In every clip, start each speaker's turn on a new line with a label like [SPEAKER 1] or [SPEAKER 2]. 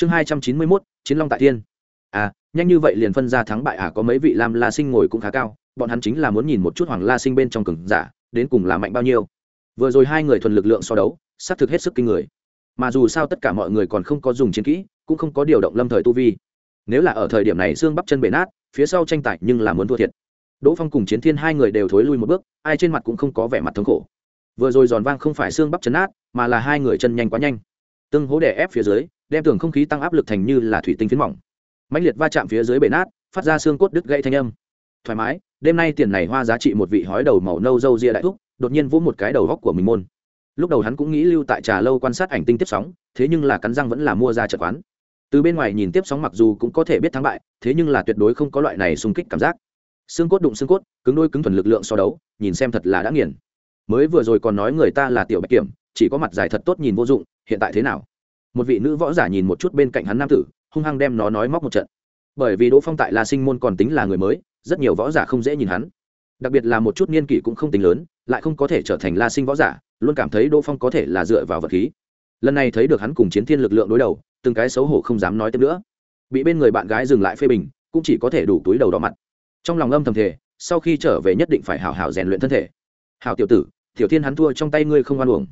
[SPEAKER 1] chương hai trăm chín mươi mốt, chiến long tại thiên. À nhanh như vậy liền phân ra thắng bại à có mấy vị lam la sinh ngồi cũng khá cao, bọn hắn chính là muốn nhìn một chút hoàng la sinh bên trong cường giả, đến cùng là mạnh bao nhiêu. Vừa rồi hai người thuần lực lượng so đấu, xác thực hết sức kinh người. Mà dù sao tất cả mọi người còn không có dùng chiến kỹ, cũng không có điều động lâm thời tu vi. Nếu là ở thời điểm này xương bắp chân bể nát, phía sau tranh tài nhưng là muốn thua thiệt. Đỗ phong cùng chiến thiên hai người đều thối lui một bước, ai trên mặt cũng không có vẻ mặt thống khổ. Vừa rồi giòn vang không phải xương bắp chân nát, mà là hai người chân nhanh quá nhanh. Tương hố đè ép phía dưới đem tường không khí tăng áp lực thành như là thủy tinh phiến mỏng. Mạnh liệt va chạm phía dưới bể nát, phát ra xương cốt đứt gãy thanh âm. Thoải mái, đêm nay tiền này hoa giá trị một vị hói đầu màu nâu dâu ria đại thúc, đột nhiên vỗ một cái đầu góc của mình môn. Lúc đầu hắn cũng nghĩ lưu tại trà lâu quan sát ảnh tinh tiếp sóng, thế nhưng là cắn răng vẫn là mua ra chợ quán. Từ bên ngoài nhìn tiếp sóng mặc dù cũng có thể biết thắng bại, thế nhưng là tuyệt đối không có loại này xung kích cảm giác. Xương cốt đụng xương cốt, cứng đôi cứng thuần lực lượng so đấu, nhìn xem thật là đã nghiền. Mới vừa rồi còn nói người ta là tiểu bạch kiểm, chỉ có mặt dài thật tốt nhìn vô dụng, hiện tại thế nào? Một vị nữ võ giả nhìn một chút bên cạnh hắn nam tử, hung hăng đem nó nói móc một trận. Bởi vì đỗ phong tại la sinh môn còn tính là người mới, rất nhiều võ giả không dễ nhìn hắn. Đặc biệt là một chút niên kỷ cũng không tính lớn, lại không có thể trở thành la sinh võ giả, luôn cảm thấy đỗ phong có thể là dựa vào vật khí. Lần này thấy được hắn cùng chiến thiên lực lượng đối đầu, từng cái xấu hổ không dám nói tiếp nữa. Bị bên người bạn gái dừng lại phê bình, cũng chỉ có thể đủ túi đầu đỏ mặt. Trong lòng âm thầm thể sau khi trở về nhất định phải hảo hảo rèn luyện thân thể. Hảo tiểu tử, tiểu thiên hắn thua trong tay ngươi không oan uổng.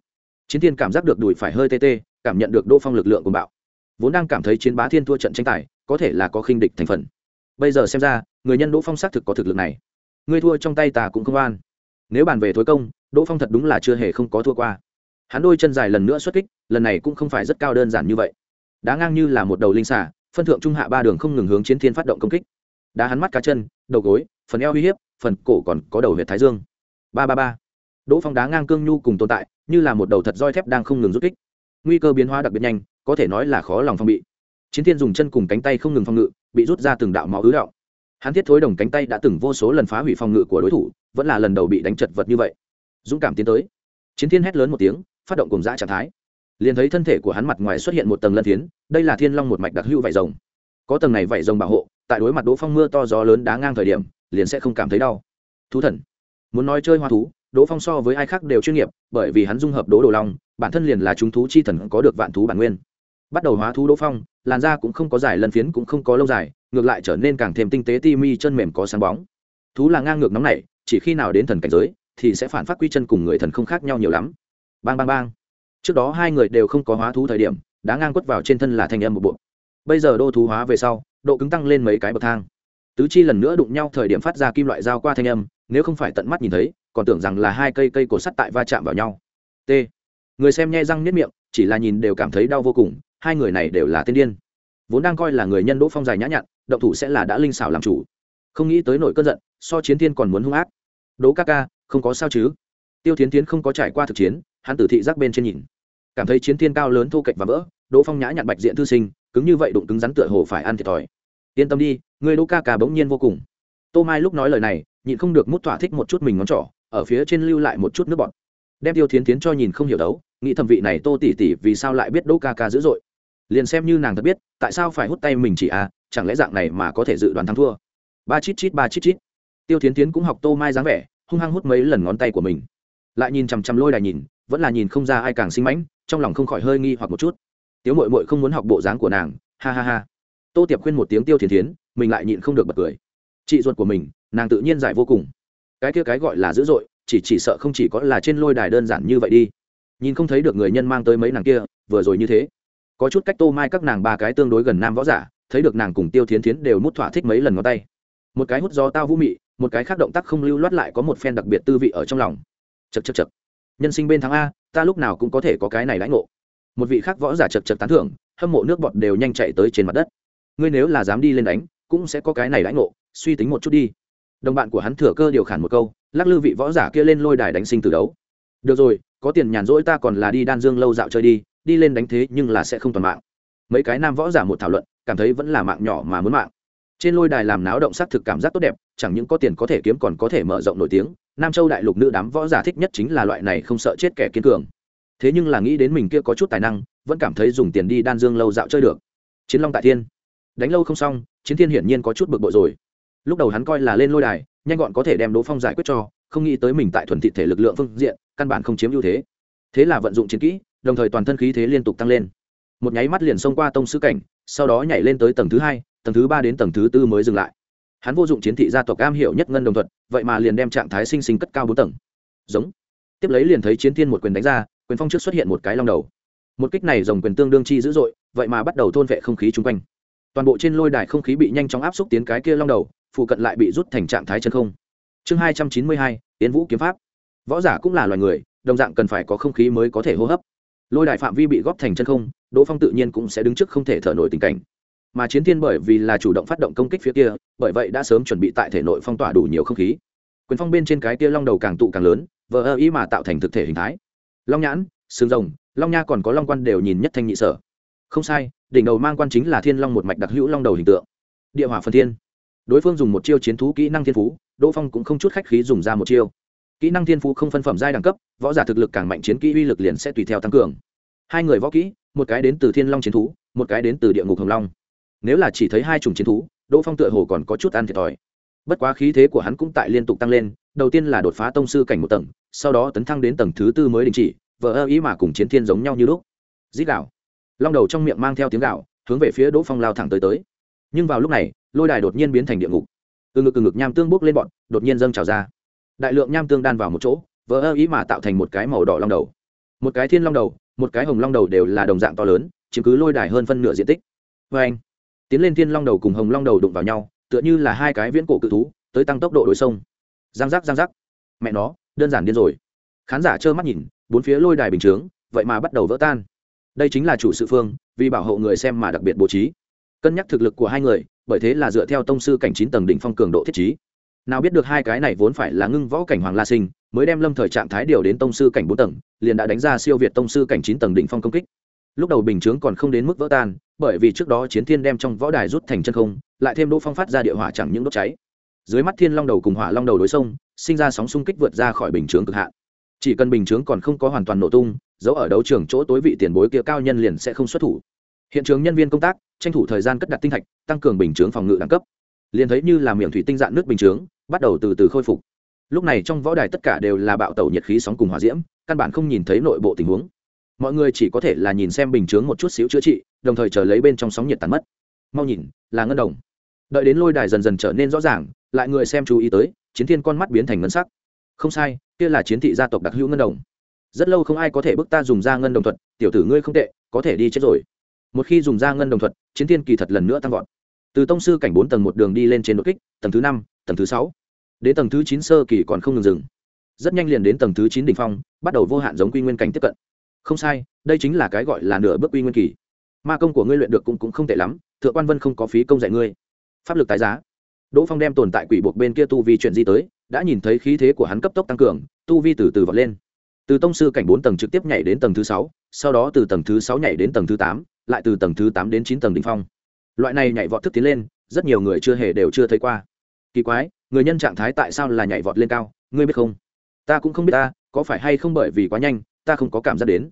[SPEAKER 1] Chiến thiên cảm giác được đùi phải hơi tê tê cảm nhận được đỗ phong lực lượng của bạo. Vốn đang cảm thấy chiến bá thiên thua trận tranh tài, có thể là có khinh địch thành phần. Bây giờ xem ra, người nhân đỗ phong xác thực có thực lực này. Người thua trong tay ta cũng không an nếu bàn về thối công, đỗ phong thật đúng là chưa hề không có thua qua. Hắn đôi chân dài lần nữa xuất kích, lần này cũng không phải rất cao đơn giản như vậy. Đá ngang như là một đầu linh xả phân thượng trung hạ ba đường không ngừng hướng chiến thiên phát động công kích. Đá hắn mắt cá chân, đầu gối, phần eo uy hiếp, phần cổ còn có đầu huyệt thái dương. Ba ba ba. Đỗ phong đá ngang cương nhu cùng tồn tại, như là một đầu thật roi thép đang không ngừng rút kích nguy cơ biến hóa đặc biệt nhanh, có thể nói là khó lòng phòng bị. Chiến thiên dùng chân cùng cánh tay không ngừng phòng ngự, bị rút ra từng đạo máu ứ đạo hắn thiết thối đồng cánh tay đã từng vô số lần phá hủy phòng ngự của đối thủ, vẫn là lần đầu bị đánh chật vật như vậy. Dũng cảm tiến tới. Chiến thiên hét lớn một tiếng, phát động cùng dã trạng thái. Liền thấy thân thể của hắn mặt ngoài xuất hiện một tầng lân thiến, đây là thiên long một mạch đặc hữu vải rồng. Có tầng này vải rồng bảo hộ, tại đối mặt đỗ phong mưa to gió lớn đá ngang thời điểm, liền sẽ không cảm thấy đau. Thú thần, muốn nói chơi hoa thú đỗ phong so với ai khác đều chuyên nghiệp bởi vì hắn dung hợp đỗ đồ long bản thân liền là chúng thú chi thần có được vạn thú bản nguyên. Bắt đầu hóa thú đỗ phong làn da cũng không có dài lần phiến cũng không có lâu dài ngược lại trở nên càng thêm tinh tế ti mi chân mềm có sáng bóng. Thú là ngang ngược nóng nảy, chỉ khi nào đến thần cảnh giới thì sẽ phản phát quy chân cùng người thần không khác nhau nhiều lắm. Bang bang bang. Trước đó hai người đều không có hóa thú thời điểm đã ngang quất vào trên thân là thanh âm một bộ. Bây giờ đô thú hóa về sau độ cứng tăng lên mấy cái bậc thang. Tứ chi lần nữa đụng nhau thời điểm phát ra kim loại dao qua thanh âm nếu không phải tận mắt nhìn thấy còn tưởng rằng là hai cây cây cột sắt tại va chạm vào nhau. T. Người xem nhe răng nếp miệng, chỉ là nhìn đều cảm thấy đau vô cùng, hai người này đều là tiên điên. Vốn đang coi là người nhân đỗ phong dài nhã nhặn, động thủ sẽ là đã linh xảo làm chủ. Không nghĩ tới nổi cơn giận, so chiến thiên còn muốn hung ác. Đỗ ca ca, không có sao chứ? Tiêu thiến tiến không có trải qua thực chiến, hắn tử thị giác bên trên nhìn. Cảm thấy chiến thiên cao lớn thô kệch và vỡ, đỗ phong nhã nhặn bạch diện thư sinh, cứng như vậy đụng cứng rắn tựa hồ phải ăn thiệt thòi. Yên tâm đi, người đỗ ca ca bỗng nhiên vô cùng. Tô mai lúc nói lời này, nhịn không được mút thỏa thích một chút mình ngón trỏ ở phía trên lưu lại một chút nước bọt. Đem tiêu thiến tiến cho nhìn không hiểu đấu, nghĩ thẩm vị này tô tỉ tỉ vì sao lại biết đỗ ca ca dữ dội. Liền xem như nàng thật biết, tại sao phải hút tay mình chỉ à chẳng lẽ dạng này mà có thể dự đoán thắng thua. Ba chít chít, ba chít chít. Tiêu thiến tiến cũng học tô mai dáng vẻ, hung hăng hút mấy lần ngón tay của mình. Lại nhìn chằm chằm lôi đài nhìn, vẫn là nhìn không ra ai càng sinh mãnh, trong lòng không khỏi hơi nghi hoặc một chút. Tiếu mội mội không muốn học bộ dáng của nàng, ha ha ha. Tô tiệp khuyên một tiếng tiêu thiến thiến, mình lại nhịn không được bật cười. Chị ruột của mình, nàng tự nhiên giải vô cùng cái kia cái gọi là dữ dội, chỉ chỉ sợ không chỉ có là trên lôi đài đơn giản như vậy đi. Nhìn không thấy được người nhân mang tới mấy nàng kia, vừa rồi như thế. Có chút cách tô mai các nàng ba cái tương đối gần nam võ giả, thấy được nàng cùng tiêu thiến thiến đều mút thỏa thích mấy lần ngón tay. Một cái hút do tao vũ mị, một cái khác động tác không lưu loát lại có một phen đặc biệt tư vị ở trong lòng. Chật chật chật nhân sinh bên thắng a, ta lúc nào cũng có thể có cái này lãnh ngộ. Một vị khác võ giả chật chật tán thưởng, hâm mộ nước bọt đều nhanh chạy tới trên mặt đất. Ngươi nếu là dám đi lên đánh, cũng sẽ có cái này lãnh ngộ, suy tính một chút đi đồng bạn của hắn thừa cơ điều khản một câu, lắc lư vị võ giả kia lên lôi đài đánh sinh từ đấu. Được rồi, có tiền nhàn rỗi ta còn là đi đan dương lâu dạo chơi đi đi lên đánh thế nhưng là sẽ không toàn mạng. Mấy cái nam võ giả một thảo luận, cảm thấy vẫn là mạng nhỏ mà muốn mạng. Trên lôi đài làm náo động sát thực cảm giác tốt đẹp, chẳng những có tiền có thể kiếm còn có thể mở rộng nổi tiếng, nam châu đại lục nữ đám võ giả thích nhất chính là loại này không sợ chết kẻ kiên cường. Thế nhưng là nghĩ đến mình kia có chút tài năng, vẫn cảm thấy dùng tiền đi đan dương lâu dạo chơi được. Chiến long tại thiên. Đánh lâu không xong, chiến thiên hiển nhiên có chút bực bội rồi lúc đầu hắn coi là lên lôi đài, nhanh gọn có thể đem đỗ phong giải quyết cho, không nghĩ tới mình tại thuần thị thể lực lượng phương diện, căn bản không chiếm ưu thế. Thế là vận dụng chiến kỹ, đồng thời toàn thân khí thế liên tục tăng lên. Một nháy mắt liền xông qua tông sư cảnh, sau đó nhảy lên tới tầng thứ hai, tầng thứ ba đến tầng thứ tư mới dừng lại. Hắn vô dụng chiến thị gia tộc cam hiểu nhất ngân đồng thuật, vậy mà liền đem trạng thái sinh sinh cất cao bốn tầng. Giống. Tiếp lấy liền thấy chiến thiên một quyền đánh ra, quyền phong trước xuất hiện một cái long đầu. Một kích này dòng quyền tương đương chi dữ dội, vậy mà bắt đầu thôn vệ không khí chung quanh. Toàn bộ trên lôi đài không khí bị nhanh chóng áp xúc tiến cái kia long đầu phụ cận lại bị rút thành trạng thái chân không. Chương hai trăm chín mươi hai tiến vũ kiếm pháp. Võ giả cũng là loài người, đồng dạng cần phải có không khí mới có thể hô hấp. Lôi đại phạm vi bị góp thành chân không, đỗ phong tự nhiên cũng sẽ đứng trước không thể thở nổi tình cảnh. Mà chiến thiên bởi vì là chủ động phát động công kích phía kia, bởi vậy đã sớm chuẩn bị tại thể nội phong tỏa đủ nhiều không khí. Quyền phong bên trên cái kia long đầu càng tụ càng lớn, vờ ơ ý mà tạo thành thực thể hình thái. Long nhãn, xương rồng, long nha còn có long quan đều nhìn nhất thanh nhị sở. Không sai, đỉnh đầu mang quan chính là thiên long một mạch đặc hữu long đầu hình tượng. Địa hỏa phần thiên đối phương dùng một chiêu chiến thú kỹ năng thiên phú, đỗ phong cũng không chút khách khí dùng ra một chiêu. Kỹ năng thiên phú không phân phẩm giai đẳng cấp, võ giả thực lực càng mạnh chiến kỹ uy lực liền sẽ tùy theo tăng cường. Hai người võ kỹ, một cái đến từ thiên long chiến thú, một cái đến từ địa ngục hồng long. Nếu là chỉ thấy hai chủng chiến thú, đỗ phong tựa hồ còn có chút ăn thiệt thòi. Bất quá khí thế của hắn cũng tại liên tục tăng lên, đầu tiên là đột phá tông sư cảnh một tầng, sau đó tấn thăng đến tầng thứ tư mới đình chỉ vợ ơ ý mà cùng chiến thiên giống nhau như lúc. Dít gạo. Long đầu trong miệng mang theo tiếng gạo, hướng về phía đỗ phong lao thẳng tới tới. Nhưng vào lúc này lôi đài đột nhiên biến thành địa ngục. Từ ngực từ ngực nham tương bốc lên bọn, đột nhiên dâng trào ra. Đại lượng nham tương đan vào một chỗ, vỡ ơ ý mà tạo thành một cái màu đỏ long đầu. Một cái thiên long đầu, một cái hồng long đầu đều là đồng dạng to lớn, chiếm cứ lôi đài hơn phân nửa diện tích. Vê anh, tiến lên thiên long đầu cùng hồng long đầu đụng vào nhau, tựa như là hai cái viễn cổ cự thú, tới tăng tốc độ đối sông. Giang giác giang giác. Mẹ nó, đơn giản điên rồi. Khán giả trơ mắt nhìn, bốn phía lôi đài bình chướng, vậy mà bắt đầu vỡ tan. Đây chính là chủ sự phương, vì bảo hộ người xem mà đặc biệt bố trí. Cân nhắc thực lực của hai người bởi thế là dựa theo tông sư cảnh chín tầng đỉnh phong cường độ thiết trí. Nào biết được hai cái này vốn phải là ngưng võ cảnh hoàng la sinh, mới đem lâm thời trạng thái điều đến tông sư cảnh bốn tầng, liền đã đánh ra siêu việt tông sư cảnh chín tầng đỉnh phong công kích. Lúc đầu bình chướng còn không đến mức vỡ tan, bởi vì trước đó chiến thiên đem trong võ đài rút thành chân không, lại thêm đỗ phong phát ra địa hỏa chẳng những đốt cháy. Dưới mắt thiên long đầu cùng hỏa long đầu đối sông, sinh ra sóng xung kích vượt ra khỏi bình chướng cực hạn. Chỉ cần bình chướng còn không có hoàn toàn nổ tung, dấu ở đấu trường chỗ tối vị tiền bối kia cao nhân liền sẽ không xuất thủ. Hiện trường nhân viên công tác, tranh thủ thời gian cất đặt tinh thạch tăng cường bình chướng phòng ngự đẳng cấp. Liền thấy như là miệng thủy tinh dạn nước bình chướng, bắt đầu từ từ khôi phục. Lúc này trong võ đài tất cả đều là bạo tẩu nhiệt khí sóng cùng hỏa diễm, căn bản không nhìn thấy nội bộ tình huống. Mọi người chỉ có thể là nhìn xem bình chướng một chút xíu chữa trị, đồng thời chờ lấy bên trong sóng nhiệt tàn mất. Mau nhìn, là ngân đồng. Đợi đến lôi đài dần dần trở nên rõ ràng, lại người xem chú ý tới, chiến thiên con mắt biến thành ngân sắc. Không sai, kia là chiến thị gia tộc đặc hữu ngân đồng. Rất lâu không ai có thể bức ta dùng ra ngân đồng thuật, tiểu tử ngươi không tệ, có thể đi chết rồi. Một khi dùng ra ngân đồng thuật, chiến thiên kỳ thật lần nữa tăng vọt từ tông sư cảnh bốn tầng một đường đi lên trên đột kích tầng thứ năm tầng thứ sáu. Đến tầng thứ chín sơ kỳ còn không ngừng dừng. Rất nhanh liền đến tầng thứ chín đ ỉ n h phong bắt đầu vô hạn giống quy nguyên cảnh tiếp cận. Không sai đây chính là cái gọi là nửa bước quy nguyên kỳ. Ma công của ngươi luyện được cũng, cũng không tệ lắm thượng quan vân không có phí công dạy ngươi. Pháp lực tái giá. Đỗ phong đem tồn tại quỷ buộc bên kia tu vi chuyện di tới đã nhìn thấy khí thế của hắn cấp tốc tăng cường tu vi từ từ vọt lên. Từ tông sư cảnh bốn tầng trực tiếp nhảy đến tầng thứ sáu sau đó từ tầng thứ sáu nhảy đến tầng thứ tám lại từ tầng thứ tám đến chín tầng đ ỉ n h phong loại này nhảy vọt thức tiến lên, rất nhiều người chưa hề đều chưa thấy qua. Kỳ quái, người nhân trạng thái tại sao là nhảy vọt lên cao, ngươi biết không? Ta cũng không biết ta, có phải hay không bởi vì quá nhanh, ta không có cảm giác đến.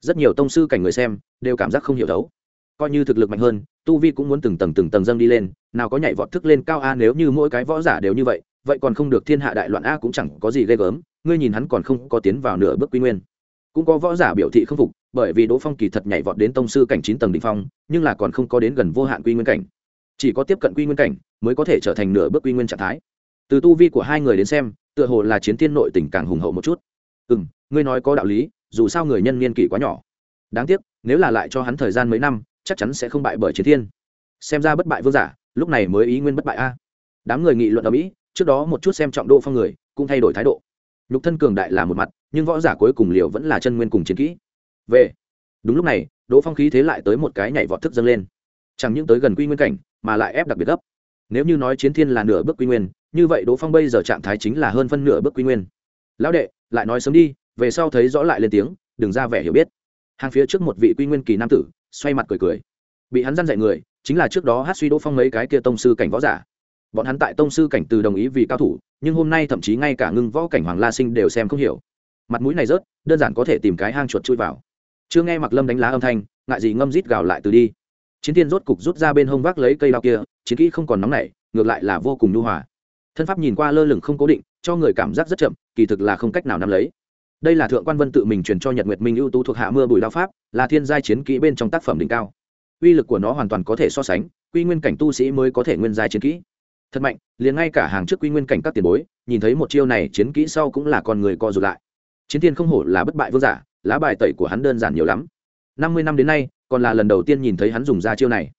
[SPEAKER 1] Rất nhiều tông sư cảnh người xem, đều cảm giác không hiểu thấu. Coi như thực lực mạnh hơn, tu vi cũng muốn từng tầng từng tầng dâng đi lên, nào có nhảy vọt thức lên cao a nếu như mỗi cái võ giả đều như vậy vậy còn không được thiên hạ đại loạn a cũng chẳng có gì ghê gớm, ngươi nhìn hắn còn không có tiến vào nửa bước quy nguyên. Cũng có võ giả biểu thị không phục bởi vì đỗ phong kỳ thật nhảy vọt đến tông sư cảnh chín tầng đ ỉ n h phong, nhưng là còn không có đến gần vô hạn quy nguyên cảnh. Chỉ có tiếp cận quy nguyên cảnh mới có thể trở thành nửa bước quy nguyên trạng thái. Từ tu vi của hai người đến xem, tựa hồ là chiến tiên nội tình càng hùng hậu một chút. Ừ m ngươi nói có đạo lý, dù sao người nhân niên kỷ quá nhỏ. Đáng tiếc, nếu là lại cho hắn thời gian mấy năm, chắc chắn sẽ không bại bởi chiến thiên. Xem ra bất bại vương giả, lúc này mới ý nguyên bất bại a. Đám người nghị luận ở mỹ, trước đó một chút xem trọng độ phong người, cũng thay đổi thái độ. Nhục thân cường đại là một mặt, nhưng võ giả cuối cùng liều vẫn là chân nguyên cùng chiến kỹ về. Đúng lúc này, đỗ phong khí thế lại tới một cái nhảy vọt thức dâng lên. Chẳng những tới gần quy nguyên cảnh, mà lại ép đặc biệt gấp. Nếu như nói chiến thiên là nửa bước quy nguyên, như vậy đỗ phong bây giờ trạng thái chính là hơn phân nửa bước quy nguyên. Lão đệ, lại nói sớm đi, về sau thấy rõ lại lên tiếng, đừng ra vẻ hiểu biết. Hàng phía trước một vị quy nguyên kỳ nam tử, xoay mặt cười cười. Bị hắn dăn dạy người, chính là trước đó hát suy đỗ phong mấy cái kia tông sư cảnh võ giả. Bọn hắn tại tông sư cảnh từ đồng ý vì cao thủ, nhưng hôm nay thậm chí ngay cả ngưng võ cảnh hoàng la sinh đều xem không hiểu. Mặt mũi này rớt, đơn giản có thể tìm cái hang chuột chui vào chưa nghe mặc lâm đánh lá âm thanh, ngại gì ngâm rít gào lại từ đi. Chiến thiên rốt cục rút ra bên hông vác lấy cây đao kia, chiến kỹ không còn nóng nảy, ngược lại là vô cùng nhu hòa. Thân pháp nhìn qua lơ lửng không cố định, cho người cảm giác rất chậm, kỳ thực là không cách nào nắm lấy. Đây là thượng quan vân tự mình truyền cho nhật nguyệt minh ưu tú thuộc hạ mưa bùi đao pháp, là thiên giai chiến kỹ bên trong tác phẩm đỉnh cao. Uy lực của nó hoàn toàn có thể so sánh, quy nguyên cảnh tu sĩ mới có thể nguyên giai chiến kỹ. Thật mạnh, liền ngay cả hàng trước quy nguyên cảnh các tiền bối, nhìn thấy một chiêu này chiến kỹ sau cũng là con người co rụt lại. Chiến tiên không hổ là bất bại vương giả lá bài tẩy của hắn đơn giản nhiều lắm. Năm mươi năm đến nay, còn là lần đầu tiên nhìn thấy hắn dùng ra chiêu này.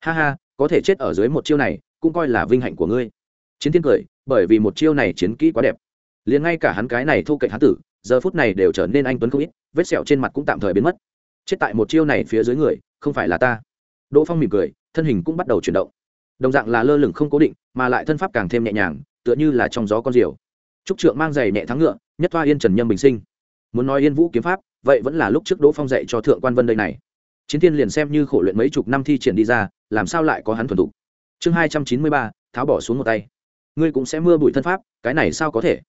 [SPEAKER 1] Ha ha, có thể chết ở dưới một chiêu này, cũng coi là vinh hạnh của ngươi. Chiến Thiên cười, bởi vì một chiêu này chiến kỹ quá đẹp. Liền ngay cả hắn cái này thu cạnh hắn tử, giờ phút này đều trở nên anh tuấn không ít, vết sẹo trên mặt cũng tạm thời biến mất. Chết tại một chiêu này phía dưới người, không phải là ta. Đỗ phong mỉm cười, thân hình cũng bắt đầu chuyển động. Đồng dạng là lơ lửng không cố định, mà lại thân pháp càng thêm nhẹ nhàng, tựa như là trong gió con diều. Trúc trượng mang giày nhẹ thắng ngựa, nhất thoa yên trần nhâm bình sinh. Muốn nói yên vũ kiếm pháp vậy vẫn là lúc trước đỗ phong dạy cho thượng quan vân đây này. Chiến thiên liền xem như khổ luyện mấy chục năm thi triển đi ra, làm sao lại có hắn thuần thục. Chương hai trăm chín mươi ba, tháo bỏ xuống một tay. Ngươi cũng sẽ mưa bụi thân pháp, cái này sao có thể?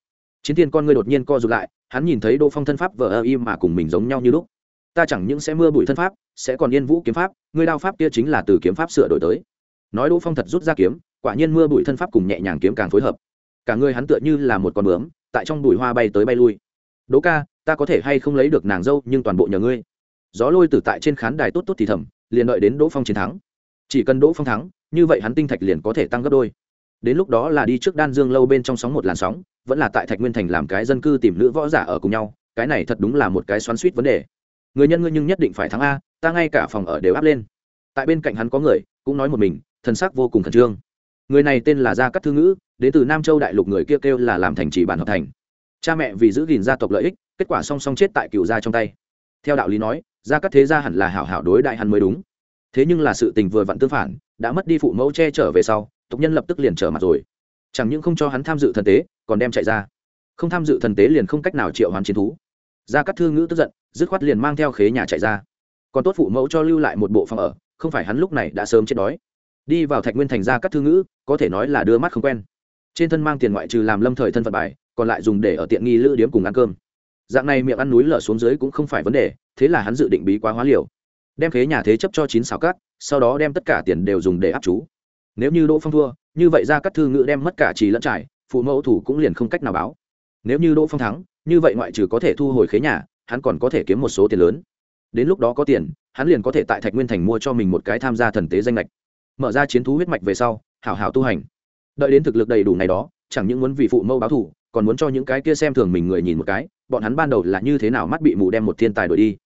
[SPEAKER 1] Chiến thiên con ngươi đột nhiên co rụt lại, hắn nhìn thấy đỗ phong thân pháp vờ ơ im mà cùng mình giống nhau như lúc. Ta chẳng những sẽ mưa bụi thân pháp, sẽ còn yên vũ kiếm pháp, ngươi đao pháp kia chính là từ kiếm pháp sửa đổi tới. Nói đỗ phong thật rút ra kiếm, quả nhiên mưa bụi thân pháp cùng nhẹ nhàng kiếm càng phối hợp. Cả người hắn tựa như là một con bướm, tại trong bụi hoa bay tới bay lui. Đỗ ca ta có thể hay không lấy được nàng dâu nhưng toàn bộ nhờ ngươi. Gió lôi tử tại trên khán đài tốt tốt thì thầm liền đợi đến đỗ phong chiến thắng. Chỉ cần đỗ phong thắng như vậy hắn tinh thạch liền có thể tăng gấp đôi. Đến lúc đó là đi trước đan dương lâu bên trong sóng một làn sóng vẫn là tại thạch nguyên thành làm cái dân cư tìm nữ võ giả ở cùng nhau cái này thật đúng là một cái xoắn suýt vấn đề. Người nhân ngươi nhưng nhất định phải thắng a ta ngay cả phòng ở đều áp lên. Tại bên cạnh hắn có người cũng nói một mình thân xác vô cùng khẩn trương. Người này tên là gia cát thư ngữ đến từ nam châu đại lục người kia kêu, kêu là làm thành chỉ bản hợp thành cha mẹ vì giữ gìn gia tộc lợi ích, kết quả song song chết tại cựu gia trong tay. Theo đạo lý nói, gia cát thế gia hẳn là hảo hảo đối đại hắn mới đúng. Thế nhưng là sự tình vừa vặn tương phản, đã mất đi phụ mẫu che trở về sau, tộc nhân lập tức liền trở mặt rồi. Chẳng những không cho hắn tham dự thần tế, còn đem chạy ra. Không tham dự thần tế liền không cách nào triệu hoán chiến thú. Gia cát thư ngữ tức giận, dứt khoát liền mang theo khế nhà chạy ra. Còn tốt phụ mẫu cho lưu lại một bộ phòng ở, không phải hắn lúc này đã sớm chết đói. Đi vào thạch nguyên thành gia cát thư ngữ, có thể nói là đưa mắt không quen. Trên thân mang tiền ngoại trừ làm lâm thời thân phận bài còn lại dùng để ở tiện nghi lữ điếm cùng ăn cơm. Dạng này miệng ăn núi lở xuống dưới cũng không phải vấn đề, thế là hắn dự định bí quá hóa liều. Đem khế nhà thế chấp cho chín xào cát, sau đó đem tất cả tiền đều dùng để áp chú. Nếu như đỗ phong thua, như vậy ra các thư ngữ đem mất cả trì lẫn trải, phụ mẫu thủ cũng liền không cách nào báo. Nếu như đỗ phong thắng, như vậy ngoại trừ có thể thu hồi khế nhà, hắn còn có thể kiếm một số tiền lớn. Đến lúc đó có tiền, hắn liền có thể tại thạch nguyên thành mua cho mình một cái tham gia thần tế danh lệch. Mở ra chiến thú huyết mạch về sau, hảo hảo tu hành. Đợi đến thực lực đầy đủ này đó, chẳng những muốn vì phụ mẫu báo thủ còn muốn cho những cái kia xem thường mình người nhìn một cái, bọn hắn ban đầu là như thế nào mắt bị mù đem một thiên tài đổi đi.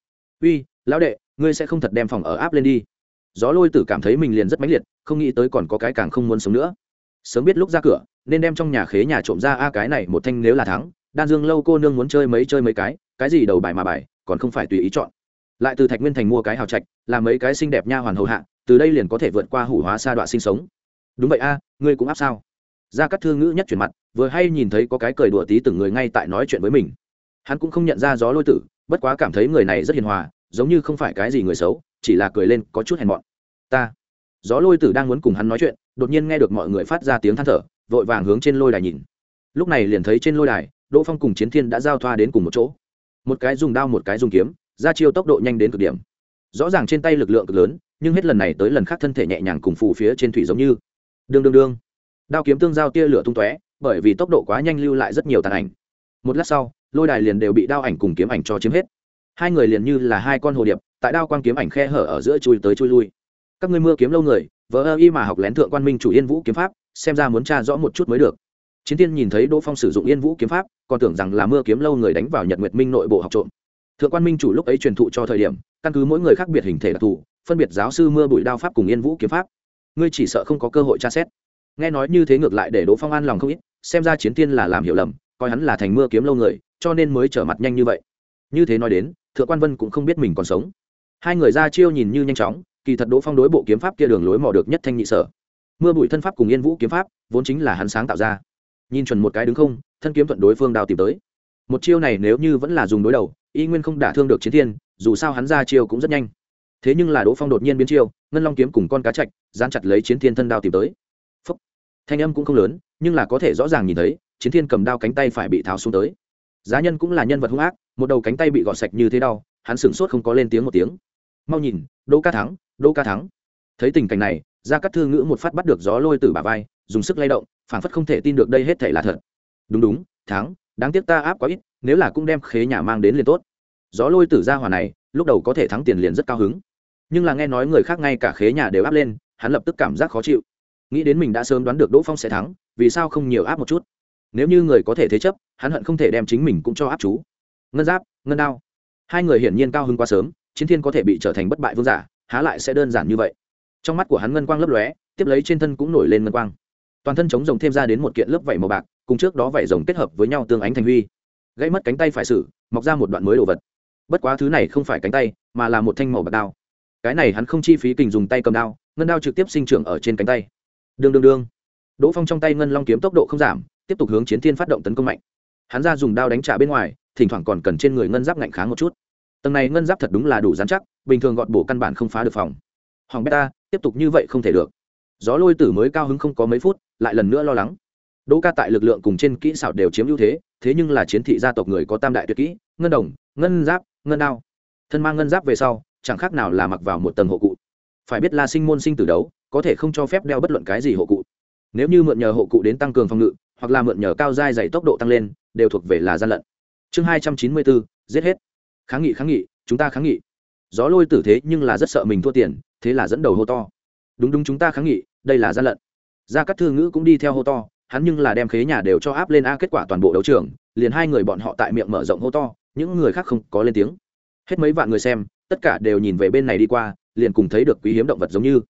[SPEAKER 1] Uy, lão đệ, ngươi sẽ không thật đem phòng ở áp lên đi. Gió lôi tử cảm thấy mình liền rất mãnh liệt, không nghĩ tới còn có cái càng không muốn sống nữa. Sớm biết lúc ra cửa, nên đem trong nhà khế nhà trộm ra a, cái này một thanh nếu là thắng, đan dương lâu cô nương muốn chơi mấy chơi mấy cái cái gì đầu bài mà bài, còn không phải tùy ý chọn. Lại từ thạch nguyên thành mua cái hào trạch, làm mấy cái xinh đẹp nha hoàn hầu hạ, từ đây liền có thể vượt qua hủ hóa sa đoạn sinh sống. Đúng vậy a, ngươi cũng áp sao? Ra các thương ngữ nhất chuyển mặt vừa hay nhìn thấy có cái cười đùa tí từng người ngay tại nói chuyện với mình. Hắn cũng không nhận ra gió lôi tử, bất quá cảm thấy người này rất hiền hòa, giống như không phải cái gì người xấu, chỉ là cười lên, có chút hèn mọn. Ta. Gió lôi tử đang muốn cùng hắn nói chuyện, đột nhiên nghe được mọi người phát ra tiếng than thở, vội vàng hướng trên lôi đài nhìn. Lúc này liền thấy trên lôi đài, đỗ phong cùng chiến thiên đã giao thoa đến cùng một chỗ. Một cái dùng đao, một cái dùng kiếm, ra chiêu tốc độ nhanh đến cực điểm. Rõ ràng trên tay lực lượng cực lớn, nhưng hết lần này tới lần khác thân thể nhẹ nhàng cùng phù phía trên thủy giống như. Đương đương đương. Đao kiếm tương giao tia lửa tung tóe bởi vì tốc độ quá nhanh lưu lại rất nhiều tàn ảnh. Một lát sau, lôi đài liền đều bị đao ảnh cùng kiếm ảnh cho chiếm hết. Hai người liền như là hai con hồ điệp, tại đao quang kiếm ảnh khe hở ở giữa chui tới chui lui. Các ngươi mưa kiếm lâu người vợ ơ y mà học lén thượng quan minh chủ yên vũ kiếm pháp, xem ra muốn tra rõ một chút mới được. Chiến tiên nhìn thấy đỗ phong sử dụng yên vũ kiếm pháp, còn tưởng rằng là mưa kiếm lâu người đánh vào nhật nguyệt minh nội bộ học trộm. Thượng quan minh chủ lúc ấy truyền thụ cho thời điểm, căn cứ mỗi người khác biệt hình thể đặc thù, phân biệt giáo sư mưa bụi đao pháp cùng yên vũ kiếm pháp. Ngươi chỉ sợ không có cơ hội tra xét. Nghe nói như thế ngược lại để đỗ phong an lòng không ít xem ra chiến tiên là làm hiểu lầm, coi hắn là thành mưa kiếm lâu người, cho nên mới trở mặt nhanh như vậy. Như thế nói đến, thượng quan vân cũng không biết mình còn sống. Hai người ra chiêu nhìn như nhanh chóng, kỳ thật đỗ phong đối bộ kiếm pháp kia đường lối mò được nhất thanh nhị sở. Mưa bụi thân pháp cùng yên vũ kiếm pháp, vốn chính là hắn sáng tạo ra. Nhìn chuẩn một cái đứng không, thân kiếm thuận đối phương đào tìm tới. Một chiêu này nếu như vẫn là dùng đối đầu, y nguyên không đả thương được chiến thiên dù sao hắn ra chiêu cũng rất nhanh. Thế nhưng là đỗ phong đột nhiên biến chiêu, ngân long kiếm cùng con cá chạch, dán chặt lấy chiến thiên thân đao tìm tới. Phúc. thanh âm cũng không lớn nhưng là có thể rõ ràng nhìn thấy, chiến thiên cầm đao cánh tay phải bị tháo xuống tới. Giá nhân cũng là nhân vật hung ác, một đầu cánh tay bị gọt sạch như thế đau, hắn sửng sốt không có lên tiếng một tiếng. Mau nhìn đỗ ca thắng đỗ ca thắng. Thấy tình cảnh này, gia cát thư ngữ một phát bắt được gió lôi từ bà vai, dùng sức lay động, phảng phất không thể tin được đây hết thể là thật. Đúng đúng, thắng, đáng tiếc ta áp quá ít, nếu là cũng đem khế nhà mang đến liền tốt. Gió lôi tử gia hòa này, lúc đầu có thể thắng tiền liền rất cao hứng. Nhưng là nghe nói người khác ngay cả khế nhà đều áp lên, hắn lập tức cảm giác khó chịu. Nghĩ đến mình đã sớm đoán được đỗ phong sẽ thắng vì sao không nhiều áp một chút? Nếu như người có thể thế chấp, hắn hận không thể đem chính mình cũng cho áp chú. Ngân giáp, ngân đao. Hai người hiển nhiên cao hơn quá sớm, chiến thiên có thể bị trở thành bất bại vương giả, há lại sẽ đơn giản như vậy. Trong mắt của hắn ngân quang lấp lóe, tiếp lấy trên thân cũng nổi lên ngân quang. Toàn thân chống rồng thêm ra đến một kiện lớp vảy màu bạc, cùng trước đó vảy rồng kết hợp với nhau tương ánh thành huy. Gãy mất cánh tay phải sử, mọc ra một đoạn mới đồ vật. Bất quá thứ này không phải cánh tay, mà là một thanh màu bạc đao. Cái này hắn không chi phí kình dùng tay cầm đao, ngân đao trực tiếp sinh trưởng ở trên cánh tay. Đương đương đương đỗ phong trong tay ngân long kiếm tốc độ không giảm, tiếp tục hướng chiến thiên phát động tấn công mạnh. Hắn ra dùng đao đánh trả bên ngoài, thỉnh thoảng còn cần trên người ngân giáp ngạnh kháng một chút. Tầng này ngân giáp thật đúng là đủ dán chắc, bình thường gọt bổ căn bản không phá được phòng. Hoàng beta, tiếp tục như vậy không thể được. Gió lôi tử mới cao hứng không có mấy phút, lại lần nữa lo lắng. Đỗ ca tại lực lượng cùng trên kỹ xảo đều chiếm ưu thế thế nhưng là chiến thị gia tộc người có tam đại tuyệt kỹ, ngân đồng, ngân giáp, ngân đao. Thân mang ngân giáp về sau, chẳng khác nào là mặc vào một tầng hộ cụ. Phải biết la sinh môn sinh tử đấu, có thể không cho phép đeo bất luận cái gì hộ cụ nếu như mượn nhờ hộ cụ đến tăng cường phòng ngự, hoặc là mượn nhờ cao dai dày tốc độ tăng lên, đều thuộc về là gian lận. Chương hai trăm chín mươi bốn, giết hết. Kháng nghị kháng nghị, chúng ta kháng nghị. Gió lôi tử thế nhưng là rất sợ mình thua tiền, thế là dẫn đầu hô to. Đúng đúng, chúng ta kháng nghị, đây là gian lận. Gia cát thư ngữ cũng đi theo hô to, hắn nhưng là đem khế nhà đều cho áp lên a kết quả toàn bộ đấu trường, liền hai người bọn họ tại miệng mở rộng hô to, những người khác không có lên tiếng. Hết mấy vạn người xem, tất cả đều nhìn về bên này đi qua, liền cùng thấy được quý hiếm động vật giống như.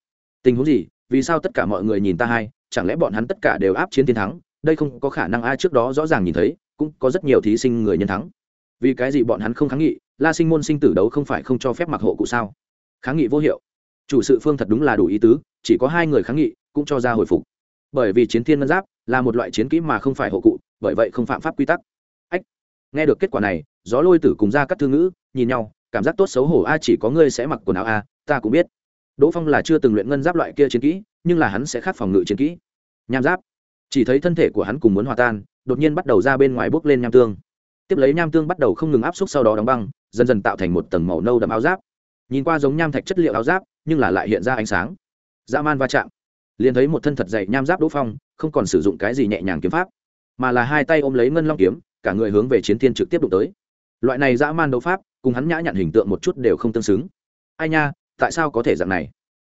[SPEAKER 1] Tình huống gì? Vì sao tất cả mọi người nhìn ta hai? Chẳng lẽ bọn hắn tất cả đều áp chiến tiến thắng? Đây không có khả năng ai trước đó rõ ràng nhìn thấy, cũng có rất nhiều thí sinh người nhân thắng. Vì cái gì bọn hắn không kháng nghị? La sinh môn sinh tử đấu không phải không cho phép mặc hộ cụ sao? Kháng nghị vô hiệu. Chủ sự phương thật đúng là đủ ý tứ, chỉ có hai người kháng nghị, cũng cho ra hồi phục. Bởi vì chiến thiên ngân giáp là một loại chiến kỹ mà không phải hộ cụ, bởi vậy không phạm pháp quy tắc. Ách! Nghe được kết quả này, gió lôi tử cùng ra các thư ngữ nhìn nhau, cảm giác tốt xấu hổ, a, chỉ có ngươi sẽ mặc quần áo a, ta cũng biết. Đỗ phong là chưa từng luyện ngân giáp loại kia chiến kỹ nhưng là hắn sẽ khác phòng ngự chiến kỹ. Nham giáp. Chỉ thấy thân thể của hắn cùng muốn hòa tan, đột nhiên bắt đầu ra bên ngoài bước lên nham tương. Tiếp lấy nham tương bắt đầu không ngừng áp suất sau đó đóng băng, dần dần tạo thành một tầng màu nâu đậm áo giáp. Nhìn qua giống nham thạch chất liệu áo giáp, nhưng là lại hiện ra ánh sáng. Dã man va chạm. Liền thấy một thân thật dày nham giáp đỗ phong, không còn sử dụng cái gì nhẹ nhàng kiếm pháp, mà là hai tay ôm lấy ngân long kiếm, cả người hướng về chiến thiên trực tiếp đụng tới. Loại này dã man đấu pháp, cùng hắn nhã nhặn hình tượng một chút đều không tương xứng. Ai nha, tại sao có thể dạng này?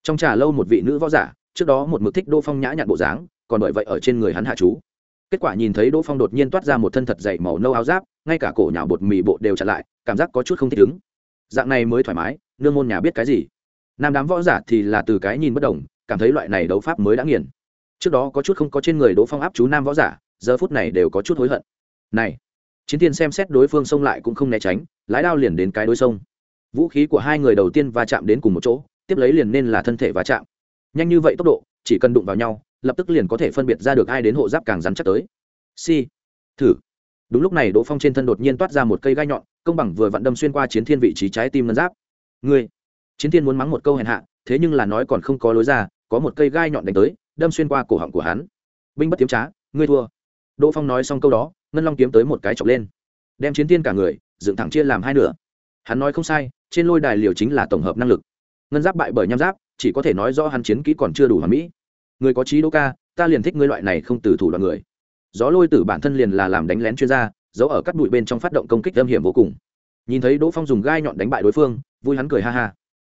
[SPEAKER 1] Trong trà lâu một vị nữ võ giả trước đó một mực thích đỗ phong nhã nhặn bộ dáng, còn bởi vậy ở trên người hắn hạ chú. Kết quả nhìn thấy đỗ phong đột nhiên toát ra một thân thật dày màu nâu áo giáp, ngay cả cổ nhào bột mì bộ đều chặn lại, cảm giác có chút không thích ứng. Dạng này mới thoải mái, nương môn nhà biết cái gì? Nam đám võ giả thì là từ cái nhìn bất đồng, cảm thấy loại này đấu pháp mới đã nghiền. Trước đó có chút không có trên người đỗ phong áp chú nam võ giả, giờ phút này đều có chút hối hận. Này, chiến thiên xem xét đối phương xông lại cũng không né tránh, lái đao liền đến cái đối sông vũ khí của hai người đầu tiên va chạm đến cùng một chỗ, tiếp lấy liền nên là thân thể va chạm nhanh như vậy tốc độ, chỉ cần đụng vào nhau, lập tức liền có thể phân biệt ra được ai đến hộ giáp càng rắn chắc tới. Si thử. Đúng lúc này đỗ phong trên thân đột nhiên toát ra một cây gai nhọn, công bằng vừa vặn đâm xuyên qua chiến thiên vị trí trái tim ngân giáp. Ngươi. Chiến thiên muốn mắng một câu hèn hạ, thế nhưng là nói còn không có lối ra, có một cây gai nhọn đánh tới, đâm xuyên qua cổ họng của hắn. Binh bất tiếm trá, ngươi thua. Đỗ phong nói xong câu đó, ngân long kiếm tới một cái chọc lên. Đem chiến thiên cả người, dựng thẳng chia làm hai nửa. Hắn nói không sai, trên lôi đài liều chính là tổng hợp năng lực. Ngân giáp bại bởi nham giáp chỉ có thể nói rõ hắn chiến kỹ còn chưa đủ hoàn mỹ. Người có trí đỗ ca, ta liền thích ngươi loại này không từ thủ đoạn người. Gió lôi tử bản thân liền là làm đánh lén chuyên gia, giấu ở các bụi bên trong phát động công kích âm hiểm vô cùng. Nhìn thấy đỗ phong dùng gai nhọn đánh bại đối phương, vui hắn cười ha ha.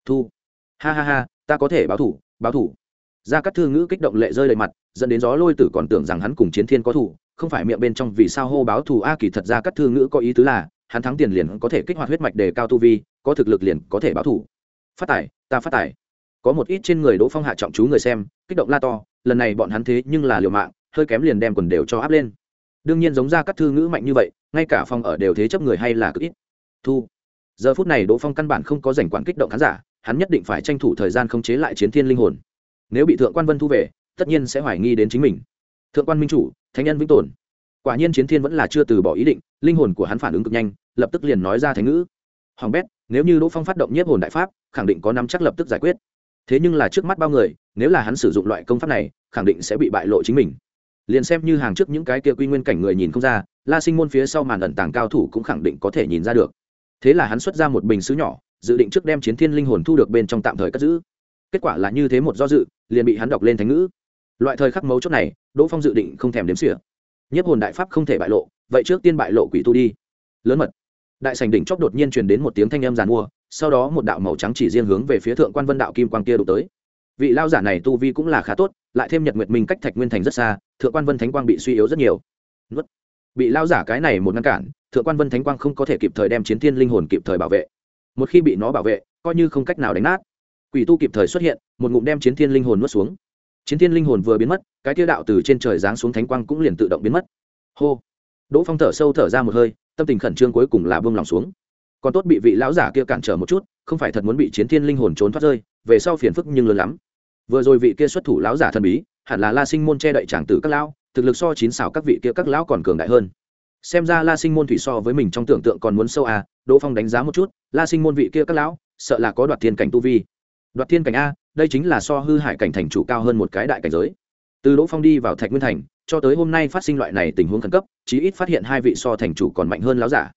[SPEAKER 1] Thu. Ha ha ha, ta có thể báo thủ báo thủ. Ra các thư ngữ kích động lệ rơi đầy mặt, dẫn đến gió lôi tử còn tưởng rằng hắn cùng chiến thiên có thủ, không phải miệng bên trong vì sao hô báo thù a kỳ thật ra các thư ngữ có ý tứ là, hắn thắng tiền liền có thể kích hoạt huyết mạch đề cao tu vi, có thực lực liền có thể báo thủ. phát tài, ta phát tài có một ít trên người đỗ phong hạ trọng chú người xem, kích động la to, lần này bọn hắn thế nhưng là liều mạng, hơi kém liền đem quần đều cho áp lên. Đương nhiên giống ra các thư ngữ mạnh như vậy, ngay cả phòng ở đều thế chấp người hay là cực ít. Thu. Giờ phút này đỗ phong căn bản không có giành quản kích động khán giả, hắn nhất định phải tranh thủ thời gian khống chế lại chiến thiên linh hồn. Nếu bị thượng quan vân thu về, tất nhiên sẽ hoài nghi đến chính mình. Thượng quan minh chủ, thánh nhân vĩnh tồn. Quả nhiên chiến thiên vẫn là chưa từ bỏ ý định, linh hồn của hắn phản ứng cực nhanh, lập tức liền nói ra thánh ngữ. Hoàng bét, nếu như đỗ phong phát động nhiếp hồn đại pháp, khẳng định có năm chắc lập tức giải quyết thế nhưng là trước mắt bao người, nếu là hắn sử dụng loại công pháp này, khẳng định sẽ bị bại lộ chính mình. Liền xem như hàng trước những cái kia quy nguyên cảnh người nhìn không ra, la sinh môn phía sau màn ẩn tàng cao thủ cũng khẳng định có thể nhìn ra được. Thế là hắn xuất ra một bình xứ nhỏ, dự định trước đem chiến thiên linh hồn thu được bên trong tạm thời cất giữ. Kết quả là như thế một do dự, liền bị hắn đọc lên thánh ngữ. Loại thời khắc mấu chốt này, đỗ phong dự định không thèm đếm xỉa. Nhất hồn đại pháp không thể bại lộ, vậy trước tiên bại lộ quỷ tu đi. Lớn mật. Đại sành đỉnh chóc đột nhiên truyền đến một tiếng thanh âm giàn mua sau đó một đạo màu trắng chỉ riêng hướng về phía thượng quan vân đạo kim quang kia đụng tới. Vị lao giả này tu vi cũng là khá tốt, lại thêm nhật nguyệt minh cách thạch nguyên thành rất xa, thượng quan vân thánh quang bị suy yếu rất nhiều. Nuốt. bị lao giả cái này một ngăn cản, thượng quan vân thánh quang không có thể kịp thời đem chiến thiên linh hồn kịp thời bảo vệ. Một khi bị nó bảo vệ, coi như không cách nào đánh nát. Quỷ tu kịp thời xuất hiện, một ngụm đem chiến thiên linh hồn nuốt xuống. Chiến thiên linh hồn vừa biến mất, cái tiêu đạo từ trên trời giáng xuống thánh quang cũng liền tự động biến mất. Hô. Đỗ phong thở sâu thở ra một hơi, tâm tình khẩn trương cuối cùng là bông lòng xuống còn tốt bị vị lão giả kia cản trở một chút, không phải thật muốn bị chiến thiên linh hồn trốn thoát rơi, về sau phiền phức nhưng lớn lắm. Vừa rồi vị kia xuất thủ lão giả thần bí, hẳn là la sinh môn che đậy tràng tử các lão, thực lực so chín xảo các vị kia các lão còn cường đại hơn. Xem ra la sinh môn thủy so với mình trong tưởng tượng còn muốn sâu à đỗ phong đánh giá một chút, la sinh môn vị kia các lão, sợ là có đoạt thiên cảnh tu vi. Đoạt thiên cảnh a, đây chính là so hư hại cảnh thành chủ cao hơn một cái đại cảnh giới. Từ đỗ phong đi vào thạch nguyên thành, cho tới hôm nay phát sinh loại này tình huống khẩn cấp, chí ít phát hiện hai vị so thành chủ còn mạnh hơn lão giả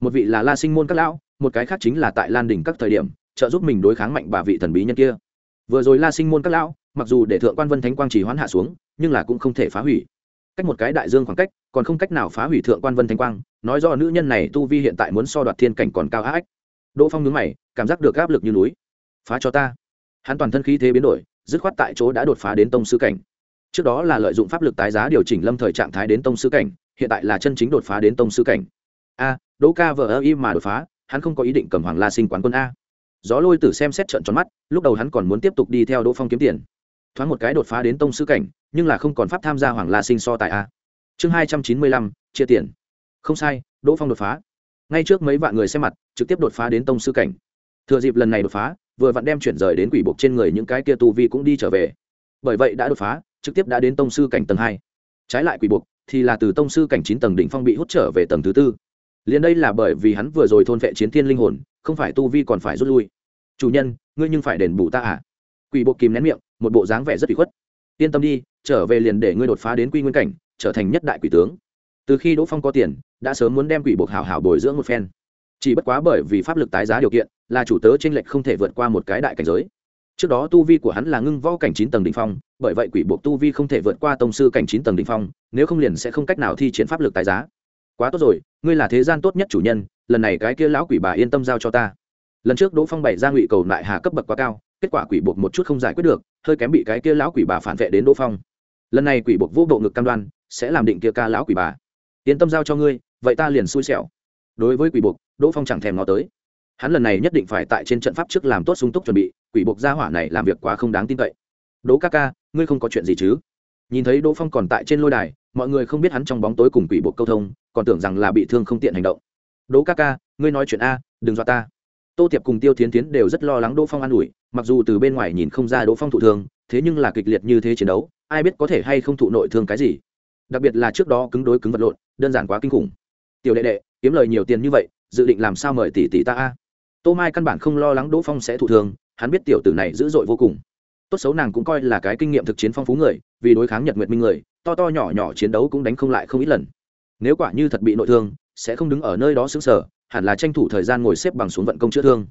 [SPEAKER 1] một vị là la sinh môn các lão, một cái khác chính là tại lan đình các thời điểm, trợ giúp mình đối kháng mạnh bà vị thần bí nhân kia. Vừa rồi la sinh môn các lão, mặc dù để thượng quan vân thánh quang chỉ hoán hạ xuống, nhưng là cũng không thể phá hủy. Cách một cái đại dương khoảng cách, còn không cách nào phá hủy thượng quan vân thánh quang, nói do nữ nhân này tu vi hiện tại muốn so đoạt thiên cảnh còn cao ách. Đỗ phong nhướng mày, cảm giác được áp lực như núi. Phá cho ta. Hắn toàn thân khí thế biến đổi, dứt khoát tại chỗ đã đột phá đến tông sư cảnh. Trước đó là lợi dụng pháp lực tái giá điều chỉnh lâm thời trạng thái đến tông sư cảnh, hiện tại là chân chính đột phá đến tông sư cảnh. A đỗ ca vờ ơ im mà đột phá, hắn không có ý định cầm hoàng la sinh quán quân a. Gió lôi tử xem xét trận tròn mắt, lúc đầu hắn còn muốn tiếp tục đi theo đỗ phong kiếm tiền. Thoáng một cái đột phá đến tông sư cảnh, nhưng là không còn pháp tham gia hoàng la sinh so tại a. Chương hai trăm chín mươi lăm, chia tiền. Không sai, đỗ phong đột phá. Ngay trước mấy vạn người xem mặt, trực tiếp đột phá đến tông sư cảnh. Thừa dịp lần này đột phá, vừa vặn đem chuyển rời đến quỷ buộc trên người những cái kia tu vi cũng đi trở về. Bởi vậy đã đột phá, trực tiếp đã đến tông sư cảnh tầng hai. Trái lại quỷ buộc thì là từ tông sư cảnh chín tầng đỉnh phong bị hút trở về tầng thứ tư liền đây là bởi vì hắn vừa rồi thôn vệ chiến thiên linh hồn, không phải tu vi còn phải rút lui. Chủ nhân, ngươi nhưng phải đền bù ta à? Quỷ bộ kìm nén miệng, một bộ dáng vẻ rất bị khuất. Yên tâm đi, trở về liền để ngươi đột phá đến quy nguyên cảnh, trở thành nhất đại quỷ tướng. Từ khi đỗ phong có tiền, đã sớm muốn đem quỷ buộc hảo hảo bồi dưỡng một phen. Chỉ bất quá bởi vì pháp lực tái giá điều kiện, là chủ tớ t r ê n lệch không thể vượt qua một cái đại cảnh giới. Trước đó tu vi của hắn là ngưng võ cảnh chín tầng đ ỉ n h phong, bởi vậy quỷ buộc tu vi không thể vượt qua tông sư cảnh chín tầng đ ỉ n h phong, nếu không liền sẽ không cách nào thi triển pháp lực tái giá. Quá tốt rồi ngươi là thế gian tốt nhất chủ nhân, lần này cái kia lão quỷ bà yên tâm giao cho ta. Lần trước đỗ phong bày ra ngụy cầu lại hà cấp bậc quá cao, kết quả quỷ buộc một chút không giải quyết được, hơi kém bị cái kia lão quỷ bà phản vệ đến đỗ phong. Lần này quỷ buộc vô bộ ngực cam đoan, sẽ làm định kia ca lão quỷ bà. Yên tâm giao cho ngươi, vậy ta liền xui xẻo. Đối với quỷ buộc, đỗ phong chẳng thèm nó tới. Hắn lần này nhất định phải tại trên trận pháp trước làm tốt sung túc chuẩn bị, quỷ buộc gia hỏa này làm việc quá không đáng tin cậy. Đỗ ca ca, ngươi không có chuyện gì chứ? Nhìn thấy đỗ phong còn tại trên lôi đài, mọi người không biết hắn trong bóng tối cùng quỷ buộc câu thông còn tưởng rằng là bị thương không tiện hành động. Đỗ ca ca ngươi nói chuyện a đừng dọa ta. Tô tiệp cùng tiêu tiến tiến đều rất lo lắng đỗ phong an ủi mặc dù từ bên ngoài nhìn không ra đỗ phong thụ thương thế nhưng là kịch liệt như thế chiến đấu ai biết có thể hay không thụ nội thương cái gì. Đặc biệt là trước đó cứng đối cứng vật lộn đơn giản quá kinh khủng. Tiểu đệ đệ kiếm lời nhiều tiền như vậy dự định làm sao mời tỷ tỷ ta a? Tô mai căn bản không lo lắng đỗ phong sẽ thụ thương, hắn biết tiểu tử này dữ dội vô cùng. Tốt xấu nàng cũng coi là cái kinh nghiệm thực chiến phong phú người vì đối kháng nhật nguyệt minh người to to nhỏ nhỏ chiến đấu cũng đánh không lại không ít lần nếu quả như thật bị nội thương, sẽ không đứng ở nơi đó xứng sở hẳn là tranh thủ thời gian ngồi xếp bằng xuống vận công chữa thương.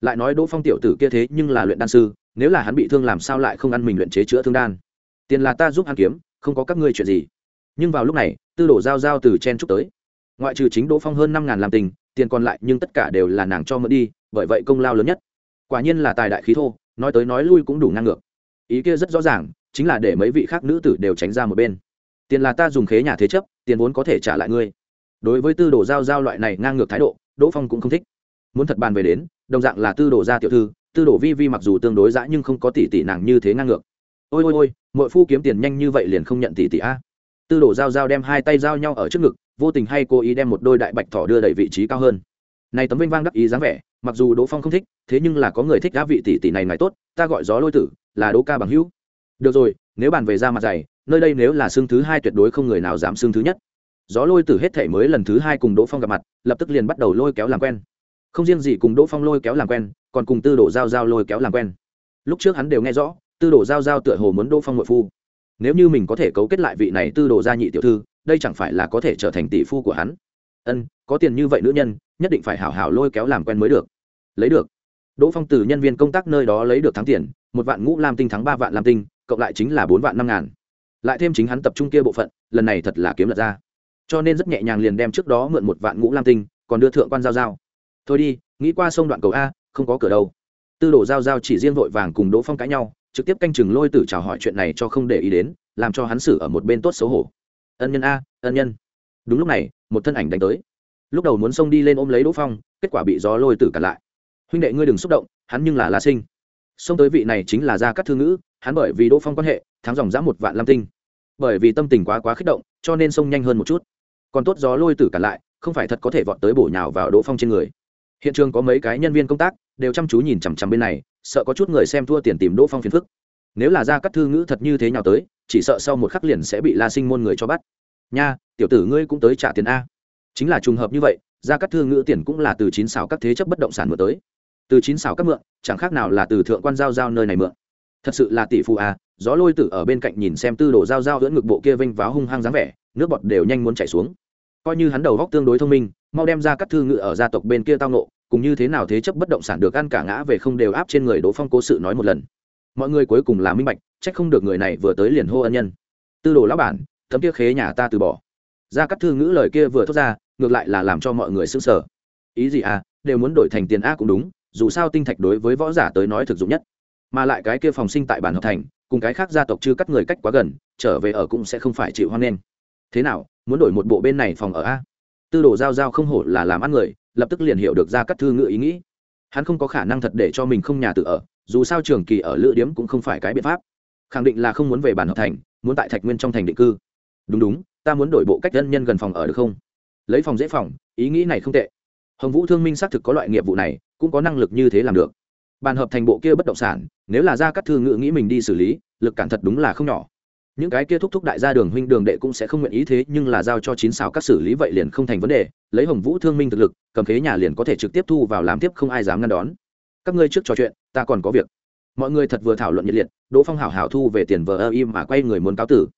[SPEAKER 1] Lại nói đỗ phong tiểu tử kia thế nhưng là luyện đan sư, nếu là hắn bị thương làm sao lại không ăn mình luyện chế chữa thương đan? Tiền là ta giúp hắn kiếm, không có các ngươi chuyện gì. Nhưng vào lúc này, tư đổ giao giao từ chen trúc tới. Ngoại trừ chính đỗ phong hơn năm ngàn làm tình, tiền còn lại nhưng tất cả đều là nàng cho mượn đi, bởi vậy công lao lớn nhất. Quả nhiên là tài đại khí thô, nói tới nói lui cũng đủ ngang ngược. Ý kia rất rõ ràng, chính là để mấy vị khác nữ tử đều tránh ra một bên tiền là ta dùng khế nhà thế chấp, tiền vốn có thể trả lại ngươi. Đối với tư đồ giao giao loại này ngang ngược thái độ, đỗ phong cũng không thích. Muốn thật bàn về đến, đồng dạng là tư đồ gia tiểu thư, tư đồ vi vi mặc dù tương đối dã nhưng không có tỷ tỷ nàng như thế ngang ngược. Ôi ôi ôi mỗi phu kiếm tiền nhanh như vậy liền không nhận tỷ tỷ a. Tư đồ giao giao đem hai tay giao nhau ở trước ngực, vô tình hay cố ý đem một đôi đại bạch thỏ đưa đẩy vị trí cao hơn. Này tấm vinh vang đắc ý dáng vẻ, mặc dù đỗ phong không thích, thế nhưng là có người thích á vị tỷ tỷ này ngài tốt, ta gọi gió lôi tử, là đỗ ca bằng hữu. Được rồi nếu bàn về ra mặt dày, nơi đây nếu là xương thứ hai tuyệt đối không người nào dám xương thứ nhất. Gió lôi từ hết thể mới lần thứ hai cùng đỗ phong gặp mặt, lập tức liền bắt đầu lôi kéo làm quen. Không riêng gì cùng đỗ phong lôi kéo làm quen, còn cùng tư đồ giao giao lôi kéo làm quen. Lúc trước hắn đều nghe rõ, tư đồ giao giao tựa hồ muốn đỗ phong nội phu. Nếu như mình có thể cấu kết lại vị này tư đồ gia nhị tiểu thư, đây chẳng phải là có thể trở thành tỷ phu của hắn? Ân, có tiền như vậy nữ nhân, nhất định phải hảo hảo lôi kéo làm quen mới được. Lấy được. Đỗ phong từ nhân viên công tác nơi đó lấy được thắng tiền, một vạn ngũ lam tinh thắng ba vạn lam tinh cộng lại chính là bốn vạn năm ngàn. Lại thêm chính hắn tập trung kia bộ phận, lần này thật là kiếm lật ra. Cho nên rất nhẹ nhàng liền đem trước đó mượn một vạn ngũ lam tinh, còn đưa thượng quan giao giao. Thôi đi, nghĩ qua sông đoạn cầu a, không có cửa đâu. Tư đồ giao giao chỉ riêng vội vàng cùng đỗ phong cãi nhau, trực tiếp canh chừng lôi tử chào hỏi chuyện này cho không để ý đến, làm cho hắn xử ở một bên tốt xấu hổ. Ân nhân a, ân nhân. Đúng lúc này, một thân ảnh đánh tới. Lúc đầu muốn xông đi lên ôm lấy đỗ phong, kết quả bị gió lôi tử cản lại. Huynh đệ ngươi đừng xúc động, hắn nhưng là la sinh. Xông tới vị này chính là gia cắt thư ngữ hắn bởi vì đỗ phong quan hệ, thắng dòng dã một vạn lam tinh. Bởi vì tâm tình quá quá kích động, cho nên xông nhanh hơn một chút. Còn tốt gió lôi tử cản lại, không phải thật có thể vọt tới bổ nhào vào đỗ phong trên người. Hiện trường có mấy cái nhân viên công tác, đều chăm chú nhìn chằm chằm bên này, sợ có chút người xem thua tiền tìm đỗ phong phiền phức. Nếu là gia cắt thư ngữ thật như thế nào tới, chỉ sợ sau một khắc liền sẽ bị la sinh môn người cho bắt. Nha, tiểu tử ngươi cũng tới trả tiền a. Chính là trùng hợp như vậy, gia cắt thư ngữ tiền cũng là từ chín xảo các thế chấp bất động sản mượn tới. Từ chín xào các mượn, chẳng khác nào là từ thượng quan giao giao nơi này mượn thật sự là tỷ phú à? gió lôi tử ở bên cạnh nhìn xem tư đồ giao giao giữa ngực bộ kia vênh váo hung hăng dáng vẻ, nước bọt đều nhanh muốn chảy xuống. Coi như hắn đầu góc tương đối thông minh, mau đem ra các thư ngự ở gia tộc bên kia tao nộ cùng như thế nào thế chấp bất động sản được ăn cả ngã về không đều áp trên người đỗ phong cố sự nói một lần. Mọi người cuối cùng là minh bạch trách không được người này vừa tới liền hô ân nhân. Tư đồ lão bản thấm kia khế nhà ta từ bỏ. Ra các thư ngữ lời kia vừa thốt ra, ngược lại là làm cho mọi người sững sờ. Ý gì à đều muốn đổi thành tiền a cũng đúng, dù sao tinh thạch đối với võ giả tới nói thực dụng nhất mà lại cái kia phòng sinh tại bản hợp thành, cùng cái khác gia tộc chưa cắt người cách quá gần, trở về ở cũng sẽ không phải chịu hoan nghênh. Thế nào, muốn đổi một bộ bên này phòng ở a? Tư đồ giao giao không hổ là làm ăn người, lập tức liền hiểu được ra cắt thư ngựa ý nghĩ. Hắn không có khả năng thật để cho mình không nhà tự ở, dù sao trường kỳ ở lựa điếm cũng không phải cái biện pháp. Khẳng định là không muốn về bản hợp thành, muốn tại thạch nguyên trong thành định cư. Đúng đúng, ta muốn đổi bộ cách dân nhân gần phòng ở được không? Lấy phòng dễ phòng, ý nghĩ này không tệ. Hồng vũ thương minh xác thực có loại nghiệp vụ này, cũng có năng lực như thế làm được bàn hợp thành bộ kia bất động sản, nếu là ra các thư ngữ nghĩ mình đi xử lý, lực cản thật đúng là không nhỏ. Những cái kia thúc thúc đại gia đường huynh đường đệ cũng sẽ không nguyện ý thế, nhưng là giao cho chín xào các xử lý vậy liền không thành vấn đề, lấy hồng vũ thương minh thực lực, cầm khế nhà liền có thể trực tiếp thu vào làm tiếp không ai dám ngăn đón. Các ngươi trước trò chuyện, ta còn có việc. Mọi người thật vừa thảo luận nhiệt liệt, đỗ phong hảo hảo thu về tiền vờ ơ im mà quay người muốn cáo tử.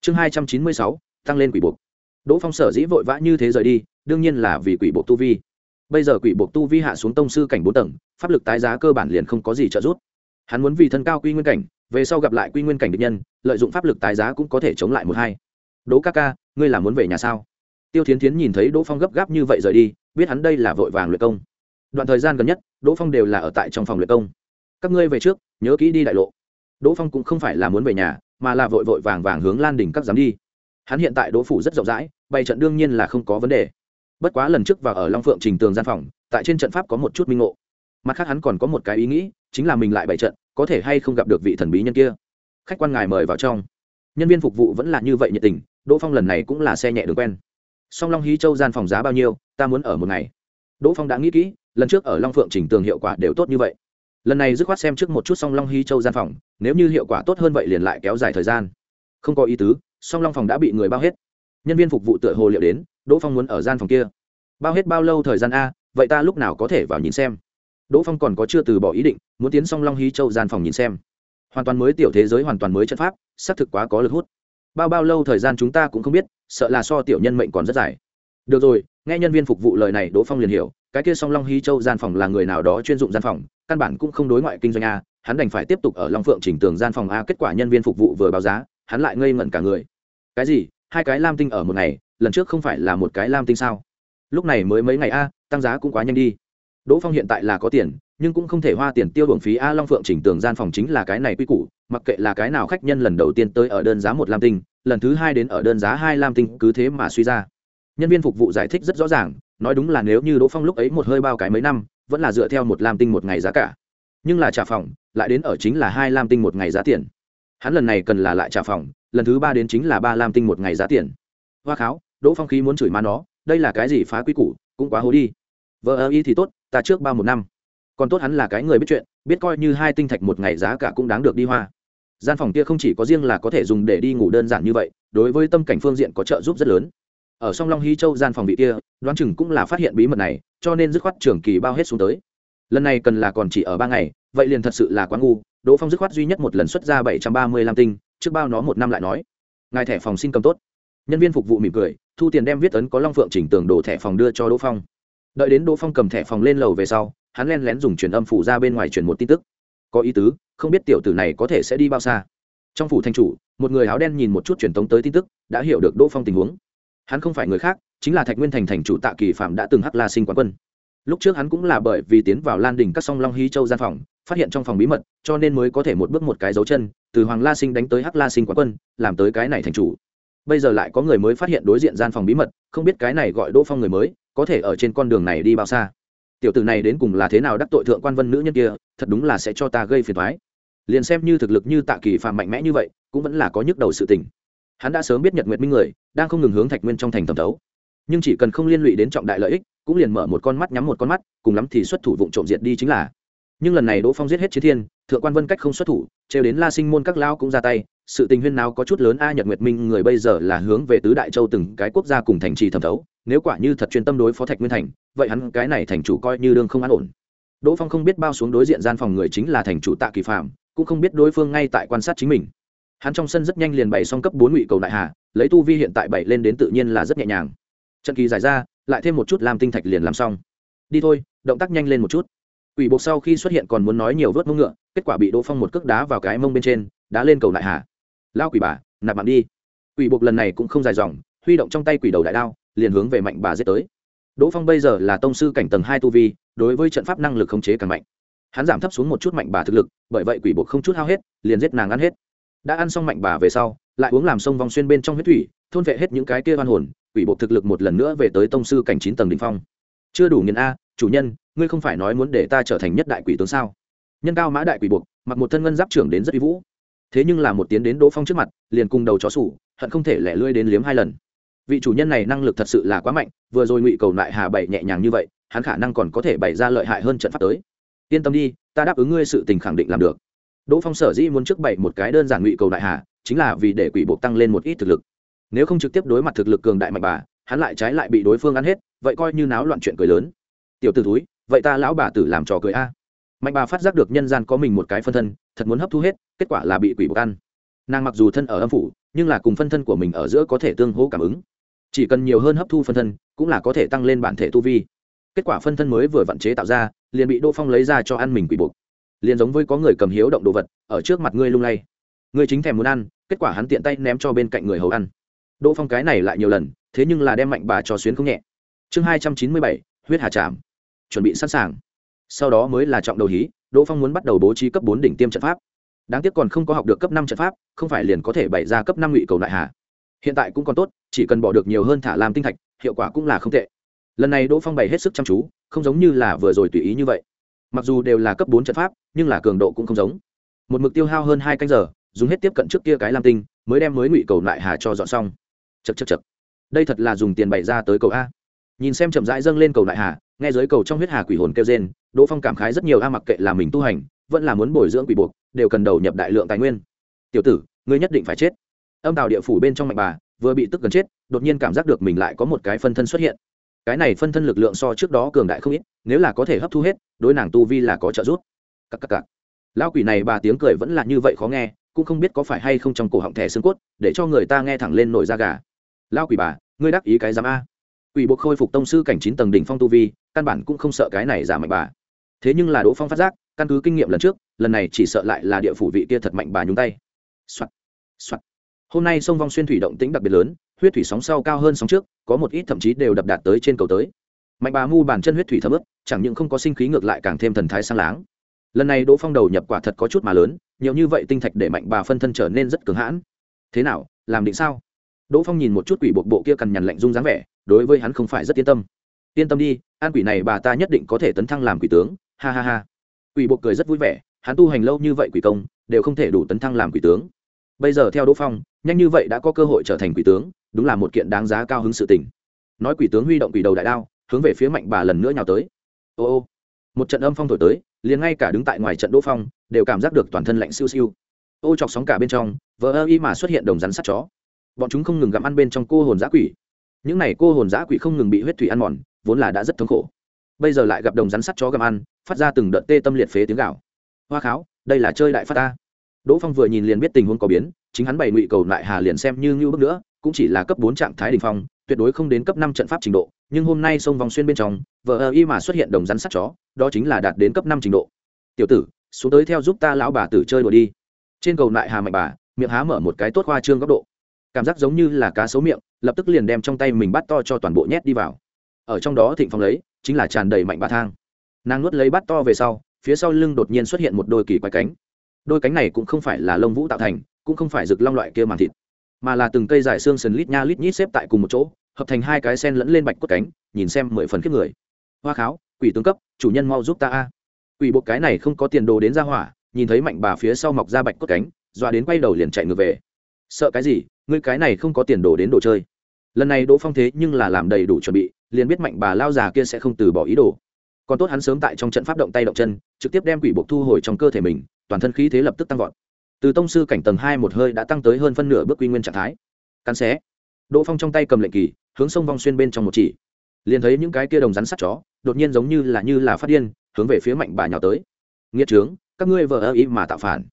[SPEAKER 1] Chương hai trăm chín mươi sáu, tăng lên quỷ buộc. Đỗ phong sở dĩ vội vã như thế rời đi, đương nhiên là vì quỷ buộc tu vi bây giờ quỷ buộc tu vi hạ xuống tông sư cảnh bốn tầng, pháp lực tái giá cơ bản liền không có gì trợ giúp. Hắn muốn vì thân cao quy nguyên cảnh, về sau gặp lại quy nguyên cảnh địch nhân, lợi dụng pháp lực tái giá cũng có thể chống lại một hai. Đỗ ca ca, ngươi là muốn về nhà sao? Tiêu thiến thiến nhìn thấy đỗ phong gấp gáp như vậy rời đi, biết hắn đây là vội vàng luyện công. Đoạn thời gian gần nhất, đỗ phong đều là ở tại trong phòng luyện công. Các ngươi về trước, nhớ kỹ đi đại lộ. Đỗ phong cũng không phải là muốn về nhà, mà là vội vội vàng vàng hướng lan đỉnh các dám đi. Hắn hiện tại đỗ phủ rất rộng rãi, bày trận đương nhiên là không có vấn đề bất quá lần trước vào ở long phượng trình tường gian phòng, tại trên trận pháp có một chút minh ngộ. Mặt khác hắn còn có một cái ý nghĩ, chính là mình lại bày trận, có thể hay không gặp được vị thần bí nhân kia. Khách quan ngài mời vào trong. Nhân viên phục vụ vẫn là như vậy nhiệt tình, đỗ phong lần này cũng là xe nhẹ đường quen. Song long hí châu gian phòng giá bao nhiêu, ta muốn ở một ngày. Đỗ phong đã nghĩ kỹ, lần trước ở long phượng chỉnh tường hiệu quả đều tốt như vậy. Lần này dứt khoát xem trước một chút song long hí châu gian phòng, nếu như hiệu quả tốt hơn vậy liền lại kéo dài thời gian. Không có ý tứ, song long phòng đã bị người bao hết. Nhân viên phục vụ tựa hồ liệu đến đỗ phong muốn ở gian phòng kia. Bao hết bao lâu thời gian a, vậy ta lúc nào có thể vào nhìn xem? Đỗ phong còn có chưa từ bỏ ý định, muốn tiến song long hí châu gian phòng nhìn xem. Hoàn toàn mới tiểu thế giới, hoàn toàn mới trận pháp, xác thực quá có lực hút. Bao bao lâu thời gian chúng ta cũng không biết, sợ là so tiểu nhân mệnh còn rất dài. Được rồi, nghe nhân viên phục vụ lời này, đỗ phong liền hiểu, cái kia song long hí châu gian phòng là người nào đó chuyên dụng gian phòng, căn bản cũng không đối ngoại kinh doanh a, hắn đành phải tiếp tục ở long phượng chỉnh tường gian phòng a, kết quả nhân viên phục vụ vừa báo giá, hắn lại ngây ngẩn cả người. Cái gì? Hai cái lam tinh ở một ngày lần trước không phải là một cái lam tinh sao? Lúc này mới mấy ngày a, tăng giá cũng quá nhanh đi. Đỗ phong hiện tại là có tiền, nhưng cũng không thể hoa tiền tiêu hưởng phí a long phượng chỉnh tường gian phòng chính là cái này quy củ, mặc kệ là cái nào khách nhân lần đầu tiên tới ở đơn giá một lam tinh, lần thứ hai đến ở đơn giá hai lam tinh cứ thế mà suy ra. Nhân viên phục vụ giải thích rất rõ ràng, nói đúng là nếu như đỗ phong lúc ấy một hơi bao cái mấy năm, vẫn là dựa theo một lam tinh một ngày giá cả. Nhưng là trả phòng, lại đến ở chính là hai lam tinh một ngày giá tiền. Hắn lần này cần là lại trả phòng, lần thứ ba đến chính là ba lam tinh một ngày giá tiền. Hoa kháo đỗ phong khí muốn chửi má nó, đây là cái gì phá quy củ, cũng quá hố đi. Vợ ơ y thì tốt, ta trước ba một năm. Còn tốt hắn là cái người biết chuyện, biết coi như hai tinh thạch một ngày giá cả cũng đáng được đi hoa. Gian phòng kia không chỉ có riêng là có thể dùng để đi ngủ đơn giản như vậy, đối với tâm cảnh phương diện có trợ giúp rất lớn. Ở song long hy châu gian phòng vị kia, đoán chừng cũng là phát hiện bí mật này, cho nên dứt khoát trường kỳ bao hết xuống tới. Lần này cần là còn chỉ ở ba ngày, vậy liền thật sự là quá ngu, đỗ phong dứt khoát duy nhất một lần xuất ra bảy trăm ba mươi lăm tinh, trước bao nó một năm lại nói. Ngài thẻ phòng xin cầm tốt. Nhân viên phục vụ mỉm cười thu tiền đem viết ấn có long phượng chỉnh tường đồ thẻ phòng đưa cho đỗ phong. Đợi đến đỗ phong cầm thẻ phòng lên lầu về sau, hắn len lén dùng truyền âm phủ ra bên ngoài truyền một tin tức. Có ý tứ, không biết tiểu tử này có thể sẽ đi bao xa. Trong phủ thanh chủ, một người áo đen nhìn một chút truyền tống tới tin tức, đã hiểu được đỗ phong tình huống. Hắn không phải người khác, chính là thạch nguyên thành thành chủ tạ kỳ phạm đã từng hắc la sinh quán quân. Lúc trước hắn cũng là bởi vì tiến vào lan đình các song long hy châu gian phòng, phát hiện trong phòng bí mật, cho nên mới có thể một bước một cái dấu chân, từ hoàng la sinh đánh tới hắc la sinh quán quân, làm tới cái này thành chủ bây giờ lại có người mới phát hiện đối diện gian phòng bí mật, không biết cái này gọi đỗ phong người mới, có thể ở trên con đường này đi bao xa. Tiểu tử này đến cùng là thế nào đắc tội thượng quan vân nữ nhân kia, thật đúng là sẽ cho ta gây phiền thoái liền xem như thực lực như tạ kỳ phạm mạnh mẽ như vậy, cũng vẫn là có nhức đầu sự tình. Hắn đã sớm biết nhật nguyệt minh người, đang không ngừng hướng thạch nguyên trong thành thẩm thấu. Nhưng chỉ cần không liên lụy đến trọng đại lợi ích, cũng liền mở một con mắt nhắm một con mắt, cùng lắm thì xuất thủ vụ trộm diệt đi chính là. Nhưng lần này đỗ phong giết hết chiến thiên, thượng quan vân cách không xuất thủ, trêu đến la sinh môn các lao cũng ra tay sự tình huyên nào có chút lớn a nhật nguyệt minh người bây giờ là hướng về tứ đại châu từng cái quốc gia cùng thành trì thẩm thấu nếu quả như thật chuyên tâm đối phó thạch nguyên thành vậy hắn cái này thành chủ coi như đương không an ổn. Đỗ phong không biết bao xuống đối diện gian phòng người chính là thành chủ tạ kỳ phạm cũng không biết đối phương ngay tại quan sát chính mình. Hắn trong sân rất nhanh liền bày xong cấp bốn ngụy cầu đại hà lấy tu vi hiện tại bảy lên đến tự nhiên là rất nhẹ nhàng. Trận kỳ giải ra lại thêm một chút làm tinh thạch liền làm xong. Đi thôi động tác nhanh lên một chút. Quỷ buộc sau khi xuất hiện còn muốn nói nhiều vớt mông ngựa, kết quả bị Đỗ Phong một cước đá vào cái mông bên trên, đá lên cầu đại hà. Lao quỷ bà, nạp mạng đi. Quỷ buộc lần này cũng không dài dòng, huy động trong tay quỷ đầu đại đao, liền hướng về mạnh bà giết tới. Đỗ Phong bây giờ là tông sư cảnh tầng hai tu vi, đối với trận pháp năng lực khống chế càng mạnh. Hắn giảm thấp xuống một chút mạnh bà thực lực, bởi vậy quỷ buộc không chút hao hết, liền giết nàng ăn hết. Đã ăn xong mạnh bà về sau, lại uống làm sông vòng xuyên bên trong huyết thủy, thôn vệ hết những cái kia oan hồn, quỷ buộc thực lực một lần nữa về tới tông sư cảnh chín tầng đỉnh phong. Chưa đủ nghiền a, chủ nhân, ngươi không phải nói muốn để ta trở thành nhất đại quỷ tướng sao nhân cao mã đại quỷ buộc mặc một thân ngân giáp trưởng đến rất uy vũ thế nhưng là một tiến đến đỗ phong trước mặt, liền cùng đầu chó sủ, hận không thể lẻ lươi đến liếm hai lần. Vị chủ nhân này năng lực thật sự là quá mạnh, vừa rồi ngụy cầu lại hà bảy nhẹ nhàng như vậy, hắn khả năng còn có thể bày ra lợi hại hơn trận pháp tới. Yên tâm đi, ta đáp ứng ngươi sự tình khẳng định làm được. Đỗ phong sở dĩ muốn trước bày một cái đơn giản ngụy cầu đại hà, chính là vì để quỷ buộc tăng lên một ít thực lực. Nếu không trực tiếp đối mặt thực lực cường đại mạnh bà, hắn lại trái lại bị đối phương ăn hết, vậy coi như náo loạn chuyện cười lớn. Tiểu t ử túi vậy ta lão bà tử làm trò cười a. Mạnh bà phát giác được nhân gian có mình một cái phân thân thật muốn hấp thu hết, kết quả là bị quỷ buộc ăn. Nàng mặc dù thân ở âm phủ, nhưng là cùng phân thân của mình ở giữa có thể tương hỗ cảm ứng. Chỉ cần nhiều hơn hấp thu phân thân, cũng là có thể tăng lên bản thể tu vi. Kết quả phân thân mới vừa vặn chế tạo ra, liền bị đỗ phong lấy ra cho ăn mình quỷ buộc. Liền giống với có người cầm hiếu động đồ vật, ở trước mặt ngươi lung lay. Ngươi chính thèm muốn ăn, kết quả hắn tiện tay ném cho bên cạnh người hầu ăn. Đỗ phong cái này lại nhiều lần, thế nhưng là đem mạnh bà cho xuyến không nhẹ. Chương hai trăm chín mươi bảy, huyết hà tràm chuẩn bị sẵn sàng. Sau đó mới là trọng đầu hí đỗ phong muốn bắt đầu bố trí cấp bốn đỉnh tiêm trận pháp. Đáng tiếc còn không có học được cấp năm trận pháp, không phải liền có thể bày ra cấp năm ngụy cầu đại hà. Hiện tại cũng còn tốt, chỉ cần bỏ được nhiều hơn thả làm tinh thạch, hiệu quả cũng là không tệ. Lần này đỗ phong bày hết sức chăm chú, không giống như là vừa rồi tùy ý như vậy. Mặc dù đều là cấp bốn trận pháp, nhưng là cường độ cũng không giống. Một mực tiêu hao hơn hai canh giờ, dùng hết tiếp cận trước kia cái lam tinh, mới đem mới ngụy cầu lại hà cho dọn xong. Chật chật chật đây thật là dùng tiền bày ra tới cầu a. Nhìn xem chậm rãi dâng lên cầu lại hà, nghe giới cầu trong huyết hà quỷ hồn kêu rên đỗ phong cảm khái rất nhiều, a, mặc kệ là mình tu hành, vẫn là muốn bồi dưỡng quỷ buộc, đều cần đầu nhập đại lượng tài nguyên. Tiểu tử, ngươi nhất định phải chết. Âm tào địa phủ bên trong mạnh bà, vừa bị tức gần chết, đột nhiên cảm giác được mình lại có một cái phân thân xuất hiện. Cái này phân thân lực lượng so trước đó cường đại không ít, nếu là có thể hấp thu hết, đối nàng tu vi là có trợ giúp. Cắc cắc cắc. lão quỷ này bà tiếng cười vẫn là như vậy khó nghe, cũng không biết có phải hay không trong cổ họng thẻ xương cốt, để cho người ta nghe thẳng lên nổi da gà. Lão quỷ bà, ngươi đắc ý cái giám a. Quỷ buộc khôi phục tông sư cảnh chín tầng đỉnh phong tu vi, căn bản cũng không sợ cái này giả mạnh bà thế nhưng là đỗ phong phát giác, căn cứ kinh nghiệm lần trước, lần này chỉ sợ lại là địa phủ vị kia thật mạnh bà nhúng tay. Soạn. Soạn. hôm nay sông vong xuyên thủy động tĩnh đặc biệt lớn, huyết thủy sóng sau cao hơn sóng trước, có một ít thậm chí đều đập đạt tới trên cầu tới. Mạnh bà mu bàn chân huyết thủy thấm ướp chẳng những không có sinh khí ngược lại càng thêm thần thái sang láng. Lần này đỗ phong đầu nhập quả thật có chút mà lớn, nhiều như vậy tinh thạch để mạnh bà phân thân trở nên rất cứng hãn. Thế nào, làm định sao? Đỗ phong nhìn một chút quỷ bộ bộ kia cằn nhằn lạnh dung dáng vẻ, đối với hắn không phải rất yên tâm. Yên tâm đi, an quỷ này bà ta nhất định có thể tấn thăng làm quỷ tướng ha ha ha. Quỷ bộ cười rất vui vẻ, hắn tu hành lâu như vậy quỷ công, đều không thể đủ tấn thăng làm quỷ tướng. Bây giờ theo đỗ phong, nhanh như vậy đã có cơ hội trở thành quỷ tướng, đúng là một kiện đáng giá cao hứng sự tình. Nói quỷ tướng huy động quỷ đầu đại đao, hướng về phía mạnh bà lần nữa nhào tới. Ô ô. Một trận âm phong thổi tới, liền ngay cả đứng tại ngoài trận đỗ phong, đều cảm giác được toàn thân lạnh siêu siêu. Ô chọc sóng cả bên trong vỡ ơ y mà xuất hiện đồng rắn sắt chó. Bọn chúng không ngừng gặm ăn bên trong cô hồn giã quỷ. Những này cô hồn giã quỷ không ngừng bị huyết thủy ăn mòn, vốn là đã rất thống khổ bây giờ lại gặp đồng rắn sắt chó gặm ăn, phát ra từng đợt tê tâm liệt phế tiếng gạo hoa kháo, đây là chơi đại phát ta. Đỗ phong vừa nhìn liền biết tình huống có biến, chính hắn bày ngụy cầu lại hà liền xem như ngưu bước nữa, cũng chỉ là cấp bốn trạng thái đình phong, tuyệt đối không đến cấp năm trận pháp trình độ, nhưng hôm nay sông vòng xuyên bên trong vợ ơ y mà xuất hiện đồng rắn sắt chó, đó chính là đạt đến cấp năm trình độ. Tiểu tử, xuống tới theo giúp ta lão bà tử chơi đùa đi. Trên cầu lại hà mạnh bà, miệng há mở một cái tốt khoa trương góc độ. Cảm giác giống như là cá sấu miệng, lập tức liền đem trong tay mình bắt to cho toàn bộ nhét đi vào ở trong đó thịnh phong lấy, chính là tràn đầy mạnh bà thang. Nàng nuốt lấy bát to về sau, phía sau lưng đột nhiên xuất hiện một đôi kỳ quái cánh. Đôi cánh này cũng không phải là lông vũ tạo thành, cũng không phải rực long loại kia màng thịt, mà là từng cây dài xương sần lít nha lít nhít xếp tại cùng một chỗ, hợp thành hai cái sen lẫn lên bạch cốt cánh, nhìn xem mười phần kiếp người. Hoa kháo, quỷ tướng cấp, chủ nhân mau giúp ta a. Quỷ bộ cái này không có tiền đồ đến ra hỏa, nhìn thấy mạnh bà phía sau mọc ra bạch cốt cánh, dọa đến quay đầu liền chạy ngược về. Sợ cái gì, ngươi cái này không có tiền đồ đến đồ chơi. Lần này đỗ phong thế nhưng là làm đầy đủ chuẩn bị liền biết mạnh bà lao già kia sẽ không từ bỏ ý đồ. Còn tốt hắn sớm tại trong trận pháp động tay động chân, trực tiếp đem quỷ buộc thu hồi trong cơ thể mình, toàn thân khí thế lập tức tăng vọt. Từ tông sư cảnh tầng hai một hơi đã tăng tới hơn phân nửa bước quy nguyên trạng thái. Cắn xé. Đỗ phong trong tay cầm lệnh kỳ, hướng sông vong xuyên bên trong một chỉ. Liền thấy những cái kia đồng rắn sắt chó, đột nhiên giống như là như là phát điên, hướng về phía mạnh bà nhào tới. Nghĩa trướng, các ngươi vợ ơ ý mà tạo phản.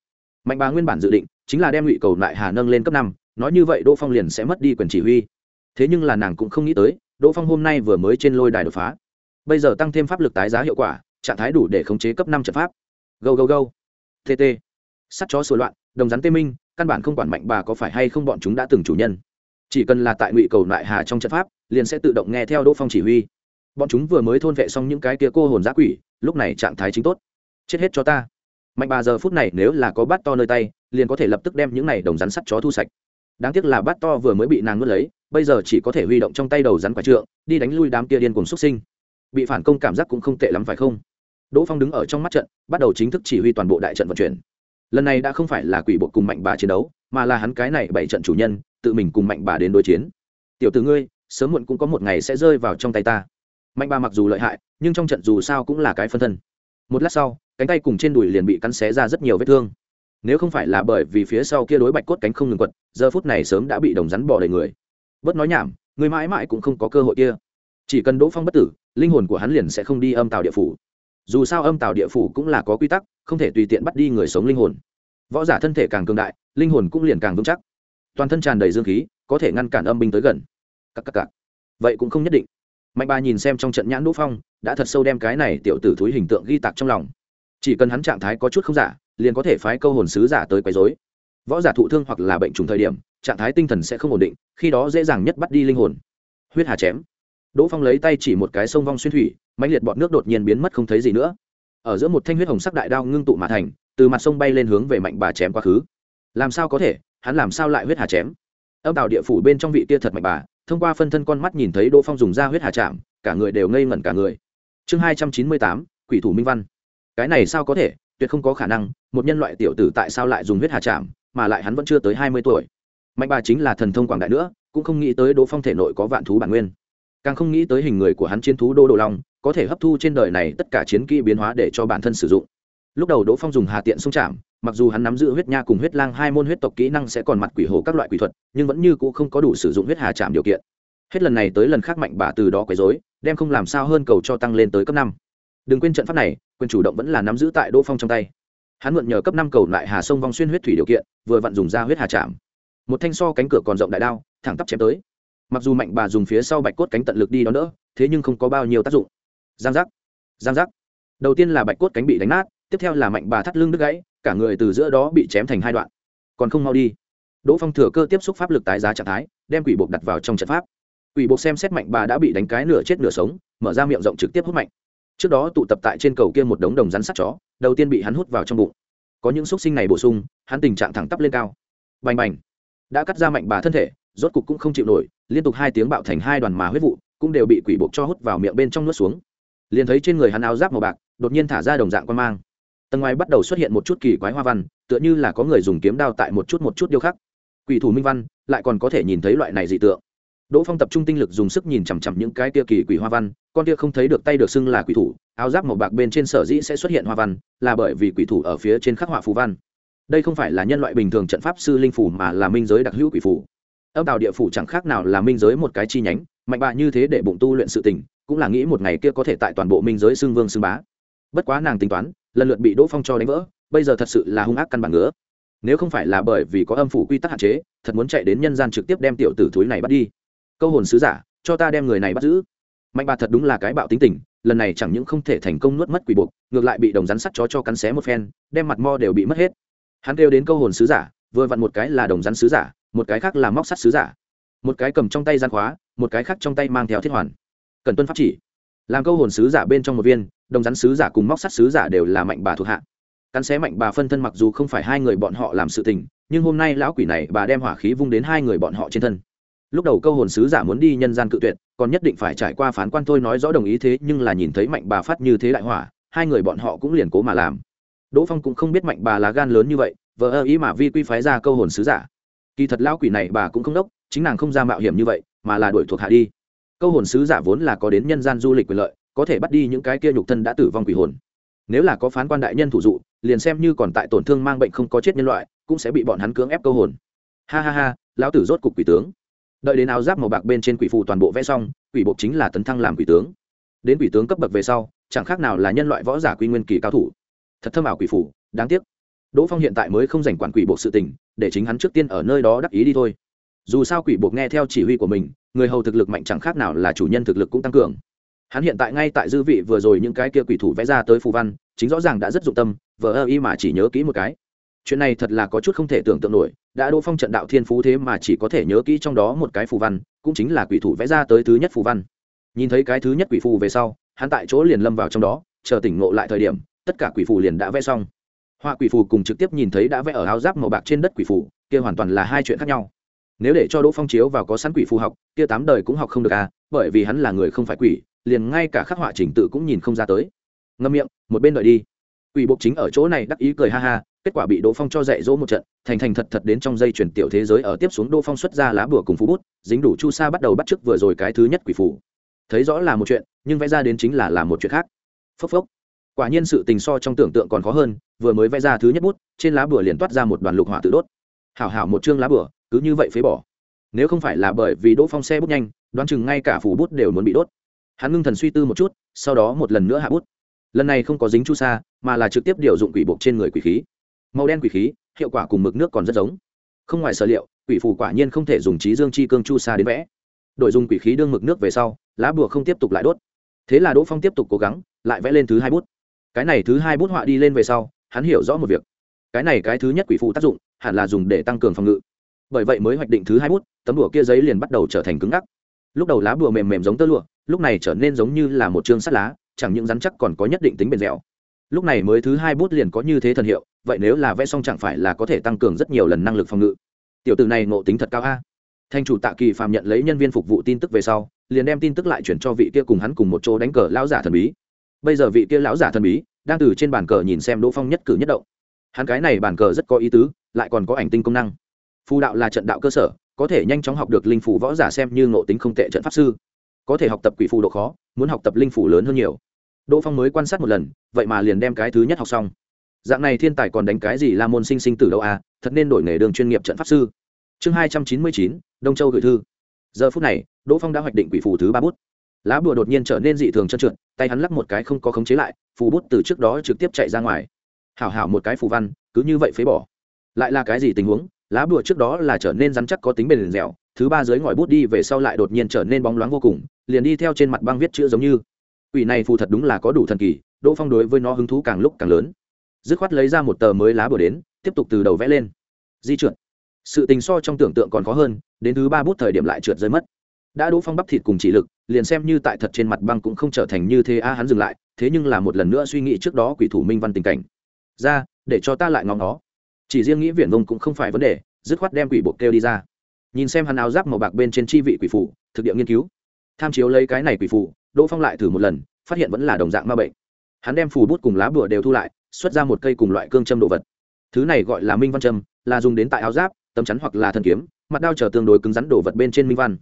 [SPEAKER 1] Mạnh bà nguyên bản dự định, chính là đem ngụy cầu lại hà nâng lên cấp năm, nói như vậy đỗ phong liền sẽ mất đi quyền chỉ huy. Thế nhưng là nàng cũng không nghĩ tới đỗ phong hôm nay vừa mới trên lôi đài đột phá. Bây giờ tăng thêm pháp lực tái giá hiệu quả, trạng thái đủ để khống chế cấp năm trận pháp. Go go go. Tt sắt chó sủa loạn, đồng rắn tê minh, căn bản không quản mạnh bà có phải hay không bọn chúng đã từng chủ nhân. Chỉ cần là tại ngụy cầu lại hà trong trận pháp, liền sẽ tự động nghe theo đỗ phong chỉ huy. Bọn chúng vừa mới thôn vệ xong những cái kia cô hồn dã quỷ, lúc này trạng thái chính tốt. Chết hết cho ta. Mạnh bà giờ phút này nếu là có bát to nơi tay, liền có thể lập tức đem những này đồng rắn sắt chó thu sạch. Đáng tiếc là bát to vừa mới bị nàng nuốt lấy bây giờ chỉ có thể huy động trong tay đầu rắn quả trượng, đi đánh lui đám kia điên cùng xuất sinh. Bị phản công cảm giác cũng không tệ lắm phải không? Đỗ phong đứng ở trong mắt trận, bắt đầu chính thức chỉ huy toàn bộ đại trận vận chuyển. Lần này đã không phải là quỷ bộ cùng mạnh bà chiến đấu, mà là hắn cái này bảy trận chủ nhân, tự mình cùng mạnh bà đến đối chiến. Tiểu t ử ngươi, sớm muộn cũng có một ngày sẽ rơi vào trong tay ta. Mạnh bà mặc dù lợi hại, nhưng trong trận dù sao cũng là cái phân thân. Một lát sau, cánh tay cùng trên đùi liền bị cắn xé ra rất nhiều vết thương. Nếu không phải là bởi vì phía sau kia đối bạch cốt cánh không ngừng quật, giờ phút này sớm đã bị đồng rắn bỏ đầy người bớt nói nhảm, người mãi mãi cũng không có cơ hội kia. Chỉ cần đỗ phong bất tử, linh hồn của hắn liền sẽ không đi âm tàu địa phủ. Dù sao âm tàu địa phủ cũng là có quy tắc, không thể tùy tiện bắt đi người sống linh hồn. Võ giả thân thể càng cường đại, linh hồn cũng liền càng vững chắc. Toàn thân tràn đầy dương khí, có thể ngăn cản âm binh tới gần. Cắc cắc cắc. vậy cũng không nhất định. Mạnh ba nhìn xem trong trận nhãn đỗ phong, đã thật sâu đem cái này tiểu tử thúi hình tượng ghi tạc trong lòng. Chỉ cần hắn trạng thái có chút không giả, liền có thể phái câu hồn sứ giả tới quấy dối võ giả thụ thương hoặc là bệnh trùng thời điểm trạng thái tinh thần sẽ không ổn định, khi đó dễ dàng nhất bắt đi linh hồn. Huyết hà chém. Đỗ phong lấy tay chỉ một cái sông vong xuyên thủy mạnh liệt bọn nước đột nhiên biến mất không thấy gì nữa. Ở giữa một thanh huyết hồng sắc đại đao ngưng tụ mà thành, từ mặt sông bay lên hướng về mạnh bà chém quá khứ. Làm sao có thể? Hắn làm sao lại huyết hà chém? Âm tạo địa phủ bên trong vị tia thật mạnh bà, thông qua phân thân con mắt nhìn thấy đỗ phong dùng da huyết hà chạm, cả người đều ngây ngẩn cả người. Chương hai trăm chín mươi tám, quỷ thủ minh văn. Cái này sao có thể? Tuyệt không có khả năng, một nhân loại tiểu tử tại sao lại dùng huyết hà chạm, mà lại hắn vẫn chưa tới hai mươi tuổi mạnh bà chính là thần thông quảng đại nữa, cũng không nghĩ tới đỗ phong thể nội có vạn thú bản nguyên. Càng không nghĩ tới hình người của hắn chiến thú đô đồ long, có thể hấp thu trên đời này tất cả chiến kỹ biến hóa để cho bản thân sử dụng. Lúc đầu đỗ phong dùng hà tiện xung chạm, mặc dù hắn nắm giữ huyết nha cùng huyết lang hai môn huyết tộc kỹ năng sẽ còn mặt quỷ hồ các loại quỷ thuật, nhưng vẫn như c ũ không có đủ sử dụng huyết hà chạm điều kiện. Hết lần này tới lần khác mạnh bà từ đó quấy dối đem không làm sao hơn cầu cho tăng lên tới cấp năm. Đừng quên trận pháp này, quyền chủ động vẫn là nắm giữ tại đỗ phong trong tay. Hắn mượn nhờ cấp năm cầu lại hà sông vong xuyên huyết thủy điều kiện, vừa vặn dùng ra huyết hà chạm một thanh so cánh cửa còn rộng đại đao, thẳng tắp chém tới. Mặc dù mạnh bà dùng phía sau bạch cốt cánh tận lực đi đón đỡ, thế nhưng không có bao nhiêu tác dụng. Giang giác giang giác. Đầu tiên là bạch cốt cánh bị đánh nát, tiếp theo là mạnh bà thắt lưng đứt gãy, cả người từ giữa đó bị chém thành hai đoạn. Còn không mau đi. Đỗ phong thừa cơ tiếp xúc pháp lực tái giá trạng thái, đem quỷ buộc đặt vào trong trận pháp. Quỷ buộc xem xét mạnh bà đã bị đánh cái nửa chết nửa sống, mở ra miệng rộng trực tiếp hút mạnh. Trước đó tụ tập tại trên cầu kia một đống đồng rắn sắt chó, đầu tiên bị hắn hút vào trong bụng. Có những xúc sinh này bổ sung, hắn tình trạng thẳng tắp lên cao. Bành bành đã cắt ra mạnh bà thân thể, rốt cục cũng không chịu nổi, liên tục hai tiếng bạo thành hai đoàn mà huyết vụ, cũng đều bị quỷ buộc cho hút vào miệng bên trong nuốt xuống. Liền thấy trên người hắn áo giáp màu bạc, đột nhiên thả ra đồng dạng quan mang. Tầng ngoài bắt đầu xuất hiện một chút kỳ quái hoa văn, tựa như là có người dùng kiếm đao tại một chút một chút điêu khắc. Quỷ thủ minh văn, lại còn có thể nhìn thấy loại này dị tượng. Đỗ phong tập trung tinh lực dùng sức nhìn chằm chằm những cái tia kỳ quỷ hoa văn, con tia không thấy được tay được xưng là quỷ thủ, áo giáp màu bạc bên trên sở dĩ sẽ xuất hiện hoa văn, là bởi vì quỷ thủ ở phía trên khắc họa phù văn đây không phải là nhân loại bình thường trận pháp sư linh phủ mà là minh giới đặc hữu quỷ phủ. Âm tàu địa phủ chẳng khác nào là minh giới một cái chi nhánh, mạnh bạ như thế để bụng tu luyện sự tình, cũng là nghĩ một ngày kia có thể tại toàn bộ minh giới xưng vương xưng bá. Bất quá nàng tính toán, lần lượt bị đỗ phong cho đánh vỡ, bây giờ thật sự là hung ác căn bản ngứa. Nếu không phải là bởi vì có âm phủ quy tắc hạn chế, thật muốn chạy đến nhân gian trực tiếp đem tiểu tử thúi này bắt đi. Câu hồn sứ giả, cho ta đem người này bắt giữ. Mạnh bà thật đúng là cái bạo tính tình, lần này chẳng những không thể thành công nuốt mất quỷ buộc, ngược lại bị đồng rắn sắt chó cho cắn xé một phen, đem mặt mo đều bị mất hết hắn kêu đến câu hồn sứ giả, vừa vặn một cái là đồng rắn sứ giả, một cái khác là móc sắt sứ giả. Một cái cầm trong tay gian khóa, một cái khác trong tay mang theo thiết hoàn. Cần tuân pháp chỉ. Làm câu hồn sứ giả bên trong một viên, đồng rắn sứ giả cùng móc sắt sứ giả đều là mạnh bà thuộc hạ. Cắn xé mạnh bà phân thân mặc dù không phải hai người bọn họ làm sự tình, nhưng hôm nay lão quỷ này bà đem hỏa khí vung đến hai người bọn họ trên thân. Lúc đầu câu hồn sứ giả muốn đi nhân gian cự tuyệt, còn nhất định phải trải qua phán quan thôi nói rõ đồng ý thế nhưng là nhìn thấy mạnh bà phát như thế đại hỏa, hai người bọn họ cũng liền cố mà làm đỗ phong cũng không biết mạnh bà là gan lớn như vậy vợ ơ ý mà vi quy phái ra câu hồn sứ giả. Kỳ thật lão quỷ này bà cũng không đốc, chính nàng không ra mạo hiểm như vậy, mà là đuổi thuộc hạ đi. Câu hồn sứ giả vốn là có đến nhân gian du lịch quyền lợi, có thể bắt đi những cái kia nhục thân đã tử vong quỷ hồn. Nếu là có phán quan đại nhân thủ dụ, liền xem như còn tại tổn thương mang bệnh không có chết nhân loại, cũng sẽ bị bọn hắn cưỡng ép câu hồn. Ha ha ha, lão tử rốt cục quỷ tướng. Đợi đến áo giáp màu bạc bên trên quỷ phù toàn bộ vẽ xong, quỷ bộ chính là tấn thăng làm quỷ tướng. Đến quỷ tướng cấp bậc về sau, chẳng khác nào là nhân loại võ giả quy nguyên kỳ cao thủ thật thâm ảo quỷ phủ, đáng tiếc. Đỗ phong hiện tại mới không giành quản quỷ buộc sự tình, để chính hắn trước tiên ở nơi đó đắc ý đi thôi. Dù sao quỷ buộc nghe theo chỉ huy của mình, người hầu thực lực mạnh chẳng khác nào là chủ nhân thực lực cũng tăng cường. Hắn hiện tại ngay tại dư vị vừa rồi những cái kia quỷ thủ vẽ ra tới phù văn, chính rõ ràng đã rất dụng tâm, vờ ơ y mà chỉ nhớ kỹ một cái. Chuyện này thật là có chút không thể tưởng tượng nổi, đã đỗ phong trận đạo thiên phú thế mà chỉ có thể nhớ kỹ trong đó một cái phù văn, cũng chính là quỷ thủ vẽ ra tới thứ nhất phù văn. Nhìn thấy cái thứ nhất quỷ phù về sau, hắn tại chỗ liền lâm vào trong đó, chờ tỉnh ngộ lại thời điểm tất cả quỷ phù liền đã vẽ xong. Họa quỷ phù cùng trực tiếp nhìn thấy đã vẽ ở áo giáp màu bạc trên đất quỷ phù, kia hoàn toàn là hai chuyện khác nhau. Nếu để cho đỗ phong chiếu vào có sẵn quỷ phù học, kia tám đời cũng học không được à bởi vì hắn là người không phải quỷ, liền ngay cả khắc họa trình tự cũng nhìn không ra tới. Ngâm miệng, một bên đợi đi. Quỷ buộc chính ở chỗ này đắc ý cười ha ha, kết quả bị đỗ phong cho dạy dỗ một trận, thành thành thật thật đến trong dây chuyển tiểu thế giới ở tiếp xuống đỗ phong xuất ra lá bùa cùng phú bút, dính đủ chu sa bắt đầu bắt chước vừa rồi cái thứ nhất quỷ phủ thấy rõ là một chuyện, nhưng vẽ ra đến chính là làm một chuyện khác. Phốc phốc quả nhiên sự tình so trong tưởng tượng còn khó hơn, vừa mới vẽ ra thứ nhất bút, trên lá bửa liền toát ra một đoàn lục hỏa tự đốt. Hảo hảo một chương lá bửa cứ như vậy phế bỏ. Nếu không phải là bởi vì đỗ phong xe bút nhanh, đoán chừng ngay cả phủ bút đều muốn bị đốt. Hắn ngưng thần suy tư một chút, sau đó một lần nữa hạ bút. Lần này không có dính chu sa, mà là trực tiếp điều dụng quỷ buộc trên người quỷ khí. Màu đen quỷ khí, hiệu quả cùng mực nước còn rất giống. Không ngoài sở liệu, quỷ phù quả nhiên không thể dùng trí dương chi cương chu sa đến vẽ. Đội dùng quỷ khí đương mực nước về sau, lá bùa không tiếp tục lại đốt. Thế là đỗ phong tiếp tục cố gắng, lại vẽ lên thứ hai bút cái này thứ hai bút họa đi lên về sau, hắn hiểu rõ một việc. Cái này cái thứ nhất quỷ phụ tác dụng, hẳn là dùng để tăng cường phòng ngự. Bởi vậy mới hoạch định thứ hai bút, tấm đùa kia giấy liền bắt đầu trở thành cứng ngắc. Lúc đầu lá bùa mềm mềm giống tơ lụa, lúc này trở nên giống như là một chương sắt lá, chẳng những rắn chắc còn có nhất định tính bền dẻo. Lúc này mới thứ hai bút liền có như thế thần hiệu, vậy nếu là vẽ xong chẳng phải là có thể tăng cường rất nhiều lần năng lực phòng ngự. Tiểu tử này ngộ tính thật cao a. Thanh chủ tạ kỳ phạm nhận lấy nhân viên phục vụ tin tức về sau, liền đem tin tức lại chuyển cho vị kia cùng hắn cùng một chỗ đánh cờ lão giả thần bí bây giờ vị kia lão giả thần bí, đang từ trên bàn cờ nhìn xem đỗ phong nhất cử nhất động. Hắn cái này bàn cờ rất có ý tứ, lại còn có ảnh tinh công năng. Phù đạo là trận đạo cơ sở, có thể nhanh chóng học được linh phủ võ giả xem như ngộ tính không tệ trận pháp sư. Có thể học tập quỷ phù độ khó, muốn học tập linh phủ lớn hơn nhiều. Đỗ phong mới quan sát một lần, vậy mà liền đem cái thứ nhất học xong. Dạng này thiên tài còn đánh cái gì là môn sinh sinh từ đâu à thật nên đổi nghề đường chuyên nghiệp trận pháp sư. Chương hai trăm chín mươi chín, đông châu gửi thư. Giờ phút này, đỗ phong đã hoạch định quỷ phù thứ ba bút lá bùa đột nhiên trở nên dị thường trơn trượt, tay hắn lắc một cái không có khống chế lại, phù bút từ trước đó trực tiếp chạy ra ngoài. Hảo hảo một cái phù văn, cứ như vậy phế bỏ. Lại là cái gì tình huống? Lá bùa trước đó là trở nên rắn chắc có tính bền dẻo, thứ ba dưới ngòi bút đi về sau lại đột nhiên trở nên bóng loáng vô cùng, liền đi theo trên mặt băng viết chữ giống như. Quỷ này phù thật đúng là có đủ thần kỳ, đỗ phong đối với nó hứng thú càng lúc càng lớn. Dứt khoát lấy ra một tờ mới lá bùa đến, tiếp tục từ đầu vẽ lên. Di trượt. Sự tình so trong tưởng tượng còn khó hơn, đến thứ ba bút thời điểm lại trượt rơi mất đã đỗ phong bắp thịt cùng chỉ lực, liền xem như tại thật trên mặt băng cũng không trở thành như thế a, hắn dừng lại, thế nhưng là một lần nữa suy nghĩ trước đó quỷ thủ minh văn tình cảnh. Ra, để cho ta lại ngóng nó. Chỉ riêng nghĩ viển vông cũng không phải vấn đề, dứt khoát đem quỷ bộ kêu đi ra. Nhìn xem hắn áo giáp màu bạc bên trên chi vị quỷ phủ, thực địa nghiên cứu. Tham chiếu lấy cái này quỷ phủ, đỗ phong lại thử một lần, phát hiện vẫn là đồng dạng ma bệnh. Hắn đem phù bút cùng lá bùa đều thu lại, xuất ra một cây cùng loại cương châm đồ vật. Thứ này gọi là minh văn châm, là dùng đến tại áo giáp, tấm chắn hoặc là thần kiếm, mặt đao chờ tương đối cứng rắn đồ vật bên trên minh văn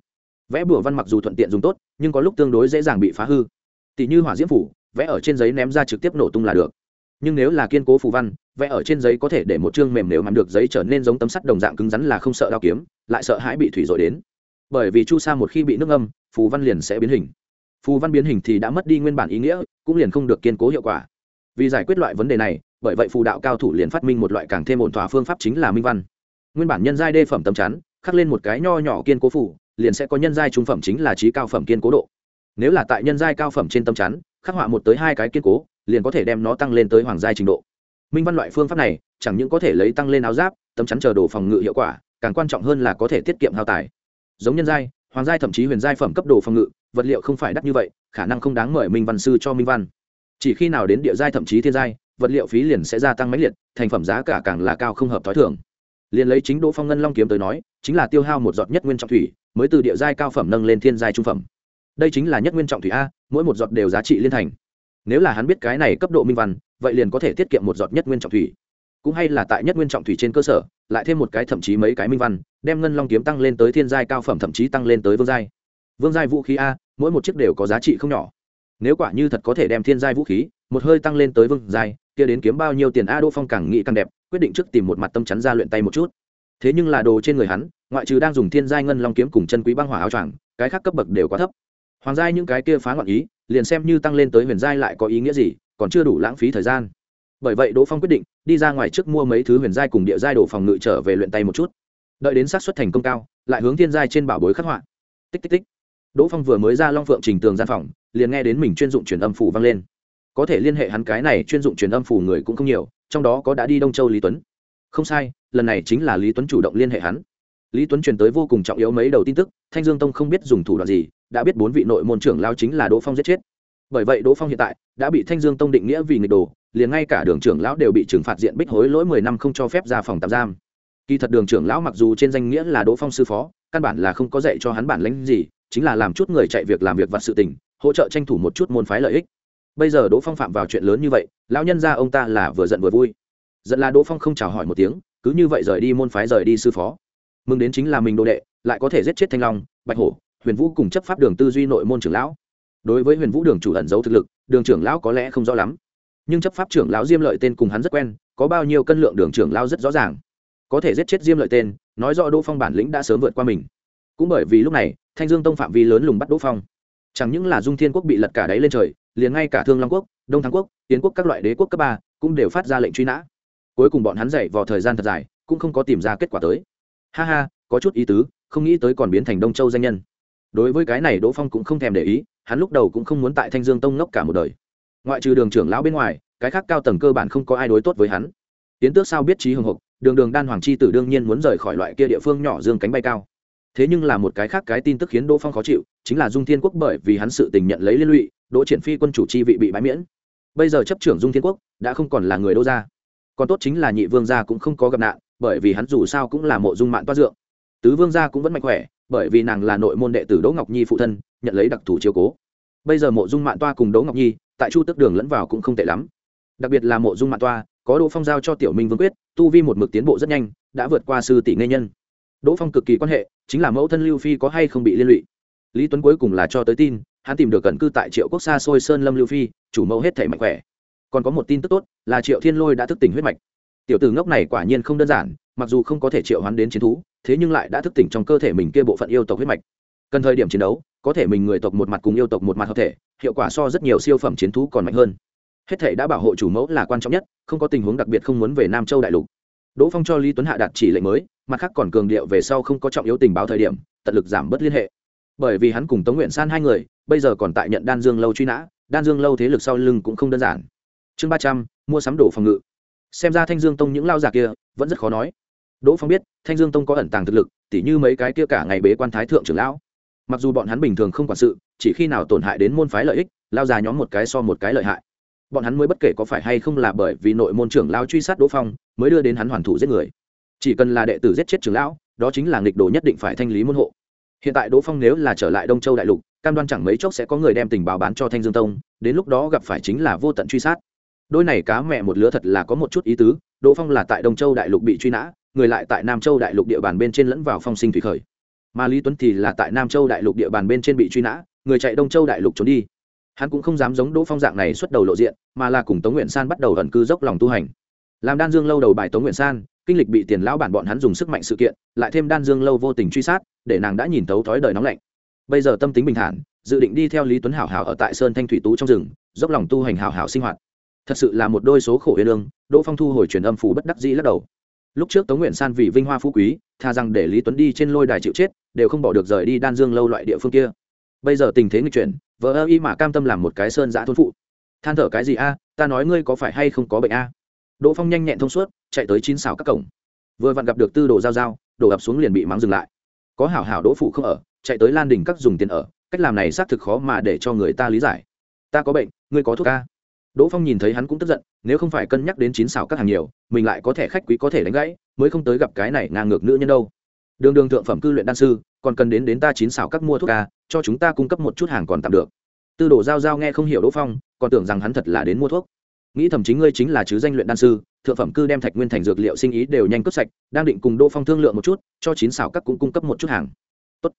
[SPEAKER 1] vẽ bùa văn mặc dù thuận tiện dùng tốt, nhưng có lúc tương đối dễ dàng bị phá hư. Tỷ như hỏa diễm phủ, vẽ ở trên giấy ném ra trực tiếp nổ tung là được. Nhưng nếu là kiên cố phù văn, vẽ ở trên giấy có thể để một chương mềm nếu mắm được giấy trở nên giống tấm sắt đồng dạng cứng rắn là không sợ đao kiếm, lại sợ hãi bị thủy dội đến. Bởi vì chu sa một khi bị nước âm phù văn liền sẽ biến hình. Phù văn biến hình thì đã mất đi nguyên bản ý nghĩa, cũng liền không được kiên cố hiệu quả. Vì giải quyết loại vấn đề này, bởi vậy phù đạo cao thủ liền phát minh một loại càng thêm ổn thỏa phương pháp chính là minh văn. Nguyên bản nhân giai đê phẩm tấm chắn, khắc lên một cái nho nhỏ kiên cố phủ liền sẽ có nhân giai trung phẩm chính là trí cao phẩm kiên cố độ. Nếu là tại nhân giai cao phẩm trên tâm chắn, khắc họa một tới hai cái kiên cố, liền có thể đem nó tăng lên tới hoàng giai trình độ. Minh văn loại phương pháp này, chẳng những có thể lấy tăng lên áo giáp tấm chắn chờ đồ phòng ngự hiệu quả, càng quan trọng hơn là có thể tiết kiệm hao tài. Giống nhân giai, hoàng giai thậm chí huyền giai phẩm cấp đồ phòng ngự, vật liệu không phải đắt như vậy, khả năng không đáng mời minh văn sư cho minh văn. Chỉ khi nào đến địa giai thậm chí thiên giai, vật liệu phí liền sẽ gia tăng mãnh liệt, thành phẩm giá cả càng là cao không hợp t h ó i liền lấy chính đỗ phong ngân long kiếm tới nói, chính là tiêu hao một giọt nhất nguyên trọng thủy mới từ địa giai cao phẩm nâng lên thiên giai trung phẩm. Đây chính là nhất nguyên trọng thủy a, mỗi một giọt đều giá trị liên thành. Nếu là hắn biết cái này cấp độ minh văn, vậy liền có thể tiết kiệm một giọt nhất nguyên trọng thủy. Cũng hay là tại nhất nguyên trọng thủy trên cơ sở, lại thêm một cái thậm chí mấy cái minh văn, đem ngân long kiếm tăng lên tới thiên giai cao phẩm thậm chí tăng lên tới vương giai. Vương giai vũ khí a, mỗi một chiếc đều có giá trị không nhỏ. Nếu quả như thật có thể đem thiên giai vũ khí, một hơi tăng lên tới vương giai, kia đến kiếm bao nhiêu tiền a đỗ phong càng nghĩ càng đẹp, quyết định trước tìm một mặt tâm chắn ra luyện tay một chút thế nhưng là đồ trên người hắn, ngoại trừ đang dùng thiên giai ngân long kiếm cùng chân quý băng hỏa áo choàng, cái khác cấp bậc đều quá thấp. Hoàng giai những cái kia phá loạn ý, liền xem như tăng lên tới huyền giai lại có ý nghĩa gì, còn chưa đủ lãng phí thời gian. Bởi vậy đỗ phong quyết định đi ra ngoài trước mua mấy thứ huyền giai cùng địa giai đổ phòng ngự trở về luyện tay một chút. Đợi đến sát xuất thành công cao, lại hướng thiên giai trên bảo bối khắc họa. Tích tích tích. Đỗ phong vừa mới ra long phượng trình tường gian phòng, liền nghe đến mình chuyên dụng truyền âm phủ vang lên. Có thể liên hệ hắn cái này chuyên dụng truyền âm phủ người cũng không nhiều, trong đó có đã đi đông châu lý tuấn. Không sai lần này chính là lý tuấn chủ động liên hệ hắn. Lý tuấn truyền tới vô cùng trọng yếu mấy đầu tin tức, thanh dương tông không biết dùng thủ đoạn gì, đã biết bốn vị nội môn trưởng lao chính là đỗ phong giết chết. Bởi vậy đỗ phong hiện tại đã bị thanh dương tông định nghĩa vì nghịch đồ, liền ngay cả đường trưởng lão đều bị trừng phạt diện bích hối lỗi mười năm không cho phép ra phòng tạm giam. Kỳ thật đường trưởng lão mặc dù trên danh nghĩa là đỗ phong sư phó, căn bản là không có dạy cho hắn bản lãnh gì, chính là làm chút người chạy việc làm việc vặt sự tình, hỗ trợ tranh thủ một chút môn phái lợi ích. Bây giờ đỗ phong phạm vào chuyện lớn như vậy, lão nhân ra ông ta là vừa giận vừa vui. Giận là đỗ phong không chào hỏi một tiếng cứ như vậy rời đi môn phái, rời đi sư phó. Mừng đến chính là mình đồ đệ, lại có thể giết chết thanh long, bạch hổ, huyền vũ cùng chấp pháp đường tư duy nội môn trưởng lão. Đối với huyền vũ đường chủ ẩn giấu thực lực, đường trưởng lão có lẽ không rõ lắm. Nhưng chấp pháp trưởng lão diêm lợi tên cùng hắn rất quen, có bao nhiêu cân lượng đường trưởng lão rất rõ ràng. Có thể giết chết diêm lợi tên, nói rõ đỗ phong bản lĩnh đã sớm vượt qua mình. Cũng bởi vì lúc này, thanh dương tông phạm vi lớn lùng bắt đỗ phong. Chẳng những là dung thiên quốc bị lật cả đáy lên trời, liền ngay cả thương long quốc, đông thắng quốc tiến quốc các loại đế quốc cấp ba cũng đều phát ra lệnh truy nã cuối cùng bọn hắn dậy vào thời gian thật dài, cũng không có tìm ra kết quả tới. Ha ha, có chút ý tứ, không nghĩ tới còn biến thành đông châu danh nhân. Đối với cái này đỗ phong cũng không thèm để ý, hắn lúc đầu cũng không muốn tại thanh dương tông ngốc cả một đời. Ngoại trừ đường trưởng lão bên ngoài, cái khác cao tầng cơ bản không có ai đối tốt với hắn. Tiến tước sao biết trí hưng hục đường đường đan hoàng chi tử đương nhiên muốn rời khỏi loại kia địa phương nhỏ dương cánh bay cao. Thế nhưng là một cái khác cái tin tức khiến đỗ phong khó chịu, chính là dung thiên quốc bởi vì hắn sự tình nhận lấy liên lụy, đỗ triển phi quân chủ chi vị bị bãi miễn. Bây giờ chấp trưởng dung thiên quốc, đã không còn là người đô gia còn tốt chính là nhị vương gia cũng không có gặp nạn, bởi vì hắn dù sao cũng là mộ dung mạng toa dượng. Tứ vương gia cũng vẫn mạnh khỏe, bởi vì nàng là nội môn đệ tử đỗ ngọc nhi phụ thân, nhận lấy đặc thù chiếu cố. Bây giờ mộ dung mạng toa cùng đỗ ngọc nhi, tại chu tức đường lẫn vào cũng không tệ lắm. Đặc biệt là mộ dung mạng toa, có đỗ phong giao cho tiểu minh vương quyết, tu vi một mực tiến bộ rất nhanh, đã vượt qua sư tỷ nghệ nhân. Đỗ phong cực kỳ quan hệ, chính là mẫu thân lưu phi có hay không bị liên lụy. Lý tuấn cuối cùng là cho tới tin, hắn tìm được cận cư tại triệu quốc xa xôi sơn lâm lưu phi, chủ mẫu hết thể mạnh khỏe còn có một tin tức tốt, là triệu thiên lôi đã thức tỉnh huyết mạch. Tiểu tử ngốc này quả nhiên không đơn giản, mặc dù không có thể triệu hoán đến chiến thú, thế nhưng lại đã thức tỉnh trong cơ thể mình kia bộ phận yêu tộc huyết mạch. Cần thời điểm chiến đấu, có thể mình người tộc một mặt cùng yêu tộc một mặt hợp thể, hiệu quả so rất nhiều siêu phẩm chiến thú còn mạnh hơn. Hết thể đã bảo hộ chủ mẫu là quan trọng nhất, không có tình huống đặc biệt không muốn về nam châu đại lục. Đỗ phong cho lý tuấn hạ đạt chỉ lệnh mới, mặt khác còn cường điệu về sau không có trọng yếu tình báo thời điểm, tận lực giảm bớt liên hệ. Bởi vì hắn cùng tống nguyện san hai người, bây giờ còn tại nhận đan dương lâu truy nã, đan dương lâu thế lực sau lưng cũng không đơn giản chương ba trăm, mua sắm đồ phòng ngự. Xem ra thanh dương tông những lao giả kia vẫn rất khó nói. Đỗ phong biết, thanh dương tông có ẩn tàng thực lực, tỉ như mấy cái kia cả ngày bế quan thái thượng trưởng lão. Mặc dù bọn hắn bình thường không quản sự, chỉ khi nào tổn hại đến môn phái lợi ích, lao già nhóm một cái so một cái lợi hại. Bọn hắn mới bất kể có phải hay không là bởi vì nội môn trưởng lao truy sát đỗ phong, mới đưa đến hắn hoàn thủ giết người. Chỉ cần là đệ tử giết chết trưởng lão, đó chính là nghịch đồ nhất định phải thanh lý môn hộ. Hiện tại đỗ phong nếu là trở lại đông châu đại lục, cam đoan chẳng mấy chốc sẽ có người đem tình báo bán cho thanh dương tông, đến lúc đó gặp phải chính là vô tận truy sát đôi này cá mẹ một lứa thật là có một chút ý tứ, đỗ phong là tại đông châu đại lục bị truy nã, người lại tại nam châu đại lục địa bàn bên trên lẫn vào phong sinh thủy khởi. Mà lý tuấn thì là tại nam châu đại lục địa bàn bên trên bị truy nã, người chạy đông châu đại lục trốn đi. Hắn cũng không dám giống đỗ phong dạng này xuất đầu lộ diện, mà là cùng tống nguyện san bắt đầu ẩn cư dốc lòng tu hành. Làm đan dương lâu đầu bài tống nguyện san, kinh lịch bị tiền lão bản bọn hắn dùng sức mạnh sự kiện, lại thêm đan dương lâu vô tình truy sát, để nàng đã nhìn tấu thói đời nóng lạnh. Bây giờ tâm tính bình thản, dự định đi theo lý tuấn hảo hảo ở tại sơn thanh thủy tú trong rừng, dốc lòng tu hành hảo hảo sinh hoạt thật sự là một đôi số khổ huyền lương đỗ phong thu hồi truyền âm phủ bất đắc dĩ lắc đầu. Lúc trước tống nguyện san vì vinh hoa phú quý, tha rằng để lý tuấn đi trên lôi đài chịu chết, đều không bỏ được rời đi đan dương lâu loại địa phương kia. Bây giờ tình thế nghịch chuyển vợ ơ y mà cam tâm làm một cái sơn giã thôn phụ. Than thở cái gì a, ta nói ngươi có phải hay không có bệnh a? Đỗ phong nhanh nhẹn thông suốt, chạy tới chín xào các cổng. Vừa vặn gặp được tư đồ giao giao, đổ ập xuống liền bị mắng dừng lại. Có hảo hảo đỗ phụ không ở, chạy tới lan đình các dùng tiền ở, cách làm này xác thực khó mà để cho người ta lý giải. Ta có bệnh, ngươi có thuốc ca đỗ phong nhìn thấy hắn cũng tức giận, nếu không phải cân nhắc đến chín xào các hàng nhiều, mình lại có thể khách quý có thể đánh gãy, mới không tới gặp cái này ngang ngược nữ nhân đâu. Đường đường thượng phẩm cư luyện đan sư, còn cần đến đến ta chín xào các mua thuốc ca, cho chúng ta cung cấp một chút hàng còn tạm được. Tư đồ giao giao nghe không hiểu đỗ phong, còn tưởng rằng hắn thật là đến mua thuốc. Nghĩ thầm chính ngươi chính là chứ danh luyện đan sư, thượng phẩm cư đem thạch nguyên thành dược liệu sinh ý đều nhanh cướp sạch, đang định cùng đỗ phong thương lượng một chút, cho chín xảo các cũng cung cấp một chút hàng. Tốt.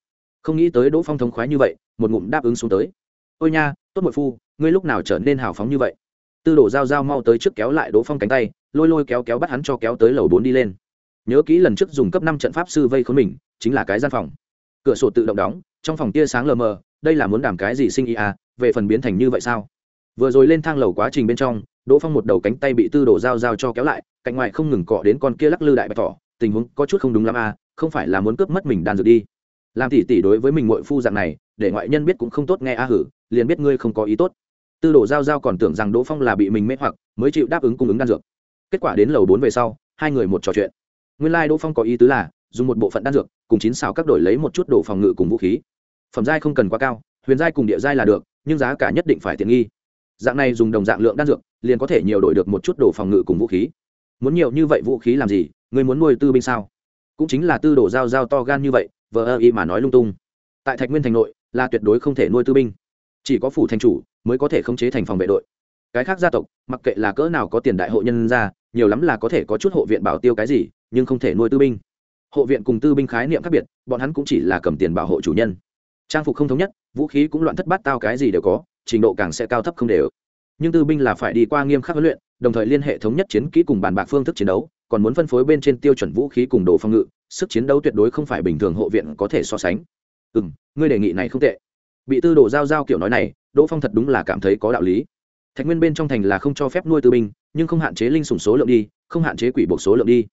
[SPEAKER 1] Không nghĩ tới đỗ phong thống khoái như vậy, một ngụm đáp ứng xuống tới. Ôi nha, tốt muội phu, ngươi lúc nào trở nên hào phóng như vậy? Tư đồ giao giao mau tới trước kéo lại đỗ phong cánh tay, lôi lôi kéo kéo bắt hắn cho kéo tới lầu bốn đi lên. Nhớ kỹ lần trước dùng cấp năm trận pháp sư vây khốn mình, chính là cái gian phòng. Cửa sổ tự động đóng, trong phòng tia sáng lờ mờ, đây là muốn đảm cái gì sinh ý à về phần biến thành như vậy sao? Vừa rồi lên thang lầu quá trình bên trong, đỗ phong một đầu cánh tay bị tư đổ dao dao cho kéo lại, cạnh ngoài không ngừng cọ đến con kia lắc lư đại bạch thỏ, tình huống có chút không đúng lắm à không phải là muốn cướp mất mình đàn dược đi. Làm tỉ tỉ đối với mình mội phu dạng này, để ngoại nhân biết cũng không tốt nghe a hử, liền biết ngươi không có ý tốt tư đồ giao giao còn tưởng rằng đỗ phong là bị mình mê hoặc, mới chịu đáp ứng cung ứng đan dược. Kết quả đến lầu bốn về sau, hai người một trò chuyện. Nguyên lai、like、đỗ phong có ý tứ là, dùng một bộ phận đan dược, cùng chín xào các đổi lấy một chút đồ phòng ngự cùng vũ khí. Phẩm giai không cần quá cao, huyền giai cùng địa giai là được, nhưng giá cả nhất định phải tiện nghi. Dạng này dùng đồng dạng lượng đan dược, liền có thể nhiều đổi được một chút đồ phòng ngự cùng vũ khí. Muốn nhiều như vậy vũ khí làm gì, người muốn nuôi tư binh sao? Cũng chính là tư đồ dao dao to gan như vậy, vờ ơ y mà nói lung tung. Tại thạch nguyên thành nội, là tuyệt đối không thể nuôi tư binh chỉ có phủ thành chủ mới có thể khống chế thành phòng vệ đội. Cái khác gia tộc, mặc kệ là cỡ nào có tiền đại hộ nhân ra, nhiều lắm là có thể có chút hộ viện bảo tiêu cái gì, nhưng không thể nuôi tư binh. Hộ viện cùng tư binh khái niệm khác biệt, bọn hắn cũng chỉ là cầm tiền bảo hộ chủ nhân. Trang phục không thống nhất, vũ khí cũng loạn thất bát tao cái gì đều có, trình độ càng sẽ cao thấp không đều. Nhưng tư binh là phải đi qua nghiêm khắc huấn luyện, đồng thời liên hệ thống nhất chiến kỹ cùng bàn bạc phương thức chiến đấu, còn muốn phân phối bên trên tiêu chuẩn vũ khí cùng đồ phòng ngự, sức chiến đấu tuyệt đối không phải bình thường hộ viện có thể so sánh. Ừ ngươi đề nghị này không tệ bị tư đồ giao giao kiểu nói này, đỗ phong thật đúng là cảm thấy có đạo lý. Thạch nguyên bên trong thành là không cho phép nuôi tư binh, nhưng không hạn chế linh sủng số lượng đi, không hạn chế quỷ buộc số lượng đi.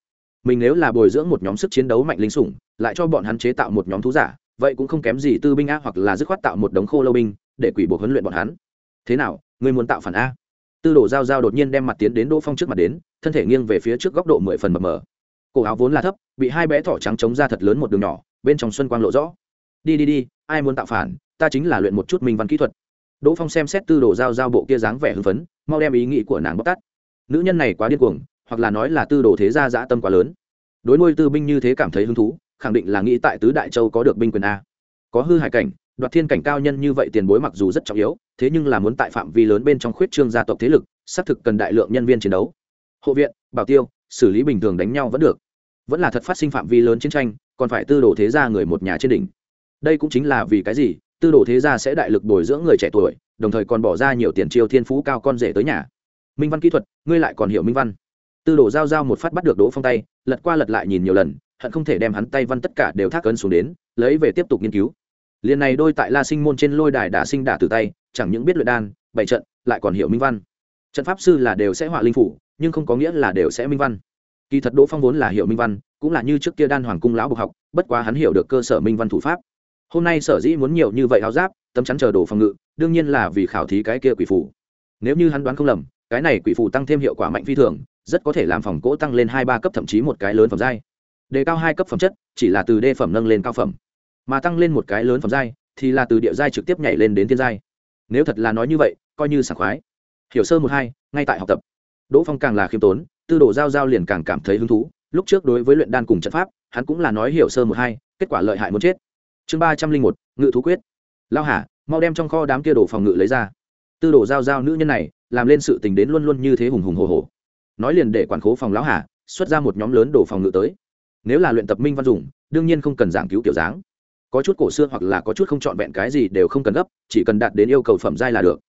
[SPEAKER 1] Mình nếu là bồi dưỡng một nhóm sức chiến đấu mạnh linh sủng, lại cho bọn hắn chế tạo một nhóm thú giả, vậy cũng không kém gì tư binh a hoặc là dứt khoát tạo một đống khô lâu binh, để quỷ buộc huấn luyện bọn hắn. Thế nào, ngươi muốn tạo phản a tư đồ giao giao đột nhiên đem mặt tiến đến đỗ phong trước mặt đến, thân thể nghiêng về phía trước góc độ mười phần mập mờ. Cổ áo vốn là thấp, bị hai bé thỏ trắng chống ra thật lớn một đường nhỏ, bên trong xuân quang lộ rõ. Đi đi đi, ai muốn tạo phản? Ta chính là luyện một chút minh văn kỹ thuật. Đỗ phong xem xét tư đồ giao giao bộ kia dáng vẻ hưng phấn, mau đem ý nghĩ của nàng bóc tát. Nữ nhân này quá điên cuồng, hoặc là nói là tư đồ thế gia dã tâm quá lớn. Đối nuôi tư binh như thế cảm thấy hứng thú, khẳng định là nghĩ tại tứ đại châu có được binh quyền a. Có hư hại cảnh, đoạt thiên cảnh cao nhân như vậy tiền bối mặc dù rất trọng yếu, thế nhưng là muốn tại phạm vi lớn bên trong khuyết trương gia tộc thế lực, xác thực cần đại lượng nhân viên chiến đấu. Hộ viện, bảo tiêu, xử lý bình thường đánh nhau vẫn được. Vẫn là thật phát sinh phạm vi lớn chiến tranh, còn phải tư đồ thế gia người một nhà trên đỉnh. Đây cũng chính là vì cái gì tư đồ thế gia sẽ đại lực bồi dưỡng người trẻ tuổi, đồng thời còn bỏ ra nhiều tiền chiêu thiên phú cao con rể tới nhà. Minh văn kỹ thuật, ngươi lại còn hiểu minh văn. Tư đồ giao giao một phát bắt được đỗ phong tay, lật qua lật lại nhìn nhiều lần, hận không thể đem hắn tay văn tất cả đều thác ấn xuống đến, lấy về tiếp tục nghiên cứu. Liền này đôi tại la sinh môn trên lôi đài đả sinh đả từ tay, chẳng những biết luyện đan bảy trận, lại còn hiểu minh văn. Trận pháp sư là đều sẽ họa linh phủ, nhưng không có nghĩa là đều sẽ minh văn. Kỳ thật đỗ phong vốn là hiểu minh văn, cũng là như trước kia đan hoàng cung lão bộc học, bất quá hắn hiểu được cơ sở minh văn thủ pháp hôm nay sở dĩ muốn nhiều như vậy áo giáp, tấm chắn chờ đồ phòng ngự, đương nhiên là vì khảo thí cái kia quỷ phủ nếu như hắn đoán không lầm, cái này quỷ phủ tăng thêm hiệu quả mạnh phi thường, rất có thể làm phòng cỗ tăng lên hai ba cấp thậm chí một cái lớn phẩm giai. Đề cao hai cấp phẩm chất, chỉ là từ đê phẩm nâng lên cao phẩm. Mà tăng lên một cái lớn phẩm giai, thì là từ địa giai trực tiếp nhảy lên đến thiên giai. Nếu thật là nói như vậy, coi như sảng khoái. Hiểu sơ một hai, ngay tại học tập. Đỗ phong càng là khiêm tốn, tư đồ giao giao liền càng cảm thấy hứng thú. Lúc trước đối với luyện đan cùng trận pháp, hắn cũng là nói hiểu sơ một hai, kết quả lợi hại muốn chết chương ba trăm linh một ngự thú quyết. Lao Hà, mau đem trong kho đám kia đồ phòng ngự lấy ra. Tư đồ giao giao nữ nhân này làm lên sự tình đến luôn luôn như thế hùng hùng hồ hồ. Nói liền để quản khố phòng lão Hà xuất ra một nhóm lớn đồ phòng ngự tới. Nếu là luyện tập minh văn dùng đương nhiên không cần giảng cứu kiểu dáng. Có chút cổ xưa hoặc là có chút không trọn vẹn cái gì đều không cần gấp chỉ cần đạt đến yêu cầu phẩm giai là được.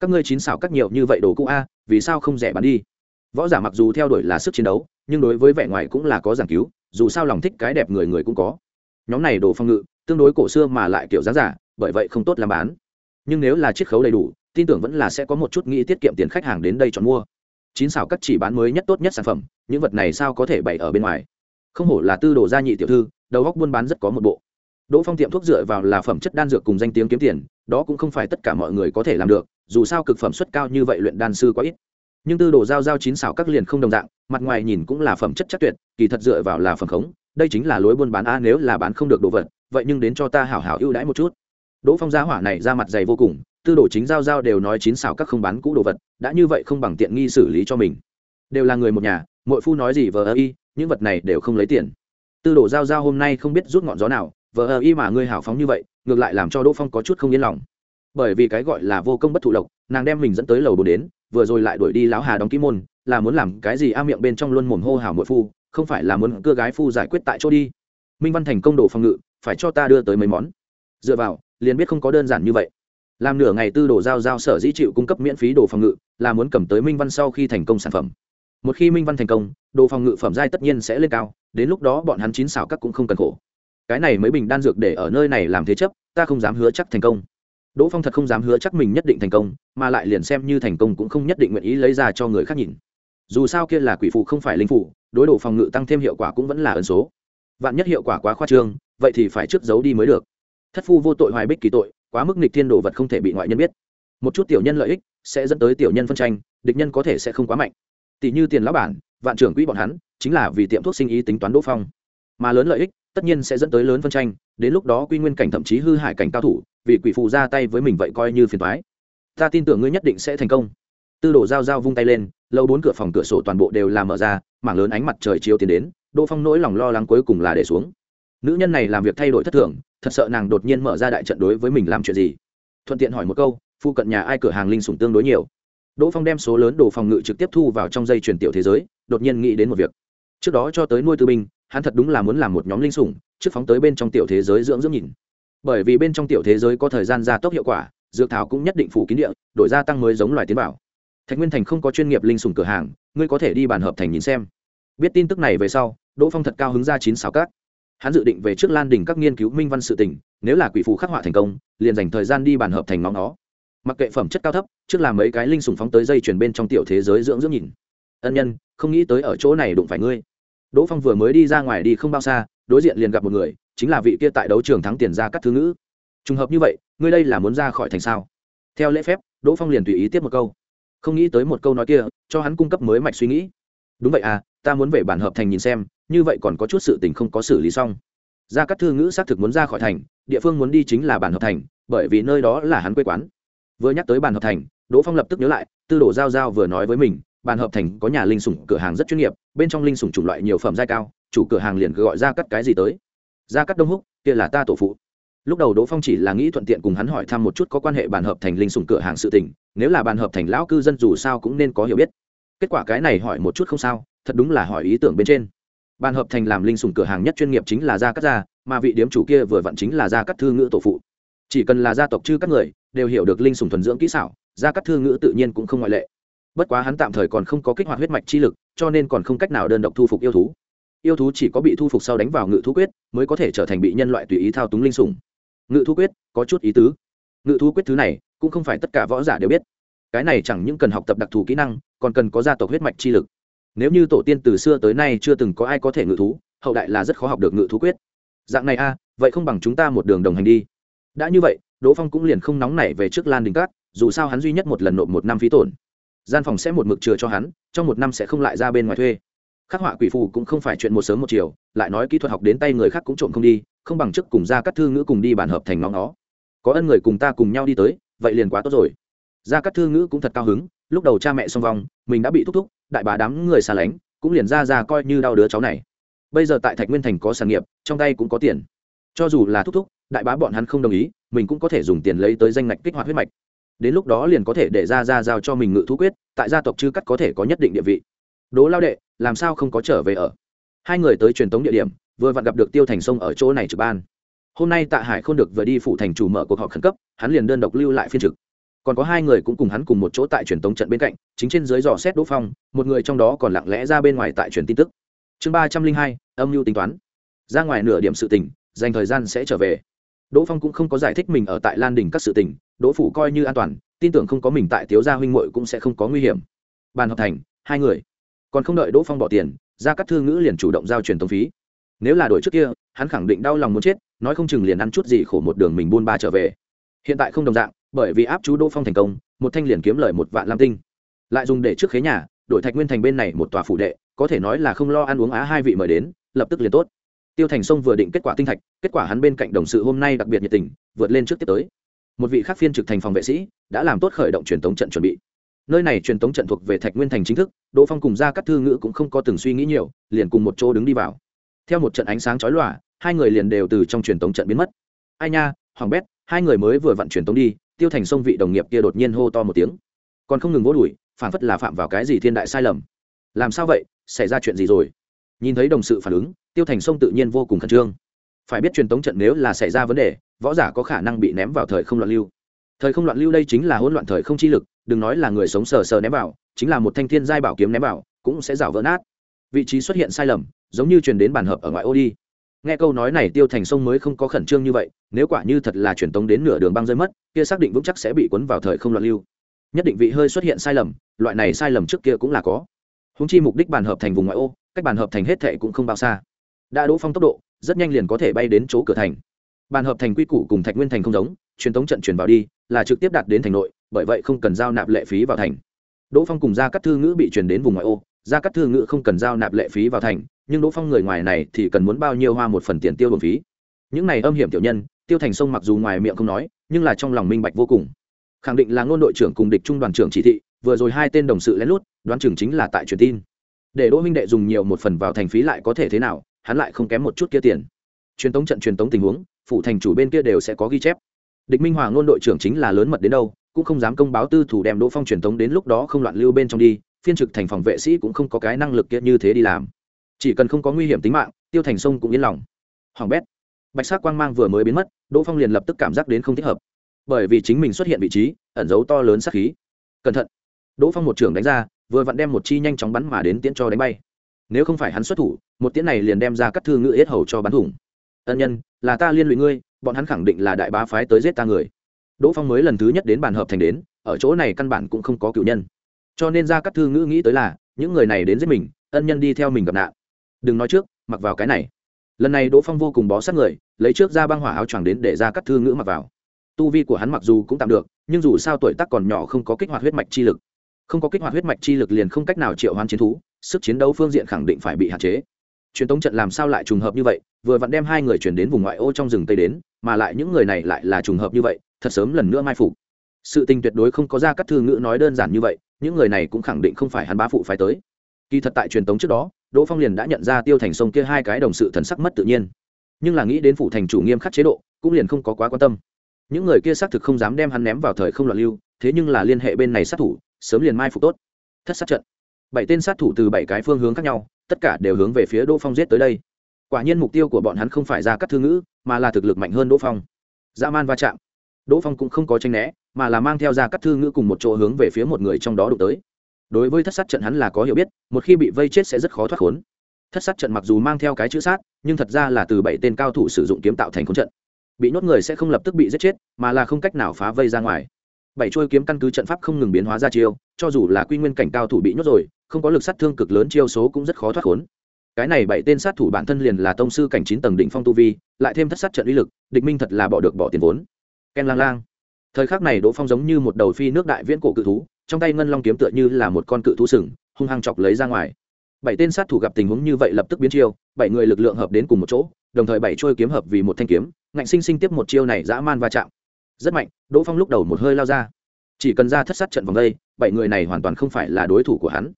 [SPEAKER 1] Các ngươi chín xảo cắt nhiều như vậy đồ cũ a vì sao không rẻ bán đi? Võ giả mặc dù theo đuổi là sức chiến đấu nhưng đối với vẻ ngoài cũng là có giảng cứu dù sao lòng thích cái đẹp người người cũng có. Nhóm này đồ phòng ngự tương đối cổ xưa mà lại kiểu giá giả, bởi vậy không tốt làm bán. Nhưng nếu là chiết khấu đầy đủ, tin tưởng vẫn là sẽ có một chút nghĩ tiết kiệm tiền khách hàng đến đây chọn mua. Chín xảo cắt chỉ bán mới nhất tốt nhất sản phẩm, những vật này sao có thể bày ở bên ngoài? Không hổ là tư đồ gia nhị tiểu thư, đầu góc buôn bán rất có một bộ. Đỗ phong tiệm thuốc dựa vào là phẩm chất đan dược cùng danh tiếng kiếm tiền, đó cũng không phải tất cả mọi người có thể làm được, dù sao cực phẩm suất cao như vậy luyện đan sư quá ít. Nhưng tư đồ giao giao chín xảo các liền không đồng dạng, mặt ngoài nhìn cũng là phẩm chất chắc tuyệt, kỳ thật dựa vào là phẩm khống, đây chính là lối buôn bán a, nếu là bán không được đồ vật vậy nhưng đến cho ta hảo hảo ưu đãi một chút. Đỗ phong giá hỏa này ra mặt dày vô cùng, tư đồ chính giao giao đều nói chín xảo các không bán cũ đồ vật, đã như vậy không bằng tiện nghi xử lý cho mình. Đều là người một nhà mỗi phu nói gì vờ ơ y, những vật này đều không lấy tiền. Tư đồ giao giao hôm nay không biết rút ngọn gió nào, vờ ơ y mà ngươi hào phóng như vậy, ngược lại làm cho đỗ phong có chút không yên lòng. Bởi vì cái gọi là vô công bất thụ lộc, nàng đem mình dẫn tới lầu bồ đến, vừa rồi lại đuổi đi lão hà đóng ký môn, là muốn làm cái gì a miệng bên trong luôn mồm hô hào mỗi phu, không phải là muốn cưa gái phu giải quyết tại chỗ đi. Minh văn thành công đồ phòng ngự phải cho ta đưa tới mấy món. Dựa vào, liền biết không có đơn giản như vậy. Làm nửa ngày tư đồ giao giao sở dĩ chịu cung cấp miễn phí đồ phòng ngự, là muốn cầm tới minh văn sau khi thành công sản phẩm. Một khi minh văn thành công, đồ phòng ngự phẩm giai tất nhiên sẽ lên cao, đến lúc đó bọn hắn chín xào các cũng không cần khổ. Cái này mấy bình đan dược để ở nơi này làm thế chấp, ta không dám hứa chắc thành công. Đỗ phong thật không dám hứa chắc mình nhất định thành công, mà lại liền xem như thành công cũng không nhất định nguyện ý lấy ra cho người khác nhìn. Dù sao kia là quỷ phụ không phải linh phụ, đối đồ phòng ngự tăng thêm hiệu quả cũng vẫn là ẩn số. Vạn nhất hiệu quả quá khoa trương vậy thì phải trước giấu đi mới được. Thất phu vô tội hoài bích kỳ tội, quá mức nịch thiên đồ vật không thể bị ngoại nhân biết. Một chút tiểu nhân lợi ích sẽ dẫn tới tiểu nhân phân tranh, địch nhân có thể sẽ không quá mạnh. Tỷ như tiền lão bản, vạn trưởng quỹ bọn hắn, chính là vì tiệm thuốc sinh ý tính toán đỗ phong. Mà lớn lợi ích, tất nhiên sẽ dẫn tới lớn phân tranh, đến lúc đó quy nguyên cảnh thậm chí hư hại cảnh cao thủ, vì quỷ phù ra tay với mình vậy coi như phiền toái. Ta tin tưởng ngươi nhất định sẽ thành công. Tư đồ dao dao vung tay lên, lâu bốn cửa phòng cửa sổ toàn bộ đều làm mở ra, mảng lớn ánh mặt trời chiếu tiến đến, đỗ phong nỗi lòng lo lắng cuối cùng là để xuống nữ nhân này làm việc thay đổi thất thường, thật sợ nàng đột nhiên mở ra đại trận đối với mình làm chuyện gì. Thuận tiện hỏi một câu phụ cận nhà ai cửa hàng linh sủng tương đối nhiều? Đỗ phong đem số lớn đồ phòng ngự trực tiếp thu vào trong dây chuyển tiểu thế giới, đột nhiên nghĩ đến một việc. Trước đó cho tới nuôi tư binh, hắn thật đúng là muốn làm một nhóm linh sủng, trước phóng tới bên trong tiểu thế giới dưỡng dưỡng nhìn. Bởi vì bên trong tiểu thế giới có thời gian gia tốc hiệu quả, dược thảo cũng nhất định phủ kín địa, đổi gia tăng mới giống loài tiến bảo. Thạch nguyên thành không có chuyên nghiệp linh sủng cửa hàng, ngươi có thể đi bàn hợp thành nhìn xem. Biết tin tức này về sau, đỗ phong thật cao hứng ra chín sáu cát hắn dự định về trước lan đình các nghiên cứu minh văn sự tình, nếu là quỷ phù khắc họa thành công, liền dành thời gian đi bàn hợp thành ngóng nó. Mặc kệ phẩm chất cao thấp, trước làm mấy cái linh sùng phóng tới dây chuyển bên trong tiểu thế giới dưỡng dưỡng nhìn. Ân nhân, không nghĩ tới ở chỗ này đụng phải ngươi. Đỗ phong vừa mới đi ra ngoài đi không bao xa, đối diện liền gặp một người, chính là vị kia tại đấu trường thắng tiền ra các thứ ngữ. Trùng hợp như vậy, ngươi đây là muốn ra khỏi thành sao? Theo lễ phép, đỗ phong liền tùy ý tiếp một câu. Không nghĩ tới một câu nói kia, cho hắn cung cấp mới mạch suy nghĩ đúng vậy à ta muốn về bản hợp thành nhìn xem, như vậy còn có chút sự tình không có xử lý xong. Ra các thư ngữ xác thực muốn ra khỏi thành, địa phương muốn đi chính là bản hợp thành, bởi vì nơi đó là hắn quê quán. Vừa nhắc tới bản hợp thành, đỗ phong lập tức nhớ lại, tư đồ giao giao vừa nói với mình, bản hợp thành có nhà linh sủng cửa hàng rất chuyên nghiệp, bên trong linh sủng chủng loại nhiều phẩm giai cao, chủ cửa hàng liền gọi ra cắt cái gì tới. Ra cắt đông húc, kia là ta tổ phụ. Lúc đầu đỗ phong chỉ là nghĩ thuận tiện cùng hắn hỏi thăm một chút có quan hệ bàn hợp thành linh sủng cửa hàng sự tình, nếu là bàn hợp thành lão cư dân dù sao cũng nên có hiểu biết kết quả cái này hỏi một chút không sao, thật đúng là hỏi ý tưởng bên trên. Bàn hợp thành làm linh sủng cửa hàng nhất chuyên nghiệp chính là gia cắt gia, mà vị điếm chủ kia vừa vặn chính là gia cắt thư ngữ tổ phụ. Chỉ cần là gia tộc chư các người, đều hiểu được linh sủng thuần dưỡng kỹ xảo, gia cắt thư ngữ tự nhiên cũng không ngoại lệ. Bất quá hắn tạm thời còn không có kích hoạt huyết mạch chi lực, cho nên còn không cách nào đơn độc thu phục yêu thú. Yêu thú chỉ có bị thu phục sau đánh vào ngự thú quyết, mới có thể trở thành bị nhân loại tùy ý thao túng linh sủng. Ngự thú quyết, có chút ý tứ. Ngự thú quyết thứ này, cũng không phải tất cả võ giả đều biết. Cái này chẳng những cần học tập đặc thù kỹ năng còn cần có gia tộc huyết mạch chi lực. Nếu như tổ tiên từ xưa tới nay chưa từng có ai có thể ngự thú, hậu đại là rất khó học được ngự thú quyết. Dạng này a, vậy không bằng chúng ta một đường đồng hành đi. Đã như vậy, đỗ phong cũng liền không nóng nảy về trước lan đình cát, dù sao hắn duy nhất một lần nộp một năm phí tổn. Gian phòng sẽ một mực chừa cho hắn, trong một năm sẽ không lại ra bên ngoài thuê. Khắc họa quỷ phù cũng không phải chuyện một sớm một chiều, lại nói kỹ thuật học đến tay người khác cũng trộm không đi, không bằng chức cùng ra các thư ngữ cùng đi bản hợp thành ngóng nó có ân người cùng ta cùng nhau đi tới, vậy liền quá tốt rồi. Ra các thư ngữ cũng thật cao hứng lúc đầu cha mẹ song vong, mình đã bị thúc thúc, đại bà đám người xa lánh, cũng liền ra ra coi như đau đứa cháu này. Bây giờ tại thạch nguyên thành có sản nghiệp, trong tay cũng có tiền. Cho dù là thúc thúc, đại bá bọn hắn không đồng ý, mình cũng có thể dùng tiền lấy tới danh ngạch kích hoạt huyết mạch. Đến lúc đó liền có thể để ra ra giao cho mình ngự thú quyết, tại gia tộc chư cắt có thể có nhất định địa vị. Đố lao đệ, làm sao không có trở về ở? Hai người tới truyền tống địa điểm, vừa vặn gặp được tiêu thành sông ở chỗ này trực ban. Hôm nay tạ hải không được vừa đi phủ thành chủ mở cuộc họp khẩn cấp, hắn liền đơn độc lưu lại phiên trực còn có hai người cũng cùng hắn cùng một chỗ tại truyền tống trận bên cạnh, chính trên dưới dò xét đỗ phong, một người trong đó còn lặng lẽ ra bên ngoài tại truyền tin tức. Chương ba trăm linh hai, âm mưu tính toán. Ra ngoài nửa điểm sự tình, dành thời gian sẽ trở về. Đỗ phong cũng không có giải thích mình ở tại lan đình các sự tình, đỗ phủ coi như an toàn, tin tưởng không có mình tại tiếu gia huynh muội cũng sẽ không có nguy hiểm. Bàn hợp thành, hai người. Còn không đợi đỗ phong bỏ tiền ra các thư ngữ liền chủ động giao truyền tống phí. Nếu là đổi trước kia, hắn khẳng định đau lòng muốn chết, nói không chừng liền ăn chút gì khổ một đường mình buôn ba trở về. Hiện tại không đồng dạng bởi vì áp chú đỗ phong thành công, một thanh liền kiếm lời một vạn lam tinh. Lại dùng để trước khế nhà, đổi thạch nguyên thành bên này một tòa phủ đệ, có thể nói là không lo ăn uống á hai vị mời đến, lập tức liền tốt. Tiêu thành sông vừa định kết quả tinh thạch, kết quả hắn bên cạnh đồng sự hôm nay đặc biệt nhiệt tình, vượt lên trước tiếp tới. Một vị khác phiên trực thành phòng vệ sĩ, đã làm tốt khởi động truyền tống trận chuẩn bị. Nơi này truyền tống trận thuộc về thạch nguyên thành chính thức, đỗ phong cùng ra các thư ngữ cũng không có từng suy nghĩ nhiều, liền cùng một chỗ đứng đi vào. Theo một trận ánh sáng chói lòa, hai người liền đều từ trong truyền tống trận biến mất. Ai nha, hoàng bét, hai người mới vừa vặn truyền tống đi tiêu thành sông vị đồng nghiệp kia đột nhiên hô to một tiếng. Còn không ngừng vỗ đùi phản phất là phạm vào cái gì thiên đại sai lầm. Làm sao vậy? Xảy ra chuyện gì rồi? Nhìn thấy đồng sự phản ứng, tiêu thành sông tự nhiên vô cùng khẩn trương. Phải biết truyền tống trận nếu là xảy ra vấn đề, võ giả có khả năng bị ném vào thời không loạn lưu. Thời không loạn lưu đây chính là hỗn loạn thời không chi lực, đừng nói là người sống sờ sờ ném vào, chính là một thanh thiên giai bảo kiếm ném vào, cũng sẽ rào vỡ nát. Vị trí xuất hiện sai lầm, giống như truyền đến bàn hợp ở ngoại ô đi nghe câu nói này tiêu thành sông mới không có khẩn trương như vậy, nếu quả như thật là truyền tống đến nửa đường băng rơi mất, kia xác định vững chắc sẽ bị cuốn vào thời không loạn lưu. Nhất định vị hơi xuất hiện sai lầm, loại này sai lầm trước kia cũng là có. Húng chi mục đích bàn hợp thành vùng ngoại ô, cách bàn hợp thành hết thệ cũng không bao xa. Đã đỗ phong tốc độ, rất nhanh liền có thể bay đến chỗ cửa thành. Bàn hợp thành quy củ cùng thạch nguyên thành không giống, truyền tống trận truyền vào đi, là trực tiếp đạt đến thành nội, bởi vậy không cần giao nạp lệ phí vào thành. Đỗ phong cùng gia các thư ngữ bị truyền đến vùng ngoại ô, gia các thư ngữ không cần giao nạp lệ phí vào thành nhưng đỗ phong người ngoài này thì cần muốn bao nhiêu hoa một phần tiền tiêu đồn phí. Những này âm hiểm tiểu nhân, tiêu thành sông mặc dù ngoài miệng không nói, nhưng là trong lòng minh bạch vô cùng. Khẳng định là ngôn đội trưởng cùng địch trung đoàn trưởng chỉ thị, vừa rồi hai tên đồng sự lén lút, đoán chừng chính là tại truyền tin. Để đỗ minh đệ dùng nhiều một phần vào thành phí lại có thể thế nào, hắn lại không kém một chút kia tiền. Truyền tống trận truyền tống tình huống phụ thành chủ bên kia đều sẽ có ghi chép. Địch minh hoàng ngôn đội trưởng chính là lớn mật đến đâu, cũng không dám công báo tư thủ đem đỗ phong truyền tống đến lúc đó không loạn lưu bên trong đi, phiên trực thành phòng vệ sĩ cũng không có cái năng lực kia như thế đi làm chỉ cần không có nguy hiểm tính mạng, tiêu thành sông cũng yên lòng. Hoàng bét, bạch sắc quang mang vừa mới biến mất, đỗ phong liền lập tức cảm giác đến không thích hợp. Bởi vì chính mình xuất hiện vị trí, ẩn dấu to lớn sắc khí. Cẩn thận. Đỗ phong một trưởng đánh ra, vừa vặn đem một chi nhanh chóng bắn mà đến tiễn cho đánh bay. Nếu không phải hắn xuất thủ, một tiễn này liền đem ra cắt thư ngữ yết hầu cho bắn thủng. Ân nhân, là ta liên lụy ngươi, bọn hắn khẳng định là đại bá phái tới giết ta người. Đỗ phong mới lần thứ nhất đến bàn hợp thành đến, ở chỗ này căn bản cũng không có cựu nhân. Cho nên ra cắt thư ngữ nghĩ tới là, những người này đến giết mình, ân nhân đi theo mình gặp nạn đừng nói trước, mặc vào cái này. Lần này đỗ phong vô cùng bó sát người, lấy trước ra băng hỏa áo choàng đến để ra cắt thư ngữ mặc vào. Tu vi của hắn mặc dù cũng tạm được, nhưng dù sao tuổi tác còn nhỏ không có kích hoạt huyết mạch chi lực. Không có kích hoạt huyết mạch chi lực liền không cách nào triệu hoán chiến thú, sức chiến đấu phương diện khẳng định phải bị hạn chế. Truyền tống trận làm sao lại trùng hợp như vậy, vừa vặn đem hai người chuyển đến vùng ngoại ô trong rừng tây đến, mà lại những người này lại là trùng hợp như vậy, thật sớm lần nữa mai phục. Sự tình tuyệt đối không có ra các thư ngữ nói đơn giản như vậy, những người này cũng khẳng định không phải hắn bá phụ phải tới. Kỳ thật tại truyền tống trước đó đỗ phong liền đã nhận ra tiêu thành sông kia hai cái đồng sự thần sắc mất tự nhiên. Nhưng là nghĩ đến phủ thành chủ nghiêm khắc chế độ, cũng liền không có quá quan tâm. Những người kia xác thực không dám đem hắn ném vào thời không loạn lưu, thế nhưng là liên hệ bên này sát thủ, sớm liền mai phục tốt. Thất sát trận. Bảy tên sát thủ từ bảy cái phương hướng khác nhau, tất cả đều hướng về phía đỗ phong giết tới đây. Quả nhiên mục tiêu của bọn hắn không phải ra cắt thư ngữ, mà là thực lực mạnh hơn đỗ phong. Dã man va chạm. Đỗ phong cũng không có tranh né, mà là mang theo ra cắt thư ngữ cùng một chỗ hướng về phía một người trong đó đụng tới đối với thất sát trận hắn là có hiểu biết, một khi bị vây chết sẽ rất khó thoát khốn. Thất sát trận mặc dù mang theo cái chữ sát, nhưng thật ra là từ bảy tên cao thủ sử dụng kiếm tạo thành khốn trận. Bị nhốt người sẽ không lập tức bị giết chết, mà là không cách nào phá vây ra ngoài. Bảy trôi kiếm căn cứ trận pháp không ngừng biến hóa ra chiêu, cho dù là quy nguyên cảnh cao thủ bị nhốt rồi, không có lực sát thương cực lớn chiêu số cũng rất khó thoát khốn. Cái này bảy tên sát thủ bản thân liền là tông sư cảnh chín tầng đỉnh phong tu vi, lại thêm thất sát trận uy lực, địch minh thật là bỏ được bỏ tiền vốn. Ken lang lang thời khắc này đỗ phong giống như một đầu phi nước đại viễn cổ cự thú, trong tay ngân long kiếm tựa như là một con cự thú sừng, hung hăng chọc lấy ra ngoài. Bảy tên sát thủ gặp tình huống như vậy lập tức biến chiêu, bảy người lực lượng hợp đến cùng một chỗ, đồng thời bảy trôi kiếm hợp vì một thanh kiếm, ngạnh sinh sinh tiếp một chiêu này dã man va chạm. Rất mạnh, đỗ phong lúc đầu một hơi lao ra. Chỉ cần ra thất sát trận vòng đây, bảy người này hoàn toàn không phải là đối thủ của hắn.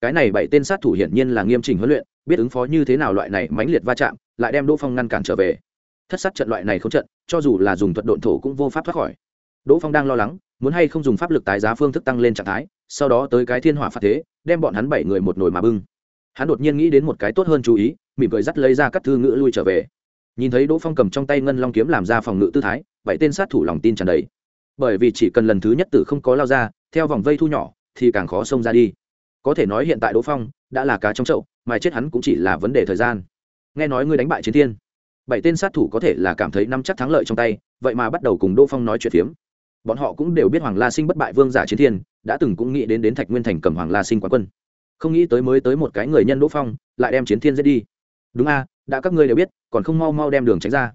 [SPEAKER 1] Cái này bảy tên sát thủ hiển nhiên là nghiêm chỉnh huấn luyện, biết ứng phó như thế nào loại này mãnh liệt va chạm, lại đem đỗ phong ngăn cản trở về. Thất sát trận loại này không trận, cho dù là dùng thuật độn thổ cũng vô pháp thoát khỏi đỗ phong đang lo lắng, muốn hay không dùng pháp lực tái giá phương thức tăng lên trạng thái, sau đó tới cái thiên hỏa phạt thế, đem bọn hắn bảy người một nồi mà bưng. Hắn đột nhiên nghĩ đến một cái tốt hơn chú ý, mỉm cười dắt lấy ra các thư ngữ lui trở về. Nhìn thấy đỗ phong cầm trong tay ngân long kiếm làm ra phòng ngự tư thái, bảy tên sát thủ lòng tin tràn đầy. Bởi vì chỉ cần lần thứ nhất tử không có lao ra, theo vòng vây thu nhỏ, thì càng khó xông ra đi. Có thể nói hiện tại đỗ phong đã là cá trong chậu, mà chết hắn cũng chỉ là vấn đề thời gian. Nghe nói ngươi đánh bại chiến thiên, bảy tên sát thủ có thể là cảm thấy năm chắc thắng lợi trong tay, vậy mà bắt đầu cùng đỗ phong nói chuyện phiếm bọn họ cũng đều biết hoàng la sinh bất bại vương giả chiến thiên, đã từng cũng nghĩ đến đến thạch nguyên thành cầm hoàng la sinh quán quân. Không nghĩ tới mới tới một cái người nhân đỗ phong, lại đem chiến thiên giết đi. Đúng a, đã các ngươi đều biết, còn không mau mau đem đường tránh ra.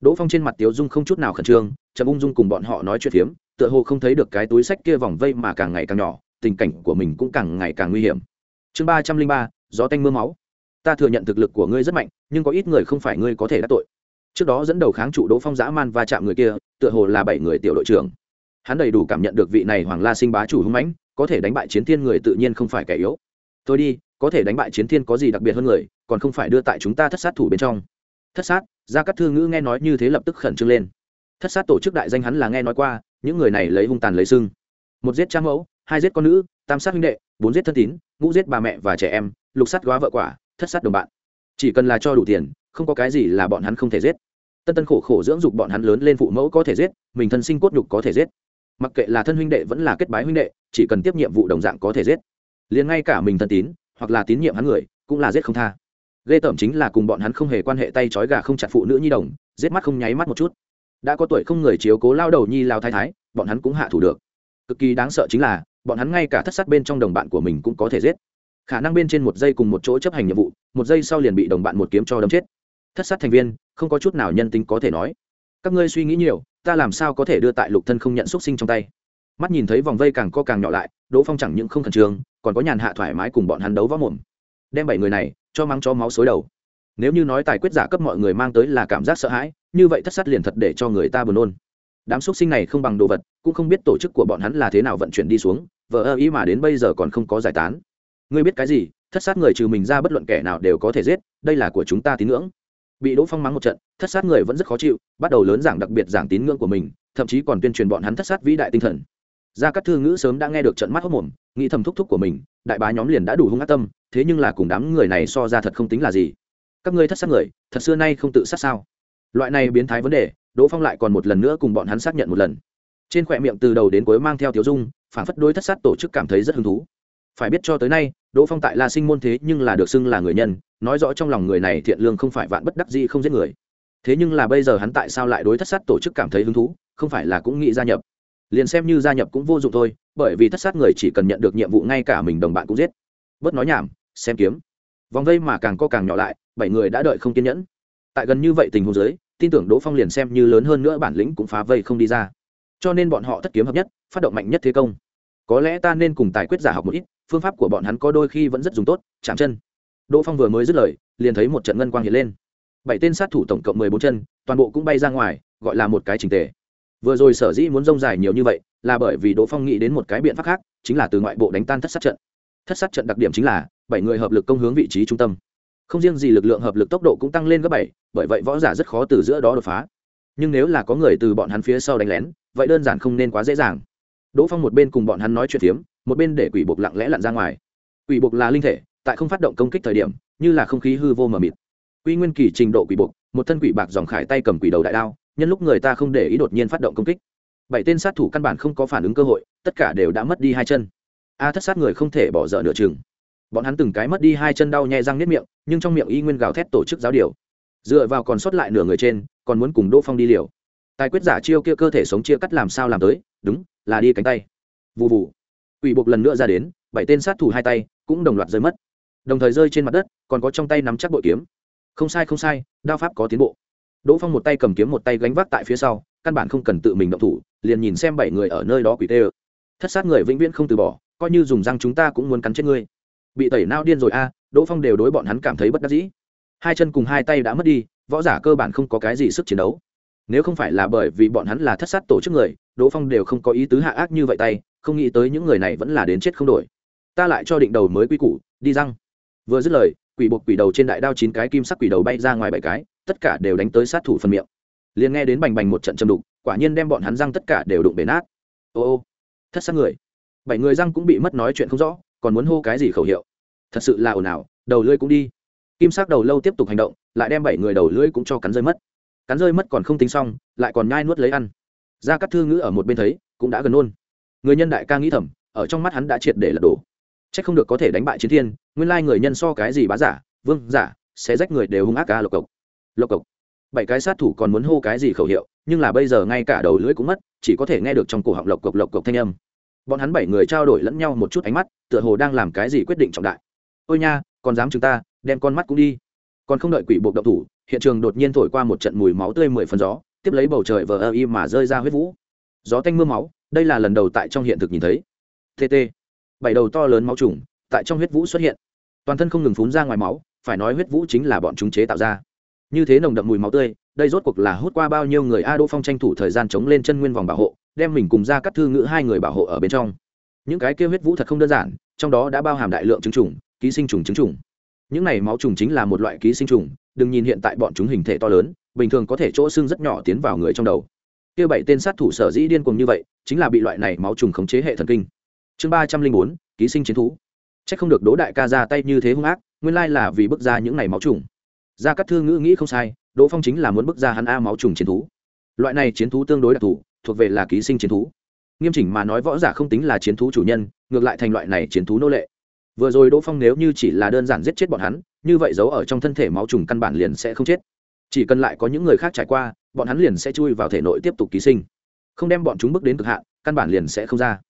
[SPEAKER 1] Đỗ phong trên mặt tiếu dung không chút nào khẩn trương, chậm ung dung cùng bọn họ nói chuyện phiếm, tựa hồ không thấy được cái túi sách kia vòng vây mà càng ngày càng nhỏ, tình cảnh của mình cũng càng ngày càng nguy hiểm. Chương ba trăm linh ba, gió tanh m ư a máu. Ta thừa nhận thực lực của ngươi rất mạnh, nhưng có ít người không phải ngươi có thể đắc tội. Trước đó dẫn đầu kháng trụ đỗ phong dã man va chạm người kia, tựa hồ là bảy người tiểu đội trưởng hắn đầy đủ cảm nhận được vị này hoàng la sinh bá chủ hưng mãnh, có thể đánh bại chiến thiên người tự nhiên không phải kẻ yếu. Tôi đi, có thể đánh bại chiến thiên có gì đặc biệt hơn người, còn không phải đưa tại chúng ta thất sát thủ bên trong. Thất sát, gia cát thư ngữ nghe nói như thế lập tức khẩn trương lên. Thất sát tổ chức đại danh hắn là nghe nói qua, những người này lấy hung tàn lấy sưng một giết cha mẫu, hai giết con nữ, tam sát huynh đệ, bốn giết thân tín, ngũ giết bà mẹ và trẻ em, lục sát góa vợ quả, thất sát đồng bạn. Chỉ cần là cho đủ tiền, không có cái gì là bọn hắn không thể giết. Tân tân khổ khổ dưỡng dục bọn hắn lớn lên phụ mẫu có thể giết, mình thân sinh cốt nhục có thể giết mặc kệ là thân huynh đệ vẫn là kết bái huynh đệ, chỉ cần tiếp nhiệm vụ đồng dạng có thể giết. Liền ngay cả mình thân tín, hoặc là tín nhiệm hắn người, cũng là giết không tha. Ghê tởm chính là cùng bọn hắn không hề quan hệ tay trói gà không chặt phụ nữ nhi đồng, giết mắt không nháy mắt một chút. Đã có tuổi không người chiếu cố lao đầu nhi lao thái thái, bọn hắn cũng hạ thủ được. Cực kỳ đáng sợ chính là, bọn hắn ngay cả thất sát bên trong đồng bạn của mình cũng có thể giết. Khả năng bên trên một giây cùng một chỗ chấp hành nhiệm vụ, một giây sau liền bị đồng bạn một kiếm cho đâm chết. Thất sát thành viên, không có chút nào nhân tính có thể nói. Các ngươi suy nghĩ nhiều ta làm sao có thể đưa tại lục thân không nhận xúc sinh trong tay? Mắt nhìn thấy vòng vây càng co càng nhỏ lại, đỗ phong chẳng những không khẩn trương, còn có nhàn hạ thoải mái cùng bọn hắn đấu võ mồm. Đem bảy người này cho mắng cho máu xối đầu. Nếu như nói tài quyết giả cấp mọi người mang tới là cảm giác sợ hãi, như vậy thất sát liền thật để cho người ta buồn nôn. Đám xúc sinh này không bằng đồ vật, cũng không biết tổ chức của bọn hắn là thế nào vận chuyển đi xuống vợ ơ ý mà đến bây giờ còn không có giải tán. Ngươi biết cái gì, thất sát người trừ mình ra bất luận kẻ nào đều có thể giết, đây là của chúng ta tín ngưỡng bị đỗ phong mắng một trận, thất sát người vẫn rất khó chịu, bắt đầu lớn giảng đặc biệt giảng tín ngưỡng của mình, thậm chí còn tuyên truyền bọn hắn thất sát vĩ đại tinh thần. Gia các thư ngữ sớm đã nghe được trận mắt hốc mồm, nghĩ thầm thúc thúc của mình, đại bá nhóm liền đã đủ hung ác tâm, thế nhưng là cùng đám người này so ra thật không tính là gì. Các ngươi thất sát người, thật xưa nay không tự sát sao? Loại này biến thái vấn đề, đỗ phong lại còn một lần nữa cùng bọn hắn xác nhận một lần. Trên khỏe miệng từ đầu đến cuối mang theo tiểu dung phản phất đối thất sát tổ chức cảm thấy rất hứng thú. Phải biết cho tới nay đỗ phong tại la sinh môn thế nhưng là được xưng là người nhân, nói rõ trong lòng người này thiện lương không phải vạn bất đắc gì không giết người. Thế nhưng là bây giờ hắn tại sao lại đối thất sát tổ chức cảm thấy hứng thú, không phải là cũng nghĩ gia nhập. Liền xem như gia nhập cũng vô dụng thôi, bởi vì thất sát người chỉ cần nhận được nhiệm vụ ngay cả mình đồng bạn cũng giết. Bớt nói nhảm, xem kiếm. Vòng vây mà càng co càng nhỏ lại, bảy người đã đợi không kiên nhẫn. Tại gần như vậy tình huống giới tin tưởng đỗ phong liền xem như lớn hơn nữa bản lĩnh cũng phá vây không đi ra. Cho nên bọn họ thất kiếm hợp nhất, phát động mạnh nhất thế công. Có lẽ ta nên cùng tài quyết giả học một ít phương pháp của bọn hắn có đôi khi vẫn rất dùng tốt, chạm chân. Đỗ phong vừa mới dứt lời, liền thấy một trận ngân quang hiện lên. Bảy tên sát thủ tổng cộng mười bốn chân, toàn bộ cũng bay ra ngoài, gọi là một cái trình tề. Vừa rồi sở dĩ muốn rông dài nhiều như vậy, là bởi vì đỗ phong nghĩ đến một cái biện pháp khác, chính là từ ngoại bộ đánh tan thất sát trận. Thất sát trận đặc điểm chính là, bảy người hợp lực công hướng vị trí trung tâm. Không riêng gì lực lượng hợp lực tốc độ cũng tăng lên gấp bảy, bởi vậy võ giả rất khó từ giữa đó đột phá. Nhưng nếu là có người từ bọn hắn phía sau đánh lén, vậy đơn giản không nên quá dễ dàng. Đỗ phong một bên cùng bọn hắn nói chuyện phiếm một bên để quỷ buộc lặng lẽ lặn ra ngoài. Quỷ buộc là linh thể, tại không phát động công kích thời điểm, như là không khí hư vô mờ mịt. Quy nguyên kỳ trình độ quỷ buộc, một thân quỷ bạc dòng khải tay cầm quỷ đầu đại đao, nhân lúc người ta không để ý đột nhiên phát động công kích. Bảy tên sát thủ căn bản không có phản ứng cơ hội, tất cả đều đã mất đi hai chân. A thất sát người không thể bỏ dở nửa chừng. Bọn hắn từng cái mất đi hai chân đau nhẹ răng nếp miệng, nhưng trong miệng y nguyên gào thét tổ chức giáo điều. Dựa vào còn sót lại nửa người trên, còn muốn cùng đỗ phong đi liều. Tài quyết giả chiêu kia cơ thể sống chia cắt làm sao làm tới, đúng, là đi cánh tay. Vụ vụ ủy buộc lần nữa ra đến, bảy tên sát thủ hai tay cũng đồng loạt rơi mất. Đồng thời rơi trên mặt đất, còn có trong tay nắm chắc bội kiếm. Không sai không sai, đao pháp có tiến bộ. Đỗ phong một tay cầm kiếm một tay gánh vác tại phía sau, căn bản không cần tự mình động thủ, liền nhìn xem bảy người ở nơi đó quỷ tê ơ. Thất sát người vĩnh viễn không từ bỏ, coi như dùng răng chúng ta cũng muốn cắn chết ngươi. Bị tẩy nao điên rồi a, đỗ phong đều đối bọn hắn cảm thấy bất đắc dĩ. Hai chân cùng hai tay đã mất đi, võ giả cơ bản không có cái gì sức chiến đấu. Nếu không phải là bởi vì bọn hắn là thất sát tổ chức người đỗ phong đều không có ý tứ hạ ác như vậy tay, không nghĩ tới những người này vẫn là đến chết không đổi. Ta lại cho định đầu mới quy củ, đi răng. Vừa dứt lời, quỷ buộc quỷ đầu trên đại đao chín cái kim sắc quỷ đầu bay ra ngoài bảy cái, tất cả đều đánh tới sát thủ phần miệng. Liền nghe đến bành bành một trận châm đục, quả nhiên đem bọn hắn răng tất cả đều đụng bể nát. Ô ô, thất sát người. Bảy người răng cũng bị mất nói chuyện không rõ, còn muốn hô cái gì khẩu hiệu. Thật sự là ồn ào, đầu lưỡi cũng đi. Kim sắc đầu lâu tiếp tục hành động, lại đem bảy người đầu lưỡi cũng cho cắn rơi mất. Cắn rơi mất còn không tính xong, lại còn nhai nuốt lấy ăn ra các thư ngữ ở một bên thấy, cũng đã gần nôn người nhân đại ca nghĩ thầm, ở trong mắt hắn đã triệt để lật đổ. C h ắ c không được có thể đánh bại chiến thiên, nguyên lai người nhân so cái gì bá giả, vương giả, sẽ rách người đều hung ác ca lộc cộc. Lộc cộc. Bảy cái sát thủ còn muốn hô cái gì khẩu hiệu, nhưng là bây giờ ngay cả đầu lưỡi cũng mất, chỉ có thể nghe được trong cổ họng lộc cộc lộc cộc thanh âm. Bọn hắn bảy người trao đổi lẫn nhau một chút ánh mắt, tựa hồ đang làm cái gì quyết định trọng đại. Ôi nha, còn dám chúng ta, đem con mắt cũng đi. Còn không đợi quỷ buộc động thủ, hiện trường đột nhiên thổi qua một trận mùi máu tươi mười phần gió tiếp lấy bầu trời vờ ơ y mà rơi ra huyết vũ. Gió tanh m ư a máu, đây là lần đầu tại trong hiện thực nhìn thấy. Tt bảy đầu to lớn máu trùng, tại trong huyết vũ xuất hiện. Toàn thân không ngừng phún ra ngoài máu, phải nói huyết vũ chính là bọn chúng chế tạo ra. Như thế nồng đậm mùi máu tươi, đây rốt cuộc là hút qua bao nhiêu người a đỗ phong tranh thủ thời gian chống lên chân nguyên vòng bảo hộ, đem mình cùng ra cắt thư ngữ hai người bảo hộ ở bên trong. Những cái kia huyết vũ thật không đơn giản, trong đó đã bao hàm đại lượng trứng trùng, ký sinh trùng trứng trùng. Những này máu trùng chính là một loại ký sinh trùng, đừng nhìn hiện tại bọn chúng hình thể to lớn bình thường có thể chỗ xương rất nhỏ tiến vào người trong đầu. Kia bảy tên sát thủ sở dĩ điên cuồng như vậy, chính là bị loại này máu trùng khống chế hệ thần kinh. Chương ba trăm linh bốn, ký sinh chiến thú. C h ắ c không được đỗ đại ca ra tay như thế hung ác, nguyên lai là vì bức ra những này máu trùng. Gia cát thư ngữ nghĩ không sai, đỗ phong chính là muốn bức ra hắn a máu trùng chiến thú. Loại này chiến thú tương đối đặc thù, thuộc về là ký sinh chiến thú. Nghiêm chỉnh mà nói võ giả không tính là chiến thú chủ nhân, ngược lại thành loại này chiến thú nô lệ. Vừa rồi đỗ phong nếu như chỉ là đơn giản giết chết bọn hắn, như vậy giấu ở trong thân thể máu trùng căn bản liền sẽ không chết chỉ cần lại có những người khác trải qua, bọn hắn liền sẽ chui vào thể nội tiếp tục ký sinh. Không đem bọn chúng bước đến cực hạn, căn bản liền sẽ không ra.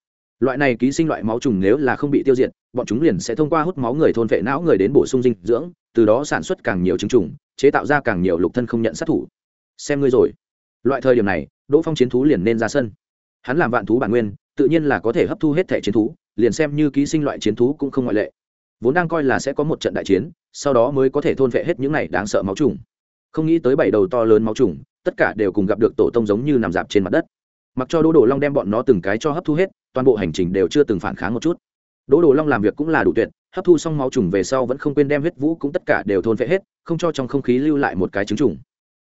[SPEAKER 1] Loại này ký sinh loại máu trùng nếu là không bị tiêu diệt, bọn chúng liền sẽ thông qua hút máu người thôn vệ não người đến bổ sung dinh dưỡng, từ đó sản xuất càng nhiều trứng trùng, chế tạo ra càng nhiều lục thân không nhận sát thủ. Xem ngươi rồi. Loại thời điểm này, đỗ phong chiến thú liền nên ra sân. Hắn làm vạn thú bản nguyên, tự nhiên là có thể hấp thu hết thẻ chiến thú, liền xem như ký sinh loại chiến thú cũng không ngoại lệ. Vốn đang coi là sẽ có một trận đại chiến, sau đó mới có thể thôn vệ hết những này đáng sợ máu trùng không nghĩ tới bảy đầu to lớn máu trùng, tất cả đều cùng gặp được tổ tông giống như nằm dạp trên mặt đất. Mặc cho đỗ đồ long đem bọn nó từng cái cho hấp thu hết, toàn bộ hành trình đều chưa từng phản kháng một chút. Đỗ đồ long làm việc cũng là đủ tuyệt, hấp thu xong máu trùng về sau vẫn không quên đem huyết vũ cũng tất cả đều thôn vệ hết, không cho trong không khí lưu lại một cái trứng trùng.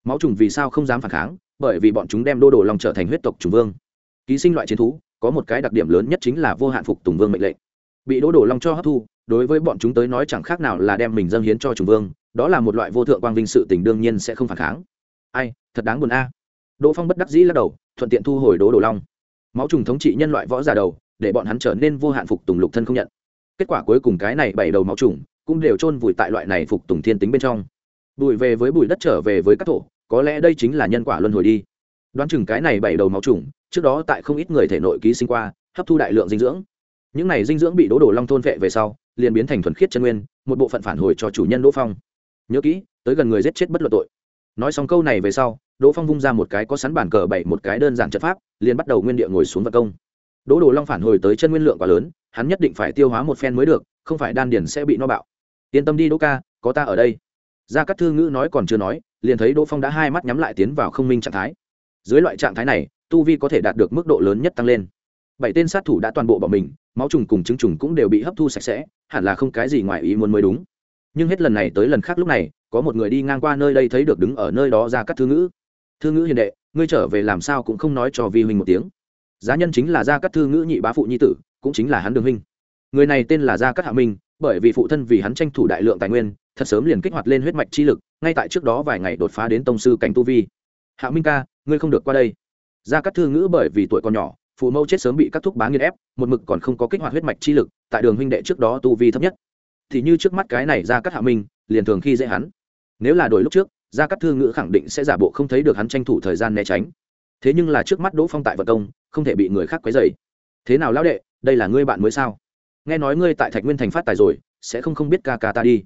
[SPEAKER 1] Máu trùng vì sao không dám phản kháng? Bởi vì bọn chúng đem đô đồ long trở thành huyết tộc trùng vương. Ký sinh loại chiến thú, có một cái đặc điểm lớn nhất chính là vô hạn phục tùng vương mệnh lệnh. Bị đỗ đồ long cho hấp thu, đối với bọn chúng tới nói chẳng khác nào là đem mình dâng hiến cho trùng vương đó là một loại vô thượng quang vinh sự tình đương nhiên sẽ không phản kháng. Ai, thật đáng buồn a. Đỗ phong bất đắc dĩ lắc đầu, thuận tiện thu hồi đỗ đồ long. Máu trùng thống trị nhân loại võ giả đầu, để bọn hắn trở nên vô hạn phục tùng lục thân không nhận. Kết quả cuối cùng cái này bảy đầu máu trùng cũng đều chôn vùi tại loại này phục tùng thiên tính bên trong. Bùi về với bụi đất trở về với các thổ, có lẽ đây chính là nhân quả luân hồi đi. Đoán chừng cái này bảy đầu máu trùng, trước đó tại không ít người thể nội ký sinh qua, hấp thu đại lượng dinh dưỡng. Những này dinh dưỡng bị đỗ đồ long thôn vệ về sau, liền biến thành thuần khiết chân nguyên, một bộ phận phản hồi cho chủ nhân đỗ phong nhớ kỹ, tới gần người giết chết bất luận tội. Nói xong câu này về sau, đỗ phong vung ra một cái có sắn bản cờ bảy một cái đơn giản trận pháp, liền bắt đầu nguyên địa ngồi xuống vật công. Đỗ đồ long phản hồi tới chân nguyên lượng quá lớn, hắn nhất định phải tiêu hóa một phen mới được, không phải đan điền sẽ bị no bạo. Yên tâm đi đỗ ca, có ta ở đây. Gia cát thư ngữ nói còn chưa nói, liền thấy đỗ phong đã hai mắt nhắm lại tiến vào không minh trạng thái. Dưới loại trạng thái này, tu vi có thể đạt được mức độ lớn nhất tăng lên. Bảy tên sát thủ đã toàn bộ bỏ mình, máu trùng cùng trứng trùng cũng đều bị hấp thu sạch sẽ, hẳn là không cái gì ngoài ý muốn mới đúng nhưng hết lần này tới lần khác lúc này, có một người đi ngang qua nơi đây thấy được đứng ở nơi đó ra các thư ngữ. Thư ngữ hiền đệ, ngươi trở về làm sao cũng không nói cho vi huynh một tiếng. Giá nhân chính là gia cát thư ngữ nhị bá phụ nhi tử, cũng chính là hắn đường huynh. Người này tên là gia cát hạ minh, bởi vì phụ thân vì hắn tranh thủ đại lượng tài nguyên, thật sớm liền kích hoạt lên huyết mạch chi lực, ngay tại trước đó vài ngày đột phá đến tông sư cảnh tu vi. Hạ minh ca, ngươi không được qua đây. Gia cát thư ngữ bởi vì tuổi còn nhỏ, phụ mẫu chết sớm bị các thúc bá nghiên ép, một mực còn không có kích hoạt huyết mạch chi lực, tại đường huynh đệ trước đó tu vi thấp nhất thì như trước mắt cái này gia cát hạ minh, liền thường khi dễ hắn. Nếu là đổi lúc trước gia cát thư ngữ khẳng định sẽ giả bộ không thấy được hắn tranh thủ thời gian né tránh. Thế nhưng là trước mắt đỗ phong tại vận công, không thể bị người khác quấy dày thế nào lão đệ, đây là ngươi bạn mới sao? Nghe nói ngươi tại thạch nguyên thành phát tài rồi, sẽ không không biết ca ca ta đi.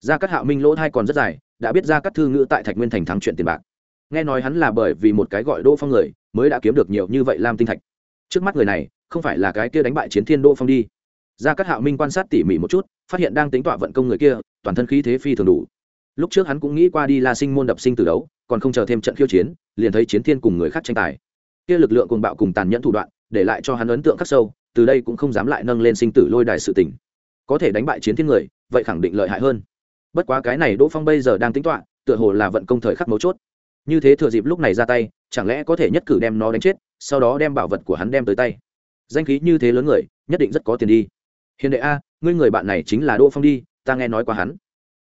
[SPEAKER 1] Gia cát hạ minh lỗ thai còn rất dài, đã biết gia cát thư ngữ tại thạch nguyên thành thắng chuyện tiền bạc. Nghe nói hắn là bởi vì một cái gọi đỗ phong người, mới đã kiếm được nhiều như vậy lam tinh thạch. Trước mắt người này, không phải là cái kia đánh bại chiến thiên đỗ phong đi gia cát hạo minh quan sát tỉ mỉ một chút, phát hiện đang tính tọa vận công người kia, toàn thân khí thế phi thường đủ. Lúc trước hắn cũng nghĩ qua đi la sinh môn đập sinh từ đấu, còn không chờ thêm trận khiêu chiến, liền thấy chiến thiên cùng người khác tranh tài. Kia lực lượng cùng bạo cùng tàn nhẫn thủ đoạn, để lại cho hắn ấn tượng khắc sâu, từ đây cũng không dám lại nâng lên sinh tử lôi đài sự tình. Có thể đánh bại chiến thiên người, vậy khẳng định lợi hại hơn. Bất quá cái này đỗ phong bây giờ đang tính toạ tựa hồ là vận công thời khắc mấu chốt. Như thế thừa dịp lúc này ra tay, chẳng lẽ có thể nhất cử đem nó đánh chết, sau đó đem bảo vật của hắn đem tới tay. Danh khí như thế lớn người, nhất định rất có tiền đi hiền đệ a, ngươi người bạn này chính là đỗ phong đi, ta nghe nói qua hắn.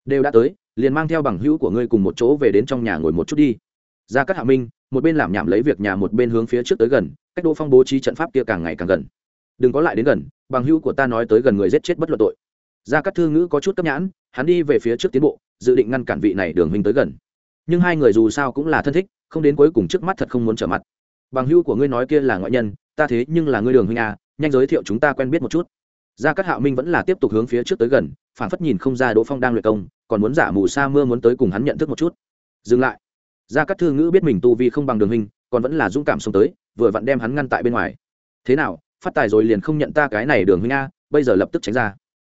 [SPEAKER 1] Đều đã tới, liền mang theo bằng hữu của ngươi cùng một chỗ về đến trong nhà ngồi một chút đi. Ra các hạ minh, một bên làm nhảm lấy việc nhà một bên hướng phía trước tới gần, cách đỗ phong bố trí trận pháp kia càng ngày càng gần. Đừng có lại đến gần, bằng hữu của ta nói tới gần người giết chết bất luận tội. Ra các thư ngữ có chút cấp nhãn, hắn đi về phía trước tiến bộ, dự định ngăn cản vị này đường huynh tới gần. Nhưng hai người dù sao cũng là thân thích, không đến cuối cùng trước mắt thật không muốn trở mặt. Bằng hữu của ngươi nói kia là ngoại nhân, ta thế nhưng là ngươi đường huynh à nhanh giới thiệu chúng ta quen biết một chút gia cát hạo minh vẫn là tiếp tục hướng phía trước tới gần, phản phất nhìn không ra đỗ phong đang luyện công, còn muốn giả mù sa mưa muốn tới cùng hắn nhận thức một chút. Dừng lại. Gia cát thư ngữ biết mình tu vi không bằng đường hình còn vẫn là dũng cảm xông tới, vừa vặn đem hắn ngăn tại bên ngoài. Thế nào, phát tài rồi liền không nhận ta cái này đường huynh a, bây giờ lập tức tránh ra.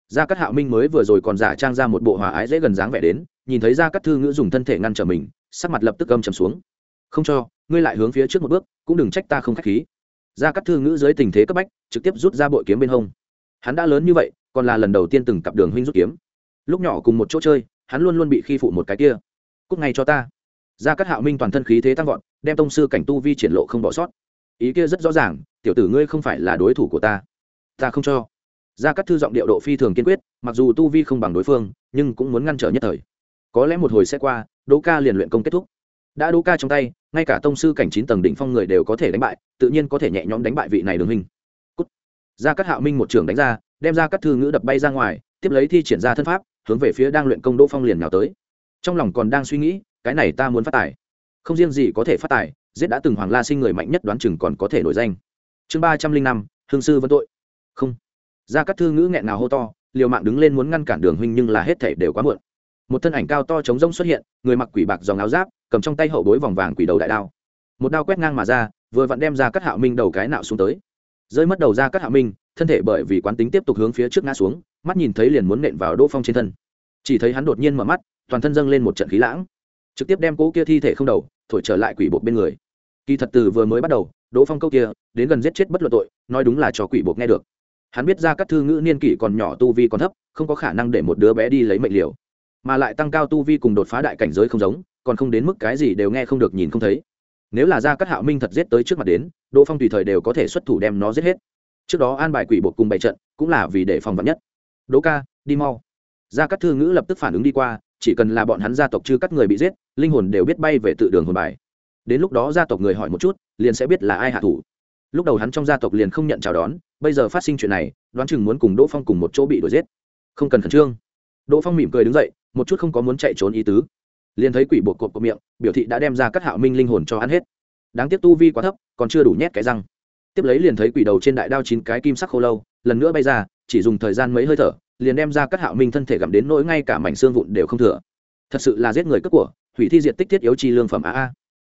[SPEAKER 1] Gia cát hạo minh mới vừa rồi còn giả trang ra một bộ hòa ái dễ gần dáng vẻ đến, nhìn thấy gia cát thư ngữ dùng thân thể ngăn trở mình, sắc mặt lập tức âm trầm xuống. Không cho, ngươi lại hướng phía trước một bước, cũng đừng trách ta không khách khí. Gia cát thư ngữ dưới tình thế cấp bách, trực tiếp rút ra bội kiếm bên hông hắn đã lớn như vậy, còn là lần đầu tiên từng cặp đường huynh rút kiếm. Lúc nhỏ cùng một chỗ chơi, hắn luôn luôn bị khi phụ một cái kia. Cúc ngay cho ta. Gia cát hạo minh toàn thân khí thế tăng vọt, đem tông sư cảnh tu vi triển lộ không bỏ sót. Ý kia rất rõ ràng, tiểu tử ngươi không phải là đối thủ của ta. Ta không cho. Gia cát thư giọng điệu độ phi thường kiên quyết, mặc dù tu vi không bằng đối phương, nhưng cũng muốn ngăn trở nhất thời. Có lẽ một hồi sẽ qua, đỗ ca liền luyện công kết thúc. Đã đỗ ca trong tay, ngay cả tông sư cảnh chín tầng đỉnh phong người đều có thể đánh bại, tự nhiên có thể nhẹ nhõm đánh bại vị này đường hình gia cát hạo minh một trường đánh ra, đem ra các thư ngữ đập bay ra ngoài, tiếp lấy thi triển ra thân pháp, hướng về phía đang luyện công đỗ phong liền nhào tới. Trong lòng còn đang suy nghĩ, cái này ta muốn phát tài. Không riêng gì có thể phát tài, giết đã từng hoàng la sinh người mạnh nhất đoán chừng còn có thể nổi danh. Chương ba trăm linh năm, hương sư vấn tội. Không. Ra các thư ngữ nghẹn nào hô to, liều mạng đứng lên muốn ngăn cản đường huynh nhưng là hết thể đều quá muộn. Một thân ảnh cao to chống rông xuất hiện, người mặc quỷ bạc dòng áo giáp, cầm trong tay hậu bối vòng vàng quỷ đầu đại đao. Một đao quét ngang mà ra, vừa vặn đem ra các hạo minh đầu cái nạo xuống tới rơi mất đầu ra các hạ minh, thân thể bởi vì quán tính tiếp tục hướng phía trước ngã xuống, mắt nhìn thấy liền muốn nện vào đỗ phong trên thân. Chỉ thấy hắn đột nhiên mở mắt, toàn thân dâng lên một trận khí lãng. Trực tiếp đem cỗ kia thi thể không đầu, thổi trở lại quỷ bộ bên người. Kỳ thật từ vừa mới bắt đầu, đỗ phong câu kia, đến gần giết chết bất luận tội, nói đúng là cho quỷ bộ nghe được. Hắn biết ra các thư ngữ niên kỷ còn nhỏ tu vi còn thấp, không có khả năng để một đứa bé đi lấy mệnh liều. Mà lại tăng cao tu vi cùng đột phá đại cảnh giới không giống, còn không đến mức cái gì đều nghe không được nhìn không thấy nếu là ra các hạo minh thật giết tới trước mặt đến, đỗ phong tùy thời đều có thể xuất thủ đem nó giết hết. Trước đó an bài quỷ buộc cùng bày trận, cũng là vì để phòng vật nhất. Đỗ ca, đi mau. Gia cát thư ngữ lập tức phản ứng đi qua, chỉ cần là bọn hắn gia tộc chưa cắt người bị giết, linh hồn đều biết bay về tự đường hồn bài. Đến lúc đó gia tộc người hỏi một chút, liền sẽ biết là ai hạ thủ. Lúc đầu hắn trong gia tộc liền không nhận chào đón, bây giờ phát sinh chuyện này, đoán chừng muốn cùng đỗ phong cùng một chỗ bị đuổi giết. Không cần khẩn trương. Đỗ phong mỉm cười đứng dậy, một chút không có muốn chạy trốn ý tứ liền thấy quỷ bộ cột của miệng, biểu thị đã đem ra các hạo minh linh hồn cho ăn hết. Đáng tiếc tu vi quá thấp, còn chưa đủ nhét cái răng. Tiếp lấy liền thấy quỷ đầu trên đại đao chín cái kim sắc khô lâu, lần nữa bay ra, chỉ dùng thời gian mấy hơi thở, liền đem ra các hạo minh thân thể gặm đến nỗi ngay cả mảnh xương vụn đều không thừa. Thật sự là giết người cướp của, hủy thi diện tích thiết yếu chi lương phẩm a a.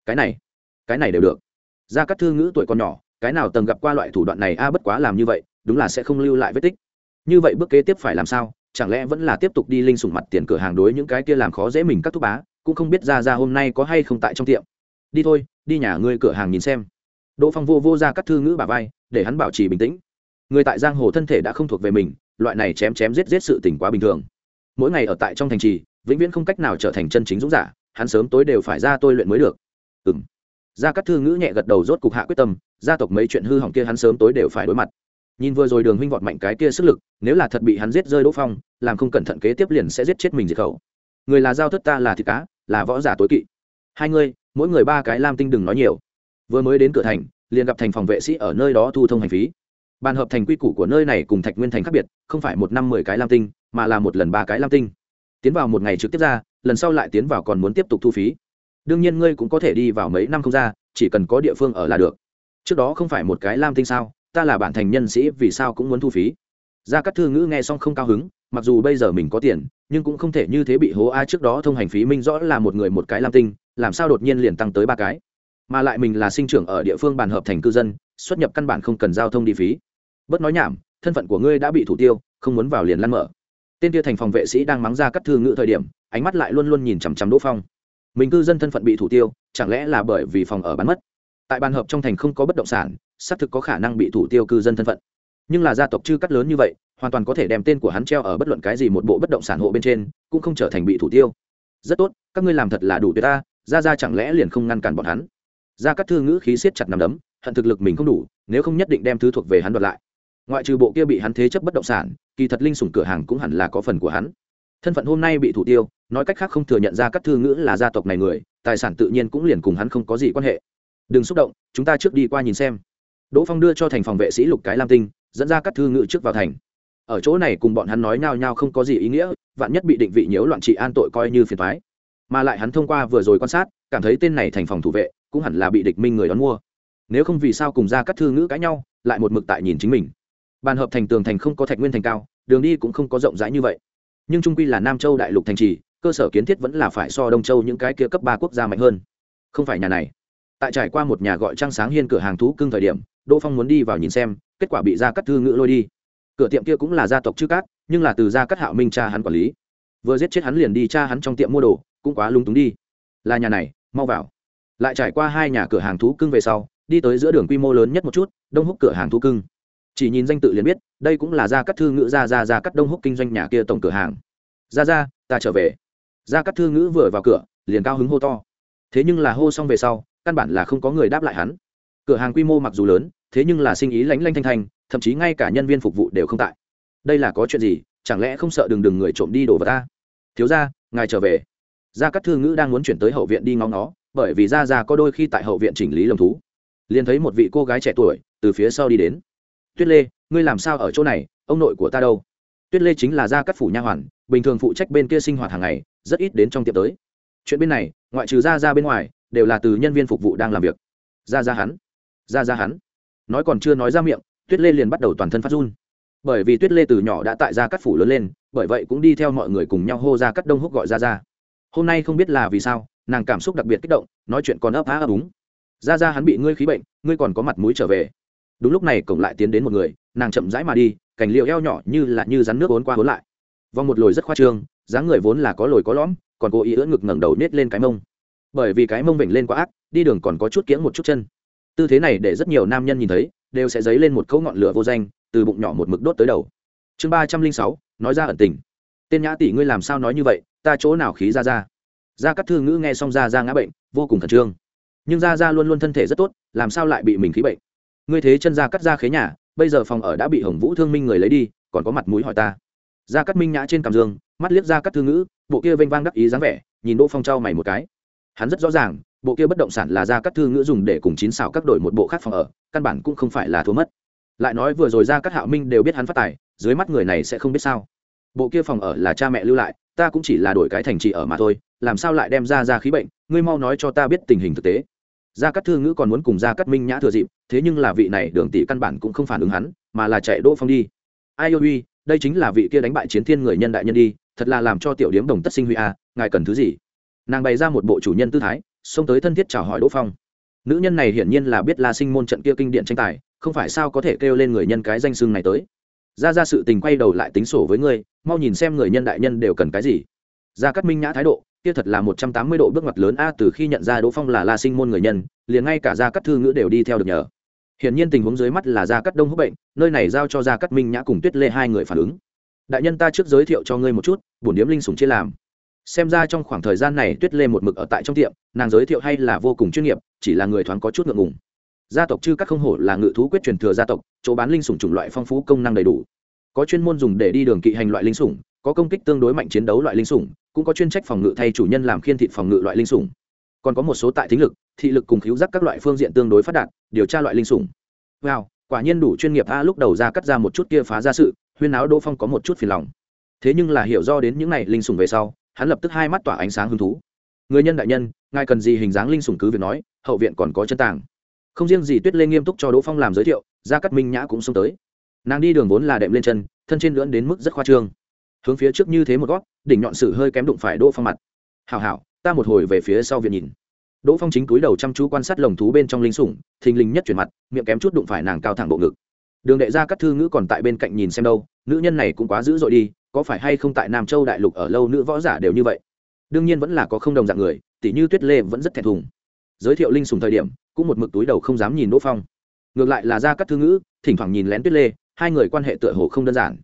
[SPEAKER 1] Cái này cái này đều được. Ra các thư ngữ tuổi còn nhỏ, cái nào từng gặp qua loại thủ đoạn này a, bất quá làm như vậy, đúng là sẽ không lưu lại vết tích. Như vậy bước kế tiếp phải làm sao? Chẳng lẽ vẫn là tiếp tục đi linh sủng mặt tiền cửa hàng đối những cái kia làm khó dễ mình các thúc bá, cũng không biết ra ra hôm nay có hay không tại trong tiệm. Đi thôi, đi nhà ngươi cửa hàng nhìn xem. Đỗ phong vô vô ra các thư ngữ bà vai, để hắn bảo trì bình tĩnh. Người tại giang hồ thân thể đã không thuộc về mình, loại này chém chém giết giết sự tỉnh quá bình thường. Mỗi ngày ở tại trong thành trì, vĩnh viễn không cách nào trở thành chân chính dũng giả, hắn sớm tối đều phải ra tôi luyện mới được. Ừ m gia cát thư ngữ nhẹ gật đầu rốt cục hạ quyết tâm, gia tộc mấy chuyện hư hỏng kia hắn sớm tối đều phải đối mặt nhìn vừa rồi đường huynh vọt mạnh cái kia sức lực, nếu là thật bị hắn giết rơi đỗ phong, làm không cẩn thận kế tiếp liền sẽ giết chết mình diệt khẩu. Người là giao thất ta là thịt cá, là võ giả tối kỵ. Hai ngươi mỗi người ba cái lam tinh đừng nói nhiều. Vừa mới đến cửa thành, liền gặp thành phòng vệ sĩ ở nơi đó thu thông hành phí. Bàn hợp thành quy củ của nơi này cùng thạch nguyên thành khác biệt, không phải một năm mười cái lam tinh, mà là một lần ba cái lam tinh. Tiến vào một ngày trực tiếp ra, lần sau lại tiến vào còn muốn tiếp tục thu phí. Đương nhiên ngươi cũng có thể đi vào mấy năm không ra, chỉ cần có địa phương ở là được. Trước đó không phải một cái lam tinh sao ta là bản thành nhân sĩ, vì sao cũng muốn thu phí? Gia cát thư ngữ nghe xong không cao hứng, mặc dù bây giờ mình có tiền, nhưng cũng không thể như thế bị hố a trước đó thông hành phí minh rõ là một người một cái lam tinh, làm sao đột nhiên liền tăng tới ba cái? Mà lại mình là sinh trưởng ở địa phương bàn hợp thành cư dân, xuất nhập căn bản không cần giao thông đi phí. Bớt nói nhảm, thân phận của ngươi đã bị thủ tiêu, không muốn vào liền lăn mở. Tên kia thành phòng vệ sĩ đang mắng ra cắt thư ngữ thời điểm, ánh mắt lại luôn luôn nhìn chằm chằm đỗ phong. Mình cư dân thân phận bị thủ tiêu, chẳng lẽ là bởi vì phòng ở bán mất? Tại bàn hợp trong thành không có bất động sản, xác thực có khả năng bị thủ tiêu cư dân thân phận. Nhưng là gia tộc chư cắt lớn như vậy, hoàn toàn có thể đem tên của hắn treo ở bất luận cái gì một bộ bất động sản hộ bên trên, cũng không trở thành bị thủ tiêu. Rất tốt, các ngươi làm thật là đủ tuyệt ta ra ra chẳng lẽ liền không ngăn cản bọn hắn? Ra các thư ngữ khí siết chặt nằm đấm, hận thực lực mình không đủ, nếu không nhất định đem thứ thuộc về hắn đoạt lại. Ngoại trừ bộ kia bị hắn thế chấp bất động sản, kỳ thật linh sủng cửa hàng cũng hẳn là có phần của hắn. Thân phận hôm nay bị thủ tiêu, nói cách khác không thừa nhận ra các thư ngữ là gia tộc này người, tài sản tự nhiên cũng liền cùng hắn không có gì quan hệ đừng xúc động, chúng ta trước đi qua nhìn xem. Đỗ phong đưa cho thành phòng vệ sĩ lục cái lam tinh, dẫn ra các thư ngự trước vào thành. Ở chỗ này cùng bọn hắn nói nhao nhao không có gì ý nghĩa, vạn nhất bị định vị nhiễu loạn trị an tội coi như phiền thoái mà lại hắn thông qua vừa rồi quan sát, cảm thấy tên này thành phòng thủ vệ cũng hẳn là bị địch minh người đón mua. Nếu không vì sao cùng ra các thư ngữ cãi nhau, lại một mực tại nhìn chính mình. Bàn hợp thành tường thành không có thạch nguyên thành cao, đường đi cũng không có rộng rãi như vậy. Nhưng trung quy là nam châu đại lục thành trì, cơ sở kiến thiết vẫn là phải so đông châu những cái kia cấp ba quốc gia mạnh hơn. Không phải nhà này tại trải qua một nhà gọi trăng sáng hiên cửa hàng thú cưng thời điểm, đỗ phong muốn đi vào nhìn xem, kết quả bị gia cắt thư ngữ lôi đi. Cửa tiệm kia cũng là gia tộc chữ cát, nhưng là từ gia cắt hạo minh cha hắn quản lý. Vừa giết chết hắn liền đi cha hắn trong tiệm mua đồ, cũng quá lung túng đi. Là nhà này, mau vào. Lại trải qua hai nhà cửa hàng thú cưng về sau, đi tới giữa đường quy mô lớn nhất một chút, đông húc cửa hàng thú cưng. Chỉ nhìn danh tự liền biết, đây cũng là gia cắt thư ngữ ra ra ra cắt đông húc kinh doanh nhà kia tổng cửa hàng. Ra ra ta trở về. Gia cắt thư ngữ vừa vào cửa, liền cao hứng hô to. Thế nhưng là hô xong về sau căn bản là không có người đáp lại hắn. Cửa hàng quy mô mặc dù lớn, thế nhưng là sinh ý lánh lanh thanh thanh, thậm chí ngay cả nhân viên phục vụ đều không tại. Đây là có chuyện gì? Chẳng lẽ không sợ đừng đừng người trộm đi đồ vật ta? Thiếu ra ngài trở về. Gia Cát thư ngữ đang muốn chuyển tới hậu viện đi ngóng nó bởi vì ra ra có đôi khi tại hậu viện chỉnh lý lồng thú. Liền thấy một vị cô gái trẻ tuổi từ phía sau đi đến. Tuyết lê, ngươi làm sao ở chỗ này? Ông nội của ta đâu? Tuyết lê chính là gia Cát phủ nha hoàn, bình thường phụ trách bên kia sinh hoạt hàng ngày, rất ít đến trong tiệm tới. Chuyện bên này, ngoại trừ ra ra bên ngoài đều là từ nhân viên phục vụ đang làm việc. Ra ra hắn. Ra ra hắn. Nói còn chưa nói ra miệng, tuyết lê liền bắt đầu toàn thân phát run. Bởi vì tuyết lê từ nhỏ đã tại gia cắt phủ lớn lên, bởi vậy cũng đi theo mọi người cùng nhau hô ra cắt đông húc gọi ra ra. Hôm nay không biết là vì sao, nàng cảm xúc đặc biệt kích động, nói chuyện còn ấp á ấp úng. Ra ra hắn bị ngươi khí bệnh, ngươi còn có mặt mũi trở về. Đúng lúc này cổng lại tiến đến một người, nàng chậm rãi mà đi cảnh liệu eo nhỏ như là như rắn nước ốn qua ốn lại. Vòng một lồi rất khoa trương, dáng người vốn là có lồi có lõm, còn cố ý ưỡn ngực ngẩng đầu nết lên cái mông bởi vì cái mông vểnh lên quá ác, đi đường còn có chút kiễng một chút chân. Tư thế này để rất nhiều nam nhân nhìn thấy, đều sẽ dấy lên một câu ngọn lửa vô danh, từ bụng nhỏ một mực đốt tới đầu. Chương ba trăm linh sáu, nói ra ẩn tình. Tên nhã tỷ ngươi làm sao nói như vậy, ta chỗ nào khí ra ra? Ra cắt thư ngữ nghe xong ra ra ngã bệnh, vô cùng khẩn trương. Nhưng ra ra luôn luôn thân thể rất tốt, làm sao lại bị mình khí bệnh? Ngươi thế chân ra cắt ra khế nhà, bây giờ phòng ở đã bị hồng vũ thương minh người lấy đi, còn có mặt mũi hỏi ta. Ra cắt minh nhã trên cằm giường, mắt liếc ra cắt thư ngữ, bộ kia vênh vang đắc ý dáng vẻ, nhìn đỗ phong trao mày một cái hắn rất rõ ràng bộ kia bất động sản là ra các thư ngữ dùng để cùng chín xảo các đổi một bộ khác phòng ở căn bản cũng không phải là thua mất. Lại nói vừa rồi ra các hạo minh đều biết hắn phát tài dưới mắt người này sẽ không biết sao. Bộ kia phòng ở là cha mẹ lưu lại ta cũng chỉ là đổi cái thành trì ở mà thôi làm sao lại đem ra ra khí bệnh ngươi mau nói cho ta biết tình hình thực tế. Gia cát thư ngữ còn muốn cùng gia cát minh nhã thừa dịp thế nhưng là vị này đường tỷ căn bản cũng không phản ứng hắn mà là chạy đỗ phong đi. Ai yêu uy đây chính là vị kia đánh bại chiến thiên người nhân đại nhân đi thật là làm cho tiểu điếm đồng tất sinh huy a à, ngài cần thứ gì? Nàng bày ra một bộ chủ nhân tư thái, xông tới thân thiết chào hỏi đỗ phong. Nữ nhân này hiển nhiên là biết la sinh môn trận kia kinh điện tranh tài, không phải sao có thể kêu lên người nhân cái danh xưng này tới. Ra ra sự tình quay đầu lại tính sổ với ngươi, mau nhìn xem người nhân đại nhân đều cần cái gì. Ra cắt minh nhã thái độ, kia thật là một trăm tám mươi độ bước ngoặt lớn a, từ khi nhận ra đỗ phong là la sinh môn người nhân, liền ngay cả gia cắt thư ngữ đều đi theo được nhờ. Hiển nhiên tình huống dưới mắt là gia cắt đông húc bệnh, nơi này giao cho gia cắt minh nhã cùng tuyết lê hai người phản ứng. Đại nhân ta trước giới thiệu cho ngươi một chút, bổn điếm linh sủng chia làm xem ra trong khoảng thời gian này tuyết lê một mực ở tại trong tiệm, nàng giới thiệu hay là vô cùng chuyên nghiệp, chỉ là người thoáng có chút ngượng ngùng. Gia tộc chư các không hổ là ngự thú quyết truyền thừa gia tộc, chỗ bán linh sủng chủng loại phong phú công năng đầy đủ. Có chuyên môn dùng để đi đường kỵ hành loại linh sủng, có công kích tương đối mạnh chiến đấu loại linh sủng, cũng có chuyên trách phòng ngự thay chủ nhân làm khiên thịt phòng ngự loại linh sủng. Còn có một số tại thính lực, thị lực cùng cứu giác các loại phương diện tương đối phát đạt, điều tra loại linh sủng. Wow, quả nhiên đủ chuyên nghiệp a, lúc đầu ra cắt ra một chút kia phá ra sự, huyên áo đỗ phong có một chút phiền lòng. Thế nhưng là hiểu do đến những này linh sủng về sau hắn lập tức hai mắt tỏa ánh sáng hứng thú. Người nhân đại nhân, ngài cần gì hình dáng linh sủng cứ việc nói, hậu viện còn có chân tàng. Không riêng gì tuyết lê nghiêm túc cho đỗ phong làm giới thiệu, gia cắt minh nhã cũng xông tới. Nàng đi đường vốn là đệm lên chân, thân trên lưỡn đến mức rất khoa trương. Hướng phía trước như thế một gót đỉnh nhọn sự hơi kém đụng phải đỗ phong mặt. Hào hảo, ta một hồi về phía sau viện nhìn. Đỗ phong chính túi đầu chăm chú quan sát lồng thú bên trong linh sủng, thình lình nhất chuyển mặt, miệng kém chút đụng phải nàng cao thẳng bộ ngực. Đường đệ gia cắt thư ngữ còn tại bên cạnh nhìn xem đâu, nữ nhân này cũng quá dữ dội đi có phải hay không tại nam châu đại lục ở lâu nữ võ giả đều như vậy? Đương nhiên vẫn là có không đồng dạng người tỷ như tuyết lê vẫn rất thẹn thùng. Giới thiệu linh sùng thời điểm, cũng một mực túi đầu không dám nhìn đỗ phong. Ngược lại là gia các thư ngữ, thỉnh thoảng nhìn lén tuyết lê, hai người quan hệ tựa hồ không đơn giản.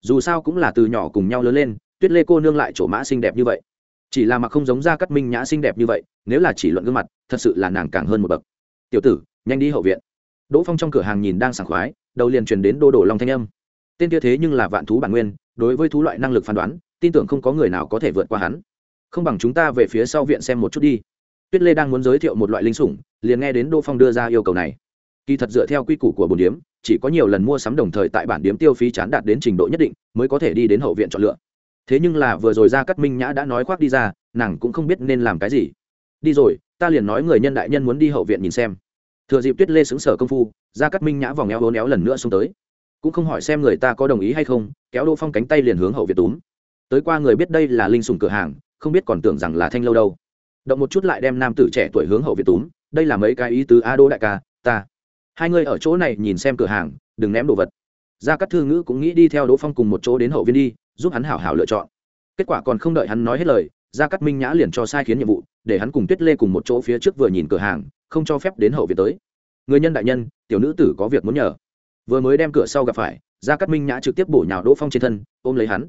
[SPEAKER 1] Dù sao cũng là từ nhỏ cùng nhau lớn lên, tuyết lê cô nương lại chỗ mã xinh đẹp như vậy. Chỉ là mặc không giống gia cắt minh nhã xinh đẹp như vậy, nếu là chỉ luận gương mặt, thật sự là nàng càng hơn một bậc. Tiểu tử, nhanh đi hậu viện. Đỗ phong trong cửa hàng nhìn đang sảng khoái, đầu liền truyền đến đô đổ long thanh âm. Tên kia thế nhưng là vạn thú bản nguyên đối với thú loại năng lực phán đoán, tin tưởng không có người nào có thể vượt qua hắn. Không bằng chúng ta về phía sau viện xem một chút đi. Tuyết lê đang muốn giới thiệu một loại linh sủng, liền nghe đến đỗ phong đưa ra yêu cầu này. Kỳ thật dựa theo quy củ của bồn điếm, chỉ có nhiều lần mua sắm đồng thời tại bản điếm tiêu phí chán đạt đến trình độ nhất định, mới có thể đi đến hậu viện chọn lựa. Thế nhưng là vừa rồi ra cắt minh nhã đã nói khoác đi ra, nàng cũng không biết nên làm cái gì. Đi rồi, ta liền nói người nhân đại nhân muốn đi hậu viện nhìn xem. Thừa dịp tuyết lê xứng sở công phu ra cắt minh nhã vòng éo hố néo lần nữa xuống tới cũng không hỏi xem người ta có đồng ý hay không, kéo đỗ phong cánh tay liền hướng hậu viện túm. Tới qua người biết đây là linh sùng cửa hàng, không biết còn tưởng rằng là thanh lâu đâu. Động một chút lại đem nam tử trẻ tuổi hướng hậu viện túm, đây là mấy cái ý tứ a đỗ đại ca, ta. Hai người ở chỗ này nhìn xem cửa hàng, đừng ném đồ vật. Gia cát thư ngữ cũng nghĩ đi theo đỗ phong cùng một chỗ đến hậu viên đi, giúp hắn hảo hảo lựa chọn. Kết quả còn không đợi hắn nói hết lời, gia cát minh nhã liền cho sai khiến nhiệm vụ, để hắn cùng tuyết lê cùng một chỗ phía trước vừa nhìn cửa hàng, không cho phép đến hậu viện tới. Người nhân đại nhân, tiểu nữ tử có việc muốn nhờ vừa mới đem cửa sau gặp phải, gia cát minh nhã trực tiếp bổ nhào đỗ phong trên thân, ôm lấy hắn.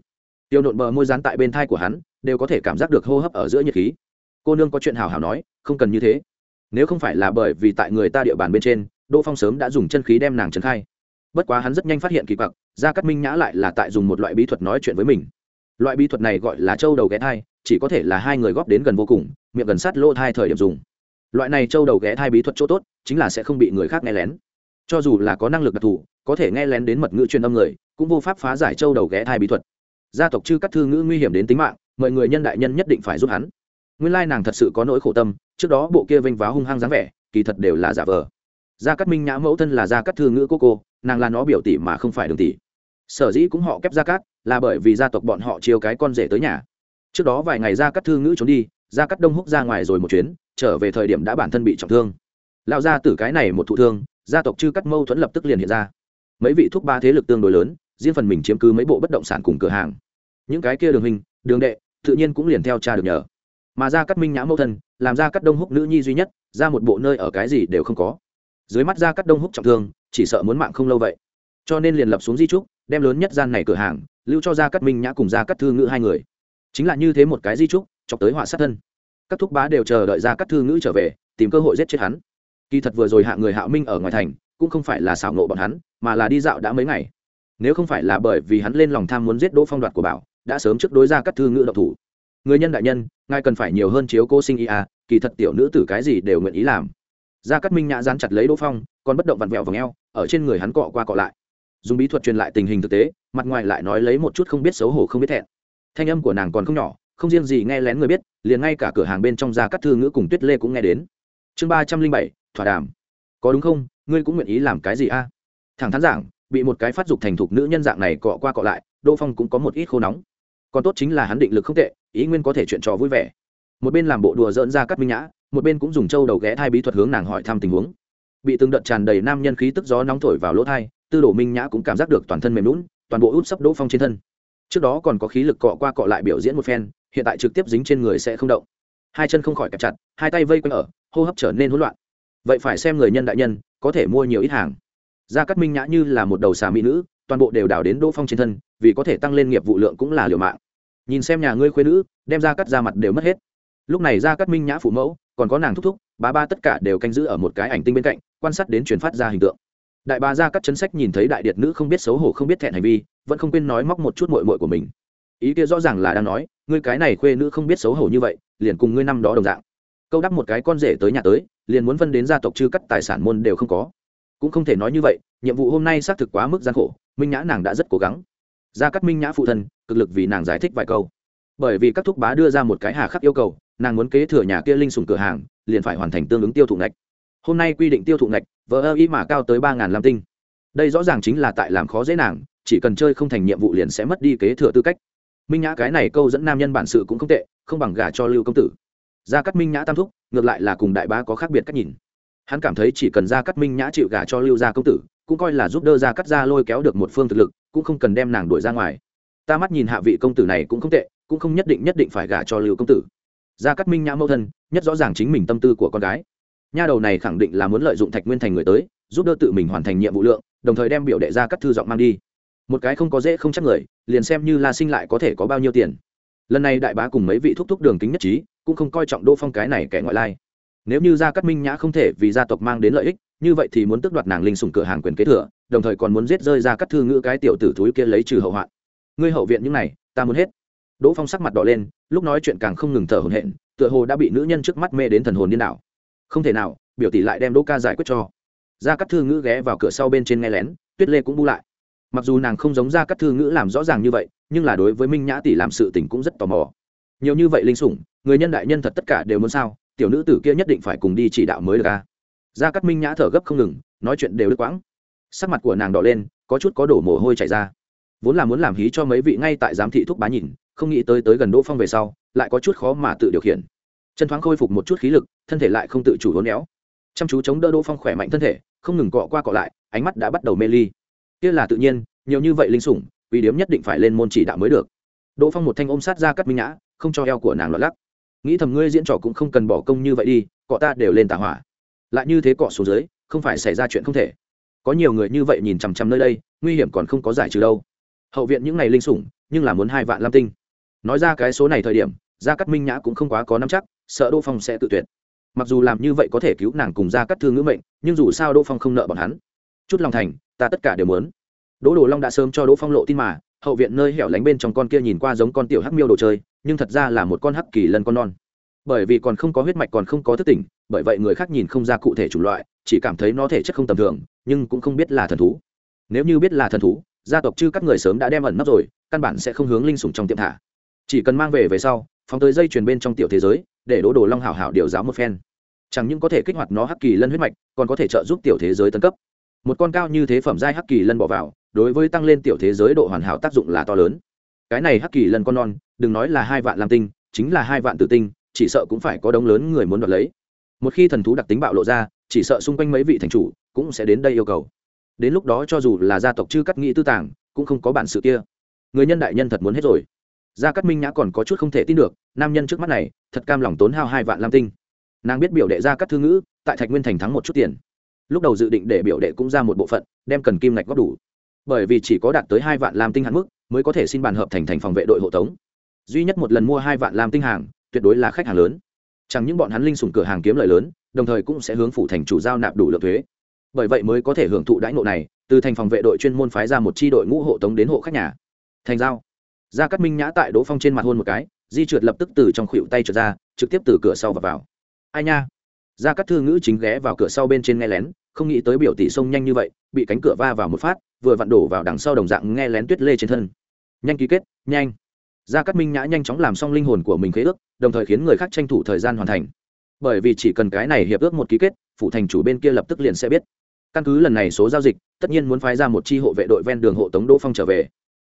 [SPEAKER 1] Tiêu nộn bờ môi dán tại bên thai của hắn, đều có thể cảm giác được hô hấp ở giữa nhiệt khí. Cô nương có chuyện hào hào nói, không cần như thế. Nếu không phải là bởi vì tại người ta địa bàn bên trên, đỗ phong sớm đã dùng chân khí đem nàng trấn khai. Bất quá hắn rất nhanh phát hiện kỳ quặc, gia cát minh nhã lại là tại dùng một loại bí thuật nói chuyện với mình. Loại bí thuật này gọi là châu đầu ghé thai, chỉ có thể là hai người góp đến gần vô cùng, miệng gần sát lỗ thai thời điểm dùng. Loại này châu đầu ghé thai bí thuật chỗ tốt, chính là sẽ không bị người khác nghe lén cho dù là có năng lực đặc thù, có thể nghe lén đến mật ngữ truyền âm người, cũng vô pháp phá giải châu đầu ghé thai bí thuật. Gia tộc chư cắt thư ngữ nguy hiểm đến tính mạng, mọi người nhân đại nhân nhất định phải giúp hắn. Nguyên lai nàng thật sự có nỗi khổ tâm, trước đó bộ kia vênh váo hung hăng dáng vẻ, kỳ thật đều là giả vờ. Gia cát minh nhã mẫu thân là gia cát thư ngữ cô cô, nàng là nó biểu tỷ mà không phải đường tỷ. Sở dĩ cũng họ kép gia cát, là bởi vì gia tộc bọn họ chiêu cái con rể tới nhà. Trước đó vài ngày gia cát thư ngữ trốn đi, gia cát đông húc ra ngoài rồi một chuyến, trở về thời điểm đã bản thân bị trọng thương. Lão gia tử cái này một thụ thương gia tộc chư cắt mâu thuẫn lập tức liền hiện ra. Mấy vị thúc ba thế lực tương đối lớn, riêng phần mình chiếm cứ mấy bộ bất động sản cùng cửa hàng. Những cái kia đường hình, đường đệ, tự nhiên cũng liền theo cha được nhờ. Mà ra cắt minh nhã mâu thân, làm ra cắt đông húc nữ nhi duy nhất, ra một bộ nơi ở cái gì đều không có. Dưới mắt ra cắt đông húc trọng thương, chỉ sợ muốn mạng không lâu vậy. Cho nên liền lập xuống di trúc, đem lớn nhất gian này cửa hàng, lưu cho ra cắt minh nhã cùng ra cắt thư ngữ hai người. Chính là như thế một cái di trúc, chọc tới họa sát thân. Các thúc bá đều chờ đợi ra cắt thư ngữ trở về, tìm cơ hội giết chết hắn kỳ thật vừa rồi hạ người hạo minh ở ngoài thành, cũng không phải là xảo nộ bọn hắn, mà là đi dạo đã mấy ngày. Nếu không phải là bởi vì hắn lên lòng tham muốn giết đỗ phong đoạt của bảo, đã sớm trước đối ra các thư ngữ độc thủ. Người nhân đại nhân, ngài cần phải nhiều hơn chiếu cô sinh ý à kỳ thật tiểu nữ tử cái gì đều nguyện ý làm. Gia cát minh nhã dán chặt lấy đỗ phong, còn bất động vặn vẹo v ò n ở trên người hắn cọ qua cọ lại. Dùng bí thuật truyền lại tình hình thực tế, mặt ngoài lại nói lấy một chút không biết xấu hổ không biết thẹn. Thanh âm của nàng còn không nhỏ, không riêng gì nghe lén người biết, liền ngay cả cửa hàng bên trong gia cát thư ngữ cùng tuyết lê cũng nghe đến. Chương ba trăm linh bảy thỏa đàm. Có đúng không? Ngươi cũng nguyện ý làm cái gì a? Thẳng thắn giảng, bị một cái phát dục thành thục nữ nhân dạng này cọ qua cọ lại, đỗ phong cũng có một ít khô nóng. Còn tốt chính là hắn định lực không tệ, ý nguyên có thể chuyện trò vui vẻ. Một bên làm bộ đùa dỡn ra cắt minh nhã, một bên cũng dùng trâu đầu ghé thai bí thuật hướng nàng hỏi thăm tình huống. Bị từng đợt tràn đầy nam nhân khí tức gió nóng thổi vào lỗ thai, tư đồ minh nhã cũng cảm giác được toàn thân mềm lún toàn bộ út sấp đỗ phong trên thân. Trước đó còn có khí lực cọ qua cọ lại biểu diễn một phen, hiện tại trực tiếp dính trên người sẽ không động. Hai chân không khỏi kẹp chặt, hai tay vây quanh ở, hô hấp trở nên hỗn loạn vậy phải xem người nhân đại nhân, có thể mua nhiều ít hàng. Gia cát minh nhã như là một đầu xà mỹ nữ, toàn bộ đều đảo đến đỗ phong trên thân, vì có thể tăng lên nghiệp vụ lượng cũng là liều mạng. Nhìn xem nhà ngươi khuê nữ, đem ra cắt ra mặt đều mất hết. Lúc này ra cắt minh nhã phụ mẫu, còn có nàng thúc thúc bà ba tất cả đều canh giữ ở một cái ảnh tinh bên cạnh, quan sát đến truyền phát ra hình tượng. Đại bà ra cắt chấn sách nhìn thấy đại điệt nữ không biết xấu hổ không biết thẹn hành vi, vẫn không quên nói móc một chút mội mội của mình. Ý kia rõ ràng là đang nói, ngươi cái này khuê nữ không biết xấu hổ như vậy, liền cùng ngươi năm đó đồng dạng. Câu đắp một cái con rể tới nhà tới liền muốn phân đến gia tộc chư cắt tài sản môn đều không có. Cũng không thể nói như vậy, nhiệm vụ hôm nay xác thực quá mức gian khổ, minh nhã nàng đã rất cố gắng. Gia cắt minh nhã phụ thân, cực lực vì nàng giải thích vài câu. Bởi vì các thúc bá đưa ra một cái hà khắc yêu cầu, nàng muốn kế thừa nhà kia linh sùng cửa hàng, liền phải hoàn thành tương ứng tiêu thụ ngạch. Hôm nay quy định tiêu thụ ngạch vỡ ơ ý mà cao tới ba ngàn lam tinh. Đây rõ ràng chính là tại làm khó dễ nàng, chỉ cần chơi không thành nhiệm vụ liền sẽ mất đi kế thừa tư cách. Minh nhã cái này câu dẫn nam nhân bản sự cũng không tệ, không bằng gả cho lưu công tử gia Cát minh nhã tam thúc, ngược lại là cùng đại bá có khác biệt cách nhìn. Hắn cảm thấy chỉ cần gia Cát minh nhã chịu gả cho lưu gia công tử, cũng coi là giúp đỡ gia Cát gia lôi kéo được một phương thực lực, cũng không cần đem nàng đuổi ra ngoài. Ta mắt nhìn hạ vị công tử này cũng không tệ, cũng không nhất định nhất định phải gả cho lưu công tử. Gia Cát minh nhã mẫu thân, nhất rõ ràng chính mình tâm tư của con gái. Nha đầu này khẳng định là muốn lợi dụng thạch nguyên thành người tới, giúp đỡ tự mình hoàn thành nhiệm vụ lượng, đồng thời đem biểu đệ ra các thư giọng mang đi. Một cái không có dễ không chắc người, liền xem như la sinh lại có thể có bao nhiêu tiền. Lần này đại bá cùng mấy vị thúc thúc đường kính nhất trí cũng không coi trọng đỗ phong cái này kẻ ngoại lai. Nếu như gia Cát minh nhã không thể vì gia tộc mang đến lợi ích, như vậy thì muốn tước đoạt nàng linh sủng cửa hàng quyền kế thừa, đồng thời còn muốn giết rơi ra Cát thư ngữ cái tiểu tử thúi kia lấy trừ hậu hoạn. Ngươi hậu viện những này, ta muốn hết. Đỗ phong sắc mặt đỏ lên, lúc nói chuyện càng không ngừng thở hổn hển, tựa hồ đã bị nữ nhân trước mắt mê đến thần hồn điên đảo. Không thể nào, biểu tỷ lại đem đỗ ca giải quyết cho. Gia Cát thư ngữ ghé vào cửa sau bên trên nghe lén, tuyết lê cũng bu lại. Mặc dù nàng không giống gia Cát thư ngữ làm rõ ràng như vậy, nhưng là đối với minh nhã tỷ làm sự tình cũng rất tò mò nhiều như vậy linh sủng, người nhân đại nhân thật tất cả đều muốn sao, tiểu nữ tử kia nhất định phải cùng đi chỉ đạo mới được a gia cắt minh nhã thở gấp không ngừng, nói chuyện đều đứt quãng. Sắc mặt của nàng đỏ lên, có chút có đổ mồ hôi chảy ra. Vốn là muốn làm hí cho mấy vị ngay tại giám thị thúc bá nhìn, không nghĩ tới tới gần đỗ phong về sau, lại có chút khó mà tự điều khiển. Chân thoáng khôi phục một chút khí lực, thân thể lại không tự chủ hốn éo. Chăm chú chống đỡ đỗ phong khỏe mạnh thân thể, không ngừng cọ qua cọ lại, ánh mắt đã bắt đầu mê ly. Kia là tự nhiên, nhiều như vậy linh sủng, uy điếm nhất định phải lên môn chỉ đạo mới được. Đỗ phong một thanh ôm sát ra cắt minh nhã không cho eo của nàng lọt lắc. Nghĩ thầm ngươi diễn trò cũng không cần bỏ công như vậy đi, cọ ta đều lên tà hỏa. Lại như thế cọ xuống dưới, không phải xảy ra chuyện không thể. Có nhiều người như vậy nhìn chằm chằm nơi đây, nguy hiểm còn không có giải trừ đâu. Hậu viện những ngày linh sủng, nhưng là muốn hai vạn lam tinh. Nói ra cái số này thời điểm, gia cắt minh nhã cũng không quá có nắm chắc, sợ đỗ phong sẽ tự tuyệt. Mặc dù làm như vậy có thể cứu nàng cùng gia cắt thương ngữ mệnh, nhưng dù sao đỗ phong không nợ bọn hắn. Chút lòng thành, ta tất cả đều muốn. Đỗ đồ long đã sớm cho đỗ phong lộ tin mà, hậu viện nơi hẻo lánh bên trong con kia nhìn qua giống con tiểu hắc miêu đồ chơi nhưng thật ra là một con hắc kỳ lân con non. Bởi vì còn không có huyết mạch, còn không có thức tỉnh, bởi vậy người khác nhìn không ra cụ thể chủng loại, chỉ cảm thấy nó thể chất không tầm thường, nhưng cũng không biết là thần thú. Nếu như biết là thần thú, gia tộc chư các người sớm đã đem ẩn nấp rồi, căn bản sẽ không hướng linh sủng trong tiệm thả. Chỉ cần mang về về sau, phóng tới dây chuyền bên trong tiểu thế giới, để đỗ đồ long hảo hảo điều giáo một phen. Chẳng những có thể kích hoạt nó hắc kỳ lân huyết mạch, còn có thể trợ giúp tiểu thế giới tân cấp. Một con cao như thế phẩm giai hắc kỳ lân bỏ vào, đối với tăng lên tiểu thế giới độ hoàn hảo tác dụng là to lớn cái này hắc kỳ lần con non, đừng nói là hai vạn lam tinh, chính là hai vạn tử tinh, chỉ sợ cũng phải có đống lớn người muốn đoạt lấy. Một khi thần thú đặc tính bạo lộ ra, chỉ sợ xung quanh mấy vị thành chủ cũng sẽ đến đây yêu cầu. Đến lúc đó cho dù là gia tộc chư cắt nghĩ tư tàng, cũng không có bản sự kia. Người nhân đại nhân thật muốn hết rồi. Gia cát minh nhã còn có chút không thể tin được, nam nhân trước mắt này, thật cam lòng tốn hao hai vạn lam tinh. Nàng biết biểu đệ gia cát thư ngữ, tại thạch nguyên thành thắng một chút tiền. Lúc đầu dự định để biểu đệ cũng ra một bộ phận, đem cần kim ngạch góp đủ. Bởi vì chỉ có đạt tới hai vạn lam tinh hạn mức mới có thể xin bàn hợp thành thành phòng vệ đội hộ tống. Duy nhất một lần mua hai vạn lam tinh hàng, tuyệt đối là khách hàng lớn. Chẳng những bọn hắn linh sủng cửa hàng kiếm lợi lớn, đồng thời cũng sẽ hướng phủ thành chủ giao nạp đủ lượng thuế. Bởi vậy mới có thể hưởng thụ đãi ngộ này, từ thành phòng vệ đội chuyên môn phái ra một chi đội ngũ hộ tống đến hộ khách nhà. Thành giao. Gia cát minh nhã tại đỗ phong trên mặt hôn một cái, di trượt lập tức từ trong khuỷu tay trượt ra, trực tiếp từ cửa sau và vào. Ai nha? Gia cát thư ngữ chính ghé vào cửa sau bên trên nghe lén, không nghĩ tới biểu tỷ sông nhanh như vậy, bị cánh cửa va vào một phát, vừa vặn đổ vào đằng sau đồng dạng nghe lén tuyết lê trên thân. Nhanh ký kết, nhanh. Gia cát minh nhã nhanh chóng làm xong linh hồn của mình khế ước, đồng thời khiến người khác tranh thủ thời gian hoàn thành. Bởi vì chỉ cần cái này hiệp ước một ký kết phụ thành chủ bên kia lập tức liền sẽ biết. Căn cứ lần này số giao dịch, tất nhiên muốn phái ra một chi hộ vệ đội ven đường hộ tống đỗ phong trở về.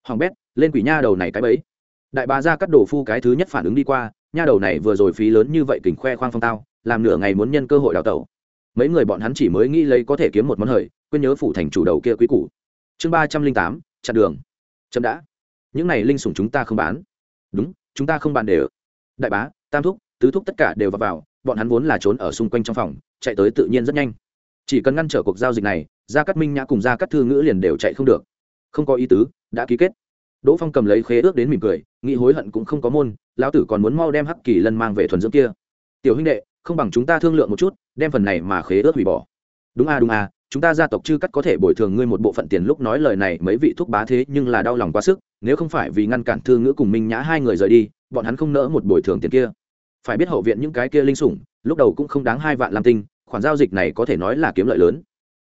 [SPEAKER 1] Hoàng bét, lên quỷ nha đầu này cái bấy đại bá ra cắt đổ phu cái thứ nhất phản ứng đi qua, nha đầu này vừa rồi phí lớn như vậy kình khoe khoang phong tao làm nửa ngày muốn nhân cơ hội đào tẩu. Mấy người bọn hắn chỉ mới nghĩ lấy có thể kiếm một món hời quên nhớ phủ thành chủ đầu kia quý củ. Chương ba trăm linh tám chặn đường. Chậm đã. Những này linh sủng chúng ta không bán. Đúng chúng ta không bàn đều. Đại bá tam thúc tứ thúc tất cả đều vào, vào bọn hắn vốn là trốn ở xung quanh trong phòng chạy tới tự nhiên rất nhanh. Chỉ cần ngăn trở cuộc giao dịch này gia cát minh nhã cùng gia cát thư ngữ liền đều chạy không được. Không có ý tứ đã ký kết. Đỗ phong cầm lấy khế ước đến mỉm cười nghĩ hối hận cũng không có môn lão tử còn muốn mau đem hắc kỳ lân mang về thuần dưỡng kia. Tiểu huynh đệ không bằng chúng ta thương lượng một chút, đem phần này mà khế ước hủy bỏ. Đúng a đúng a chúng ta gia tộc chư cắt có thể bồi thường ngươi một bộ phận tiền lúc nói lời này, mấy vị thúc bá thế nhưng là đau lòng quá sức, nếu không phải vì ngăn cản thương ngữ cùng minh nhã hai người rời đi, bọn hắn không nỡ một bồi thường tiền kia. Phải biết hậu viện những cái kia linh sủng, lúc đầu cũng không đáng hai vạn làm tinh, khoản giao dịch này có thể nói là kiếm lợi lớn.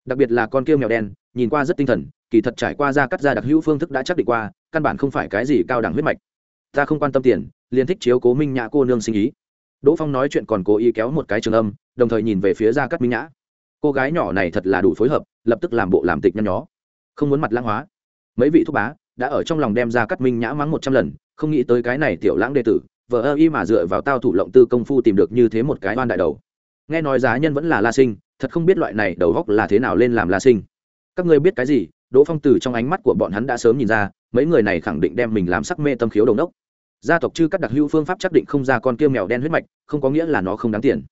[SPEAKER 1] Đặc biệt là con kia mèo đen, nhìn qua rất tinh thần, kỳ thật trải qua ra cắt ra đặc hữu phương thức đã chắc định qua, căn bản không phải cái gì cao đẳng huyết mạch. Ta không quan tâm tiền, liền thích chiếu cố minh nhã cô nương sinh ý đỗ phong nói chuyện còn cố ý kéo một cái trường âm, đồng thời nhìn về phía ra cắt minh nhã. Cô gái nhỏ này thật là đủ phối hợp, lập tức làm bộ làm tịch nhăn nhó. Không muốn mặt lãng hóa. Mấy vị thúc bá đã ở trong lòng đem ra cắt minh nhã mắng một trăm lần, không nghĩ tới cái này tiểu lãng đệ tử vợ ơ y mà dựa vào tao thủ lộng tư công phu tìm được như thế một cái oan đại đầu. Nghe nói giá nhân vẫn là la sinh, thật không biết loại này đầu góc là thế nào lên làm la sinh. Các ngươi biết cái gì? Đỗ phong từ trong ánh mắt của bọn hắn đã sớm nhìn ra, mấy người này khẳng định đem mình làm sắc mê tâm khiếu đồng đốc gia tộc chư các đặc hữu phương pháp chắc định không ra con kia mèo đen huyết mạch, không có nghĩa là nó không đáng tiền.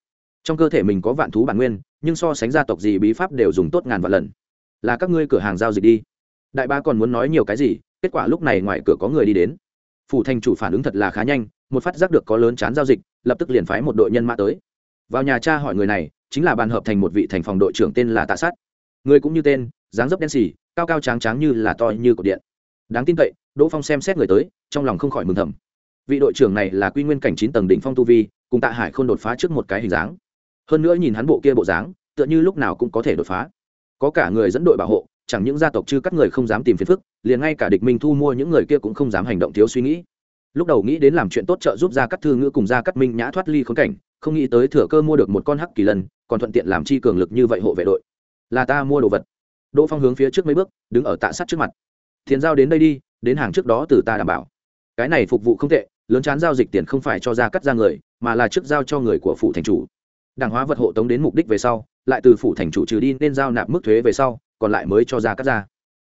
[SPEAKER 1] Trong cơ thể mình có vạn thú bản nguyên, nhưng so sánh gia tộc gì bí pháp đều dùng tốt ngàn vạn lần. Là các ngươi cửa hàng giao dịch đi. Đại ba còn muốn nói nhiều cái gì, kết quả lúc này ngoài cửa có người đi đến. Phủ thành chủ phản ứng thật là khá nhanh, một phát giác được có lớn chán giao dịch, lập tức liền phái một đội nhân mã tới. Vào nhà cha hỏi người này, chính là bàn hợp thành một vị thành phòng đội trưởng tên là tạ sát. Người cũng như tên, dáng dấp đen xì, cao cao tráng tráng như là to như cột điện. Đáng tin cậy, đỗ phong xem xét người tới, trong lòng không khỏi mừng thầm vị đội trưởng này là quy nguyên cảnh chín tầng đỉnh phong tu vi, cùng tạ hải không đột phá trước một cái hình dáng. Hơn nữa nhìn hắn bộ kia bộ dáng, tựa như lúc nào cũng có thể đột phá. Có cả người dẫn đội bảo hộ, chẳng những gia tộc chư các người không dám tìm phiền phức, liền ngay cả địch minh thu mua những người kia cũng không dám hành động thiếu suy nghĩ. Lúc đầu nghĩ đến làm chuyện tốt trợ giúp gia cắt thư ngữ cùng gia cắt minh nhã thoát ly khốn cảnh, không nghĩ tới thừa cơ mua được một con hắc kỳ lân, còn thuận tiện làm chi cường lực như vậy hộ vệ đội. Là ta mua đồ vật. Đỗ phong hướng phía trước mấy bước, đứng ở tạ sắt trước mặt. Thiền giao đến đây đi, đến hàng trước đó từ ta đảm bảo. Cái này phục vụ không tệ lớn chán giao dịch tiền không phải cho ra cắt ra người, mà là trước giao cho người của phụ thành chủ. Đảng hóa vật hộ tống đến mục đích về sau, lại từ phủ thành chủ trừ đi nên giao nạp mức thuế về sau, còn lại mới cho ra cắt ra.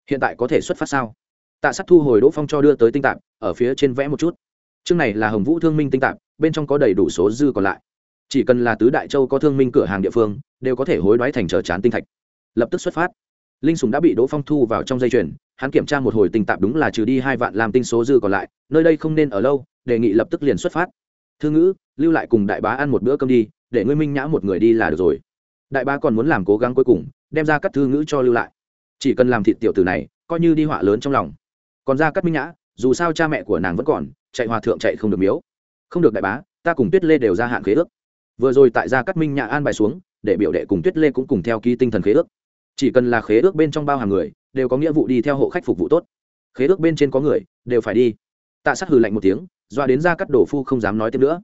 [SPEAKER 1] Hiện tại có thể xuất phát sao? Tạ sắt thu hồi đỗ phong cho đưa tới tinh tạp, ở phía trên vẽ một chút. Chương này là hồng vũ thương minh tinh tạp, bên trong có đầy đủ số dư còn lại. Chỉ cần là tứ đại châu có thương minh cửa hàng địa phương, đều có thể hối đoái thành trở chán tinh thạch. Lập tức xuất phát. Linh sùng đã bị đỗ phong thu vào trong dây chuyền, hắn kiểm tra một hồi tinh tạp đúng là trừ đi hai vạn làm tinh số dư còn lại, nơi đây không nên ở lâu đề nghị lập tức liền xuất phát. Thư ngữ, lưu lại cùng đại bá ăn một bữa cơm đi, để ngươi minh nhã một người đi là được rồi. Đại bá còn muốn làm cố gắng cuối cùng, đem ra các thư ngữ cho lưu lại. Chỉ cần làm thịt tiểu tử này, coi như đi họa lớn trong lòng. Còn ra cắt minh nhã, dù sao cha mẹ của nàng vẫn còn, chạy hòa thượng chạy không được miếu. Không được đại bá, ta cùng tuyết lê đều ra hạn khế ước. Vừa rồi tại gia cắt minh nhã an bài xuống, để biểu đệ cùng tuyết lê cũng cùng theo ký tinh thần khế ước. Chỉ cần là khế ước bên trong bao hàng người, đều có nghĩa vụ đi theo hộ khách phục vụ tốt. Khế ước bên trên có người, đều phải đi. Tạ sát hừ lạnh một tiếng doa đến ra cắt đổ phu không dám nói tiếp nữa.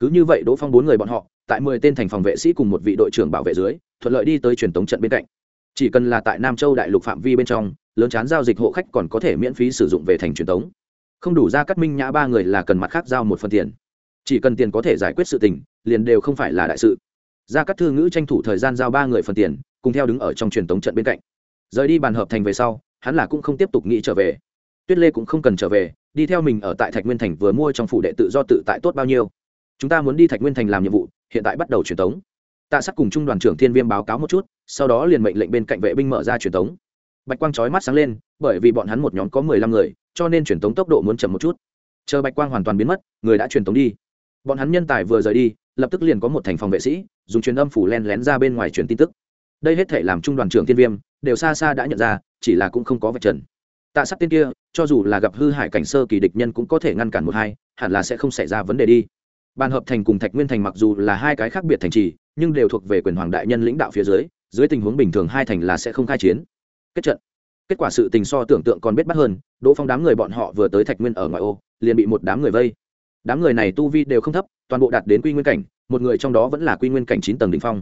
[SPEAKER 1] Cứ như vậy đỗ phong bốn người bọn họ, tại mười tên thành phòng vệ sĩ cùng một vị đội trưởng bảo vệ dưới, thuận lợi đi tới truyền tống trận bên cạnh. Chỉ cần là tại nam châu đại lục phạm vi bên trong, lớn chán giao dịch hộ khách còn có thể miễn phí sử dụng về thành truyền tống. Không đủ ra cắt minh nhã ba người là cần mặt khác giao một phần tiền. Chỉ cần tiền có thể giải quyết sự tình, liền đều không phải là đại sự. Ra cắt thư ngữ tranh thủ thời gian giao ba người phần tiền, cùng theo đứng ở trong truyền tống trận bên cạnh. Rời đi bàn hợp thành về sau, hắn là cũng không tiếp tục nghĩ trở về tuyết lê cũng không cần trở về, đi theo mình ở tại thạch nguyên thành vừa mua trong phủ đệ tự do tự tại tốt bao nhiêu. Chúng ta muốn đi thạch nguyên thành làm nhiệm vụ, hiện tại bắt đầu truyền tống. Tạ sắc cùng trung đoàn trưởng thiên viêm báo cáo một chút, sau đó liền mệnh lệnh bên cạnh vệ binh mở ra truyền tống. Bạch quang chói mắt sáng lên, bởi vì bọn hắn một nhóm có mười lăm người, cho nên truyền tống tốc độ muốn chậm một chút. Chờ bạch quang hoàn toàn biến mất, người đã truyền tống đi. Bọn hắn nhân tài vừa rời đi, lập tức liền có một thành phòng vệ sĩ, dùng truyền âm phủ len lén ra bên ngoài truyền tin tức. Đây hết thể làm trung đoàn trưởng thiên viêm, đều xa xa đã nhận ra, chỉ là cũng không có vạch trần tạ sắt tiên kia, cho dù là gặp hư hại cảnh sơ kỳ địch nhân cũng có thể ngăn cản một hai, hẳn là sẽ không xảy ra vấn đề đi. Bàn hợp thành cùng thạch nguyên thành mặc dù là hai cái khác biệt thành trì, nhưng đều thuộc về quyền hoàng đại nhân lãnh đạo phía dưới dưới tình huống bình thường hai thành là sẽ không khai chiến. Kết trận. Kết quả sự tình so tưởng tượng còn biết bắt hơn, đỗ phong đám người bọn họ vừa tới thạch nguyên ở ngoại ô, liền bị một đám người vây. Đám người này tu vi đều không thấp, toàn bộ đạt đến quy nguyên cảnh, một người trong đó vẫn là quy nguyên cảnh chín tầng đ ỉ n h phong.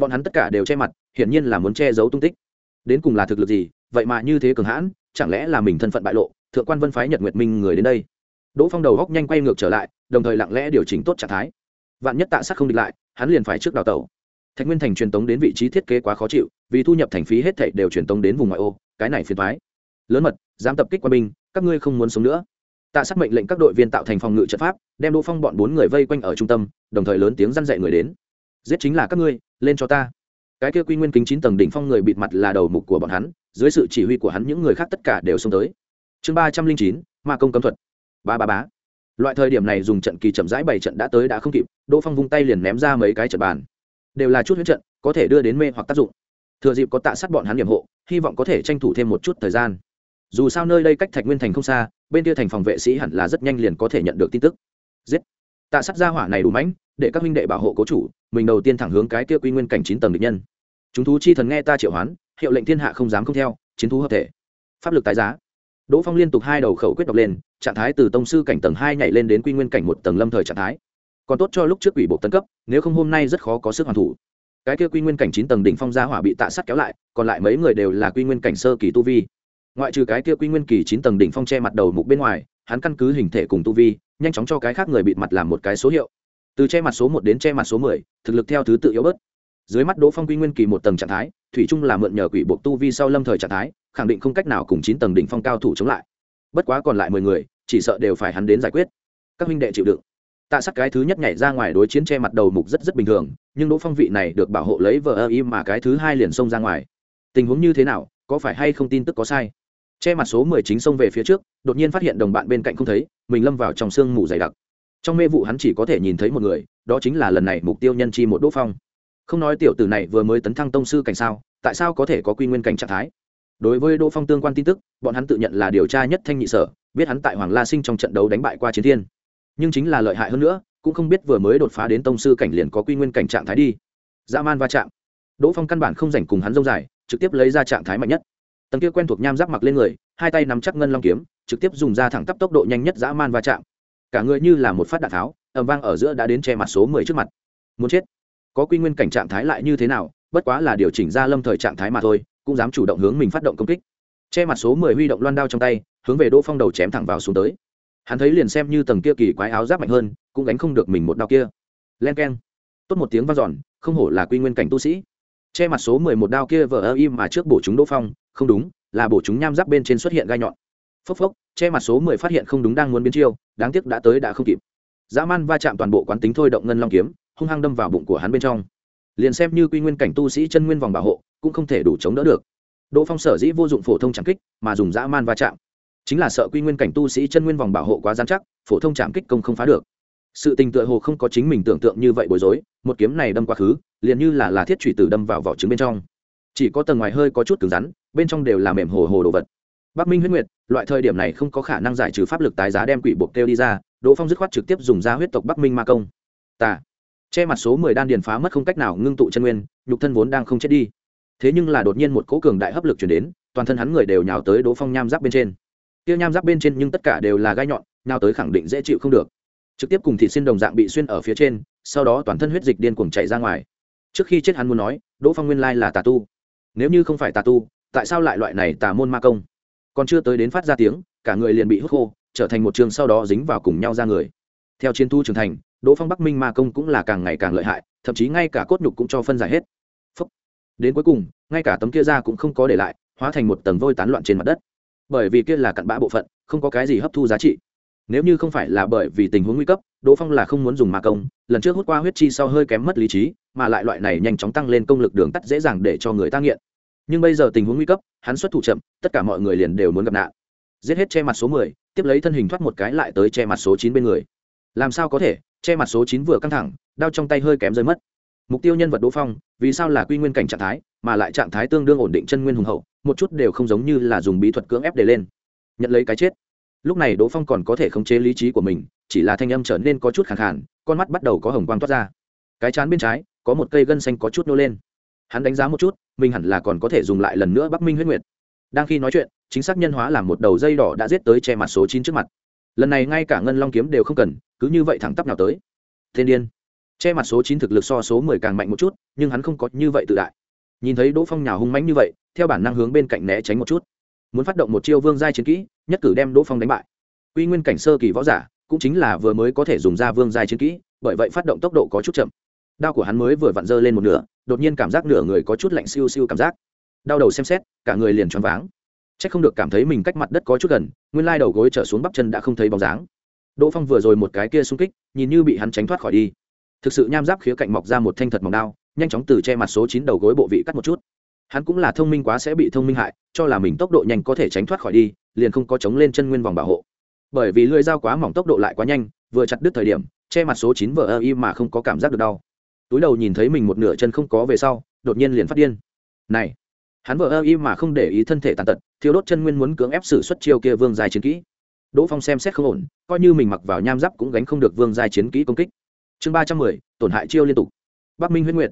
[SPEAKER 1] Bọn hắn tất cả đều che mặt, hiển nhiên là muốn che giấu tung tích. Đến cùng là thực lực gì, vậy mà như thế cường hãn chẳng lẽ là mình thân phận bại lộ, thượng quan vân phái nhật nguyệt minh người đến đây. Đỗ phong đầu góc nhanh quay ngược trở lại, đồng thời lặng lẽ điều chỉnh tốt trạng thái. Vạn nhất tạ sắc không địch lại, hắn liền phải trước đào tẩu. Thạch nguyên thành truyền tống đến vị trí thiết kế quá khó chịu, vì thu nhập thành phí hết thảy đều truyền tống đến vùng ngoại ô, cái này phiền thoái lớn mật, dám tập kích quân binh, các ngươi không muốn sống nữa. Tạ sắc mệnh lệnh các đội viên tạo thành phòng ngự trận pháp, đem đỗ phong bọn bốn người vây quanh ở trung tâm, đồng thời lớn tiếng răn dạy người đến. Giết chính là các ngươi, lên cho ta. Cái kia quy nguyên kính chín tầng đỉnh phong người bịt mặt là đầu mục của bọn hắn dưới sự chỉ huy của hắn những người khác tất cả đều xông tới. Chương ba trăm linh chín, ma công cấm thuật. Ba ba bá loại thời điểm này dùng trận kỳ chậm rãi bảy trận đã tới đã không kịp, đỗ phong vung tay liền ném ra mấy cái trận bàn. Đều là chút huyết trận, có thể đưa đến mê hoặc tác dụng. Thừa dịp có tạ sát bọn hắn điểm hộ, hy vọng có thể tranh thủ thêm một chút thời gian. Dù sao nơi đây cách thạch nguyên thành không xa, bên kia thành phòng vệ sĩ hẳn là rất nhanh liền có thể nhận được tin tức. Giết. Tạ sát ra hỏa này đủ mãnh, để các huynh đệ bảo hộ cố chủ, mình đầu tiên thẳng hướng cái kia quy nguyên cảnh chín tầng địch nhân. Chúng thú chi thần nghe ta triệu hoán hiệu lệnh thiên hạ không dám không theo, chiến thú hợp thể. Pháp lực tái giá. Đỗ phong liên tục hai đầu khẩu quyết đọc lên, trạng thái từ tông sư cảnh tầng hai nhảy lên đến quy nguyên cảnh một tầng lâm thời trạng thái. Còn tốt cho lúc trước quỷ bộ tấn cấp, nếu không hôm nay rất khó có sức hoàn thủ. Cái kia quy nguyên cảnh chín tầng đỉnh phong gia hỏa bị tạ sắt kéo lại, còn lại mấy người đều là quy nguyên cảnh sơ kỳ tu vi. Ngoại trừ cái kia quy nguyên kỳ chín tầng đỉnh phong che mặt đầu mục bên ngoài, hắn căn cứ hình thể cùng tu vi, nhanh chóng cho cái khác người bịt mặt làm một cái số hiệu. Từ che mặt số một đến che mặt số mười, thực lực theo thứ tự yếu bớt dưới mắt đỗ phong quy nguyên kỳ một tầng trạng thái, thủy chung là mượn nhờ quỷ buộc tu vi sau lâm thời trạng thái, khẳng định không cách nào cùng chín tầng đỉnh phong cao thủ chống lại. Bất quá còn lại mười người, chỉ sợ đều phải hắn đến giải quyết. Các huynh đệ chịu đựng. Tạ sắc cái thứ nhất nhảy ra ngoài đối chiến che mặt đầu mục rất rất bình thường, nhưng đỗ phong vị này được bảo hộ lấy vợ ơ im mà cái thứ hai liền xông ra ngoài. Tình huống như thế nào, có phải hay không tin tức có sai? Che mặt số mười chính xông về phía trước, đột nhiên phát hiện đồng bạn bên cạnh không thấy, mình lâm vào trong sương mù dày đặc. Trong mê vụ hắn chỉ có thể nhìn thấy một người, đó chính là lần này mục tiêu nhân chi một đỗ phong không nói tiểu tử này vừa mới tấn thăng tông sư cảnh sao, tại sao có thể có quy nguyên cảnh trạng thái? Đối với đỗ phong tương quan tin tức, bọn hắn tự nhận là điều tra nhất thanh nhị sở, biết hắn tại hoàng la sinh trong trận đấu đánh bại qua chiến thiên. Nhưng chính là lợi hại hơn nữa, cũng không biết vừa mới đột phá đến tông sư cảnh liền có quy nguyên cảnh trạng thái đi. Dã man va chạm. Đỗ phong căn bản không dành cùng hắn dông dài, trực tiếp lấy ra trạng thái mạnh nhất. Tầng kia quen thuộc nham giáp mặc lên người, hai tay nắm chắc ngân long kiếm, trực tiếp dùng ra thẳng tắp tốc độ nhanh nhất dã man va chạm. Cả người như là một phát đạn tháo ẩm vang ở giữa đã đến che mặt số mười trước mặt. Muốn chết có quy nguyên cảnh trạng thái lại như thế nào, bất quá là điều chỉnh ra lâm thời trạng thái mà thôi, cũng dám chủ động hướng mình phát động công kích. Che mặt số mười huy động loan đao trong tay, hướng về đỗ phong đầu chém thẳng vào xuống tới. Hắn thấy liền xem như tầng kia kỳ quái áo giáp mạnh hơn, cũng đánh không được mình một đao kia. Len k e n tốt một tiếng v a n giòn không hổ là quy nguyên cảnh tu sĩ. Che mặt số mười một đao kia vờ ơ im mà trước bổ chúng đỗ phong, không đúng, là bổ chúng nham giáp bên trên xuất hiện gai nhọn. Phốc phốc, che mặt số mười phát hiện không đúng đang muốn biến chiêu, đáng tiếc đã tới đã không kịp. Dã man va chạm toàn bộ quán tính thôi động ngân long kiếm hung hăng đâm vào bụng của hắn bên trong. Liền xem như quy nguyên cảnh tu sĩ chân nguyên vòng bảo hộ, cũng không thể đủ chống đỡ được. Đỗ phong sở dĩ vô dụng phổ thông trảm kích, mà dùng dã man va chạm. Chính là sợ quy nguyên cảnh tu sĩ chân nguyên vòng bảo hộ quá gian chắc, phổ thông trảm kích công không phá được. Sự tình tựa hồ không có chính mình tưởng tượng như vậy bối rối, một kiếm này đâm quá khứ, liền như là là thiết thủy tử đâm vào vỏ trứng bên trong. Chỉ có tầng ngoài hơi có chút cứng rắn, bên trong đều là mềm hồ hồ đồ vật. Bắc minh huyết nguyệt, loại thời điểm này không có khả năng giải trừ pháp lực tái giá đem quỷ buộc kêu đi ra, đỗ phong dứt khoát trực tiếp dùng ra huyết tộc bắc minh ma công. Tả che mặt số mười đan điền phá mất không cách nào ngưng tụ chân nguyên, nhục thân vốn đang không chết đi. Thế nhưng là đột nhiên một cỗ cường đại hấp lực chuyển đến, toàn thân hắn người đều nhào tới đỗ phong nham giáp bên trên. Tiêu nham giáp bên trên nhưng tất cả đều là gai nhọn, nhào tới khẳng định dễ chịu không được. Trực tiếp cùng thị xin đồng dạng bị xuyên ở phía trên, sau đó toàn thân huyết dịch điên cuồng chạy ra ngoài. Trước khi chết hắn muốn nói, đỗ phong nguyên lai là tà tu. Nếu như không phải tà tu, tại sao lại loại này tà môn ma công? Còn chưa tới đến phát ra tiếng, cả người liền bị hút khô, trở thành một trường sau đó dính vào cùng nhau ra người. Theo chiến thu trưởng thành đỗ phong bắc minh ma công cũng là càng ngày càng lợi hại, thậm chí ngay cả cốt nhục cũng cho phân giải hết. Phúc. đến cuối cùng, ngay cả tấm kia ra cũng không có để lại, hóa thành một tầng vôi tán loạn trên mặt đất. Bởi vì kia là cặn bã bộ phận, không có cái gì hấp thu giá trị. Nếu như không phải là bởi vì tình huống nguy cấp, đỗ phong là không muốn dùng ma công, lần trước hút qua huyết chi sau hơi kém mất lý trí, mà lại loại này nhanh chóng tăng lên công lực đường tắt dễ dàng để cho người ta nghiện. Nhưng bây giờ tình huống nguy cấp, hắn xuất thủ chậm, tất cả mọi người liền đều muốn gặp nạn. Giết hết che mặt số mười, tiếp lấy thân hình thoát một cái lại tới che mặt số chín bên người. Làm sao có thể? Che mặt số chín vừa căng thẳng, đao trong tay hơi kém rơi mất. Mục tiêu nhân vật đỗ phong, vì sao là quy nguyên cảnh trạng thái, mà lại trạng thái tương đương ổn định chân nguyên hùng hậu, một chút đều không giống như là dùng bí thuật cưỡng ép để lên. Nhận lấy cái chết. Lúc này đỗ phong còn có thể khống chế lý trí của mình, chỉ là thanh âm trở nên có chút khẳng khản con mắt bắt đầu có hồng quang toát ra. Cái chán bên trái, có một cây gân xanh có chút nô lên. Hắn đánh giá một chút, mình hẳn là còn có thể dùng lại lần nữa bắc minh huyết nguyệt. Đang khi nói chuyện, chính xác nhân hóa làm một đầu dây đỏ đã giết tới che mặt số chín trước mặt lần này ngay cả ngân long kiếm đều không cần, cứ như vậy thẳng tắp nào tới. Thiên điên, che mặt số chín thực lực so số mười càng mạnh một chút, nhưng hắn không có như vậy tự đại. Nhìn thấy đỗ phong nhào hung mãnh như vậy, theo bản năng hướng bên cạnh né tránh một chút. Muốn phát động một chiêu vương giai chiến kỹ, nhất cử đem đỗ phong đánh bại. Quy nguyên cảnh sơ kỳ võ giả, cũng chính là vừa mới có thể dùng ra vương giai chiến kỹ, bởi vậy phát động tốc độ có chút chậm. Đao của hắn mới vừa vặn dơ lên một nửa, đột nhiên cảm giác nửa người có chút lạnh siêu siêu cảm giác. Đau đầu xem xét, cả người liền choáng váng chắc không được cảm thấy mình cách mặt đất có chút gần, nguyên lai đầu gối trở xuống bắp chân đã không thấy bóng dáng. Đỗ phong vừa rồi một cái kia xung kích, nhìn như bị hắn tránh thoát khỏi đi. Thực sự nham giáp khía cạnh mọc ra một thanh thật mỏng đao, nhanh chóng từ che mặt số chín đầu gối bộ vị cắt một chút. Hắn cũng là thông minh quá sẽ bị thông minh hại, cho là mình tốc độ nhanh có thể tránh thoát khỏi đi, liền không có chống lên chân nguyên vòng bảo hộ. Bởi vì lưỡi dao quá mỏng tốc độ lại quá nhanh, vừa chặt đứt thời điểm, che mặt số chín vờ ơ y mà không có cảm giác được đau. Túi đầu nhìn thấy mình một nửa chân không có về sau, đột nhiên liền phát điên. Này hắn vợ ơ y mà không để ý thân thể tàn tật thiếu đốt chân nguyên muốn cưỡng ép xử xuất chiêu kia vương dài chiến kỹ. Đỗ phong xem xét không ổn, coi như mình mặc vào nham giáp cũng gánh không được vương dài chiến kỹ công kích. Chương ba trăm mười, tổn hại chiêu liên tục. Bắc minh huyết nguyệt.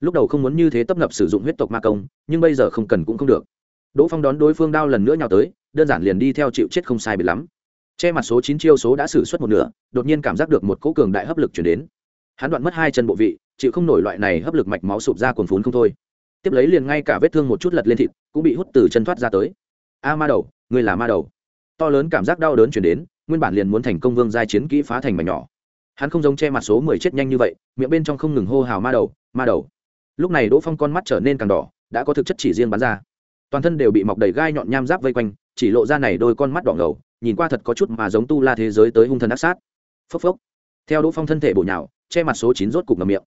[SPEAKER 1] Lúc đầu không muốn như thế tấp nập sử dụng huyết tộc ma công, nhưng bây giờ không cần cũng không được. Đỗ phong đón đối phương đao lần nữa nhào tới, đơn giản liền đi theo chịu chết không sai biệt lắm. Che mặt số chín chiêu số đã xử suất một nửa, đột nhiên cảm giác được một cỗ cường đại hấp lực chuyển đến. Hắn đoạn mất hai chân bộ vị, chịu không nổi loại này hấp lực mạch máu sụp ra cuồn phún không thôi tiếp lấy liền ngay cả vết thương một chút lật lên thịt cũng bị hút từ chân thoát ra tới. A ma đầu, người là ma đầu. To lớn cảm giác đau đớn chuyển đến, nguyên bản liền muốn thành công vương giai chiến kỹ phá thành mảnh nhỏ. Hắn không giống che mặt số mười chết nhanh như vậy, miệng bên trong không ngừng hô hào ma đầu ma đầu. Lúc này đỗ phong con mắt trở nên càng đỏ, đã có thực chất chỉ riêng bắn ra. Toàn thân đều bị mọc đầy gai nhọn nham giáp vây quanh, chỉ lộ ra này đôi con mắt đỏ ngầu, nhìn qua thật có chút mà giống tu la thế giới tới hung thần ác sát. Phốc phốc. Theo đỗ phong thân thể bổ nhào, che mặt số chín rốt cục ngầm miệng.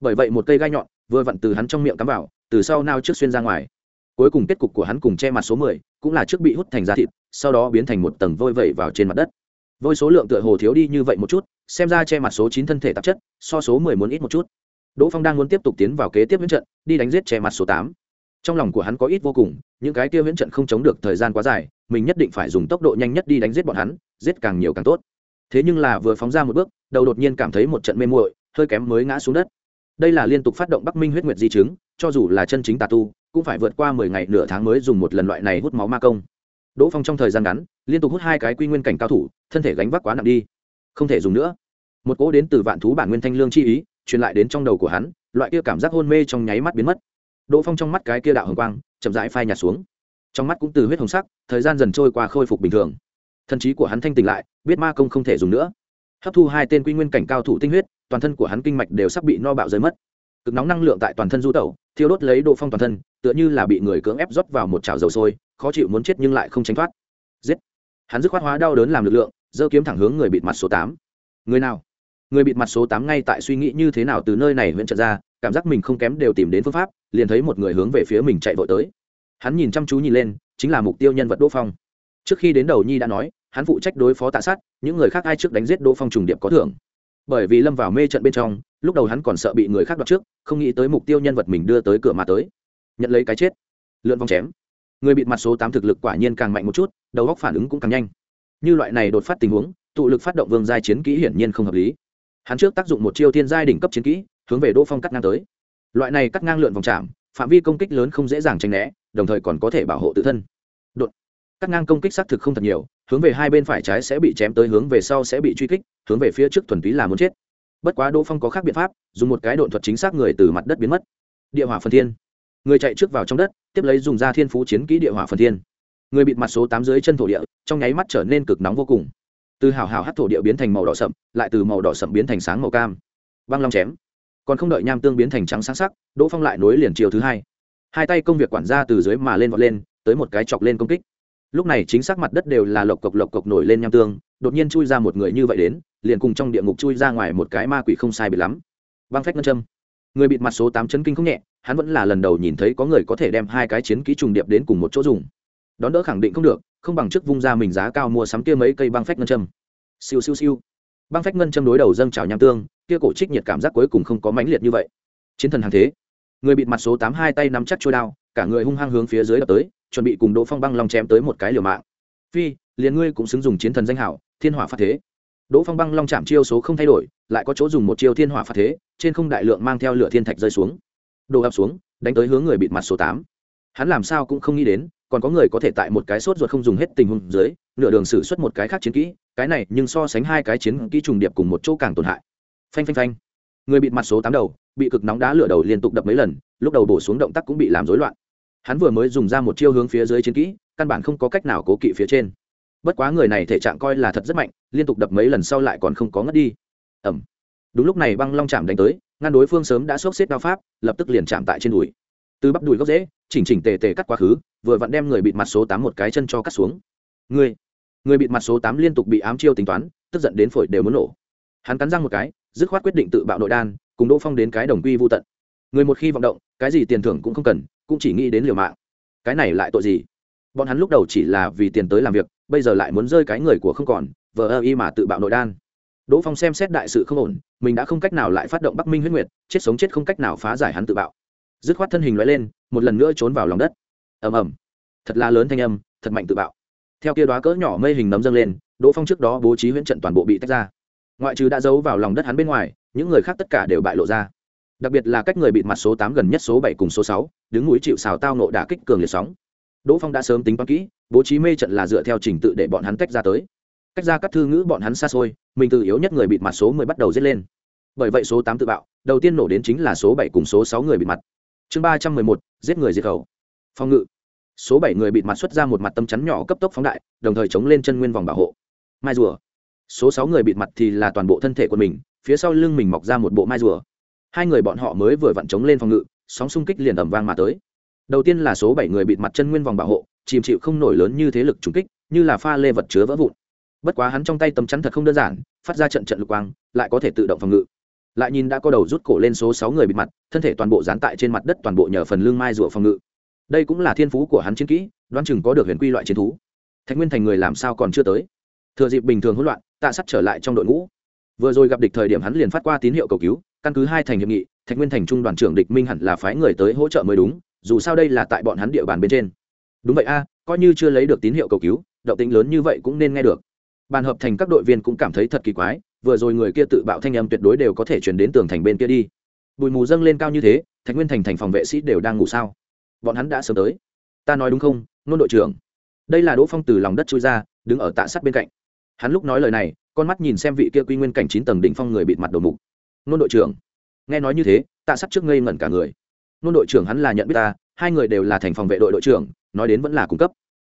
[SPEAKER 1] Bởi vậy một cây gai nhọn vừa vặn từ hắn trong miệng cắm vào, từ sau nao trước xuyên ra ngoài. Cuối cùng kết cục của hắn cùng che mặt số mười cũng là trước bị hút thành da thịt, sau đó biến thành một tầng vôi vẩy vào trên mặt đất. Vôi số lượng tựa hồ thiếu đi như vậy một chút, xem ra che mặt số chín thân thể tạp chất, so số mười muốn ít một chút. Đỗ phong đang muốn tiếp tục tiến vào kế tiếp viễn trận, đi đánh giết che mặt số tám. Trong lòng của hắn có ít vô cùng, những cái kia viễn trận không chống được thời gian quá dài, mình nhất định phải dùng tốc độ nhanh nhất đi đánh giết bọn hắn, giết càng nhiều càng tốt. Thế nhưng là vừa phóng ra một bước, đầu đột nhiên cảm thấy một trận mê muội, hơi kém mới ngã xuống đất đây là liên tục phát động bắc minh huyết nguyệt di chứng, cho dù là chân chính tà tu, cũng phải vượt qua mười ngày nửa tháng mới dùng một lần loại này hút máu ma công. Đỗ phong trong thời gian ngắn, liên tục hút hai cái quy nguyên cảnh cao thủ, thân thể gánh vác quá nặng đi. Không thể dùng nữa. Một cỗ đến từ vạn thú bản nguyên thanh lương chi ý, truyền lại đến trong đầu của hắn, loại kia cảm giác hôn mê trong nháy mắt biến mất. Đỗ phong trong mắt cái kia đạo hồng quang, chậm rãi phai nhạt xuống. Trong mắt cũng từ huyết hồng sắc, thời gian dần trôi qua khôi phục bình thường. Thần trí của hắn thanh tỉnh lại, biết ma công không thể dùng nữa. Hấp thu hai tên quy nguyên cảnh cao thủ tinh huyết toàn thân của hắn kinh mạch đều sắp bị no bạo rơi mất. Cực nóng năng lượng tại toàn thân du tẩu, thiêu đốt lấy độ phong toàn thân, tựa như là bị người cưỡng ép rót vào một chảo dầu sôi, khó chịu muốn chết nhưng lại không tránh thoát. Giết! Hắn dứt khoát hóa đau đớn làm lực lượng, giơ kiếm thẳng hướng người bịt mặt số tám. Người nào? Người bịt mặt số tám ngay tại suy nghĩ như thế nào từ nơi này huyện trận ra, cảm giác mình không kém đều tìm đến phương pháp, liền thấy một người hướng về phía mình chạy vội tới. Hắn nhìn chăm chú nhìn lên, chính là mục tiêu nhân vật đỗ phong. Trước khi đến đầu nhi đã nói, hắn phụ trách đối phó tạ sát, những người khác ai trước đánh giết đỗ phong trùng điệp có thưởng bởi vì lâm vào mê trận bên trong, lúc đầu hắn còn sợ bị người khác đoạt trước, không nghĩ tới mục tiêu nhân vật mình đưa tới cửa mà tới. Nhận lấy cái chết, lượn vòng chém. Người bịt mặt số tám thực lực quả nhiên càng mạnh một chút, đầu góc phản ứng cũng càng nhanh. Như loại này đột phát tình huống, tụ lực phát động vương giai chiến kỹ hiển nhiên không hợp lý. Hắn trước tác dụng một chiêu thiên giai đỉnh cấp chiến kỹ, hướng về đỗ phong cắt ngang tới. Loại này cắt ngang lượn vòng chạm, phạm vi công kích lớn không dễ dàng tranh né, đồng thời còn có thể bảo hộ tự thân. Đột, cắt ngang công kích xác thực không thật nhiều hướng về hai bên phải trái sẽ bị chém tới, hướng về sau sẽ bị truy kích, hướng về phía trước thuần túy là muốn chết. Bất quá đỗ phong có khác biện pháp, dùng một cái độn thuật chính xác người từ mặt đất biến mất. Địa hỏa phần thiên. Người chạy trước vào trong đất, tiếp lấy dùng ra thiên phú chiến kỹ địa hỏa phần thiên. Người bịt mặt số tám dưới chân thổ địa, trong nháy mắt trở nên cực nóng vô cùng. Từ hào hào hát thổ địa biến thành màu đỏ sậm, lại từ màu đỏ sậm biến thành sáng màu cam. Băng long chém. Còn không đợi nham tương biến thành trắng sáng sắc, đỗ phong lại nối liền chiều thứ hai. Hai tay công việc quản gia từ dưới mà lên vọt lên, tới một cái chọc lên công kích lúc này chính xác mặt đất đều là lộc cộc lộc cộc nổi lên nham tương, đột nhiên chui ra một người như vậy đến, liền cùng trong địa ngục chui ra ngoài một cái ma quỷ không sai bị lắm. Băng phách ngân châm. Người bịt mặt số tám chân kinh không nhẹ, hắn vẫn là lần đầu nhìn thấy có người có thể đem hai cái chiến kỹ trùng điệp đến cùng một chỗ dùng. Đón đỡ khẳng định không được, không bằng chức vung ra mình giá cao mua sắm kia mấy cây băng phách ngân châm. Siêu siêu siêu. Băng phách ngân châm đối đầu dâng trào nham tương, kia cổ trích nhiệt cảm giác cuối cùng không có mãnh liệt như vậy. Chiến thần hàng thế. Người bịt mặt số tám hai tay nắm chắc trôi đao, cả người hung hăng hướng phía dưới đập tới chuẩn bị cùng đỗ phong băng long chém tới một cái liều mạng. Phi, liền ngươi cũng xứng dùng chiến thần danh hảo, thiên hỏa phát thế. Đỗ phong băng long chạm chiêu số không thay đổi, lại có chỗ dùng một chiêu thiên hỏa phát thế, trên không đại lượng mang theo lửa thiên thạch rơi xuống. Đổ ập xuống, đánh tới hướng người bịt mặt số tám. Hắn làm sao cũng không nghĩ đến, còn có người có thể tại một cái sốt ruột không dùng hết tình huống dưới, nửa đường xử suất một cái khác chiến kỹ, cái này nhưng so sánh hai cái chiến kỹ trùng điệp cùng một chỗ càng tổn hại. Phanh phanh phanh. Người bịt mặt số tám đầu, bị cực nóng đá lửa đầu liên tục đập mấy lần, lúc đầu bổ xuống động tác cũng bị làm rối loạn hắn vừa mới dùng ra một chiêu hướng phía dưới chiến kỹ, căn bản không có cách nào cố kỵ phía trên. Bất quá người này thể trạng coi là thật rất mạnh, liên tục đập mấy lần sau lại còn không có ngất đi. Ẩm đúng lúc này băng long chạm đánh tới, ngăn đối phương sớm đã xốc xếp đao pháp, lập tức liền chạm tại trên đùi. Từ bắp đùi gốc dễ chỉnh chỉnh tề tề cắt quá khứ, vừa vặn đem người bịt mặt số tám một cái chân cho cắt xuống. Người người bịt mặt số tám liên tục bị ám chiêu tính toán, tức giận đến phổi đều muốn nổ. Hắn cắn răng một cái, dứt khoát quyết định tự bạo nội đan, cùng đỗ phong đến cái đồng quy vô tận. Người một khi vọng động, cái gì tiền thưởng cũng không cần cũng chỉ nghĩ đến liều mạng. Cái này lại tội gì? Bọn hắn lúc đầu chỉ là vì tiền tới làm việc, bây giờ lại muốn rơi cái người của không còn, vờ ơ y mà tự bạo nội đan. Đỗ phong xem xét đại sự không ổn, mình đã không cách nào lại phát động bắc minh huyết nguyệt, chết sống chết không cách nào phá giải hắn tự bạo. Dứt khoát thân hình loại lên, một lần nữa trốn vào lòng đất. Ầm ầm. Thật là lớn thanh âm, thật mạnh tự bạo. Theo kia đoá cỡ nhỏ mây hình nấm dâng lên, đỗ phong trước đó bố trí huyễn trận toàn bộ bị tách ra. Ngoại trừ đã giấu vào lòng đất hắn bên ngoài, những người khác tất cả đều bại lộ ra đặc biệt là cách người bị mặt số tám gần nhất số bảy cùng số sáu, đứng núi chịu xào tao nộ đả kích cường liệt sóng. Đỗ phong đã sớm tính toán kỹ, bố trí mê trận là dựa theo trình tự để bọn hắn tách ra tới. Cách ra các thư ngữ bọn hắn xa xôi, mình từ yếu nhất người bịt mặt số mười bắt đầu dứt lên. Bởi vậy số tám tự bạo, đầu tiên nổ đến chính là số bảy cùng số sáu người bịt mặt. Chương ba trăm mười một, giết người diệt khẩu. Phong ngự. Số bảy người bịt mặt xuất ra một mặt tâm chắn nhỏ cấp tốc phóng đại, đồng thời chống lên chân nguyên vòng bảo hộ. Mai rùa. Số sáu người bịt mặt thì là toàn bộ thân thể của mình, phía sau lưng mình mọc ra một bộ mai rùa hai người bọn họ mới vừa vặn chống lên phòng ngự, sóng xung kích liền ầm vang mà tới. Đầu tiên là số bảy người bịt mặt chân nguyên vòng bảo hộ, chìm chịu không nổi lớn như thế lực trùng kích, như là pha lê vật chứa vỡ vụn. Bất quá hắn trong tay tấm chắn thật không đơn giản, phát ra trận trận lục quang, lại có thể tự động phòng ngự. Lại nhìn đã có đầu rút cổ lên số sáu người bịt mặt, thân thể toàn bộ dán tại trên mặt đất toàn bộ nhờ phần lưng mai rùa phòng ngự. Đây cũng là thiên phú của hắn chiến kỹ, đoán chừng có được huyền quy loại chiến thú. Thạch nguyên thành người làm sao còn chưa tới? Thừa dịp bình thường hỗn loạn, tạ sắt trở lại trong đội ngũ. Vừa rồi gặp địch thời điểm hắn liền phát qua tín hiệu cầu cứu căn cứ hai thành hiệp nghị, thạch nguyên thành trung đoàn trưởng địch minh hẳn là phái người tới hỗ trợ mới đúng, dù sao đây là tại bọn hắn địa bàn bên trên. Đúng vậy a, coi như chưa lấy được tín hiệu cầu cứu, động tính lớn như vậy cũng nên nghe được. Bàn hợp thành các đội viên cũng cảm thấy thật kỳ quái, vừa rồi người kia tự bạo thanh âm tuyệt đối đều có thể chuyển đến tường thành bên kia đi. Bụi mù dâng lên cao như thế, thạch nguyên thành thành phòng vệ sĩ đều đang ngủ sao? Bọn hắn đã sớm tới. Ta nói đúng không, nôn đội trưởng? Đây là đỗ phong từ lòng đất trôi ra, đứng ở tạ sắt bên cạnh. Hắn lúc nói lời này, con mắt nhìn xem vị kia quy nguyên cảnh chín tầng đỉnh phong người bịt mặt đầu mục nôn đội trưởng. Nghe nói như thế, tạ sắt trước ngây ngẩn cả người. Nôn đội trưởng hắn là nhận biết ta, hai người đều là thành phòng vệ đội đội trưởng, nói đến vẫn là cung cấp.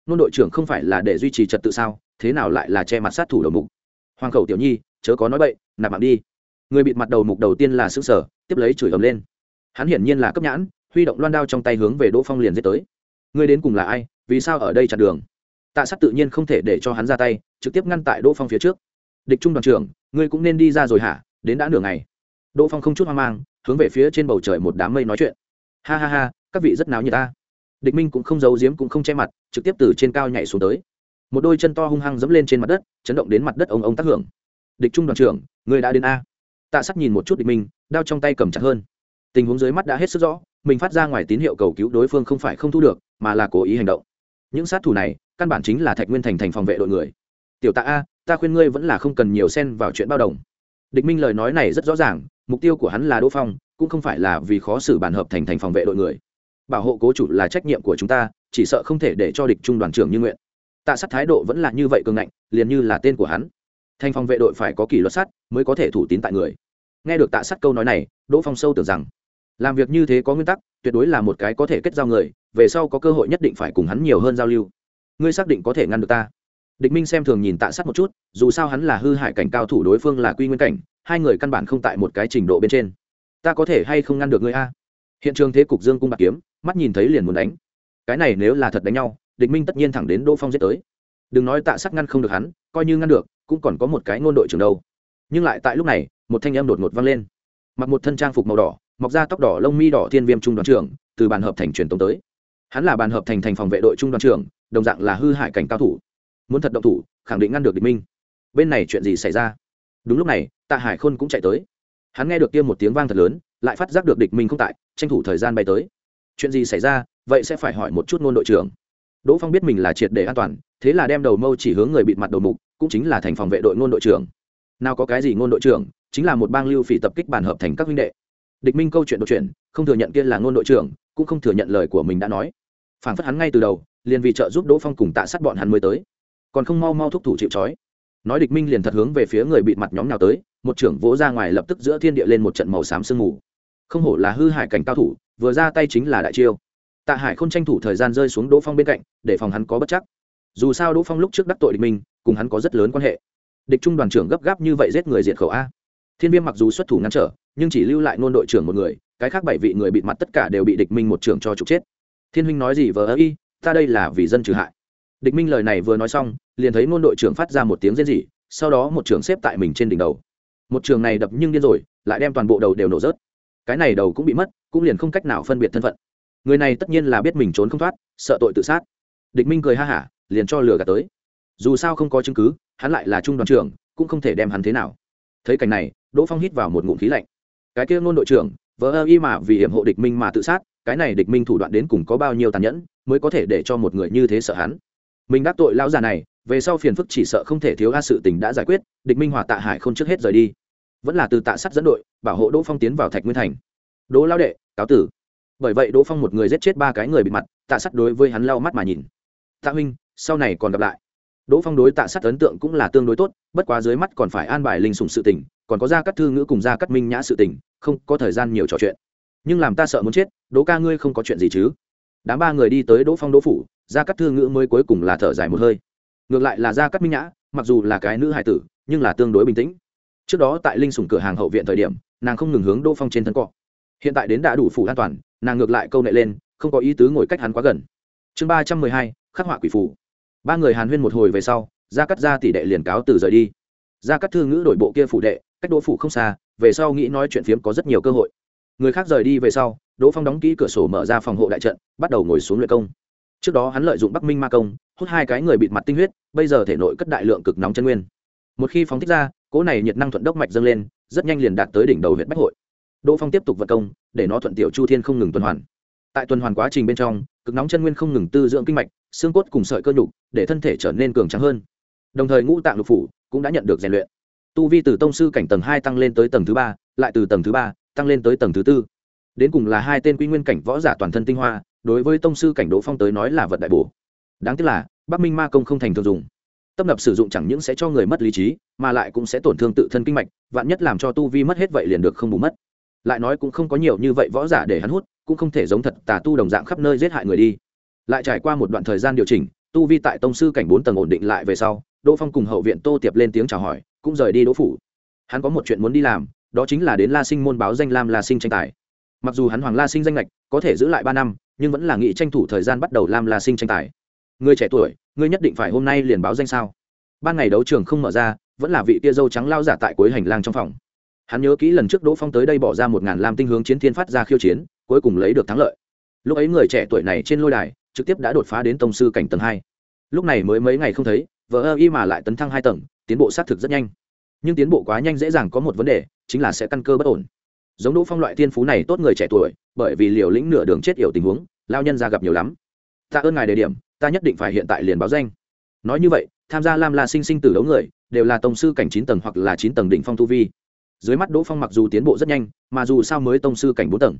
[SPEAKER 1] Nôn đội trưởng không phải là để duy trì trật tự sao, thế nào lại là che mặt sát thủ đầu mục? Hoàng khẩu tiểu nhi, chớ có nói bậy, nạp mạng đi. Người bịt mặt đầu mục đầu tiên là xứ sở tiếp lấy chửi ầm lên. Hắn hiển nhiên là cấp nhãn, huy động loan đao trong tay hướng về đỗ phong liền giết tới. Ngươi đến cùng là ai, vì sao ở đây chặn đường? Tạ sắt tự nhiên không thể để cho hắn ra tay, trực tiếp ngăn tại đỗ phong phía trước. Địch trung đoàn trưởng, ngươi cũng nên đi ra rồi hả? Đến đã nửa ngày đỗ phong không chút hoang mang, hướng về phía trên bầu trời một đám mây nói chuyện. Ha ha ha, các vị rất náo như ta. Địch minh cũng không giấu giếm cũng không che mặt, trực tiếp từ trên cao nhảy xuống tới. Một đôi chân to hung hăng dẫm lên trên mặt đất, chấn động đến mặt đất ông ông tác hưởng. Địch trung đoàn trưởng, người đã đến a. Tạ sắc nhìn một chút địch minh, đao trong tay cầm chặt hơn. Tình huống dưới mắt đã hết sức rõ, mình phát ra ngoài tín hiệu cầu cứu đối phương không phải không thu được, mà là cố ý hành động. Những sát thủ này, căn bản chính là thạch nguyên thành thành phòng vệ đội người. Tiểu tạ a, ta khuyên ngươi vẫn là không cần nhiều xen vào chuyện bao đồng. Địch minh lời nói này rất rõ ràng mục tiêu của hắn là đỗ phong, cũng không phải là vì khó xử bản hợp thành thành phòng vệ đội người. Bảo hộ cố chủ là trách nhiệm của chúng ta, chỉ sợ không thể để cho địch trung đoàn trưởng như nguyện. Tạ sát thái độ vẫn là như vậy cường ngạnh, liền như là tên của hắn. Thành phòng vệ đội phải có kỷ luật sắt mới có thể thủ tín tại người. Nghe được tạ sát câu nói này, đỗ phong sâu tưởng rằng, làm việc như thế có nguyên tắc, tuyệt đối là một cái có thể kết giao người, về sau có cơ hội nhất định phải cùng hắn nhiều hơn giao lưu. Ngươi xác định có thể ngăn được ta. Địch minh xem thường nhìn tạ sát một chút, dù sao hắn là hư hại cảnh cao thủ đối phương là quy nguyên cảnh hai người căn bản không tại một cái trình độ bên trên. Ta có thể hay không ngăn được ngươi a? Hiện trường thế cục dương cung bạc kiếm, mắt nhìn thấy liền muốn đánh. Cái này nếu là thật đánh nhau, địch minh tất nhiên thẳng đến đỗ phong giết tới. Đừng nói tạ sắc ngăn không được hắn, coi như ngăn được, cũng còn có một cái ngôn đội trưởng đâu. Nhưng lại tại lúc này, một thanh âm đột ngột vang lên. Mặc một thân trang phục màu đỏ, mọc ra tóc đỏ lông mi đỏ thiên viêm trung đoàn trưởng, từ bàn hợp thành truyền tống tới. Hắn là bàn hợp thành thành phòng vệ đội trung đoàn trưởng, đồng dạng là hư hại cảnh cao thủ. Muốn thật động thủ, khẳng định ngăn được địch minh. Bên này chuyện gì xảy ra? Đúng lúc này, tạ hải khôn cũng chạy tới. Hắn nghe được tiêm một tiếng vang thật lớn, lại phát giác được địch minh không tại, tranh thủ thời gian bay tới. Chuyện gì xảy ra, vậy sẽ phải hỏi một chút ngôn đội trưởng. Đỗ phong biết mình là triệt để an toàn, thế là đem đầu mâu chỉ hướng người bịt mặt đầu mục, cũng chính là thành phòng vệ đội ngôn đội trưởng. Nào có cái gì ngôn đội trưởng, chính là một bang lưu phỉ tập kích bản hợp thành các huynh đệ. Địch minh câu chuyện đội chuyện không thừa nhận kia là ngôn đội trưởng, cũng không thừa nhận lời của mình đã nói. Phản phất hắn ngay từ đầu, liền vì trợ giúp đỗ phong cùng tạ sát bọn hắn mới tới. Còn không mau mau thúc thủ chịu trói nói địch minh liền thật hướng về phía người bịt mặt nhóm nào tới, một trưởng vỗ ra ngoài lập tức giữa thiên địa lên một trận màu xám sương mù. Không hổ là hư hại cảnh cao thủ, vừa ra tay chính là đại chiêu. Tạ hải không tranh thủ thời gian rơi xuống đỗ phong bên cạnh, để phòng hắn có bất chắc. Dù sao đỗ phong lúc trước đắc tội địch minh, cùng hắn có rất lớn quan hệ. Địch trung đoàn trưởng gấp gáp như vậy giết người diệt khẩu a. Thiên viêm mặc dù xuất thủ ngăn trở, nhưng chỉ lưu lại nôn đội trưởng một người, cái khác bảy vị người bịt mặt tất cả đều bị địch minh một trưởng cho trục chết. Thiên huynh nói gì vờ ơ y, ta đây là vì dân trừ hại địch minh lời này vừa nói xong, liền thấy ngôn đội trưởng phát ra một tiếng rên rỉ, sau đó một trưởng xếp tại mình trên đỉnh đầu. Một trường này đập nhưng điên rồi, lại đem toàn bộ đầu đều nổ rớt. Cái này đầu cũng bị mất, cũng liền không cách nào phân biệt thân phận. Người này tất nhiên là biết mình trốn không thoát, sợ tội tự sát. Địch minh cười ha hả, liền cho lừa gạt tới. Dù sao không có chứng cứ, hắn lại là trung đoàn trưởng, cũng không thể đem hắn thế nào. Thấy cảnh này, đỗ phong hít vào một ngụm khí lạnh. Cái kia ngôn đội trưởng vỡ ơ y mà vì hiểm hộ địch minh mà tự sát, cái này địch minh thủ đoạn đến cùng có bao nhiêu tàn nhẫn, mới có thể để cho một người như thế sợ hắn? Mình đắc tội lão già này, về sau phiền phức chỉ sợ không thể thiếu a, sự tình đã giải quyết, địch minh hòa tạ hải không trước hết rời đi. Vẫn là từ tạ sắt dẫn đội, bảo hộ đỗ phong tiến vào thạch nguyên thành. Đỗ lao đệ, cáo tử. Bởi vậy đỗ phong một người giết chết ba cái người bị mặt, tạ sắt đối với hắn lau mắt mà nhìn. Tạ huynh, sau này còn gặp lại. Đỗ phong đối tạ sắt ấn tượng cũng là tương đối tốt, bất quá dưới mắt còn phải an bài linh sùng sự tình, còn có ra các thư ngữ cùng ra các minh nhã sự tình, không có thời gian nhiều trò chuyện. Nhưng làm ta sợ muốn chết, đỗ ca ngươi không có chuyện gì chứ? Đám ba người đi tới đỗ phong đỗ phủ gia cắt thư ngữ mới cuối cùng là thở dài một hơi. Ngược lại là gia cắt minh nhã, mặc dù là cái nữ hài tử, nhưng là tương đối bình tĩnh. Trước đó tại linh sùng cửa hàng hậu viện thời điểm, nàng không ngừng hướng đỗ phong trên thân cọ. Hiện tại đến đã đủ phủ an toàn, nàng ngược lại câu nệ lên, không có ý tứ ngồi cách hắn quá gần. Chương ba trăm mười hai, khắc họa quỷ phủ ba người hàn huyên một hồi về sau, gia cắt ra tỷ đệ liền cáo từ rời đi. Gia cắt thư ngữ đổi bộ kia phủ đệ, cách đỗ phủ không xa, về sau nghĩ nói chuyện phiếm có rất nhiều cơ hội. Người khác rời đi về sau, đỗ phong đóng kỹ cửa sổ mở ra phòng hộ đại trận, bắt đầu ngồi xuống luyện công trước đó hắn lợi dụng bắc minh ma công, hút hai cái người bịt mặt tinh huyết, bây giờ thể nội cất đại lượng cực nóng chân nguyên. Một khi phóng thích ra, cỗ này nhiệt năng thuận đốc mạch dâng lên, rất nhanh liền đạt tới đỉnh đầu huyện bách hội. Đỗ phong tiếp tục vận công, để nó thuận tiểu chu thiên không ngừng tuần hoàn. Tại tuần hoàn quá trình bên trong, cực nóng chân nguyên không ngừng tư dưỡng kinh mạch, xương cốt cùng sợi cơ nhục, để thân thể trở nên cường trắng hơn. Đồng thời ngũ tạng lục phủ cũng đã nhận được rèn luyện. Tu vi từ tông sư cảnh tầng hai tăng lên tới tầng thứ ba, lại từ tầng thứ ba, tăng lên tới tầng thứ tư. Đến cùng là hai tên quy nguyên cảnh võ giả toàn thân tinh hoa đối với tông sư cảnh đỗ phong tới nói là vật đại bổ. Đáng tiếc là, bắc minh ma công không thành thường dùng. Tâm nập sử dụng chẳng những sẽ cho người mất lý trí, mà lại cũng sẽ tổn thương tự thân kinh mạch, vạn nhất làm cho tu vi mất hết vậy liền được không bù mất. Lại nói cũng không có nhiều như vậy võ giả để hắn hút, cũng không thể giống thật tà tu đồng dạng khắp nơi giết hại người đi. Lại trải qua một đoạn thời gian điều chỉnh, tu vi tại tông sư cảnh bốn tầng ổn định lại về sau, đỗ phong cùng hậu viện tô tiệp lên tiếng chào hỏi, cũng rời đi đỗ phủ. Hắn có một chuyện muốn đi làm, đó chính là đến la sinh môn báo danh lam la sinh tranh tài. Mặc dù hắn hoàng la sinh danh lệch có thể giữ lại ba năm nhưng vẫn là nghị tranh thủ thời gian bắt đầu lam la sinh tranh tài. Người trẻ tuổi, ngươi nhất định phải hôm nay liền báo danh sao? Ban ngày đấu trường không mở ra, vẫn là vị tia dâu trắng lao giả tại cuối hành lang trong phòng. Hắn nhớ kỹ lần trước đỗ phong tới đây bỏ ra một ngàn lam tinh hướng chiến thiên phát ra khiêu chiến, cuối cùng lấy được thắng lợi. Lúc ấy người trẻ tuổi này trên lôi đài, trực tiếp đã đột phá đến tông sư cảnh tầng hai. Lúc này mới mấy ngày không thấy vợ ơ y mà lại tấn thăng hai tầng, tiến bộ xác thực rất nhanh. Nhưng tiến bộ quá nhanh dễ dàng có một vấn đề, chính là sẽ căn cơ bất ổn giống đỗ phong loại thiên phú này tốt người trẻ tuổi, bởi vì liều lĩnh nửa đường chết yểu tình huống, lao nhân ra gặp nhiều lắm. Tạ ơn ngài đề điểm, ta nhất định phải hiện tại liền báo danh. Nói như vậy, tham gia lam la sinh sinh tử đấu người, đều là tông sư cảnh chín tầng hoặc là chín tầng đỉnh phong tu vi. Dưới mắt đỗ phong mặc dù tiến bộ rất nhanh, mà dù sao mới tông sư cảnh bốn tầng.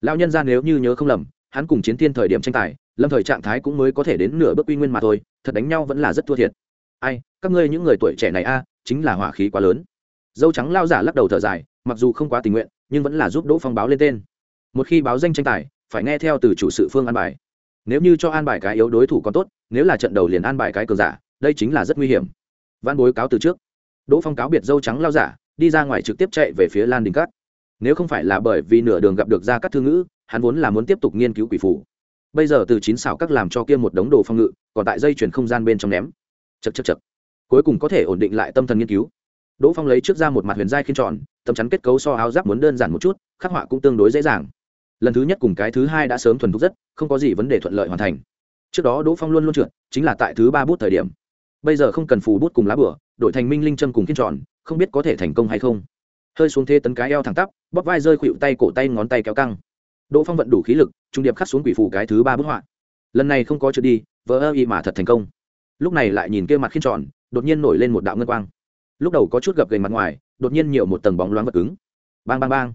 [SPEAKER 1] Lao nhân ra nếu như nhớ không lầm, hắn cùng chiến thiên thời điểm tranh tài, lâm thời trạng thái cũng mới có thể đến nửa bước uy nguyên mà thôi, thật đánh nhau vẫn là rất thua thiệt. Ai, các ngươi những người tuổi trẻ này a, chính là hỏa khí quá lớn. Dâu trắng lao giả lắc đầu thở dài, mặc dù không quá tình nguyện nhưng vẫn là giúp đỗ phong báo lên tên. Một khi báo danh tranh tài, phải nghe theo từ chủ sự phương an bài. Nếu như cho an bài cái yếu đối thủ còn tốt, nếu là trận đầu liền an bài cái cường giả, đây chính là rất nguy hiểm. Văn bối cáo từ trước. Đỗ phong cáo biệt dâu trắng lao giả, đi ra ngoài trực tiếp chạy về phía lan đình cát. Nếu không phải là bởi vì nửa đường gặp được ra các thư ngữ, hắn vốn là muốn tiếp tục nghiên cứu quỷ phủ bây giờ từ chín xảo các làm cho kia một đống đồ phong ngự, còn tại dây chuyển không gian bên trong ném. Chật chật chật cuối cùng có thể ổn định lại tâm thần nghiên cứu. Đỗ phong lấy trước ra một mặt huyền giai khiên tròn tấm chắn kết cấu so áo giáp muốn đơn giản một chút, khắc họa cũng tương đối dễ dàng. Lần thứ nhất cùng cái thứ hai đã sớm thuần thục rất, không có gì vấn đề thuận lợi hoàn thành. Trước đó đỗ phong luôn luôn trượt, chính là tại thứ ba bút thời điểm. Bây giờ không cần phù bút cùng lá bửa, đổi thành minh linh châm cùng kiên tròn, không biết có thể thành công hay không. Hơi xuống thế tấn cái eo thẳng tắp, bóp vai rơi khuỵu tay cổ tay ngón tay kéo căng. Đỗ phong vận đủ khí lực, trung điệp khắc xuống quỷ phù cái thứ ba bức họa. Lần này không có trượt đi vỡ ơ y mà thật thành công. Lúc này lại nhìn kia mặt khiên tròn, đột nhiên nổi lên một đạo ngân quang. Lúc đầu có chút gập gành mặt ngoài đột nhiên nhiều một tầng bóng loáng vật cứng. Bang bang bang.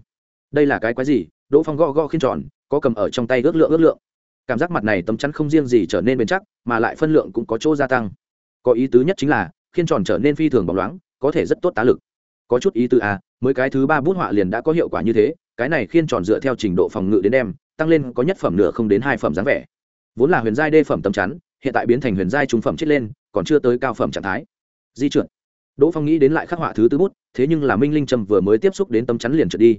[SPEAKER 1] Đây là cái quái gì? Đỗ phong gõ gõ khiên tròn, có cầm ở trong tay ước lượng ước lượng. Cảm giác mặt này tấm chắn không riêng gì trở nên bền chắc, mà lại phân lượng cũng có chỗ gia tăng. Có ý tứ nhất chính là, khiên tròn trở nên phi thường bóng loáng, có thể rất tốt tá lực. Có chút ý tứ à mới cái thứ ba bút họa liền đã có hiệu quả như thế, cái này khiên tròn dựa theo trình độ phòng ngự đến đem, tăng lên có nhất phẩm nửa không đến hai phẩm dáng vẻ. Vốn là huyền giai đê phẩm tấm chắn, hiện tại biến thành huyền giai trung phẩm chết lên, còn chưa tới cao phẩm trạng thái. Di chuyển đỗ phong nghĩ đến lại khắc họa thứ tư bút thế nhưng là minh linh trầm vừa mới tiếp xúc đến tấm chắn liền trượt đi.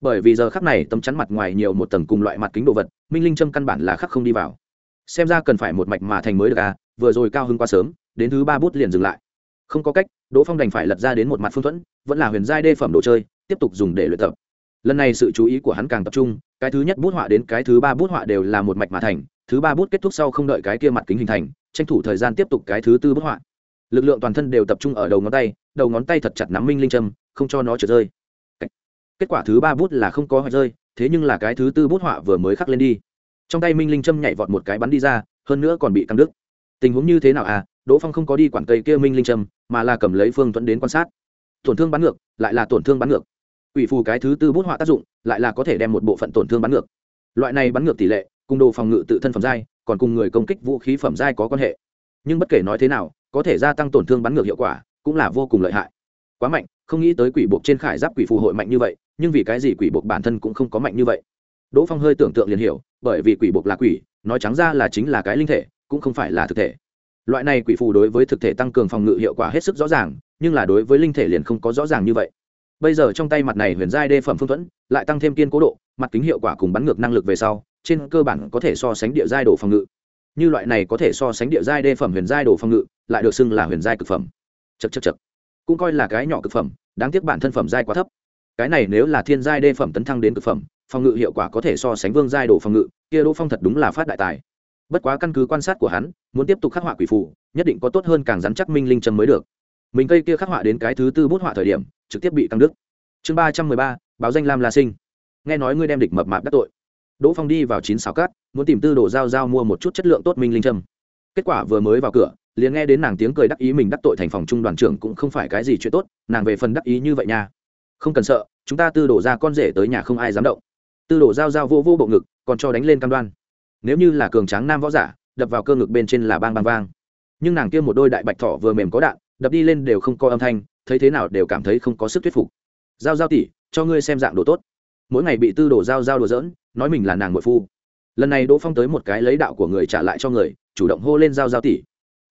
[SPEAKER 1] Bởi vì giờ khắc này tấm chắn mặt ngoài nhiều một tầng cùng loại mặt kính đồ vật, minh linh trâm căn bản là khắc không đi vào. Xem ra cần phải một mạch mà thành mới được à vừa rồi cao hơn quá sớm, đến thứ ba bút liền dừng lại. Không có cách, đỗ phong đành phải lật ra đến một mặt phương thuẫn, vẫn là huyền giai đê phẩm đồ chơi, tiếp tục dùng để luyện tập. Lần này sự chú ý của hắn càng tập trung, cái thứ nhất bút họa đến cái thứ ba bút họa đều là một mạch mà thành, thứ ba bút kết thúc sau không đợi cái kia mặt kính hình thành, tranh thủ thời gian tiếp tục cái thứ tư bút họa lực lượng toàn thân đều tập trung ở đầu ngón tay, đầu ngón tay thật chặt nắm minh linh trâm, không cho nó trượt rơi. Kết quả thứ ba bút là không có hoạch rơi, thế nhưng là cái thứ tư bút họa vừa mới khắc lên đi. Trong tay minh linh trâm nhảy vọt một cái bắn đi ra, hơn nữa còn bị căng đứt. Tình huống như thế nào à? Đỗ phong không có đi quản cây kia minh linh trâm, mà là cầm lấy phương thuẫn đến quan sát. Tổn thương bắn ngược, lại là tổn thương bắn ngược. Ủy phù cái thứ tư bút họa tác dụng, lại là có thể đem một bộ phận tổn thương bắn ngược. Loại này bắn ngược tỷ lệ, cùng đồ phòng ngự tự thân phẩm giai, còn cùng người công kích vũ khí phẩm giai có quan hệ. Nhưng bất kể nói thế nào có thể gia tăng tổn thương bắn ngược hiệu quả, cũng là vô cùng lợi hại. Quá mạnh, không nghĩ tới quỷ buộc trên khải giáp quỷ phù hội mạnh như vậy, nhưng vì cái gì quỷ buộc bản thân cũng không có mạnh như vậy? Đỗ phong hơi tưởng tượng liền hiểu, bởi vì quỷ buộc là quỷ, nói trắng ra là chính là cái linh thể, cũng không phải là thực thể. Loại này quỷ phù đối với thực thể tăng cường phòng ngự hiệu quả hết sức rõ ràng, nhưng là đối với linh thể liền không có rõ ràng như vậy. Bây giờ trong tay mặt này huyền giai đê phẩm phương thuẫn, lại tăng thêm kiên cố độ, mặt kính hiệu quả cùng bắn ngược năng lực về sau, trên cơ bản có thể so sánh địa giai đồ phòng ngự. Như loại này có thể so sánh địa giai đê phẩm huyền giai đồ phòng ngự lại được xưng là huyền giai cực phẩm. Chật chật chật cũng coi là cái nhỏ cực phẩm, đáng tiếc bản thân phẩm giai quá thấp. Cái này nếu là thiên giai đê phẩm tấn thăng đến cực phẩm, phòng ngự hiệu quả có thể so sánh vương giai đồ phòng ngự, kia đỗ phong thật đúng là phát đại tài. Bất quá căn cứ quan sát của hắn, muốn tiếp tục khắc họa quỷ phù, nhất định có tốt hơn càng rắn chắc minh linh trầm mới được. Mình cây kia khắc họa đến cái thứ tư bút họa thời điểm, trực tiếp bị căng đức chương ba trăm mười ba, báo danh lam la sinh. Nghe nói ngươi đem địch mập mạp đắc tội. Đỗ phong đi vào chín xào cát, muốn tìm tư đồ giao giao mua một chút chất lượng tốt minh linh trâm kết quả vừa mới vào cửa liền nghe đến nàng tiếng cười đắc ý mình đắc tội thành phòng trung đoàn trưởng cũng không phải cái gì chuyện tốt, nàng về phần đắc ý như vậy nha. Không cần sợ, chúng ta tư đổ ra con rể tới nhà không ai dám động. Tư đổ giao giao vô vô bộ ngực, còn cho đánh lên cam đoan. Nếu như là cường tráng nam võ giả, đập vào cơ ngực bên trên là bang bang vang. Nhưng nàng kia một đôi đại bạch thỏ vừa mềm có đạn, đập đi lên đều không có âm thanh, thấy thế nào đều cảm thấy không có sức thuyết phục. Giao giao tỉ cho ngươi xem dạng đồ tốt. Mỗi ngày bị tư đồ giao giao đồ dỡn nói mình là nàng nội phu. Lần này đỗ phong tới một cái lấy đạo của người trả lại cho người, chủ động hô lên giao giao tỷ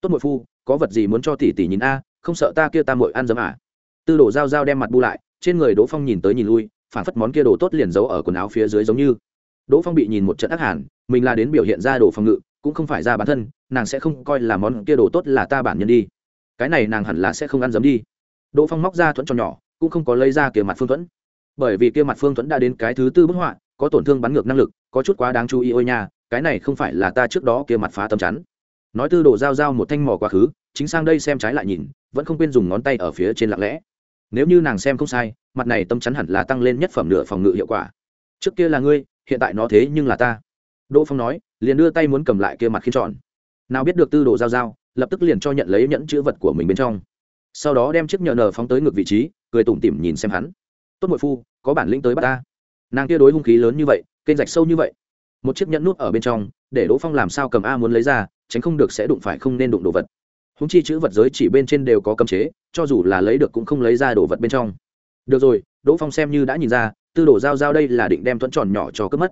[SPEAKER 1] tốt nội phu, có vật gì muốn cho tỷ tỷ nhìn a, không sợ ta kia ta mội ăn dấm à? Tư đồ dao dao đem mặt bu lại, trên người đỗ phong nhìn tới nhìn lui, phản phất món kia đồ tốt liền giấu ở quần áo phía dưới giống như. Đỗ phong bị nhìn một trận ác hẳn, mình là đến biểu hiện ra đồ phòng ngự, cũng không phải ra bản thân, nàng sẽ không coi là món kia đồ tốt là ta bản nhân đi. Cái này nàng hẳn là sẽ không ăn dấm đi. Đỗ phong móc ra thuẫn cho nhỏ, cũng không có lấy ra kia mặt phương thuẫn. Bởi vì kia mặt phương thuẫn đã đến cái thứ tư bức họa, có tổn thương bắn ngược năng lực, có chút quá đáng chú ý ôi nha, cái này không phải là ta trước đó kia mặt phá tầm chắn nói tư đồ giao giao một thanh mò quá khứ, chính sang đây xem trái lại nhìn, vẫn không quên dùng ngón tay ở phía trên lặng lẽ. Nếu như nàng xem không sai, mặt này tâm chắn hẳn là tăng lên nhất phẩm nửa phòng ngự hiệu quả. Trước kia là ngươi, hiện tại nó thế nhưng là ta. Đỗ phong nói, liền đưa tay muốn cầm lại kia mặt khiên tròn. Nào biết được tư đồ giao giao, lập tức liền cho nhận lấy nhẫn chữ vật của mình bên trong. Sau đó đem chiếc nhờ nờ phóng tới ngược vị trí, cười tủm tỉm nhìn xem hắn. Tốt mội phu, có bản lĩnh tới bắt ta. Nàng kia đối hung khí lớn như vậy, kênh rạch sâu như vậy. Một chiếc nhẫn nút ở bên trong, để đỗ phong làm sao cầm a muốn lấy ra tránh không được sẽ đụng phải không nên đụng đồ vật. Húng chi chữ vật giới chỉ bên trên đều có cấm chế, cho dù là lấy được cũng không lấy ra đồ vật bên trong. Được rồi, đỗ phong xem như đã nhìn ra, tư đồ giao giao đây là định đem thuẫn tròn nhỏ cho cướp mất.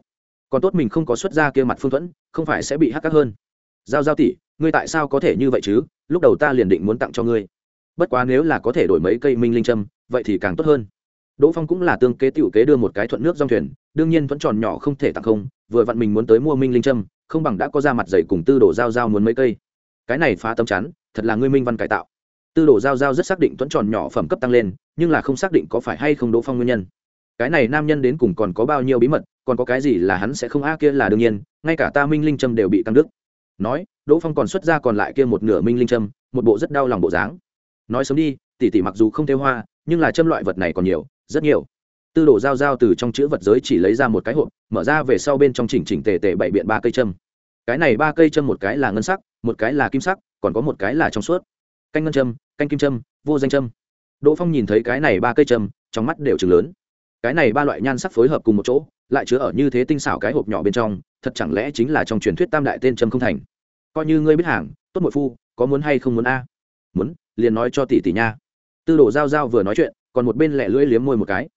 [SPEAKER 1] Còn tốt mình không có xuất ra kia mặt phương thuẫn, không phải sẽ bị hắc cắt hơn. Giao giao tỷ, ngươi tại sao có thể như vậy chứ? Lúc đầu ta liền định muốn tặng cho ngươi. Bất quá nếu là có thể đổi mấy cây minh linh trâm vậy thì càng tốt hơn. Đỗ phong cũng là tương kế t i ể u kế đưa một cái thuận nước dòng thuyền, đương nhiên thuẫn tròn nhỏ không thể tặng không vừa vặn mình muốn tới mua minh linh trâm, không bằng đã có ra mặt dày cùng tư đồ giao giao muốn mấy cây. Cái này phá tâm chắn, thật là ngươi minh văn cải tạo. Tư đồ giao giao rất xác định tuấn tròn nhỏ phẩm cấp tăng lên, nhưng là không xác định có phải hay không đỗ phong nguyên nhân. Cái này nam nhân đến cùng còn có bao nhiêu bí mật, còn có cái gì là hắn sẽ không a, kia là đương nhiên, ngay cả ta minh linh trâm đều bị tăng đức nói, đỗ phong còn xuất ra còn lại kia một nửa minh linh trâm, một bộ rất đau lòng bộ dáng. Nói sớm đi tỉ tỉ mặc dù không theo hoa, nhưng là châm loại vật này còn nhiều, rất nhiều tư đồ dao dao từ trong chữ vật giới chỉ lấy ra một cái hộp, mở ra về sau bên trong chỉnh chỉnh tề tề bảy biện ba cây châm. Cái này ba cây châm một cái là ngân sắc, một cái là kim sắc, còn có một cái là trong suốt. Canh ngân châm, canh kim châm, vô danh châm. Đỗ phong nhìn thấy cái này ba cây châm, trong mắt đều chừng lớn. Cái này ba loại nhan sắc phối hợp cùng một chỗ, lại chứa ở như thế tinh xảo cái hộp nhỏ bên trong, thật chẳng lẽ chính là trong truyền thuyết tam đại tên châm không thành? Coi như ngươi biết hàng, tốt mội phu, có muốn hay không muốn a? Muốn, liền nói cho tỷ tỷ nha. Tư đồ giao giao vừa nói chuyện, còn một bên lẹ lưỡi liếm môi một cái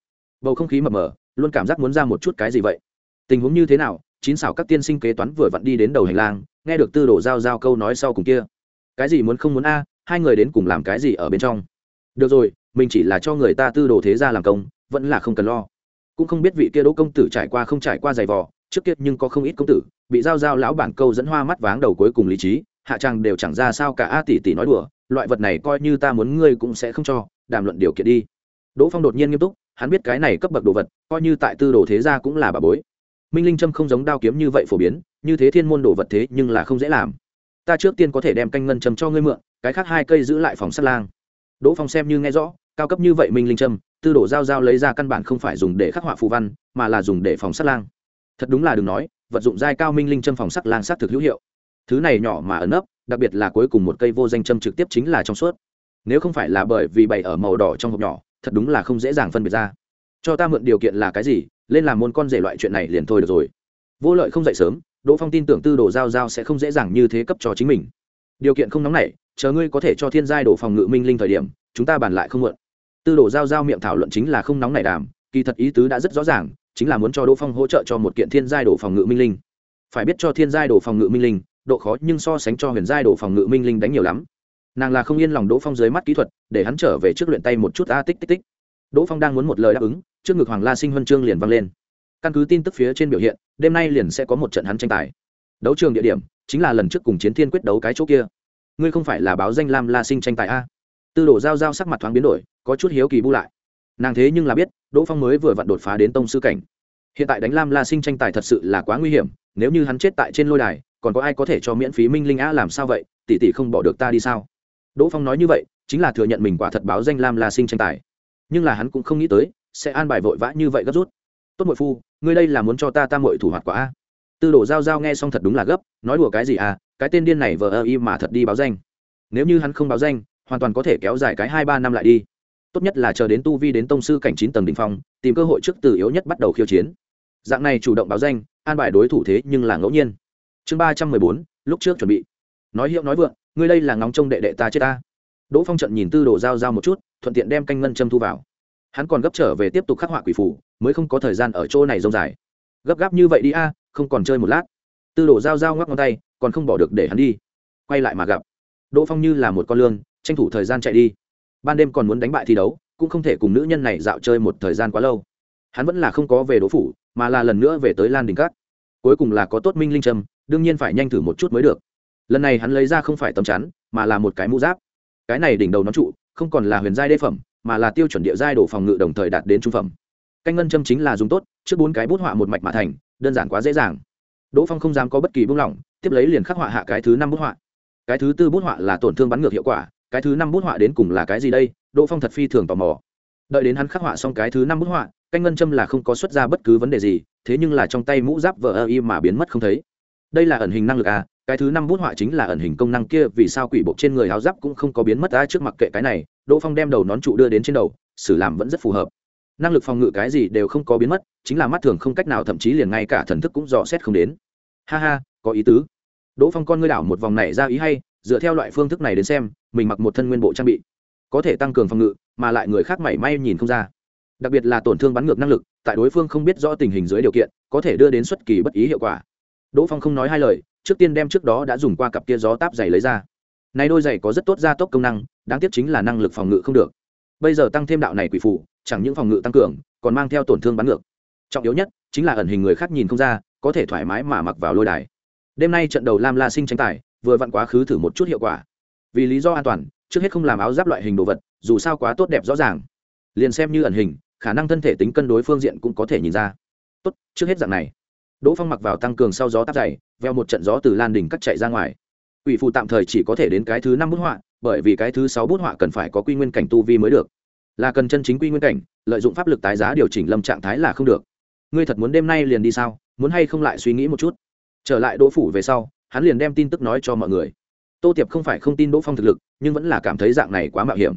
[SPEAKER 1] bầu không khí mập mờ, luôn cảm giác muốn ra một chút cái gì vậy? Tình huống như thế nào? Chín xảo các tiên sinh kế toán vừa vặn đi đến đầu hành lang, nghe được tư đồ giao giao câu nói sau cùng kia. Cái gì muốn không muốn a, hai người đến cùng làm cái gì ở bên trong? Được rồi, mình chỉ là cho người ta tư đồ thế ra làm công, vẫn là không cần lo. Cũng không biết vị kia đỗ công tử trải qua không trải qua giày vò, trước kia nhưng có không ít công tử, bị giao giao lão bản câu dẫn hoa mắt váng đầu cuối cùng lý trí, hạ trang đều chẳng ra sao cả a tỷ tỷ nói đùa, loại vật này coi như ta muốn ngươi cũng sẽ không cho, đàm luận điều kiện đi. Đỗ phong đột nhiên nghiêm túc hắn biết cái này cấp bậc đồ vật, coi như tại tư đồ thế gia cũng là bà bối. Minh linh trâm không giống đao kiếm như vậy phổ biến, như thế thiên môn đồ vật thế nhưng là không dễ làm. Ta trước tiên có thể đem canh ngân châm cho ngươi mượn, cái khác hai cây giữ lại phòng sắt lang. Đỗ phong xem như nghe rõ, cao cấp như vậy minh linh trâm, tư đồ giao giao lấy ra căn bản không phải dùng để khắc họa phù văn, mà là dùng để phòng sắt lang. Thật đúng là đừng nói, vật dụng giai cao minh linh châm phòng sắt lang sát thực hữu hiệu. Thứ này nhỏ mà ẩn ấp đặc biệt là cuối cùng một cây vô danh châm trực tiếp chính là trong suốt. Nếu không phải là bởi vì bày ở màu đỏ trong hộp nhỏ thật đúng là không dễ dàng phân biệt ra. Cho ta mượn điều kiện là cái gì lên làm môn con rể loại chuyện này liền thôi được rồi. Vô lợi không dậy sớm đỗ phong tin tưởng tư đồ giao giao sẽ không dễ dàng như thế cấp cho chính mình. Điều kiện không nóng này, chờ ngươi có thể cho thiên giai đổ phòng ngự minh linh thời điểm chúng ta bàn lại không mượn. Tư đồ giao giao miệng thảo luận chính là không nóng này đàm kỳ thật ý tứ đã rất rõ ràng chính là muốn cho đỗ phong hỗ trợ cho một kiện thiên giai đổ phòng ngự minh linh. Phải biết cho thiên giai đổ phòng ngự minh linh độ khó nhưng so sánh cho huyền giai đổ phòng ngự minh linh đánh nhiều lắm nàng là không yên lòng đỗ phong dưới mắt kỹ thuật để hắn trở về trước luyện tay một chút a tích tích tích đỗ phong đang muốn một lời đáp ứng trước ngực hoàng la sinh huân chương liền vang lên căn cứ tin tức phía trên biểu hiện đêm nay liền sẽ có một trận hắn tranh tài đấu trường địa điểm chính là lần trước cùng chiến thiên quyết đấu cái chỗ kia ngươi không phải là báo danh lam la sinh tranh tài a tư đồ giao giao sắc mặt thoáng biến đổi có chút hiếu kỳ bu lại nàng thế nhưng là biết đỗ phong mới vừa vặn đột phá đến tông sư cảnh hiện tại đánh lam la sinh tranh tài thật sự là quá nguy hiểm nếu như hắn chết tại trên lôi đài còn có ai có thể cho miễn phí minh linh a làm sao vậy tỷ tỷ không bỏ được ta đi sao đỗ phong nói như vậy, chính là thừa nhận mình quả thật báo danh lam la sinh tranh tài. Nhưng là hắn cũng không nghĩ tới, sẽ an bài vội vã như vậy gấp rút. Tốt mội phu, ngươi đây là muốn cho ta ta mội thủ hoạt quả a? Tư đồ giao giao nghe xong thật đúng là gấp, nói đùa cái gì à cái tên điên này vờ ơ y mà thật đi báo danh. Nếu như hắn không báo danh, hoàn toàn có thể kéo dài cái hai ba năm lại đi. Tốt nhất là chờ đến tu vi đến tông sư cảnh chín tầng đ ỉ n h phong, tìm cơ hội trước từ yếu nhất bắt đầu khiêu chiến. Dạng này chủ động báo danh, an bài đối thủ thế nhưng là ngẫu nhiên. Chương ba trăm mười bốn, lúc trước chuẩn bị. Nói hiệu nói vượng ngươi đây là ngóng trông đệ đệ ta chết ta. Đỗ phong trận nhìn tư đồ giao giao một chút, thuận tiện đem canh ngân châm thu vào. Hắn còn gấp trở về tiếp tục khắc họa quỷ phủ, mới không có thời gian ở chỗ này rông dài. Gấp gáp như vậy đi a, không còn chơi một lát. Tư đồ giao giao ngoắc ngón tay, còn không bỏ được để hắn đi. Quay lại mà gặp. Đỗ phong như là một con lương tranh thủ thời gian chạy đi. Ban đêm còn muốn đánh bại thi đấu, cũng không thể cùng nữ nhân này dạo chơi một thời gian quá lâu. Hắn vẫn là không có về đỗ phủ, mà là lần nữa về tới lan đình cát. Cuối cùng là có tốt minh linh trâm, đương nhiên phải nhanh thử một chút mới được lần này hắn lấy ra không phải tấm chắn, mà là một cái mũ giáp. Cái này đỉnh đầu nó trụ, không còn là huyền giai đê phẩm, mà là tiêu chuẩn địa giai đổ phòng ngự đồng thời đạt đến trung phẩm. Canh ngân châm chính là dùng tốt, trước bốn cái bút họa một mạch mà thành, đơn giản quá dễ dàng. Đỗ phong không dám có bất kỳ buông lỏng, tiếp lấy liền khắc họa hạ cái thứ năm bút họa. Cái thứ tư bút họa là tổn thương bắn ngược hiệu quả, cái thứ năm bút họa đến cùng là cái gì đây? Đỗ phong thật phi thường tò mò. Đợi đến hắn khắc họa xong cái thứ năm bút họa, canh ngân châm là không có xuất ra bất cứ vấn đề gì, thế nhưng là trong tay mũ giáp vờ ơ y mà biến mất không thấy đây là ẩn hình năng lực à cái thứ năm bút họa chính là ẩn hình công năng kia, vì sao quỷ bộ trên người áo giáp cũng không có biến mất Ai trước mặt kệ cái này? Đỗ phong đem đầu nón trụ đưa đến trên đầu, xử làm vẫn rất phù hợp. Năng lực phòng ngự cái gì đều không có biến mất, chính là mắt thường không cách nào, thậm chí liền ngay cả thần thức cũng dò xét không đến. Ha ha, có ý tứ. Đỗ phong con ngươi đảo một vòng này ra ý hay, dựa theo loại phương thức này đến xem, mình mặc một thân nguyên bộ trang bị, có thể tăng cường phòng ngự, mà lại người khác mảy may nhìn không ra. Đặc biệt là tổn thương bắn ngược năng lực, tại đối phương không biết rõ tình hình dưới điều kiện, có thể đưa đến xuất kỳ bất ý hiệu quả đỗ phong không nói hai lời, trước tiên đem trước đó đã dùng qua cặp kia gió táp giày lấy ra. Nay đôi giày có rất tốt gia tốc công năng, đáng tiếc chính là năng lực phòng ngự không được. Bây giờ tăng thêm đạo này quỷ phụ chẳng những phòng ngự tăng cường, còn mang theo tổn thương bắn ngược. Trọng yếu nhất, chính là ẩn hình người khác nhìn không ra, có thể thoải mái mà mặc vào lôi đài. Đêm nay trận đầu lam la sinh tranh tài, vừa vặn quá khứ thử một chút hiệu quả. Vì lý do an toàn, trước hết không làm áo giáp loại hình đồ vật, dù sao quá tốt đẹp rõ ràng. Liền xem như ẩn hình, khả năng thân thể tính cân đối phương diện cũng có thể nhìn ra. Tốt, trước hết dạng này đỗ phong mặc vào tăng cường sau gió táp dày, veo một trận gió từ lan đỉnh cắt chạy ra ngoài. Quỷ phụ tạm thời chỉ có thể đến cái thứ năm bút họa, bởi vì cái thứ sáu bút họa cần phải có quy nguyên cảnh tu vi mới được. Là cần chân chính quy nguyên cảnh, lợi dụng pháp lực tái giá điều chỉnh lâm trạng thái là không được. Ngươi thật muốn đêm nay liền đi sao? Muốn hay không lại suy nghĩ một chút? Trở lại đỗ phủ về sau, hắn liền đem tin tức nói cho mọi người. Tô tiệp không phải không tin đỗ phong thực lực, nhưng vẫn là cảm thấy dạng này quá mạo hiểm.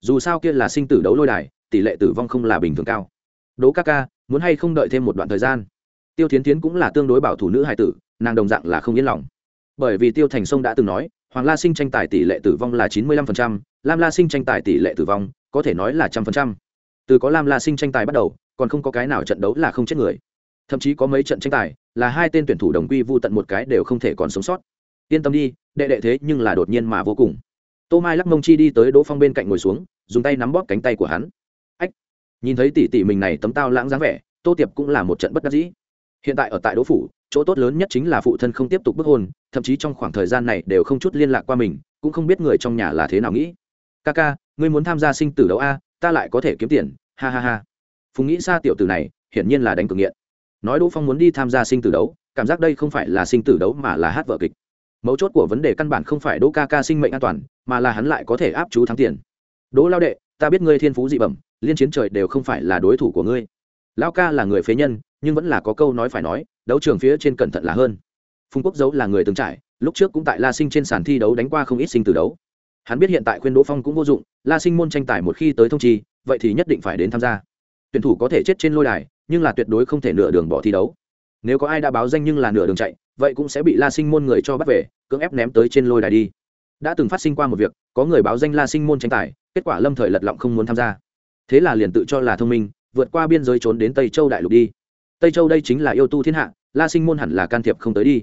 [SPEAKER 1] Dù sao kia là sinh tử đấu lôi đài, tỷ lệ tử vong không là bình thường cao. Đỗ ca ca, muốn hay không đợi thêm một đoạn thời gian? Tiêu thiến tiến cũng là tương đối bảo thủ nữ hài tử, nàng đồng dạng là không yên lòng. Bởi vì tiêu thành sông đã từng nói, hoàng la sinh tranh tài tỷ lệ tử vong là chín mươi lăm lam la sinh tranh tài tỷ lệ tử vong, có thể nói là trăm phần trăm. Từ có lam la sinh tranh tài bắt đầu, còn không có cái nào trận đấu là không chết người. Thậm chí có mấy trận tranh tài, là hai tên tuyển thủ đồng quy vô tận một cái đều không thể còn sống sót. Yên tâm đi, đệ đệ thế nhưng là đột nhiên mà vô cùng. Tô mai lắc mông chi đi tới đỗ phong bên cạnh ngồi xuống, dùng tay nắm bóp cánh tay của hắn. Ách! Nhìn thấy tỷ tỷ mình này tấm tao lãng dáng vẻ, tô tiệp cũng là một trận bất đắc dĩ hiện tại ở tại đỗ phủ, chỗ tốt lớn nhất chính là phụ thân không tiếp tục bức hôn, thậm chí trong khoảng thời gian này đều không chút liên lạc qua mình, cũng không biết người trong nhà là thế nào nghĩ. Ca ca, ngươi muốn tham gia sinh tử đấu a, ta lại có thể kiếm tiền. Ha ha ha. Phùng nghĩ xa tiểu tử này, hiển nhiên là đánh cực nghiện. Nói đỗ phong muốn đi tham gia sinh tử đấu, cảm giác đây không phải là sinh tử đấu mà là hát vở kịch. Mấu chốt của vấn đề căn bản không phải đỗ ca ca sinh mệnh an toàn, mà là hắn lại có thể áp chú thắng tiền. Đỗ lao đệ, ta biết ngươi thiên phú dị bẩm, liên chiến trời đều không phải là đối thủ của ngươi. Lao ca là người phế nhân nhưng vẫn là có câu nói phải nói, đấu trường phía trên cẩn thận là hơn. Phùng quốc dấu là người từng trải, lúc trước cũng tại la sinh trên sàn thi đấu đánh qua không ít sinh tử đấu. Hắn biết hiện tại khuyên đỗ phong cũng vô dụng, la sinh môn tranh tài một khi tới thông chi, vậy thì nhất định phải đến tham gia. Tuyển thủ có thể chết trên lôi đài, nhưng là tuyệt đối không thể nửa đường bỏ thi đấu. Nếu có ai đã báo danh nhưng là nửa đường chạy, vậy cũng sẽ bị la sinh môn người cho bắt về, cưỡng ép ném tới trên lôi đài đi. Đã từng phát sinh qua một việc, có người báo danh la sinh môn tranh tài, kết quả lâm thời lật lọng không muốn tham gia. Thế là liền tự cho là thông minh, vượt qua biên giới trốn đến tây châu đại lục đi tây châu đây chính là yêu tu thiên hạ, la sinh môn hẳn là can thiệp không tới đi.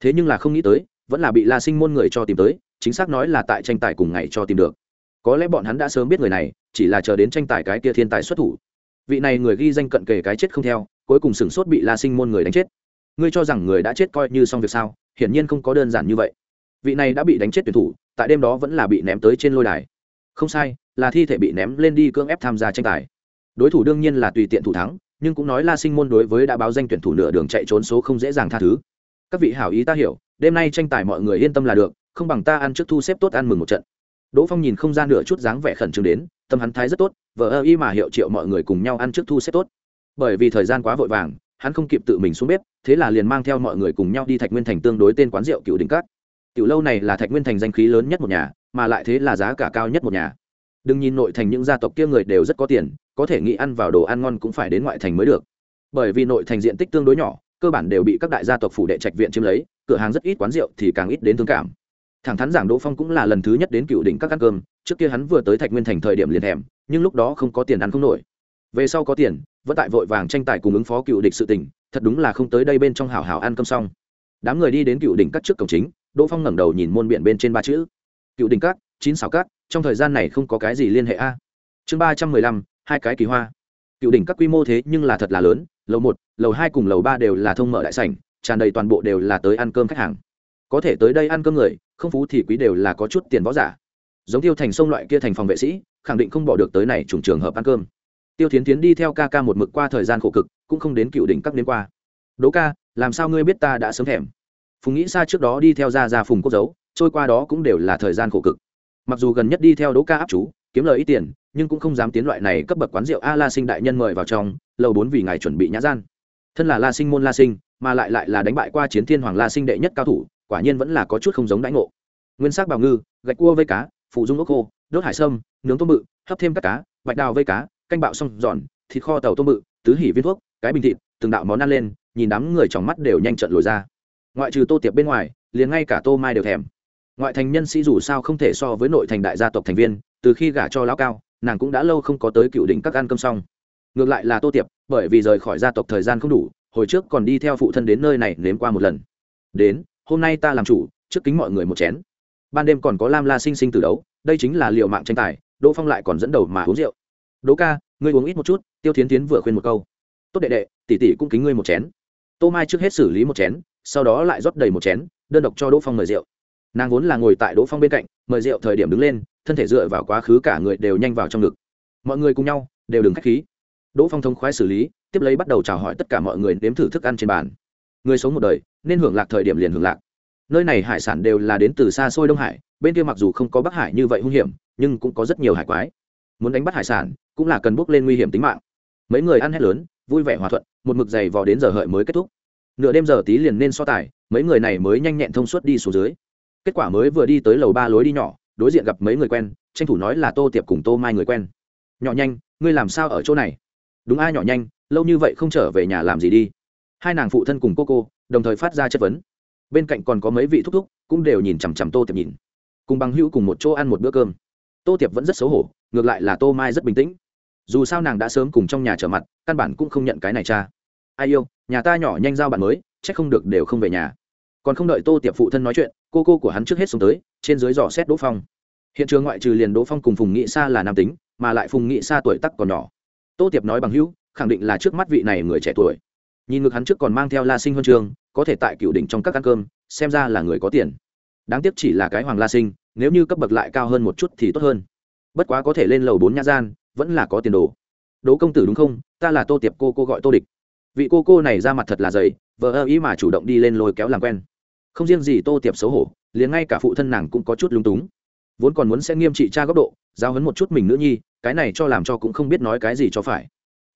[SPEAKER 1] Thế nhưng là không nghĩ tới, vẫn là bị la sinh môn người cho tìm tới, chính xác nói là tại tranh tài cùng ngày cho tìm được. Có lẽ bọn hắn đã sớm biết người này, chỉ là chờ đến tranh tài cái kia thiên tài xuất thủ. Vị này người ghi danh cận kề cái chết không theo, cuối cùng sửng sốt bị la sinh môn người đánh chết. Ngươi cho rằng người đã chết coi như xong việc sao, hiển nhiên không có đơn giản như vậy. Vị này đã bị đánh chết tuyển thủ, tại đêm đó vẫn là bị ném tới trên lôi đài. Không sai, là thi thể bị ném lên đi cưỡng ép tham gia tranh tài. Đối thủ đương nhiên là tùy tiện thủ thắng nhưng cũng nói la sinh môn đối với đã báo danh tuyển thủ nửa đường chạy trốn số không dễ dàng tha thứ. Các vị hảo ý ta hiểu, đêm nay tranh tài mọi người yên tâm là được, không bằng ta ăn trước thu xếp tốt ăn mừng một trận. Đỗ phong nhìn không ra nửa chút dáng vẻ khẩn trương đến, tâm hắn thái rất tốt vợ ơ y mà hiệu triệu mọi người cùng nhau ăn trước thu xếp tốt. Bởi vì thời gian quá vội vàng, hắn không kịp tự mình xuống bếp, thế là liền mang theo mọi người cùng nhau đi thạch nguyên thành tương đối tên quán rượu cựu đỉnh cát tiểu lâu này là thạch nguyên thành danh khí lớn nhất một nhà, mà lại thế là giá cả cao nhất một nhà đừng nhìn nội thành những gia tộc kia người đều rất có tiền, có thể nghĩ ăn vào đồ ăn ngon cũng phải đến ngoại thành mới được. Bởi vì nội thành diện tích tương đối nhỏ, cơ bản đều bị các đại gia tộc phủ đệ trạch viện chiếm lấy, cửa hàng rất ít, quán rượu thì càng ít đến thương cảm. Thẳng thắn giảng đỗ phong cũng là lần thứ nhất đến cựu đỉnh các ăn cơm, trước kia hắn vừa tới thạch nguyên thành thời điểm liền thèm, nhưng lúc đó không có tiền ăn không nổi. Về sau có tiền, vẫn tại vội vàng tranh tài cùng ứng phó cựu địch sự tình, thật đúng là không tới đây bên trong hào hào ăn cơm xong. Đám người đi đến cựu đỉnh các trước cổng chính, đỗ phong ngẩng đầu nhìn môn biển bên trên ba chữ. Cựu đỉnh các, chín xào các trong thời gian này không có cái gì liên hệ a. Chương ba trăm mười lăm, hai cái kỳ hoa. Cựu đỉnh các quy mô thế nhưng là thật là lớn, lầu một, lầu hai cùng lầu ba đều là thông mở đại sảnh, tràn đầy toàn bộ đều là tới ăn cơm khách hàng. Có thể tới đây ăn cơm người, không phú thì quý đều là có chút tiền võ giả. Giống tiêu thành sông loại kia thành phòng vệ sĩ, khẳng định không bỏ được tới này trùng trường hợp ăn cơm. Tiêu thiến tiến đi theo ca ca một mực qua thời gian khổ cực, cũng không đến cựu đỉnh các đến qua. Đố ca, làm sao ngươi biết ta đã sớm thèm? Phùng nghĩ xa trước đó đi theo ra ra phùng quốc dấu, trôi qua đó cũng đều là thời gian khổ cực mặc dù gần nhất đi theo đỗ ca áp chú, kiếm lời ít tiền, nhưng cũng không dám tiến loại này cấp bậc quán rượu a la sinh đại nhân mời vào trong, lầu bốn vì ngài chuẩn bị nhã gian. Thân là la sinh môn la sinh, mà lại lại là đánh bại qua chiến thiên hoàng la sinh đệ nhất cao thủ, quả nhiên vẫn là có chút không giống đãi ngộ. Nguyên sắc bào ngư, gạch cua vây cá, phụ dung ốc khô, đốt hải sâm, nướng tôm bự, hấp thêm các cá, bạch đào vây cá, canh bạo xong giòn, thịt kho tàu tôm bự, tứ hỉ viên thuốc, cái bình thịt, từng đạo món ăn lên, nhìn đám người trong mắt đều nhanh trận lồi ra. Ngoại trừ tô tiệp bên ngoài, liền ngay cả tô mai đều thèm ngoại thành nhân sĩ dù sao không thể so với nội thành đại gia tộc thành viên, từ khi gả cho lão cao, nàng cũng đã lâu không có tới cựu đỉnh các ăn cơm xong. Ngược lại là tô tiệp, bởi vì rời khỏi gia tộc thời gian không đủ, hồi trước còn đi theo phụ thân đến nơi này nếm qua một lần. Đến, hôm nay ta làm chủ, trước kính mọi người một chén. Ban đêm còn có lam la sinh sinh từ đấu, đây chính là liệu mạng tranh tài, đỗ phong lại còn dẫn đầu mà uống rượu. Đỗ ca, ngươi uống ít một chút, tiêu thiến tiến vừa khuyên một câu. Tốt đệ đệ, tỷ tỷ cũng kính ngươi một chén. Tô mai trước hết xử lý một chén, sau đó lại rót đầy một chén, đơn độc cho đỗ phong mời rượu nàng vốn là ngồi tại đỗ phong bên cạnh, mời rượu thời điểm đứng lên, thân thể dựa vào quá khứ cả người đều nhanh vào trong ngực. Mọi người cùng nhau, đều đừng k h á c h khí. Đỗ phong thông khoái xử lý, tiếp lấy bắt đầu chào hỏi tất cả mọi người nếm thử thức ăn trên bàn. Người sống một đời, nên hưởng lạc thời điểm liền hưởng lạc. Nơi này hải sản đều là đến từ xa xôi đông hải, bên kia mặc dù không có bắc hải như vậy hung hiểm, nhưng cũng có rất nhiều hải quái. Muốn đánh bắt hải sản, cũng là cần bước lên nguy hiểm tính mạng. Mấy người ăn hết lớn, vui vẻ hòa thuận, một mực dày vò đến giờ hợi mới kết thúc. Nửa đêm giờ tí liền nên so tài, mấy người này mới nhanh nhẹn thông suốt đi xuống dưới kết quả mới vừa đi tới lầu ba lối đi nhỏ, đối diện gặp mấy người quen, tranh thủ nói là tô tiệp cùng tô mai người quen. Nhỏ nhanh, ngươi làm sao ở chỗ này? Đúng ai nhỏ nhanh, lâu như vậy không trở về nhà làm gì đi. Hai nàng phụ thân cùng cô cô, đồng thời phát ra chất vấn. Bên cạnh còn có mấy vị thúc thúc, cũng đều nhìn chằm chằm tô tiệp nhìn. Cùng bằng hữu cùng một chỗ ăn một bữa cơm. Tô tiệp vẫn rất xấu hổ, ngược lại là tô mai rất bình tĩnh. Dù sao nàng đã sớm cùng trong nhà trở mặt, căn bản cũng không nhận cái này cha. Ai yêu, nhà ta nhỏ nhanh giao bạn mới c h ắ c không được đều không về nhà. Còn không đợi tô tiệp phụ thân nói chuyện cô cô của hắn trước hết xuống tới, trên dưới dò xét đỗ phong. Hiện trường ngoại trừ liền đỗ phong cùng phùng nghị sa là nam tính, mà lại phùng nghị sa tuổi tắc còn nhỏ. Tô tiệp nói bằng hữu, khẳng định là trước mắt vị này người trẻ tuổi. Nhìn ngực hắn trước còn mang theo la sinh huân trường, có thể tại cựu đỉnh trong các ăn cơm, xem ra là người có tiền. Đáng tiếc chỉ là cái hoàng la sinh, nếu như cấp bậc lại cao hơn một chút thì tốt hơn. Bất quá có thể lên lầu bốn nhã gian, vẫn là có tiền đồ. Đỗ công tử đúng không? Ta là tô tiệp, cô cô gọi tô địch. Vị cô cô này ra mặt thật là dày vợ ơ ý mà chủ động đi lên lôi kéo làm quen không riêng gì tô tiệp xấu hổ, liền ngay cả phụ thân nàng cũng có chút lung túng. Vốn còn muốn sẽ nghiêm trị cha góc độ giao hấn một chút mình nữ nhi, cái này cho làm cho cũng không biết nói cái gì cho phải.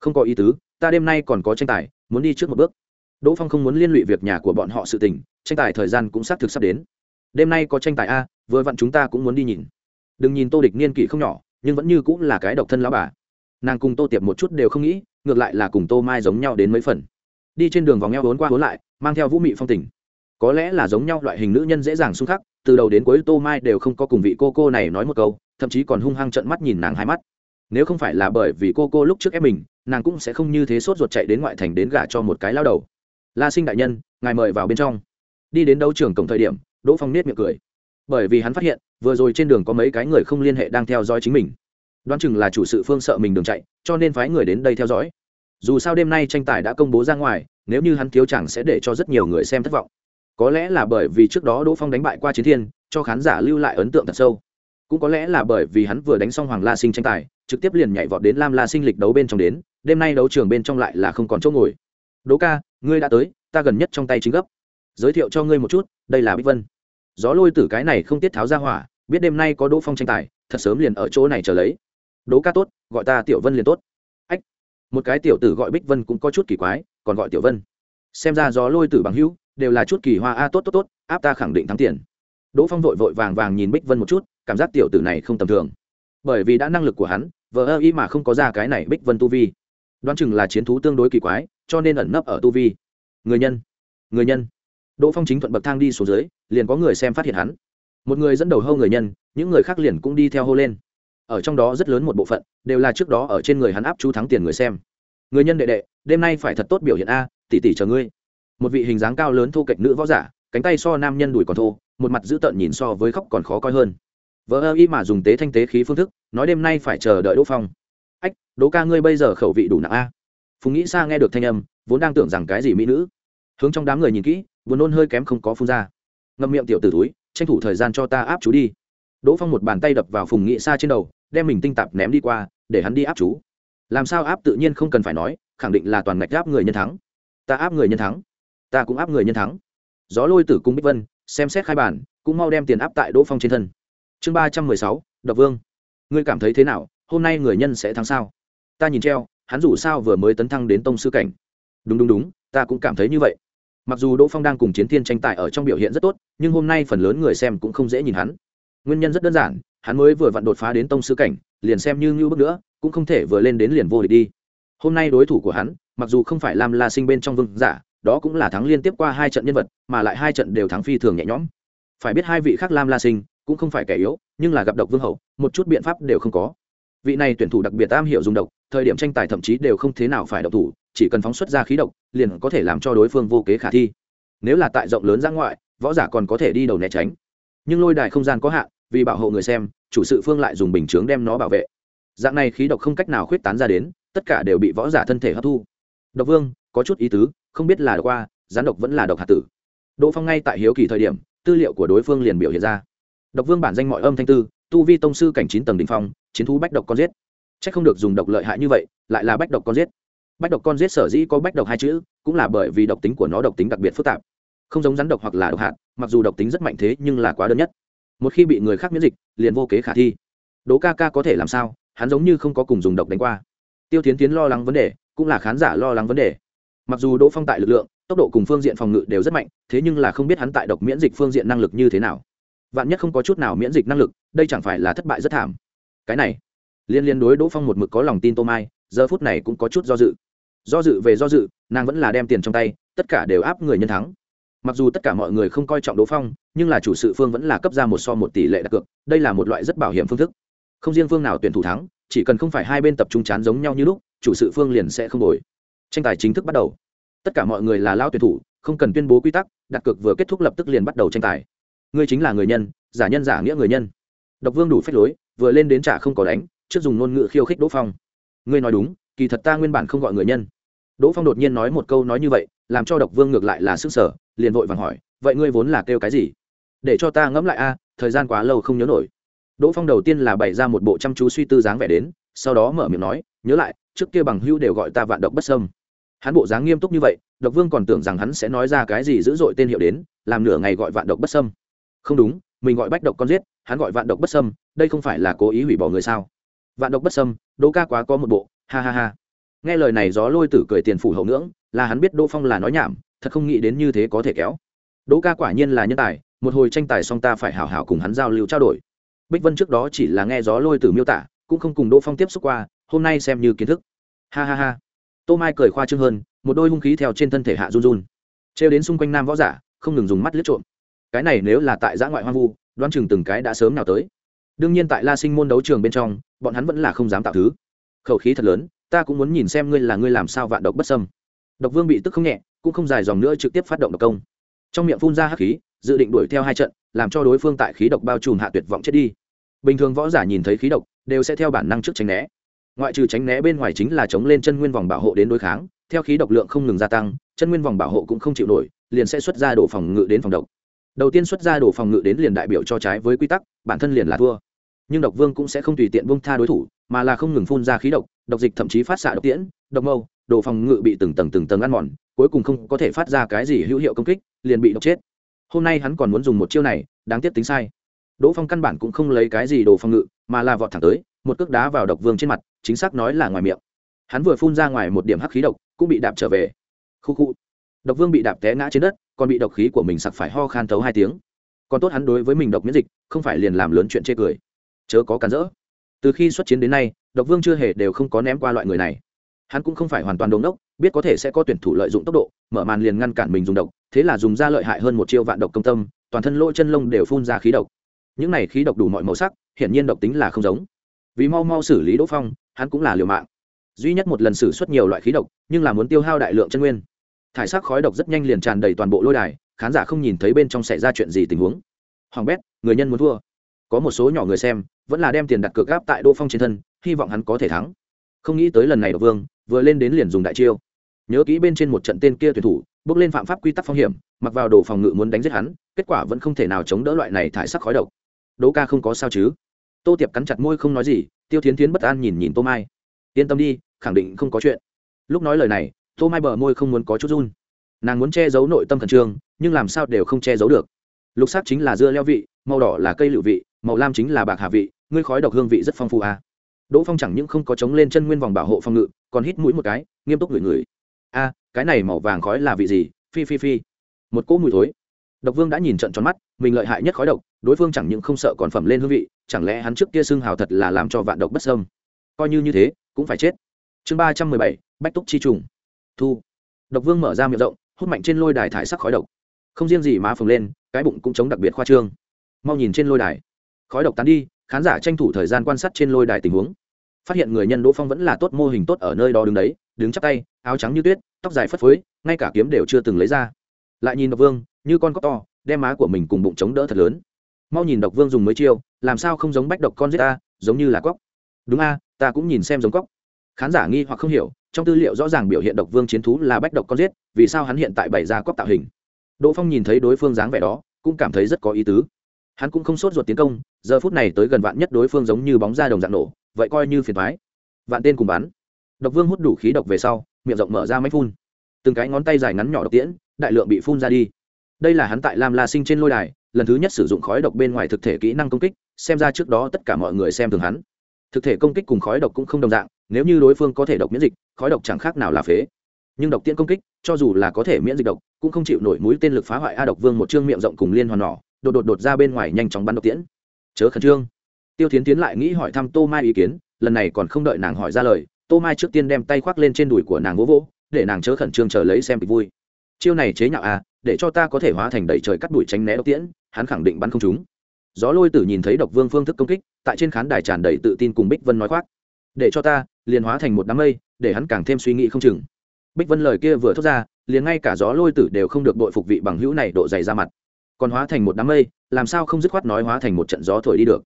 [SPEAKER 1] Không có ý tứ, ta đêm nay còn có tranh tài, muốn đi trước một bước. Đỗ phong không muốn liên lụy việc nhà của bọn họ sự tình, tranh tài thời gian cũng xác thực sắp đến. Đêm nay có tranh tài a, vừa vặn chúng ta cũng muốn đi nhìn. Đừng nhìn tô địch niên kỷ không nhỏ, nhưng vẫn như cũng là cái độc thân lão bà. Nàng cùng tô tiệp một chút đều không nghĩ, ngược lại là cùng tô mai giống nhau đến mấy phần. Đi trên đường vòng eo vốn qua vốn lại, mang theo vũ mị phong tình có lẽ là giống nhau loại hình nữ nhân dễ dàng xung khắc, từ đầu đến cuối tô mai đều không có cùng vị cô cô này nói một câu, thậm chí còn hung hăng trận mắt nhìn nàng hai mắt. Nếu không phải là bởi vì cô cô lúc trước ép mình, nàng cũng sẽ không như thế sốt ruột chạy đến ngoại thành đến gả cho một cái lao đầu. La sinh đại nhân, ngài mời vào bên trong. Đi đến đấu trường cổng thời điểm, đỗ phong nết miệng cười. Bởi vì hắn phát hiện, vừa rồi trên đường có mấy cái người không liên hệ đang theo dõi chính mình. Đoán chừng là chủ sự phương sợ mình đường chạy, cho nên phái người đến đây theo dõi. Dù sao đêm nay tranh tài đã công bố ra ngoài, nếu như hắn thiếu chẳng sẽ để cho rất nhiều người xem thất vọng có lẽ là bởi vì trước đó đỗ phong đánh bại qua chiến thiên, cho khán giả lưu lại ấn tượng thật sâu. Cũng có lẽ là bởi vì hắn vừa đánh xong hoàng la sinh tranh tài, trực tiếp liền nhảy vọt đến lam la sinh lịch đấu bên trong đến, đêm nay đấu trường bên trong lại là không còn chỗ ngồi. Đỗ ca, ngươi đã tới, ta gần nhất trong tay chính gấp. Giới thiệu cho ngươi một chút, đây là bích vân. Gió lôi tử cái này không tiết tháo ra hỏa, biết đêm nay có đỗ phong tranh tài, thật sớm liền ở chỗ này chờ lấy. Đỗ ca tốt, gọi ta tiểu vân liền tốt. Ách, một cái tiểu tử gọi bích vân cũng có chút kỳ quái, còn gọi tiểu vân. Xem ra gió lôi tử bằng hữu đều là chút kỳ hoa a, tốt tốt tốt, áp ta khẳng định thắng tiền. Đỗ phong vội vội vàng vàng nhìn bích vân một chút, cảm giác tiểu tử này không tầm thường. Bởi vì đã năng lực của hắn, vờ ơ ý mà không có ra cái này bích vân tu vi. Đoán chừng là chiến thú tương đối kỳ quái, cho nên ẩn nấp ở tu vi. Người nhân người nhân. Đỗ phong chính thuận bậc thang đi xuống dưới, liền có người xem phát hiện hắn. Một người dẫn đầu hâu người nhân, những người khác liền cũng đi theo hô lên. Ở trong đó rất lớn một bộ phận, đều là trước đó ở trên người hắn áp chú thắng tiền người xem. Người nhân đệ đệ, đêm nay phải thật tốt biểu hiện a, tỷ tỷ chờ ngươi một vị hình dáng cao lớn thô kệch nữ võ giả, cánh tay so nam nhân đùi còn thô, một mặt dữ tợn nhìn so với khóc còn khó coi hơn. Vợ ơ y mà dùng tế thanh tế khí phương thức, nói đêm nay phải chờ đợi đỗ phong. Ách, đỗ ca ngươi bây giờ khẩu vị đủ nặng a. Phùng nghĩ xa nghe được thanh âm, vốn đang tưởng rằng cái gì mỹ nữ. Hướng trong đám người nhìn kỹ vừa nôn hơi kém không có phun ra. Ngậm miệng tiểu t ử túi, tranh thủ thời gian cho ta áp chú đi. Đỗ phong một bàn tay đập vào phùng Nghĩ xa trên đầu, đem mình tinh tạp ném đi qua, để hắn đi áp chú. Làm sao áp tự nhiên không cần phải nói, khẳng định là toàn ngạch áp người nhân thắng. Ta áp người nhân thắng ta cũng áp người nhân thắng. Gió lôi tử cung bích vân, xem xét khai bản, cũng mau đem tiền áp tại đỗ phong trên thân. Chương ba trăm mười sáu, độc vương. Ngươi cảm thấy thế nào? Hôm nay người nhân sẽ thắng sao? Ta nhìn treo, hắn dù sao vừa mới tấn thăng đến tông sư cảnh. Đúng đúng đúng, ta cũng cảm thấy như vậy. Mặc dù đỗ phong đang cùng chiến thiên tranh tài ở trong biểu hiện rất tốt, nhưng hôm nay phần lớn người xem cũng không dễ nhìn hắn. Nguyên nhân rất đơn giản, hắn mới vừa vặn đột phá đến tông sư cảnh, liền xem như ngưu bước nữa, cũng không thể vừa lên đến liền vô địch đi. Hôm nay đối thủ của hắn, mặc dù không phải lam la sinh bên trong vương giả đó cũng là thắng liên tiếp qua hai trận nhân vật, mà lại hai trận đều thắng phi thường nhẹ nhõm. Phải biết hai vị khác lam la sinh cũng không phải kẻ yếu, nhưng là gặp độc vương hậu, một chút biện pháp đều không có. Vị này tuyển thủ đặc biệt am hiểu dùng độc, thời điểm tranh tài thậm chí đều không thế nào phải độc thủ, chỉ cần phóng xuất ra khí độc, liền có thể làm cho đối phương vô kế khả thi. Nếu là tại rộng lớn ra ngoại, võ giả còn có thể đi đầu né tránh. Nhưng lôi đài không gian có hạn, vì bảo hộ người xem, chủ sự phương lại dùng bình chướng đem nó bảo vệ. Dạng này khí độc không cách nào khuyết tán ra đến, tất cả đều bị võ giả thân thể hấp thu độc vương, có chút ý tứ, không biết là độc qua gián độc vẫn là độc hạt tử. Đỗ phong ngay tại hiếu kỳ thời điểm, tư liệu của đối phương liền biểu hiện ra. Độc vương bản danh mọi âm thanh tư, tu vi tông sư cảnh chín tầng đình phong, chiến thú bách độc con giết. C h ắ c không được dùng độc lợi hại như vậy, lại là bách độc con giết. Bách độc con giết sở dĩ có bách độc hai chữ, cũng là bởi vì độc tính của nó độc tính đặc biệt phức tạp. Không giống rắn độc hoặc là độc hạt, mặc dù độc tính rất mạnh thế nhưng là quá đơn nhất. Một khi bị người khác miễn dịch, liền vô kế khả thi. Đỗ ca ca có thể làm sao, hắn giống như không có cùng dùng độc đánh qua. Tiêu tiến tiến lo lắng vấn đề cũng là khán giả lo lắng vấn đề. Mặc dù đỗ phong tại lực lượng, tốc độ cùng phương diện phòng ngự đều rất mạnh, thế nhưng là không biết hắn tại độc miễn dịch phương diện năng lực như thế nào. Vạn nhất không có chút nào miễn dịch năng lực, đây chẳng phải là thất bại rất thảm. Cái này, liên liên đối đỗ phong một mực có lòng tin tô mai, giờ phút này cũng có chút do dự. Do dự về do dự, nàng vẫn là đem tiền trong tay, tất cả đều áp người nhân thắng. Mặc dù tất cả mọi người không coi trọng đỗ phong, nhưng là chủ sự phương vẫn là cấp ra một so một tỷ lệ đặt cược, đây là một loại rất bảo hiểm phương thức. Không riêng phương nào tuyển thủ thắng, chỉ cần không phải hai bên tập trung chán giống nhau như lúc chủ sự phương liền sẽ không đổi. Tranh tài chính thức bắt đầu. Tất cả mọi người là lao tuyển thủ, không cần tuyên bố quy tắc, đặt cược vừa kết thúc lập tức liền bắt đầu tranh tài. Ngươi chính là người nhân, giả nhân giả nghĩa người nhân. Độc vương đủ phép lối, vừa lên đến trả không có đánh, trước dùng ngôn ngữ khiêu khích đỗ phong. Ngươi nói đúng, kỳ thật ta nguyên bản không gọi người nhân. Đỗ phong đột nhiên nói một câu nói như vậy, làm cho độc vương ngược lại là sức sở liền vội vàng hỏi, vậy ngươi vốn là kêu cái gì? Để cho ta ngẫm lại a, thời gian quá lâu không nhớ nổi. Đỗ phong đầu tiên là bày ra một bộ chăm chú suy tư dáng vẻ đến, sau đó mở miệng nói, nhớ lại trước kia bằng hữu đều gọi ta vạn độc bất sâm hắn bộ dáng nghiêm túc như vậy, độc vương còn tưởng rằng hắn sẽ nói ra cái gì dữ dội tên hiệu đến, làm nửa ngày gọi vạn độc bất sâm không đúng, mình gọi bách độc con giết, hắn gọi vạn độc bất sâm đây không phải là cố ý hủy bỏ người sao? Vạn độc bất sâm đỗ ca quá có một bộ, ha ha ha. Nghe lời này gió lôi tử cười tiền phủ hậu ngưỡng, là hắn biết đỗ phong là nói nhảm, thật không nghĩ đến như thế có thể kéo. Đỗ ca quả nhiên là nhân tài, một hồi tranh tài xong ta phải hảo hảo cùng hắn giao lưu trao đổi. Bích vân trước đó chỉ là nghe gió lôi tử miêu tả, cũng không cùng đỗ phong tiếp xúc qua hôm nay xem như kiến thức. Ha ha ha. Tô mai cười khoa trương hơn, một đôi hung khí theo trên thân thể hạ run run. Trêu đến xung quanh nam võ giả, không ngừng dùng mắt liếc trộm. Cái này nếu là tại giã ngoại hoang vu, đoán chừng từng cái đã sớm nào tới. Đương nhiên tại la sinh môn đấu trường bên trong, bọn hắn vẫn là không dám tạo thứ. Khẩu khí thật lớn, ta cũng muốn nhìn xem ngươi là ngươi làm sao vạn độc bất sâm độc vương bị tức không nhẹ, cũng không dài dòng nữa trực tiếp phát động độc công. Trong miệng phun ra hắc khí, dự định đuổi theo hai trận, làm cho đối phương tại khí độc bao trùm hạ tuyệt vọng chết đi. Bình thường võ giả nhìn thấy khí độc, đều sẽ theo bản năng trước tránh né ngoại trừ tránh né bên ngoài chính là chống lên chân nguyên vòng bảo hộ đến đối kháng, theo khí độc lượng không ngừng gia tăng, chân nguyên vòng bảo hộ cũng không chịu nổi, liền sẽ xuất ra đổ phòng ngự đến phòng độc. Đầu tiên xuất ra đổ phòng ngự đến liền đại biểu cho trái với quy tắc, bản thân liền là thua. Nhưng độc vương cũng sẽ không tùy tiện bông tha đối thủ, mà là không ngừng phun ra khí độc độc dịch thậm chí phát xạ độc tiễn, độc mâu, đồ phòng ngự bị từng tầng từng tầng ăn mòn, cuối cùng không có thể phát ra cái gì hữu hiệu công kích, liền bị độc chết. Hôm nay hắn còn muốn dùng một chiêu này, đáng tiếc tính sai. Đỗ phong căn bản cũng không lấy cái gì đồ phòng ngự, mà là vọt thẳng tới, một cước đá vào độc vương trên mặt chính xác nói là ngoài miệng. Hắn vừa phun ra ngoài một điểm hắc khí độc, cũng bị đạp trở về. Khu khu. Độc vương bị đạp té ngã trên đất, còn bị độc khí của mình sặc phải ho khan thấu hai tiếng. Còn tốt hắn đối với mình độc miễn dịch, không phải liền làm lớn chuyện chê cười. Chớ có cản rỡ. Từ khi xuất chiến đến nay, độc vương chưa hề đều không có ném qua loại người này. Hắn cũng không phải hoàn toàn đống đốc, biết có thể sẽ có tuyển thủ lợi dụng tốc độ, mở màn liền ngăn cản mình dùng độc, thế là dùng ra lợi hại hơn một chiêu vạn độc công tâm, toàn thân lỗ chân lông đều phun ra khí độc. Những này khí độc đủ mọi màu sắc, hiển nhiên độc tính là không giống vì mau mau xử lý đỗ phong, hắn cũng là liều mạng. Duy nhất một lần xử suất nhiều loại khí độc, nhưng là muốn tiêu hao đại lượng chân nguyên. Thải sắc khói độc rất nhanh liền tràn đầy toàn bộ lôi đài, khán giả không nhìn thấy bên trong xảy ra chuyện gì tình huống. Hoàng bét, người nhân muốn thua. Có một số nhỏ người xem, vẫn là đem tiền đặt cược gáp tại đỗ phong trên thân, hy vọng hắn có thể thắng. Không nghĩ tới lần này độc vương, vừa lên đến liền dùng đại chiêu. Nhớ kỹ bên trên một trận tên kia tuyển thủ, bước lên phạm pháp quy tắc phong hiểm, mặc vào đồ phòng ngự muốn đánh giết hắn, kết quả vẫn không thể nào chống đỡ loại này thải sắc khói độc. Đỗ ca không có sao chứ? Tô tiệp cắn chặt môi không nói gì, tiêu thiến tiến bất an nhìn nhìn tô mai. Yên tâm đi, khẳng định không có chuyện. Lúc nói lời này, tô mai bờ môi không muốn có chút run. Nàng muốn che giấu nội tâm khẩn trương, nhưng làm sao đều không che giấu được. Lục sắc chính là dưa leo vị, màu đỏ là cây lựu vị, màu lam chính là bạc hà vị, ngươi khói độc hương vị rất phong phú à. đỗ phong chẳng những không có chống lên chân nguyên vòng bảo hộ phòng ngự, còn hít mũi một cái, nghiêm túc ngửi ngửi. A, cái này màu vàng khói là vị gì? Phi phi phi. Một cỗ mùi thối. Độc vương đã nhìn trận tròn mắt, mình lợi hại nhất khói độc đối phương chẳng những không sợ còn phẩm lên hương vị, chẳng lẽ hắn trước kia xưng hào thật là làm cho vạn độc bất sâm coi như như thế, cũng phải chết. Chương ba trăm mười bảy, bách túc chi trùng. Thu. Độc vương mở ra miệng rộng, hút mạnh trên lôi đài thải sắc khói độc. Không riêng gì má phồng lên, cái bụng cũng chống đặc biệt khoa trương. Mau nhìn trên lôi đài. Khói độc tán đi, khán giả tranh thủ thời gian quan sát trên lôi đài tình huống. Phát hiện người nhân đỗ phong vẫn là tốt mô hình tốt ở nơi đó đứng đấy, đứng chắp tay, áo trắng như tuyết, tóc dài phất phới, ngay cả kiếm đều chưa từng lấy ra. Lại nhìn độc vương, như con cóc to, đem má của mình cùng bụng chống đỡ thật lớn mau nhìn độc vương dùng mới chiêu, làm sao không giống bách độc con giết ta, giống như là cóc. Đúng a, ta cũng nhìn xem giống cóc. Khán giả nghi hoặc không hiểu, trong tư liệu rõ ràng biểu hiện độc vương chiến thú là bách độc con giết, vì sao hắn hiện tại bày ra cóc tạo hình. Đỗ phong nhìn thấy đối phương dáng vẻ đó, cũng cảm thấy rất có ý tứ. Hắn cũng không sốt ruột tiến công, giờ phút này tới gần vạn nhất đối phương giống như bóng da đồng dạng nổ, vậy coi như phiền thoái vạn tên cùng bắn. Độc vương hút đủ khí độc về sau, miệng rộng mở ra máy phun. Từng cái ngón tay dài ngắn nhỏ độc tiễn, đại lượng bị phun ra đi. Đây là hắn tại lam la sinh trên lôi đài lần thứ nhất sử dụng khói độc bên ngoài thực thể kỹ năng công kích, xem ra trước đó tất cả mọi người xem thường hắn. Thực thể công kích cùng khói độc cũng không đồng dạng, nếu như đối phương có thể độc miễn dịch, khói độc chẳng khác nào là phế. Nhưng độc tiễn công kích, cho dù là có thể miễn dịch độc, cũng không chịu nổi mũi tên lực phá hoại a độc vương một chương miệng rộng cùng liên hoàn nỏ đột đột đột ra bên ngoài nhanh chóng bắn độc tiễn. Chớ khẩn trương. Tiêu tiến tiến lại nghĩ hỏi thăm tô mai ý kiến, lần này còn không đợi nàng hỏi ra lời, tô mai trước tiên đem tay khoác lên trên đùi của nàng vỗ vỗ, để nàng chớ khẩn trương chờ lấy xem kịch vui. Chiêu này chế nhạo à để cho ta có thể hóa thành đầy trời cắt đuổi tránh né độc tiễn hắn khẳng định bắn không chúng gió lôi tử nhìn thấy độc vương phương thức công kích, tại trên khán đài tràn đầy tự tin cùng bích vân nói khoác. Để cho ta, liền hóa thành một đám mây, để hắn càng thêm suy nghĩ không chừng. Bích vân lời kia vừa thốt ra, liền ngay cả gió lôi tử đều không được đội phục vị bằng hữu này độ dày ra mặt. Còn hóa thành một đám mây, làm sao không dứt khoát nói hóa thành một trận gió thổi đi được.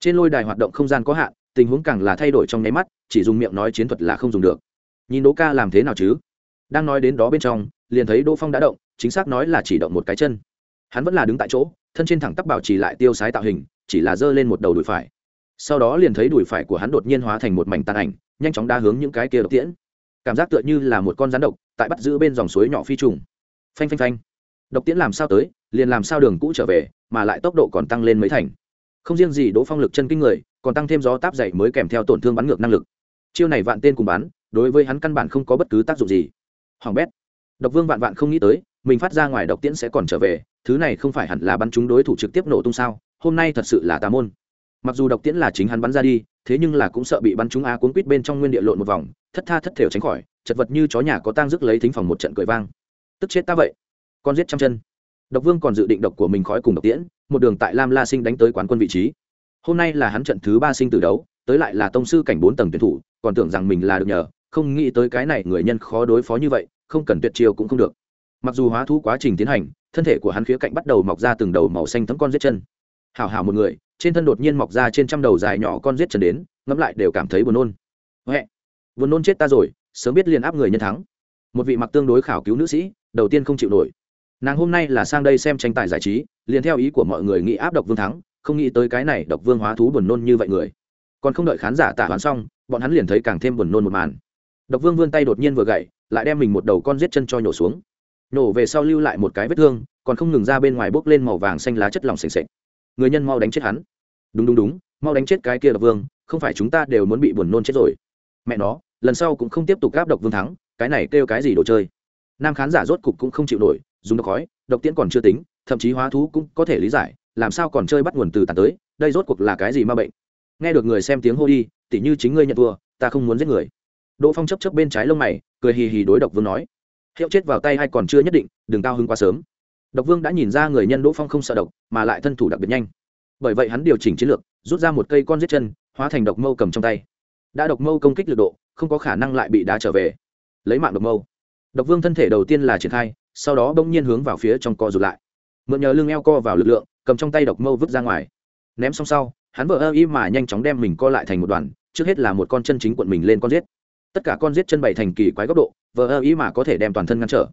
[SPEAKER 1] Trên lôi đài hoạt động không gian có hạn, tình huống càng là thay đổi trong nháy mắt, chỉ dùng miệng nói chiến thuật là không dùng được. Nhìn đỗ ca làm thế nào chứ? Đang nói đến đó bên trong, liền thấy đỗ phong đã động, chính xác nói là chỉ động một cái chân hắn vẫn là đứng tại chỗ, thân trên thẳng tắp bảo trì lại tiêu sái tạo hình, chỉ là giơ lên một đầu đùi phải. Sau đó liền thấy đùi phải của hắn đột nhiên hóa thành một mảnh tàn ảnh, nhanh chóng đa hướng những cái kia độc tiễn. Cảm giác tựa như là một con rắn độc, tại bắt giữ bên dòng suối nhỏ phi trùng. Phanh phanh phanh. Độc tiễn làm sao tới, liền làm sao đường cũ trở về, mà lại tốc độ còn tăng lên mấy thành. Không riêng gì đỗ phong lực chân kinh người, còn tăng thêm gió táp dậy mới kèm theo tổn thương bắn ngược năng lực. Chiêu này vạn tên cùng bắn, đối với hắn căn bản không có bất cứ tác dụng gì. Hoàng bét. Độc vương vạn vạn không nghĩ tới, mình phát ra ngoài độc tiễn sẽ còn trở về thứ này không phải hẳn là bắn chúng đối thủ trực tiếp nổ tung sao? Hôm nay thật sự là tà môn. Mặc dù độc tiễn là chính hắn bắn ra đi, thế nhưng là cũng sợ bị bắn chúng a cuốn quýt bên trong nguyên địa lộn một vòng, thất tha thất thểu tránh khỏi, chật vật như chó nhà có tang dứt lấy thính phòng một trận cười vang. Tức chết ta vậy. Con giết trăm chân. Độc vương còn dự định độc của mình khói cùng độc tiễn, một đường tại lam la sinh đánh tới quán quân vị trí. Hôm nay là hắn trận thứ ba sinh từ đấu, tới lại là tông sư cảnh bốn tầng tuyển thủ, còn tưởng rằng mình là được nhờ, không nghĩ tới cái này người nhân khó đối phó như vậy, không cần tuyệt chiêu cũng không được mặc dù hóa thú quá trình tiến hành, thân thể của hắn khía cạnh bắt đầu mọc ra từng đầu màu xanh thấm con giết chân. Hảo hảo một người, trên thân đột nhiên mọc ra trên trăm đầu dài nhỏ con giết chân đến, ngẫm lại đều cảm thấy buồn nôn. Huệ, buồn nôn chết ta rồi, sớm biết liền áp người nhân thắng. Một vị mặc tương đối khảo cứu nữ sĩ, đầu tiên không chịu nổi. Nàng hôm nay là sang đây xem tranh tài giải trí, liền theo ý của mọi người nghĩ áp độc vương thắng, không nghĩ tới cái này độc vương hóa thú buồn nôn như vậy người. Còn không đợi khán giả tả hoán xong, bọn hắn liền thấy càng thêm buồn nôn một màn. Độc vương vươn tay đột nhiên vừa gậy, lại đem mình một đầu con giết chân cho nhổ xuống nổ về sau lưu lại một cái vết thương, còn không ngừng ra bên ngoài bốc lên màu vàng xanh lá chất lỏng s ề n người nhân mau đánh chết hắn. Đúng đúng đúng, mau đánh chết cái kia độc vương, không phải chúng ta đều muốn bị buồn nôn chết rồi. Mẹ nó, lần sau cũng không tiếp tục gáp độc vương thắng, cái này kêu cái gì đồ chơi? Nam khán giả rốt cục cũng không chịu nổi, dùng độc khói, độc tiễn còn chưa tính, thậm chí hóa thú cũng có thể lý giải, làm sao còn chơi bắt nguồn từ tàn tới, đây rốt cuộc là cái gì ma bệnh? Nghe được người xem tiếng hô đi, tỉ như chính ngươi nhận thua, ta không muốn giết người. Đỗ phong chấp chấp bên trái lông mày, cười hì hì đối độc vương nói hiệu chết vào tay hay còn chưa nhất định, đừng cao hứng quá sớm. Độc vương đã nhìn ra người nhân đỗ phong không sợ độc, mà lại thân thủ đặc biệt nhanh. Bởi vậy hắn điều chỉnh chiến lược, rút ra một cây con giết chân, hóa thành độc mâu cầm trong tay. Đã độc mâu công kích lực độ, không có khả năng lại bị đá trở về. Lấy mạng độc mâu. Độc vương thân thể đầu tiên là triển khai, sau đó bỗng nhiên hướng vào phía trong co rụt lại. Mượn nhờ lưng eo co vào lực lượng, cầm trong tay độc mâu vứt ra ngoài. Ném xong sau, hắn vợ ơ y mà nhanh chóng đem mình co lại thành một đoàn, trước hết là một con chân chính quận mình lên con giết tất cả con giết chân bày thành kỳ quái góc độ, vờ ơ ý mà có thể đem toàn thân ngăn trở.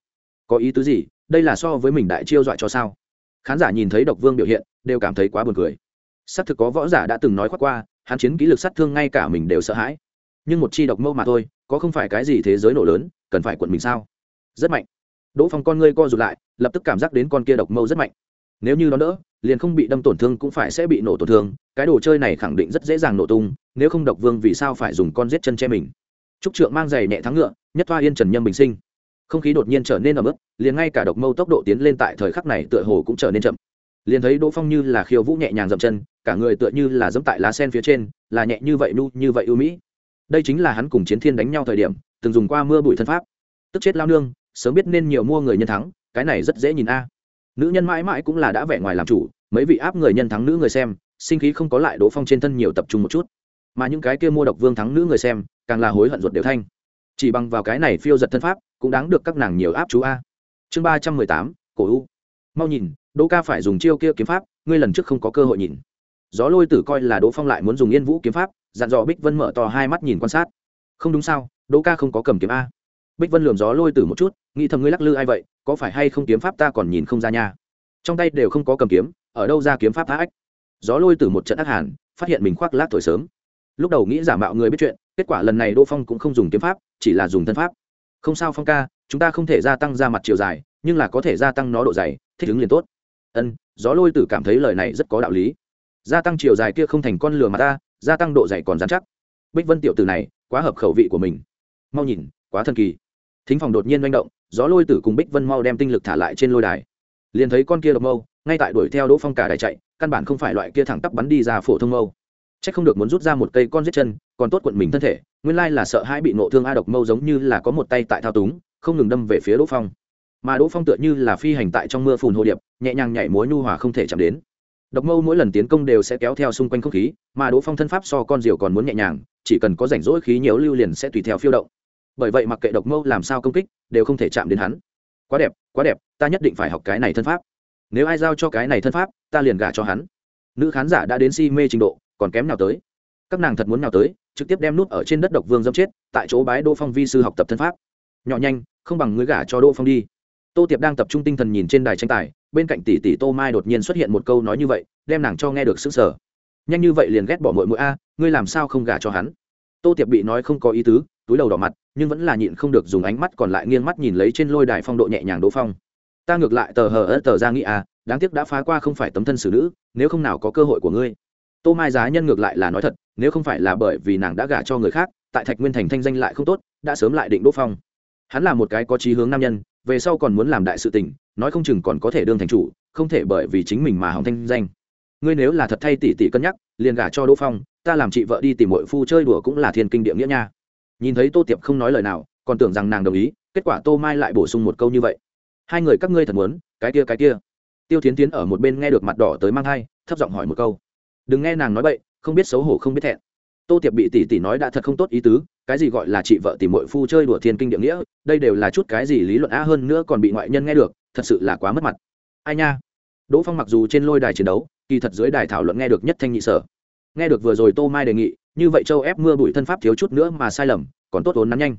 [SPEAKER 1] Có ý tứ gì? Đây là so với mình đại chiêu dọa cho sao? Khán giả nhìn thấy độc vương biểu hiện, đều cảm thấy quá buồn cười. Xác thực có võ giả đã từng nói khoác qua, hắn chiến kỹ lực sát thương ngay cả mình đều sợ hãi. Nhưng một chi độc mâu mà thôi, có không phải cái gì thế giới nổ lớn, cần phải quận mình sao? Rất mạnh. Đỗ phong con ngươi co rụt lại, lập tức cảm giác đến con kia độc mâu rất mạnh. Nếu như nó đỡ, liền không bị đâm tổn thương cũng phải sẽ bị nổ tổn thương, cái đồ chơi này khẳng định rất dễ dàng nổ tung, nếu không độc vương vì sao phải dùng con giết chân che mình? Trúc trượng mang giày nhẹ thắng ngựa, nhất thoa yên trần nhâm bình sinh. Không khí đột nhiên trở nên ẩm ướt, liền ngay cả độc mâu tốc độ tiến lên tại thời khắc này tựa hồ cũng trở nên chậm. Liền thấy đỗ phong như là khiêu vũ nhẹ nhàng dậm chân, cả người tựa như là dẫm tại lá sen phía trên, là nhẹ như vậy nu, như vậy ưu mỹ. Đây chính là hắn cùng chiến thiên đánh nhau thời điểm, từng dùng qua mưa bụi thân pháp. Tức chết lao nương, sớm biết nên nhiều mua người nhân thắng, cái này rất dễ nhìn a. Nữ nhân mãi mãi cũng là đã vẻ ngoài làm chủ, mấy vị áp người nhân thắng nữ người xem, sinh khí không có lại đỗ phong trên thân nhiều tập trung một chút. Mà những cái kia mua độc vương thắng nữ người xem càng là hối hận ruột đều thanh. Chỉ bằng vào cái này phiêu giật thân pháp, cũng đáng được các nàng nhiều áp chú a. Chương ba trăm mười tám, cổ u. Mau nhìn, đỗ ca phải dùng chiêu kia kiếm pháp, ngươi lần trước không có cơ hội nhìn. Gió lôi tử coi là đỗ phong lại muốn dùng yên vũ kiếm pháp, dặn dò bích vân mở to hai mắt nhìn quan sát. Không đúng sao, đỗ ca không có cầm kiếm a. Bích vân lườm gió lôi tử một chút, nghĩ thầm ngươi lắc lư ai vậy, có phải hay không kiếm pháp ta còn nhìn không ra nha. Trong tay đều không có cầm kiếm, ở đâu ra kiếm pháp phá ách? Gió lôi tử một trận ác hàn, phát hiện mình khoác lác thổi sớm lúc đầu nghĩ giả mạo người biết chuyện, kết quả lần này đỗ phong cũng không dùng kiếm pháp, chỉ là dùng thân pháp. Không sao phong ca, chúng ta không thể gia tăng ra mặt chiều dài, nhưng là có thể gia tăng nó độ dày, thích ứng liền tốt. Ân, gió lôi tử cảm thấy lời này rất có đạo lý. Gia tăng chiều dài kia không thành con lừa mà ta, gia tăng độ dày còn dán chắc. Bích vân tiểu tử này, quá hợp khẩu vị của mình. Mau nhìn, quá thần kỳ. Thính phòng đột nhiên manh động, gió lôi tử cùng bích vân mau đem tinh lực thả lại trên lôi đài. Liền thấy con kia độc mâu, ngay tại đuổi theo đỗ phong cả đài chạy, căn bản không phải loại kia thẳng tắp bắn đi ra phổ thông mâu c h ắ c không được muốn rút ra một cây con giết chân, còn tốt quận mình thân thể, nguyên lai là sợ hãi bị nộ thương a độc mâu giống như là có một tay tại thao túng, không ngừng đâm về phía đỗ phong. Mà đỗ phong tựa như là phi hành tại trong mưa phùn hồ điệp, nhẹ nhàng nhảy múa nhu hòa không thể chạm đến. Độc mâu mỗi lần tiến công đều sẽ kéo theo xung quanh không khí, mà đỗ phong thân pháp so con diều còn muốn nhẹ nhàng, chỉ cần có rảnh rỗi khí nhiều lưu liền sẽ tùy theo phiêu động. Bởi vậy mặc kệ độc mâu làm sao công kích, đều không thể chạm đến hắn. Quá đẹp quá đẹp, ta nhất định phải học cái này thân pháp. Nếu ai giao cho cái này thân pháp, ta liền gả cho hắn. Nữ khán giả đã đến si mê trình độ còn kém nào tới. Các nàng thật muốn nào tới, trực tiếp đem nút ở trên đất độc vương dâm chết, tại chỗ bái đỗ phong vi sư học tập thân pháp. Nhỏ nhanh, không bằng người gả cho đỗ phong đi. Tô tiệp đang tập trung tinh thần nhìn trên đài tranh tài, bên cạnh tỷ tỷ tô mai đột nhiên xuất hiện một câu nói như vậy, đem nàng cho nghe được sức sở nhanh như vậy liền ghét bỏ mội mũi a, ngươi làm sao không gả cho hắn? Tô tiệp bị nói không có ý tứ, túi đầu đỏ mặt, nhưng vẫn là nhịn không được dùng ánh mắt còn lại nghiêng mắt nhìn lấy trên lôi đài phong độ nhẹ nhàng đỗ phong. Ta ngược lại tờ hờ ớt tờ ra nghĩ à đáng tiếc đã phá qua không phải tấm thân xử nữ, nếu không nào có cơ hội của ngươi tô mai giá nhân ngược lại là nói thật, nếu không phải là bởi vì nàng đã gả cho người khác, tại thạch nguyên thành thanh danh lại không tốt, đã sớm lại định đỗ phong. Hắn là một cái có chí hướng nam nhân, về sau còn muốn làm đại sự tình, nói không chừng còn có thể đương thành chủ, không thể bởi vì chính mình mà hỏng thanh danh. Ngươi nếu là thật thay tỷ tỷ cân nhắc, liền gả cho đỗ phong, ta làm chị vợ đi tìm mọi phu chơi đùa cũng là thiên kinh địa nghĩa nha. Nhìn thấy tô tiệp không nói lời nào, còn tưởng rằng nàng đồng ý, kết quả tô mai lại bổ sung một câu như vậy. Hai người các ngươi thật muốn, cái kia cái kia. Tiêu tiến tiến ở một bên nghe được mặt đỏ tới mang thai, thấp giọng hỏi một câu đừng nghe nàng nói bậy, không biết xấu hổ không biết thẹn. Tô tiệp bị tỷ tỷ nói đã thật không tốt ý tứ, cái gì gọi là chị vợ tìm mội phu chơi đùa thiên kinh địa nghĩa, đây đều là chút cái gì lý luận á hơn nữa còn bị ngoại nhân nghe được, thật sự là quá mất mặt. Ai nha? Đỗ phong mặc dù trên lôi đài chiến đấu, kỳ thật dưới đài thảo luận nghe được nhất thanh nhị sở. Nghe được vừa rồi tô mai đề nghị, như vậy châu ép mưa bụi thân pháp thiếu chút nữa mà sai lầm, còn tốt ốn nắn nhanh.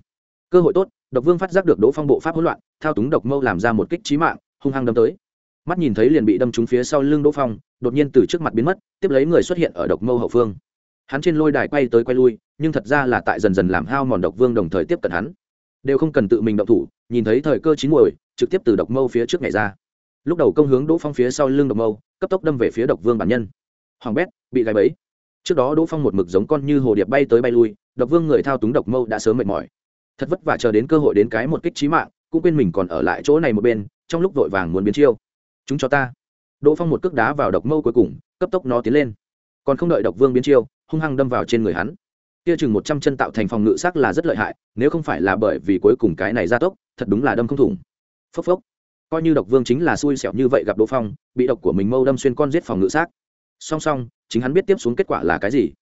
[SPEAKER 1] Cơ hội tốt, độc vương phát giác được đỗ phong bộ pháp hỗn loạn, thao túng độc mâu làm ra một kích trí mạng, hung hăng đâm tới. Mắt nhìn thấy liền bị đâm trúng phía sau lưng đỗ phong đột nhiên từ trước mặt biến mất, tiếp lấy người xuất hiện ở độc mâu hậu phương. Hắn trên lôi đài quay tới quay lui, nhưng thật ra là tại dần dần làm hao mòn độc vương đồng thời tiếp cận hắn. Đều không cần tự mình động thủ, nhìn thấy thời cơ chín muồi, trực tiếp từ độc mâu phía trước nhảy ra. Lúc đầu công hướng đỗ phong phía sau lưng độc mâu, cấp tốc đâm về phía độc vương bản nhân. Hoàng bét, bị gáy bẫy. Trước đó đỗ phong một mực giống con như hồ điệp bay tới bay lui, độc vương người thao túng độc mâu đã sớm mệt mỏi. Thật vất vả chờ đến cơ hội đến cái một kích trí mạng, cũng quên mình còn ở lại chỗ này một bên, trong lúc vội vàng muốn biến chiêu. Chúng cho ta đỗ phong một cước đá vào độc mâu cuối cùng, cấp tốc nó tiến lên. Còn không đợi độc vương biến chiêu, hung hăng đâm vào trên người hắn. Kia chừng một trăm chân tạo thành phòng ngự sắc là rất lợi hại, nếu không phải là bởi vì cuối cùng cái này gia tốc, thật đúng là đâm không thủng. Phốc phốc. Coi như độc vương chính là xui xẻo như vậy gặp đỗ phong, bị độc của mình mâu đâm xuyên con giết phòng ngự xác. Song song, chính hắn biết tiếp xuống kết quả là cái gì.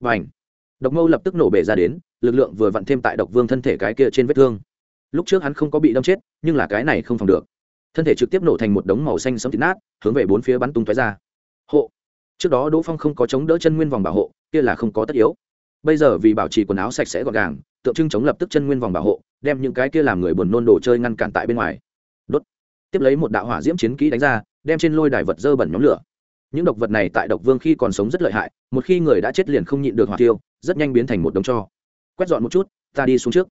[SPEAKER 1] Và ảnh độc mâu lập tức nổ bể ra đến, lực lượng vừa vặn thêm tại độc vương thân thể cái kia trên vết thương. Lúc trước hắn không có bị đâm chết, nhưng là cái này không phòng được thân thể trực tiếp nổ thành một đống màu xanh sẫm thịt nát, hướng về bốn phía bắn tung tóe ra. Hộ. Trước đó đỗ phong không có chống đỡ chân nguyên vòng bảo hộ, kia là không có tất yếu. Bây giờ vì bảo trì quần áo sạch sẽ gọn gàng, tượng trưng chống lập tức chân nguyên vòng bảo hộ, đem những cái kia làm người buồn nôn đồ chơi ngăn cản tại bên ngoài. Đốt. Tiếp lấy một đạo hỏa diễm chiến kỹ đánh ra, đem trên lôi đài vật dơ bẩn nhóm lửa. Những độc vật này tại độc vương khi còn sống rất lợi hại, một khi người đã chết liền không nhịn được hỏa tiêu rất nhanh biến thành một đống cho. Quét dọn một chút, ta đi xuống trước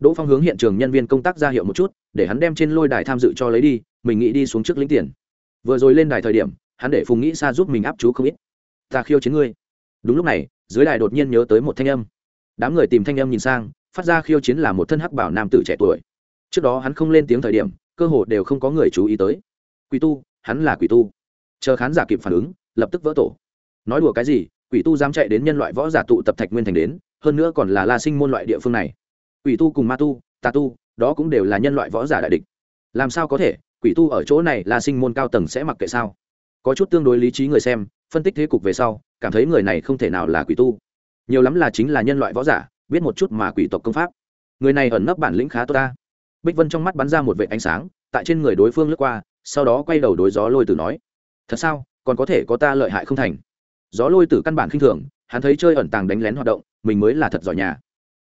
[SPEAKER 1] đỗ phong hướng hiện trường nhân viên công tác ra hiệu một chút, để hắn đem trên lôi đài tham dự cho lấy đi, mình nghĩ đi xuống trước lĩnh tiền. Vừa rồi lên đài thời điểm, hắn để phùng nghĩ xa giúp mình áp chú không ít. Ta khiêu chiến ngươi. Đúng lúc này, dưới đài đột nhiên nhớ tới một thanh âm. Đám người tìm thanh âm nhìn sang, phát ra khiêu chiến là một thân hắc bảo nam tử trẻ tuổi. Trước đó hắn không lên tiếng thời điểm, cơ hồ đều không có người chú ý tới. Quỷ tu, hắn là quỷ tu. Chờ khán giả kịp phản ứng, lập tức vỡ tổ. Nói đùa cái gì, quỷ tu dám chạy đến nhân loại võ giả tụ tập thạch nguyên thành đến, hơn nữa còn là la sinh môn loại địa phương này quỷ tu cùng ma tu, tà tu, đó cũng đều là nhân loại võ giả đại địch. Làm sao có thể? Quỷ tu ở chỗ này là sinh môn cao tầng sẽ mặc kệ sao? Có chút tương đối lý trí người xem, phân tích thế cục về sau, cảm thấy người này không thể nào là quỷ tu. Nhiều lắm là chính là nhân loại võ giả, biết một chút mà quỷ tộc công pháp. Người này ẩn nấp bản lĩnh khá tốt ta. Bích vân trong mắt bắn ra một vệ ánh sáng, tại trên người đối phương lướt qua, sau đó quay đầu đối gió lôi tử nói, thật sao? Còn có thể có ta lợi hại không thành? Gió lôi tử căn bản khinh thường, hắn thấy chơi ẩn tàng đánh lén hoạt động, mình mới là thật giỏi nhà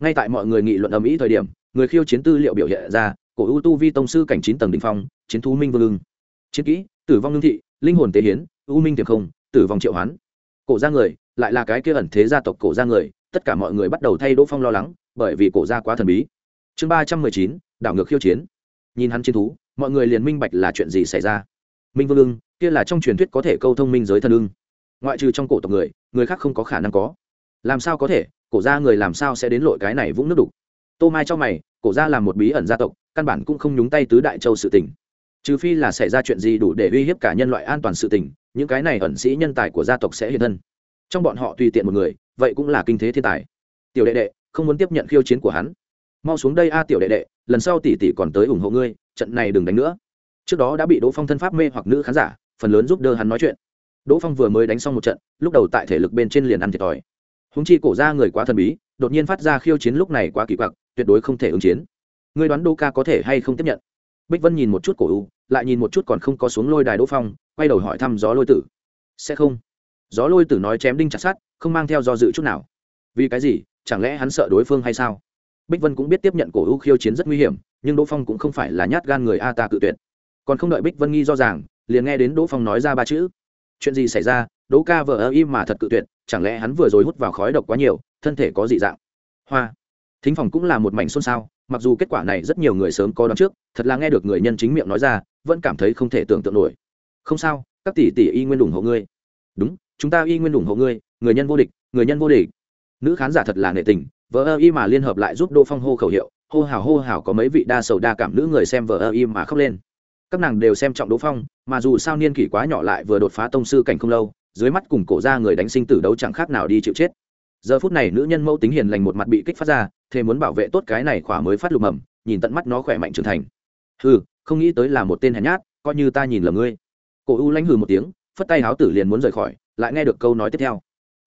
[SPEAKER 1] ngay tại mọi người nghị luận ầm ĩ thời điểm, người khiêu chiến tư liệu biểu hiện ra, cổ ưu tu vi tông sư cảnh chín tầng đ ỉ n h phong, chiến thú minh vương ưng. Chiến kỹ, tử vong lương thị, linh hồn tế hiến ưu minh tiềm không, tử vong triệu hoán. Cổ ra người, lại là cái kia ẩn thế gia tộc cổ ra người, tất cả mọi người bắt đầu thay đỗ phong lo lắng, bởi vì cổ ra quá thần bí. Chương ba trăm mười chín, đảo ngược khiêu chiến. Nhìn hắn chiến thú, mọi người liền minh bạch là chuyện gì xảy ra. Minh vương ưng, kia là trong truyền thuyết có thể câu thông minh giới thân ưng. Ngoại trừ trong cổ tộc người người khác không có khả năng có. Làm sao có thể? Cổ ra người làm sao sẽ đến lội cái này vũng nước đục? Tô mai cho mày, cổ ra là một bí ẩn gia tộc, căn bản cũng không nhúng tay tứ đại châu sự tình. Trừ phi là xảy ra chuyện gì đủ để uy hiếp cả nhân loại an toàn sự tình, những cái này ẩn sĩ nhân tài của gia tộc sẽ hiện thân. Trong bọn họ tùy tiện một người, vậy cũng là kinh thế thiên tài. Tiểu đệ đệ, không muốn tiếp nhận khiêu chiến của hắn. Mau xuống đây a, tiểu đệ đệ, lần sau tỷ tỷ còn tới ủng hộ ngươi, trận này đừng đánh nữa. Trước đó đã bị đỗ phong thân pháp mê hoặc nữ khán giả, phần lớn giúp đỡ hắn nói chuyện. Đỗ phong vừa mới đánh xong một trận, lúc đầu tại thể lực bên trên liền ăn thiệt thòi húng chi cổ ra người quá thần bí, đột nhiên phát ra khiêu chiến lúc này quá kỳ quặc, tuyệt đối không thể ứng chiến. Người đoán đô ca có thể hay không tiếp nhận? Bích vân nhìn một chút cổ u lại nhìn một chút còn không có xuống lôi đài đỗ phong, quay đầu hỏi thăm gió lôi tử. Sẽ không. Gió lôi tử nói chém đinh chặt sát không mang theo do dự chút nào. Vì cái gì? Chẳng lẽ hắn sợ đối phương hay sao? Bích vân cũng biết tiếp nhận cổ u khiêu chiến rất nguy hiểm, nhưng đỗ phong cũng không phải là nhát gan người a ta cự tuyệt. Còn không đợi bích vân nghi do rằng liền nghe đến đỗ phong nói ra ba chữ chuyện gì xảy ra, đỗ ca vờ ơ im mà thật cự tuyệt, chẳng lẽ hắn vừa rồi hút vào khói độc quá nhiều, thân thể có dị dạng? Hoa, thính phòng cũng là một mảnh xôn xao, mặc dù kết quả này rất nhiều người sớm có đón trước, thật là nghe được người nhân chính miệng nói ra, vẫn cảm thấy không thể tưởng tượng nổi. Không sao, các tỷ tỷ y nguyên ủng hộ ngươi. Đúng, chúng ta y nguyên ủng hộ ngươi, người nhân vô địch, người nhân vô địch. Nữ khán giả thật là nệ tình vợ ơ y mà liên hợp lại giúp đỗ phong hô khẩu hiệu, hô hào hô hào có mấy vị đa sầu đa cảm nữ người xem vợ ơ y mà khóc lên các nàng đều xem trọng đỗ phong, mà dù sao niên kỷ quá nhỏ lại vừa đột phá tông sư cảnh không lâu, dưới mắt cùng cổ ra người đánh sinh tử đấu chẳng khác nào đi chịu chết. Giờ phút này nữ nhân mẫu tính hiền lành một mặt bị kích phát ra thế muốn bảo vệ tốt cái này khỏa mới phát lục mầm, nhìn tận mắt nó khỏe mạnh trưởng thành. Hừ, không nghĩ tới là một tên hèn nhát, coi như ta nhìn lầm ngươi. Cổ u lanh hừ một tiếng, phất tay háo tử liền muốn rời khỏi, lại nghe được câu nói tiếp theo.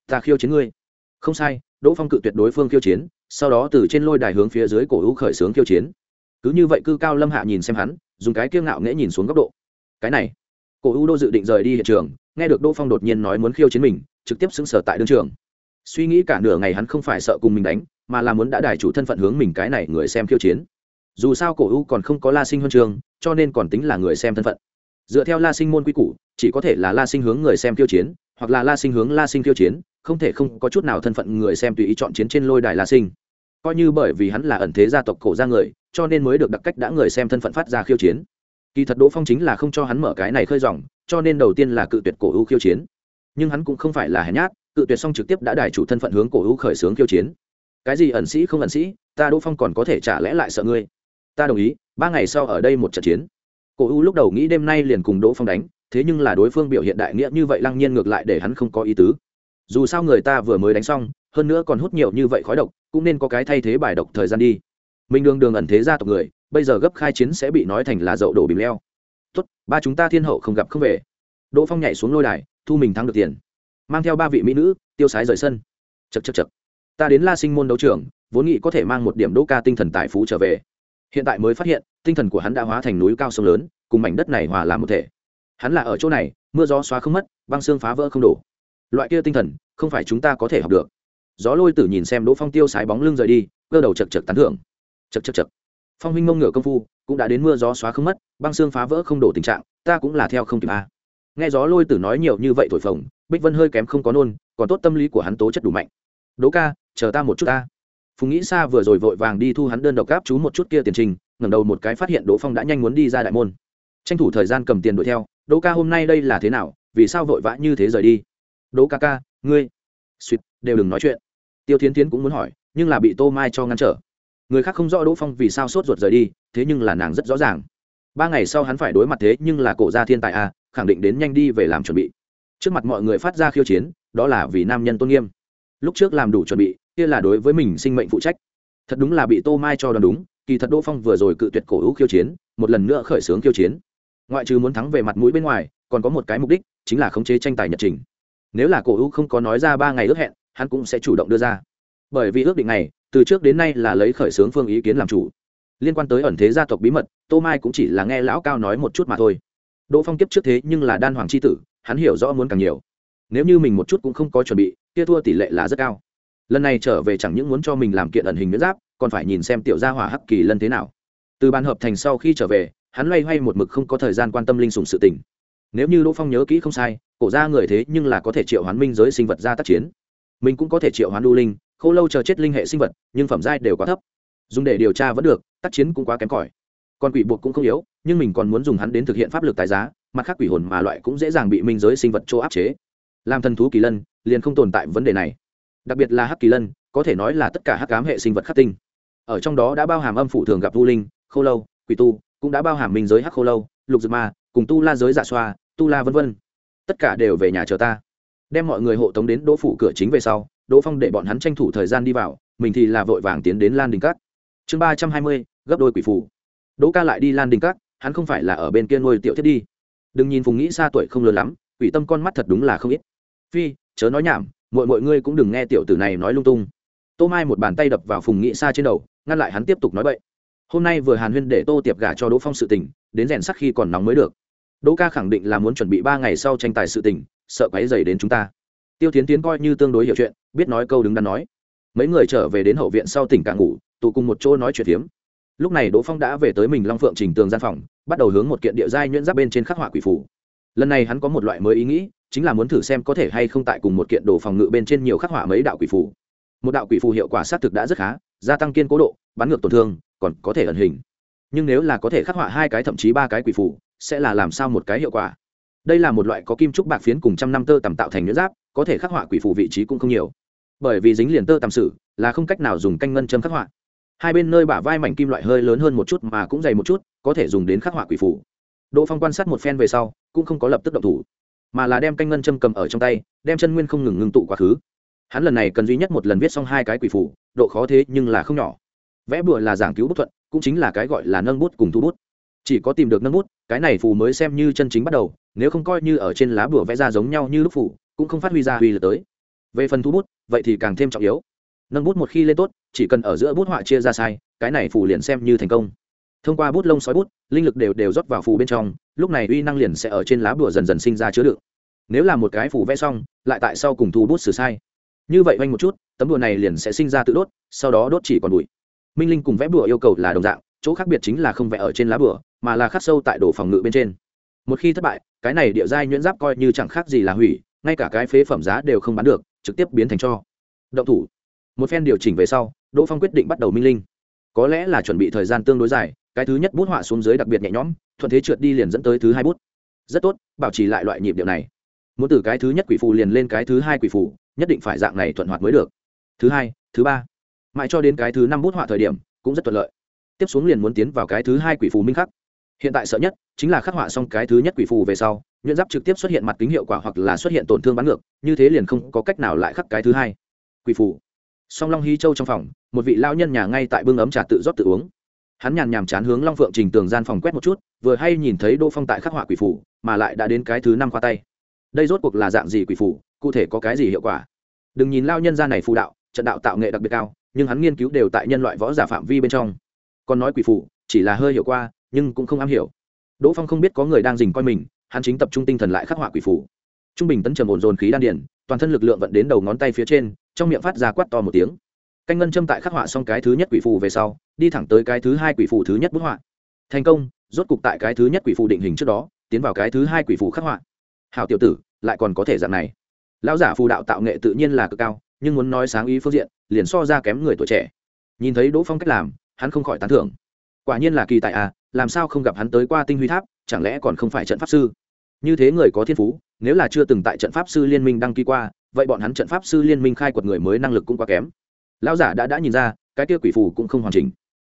[SPEAKER 1] Ta khiêu chiến ngươi. Không sai, đỗ phong cự tuyệt đối phương khiêu chiến, sau đó từ trên lôi đài hướng phía dưới cổ u khởi xướng khiêu chiến. Cứ như vậy cư cao lâm hạ nhìn xem hắn dùng cái kiêu ngạo nghễ nhìn xuống góc độ. Cái này, cổ u đô dự định rời đi hiện trường, nghe được đỗ phong đột nhiên nói muốn khiêu chiến mình, trực tiếp xứng sở tại đương trường. Suy nghĩ cả nửa ngày hắn không phải sợ cùng mình đánh, mà là muốn đã đài chủ thân phận hướng mình cái này người xem khiêu chiến. Dù sao cổ u còn không có la sinh huân trường, cho nên còn tính là người xem thân phận. Dựa theo la sinh môn quy củ, chỉ có thể là la sinh hướng người xem khiêu chiến, hoặc là la sinh hướng la sinh khiêu chiến, không thể không có chút nào thân phận người xem tùy ý chọn chiến trên lôi đài la sinh coi như bởi vì hắn là ẩn thế gia tộc cổ ra người, cho nên mới được đặc cách đã người xem thân phận phát ra khiêu chiến. Kỳ thật đỗ phong chính là không cho hắn mở cái này khơi dòng, cho nên đầu tiên là cự tuyệt cổ u khiêu chiến. Nhưng hắn cũng không phải là hèn nhát, cự tuyệt xong trực tiếp đã đài chủ thân phận hướng cổ u khởi xướng khiêu chiến. Cái gì ẩn sĩ không ẩn sĩ, ta đỗ phong còn có thể trả lẽ lại sợ ngươi. Ta đồng ý, ba ngày sau ở đây một trận chiến. Cổ u lúc đầu nghĩ đêm nay liền cùng đỗ phong đánh, thế nhưng là đối phương biểu hiện đại nghĩa như vậy lăng nhiên ngược lại để hắn không có ý tứ. Dù sao người ta vừa mới đánh xong hơn nữa còn hút nhiều như vậy khói độc, cũng nên có cái thay thế bài độc thời gian đi. Mình đường đường ẩn thế gia tộc người, bây giờ gấp khai chiến sẽ bị nói thành là dậu đổ bìm leo. Tốt, ba chúng ta thiên hậu không gặp không về. Đỗ phong nhảy xuống lôi đài, thu mình thắng được tiền. Mang theo ba vị mỹ nữ, tiêu sái rời sân. Chật chật chật ta đến la sinh môn đấu trường, vốn nghĩ có thể mang một điểm đỗ ca tinh thần tài phú trở về. Hiện tại mới phát hiện, tinh thần của hắn đã hóa thành núi cao sông lớn, cùng mảnh đất này hòa làm một thể. Hắn là ở chỗ này, mưa gió xóa không mất, băng xương phá vỡ không đổ. Loại kia tinh thần, không phải chúng ta có thể học được gió lôi tử nhìn xem đỗ phong tiêu sái bóng lưng rời đi, cơ đầu chật chật tán thưởng. Chật chật chật. Phong huynh mông ngựa công phu, cũng đã đến mưa gió xóa không mất, băng xương phá vỡ không đổ tình trạng, ta cũng là theo không kịp a. Nghe gió lôi tử nói nhiều như vậy thổi phồng, bích vân hơi kém không có nôn, còn tốt tâm lý của hắn tố chất đủ mạnh. Đỗ ca, chờ ta một chút ta. Phùng nghĩ xa vừa rồi vội vàng đi thu hắn đơn độc gáp chú một chút kia tiền trình, ngẩng đầu một cái phát hiện đỗ phong đã nhanh muốn đi ra đại môn. Tranh thủ thời gian cầm tiền đuổi theo, đỗ ca hôm nay đây là thế nào, vì sao vội vã như thế rời đi? Đỗ ca ca, ngươi. Suýt, đều đừng nói chuyện tiêu thiến tiến cũng muốn hỏi, nhưng là bị tô mai cho ngăn trở. Người khác không rõ đỗ phong vì sao sốt ruột rời đi, thế nhưng là nàng rất rõ ràng. Ba ngày sau hắn phải đối mặt thế nhưng là cổ gia thiên tài a, khẳng định đến nhanh đi về làm chuẩn bị. Trước mặt mọi người phát ra khiêu chiến, đó là vì nam nhân tôn nghiêm. Lúc trước làm đủ chuẩn bị, kia là đối với mình sinh mệnh phụ trách. Thật đúng là bị tô mai cho đoán đúng, kỳ thật đỗ phong vừa rồi cự tuyệt cổ hữu khiêu chiến, một lần nữa khởi xướng khiêu chiến. Ngoại trừ muốn thắng về mặt mũi bên ngoài, còn có một cái mục đích, chính là khống chế tranh tài nhật trình. Nếu là cổ hữu không có nói ra ba ngày ước hẹn hắn cũng sẽ chủ động đưa ra. Bởi vì ước định này, từ trước đến nay là lấy khởi xướng phương ý kiến làm chủ. Liên quan tới ẩn thế gia tộc bí mật, tô mai cũng chỉ là nghe lão cao nói một chút mà thôi. Đỗ phong kiếp trước thế nhưng là đan hoàng c h i tử, hắn hiểu rõ muốn càng nhiều. Nếu như mình một chút cũng không có chuẩn bị, kia thua tỷ lệ là rất cao. Lần này trở về chẳng những muốn cho mình làm kiện ẩn hình miễn giáp, còn phải nhìn xem tiểu gia hỏa hắc kỳ lân thế nào. Từ ban hợp thành sau khi trở về, hắn loay hoay một mực không có thời gian quan tâm linh sùng sự tình. Nếu như đỗ phong nhớ kỹ không sai, cổ ra người thế nhưng là có thể triệu hoán minh giới sinh vật ra tác chiến mình cũng có thể triệu hoán đu linh k h ô lâu chờ chết linh hệ sinh vật, nhưng phẩm giai đều quá thấp. Dùng để điều tra vẫn được, tác chiến cũng quá kém cỏi. Còn quỷ buộc cũng không yếu, nhưng mình còn muốn dùng hắn đến thực hiện pháp lực tài giá, mặt khác quỷ hồn mà loại cũng dễ dàng bị minh giới sinh vật chỗ áp chế. Làm thần thú kỳ lân, liền không tồn tại vấn đề này. Đặc biệt là hắc kỳ lân, có thể nói là tất cả hắc cám hệ sinh vật khắc tinh. Ở trong đó đã bao hàm âm phụ thường gặp vu linh, khô lâu, quỷ tu, cũng đã bao hàm minh giới hắc khô lâu, lục dược ma, cùng tu la giới dạ xoa, tu la v v tất cả đều về nhà chờ ta đem mọi người hộ tống đến đỗ phủ cửa chính về sau, đỗ phong để bọn hắn tranh thủ thời gian đi vào, mình thì là vội vàng tiến đến lan đình cát chương ba trăm hai mươi, gấp đôi quỷ phủ đỗ ca lại đi lan đình cát hắn không phải là ở bên kia nuôi tiểu thiết đi. Đừng nhìn phùng nghĩ xa tuổi không lớn lắm, quỷ tâm con mắt thật đúng là không ít. Phi, chớ nói nhảm mọi mọi ngươi cũng đừng nghe tiểu tử này nói lung tung. Tô mai một bàn tay đập vào phùng nghĩ xa trên đầu, ngăn lại hắn tiếp tục nói bậy. Hôm nay vừa hàn huyên để tô tiệp gả cho đỗ phong sự tình, đến rèn sắc khi còn nóng mới được. Đỗ ca khẳng định là muốn chuẩn bị ba ngày sau tranh tài sự tình sợ quấy dày đến chúng ta. Tiêu tiến tiến coi như tương đối hiểu chuyện, biết nói câu đứng đắn nói. Mấy người trở về đến hậu viện sau tỉnh cả ngủ, tụ cùng một chỗ nói chuyện phiếm. Lúc này đỗ phong đã về tới mình long phượng trình tường gian phòng, bắt đầu hướng một kiện địa giai nhuyễn giáp bên trên khắc họa quỷ phủ lần này hắn có một loại mới ý nghĩ, chính là muốn thử xem có thể hay không tại cùng một kiện đồ phòng ngự bên trên nhiều khắc họa mấy đạo quỷ phủ một đạo quỷ phù hiệu quả xác thực đã rất khá, gia tăng kiên cố độ, bắn ngược tổn thương, còn có thể ẩn hình. Nhưng nếu là có thể khắc họa hai cái thậm chí ba cái quỷ phù, sẽ là làm sao một cái hiệu quả? Đây là một loại có kim trúc bạc phiến cùng trăm năm tơ tầm tạo thành nhuyễn giáp, có thể khắc họa quỷ phù vị trí cũng không nhiều. Bởi vì dính liền tơ tầm sử, là không cách nào dùng canh ngân châm khắc họa. Hai bên nơi bả vai mảnh kim loại hơi lớn hơn một chút mà cũng dày một chút, có thể dùng đến khắc họa quỷ phủ đỗ phong quan sát một phen về sau, cũng không có lập tức động thủ, mà là đem canh ngân châm cầm ở trong tay, đem chân nguyên không ngừng ngưng tụ quá khứ. Hắn lần này cần duy nhất một lần viết xong hai cái quỷ phủ độ khó thế nhưng là không nhỏ. Vẽ bừa là giảng cứu bất thuận cũng chính là cái gọi là nâng bút cùng thu bút. Chỉ có tìm được nâng bút, cái này phù mới xem như chân chính bắt đầu nếu không coi như ở trên lá bùa vẽ ra giống nhau như lúc phủ, cũng không phát huy ra huy lực tới. Về phần thu bút, vậy thì càng thêm trọng yếu. Nâng bút một khi lên tốt, chỉ cần ở giữa bút họa chia ra sai, cái này phủ liền xem như thành công. Thông qua bút lông sói bút, linh lực đều đều rót vào phủ bên trong, lúc này uy năng liền sẽ ở trên lá bùa dần dần sinh ra chứa đựng. Nếu là một cái phủ vẽ xong, lại tại sau cùng thu bút xử sai. Như vậy oanh một chút, tấm đùa này liền sẽ sinh ra tự đốt, sau đó đốt chỉ còn bụi. Minh linh cùng vẽ bùa yêu cầu là đồng dạng, chỗ khác biệt chính là không vẽ ở trên lá bùa, mà là khắc sâu tại đồ phòng ngự bên trên một khi thất bại, cái này địa giai nhuyễn giáp coi như chẳng khác gì là hủy, ngay cả cái phế phẩm giá đều không bán được, trực tiếp biến thành cho. Động thủ. Một phen điều chỉnh về sau, đỗ phong quyết định bắt đầu minh linh. Có lẽ là chuẩn bị thời gian tương đối dài, cái thứ nhất bút họa xuống dưới đặc biệt nhẹ nhõm, thuận thế trượt đi liền dẫn tới thứ hai bút. Rất tốt, bảo trì lại loại nhịp điệu này. Muốn từ cái thứ nhất quỷ phù liền lên cái thứ hai quỷ phù, nhất định phải dạng này thuận hoạt mới được. Thứ hai, thứ ba. Mãi cho đến cái thứ năm bút họa thời điểm, cũng rất thuận lợi. Tiếp xuống liền muốn tiến vào cái thứ hai quỷ phù minh khắc hiện tại sợ nhất chính là khắc họa xong cái thứ nhất quỷ phù về sau, nhuyễn giáp trực tiếp xuất hiện mặt kính hiệu quả hoặc là xuất hiện tổn thương bắn ngược, như thế liền không có cách nào lại khắc cái thứ hai. Quỷ phù. Song long hy châu trong phòng, một vị lao nhân nhà ngay tại bưng ấm trà tự rót tự uống. Hắn nhàn nhàm chán hướng long phượng trình tường gian phòng quét một chút, vừa hay nhìn thấy đỗ phong tại khắc họa quỷ phủ mà lại đã đến cái thứ năm khoa tay. Đây rốt cuộc là dạng gì quỷ phủ cụ thể có cái gì hiệu quả? Đừng nhìn lao nhân gia này phù đạo, trận đạo tạo nghệ đặc biệt cao, nhưng hắn nghiên cứu đều tại nhân loại võ giả phạm vi bên trong. Còn nói quỷ phủ chỉ là hơi hiểu qua nhưng cũng không am hiểu. Đỗ phong không biết có người đang dình coi mình, hắn chính tập trung tinh thần lại khắc họa quỷ phủ trung bình tấn trầm ổn dồn khí đan điển toàn thân lực lượng vận đến đầu ngón tay phía trên, trong miệng phát ra quát to một tiếng. Canh ngân châm tại khắc họa xong cái thứ nhất quỷ phù về sau, đi thẳng tới cái thứ hai quỷ phù thứ nhất bút họa. Thành công, rốt cục tại cái thứ nhất quỷ phù định hình trước đó, tiến vào cái thứ hai quỷ phù khắc họa. Hào tiểu tử, lại còn có thể dạng này. Lão giả phù đạo tạo nghệ tự nhiên là cực cao, nhưng muốn nói sáng ý phương diện, liền so ra kém người tuổi trẻ. Nhìn thấy đỗ phong cách làm, hắn không khỏi tán thưởng. Quả nhiên là kỳ tại à làm sao không gặp hắn tới qua tinh huy tháp, chẳng lẽ còn không phải trận pháp sư? Như thế người có thiên phú, nếu là chưa từng tại trận pháp sư liên minh đăng ký qua, vậy bọn hắn trận pháp sư liên minh khai quật người mới năng lực cũng quá kém. Lão giả đã đã nhìn ra, cái kia quỷ phù cũng không hoàn chỉnh.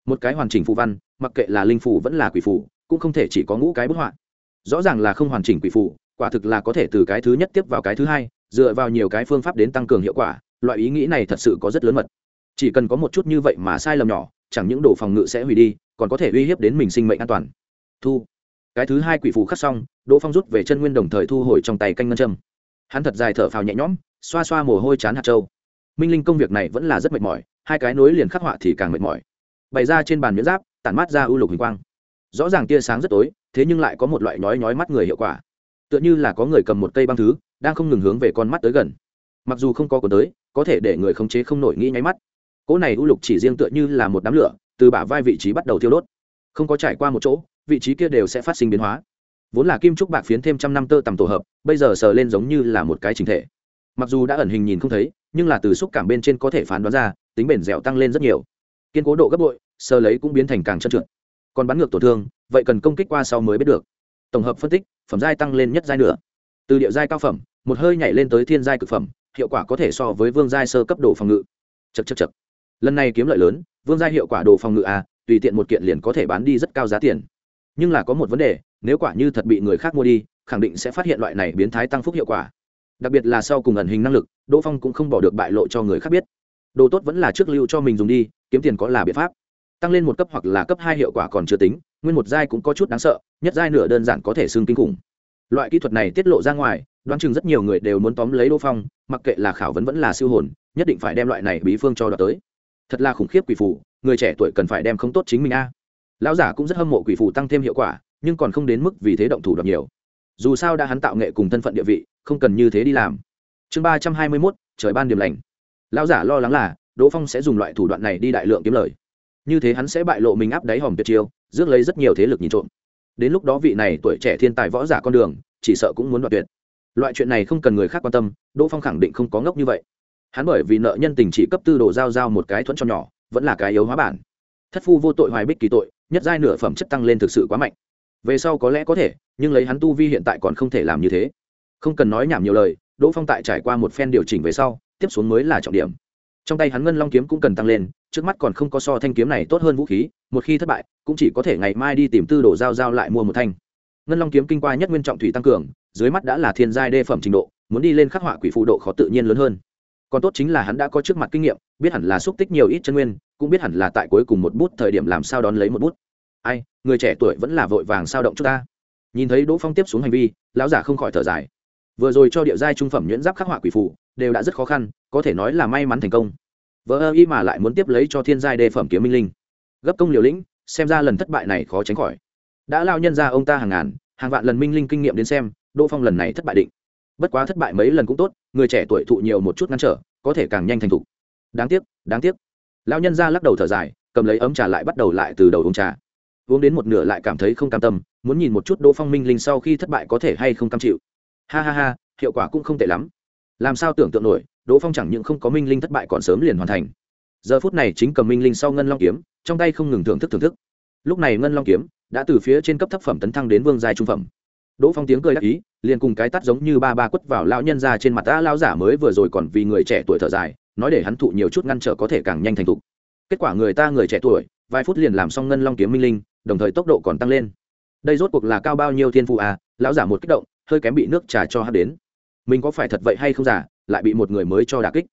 [SPEAKER 1] Một cái hoàn chỉnh phù văn, mặc kệ là linh phù vẫn là quỷ phù, cũng không thể chỉ có ngũ cái bức họa. Rõ ràng là không hoàn chỉnh quỷ phù, quả thực là có thể từ cái thứ nhất tiếp vào cái thứ hai, dựa vào nhiều cái phương pháp đến tăng cường hiệu quả, loại ý nghĩ này thật sự có rất lớn mật. Chỉ cần có một chút như vậy mà sai lầm nhỏ, chẳng những đồ phòng ngự sẽ hủy đi còn có thể uy hiếp đến mình sinh mệnh an toàn. Thu. Cái thứ hai quỷ phù khắc xong, đỗ phong rút về chân nguyên đồng thời thu hồi trong tay canh ngân châm. Hắn thật dài thở phào nhẹ nhõm, xoa xoa mồ hôi chán hạt trâu minh linh công việc này vẫn là rất mệt mỏi, hai cái nối liền khắc họa thì càng mệt mỏi. Bày ra trên bàn miễn giáp, tản mát ra ưu lục hình quang. Rõ ràng tia sáng rất tối, thế nhưng lại có một loại nhói nhói mắt người hiệu quả. Tựa như là có người cầm một cây băng thứ, đang không ngừng hướng về con mắt tới gần. Mặc dù không có cuốn tới, có thể để người khống chế không nổi nghĩ nháy mắt. Cỗ này u lục chỉ riêng tựa như là một đám lửa từ bả vai vị trí bắt đầu thiêu đốt. Không có trải qua một chỗ, vị trí kia đều sẽ phát sinh biến hóa. Vốn là kim trúc bạc phiến thêm trăm năm tơ tầm tổ hợp, bây giờ sờ lên giống như là một cái chính thể. Mặc dù đã ẩn hình nhìn không thấy, nhưng là từ xúc cảm bên trên có thể phán đoán ra, tính bền dẻo tăng lên rất nhiều. Kiên cố độ gấp bội, sờ lấy cũng biến thành càng chân trượt. Còn bắn ngược tổn thương, vậy cần công kích qua sau mới biết được. Tổng hợp phân tích, phẩm giai tăng lên nhất giai nữa từ điệu giai cao phẩm, một hơi nhảy lên tới thiên giai cực phẩm, hiệu quả có thể so với vương giai sơ cấp độ phòng ngự. Chật chật chật lần này kiếm lợi lớn, vương gia hiệu quả đồ phòng ngự a tùy tiện một kiện liền có thể bán đi rất cao giá tiền. Nhưng là có một vấn đề, nếu quả như thật bị người khác mua đi, khẳng định sẽ phát hiện loại này biến thái tăng phúc hiệu quả. Đặc biệt là sau cùng ẩn hình năng lực, đỗ phong cũng không bỏ được bại lộ cho người khác biết. Đồ tốt vẫn là trước lưu cho mình dùng đi, kiếm tiền có là biện pháp. Tăng lên một cấp hoặc là cấp hai hiệu quả còn chưa tính, nguyên một giai cũng có chút đáng sợ, nhất giai nửa đơn giản có thể xương kinh khủng. Loại kỹ thuật này tiết lộ ra ngoài, đoán chừng rất nhiều người đều muốn tóm lấy đỗ phong, mặc kệ là khảo vấn vẫn là siêu hồn, nhất định phải đem loại này bí phương cho đợt tới thật là khủng khiếp quỷ phù, người trẻ tuổi cần phải đem không tốt chính mình a. Lão giả cũng rất hâm mộ quỷ phù tăng thêm hiệu quả, nhưng còn không đến mức vì thế động thủ đọc nhiều. Dù sao đã hắn tạo nghệ cùng thân phận địa vị, không cần như thế đi làm. Chương ba trăm hai mươi mốt, trời ban điểm lành. Lão giả lo lắng là, đỗ phong sẽ dùng loại thủ đoạn này đi đại lượng kiếm lời. Như thế hắn sẽ bại lộ mình áp đáy hòm tuyệt chiêu, rước lấy rất nhiều thế lực nhìn trộm. Đến lúc đó vị này tuổi trẻ thiên tài võ giả con đường, chỉ sợ cũng muốn đoạt tuyệt. Loại chuyện này không cần người khác quan tâm, đỗ phong khẳng định không có ngốc như vậy hắn bởi vì nợ nhân tình chỉ cấp tư đồ giao giao một cái thuẫn cho nhỏ, vẫn là cái yếu hóa bản. Thất phu vô tội hoài bích kỳ tội, nhất giai nửa phẩm chất tăng lên thực sự quá mạnh. Về sau có lẽ có thể, nhưng lấy hắn tu vi hiện tại còn không thể làm như thế. Không cần nói nhảm nhiều lời, đỗ phong tại trải qua một phen điều chỉnh về sau, tiếp xuống mới là trọng điểm. Trong tay hắn ngân long kiếm cũng cần tăng lên, trước mắt còn không có so thanh kiếm này tốt hơn vũ khí, một khi thất bại, cũng chỉ có thể ngày mai đi tìm tư đồ giao giao lại mua một thanh. Ngân long kiếm kinh qua nhất nguyên trọng thủy tăng cường, dưới mắt đã là thiên giai đê phẩm trình độ, muốn đi lên khắc họa quỷ phụ độ khó tự nhiên lớn hơn còn tốt chính là hắn đã có trước mặt kinh nghiệm, biết hẳn là xúc tích nhiều ít chân nguyên, cũng biết hẳn là tại cuối cùng một bút thời điểm làm sao đón lấy một bút. Ai, người trẻ tuổi vẫn là vội vàng sao động chúng ta. Nhìn thấy đỗ phong tiếp xuống hành vi, lão giả không khỏi thở dài. Vừa rồi cho địa giai trung phẩm nhuyễn giáp khắc họa quỷ phủ đều đã rất khó khăn, có thể nói là may mắn thành công. Vợ ơ y mà lại muốn tiếp lấy cho thiên giai đề phẩm kiếm minh linh. Gấp công liều lĩnh, xem ra lần thất bại này khó tránh khỏi. Đã lao nhân ra ông ta hàng ngàn, hàng vạn lần minh linh kinh nghiệm đến xem, đỗ phong lần này thất bại định bất quá thất bại mấy lần cũng tốt, người trẻ tuổi thụ nhiều một chút ngăn trở, có thể càng nhanh thành thục. Đáng tiếc đáng tiếc. Lão nhân ra lắc đầu thở dài, cầm lấy ấm trà lại bắt đầu lại từ đầu uống trà. Uống đến một nửa lại cảm thấy không cam tâm, muốn nhìn một chút đỗ phong minh linh sau khi thất bại có thể hay không cam chịu. Ha ha ha, hiệu quả cũng không tệ lắm. Làm sao tưởng tượng nổi, đỗ phong chẳng những không có minh linh thất bại còn sớm liền hoàn thành. Giờ phút này chính cầm minh linh sau ngân long kiếm, trong tay không ngừng thưởng thức thưởng thức. Lúc này ngân long kiếm đã từ phía trên cấp thấp phẩm tấn thăng đến vương giai trung phẩm đỗ phong tiếng cười đắc ý, liền cùng cái tắt giống như ba ba quất vào lão nhân ra trên mặt ta lao giả mới vừa rồi còn vì người trẻ tuổi thở dài, nói để hắn thụ nhiều chút ngăn trở có thể càng nhanh thành thục. Kết quả người ta người trẻ tuổi, vài phút liền làm xong ngân long kiếm minh linh, đồng thời tốc độ còn tăng lên. Đây rốt cuộc là cao bao nhiêu thiên phụ à lão giả một kích động, hơi kém bị nước trà cho hát đến. Mình có phải thật vậy hay không giả, lại bị một người mới cho đà kích.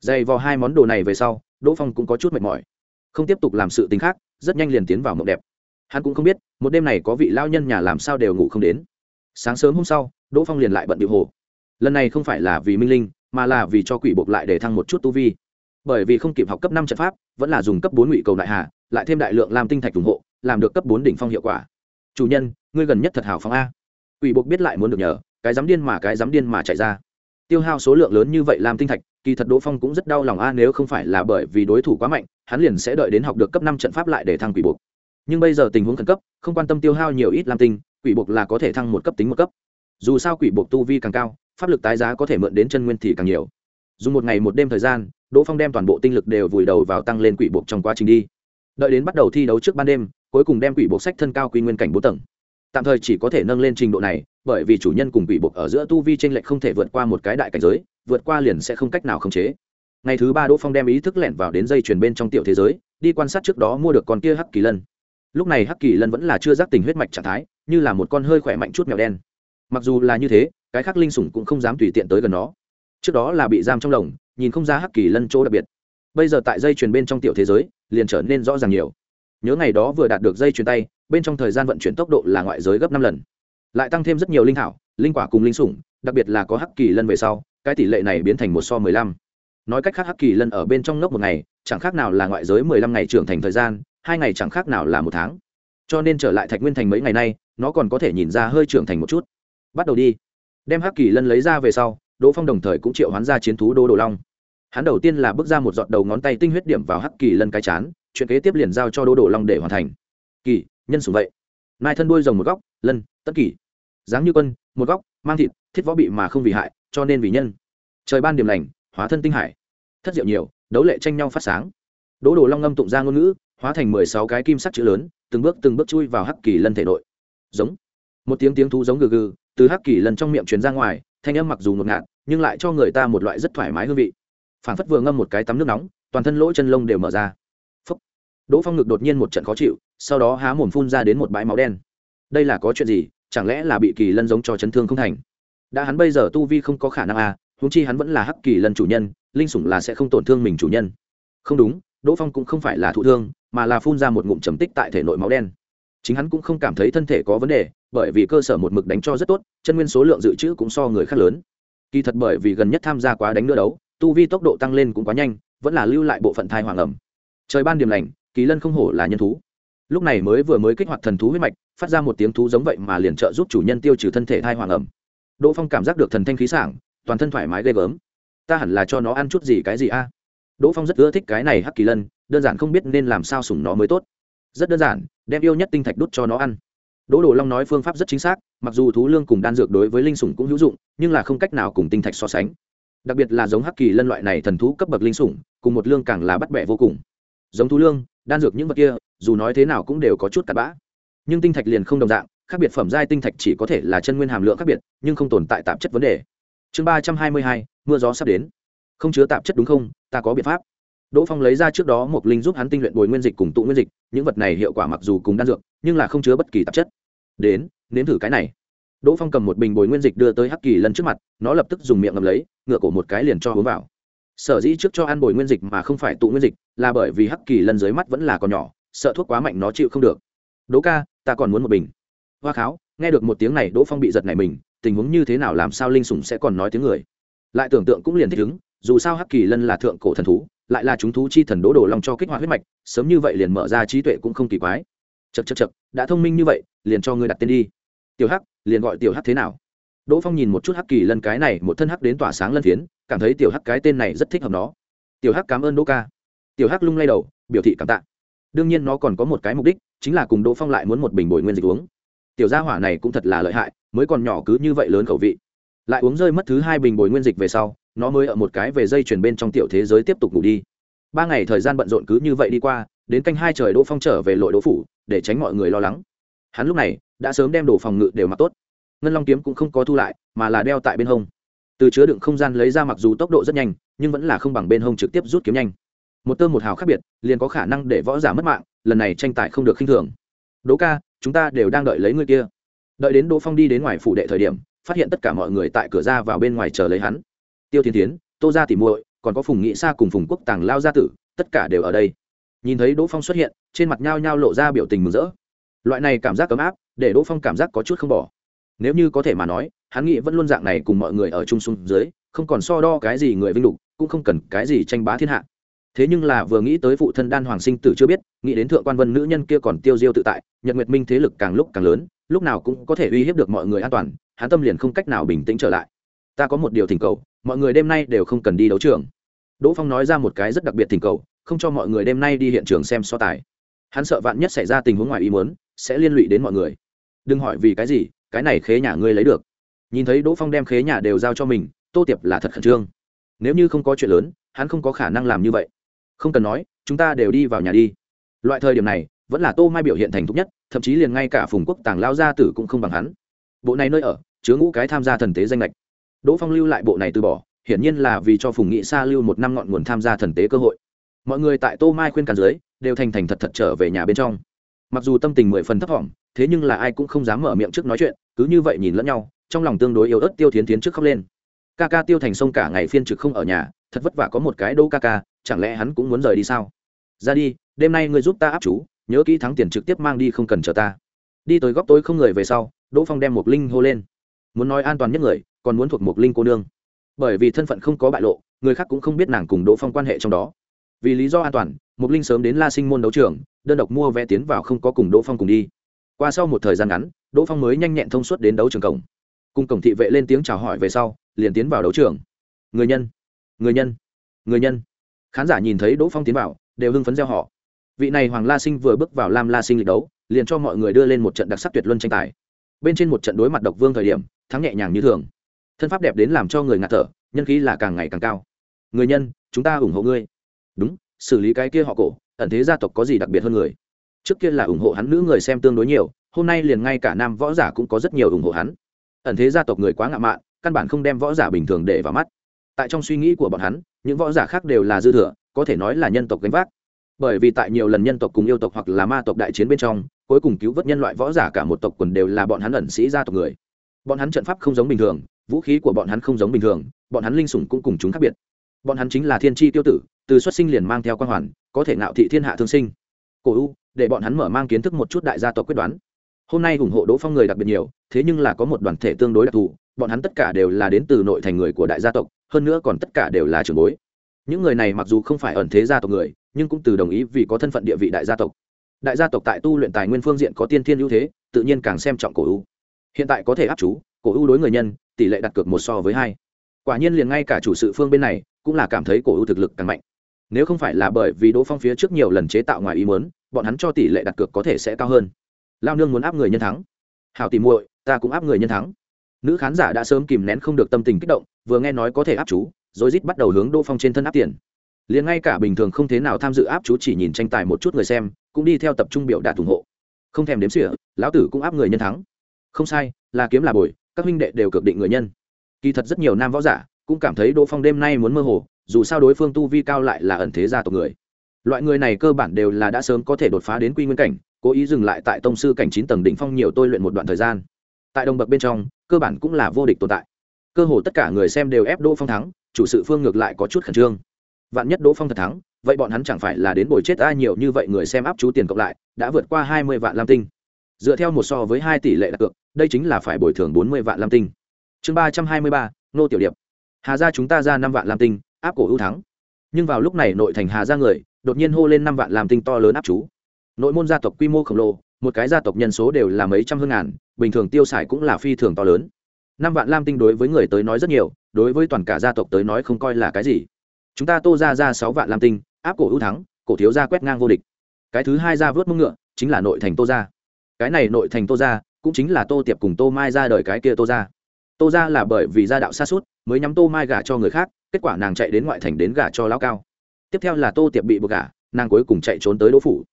[SPEAKER 1] Dày vò hai món đồ này về sau, đỗ phong cũng có chút mệt mỏi. Không tiếp tục làm sự tình khác, rất nhanh liền tiến vào mộng đẹp. Hắn cũng không biết, một đêm này có vị lao nhân nhà làm sao đều ngủ không đến sáng sớm hôm sau, đỗ phong liền lại bận điệu hồ. Lần này không phải là vì minh linh, mà là vì cho quỷ buộc lại để thăng một chút tu vi. Bởi vì không kịp học cấp năm trận pháp, vẫn là dùng cấp bốn ngụy cầu đại hà, lại thêm đại lượng làm tinh thạch ủng hộ, làm được cấp bốn đỉnh phong hiệu quả. Chủ nhân, ngươi gần nhất thật hào phong a. Quỷ buộc biết lại muốn được nhờ, cái dám điên mà cái dám điên mà chạy ra. Tiêu hao số lượng lớn như vậy làm tinh thạch, kỳ thật đỗ phong cũng rất đau lòng a, nếu không phải là bởi vì đối thủ quá mạnh, hắn liền sẽ đợi đến học được cấp năm trận pháp lại để thăng quỷ buộc nhưng bây giờ tình huống khẩn cấp, không quan tâm tiêu hao nhiều ít lam tinh, quỷ buộc là có thể thăng một cấp tính một cấp. Dù sao quỷ buộc tu vi càng cao, pháp lực tái giá có thể mượn đến chân nguyên thì càng nhiều. Dùng một ngày một đêm thời gian, đỗ phong đem toàn bộ tinh lực đều vùi đầu vào tăng lên quỷ buộc trong quá trình đi. Đợi đến bắt đầu thi đấu trước ban đêm, cuối cùng đem quỷ buộc sách thân cao quy nguyên cảnh bốn tầng. Tạm thời chỉ có thể nâng lên trình độ này, bởi vì chủ nhân cùng quỷ buộc ở giữa tu vi tranh lệch không thể vượt qua một cái đại cảnh giới, vượt qua liền sẽ không cách nào khống chế. Ngày thứ ba đỗ phong đem ý thức lẻn vào đến dây chuyền bên trong tiểu thế giới, đi quan sát trước đó mua được con kia hắc kỳ lân lúc này hắc kỳ lân vẫn là chưa giác tình huyết mạch trạng thái, như là một con hơi khỏe mạnh chút mèo đen. Mặc dù là như thế, cái khác linh sủng cũng không dám tùy tiện tới gần nó. Trước đó là bị giam trong lồng, nhìn không ra hắc kỳ lân chỗ đặc biệt. Bây giờ tại dây chuyền bên trong tiểu thế giới, liền trở nên rõ ràng nhiều. Nhớ ngày đó vừa đạt được dây chuyền tay, bên trong thời gian vận chuyển tốc độ là ngoại giới gấp năm lần. Lại tăng thêm rất nhiều linh thảo, linh quả cùng linh sủng, đặc biệt là có hắc kỳ lân về sau, cái tỷ lệ này biến thành một so mười lăm. Nói cách khác hắc kỳ lân ở bên trong ngốc một ngày, chẳng khác nào là ngoại giới mười lăm ngày trưởng thành thời gian hai ngày chẳng khác nào là một tháng. Cho nên trở lại thạch nguyên thành mấy ngày nay, nó còn có thể nhìn ra hơi trưởng thành một chút. Bắt đầu đi. Đem hắc kỳ lân lấy ra về sau, đỗ phong đồng thời cũng triệu hoán ra chiến thú đô đồ long. Hắn đầu tiên là bước ra một giọt đầu ngón tay tinh huyết điểm vào hắc kỳ lân cái chán, chuyện kế tiếp liền giao cho đô đồ long để hoàn thành. Kỳ, nhân sùng vậy. Nai thân đuôi rồng một góc, lân, tất kỳ. Dáng như quân, một góc, mang thịt, thiết võ bị mà không vì hại, cho nên vì nhân. Trời ban điểm lành, hóa thân tinh hải. Thất diệu nhiều, đấu lệ tranh nhau phát sáng. Đỗ đồ long ngâm tụng ra ngôn ngữ hóa thành mười sáu cái kim sắc chữ lớn, từng bước từng bước chui vào hắc kỳ lân thể nội. Giống. Một tiếng tiếng thú giống gừ gừ, từ hắc kỳ lân trong miệng truyền ra ngoài, thanh âm mặc dù ngột ngạt, nhưng lại cho người ta một loại rất thoải mái hương vị. Phản phất vừa ngâm một cái tắm nước nóng, toàn thân lỗ chân lông đều mở ra. Phúc. đỗ phong ngực đột nhiên một trận khó chịu, sau đó há mồm phun ra đến một bãi máu đen. Đây là có chuyện gì? Chẳng lẽ là bị kỳ lân giống cho chấn thương không thành? Đã hắn bây giờ tu vi không có khả năng à húng chi hắn vẫn là hắc kỳ lân chủ nhân, linh sủng là sẽ không tổn thương mình chủ nhân. Không đúng, đỗ phong cũng không phải là thụ thương mà là phun ra một ngụm trầm tích tại thể nội máu đen. Chính hắn cũng không cảm thấy thân thể có vấn đề, bởi vì cơ sở một mực đánh cho rất tốt, chân nguyên số lượng dự trữ cũng so người khác lớn. Kỳ thật bởi vì gần nhất tham gia quá đánh nữa đấu, tu vi tốc độ tăng lên cũng quá nhanh, vẫn là lưu lại bộ phận thai hoàng ẩm. Trời ban điểm lành, kỳ lân không hổ là nhân thú. Lúc này mới vừa mới kích hoạt thần thú huyết mạch, phát ra một tiếng thú giống vậy mà liền trợ giúp chủ nhân tiêu trừ thân thể thai hoàng ẩm. Đỗ phong cảm giác được thần thanh khí sảng, toàn thân thoải mái ghê gớm. Ta hẳn là cho nó ăn chút gì cái gì a? Đỗ phong rất ưa thích cái này hắc kỳ lân đơn giản không biết nên làm sao sủng nó mới tốt. Rất đơn giản, đem yêu nhất tinh thạch đút cho nó ăn. Đỗ đồ long nói phương pháp rất chính xác, mặc dù thú lương cùng đan dược đối với linh sủng cũng hữu dụng, nhưng là không cách nào cùng tinh thạch so sánh. Đặc biệt là giống hắc kỳ lân loại này thần thú cấp bậc linh sủng, cùng một lương càng là bắt bẻ vô cùng. Giống thú lương, đan dược những vật kia, dù nói thế nào cũng đều có chút tạp bã. Nhưng tinh thạch liền không đồng dạng, khác biệt phẩm giai tinh thạch chỉ có thể là chân nguyên hàm lượng khác biệt, nhưng không tồn tại tạp chất vấn đề. Chương ba trăm hai mươi hai, mưa gió sắp đến. Không chứa tạp chất đúng không? Ta có biện pháp đỗ phong lấy ra trước đó một linh giúp hắn tinh luyện bồi nguyên dịch cùng tụ nguyên dịch, những vật này hiệu quả mặc dù cùng đan dược, nhưng là không chứa bất kỳ tạp chất. Đến, nếm thử cái này. Đỗ phong cầm một bình bồi nguyên dịch đưa tới hắc kỳ lân trước mặt, nó lập tức dùng miệng ngậm lấy, ngửa cổ một cái liền cho uống vào. Sở dĩ trước cho ăn bồi nguyên dịch mà không phải tụ nguyên dịch, là bởi vì hắc kỳ lân dưới mắt vẫn là còn nhỏ, sợ thuốc quá mạnh nó chịu không được. Đỗ ca, ta còn muốn một bình. Hoa kháo, nghe được một tiếng này, đỗ phong bị giật nảy mình, tình huống như thế nào làm sao linh sủng sẽ còn nói tiếng người? Lại tưởng tượng cũng liền thích ứng dù sao hắc kỳ lân là thượng cổ thần thú, lại là chúng thú chi thần đỗ đồ lòng cho kích hoạt huyết mạch, sớm như vậy liền mở ra trí tuệ cũng không kỳ quái. Chật chật chật đã thông minh như vậy, liền cho ngươi đặt tên đi. Tiểu hắc, liền gọi tiểu hắc thế nào? Đỗ phong nhìn một chút hắc kỳ lân cái này, một thân hắc đến tỏa sáng lân phiến, cảm thấy tiểu hắc cái tên này rất thích hợp nó. Tiểu hắc cảm ơn đỗ ca. Tiểu hắc lung lay đầu, biểu thị cảm tạ. Đương nhiên nó còn có một cái mục đích, chính là cùng đỗ phong lại muốn một bình bồi nguyên dịch uống. Tiểu gia hỏa này cũng thật là lợi hại, mới còn nhỏ cứ như vậy lớn khẩu vị. Lại uống rơi mất thứ hai bình bồi nguyên dịch về sau nó mới ở một cái về dây chuyển bên trong tiểu thế giới tiếp tục ngủ đi. Ba ngày thời gian bận rộn cứ như vậy đi qua, đến canh hai trời đỗ phong trở về lội đỗ phủ, để tránh mọi người lo lắng. Hắn lúc này đã sớm đem đồ phòng ngự đều mặc tốt. Ngân long kiếm cũng không có thu lại, mà là đeo tại bên hông. Từ chứa đựng không gian lấy ra mặc dù tốc độ rất nhanh, nhưng vẫn là không bằng bên hông trực tiếp rút kiếm nhanh. Một tơ một hào khác biệt, liền có khả năng để võ giả mất mạng, lần này tranh tài không được khinh thường. Đỗ ca, chúng ta đều đang đợi lấy người kia. Đợi đến đỗ phong đi đến ngoài phủ đệ thời điểm, phát hiện tất cả mọi người tại cửa ra vào bên ngoài chờ lấy hắn tiêu thiên tiến tô gia tỉ muội, còn có phùng nghị sa cùng phùng quốc tàng lao gia tử, tất cả đều ở đây. Nhìn thấy đỗ phong xuất hiện, trên mặt nhao nhao lộ ra biểu tình mừng rỡ. Loại này cảm giác ấm áp, để đỗ phong cảm giác có chút không bỏ. Nếu như có thể mà nói, hắn nghĩ vẫn luôn dạng này cùng mọi người ở chung xung dưới, không còn so đo cái gì người vinh lục, cũng không cần cái gì tranh bá thiên hạ. Thế nhưng là vừa nghĩ tới phụ thân đan hoàng sinh tử chưa biết, nghĩ đến thượng quan vân nữ nhân kia còn tiêu diêu tự tại, nhật nguyệt minh thế lực càng lúc càng lớn, lúc nào cũng có thể uy hiếp được mọi người an toàn, hắn tâm liền không cách nào bình tĩnh trở lại ta có một điều thỉnh cầu, mọi người đêm nay đều không cần đi đấu trường. Đỗ phong nói ra một cái rất đặc biệt thỉnh cầu, không cho mọi người đêm nay đi hiện trường xem so tài. Hắn sợ vạn nhất xảy ra tình huống ngoài ý muốn, sẽ liên lụy đến mọi người. Đừng hỏi vì cái gì, cái này khế nhà ngươi lấy được. Nhìn thấy đỗ phong đem khế nhà đều giao cho mình, tô tiệp là thật khẩn trương. Nếu như không có chuyện lớn, hắn không có khả năng làm như vậy. Không cần nói, chúng ta đều đi vào nhà đi. Loại thời điểm này, vẫn là tô mai biểu hiện thành thục nhất, thậm chí liền ngay cả phùng quốc tàng lao gia tử cũng không bằng hắn. Bộ này nơi ở, chứa ngũ cái tham gia thần tế danh lệch đỗ phong lưu lại bộ này từ bỏ, hiển nhiên là vì cho phùng nghị sa lưu một năm ngọn nguồn tham gia thần tế cơ hội. Mọi người tại tô mai khuyên càn dưới, đều thành thành thật thật trở về nhà bên trong. Mặc dù tâm tình mười phần thấp thỏm, thế nhưng là ai cũng không dám mở miệng trước nói chuyện, cứ như vậy nhìn lẫn nhau, trong lòng tương đối yếu ớt tiêu thiến tiến trước khóc lên. Ca ca tiêu thành sông cả ngày phiên trực không ở nhà, thật vất vả có một cái đô ca ca, chẳng lẽ hắn cũng muốn rời đi sao? Ra đi, đêm nay ngươi giúp ta áp chú, nhớ kỹ thắng tiền trực tiếp mang đi không cần chờ ta. Đi tới góc tối không người về sau, đỗ phong đem một linh hô lên. Muốn nói an toàn nhất người còn muốn thuộc một linh cô nương. Bởi vì thân phận không có bại lộ, người khác cũng không biết nàng cùng đỗ phong quan hệ trong đó. Vì lý do an toàn, mục linh sớm đến la sinh môn đấu trường, đơn độc mua vé tiến vào không có cùng đỗ phong cùng đi. Qua sau một thời gian ngắn, đỗ phong mới nhanh nhẹn thông suốt đến đấu trường cổng. Cùng cổng thị vệ lên tiếng chào hỏi về sau, liền tiến vào đấu trường. Người nhân người nhân người nhân. Khán giả nhìn thấy đỗ phong tiến vào, đều hưng phấn gieo họ vị này hoàng la sinh vừa bước vào lam la sinh lịch đấu, liền cho mọi người đưa lên một trận đặc sắc tuyệt luân tranh tài. Bên trên một trận đối mặt độc vương thời điểm, thắng nhẹ nhàng như thường thân pháp đẹp đến làm cho người ngạt thở, nhân khí là càng ngày càng cao. Người nhân, chúng ta ủng hộ ngươi. Đúng, xử lý cái kia họ cổ, ẩn thế gia tộc có gì đặc biệt hơn người? Trước kia là ủng hộ hắn nữ người xem tương đối nhiều, hôm nay liền ngay cả nam võ giả cũng có rất nhiều ủng hộ hắn. Ẩn thế gia tộc người quá ngạo mạn, căn bản không đem võ giả bình thường để vào mắt. Tại trong suy nghĩ của bọn hắn, những võ giả khác đều là dư thừa, có thể nói là nhân tộc gánh vác. Bởi vì tại nhiều lần nhân tộc cùng yêu tộc hoặc là ma tộc đại chiến bên trong, cuối cùng cứu vớt nhân loại võ giả cả một tộc quần đều là bọn hắn ẩn sĩ gia tộc người. Bọn hắn trận pháp không giống bình thường vũ khí của bọn hắn không giống bình thường, bọn hắn linh sủng cũng cùng chúng khác biệt. Bọn hắn chính là thiên tri tiêu tử, từ xuất sinh liền mang theo quan hoàn, có thể ngạo thị thiên hạ thương sinh. Cổ u, để bọn hắn mở mang kiến thức một chút đại gia tộc quyết đoán. Hôm nay ủng hộ đỗ phong người đặc biệt nhiều, thế nhưng là có một đoàn thể tương đối đặc thù, bọn hắn tất cả đều là đến từ nội thành người của đại gia tộc, hơn nữa còn tất cả đều là trường bối. Những người này mặc dù không phải ẩn thế gia tộc người, nhưng cũng từ đồng ý vì có thân phận địa vị đại gia tộc. Đại gia tộc tại tu luyện tài nguyên phương diện có tiên thiên ưu thế, tự nhiên càng xem trọng cổ u. Hiện tại có thể áp chú cổ ưu đối người nhân, tỷ lệ đặt cược một so với hai. Quả nhiên liền ngay cả chủ sự phương bên này, cũng là cảm thấy cổ ưu thực lực càng mạnh. Nếu không phải là bởi vì đỗ phong phía trước nhiều lần chế tạo ngoài ý muốn, bọn hắn cho tỷ lệ đặt cược có thể sẽ cao hơn. Lao nương muốn áp người nhân thắng. Hào tìm muội, ta cũng áp người nhân thắng. Nữ khán giả đã sớm kìm nén không được tâm tình kích động, vừa nghe nói có thể áp chú, rồi rít bắt đầu hướng đỗ phong trên thân áp tiền. Liền ngay cả bình thường không thế nào tham dự áp chú chỉ nhìn tranh tài một chút người xem, cũng đi theo tập trung biểu đạt ủng hộ. Không thèm đếm xỉa, lão tử cũng áp người nhân thắng. Không sai, là kiếm là bồi các huynh đệ đều cực định người nhân. Kỳ thật rất nhiều nam võ giả cũng cảm thấy đỗ phong đêm nay muốn mơ hồ, dù sao đối phương tu vi cao lại là ẩn thế gia tộc người. Loại người này cơ bản đều là đã sớm có thể đột phá đến quy nguyên cảnh, cố ý dừng lại tại tông sư cảnh chín tầng đỉnh phong nhiều tôi luyện một đoạn thời gian. Tại đồng bậc bên trong, cơ bản cũng là vô địch tồn tại. Cơ hồ tất cả người xem đều ép đỗ phong thắng, chủ sự phương ngược lại có chút khẩn trương. Vạn nhất đỗ phong thật thắng, vậy bọn hắn chẳng phải là đến bồi chết ai nhiều như vậy người xem áp chú tiền cộng lại, đã vượt qua hai mươi vạn lam tinh. Dựa theo một so với hai tỷ lệ đặt cược đây chính là phải bồi thường bốn mươi vạn lam tinh. Chương ba trăm hai mươi ba, nô tiểu điệp. Hà gia chúng ta ra năm vạn lam tinh, áp cổ ưu thắng. Nhưng vào lúc này nội thành hà gia người, đột nhiên hô lên năm vạn lam tinh to lớn áp chú. Nội môn gia tộc quy mô khổng lồ, một cái gia tộc nhân số đều là mấy trăm hơn ngàn, bình thường tiêu xài cũng là phi thường to lớn. Năm vạn lam tinh đối với người tới nói rất nhiều, đối với toàn cả gia tộc tới nói không coi là cái gì. Chúng ta tô ra ra sáu vạn lam tinh, áp cổ ưu thắng, cổ thiếu gia quét ngang vô địch. Cái thứ hai ra vớt mông ngựa, chính là nội thành tô gia. Cái này nội thành tô gia cũng chính là tô tiệp cùng tô mai ra đời cái kia tô gia. Tô gia là bởi vì gia đạo xa suốt, mới nhắm tô mai gả cho người khác, kết quả nàng chạy đến ngoại thành đến gả cho lão cao. Tiếp theo là tô tiệp bị buộc gả, nàng cuối cùng chạy trốn tới đỗ phủ.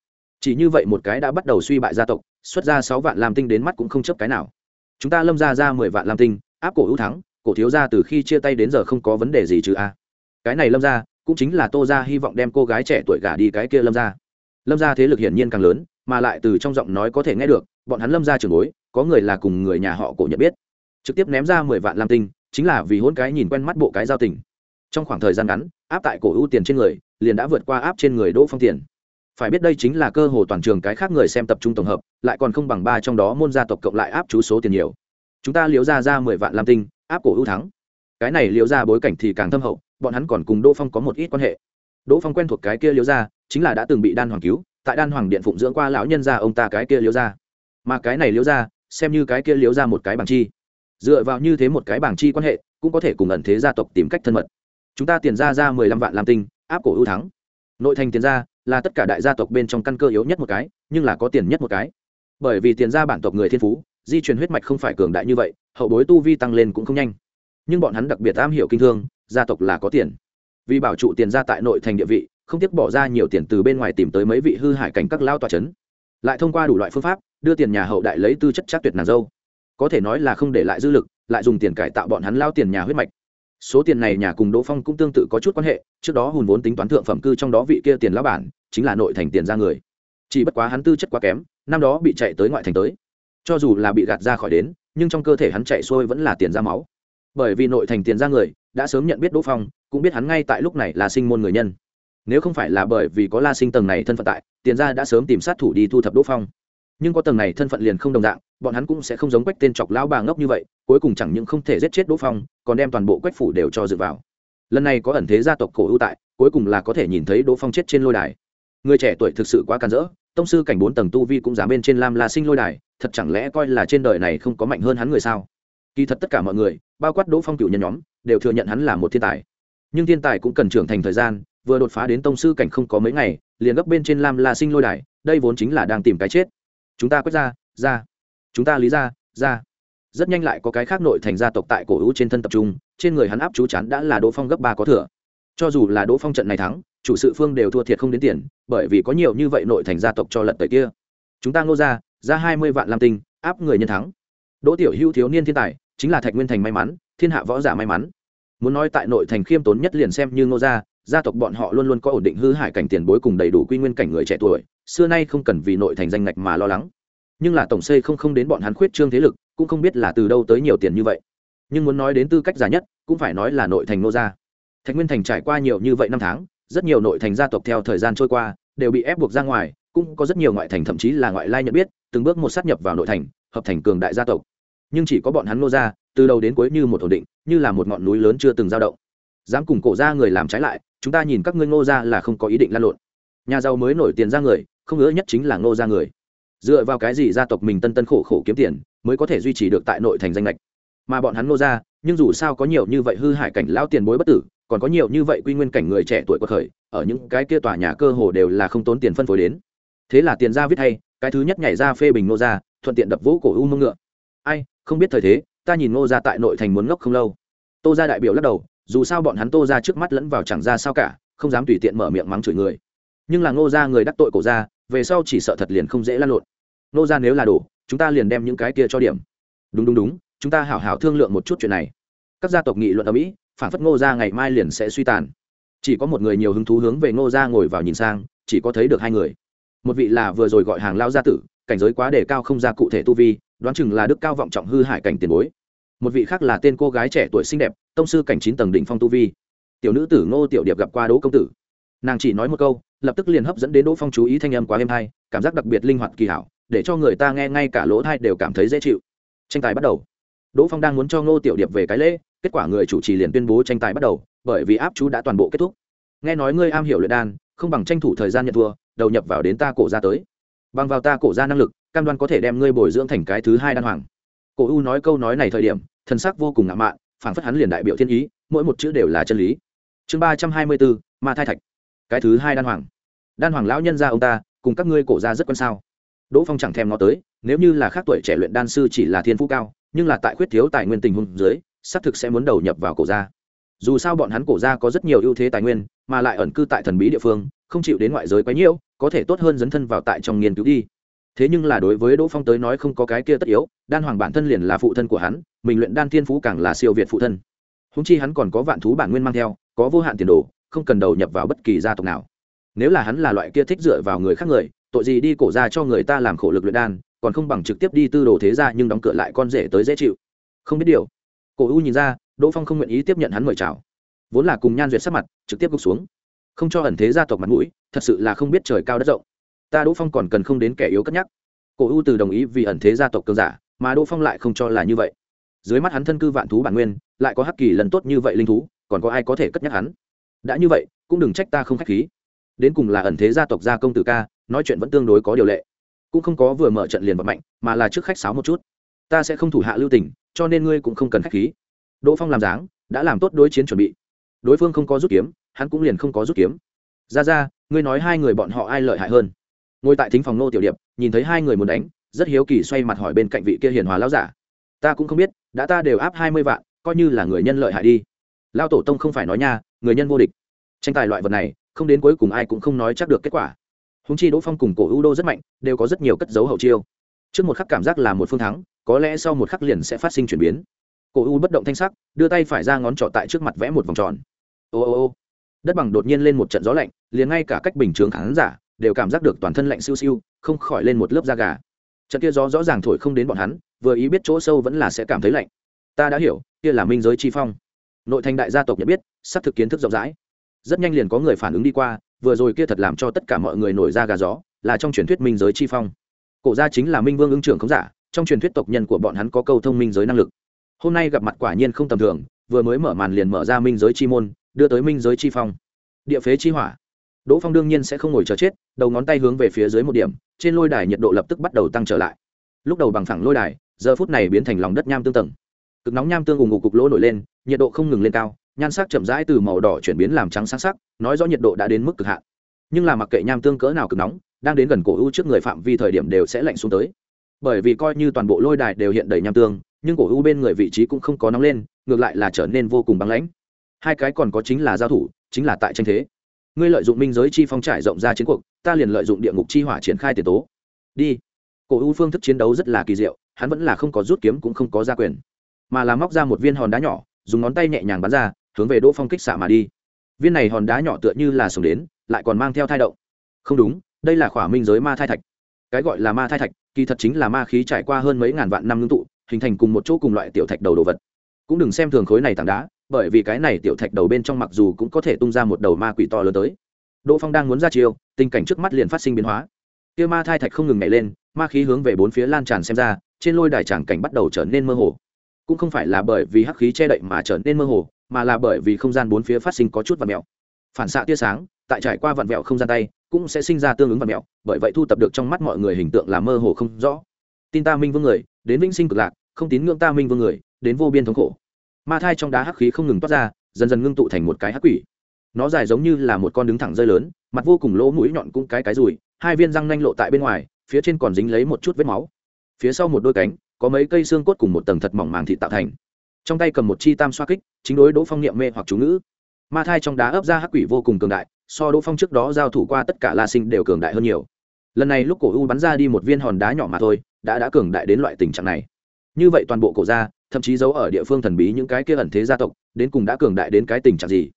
[SPEAKER 1] Chỉ như vậy một cái đã bắt đầu suy bại gia tộc, xuất ra sáu vạn làm tinh đến mắt cũng không chấp cái nào. Chúng ta lâm ra ra mười vạn làm tinh, áp cổ ưu thắng, cổ thiếu ra từ khi chia tay đến giờ không có vấn đề gì chứ a. Cái này lâm ra, cũng chính là tô ra hy vọng đem cô gái trẻ tuổi gả đi cái kia lâm ra. Lâm ra thế lực hiển nhiên càng lớn, mà lại từ trong giọng nói có thể nghe được bọn hắn lâm ra trường bối, có người là cùng người nhà họ cổ nhận biết. Trực tiếp ném ra mười vạn lam tinh, chính là vì hôn cái nhìn quen mắt bộ cái giao tình. Trong khoảng thời gian ngắn, áp tại cổ ưu tiền trên người, liền đã vượt qua áp trên người đỗ phong tiền. Phải biết đây chính là cơ hồ toàn trường cái khác người xem tập trung tổng hợp, lại còn không bằng ba trong đó môn gia tộc cộng lại áp chú số tiền nhiều. Chúng ta liếu ra ra mười vạn lam tinh, áp cổ ưu thắng. Cái này liếu ra bối cảnh thì càng thâm hậu, bọn hắn còn cùng đỗ phong có một ít quan hệ. Đỗ phong quen thuộc cái kia liếu ra, chính là đã từng bị đan hoàng cứu, tại đan hoàng điện phụng dưỡng qua lão nhân gia ông ta cái kia liếu ra mà cái này liếu ra, xem như cái kia liếu ra một cái bảng chi. Dựa vào như thế một cái bảng chi quan hệ, cũng có thể cùng ẩn thế gia tộc tìm cách thân mật. Chúng ta tiền ra ra mười lăm vạn làm tinh, áp cổ ưu thắng. Nội thành tiền gia là tất cả đại gia tộc bên trong căn cơ yếu nhất một cái, nhưng là có tiền nhất một cái. Bởi vì tiền gia bản tộc người thiên phú, di truyền huyết mạch không phải cường đại như vậy, hậu bối tu vi tăng lên cũng không nhanh. Nhưng bọn hắn đặc biệt am hiểu kinh thương, gia tộc là có tiền. Vì bảo trụ tiền gia tại nội thành địa vị, không tiếc bỏ ra nhiều tiền từ bên ngoài tìm tới mấy vị hư hại cảnh các lao tòa c h ấ n lại thông qua đủ loại phương pháp đưa tiền nhà hậu đại lấy tư chất chắc tuyệt nàng dâu. Có thể nói là không để lại dư lực, lại dùng tiền cải tạo bọn hắn lao tiền nhà huyết mạch. Số tiền này nhà cùng đỗ phong cũng tương tự có chút quan hệ, trước đó hùn vốn tính toán thượng phẩm cư trong đó vị kia tiền lao bản, chính là nội thành tiền ra người. Chỉ bất quá hắn tư chất quá kém, năm đó bị chạy tới ngoại thành tới. Cho dù là bị gạt ra khỏi đến, nhưng trong cơ thể hắn chạy xuôi vẫn là tiền ra máu. Bởi vì nội thành tiền ra người, đã sớm nhận biết đỗ phong, cũng biết hắn ngay tại lúc này là sinh môn người nhân. Nếu không phải là bởi vì có la sinh tầng này thân phận tại, tiền ra đã sớm tìm sát thủ đi thu thập đỗ phong nhưng có tầng này thân phận liền không đồng dạng, bọn hắn cũng sẽ không giống quách tên chọc lão bà ngốc như vậy, cuối cùng chẳng những không thể giết chết đỗ phong, còn đem toàn bộ quách phủ đều cho dựa vào. Lần này có ẩn thế gia tộc cổ ưu tại, cuối cùng là có thể nhìn thấy đỗ phong chết trên lôi đài. Người trẻ tuổi thực sự quá càn rỡ, tông sư cảnh bốn tầng tu vi cũng dám bên trên lam la sinh lôi đài, thật chẳng lẽ coi là trên đời này không có mạnh hơn hắn người sao? Kỳ thật tất cả mọi người, bao quát đỗ phong cựu nhân nhóm, đều thừa nhận hắn là một thiên tài. Nhưng thiên tài cũng cần trưởng thành thời gian, vừa đột phá đến tông sư cảnh không có mấy ngày, liền gấp bên trên lam la sinh lôi đài, đây vốn chính là đang tìm cái chết chúng ta quét ra ra. Chúng ta lý ra ra. Rất nhanh lại có cái khác nội thành gia tộc tại cổ hữu trên thân tập trung, trên người hắn áp chú chắn đã là đỗ phong gấp ba có thừa. Cho dù là đỗ phong trận này thắng, chủ sự phương đều thua thiệt không đến tiền, bởi vì có nhiều như vậy nội thành gia tộc cho lật tới kia. Chúng ta ngô ra ra hai mươi vạn lam tinh, áp người nhân thắng. Đỗ tiểu hữu thiếu niên thiên tài, chính là thạch nguyên thành may mắn, thiên hạ võ giả may mắn. Muốn nói tại nội thành khiêm tốn nhất liền xem như ngô gia gia tộc bọn họ luôn luôn có ổn định hư hại cảnh tiền bối cùng đầy đủ quy nguyên cảnh người trẻ tuổi, xưa nay không cần vì nội thành danh ngạch mà lo lắng. Nhưng là tổng xây không không đến bọn hắn khuyết trương thế lực, cũng không biết là từ đâu tới nhiều tiền như vậy. Nhưng muốn nói đến tư cách giả nhất, cũng phải nói là nội thành nô gia. Thạch nguyên thành trải qua nhiều như vậy năm tháng, rất nhiều nội thành gia tộc theo thời gian trôi qua, đều bị ép buộc ra ngoài, cũng có rất nhiều ngoại thành thậm chí là ngoại lai nhận biết, từng bước một sát nhập vào nội thành, hợp thành cường đại gia tộc. Nhưng chỉ có bọn hắn nô gia, từ đầu đến cuối như một ổn định, như là một ngọn núi lớn chưa từng dao động. Dám cùng cổ ra người làm trái lại chúng ta nhìn các ngươi ngô ra là không có ý định lan lộn. Nhà giàu mới nổi tiền ra người, không ngỡ nhất chính là ngô ra người. Dựa vào cái gì gia tộc mình tân tân khổ khổ kiếm tiền mới có thể duy trì được tại nội thành danh lệch mà bọn hắn ngô ra nhưng dù sao có nhiều như vậy hư hại cảnh lao tiền bối bất tử, còn có nhiều như vậy quy nguyên cảnh người trẻ tuổi quật khởi, ở những cái kia tòa nhà cơ hồ đều là không tốn tiền phân phối đến. Thế là tiền ra viết hay, cái thứ nhất nhảy ra phê bình ngô ra thuận tiện đập vũ cổ u mông ngựa. Ai, không biết thời thế, ta nhìn ngô ra tại nội thành muốn ngốc không lâu. Tô ra đại biểu lắc đầu dù sao bọn hắn tô ra trước mắt lẫn vào chẳng ra sao cả, không dám tùy tiện mở miệng mắng chửi người. Nhưng là ngô ra người đắc tội cổ ra về sau chỉ sợ thật liền không dễ lăn lộn. Ngô ra nếu là đủ chúng ta liền đem những cái kia cho điểm. Đúng đúng đúng, chúng ta hảo hảo thương lượng một chút chuyện này. Các gia tộc nghị luận ở mỹ, phản phất ngô ra ngày mai liền sẽ suy tàn. Chỉ có một người nhiều hứng thú hướng về ngô ra ngồi vào nhìn sang, chỉ có thấy được hai người. Một vị là vừa rồi gọi hàng lao gia tử, cảnh giới quá đề cao không ra cụ thể tu vi, đoán chừng là đức cao vọng trọng hư hại cảnh tiền bối một vị khác là tên cô gái trẻ tuổi xinh đẹp, tông sư cảnh chín tầng đỉnh phong tu vi. Tiểu nữ tử ngô tiểu điệp gặp qua đỗ công tử. Nàng chỉ nói một câu, lập tức liền hấp dẫn đến đỗ phong chú ý thanh âm quá êm hay cảm giác đặc biệt linh hoạt kỳ hảo, để cho người ta nghe ngay cả lỗ thai đều cảm thấy dễ chịu. Tranh tài bắt đầu. Đỗ phong đang muốn cho ngô tiểu điệp về cái lễ, kết quả người chủ trì liền tuyên bố tranh tài bắt đầu, bởi vì áp chú đã toàn bộ kết thúc. Nghe nói ngươi am hiểu luyện đan, không bằng tranh thủ thời gian nhận thua, đầu nhập vào đến ta cổ ra tới. Bằng vào ta cổ ra năng lực, cam đoan có thể đem ngươi bồi dưỡng thành cái thứ hai đan hoàng cổ u nói câu nói này thời điểm, thần sắc vô cùng ngạo mạn, phảng phất hắn liền đại biểu thiên ý, mỗi một chữ đều là chân lý. Chương ba trăm hai mươi bốn, ma thai thạch. Cái thứ hai đan hoàng. Đan hoàng lão nhân ra ông ta, cùng các ngươi cổ ra rất quan sao? Đỗ phong chẳng thèm ngó tới, nếu như là khác tuổi trẻ luyện đan sư chỉ là thiên phú cao, nhưng là tại khuyết thiếu tài nguyên tình huống dưới, xác thực sẽ muốn đầu nhập vào cổ ra dù sao bọn hắn cổ ra có rất nhiều ưu thế tài nguyên, mà lại ẩn cư tại thần bí địa phương, không chịu đến ngoại giới quấy nhiễu có thể tốt hơn dấn thân vào tại trong nghiên cứu đi thế nhưng là đối với đỗ phong tới nói không có cái kia tất yếu, đan hoàng bản thân liền là phụ thân của hắn, mình luyện đan thiên phú càng là siêu việt phụ thân. Húng chi hắn còn có vạn thú bản nguyên mang theo, có vô hạn tiền đồ, không cần đầu nhập vào bất kỳ gia tộc nào. Nếu là hắn là loại kia thích dựa vào người khác người, tội gì đi cổ ra cho người ta làm khổ lực luyện đan, còn không bằng trực tiếp đi tư đồ thế ra nhưng đóng cửa lại con rể tới dễ chịu. Không biết điều. Cổ u nhìn ra, đỗ phong không nguyện ý tiếp nhận hắn mời chào. Vốn là cùng nhan duyệt sắc mặt, trực tiếp gục xuống. Không cho ẩn thế gia tộc mặt mũi, thật sự là không biết trời cao đất rộng ta đỗ phong còn cần không đến kẻ yếu cất nhắc cổ u từ đồng ý vì ẩn thế gia tộc cường giả mà đỗ phong lại không cho là như vậy dưới mắt hắn thân cư vạn thú bản nguyên lại có hắc kỳ lần tốt như vậy linh thú còn có ai có thể cất nhắc hắn đã như vậy cũng đừng trách ta không k h á c h khí đến cùng là ẩn thế gia tộc gia công tử ca nói chuyện vẫn tương đối có điều lệ cũng không có vừa mở trận liền vật mạnh mà là trước khách sáo một chút ta sẽ không thủ hạ lưu tình cho nên ngươi cũng không cần khách khí đỗ phong làm dáng đã làm tốt đối chiến chuẩn bị đối phương không có rút kiếm hắn cũng liền không có rút kiếm ra ra ngươi nói hai người bọn họ ai lợi hại hơn ngồi tại thính phòng nô tiểu điệp, nhìn thấy hai người muốn đánh, rất hiếu kỳ xoay mặt hỏi bên cạnh vị kia hiền hòa lão giả. Ta cũng không biết, đã ta đều áp hai mươi vạn, coi như là người nhân lợi hại đi. Lao tổ tông không phải nói nha, người nhân vô địch. Tranh tài loại vật này, không đến cuối cùng ai cũng không nói chắc được kết quả. Húng chi đỗ phong cùng cổ u đô rất mạnh, đều có rất nhiều cất dấu hậu chiêu. Trước một khắc cảm giác là một phương thắng, có lẽ sau một khắc liền sẽ phát sinh chuyển biến. Cổ u bất động thanh sắc, đưa tay phải ra ngón trỏ tại trước mặt vẽ một vòng tròn. Ô ô ô. Đất bằng đột nhiên lên một trận gió lạnh, liền ngay cả cách bình chướng khán giả đều cảm giác được toàn thân lạnh siêu siêu, không khỏi lên một lớp da gà. Trận kia gió rõ ràng thổi không đến bọn hắn, vừa ý biết chỗ sâu vẫn là sẽ cảm thấy lạnh. Ta đã hiểu, kia là minh giới chi phong. Nội thành đại gia tộc nhận biết sắp thực kiến thức rộng rãi. Rất nhanh liền có người phản ứng đi qua, vừa rồi kia thật làm cho tất cả mọi người nổi ra gà gió, là trong truyền thuyết minh giới chi phong. Cổ gia chính là minh vương ứng trưởng không giả, trong truyền thuyết tộc nhân của bọn hắn có câu thông minh giới năng lực. Hôm nay gặp mặt quả nhiên không tầm thường, vừa mới mở màn liền mở ra minh giới chi môn, đưa tới minh giới chi phong. Địa phế chi hỏa đỗ phong đương nhiên sẽ không ngồi chờ chết, đầu ngón tay hướng về phía dưới một điểm, trên lôi đài nhiệt độ lập tức bắt đầu tăng trở lại. Lúc đầu bằng phẳng lôi đài, giờ phút này biến thành lòng đất nham tương tầng. Cực nóng nham tương ủng ngục cục lỗ nổi lên, nhiệt độ không ngừng lên cao, nhan sắc chậm rãi từ màu đỏ chuyển biến làm trắng sáng sắc, nói rõ nhiệt độ đã đến mức cực hạn. Nhưng là mặc kệ nham tương cỡ nào cực nóng, đang đến gần cổ u trước người phạm vi thời điểm đều sẽ lạnh xuống tới. Bởi vì coi như toàn bộ lôi đài đều hiện đầy nham tương, nhưng cổ u bên người vị trí cũng không có nóng lên, ngược lại là trở nên vô cùng băng lãnh. Hai cái còn có chính là giao thủ, chính là tại tranh thế ngươi lợi dụng minh giới chi phong trải rộng ra chiến cuộc, ta liền lợi dụng địa ngục chi hỏa triển khai tiền tố. Đi. Cổ u phương thức chiến đấu rất là kỳ diệu, hắn vẫn là không có rút kiếm cũng không có gia quyền, mà là móc ra một viên hòn đá nhỏ, dùng ngón tay nhẹ nhàng bắn ra, hướng về đỗ phong kích xạ mà đi. Viên này hòn đá nhỏ tựa như là sống đến, lại còn mang theo thai động. Không đúng, đây là khỏa minh giới ma thai thạch. Cái gọi là ma thai thạch, kỳ thật chính là ma khí trải qua hơn mấy ngàn vạn năm ngưng tụ, hình thành cùng một chỗ cùng loại tiểu thạch đầu đồ vật. Cũng đừng xem thường khối này tảng đá bởi vì cái này tiểu thạch đầu bên trong mặc dù cũng có thể tung ra một đầu ma quỷ to lớn tới. Đỗ phong đang muốn ra chiêu, tình cảnh trước mắt liền phát sinh biến hóa. Kia ma thai thạch không ngừng nhảy lên, ma khí hướng về bốn phía lan tràn xem ra, trên lôi đài tràng cảnh bắt đầu trở nên mơ hồ. Cũng không phải là bởi vì hắc khí che đậy mà trở nên mơ hồ, mà là bởi vì không gian bốn phía phát sinh có chút vặn mẹo phản xạ tia sáng, tại trải qua vặn mẹo không gian tay, cũng sẽ sinh ra tương ứng vặn mẹo bởi vậy thu tập được trong mắt mọi người hình tượng là mơ hồ không rõ. Tin ta minh vương người, đến vĩnh sinh cực lạc, không tín ngưỡng ta minh vương người, đến vô biên thống khổ ma thai trong đá hắc khí không ngừng toát ra, dần dần ngưng tụ thành một cái hắc quỷ. Nó dài giống như là một con đứng thẳng rơi lớn, mặt vô cùng lỗ mũi nhọn cũng cái cái rùi, hai viên răng nanh lộ tại bên ngoài, phía trên còn dính lấy một chút vết máu. Phía sau một đôi cánh, có mấy cây xương cốt cùng một tầng thật mỏng màng thịt tạo thành. Trong tay cầm một chi tam xoa kích, chính đối đỗ phong niệm mê hoặc chú ngữ. Ma thai trong đá ấp ra hắc quỷ vô cùng cường đại, so đỗ phong trước đó giao thủ qua tất cả la sinh đều cường đại hơn nhiều. Lần này lúc cổ u bắn ra đi một viên hòn đá nhỏ mà thôi, đã đã cường đại đến loại tình trạng này như vậy toàn bộ cổ gia, thậm chí giấu ở địa phương thần bí những cái kia ẩn thế gia tộc đến cùng đã cường đại đến cái tình trạng gì?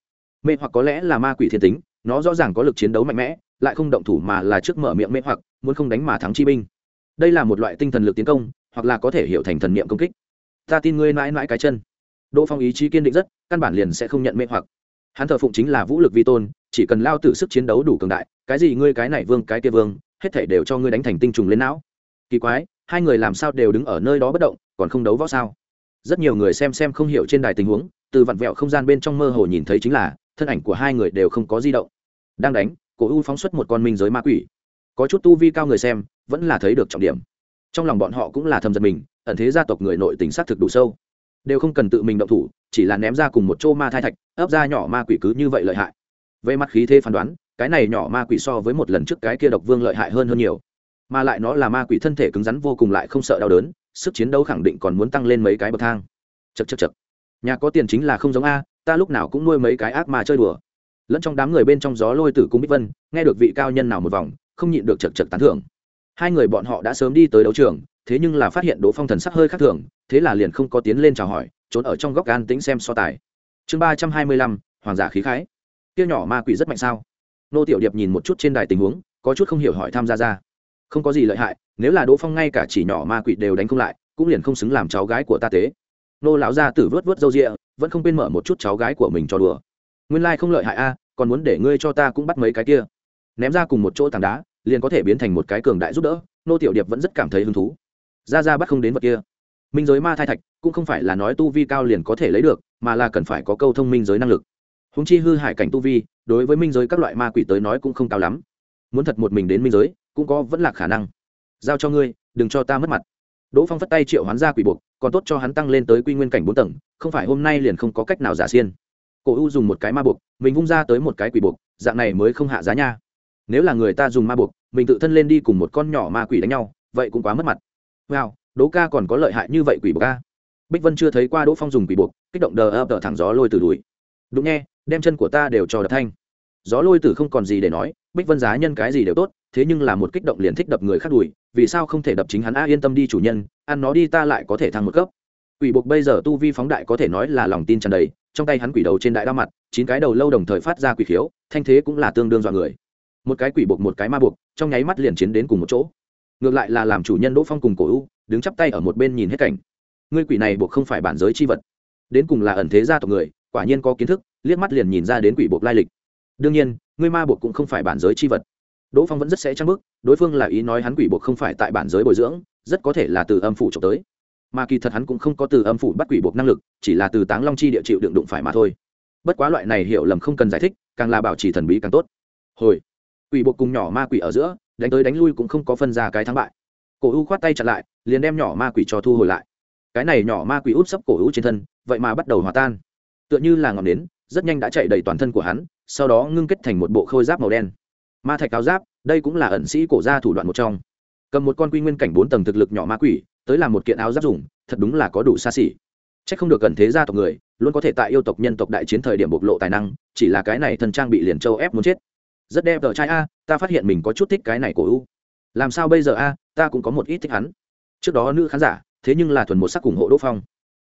[SPEAKER 1] Mê hoặc có lẽ là ma quỷ thiên tính nó rõ ràng có lực chiến đấu mạnh mẽ lại không động thủ mà là trước mở miệng mê hoặc muốn không đánh mà thắng chi binh. Đây là một loại tinh thần lực tiến công hoặc là có thể hiểu thành thần niệm công kích. Ta tin ngươi mãi mãi cái chân. Đỗ phong ý chí kiên định rất căn bản liền sẽ không nhận mê hoặc. Hắn thờ phụng chính là vũ lực vi tôn chỉ cần lao tử sức chiến đấu đủ cường đại cái gì ngươi cái này vương cái kia vương hết thể đều cho ngươi đánh thành tinh trùng lên não. Kỳ quái hai người làm sao đều đứng ở nơi đó bất động còn không đấu võ sao? Rất nhiều người xem xem không hiểu trên đài tình huống, từ vặn vẹo không gian bên trong mơ hồ nhìn thấy chính là, thân ảnh của hai người đều không có di động. Đang đánh, cổ u phóng xuất một con minh giới ma quỷ. Có chút tu vi cao người xem, vẫn là thấy được trọng điểm. Trong lòng bọn họ cũng là thầm giật mình, ẩn thế gia tộc người nội tính xác thực đủ sâu. Đều không cần tự mình động thủ, chỉ là ném ra cùng một chỗ ma thai thạch, ấp ra nhỏ ma quỷ cứ như vậy lợi hại. Về mặt khí thế phán đoán, cái này nhỏ ma quỷ so với một lần trước cái kia độc vương lợi hại hơn hơn nhiều. Mà lại nó là ma quỷ thân thể cứng rắn vô cùng lại không sợ đau đớn sức chiến đấu khẳng định còn muốn tăng lên mấy cái bậc thang. Chật chật chật nhà có tiền chính là không giống a, ta lúc nào cũng nuôi mấy cái ác mà chơi đùa. Lẫn trong đám người bên trong gió lôi tử cung bích vân, nghe được vị cao nhân nào một vòng, không nhịn được chật chật tán thưởng. Hai người bọn họ đã sớm đi tới đấu trường, thế nhưng là phát hiện đỗ phong thần sắc hơi khác thường, thế là liền không có tiến lên chào hỏi, trốn ở trong góc an tính xem so tài. Chương ba trăm hai mươi lăm, hoàng giả khí khái. Tiêu nhỏ ma quỷ rất mạnh sao? Nô tiểu điệp nhìn một chút trên đài tình huống, có chút không hiểu hỏi tham gia ra không có gì lợi hại, nếu là đỗ phong ngay cả chỉ nhỏ ma quỷ đều đánh không lại, cũng liền không xứng làm cháu gái của ta tế. Nô lão gia tử vớt vớt râu rịa vẫn không quên mở một chút cháu gái của mình cho đùa. Nguyên lai、like、không lợi hại a, còn muốn để ngươi cho ta cũng bắt mấy cái kia. Ném ra cùng một chỗ tảng đá, liền có thể biến thành một cái cường đại giúp đỡ, nô tiểu điệp vẫn rất cảm thấy hứng thú. Ra ra bắt không đến vật kia. Minh giới ma thai thạch cũng không phải là nói tu vi cao liền có thể lấy được, mà là cần phải có câu thông minh giới năng lực. Húng chi hư hại cảnh tu vi, đối với minh giới các loại ma quỷ tới nói cũng không cao lắm. Muốn thật một mình đến minh giới cũng có vẫn là khả năng. Giao cho ngươi, đừng cho ta mất mặt. Đỗ phong phất tay triệu hoán ra quỷ buộc, còn tốt cho hắn tăng lên tới quy nguyên cảnh bốn tầng, không phải hôm nay liền không có cách nào giả xiên. Cổ u dùng một cái ma buộc, mình vung ra tới một cái quỷ buộc, dạng này mới không hạ giá nha. Nếu là người ta dùng ma buộc, mình tự thân lên đi cùng một con nhỏ ma quỷ đánh nhau, vậy cũng quá mất mặt. Wow, đỗ ca còn có lợi hại như vậy quỷ buộc ca bích vân chưa thấy qua đỗ phong dùng quỷ buộc, kích động đờ ập đờ thẳng gió lôi từ đùi. Đúng nghe, đem chân của ta đều cho đập thanh. Gió lôi từ không còn gì để nói, bích vân giá nhân cái gì đều tốt thế nhưng là một kích động liền thích đập người khác đùi, vì sao không thể đập chính hắn? A, yên tâm đi chủ nhân, ăn nó đi, ta lại có thể thăng một cấp. Quỷ buộc bây giờ tu vi phóng đại có thể nói là lòng tin tràn đầy, trong tay hắn quỷ đầu trên đại đa mặt, chín cái đầu lâu đồng thời phát ra quỷ khiếu, thanh thế cũng là tương đương dọa người. Một cái quỷ buộc, một cái ma buộc, trong nháy mắt liền chiến đến cùng một chỗ. Ngược lại là làm chủ nhân đỗ phong cùng cổ u, đứng chắp tay ở một bên nhìn hết cảnh. Ngươi quỷ này buộc không phải bản giới chi vật. Đến cùng là ẩn thế gia tộc người, quả nhiên có kiến thức, liếc mắt liền nhìn ra đến quỷ buộc lai lịch. Đương nhiên, ngươi ma buộc cũng không phải bản giới chi vật đỗ phong vẫn rất sẽ trăng bức đối phương là ý nói hắn quỷ buộc không phải tại bản giới bồi dưỡng, rất có thể là từ âm phủ trộm tới. Mà kỳ thật hắn cũng không có từ âm phủ bắt quỷ buộc năng lực, chỉ là từ táng long chi địa chịu đựng đụng phải mà thôi. Bất quá loại này hiểu lầm không cần giải thích, càng là bảo trì thần bí càng tốt. Hồi, quỷ buộc cùng nhỏ ma quỷ ở giữa, đánh tới đánh lui cũng không có phân ra cái thắng bại. Cổ u khoát tay chặt lại, liền đem nhỏ ma quỷ cho thu hồi lại. Cái này nhỏ ma quỷ út sấp cổ u trên thân, vậy mà bắt đầu hòa tan. Tựa như là ngọn nến, rất nhanh đã chạy đầy toàn thân của hắn, sau đó ngưng kết thành một bộ khôi giáp màu đen ma thạch áo giáp, đây cũng là ẩn sĩ cổ gia thủ đoạn một trong. Cầm một con quy nguyên cảnh bốn tầng thực lực nhỏ ma quỷ, tới làm một kiện áo giáp dùng, thật đúng là có đủ xa xỉ. C h ắ c không được cần thế gia tộc người, luôn có thể tại yêu tộc nhân tộc đại chiến thời điểm bộc lộ tài năng, chỉ là cái này thần trang bị liền châu ép muốn chết. Rất đẹp tờ trai a, ta phát hiện mình có chút thích cái này của u. Làm sao bây giờ a, ta cũng có một ít thích hắn. Trước đó nữ khán giả, thế nhưng là thuần một sắc ủng hộ đỗ phong.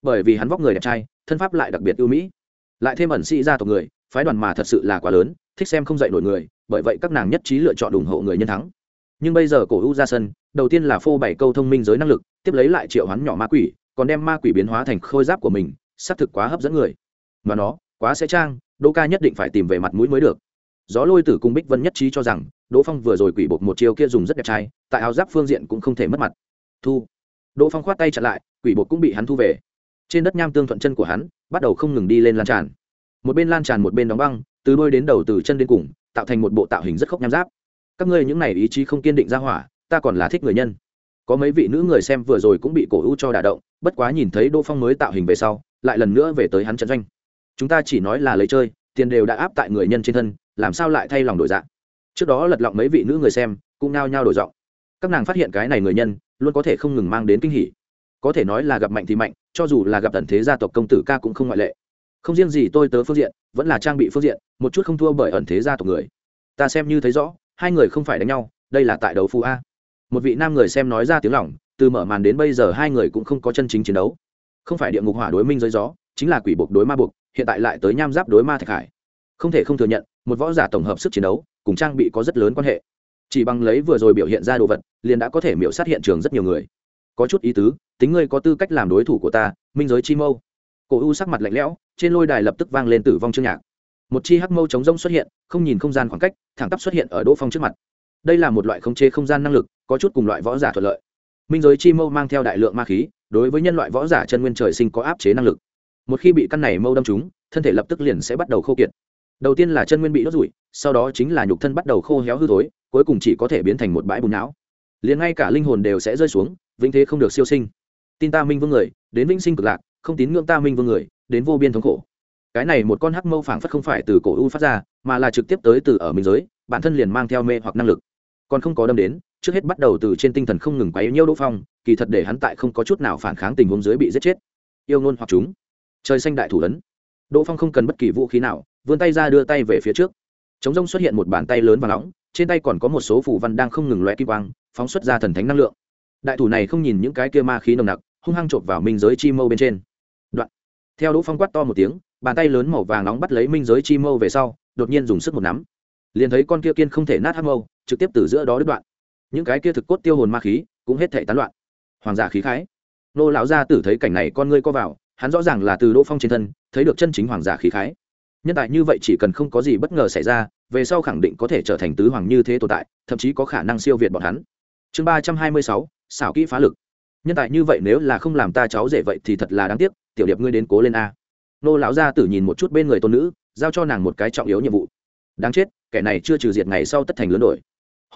[SPEAKER 1] Bởi vì hắn vóc người đẹp trai, thân pháp lại đặc biệt ưu mỹ. Lại thêm ẩn sĩ gia tộc người, phái đoàn mà thật sự là quá lớn, thích xem không dạy nổi người bởi vậy các nàng nhất trí lựa chọn ủng hộ người nhân thắng. Nhưng bây giờ cổ u ra sân, đầu tiên là phô bảy câu thông minh giới năng lực, tiếp lấy lại triệu hoán nhỏ ma quỷ, còn đem ma quỷ biến hóa thành khôi giáp của mình, xác thực quá hấp dẫn người. Mà nó, quá sẽ trang, đỗ ca nhất định phải tìm về mặt mũi mới được. Gió lôi tử cung bích vân nhất trí cho rằng, đỗ phong vừa rồi quỷ bột một chiêu kia dùng rất đẹp trai, tại áo giáp phương diện cũng không thể mất mặt. Thu. Đỗ phong khoát tay chặn lại, quỷ bột cũng bị hắn thu về. Trên đất nham tương thuận chân của hắn, bắt đầu không ngừng đi lên lan tràn. Một bên lan tràn một bên đóng băng, từ đôi đến đầu từ chân đến cùng tạo thành một bộ tạo hình rất khốc nham giáp. Các ngươi những này ý chí không kiên định ra hỏa, ta còn là thích người nhân. Có mấy vị nữ người xem vừa rồi cũng bị cổ u cho đả động, bất quá nhìn thấy đỗ phong mới tạo hình về sau, lại lần nữa về tới hắn trận doanh. Chúng ta chỉ nói là lấy chơi, tiền đều đã áp tại người nhân trên thân, làm sao lại thay lòng đổi dạng trước đó lật lọng mấy vị nữ người xem, cũng nao nhao đổi giọng. Các nàng phát hiện cái này người nhân, luôn có thể không ngừng mang đến kinh hỉ. Có thể nói là gặp mạnh thì mạnh, cho dù là gặp tần thế gia tộc công tử ca cũng không ngoại lệ không riêng gì tôi tớ phương diện, vẫn là trang bị phương diện, một chút không thua bởi ẩn thế gia tộc người. Ta xem như thấy rõ, hai người không phải đánh nhau, đây là tại đấu phu a. Một vị nam người xem nói ra tiếng lỏng từ mở màn đến bây giờ hai người cũng không có chân chính chiến đấu. Không phải địa ngục hỏa đối minh giới gió, chính là quỷ buộc đối ma buộc, hiện tại lại tới nham giáp đối ma thạch hải. Không thể không thừa nhận, một võ giả tổng hợp sức chiến đấu, cùng trang bị có rất lớn quan hệ. Chỉ bằng lấy vừa rồi biểu hiện ra đồ vật, liền đã có thể miễu sát hiện trường rất nhiều người. Có chút ý tứ, tính ngươi có tư cách làm đối thủ của ta, minh giới chi mâu. Cổ u sắc mặt lạnh lẽo trên lôi đài lập tức vang lên tử vong chương nhạc. Một chi hắc mâu chống rông xuất hiện, không nhìn không gian khoảng cách, thẳng tắp xuất hiện ở đỗ phong trước mặt. Đây là một loại khống chế không gian năng lực, có chút cùng loại võ giả thuận lợi. Minh giới chi mâu mang theo đại lượng ma khí, đối với nhân loại võ giả chân nguyên trời sinh có áp chế năng lực. Một khi bị căn này mâu đâm trúng, thân thể lập tức liền sẽ bắt đầu khô kiệt. Đầu tiên là chân nguyên bị đốt rụi, sau đó chính là nhục thân bắt đầu khô héo hư thối, cuối cùng chỉ có thể biến thành một bãi bùn não. Liền ngay cả linh hồn đều sẽ rơi xuống, vĩnh thế không được siêu sinh. Tin ta minh vương người, đến vĩnh sinh cực lạc, không tín ngưỡng ta minh vương người đến vô biên thống khổ. Cái này một con hắc mâu phảng phất không phải từ cổ u phát ra, mà là trực tiếp tới từ ở mình giới, bản thân liền mang theo mê hoặc năng lực. Còn không có đâm đến, trước hết bắt đầu từ trên tinh thần không ngừng quấy nhiêu đỗ phong, kỳ thật để hắn tại không có chút nào phản kháng tình huống dưới bị giết chết. Yêu ngôn hoặc chúng. Trời xanh đại thủ ấn. Đỗ phong không cần bất kỳ vũ khí nào, vươn tay ra đưa tay về phía trước. Chống rông xuất hiện một bàn tay lớn và nóng, trên tay còn có một số phủ văn đang không ngừng loe kim quang, phóng xuất ra thần thánh năng lượng. Đại thủ này không nhìn những cái kia ma khí nồng nặc, hung hăng chộp vào minh giới chi mâu bên trên theo đỗ phong quát to một tiếng, bàn tay lớn màu vàng nóng bắt lấy minh giới chi mâu về sau, đột nhiên dùng sức một nắm. Liền thấy con kia kiên không thể nát hắc mâu, trực tiếp từ giữa đó đứt đoạn. Những cái kia thực cốt tiêu hồn ma khí cũng hết thể tán loạn. Hoàng giả khí khái. Nô lão gia tử thấy cảnh này con ngươi co vào, hắn rõ ràng là từ đỗ phong trên thân, thấy được chân chính hoàng giả khí khái. Nhân tài như vậy chỉ cần không có gì bất ngờ xảy ra, về sau khẳng định có thể trở thành tứ hoàng như thế tồn tại, thậm chí có khả năng siêu việt bọn hắn. Chương ba trăm hai mươi sáu, xảo kỹ phá lực. Nhân tài như vậy nếu là không làm ta cháu rể vậy thì thật là đáng tiếc tiểu điệp ngươi đến cố lên a. Nô lão gia tử nhìn một chút bên người tôn nữ, giao cho nàng một cái trọng yếu nhiệm vụ. Đáng chết, kẻ này chưa trừ diệt ngày sau tất thành lớn đổi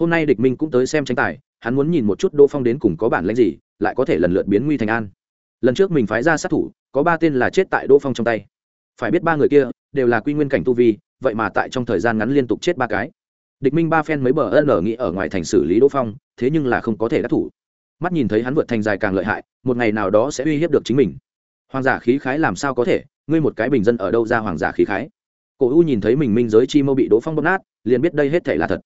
[SPEAKER 1] hôm nay địch minh cũng tới xem tranh tài, hắn muốn nhìn một chút đỗ phong đến cùng có bản lãnh gì, lại có thể lần lượt biến nguy thành an. Lần trước mình phái ra sát thủ, có ba tên là chết tại đỗ phong trong tay. Phải biết ba người kia đều là quy nguyên cảnh tu vi, vậy mà tại trong thời gian ngắn liên tục chết ba cái. Địch minh ba phen mấy bờ ân nghĩ ở ngoài thành xử lý đỗ phong, thế nhưng là không có thể đắc thủ. Mắt nhìn thấy hắn vượt thành dài càng lợi hại, một ngày nào đó sẽ uy hiếp được chính mình hoàng giả khí khái làm sao có thể? Ngươi một cái bình dân ở đâu ra hoàng giả khí khái? Cổ u nhìn thấy mình minh giới chi mâu bị đỗ phong bóp nát, liền biết đây hết thể là thật.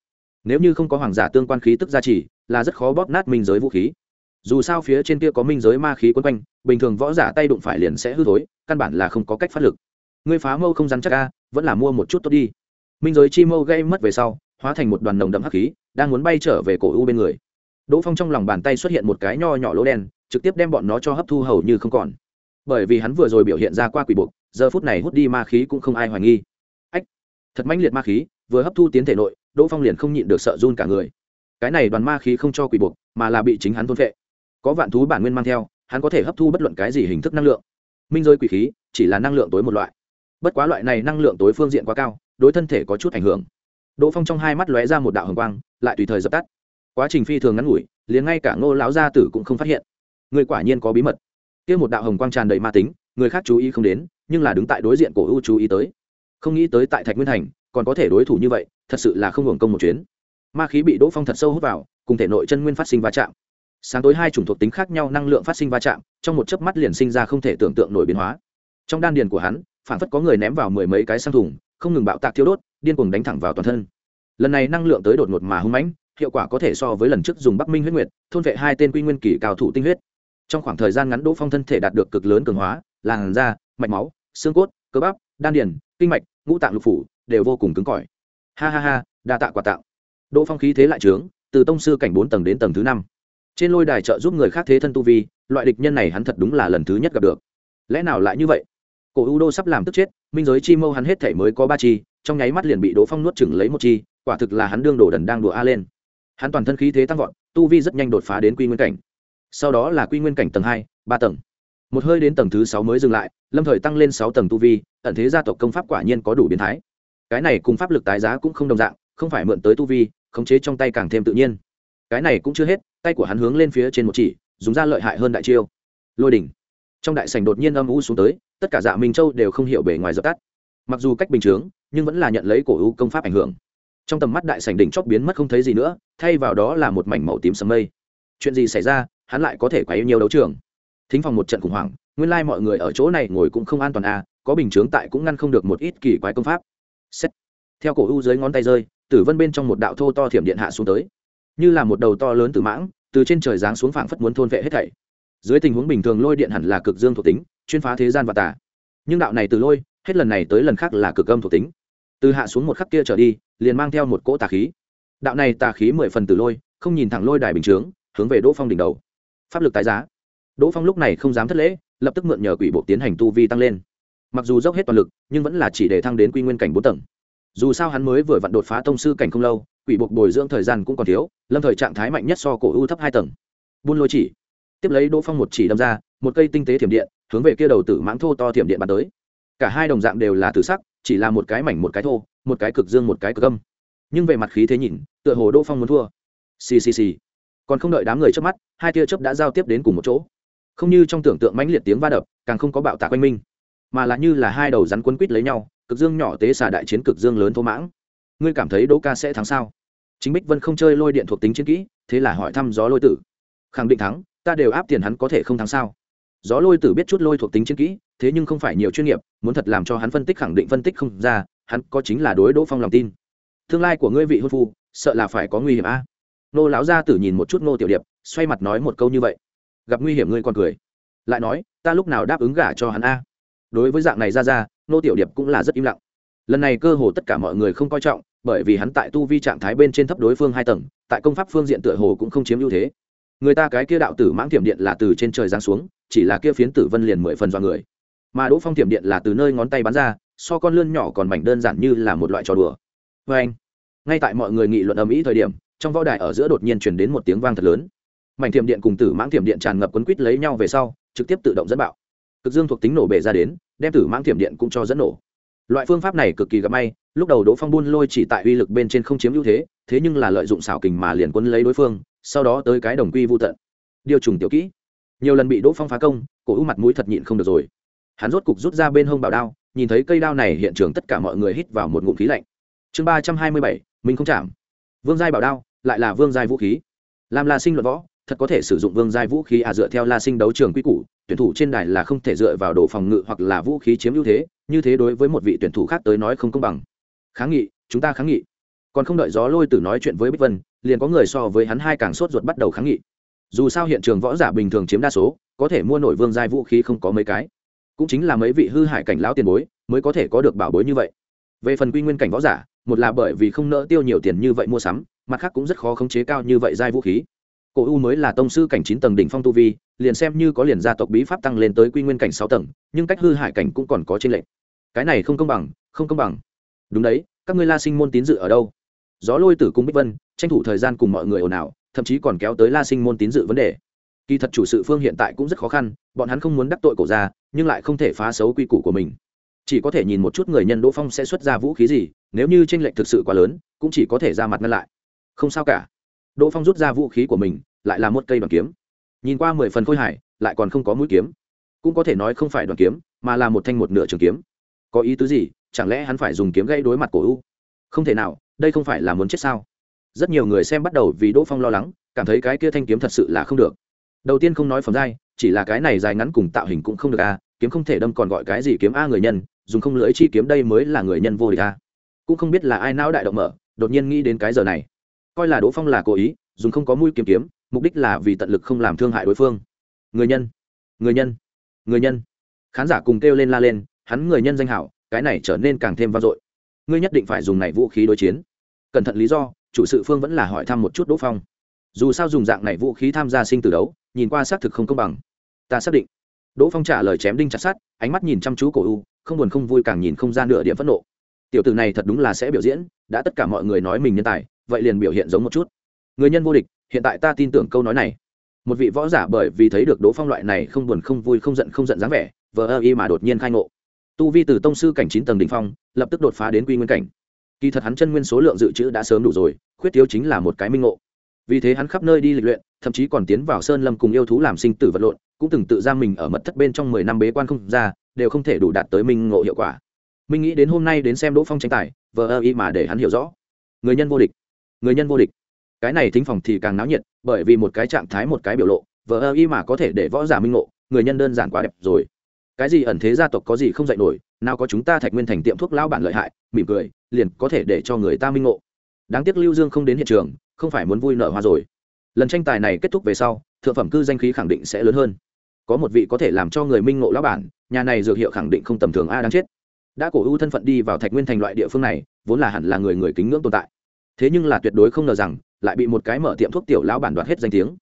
[SPEAKER 1] Nếu như không có hoàng giả tương quan khí tức gia trì, là rất khó bóp nát minh giới vũ khí. Dù sao phía trên kia có minh giới ma khí quấn quanh, bình thường võ giả tay đụng phải liền sẽ hư thối, căn bản là không có cách phát lực. Ngươi phá mâu không rắn chắc ca vẫn là mua một chút tốt đi. Minh giới chi mâu gây mất về sau, hóa thành một đoàn nồng đậm hắc khí, đang muốn bay trở về cổ u bên người. Đỗ phong trong lòng bàn tay xuất hiện một cái nho nhỏ lỗ đen, trực tiếp đem bọn nó cho hấp thu hầu như không còn bởi vì hắn vừa rồi biểu hiện ra qua quỷ buộc, giờ phút này hút đi ma khí cũng không ai hoài nghi. Ách, thật mãnh liệt ma khí, vừa hấp thu tiến thể nội, đỗ phong liền không nhịn được sợ run cả người. Cái này đoàn ma khí không cho quỷ buộc, mà là bị chính hắn thôn vệ có vạn thú bản nguyên mang theo, hắn có thể hấp thu bất luận cái gì hình thức năng lượng. Minh rơi quỷ khí, chỉ là năng lượng tối một loại. Bất quá loại này năng lượng tối phương diện quá cao, đối thân thể có chút ảnh hưởng. Đỗ phong trong hai mắt lóe ra một đạo hồng quang, lại tùy thời dập tắt. Quá trình phi thường ngắn ngủi, liền ngay cả ngô lão gia tử cũng không phát hiện. Người quả nhiên có bí mật kia một đạo hồng quang tràn đầy ma tính, người khác chú ý không đến, nhưng là đứng tại đối diện cổ ưu chú ý tới. Không nghĩ tới tại thạch nguyên thành, còn có thể đối thủ như vậy, thật sự là không hưởng công một chuyến. Ma khí bị đỗ phong thật sâu hút vào, cùng thể nội chân nguyên phát sinh va chạm. Sáng tối hai chủng thuộc tính khác nhau năng lượng phát sinh va chạm, trong một chớp mắt liền sinh ra không thể tưởng tượng nổi biến hóa. Trong đan điền của hắn, phản phất có người ném vào mười mấy cái sang thùng, không ngừng bạo tạc thiêu đốt, điên cuồng đánh thẳng vào toàn thân. Lần này năng lượng tới đột ngột mà hung mãnh, hiệu quả có thể so với lần trước dùng bắc minh huyết nguyệt, thôn vệ hai tên quy nguyên kỳ cao thủ tinh huyết trong khoảng thời gian ngắn đỗ phong thân thể đạt được cực lớn cường hóa, làn da, mạch máu, xương cốt, cơ bắp, đan điền, kinh mạch, ngũ tạng lục phủ đều vô cùng cứng cỏi. Ha ha ha, đa tạ quả tạo đỗ phong khí thế lại trướng, từ tông sư cảnh bốn tầng đến tầng thứ năm. Trên lôi đài trợ giúp người khác thế thân tu vi, loại địch nhân này hắn thật đúng là lần thứ nhất gặp được. Lẽ nào lại như vậy? Cổ u đô sắp làm tức chết, minh giới chi mâu hắn hết thể mới có ba chi, trong nháy mắt liền bị đỗ phong nuốt chừng lấy một chi, quả thực là hắn đương đồ đần đang đùa a lên. Hắn toàn thân khí thế tăng vọt, tu vi rất nhanh đột phá đến quy nguyên cảnh sau đó là quy nguyên cảnh tầng hai, ba tầng. Một hơi đến tầng thứ sáu mới dừng lại, lâm thời tăng lên sáu tầng tu vi, ẩn thế gia tộc công pháp quả nhiên có đủ biến thái. Cái này cùng pháp lực tái giá cũng không đồng dạng, không phải mượn tới tu vi, khống chế trong tay càng thêm tự nhiên. Cái này cũng chưa hết, tay của hắn hướng lên phía trên một chỉ, dùng ra lợi hại hơn đại chiêu. Lôi đỉnh. Trong đại sảnh đột nhiên âm u xuống tới, tất cả dạ minh châu đều không hiểu bề ngoài dập tắt. Mặc dù cách bình chướng, nhưng vẫn là nhận lấy cổ u công pháp ảnh hưởng. Trong tầm mắt đại sảnh đỉnh chóp biến mất không thấy gì nữa, thay vào đó là một mảnh màu tím sầm mây. Chuyện gì xảy ra hắn lại có thể quấy nhiều đấu trường. Thính phòng một trận khủng hoảng, nguyên lai mọi người ở chỗ này ngồi cũng không an toàn à có bình chướng tại cũng ngăn không được một ít kỳ quái công pháp. Xét. theo cổ u dưới ngón tay rơi, tử vân bên trong một đạo thô to thiểm điện hạ xuống tới. Như là một đầu to lớn từ mãng, từ trên trời giáng xuống phảng phất muốn thôn vệ hết thảy. Dưới tình huống bình thường lôi điện hẳn là cực dương thuộc tính, chuyên phá thế gian và tà. Nhưng đạo này từ lôi, hết lần này tới lần khác là cực âm thuộc tính. Từ hạ xuống một khắc kia trở đi, liền mang theo một cỗ tà khí. Đạo này tà khí mười phần từ lôi, không nhìn thẳng lôi đài bình chướng, hướng về đỗ phong đỉnh đầu pháp lực tái giá. Đỗ phong lúc này không dám thất lễ, lập tức mượn nhờ quỷ bộ tiến hành tu vi tăng lên. Mặc dù dốc hết toàn lực, nhưng vẫn là chỉ để thăng đến quy nguyên cảnh bốn tầng. Dù sao hắn mới vừa vặn đột phá tông sư cảnh không lâu, quỷ buộc bồi dưỡng thời gian cũng còn thiếu, lâm thời trạng thái mạnh nhất so cổ u thấp hai tầng. Buôn lôi chỉ. Tiếp lấy đỗ phong một chỉ đâm ra, một cây tinh tế thiểm điện, hướng về kia đầu tử mãng thô to thiểm điện bắn tới. Cả hai đồng dạng đều là tử sắc, chỉ là một cái mảnh một cái thô, một cái cực dương một cái cực âm. Nhưng về mặt khí thế nhìn, tựa hồ đỗ phong muốn thua. Ccc còn không đợi đám người trước mắt, hai tia chớp đã giao tiếp đến cùng một chỗ. Không như trong tưởng tượng mãnh liệt tiếng va đập, càng không có bạo tạc quanh minh mà là như là hai đầu rắn quấn quít lấy nhau, cực dương nhỏ tế xà đại chiến cực dương lớn thô mãng. Ngươi cảm thấy đỗ ca sẽ thắng sao? Chính bích vân không chơi lôi điện thuộc tính chiến kỹ, thế là hỏi thăm gió lôi tử. Khẳng định thắng, ta đều áp tiền hắn có thể không thắng sao? Gió lôi tử biết chút lôi thuộc tính chiến kỹ, thế nhưng không phải nhiều chuyên nghiệp, muốn thật làm cho hắn phân tích khẳng định phân tích không ra, hắn có chính là đối đỗ phong lòng tin. Tương lai của ngươi vị hôn phu, sợ là phải có nguy hiểm a nô lão gia tử nhìn một chút nô tiểu điệp, xoay mặt nói một câu như vậy. Gặp nguy hiểm ngươi còn cười. Lại nói, ta lúc nào đáp ứng gả cho hắn a? Đối với dạng này ra ra, nô tiểu điệp cũng là rất im lặng. Lần này cơ hồ tất cả mọi người không coi trọng, bởi vì hắn tại tu vi trạng thái bên trên thấp đối phương hai tầng, tại công pháp phương diện tựa hồ cũng không chiếm ưu thế. Người ta cái kia đạo tử mãng thiểm điện là từ trên trời giáng xuống, chỉ là kia phiến tử vân liền mười phần do người. Mà đỗ phong thiểm điện là từ nơi ngón tay bắn ra, so con lươn nhỏ còn mảnh đơn giản như là một loại trò đùa. Vê anh ngay tại mọi người nghị luận ầm ĩ thời điểm trong võ đài ở giữa đột nhiên chuyển đến một tiếng vang thật lớn. Mảnh thiểm điện cùng tử mãng thiểm điện tràn ngập quấn quít lấy nhau về sau, trực tiếp tự động dẫn bạo. Cực dương thuộc tính nổ bể ra đến, đem tử mãng thiểm điện cũng cho dẫn nổ. Loại phương pháp này cực kỳ gặp may, lúc đầu đỗ phong buôn lôi chỉ tại uy lực bên trên không chiếm ưu thế thế nhưng là lợi dụng xảo kình mà liền quấn lấy đối phương, sau đó tới cái đồng quy vô tận. Điều trùng tiểu kỹ. Nhiều lần bị đỗ phong phá công, cổ u mặt mũi thật nhịn không được rồi. Hắn rốt cục rút ra bên hông bảo đao, nhìn thấy cây đao này hiện trường tất cả mọi người hít vào một ngụm khí lạnh. Chương ba trăm hai mươi bảy, mình không chạm. Vương giai bảo đao lại là vương giai vũ khí. Làm la sinh luận võ, thật có thể sử dụng vương giai vũ khí à dựa theo la sinh đấu trường quy củ, tuyển thủ trên đài là không thể dựa vào đồ phòng ngự hoặc là vũ khí chiếm ưu thế, như thế đối với một vị tuyển thủ khác tới nói không công bằng. Kháng nghị, chúng ta kháng nghị. Còn không đợi gió lôi tử nói chuyện với bích vân, liền có người so với hắn hai càng sốt ruột bắt đầu kháng nghị. Dù sao hiện trường võ giả bình thường chiếm đa số, có thể mua nổi vương giai vũ khí không có mấy cái. Cũng chính là mấy vị hư hại cảnh lão tiền bối mới có thể có được bảo bối như vậy. Về phần quy nguyên cảnh võ giả, một là bởi vì không nỡ tiêu nhiều tiền như vậy mua sắm mặt khác cũng rất khó khống chế cao như vậy giai vũ khí. Cổ u mới là tông sư cảnh chín tầng đỉnh phong tu vi, liền xem như có liền gia tộc bí pháp tăng lên tới quy nguyên cảnh sáu tầng, nhưng cách hư hại cảnh cũng còn có trên lệnh cái này không công bằng, không công bằng. Đúng đấy, các ngươi la sinh môn tín dự ở đâu? Gió lôi tử cung bích vân, tranh thủ thời gian cùng mọi người ồn ào, thậm chí còn kéo tới la sinh môn tín dự vấn đề. Kỳ thật chủ sự phương hiện tại cũng rất khó khăn, bọn hắn không muốn đắc tội cổ ra nhưng lại không thể phá xấu quy củ của mình. Chỉ có thể nhìn một chút người nhân đỗ phong sẽ xuất ra vũ khí gì, nếu như tranh lệch thực sự quá lớn, cũng chỉ có thể ra mặt ngăn lại không sao cả. Đỗ phong rút ra vũ khí của mình, lại là một cây đoàn kiếm. Nhìn qua mười phần khôi hải lại còn không có mũi kiếm. Cũng có thể nói không phải đoàn kiếm, mà là một thanh một nửa trường kiếm. Có ý tứ gì? Chẳng lẽ hắn phải dùng kiếm gây đối mặt cổ u không thể nào, đây không phải là muốn chết sao? Rất nhiều người xem bắt đầu vì đỗ phong lo lắng, cảm thấy cái kia thanh kiếm thật sự là không được. Đầu tiên không nói phẩm giai, chỉ là cái này dài ngắn cùng tạo hình cũng không được a kiếm không thể đâm còn gọi cái gì kiếm a người nhân, dùng không lưỡi chi kiếm đây mới là người nhân vô địch a cũng không biết là ai não đại động mở, đột nhiên nghĩ đến cái giờ này coi là đỗ phong là cố ý, dùng không có mũi kiếm kiếm, mục đích là vì tận lực không làm thương hại đối phương. Người nhân người nhân người nhân. Khán giả cùng kêu lên la lên, hắn người nhân danh hảo, cái này trở nên càng thêm vang dội. Ngươi nhất định phải dùng này vũ khí đối chiến. Cẩn thận lý do, chủ sự phương vẫn là hỏi thăm một chút đỗ phong. Dù sao dùng dạng này vũ khí tham gia sinh tử đấu, nhìn qua xác thực không công bằng. Ta xác định. Đỗ phong trả lời chém đinh chặt sát ánh mắt nhìn chăm chú cổ u, không buồn không vui càng nhìn không ra nửa điểm phẫn nộ. Tiểu tử này thật đúng là sẽ biểu diễn, đã tất cả mọi người nói mình nhân tài vậy liền biểu hiện giống một chút. Người nhân vô địch, hiện tại ta tin tưởng câu nói này. Một vị võ giả bởi vì thấy được đỗ phong loại này không buồn không vui không giận không giận dáng vẻ, vờ ơ y mà đột nhiên khai ngộ. Tu vi từ tông sư cảnh chín tầng đ ỉ n h phong, lập tức đột phá đến quy nguyên cảnh. Kỳ thật hắn chân nguyên số lượng dự trữ đã sớm đủ rồi, khuyết thiếu chính là một cái minh ngộ. Vì thế hắn khắp nơi đi lịch luyện, thậm chí còn tiến vào sơn lâm cùng yêu thú làm sinh tử vật lộn, cũng từng tự giam mình ở mật thất bên trong mười năm bế quan không ra, đều không thể đủ đạt tới minh ngộ hiệu quả. Minh nghĩ đến hôm nay đến xem đỗ phong tranh tài, vờ ơ y mà để hắn hiểu rõ. Người nhân vô địch người nhân vô địch. Cái này thính phòng thì càng náo nhiệt, bởi vì một cái trạng thái một cái biểu lộ, vờ ơ y mà có thể để võ giả minh ngộ, người nhân đơn giản quá đẹp rồi. Cái gì ẩn thế gia tộc có gì không dạy nổi, nào có chúng ta thạch nguyên thành tiệm thuốc lao bản lợi hại, mỉm cười, liền có thể để cho người ta minh ngộ. Đáng tiếc lưu dương không đến hiện trường, không phải muốn vui nợ hoa rồi. Lần tranh tài này kết thúc về sau, thượng phẩm cư danh khí khẳng định sẽ lớn hơn. Có một vị có thể làm cho người minh ngộ lão bản, nhà này dược hiệu khẳng định không tầm thường a, đáng chết. Đã cổ ưu thân phận đi vào thạch nguyên thành loại địa phương này, vốn là hẳn là người người kính ngưỡng tồn tại thế nhưng là tuyệt đối không ngờ rằng, lại bị một cái mở tiệm thuốc tiểu lão bản đoạt hết danh tiếng.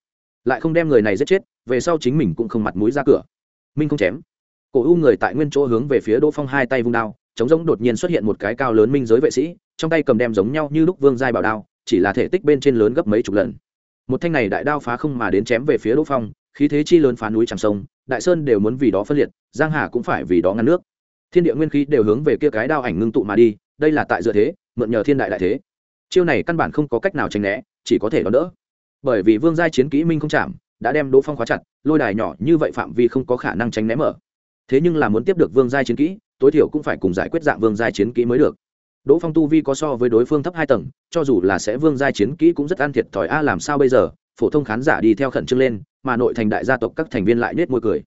[SPEAKER 1] Lại không đem người này giết chết, về sau chính mình cũng không mặt mũi ra cửa. Minh không chém. Cổ u người tại nguyên chỗ hướng về phía đỗ phong hai tay vung đao, chống giống đột nhiên xuất hiện một cái cao lớn minh giới vệ sĩ, trong tay cầm đem giống nhau như lúc vương giai bảo đao, chỉ là thể tích bên trên lớn gấp mấy chục lần. Một thanh này đại đao phá không mà đến chém về phía đỗ phong, khí thế chi lớn phá núi chẳng sông, đại sơn đều muốn vì đó phân liệt, giang hà cũng phải vì đó ngăn nước. Thiên địa nguyên khí đều hướng về kia cái đao ảnh ngưng tụ mà đi, đây là tại dựa thế, mượn nhờ thiên đại đại thế chiêu này căn bản không có cách nào tránh né, chỉ có thể đón đỡ. Bởi vì vương giai chiến kỹ minh không chạm, đã đem đỗ phong khóa chặt, lôi đài nhỏ như vậy phạm vi không có khả năng tránh né mở. Thế nhưng là muốn tiếp được vương giai chiến kỹ, tối thiểu cũng phải cùng giải quyết dạng vương giai chiến kỹ mới được. Đỗ phong tu vi có so với đối phương thấp hai tầng, cho dù là sẽ vương giai chiến kỹ cũng rất ăn thiệt thòi a, làm sao bây giờ? Phổ thông khán giả đi theo khẩn trương lên, mà nội thành đại gia tộc các thành viên lại nết môi cười.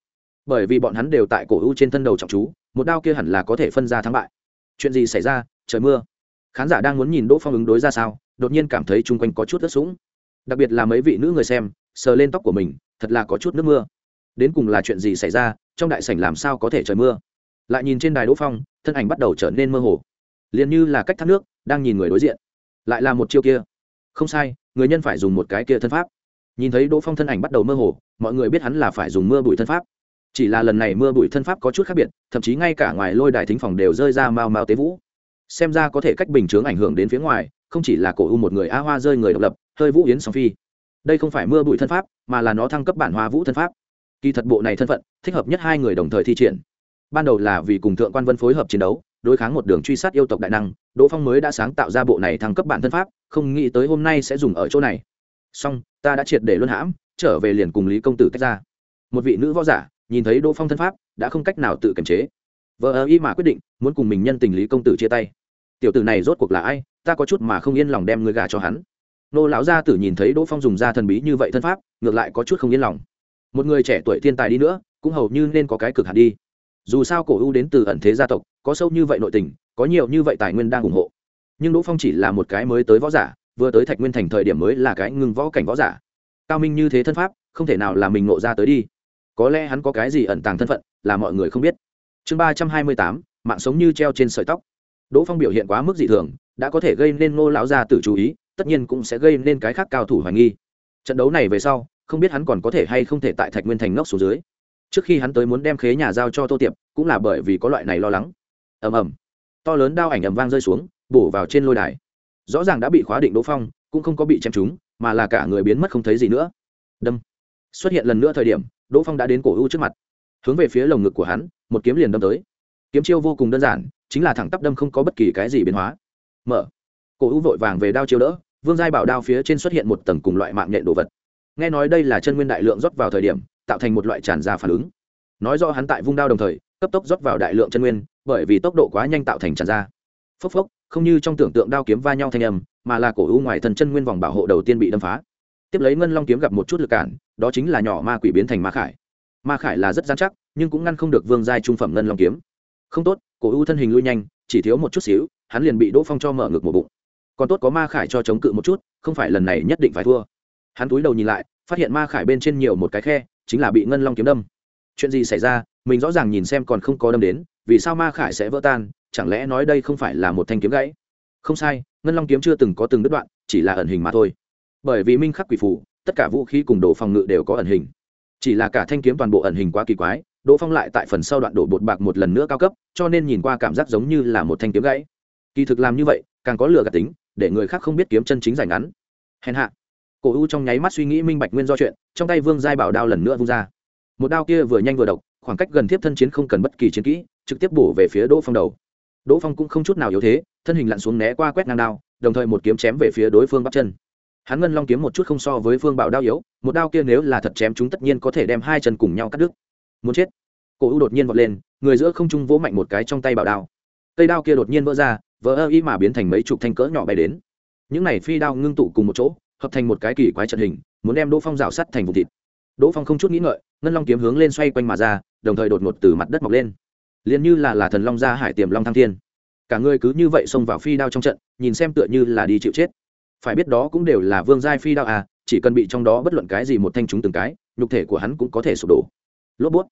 [SPEAKER 1] Bởi vì bọn hắn đều tại cổ u trên thân đầu trọng chú, một đao kia hẳn là có thể phân ra thắng bại. Chuyện gì xảy ra? Trời mưa khán giả đang muốn nhìn đỗ phong ứng đối ra sao, đột nhiên cảm thấy chung quanh có chút ướt sũng. Đặc biệt là mấy vị nữ người xem, sờ lên tóc của mình, thật là có chút nước mưa. Đến cùng là chuyện gì xảy ra, trong đại sảnh làm sao có thể trời mưa? Lại nhìn trên đài đỗ phong, thân ảnh bắt đầu trở nên mơ hồ. Liền như là cách thác nước, đang nhìn người đối diện. Lại là một chiêu kia. Không sai, người nhân phải dùng một cái kia thân pháp. Nhìn thấy đỗ phong thân ảnh bắt đầu mơ hồ, mọi người biết hắn là phải dùng mưa bụi thân pháp. Chỉ là lần này mưa bụi thân pháp có chút khác biệt, thậm chí ngay cả ngoài lôi đài thính phòng đều rơi ra mau mau tế vũ xem ra có thể cách bình chướng ảnh hưởng đến phía ngoài, không chỉ là cổ u một người a hoa rơi người độc lập, hơi vũ yến song phi. Đây không phải mưa bụi thân pháp, mà là nó thăng cấp bản hoa vũ thân pháp. Kỳ thật bộ này thân phận, thích hợp nhất hai người đồng thời thi triển. Ban đầu là vì cùng thượng quan vân phối hợp chiến đấu, đối kháng một đường truy sát yêu tộc đại năng, đỗ phong mới đã sáng tạo ra bộ này thăng cấp bản thân pháp, không nghĩ tới hôm nay sẽ dùng ở chỗ này. Song ta đã triệt để luân hãm, trở về liền cùng lý công tử tách ra. Một vị nữ võ giả, nhìn thấy đỗ phong thân pháp, đã không cách nào tự kiềm chế. Vợ ơ y mà quyết định, muốn cùng mình nhân tình lý công tử chia tay tiểu tử này rốt cuộc là ai, ta có chút mà không yên lòng đem người gà cho hắn. Nô lão gia tử nhìn thấy đỗ phong dùng da thần bí như vậy thân pháp, ngược lại có chút không yên lòng. Một người trẻ tuổi thiên tài đi nữa, cũng hầu như nên có cái cực hạn đi. Dù sao cổ ưu đến từ ẩn thế gia tộc, có sâu như vậy nội tình, có nhiều như vậy tài nguyên đang ủng hộ. Nhưng đỗ phong chỉ là một cái mới tới võ giả, vừa tới thạch nguyên thành thời điểm mới là cái ngừng võ cảnh võ giả. Cao minh như thế thân pháp, không thể nào là mình nộ ra tới đi. Có lẽ hắn có cái gì ẩn tàng thân phận, là mọi người không biết. Chương ba trăm hai mươi tám, mạng sống như treo trên sợi tóc đỗ phong biểu hiện quá mức dị thường, đã có thể gây nên ngô lão gia tử chú ý, tất nhiên cũng sẽ gây nên cái khác cao thủ hoài nghi. Trận đấu này về sau, không biết hắn còn có thể hay không thể tại thạch nguyên thành ngốc xuống dưới. Trước khi hắn tới muốn đem khế nhà giao cho tô tiệp, cũng là bởi vì có loại này lo lắng. Ầm ầm. To lớn đao ảnh ầm vang rơi xuống, bổ vào trên lôi đài. Rõ ràng đã bị khóa định đỗ phong, cũng không có bị chém trúng, mà là cả người biến mất không thấy gì nữa. Đâm. Xuất hiện lần nữa thời điểm, đỗ phong đã đến cổ u trước mặt. Hướng về phía lồng ngực của hắn, một kiếm liền đâm tới kiếm chiêu vô cùng đơn giản, chính là thẳng tắp đâm không có bất kỳ cái gì biến hóa. Mở. Cổ u vội vàng về đao chiêu đỡ, vương giai bảo đao phía trên xuất hiện một tầng cùng loại mạng nhện đồ vật. Nghe nói đây là chân nguyên đại lượng rót vào thời điểm, tạo thành một loại tràn ra phản ứng. Nói do hắn tại vung đao đồng thời, cấp tốc rót vào đại lượng chân nguyên, bởi vì tốc độ quá nhanh tạo thành tràn ra. Phốc phốc, không như trong tưởng tượng đao kiếm va nhau thanh âm, mà là cổ u ngoài thần chân nguyên vòng bảo hộ đầu tiên bị đâm phá. Tiếp lấy ngân long kiếm gặp một chút lực cản, đó chính là nhỏ ma quỷ biến thành ma khải. Ma khải là rất gian chắc, nhưng cũng ngăn không được vương giai trung phẩm ngân long kiếm không tốt, cổ u thân hình lui nhanh, chỉ thiếu một chút xíu, hắn liền bị đỗ phong cho mở ngực một bụng. Còn tốt có ma khải cho chống cự một chút, không phải lần này nhất định phải thua. Hắn túi đầu nhìn lại, phát hiện ma khải bên trên nhiều một cái khe, chính là bị ngân long kiếm đâm. Chuyện gì xảy ra, mình rõ ràng nhìn xem còn không có đâm đến, vì sao ma khải sẽ vỡ tan, chẳng lẽ nói đây không phải là một thanh kiếm gãy? Không sai, ngân long kiếm chưa từng có từng đứt đoạn, chỉ là ẩn hình mà thôi. Bởi vì minh khắc quỷ phủ tất cả vũ khí cùng đồ phòng ngự đều có ẩn hình. Chỉ là cả thanh kiếm toàn bộ ẩn hình quá kỳ quái đỗ phong lại tại phần sau đoạn đổ bột bạc một lần nữa cao cấp, cho nên nhìn qua cảm giác giống như là một thanh kiếm gãy. Kỳ thực làm như vậy, càng có lừa gạt tính, để người khác không biết kiếm chân chính giải ngắn. Hèn hạ. Cổ u trong nháy mắt suy nghĩ minh bạch nguyên do chuyện, trong tay vương giai bảo đao lần nữa vung ra. Một đao kia vừa nhanh vừa độc, khoảng cách gần tiếp thân chiến không cần bất kỳ chiến kỹ, trực tiếp bổ về phía đỗ phong đầu. Đỗ phong cũng không chút nào yếu thế, thân hình lặn xuống né qua quét ngang đao, đồng thời một kiếm chém về phía đối phương bắp chân. Hắn ngân long kiếm một chút không so với phương bảo đao yếu, một đao kia nếu là thật chém chúng tất nhiên có thể đem hai chân cùng nhau cắt đứt muốn chết. Cổ u đột nhiên vọt lên, người giữa không trung vỗ mạnh một cái trong tay bảo đao. Cây đao kia đột nhiên vỡ ra, vỡ ơ y mà biến thành mấy chục thanh cỡ nhỏ bay đến. Những này phi đao ngưng tụ cùng một chỗ, hợp thành một cái kỳ quái trận hình, muốn đem đỗ phong rào sắt thành vùng thịt. Đỗ phong không chút nghĩ ngợi, ngân long kiếm hướng lên xoay quanh mà ra, đồng thời đột ngột từ mặt đất mọc lên. Liền như là là thần long ra hải tiềm long thăng thiên. Cả người cứ như vậy xông vào phi đao trong trận, nhìn xem tựa như là đi chịu chết. Phải biết đó cũng đều là vương giai phi đao à chỉ cần bị trong đó bất luận cái gì một thanh chúng từng cái, nhục thể của hắn cũng có thể sụp đổ lốp bút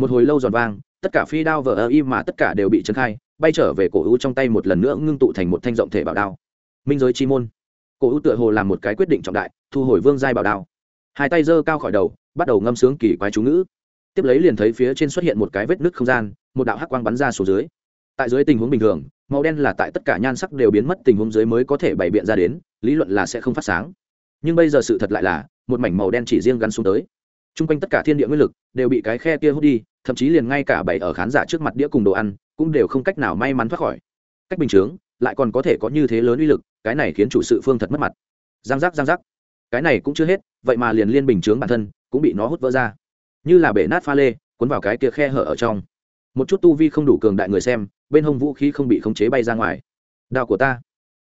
[SPEAKER 1] một hồi lâu giòn vang, tất cả phi đao vờ ơ y mà tất cả đều bị trấn khai, bay trở về cổ u trong tay một lần nữa ngưng tụ thành một thanh rộng thể bảo đao. Minh giới chi môn. Cổ u tựa hồ làm một cái quyết định trọng đại, thu hồi vương giai bảo đao. Hai tay giơ cao khỏi đầu, bắt đầu ngâm sướng kỳ quái chú ngữ. Tiếp lấy liền thấy phía trên xuất hiện một cái vết nứt không gian, một đạo hắc quang bắn ra xuống dưới. Tại dưới tình huống bình thường, màu đen là tại tất cả nhan sắc đều biến mất tình huống dưới mới có thể bày biện ra đến, lý luận là sẽ không phát sáng. Nhưng bây giờ sự thật lại là, một mảnh màu đen chỉ riêng gắn xuống tới t r u n g quanh tất cả thiên địa nguyên lực đều bị cái khe kia hút đi, thậm chí liền ngay cả bảy ở khán giả trước mặt đĩa cùng đồ ăn cũng đều không cách nào may mắn thoát khỏi. Cách bình chướng, lại còn có thể có như thế lớn uy lực, cái này khiến chủ sự phương thật mất mặt. Giang giác giang giác. Cái này cũng chưa hết, vậy mà liền liên bình chướng bản thân cũng bị nó hút vỡ ra. Như là bể nát pha lê, cuốn vào cái kia khe hở ở trong. Một chút tu vi không đủ cường đại người xem, bên hông vũ khí không bị khống chế bay ra ngoài. Đao của ta,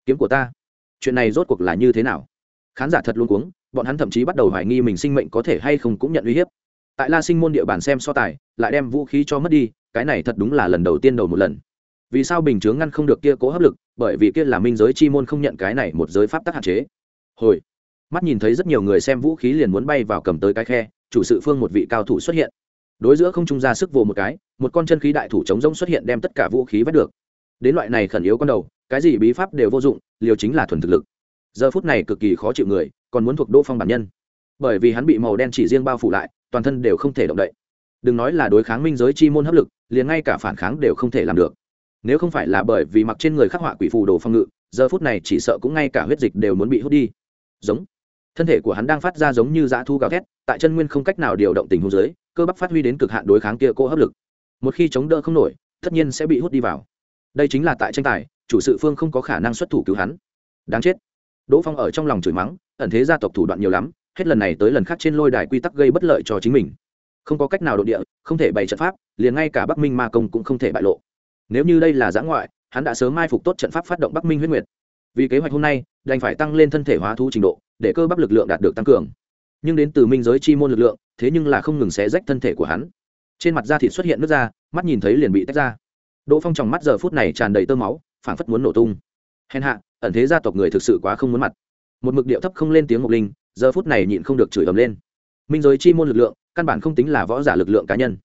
[SPEAKER 1] kiếm của ta. Chuyện này rốt cuộc là như thế nào? Khán giả thật luôn cuống bọn hắn thậm chí bắt đầu hoài nghi mình sinh mệnh có thể hay không cũng nhận uy hiếp. Tại la sinh môn địa bàn xem so tài, lại đem vũ khí cho mất đi, cái này thật đúng là lần đầu tiên đầu một lần. Vì sao bình chướng ngăn không được kia cố hấp lực, bởi vì kia là minh giới chi môn không nhận cái này một giới pháp tắc hạn chế. Hồi, mắt nhìn thấy rất nhiều người xem vũ khí liền muốn bay vào cầm tới cái khe, chủ sự phương một vị cao thủ xuất hiện. Đối giữa không trung ra sức vồ một cái, một con chân khí đại thủ chống rông xuất hiện đem tất cả vũ khí vét được. Đến loại này khẩn yếu con đầu, cái gì bí pháp đều vô dụng, liều chính là thuần thực lực giờ phút này cực kỳ khó chịu người, còn muốn thuộc đỗ phong bản nhân. Bởi vì hắn bị màu đen chỉ riêng bao phủ lại, toàn thân đều không thể động đậy. Đừng nói là đối kháng minh giới chi môn hấp lực, liền ngay cả phản kháng đều không thể làm được. Nếu không phải là bởi vì mặc trên người khắc họa quỷ phù đồ phong ngự, giờ phút này chỉ sợ cũng ngay cả huyết dịch đều muốn bị hút đi. Giống. Thân thể của hắn đang phát ra giống như dã thu gào thét, tại chân nguyên không cách nào điều động tình huống dưới, cơ bắp phát huy đến cực hạn đối kháng kia cô hấp lực. Một khi chống đỡ không nổi, tất nhiên sẽ bị hút đi vào. Đây chính là tại tranh tài, chủ sự phương không có khả năng xuất thủ cứu hắn. Đáng chết đỗ phong ở trong lòng chửi mắng, ẩn thế gia tộc thủ đoạn nhiều lắm, hết lần này tới lần khác trên lôi đài quy tắc gây bất lợi cho chính mình. Không có cách nào đ địa, không thể bày trận pháp, liền ngay cả bắc minh ma công cũng không thể bại lộ. Nếu như đây là giã ngoại, hắn đã sớm mai phục tốt trận pháp phát động bắc minh huyết nguyệt. Vì kế hoạch hôm nay, đành phải tăng lên thân thể hóa thú trình độ, để cơ bắp lực lượng đạt được tăng cường. Nhưng đến từ minh giới chi môn lực lượng, thế nhưng là không ngừng xé rách thân thể của hắn. Trên mặt da thịt xuất hiện nước da, mắt nhìn thấy liền bị tách ra. Đỗ phong trong mắt giờ phút này tràn đầy tơ máu, phảng phất muốn nổ tung hèn hạ, ẩn thế gia tộc người thực sự quá không muốn mặt. Một mực điệu thấp không lên tiếng ngọc linh, giờ phút này nhịn không được chửi ầm lên. Minh giới chi môn lực lượng, căn bản không tính là võ giả lực lượng cá nhân.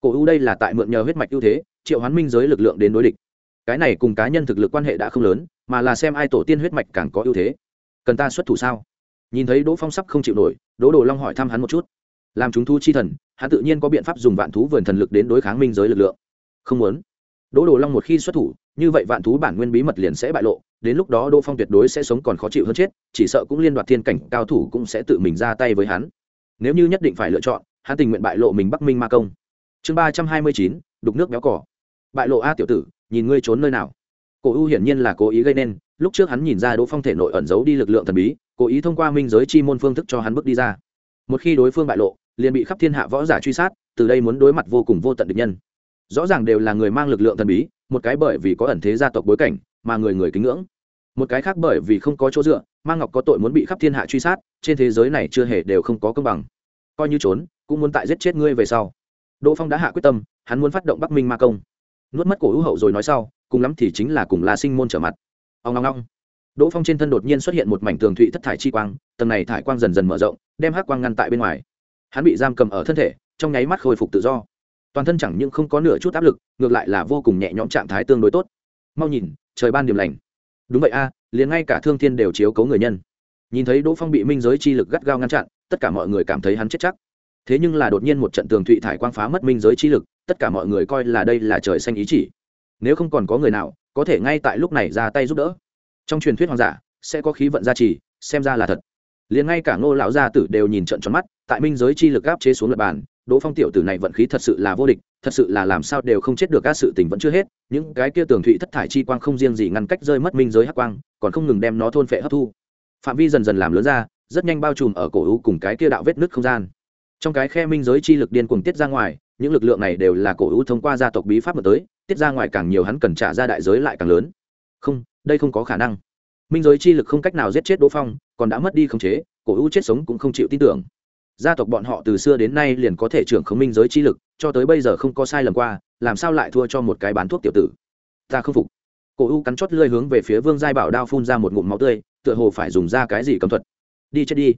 [SPEAKER 1] Cổ ưu đây là tại mượn nhờ huyết mạch ưu thế, triệu hoán minh giới lực lượng đến đối địch. Cái này cùng cá nhân thực lực quan hệ đã không lớn, mà là xem ai tổ tiên huyết mạch càng có ưu thế. Cần ta xuất thủ sao? Nhìn thấy đỗ phong sắp không chịu nổi, đỗ đồ long hỏi thăm hắn một chút. Làm chúng thu chi thần, hắn tự nhiên có biện pháp dùng vạn thú vườn thần lực đến đối kháng minh giới lực lượng. Không muốn đỗ đồ long một khi xuất thủ, như vậy vạn thú bản nguyên bí mật liền sẽ bại lộ, đến lúc đó đỗ phong tuyệt đối sẽ sống còn khó chịu hơn chết, chỉ sợ cũng liên đoạt thiên cảnh cao thủ cũng sẽ tự mình ra tay với hắn. Nếu như nhất định phải lựa chọn, hắn tình nguyện bại lộ mình bắc minh ma công. Chương ba trăm hai mươi chín, đục nước béo cỏ. Bại lộ a tiểu tử, nhìn ngươi trốn nơi nào. Cổ u hiển nhiên là cố ý gây nên, lúc trước hắn nhìn ra đỗ phong thể nội ẩn giấu đi lực lượng thần bí, cố ý thông qua minh giới chi môn phương thức cho hắn bước đi ra. Một khi đối phương bại lộ, liền bị khắp thiên hạ võ giả truy sát, từ đây muốn đối mặt vô cùng vô tận địch nhân rõ ràng đều là người mang lực lượng thần bí, một cái bởi vì có ẩn thế gia tộc bối cảnh mà người người kính ngưỡng. Một cái khác bởi vì không có chỗ dựa, mang ngọc có tội muốn bị khắp thiên hạ truy sát, trên thế giới này chưa hề đều không có công bằng. Coi như trốn, cũng muốn tại giết chết ngươi về sau. Đỗ phong đã hạ quyết tâm, hắn muốn phát động bắc minh ma công. Nuốt mất cổ hữu hậu rồi nói sau, cùng lắm thì chính là cùng la sinh môn trở mặt. Ông ngong ngong đỗ phong trên thân đột nhiên xuất hiện một mảnh tường thụy thất thải chi quang, tầng này thải quang dần dần mở rộng, đem hắc quang ngăn tại bên ngoài. Hắn bị giam cầm ở thân thể, trong nháy mắt khôi phục tự do toàn thân chẳng những không có nửa chút áp lực, ngược lại là vô cùng nhẹ nhõm trạng thái tương đối tốt. Mau nhìn, trời ban điểm lành. Đúng vậy a, liền ngay cả thương thiên đều chiếu cấu người nhân. Nhìn thấy đỗ phong bị minh giới chi lực gắt gao ngăn chặn, tất cả mọi người cảm thấy hắn chết chắc. Thế nhưng là đột nhiên một trận tường thụy thải quang phá mất minh giới chi lực, tất cả mọi người coi là đây là trời xanh ý chỉ. Nếu không còn có người nào, có thể ngay tại lúc này ra tay giúp đỡ. Trong truyền thuyết hoàng giả, sẽ có khí vận gia trì, xem ra là thật. Liền ngay cả ngô lão gia tử đều nhìn trận tròn mắt, tại minh giới chi lực áp chế xuống lập bàn đỗ phong tiểu tử này vận khí thật sự là vô địch, thật sự là làm sao đều không chết được các sự tình vẫn chưa hết, những cái kia tường thụy thất thải chi quang không riêng gì ngăn cách rơi mất minh giới hắc quang, còn không ngừng đem nó thôn phệ hấp thu. Phạm vi dần dần làm lớn ra, rất nhanh bao trùm ở cổ u cùng cái kia đạo vết nứt không gian. Trong cái khe minh giới chi lực điên cuồng tiết ra ngoài, những lực lượng này đều là cổ u thông qua gia tộc bí pháp mà tới, tiết ra ngoài càng nhiều hắn cần trả ra đại giới lại càng lớn. Không, đây không có khả năng. Minh giới chi lực không cách nào giết chết đỗ phong, còn đã mất đi khống chế, cổ u chết sống cũng không chịu tin tưởng gia tộc bọn họ từ xưa đến nay liền có thể trưởng khống minh giới chi lực, cho tới bây giờ không có sai lầm qua, làm sao lại thua cho một cái bán thuốc tiểu tử? Ta không phục. Cổ u cắn chót lơi hướng về phía vương giai bảo đao phun ra một ngụm máu tươi, tựa hồ phải dùng ra cái gì cầm thuật. Đi chết đi.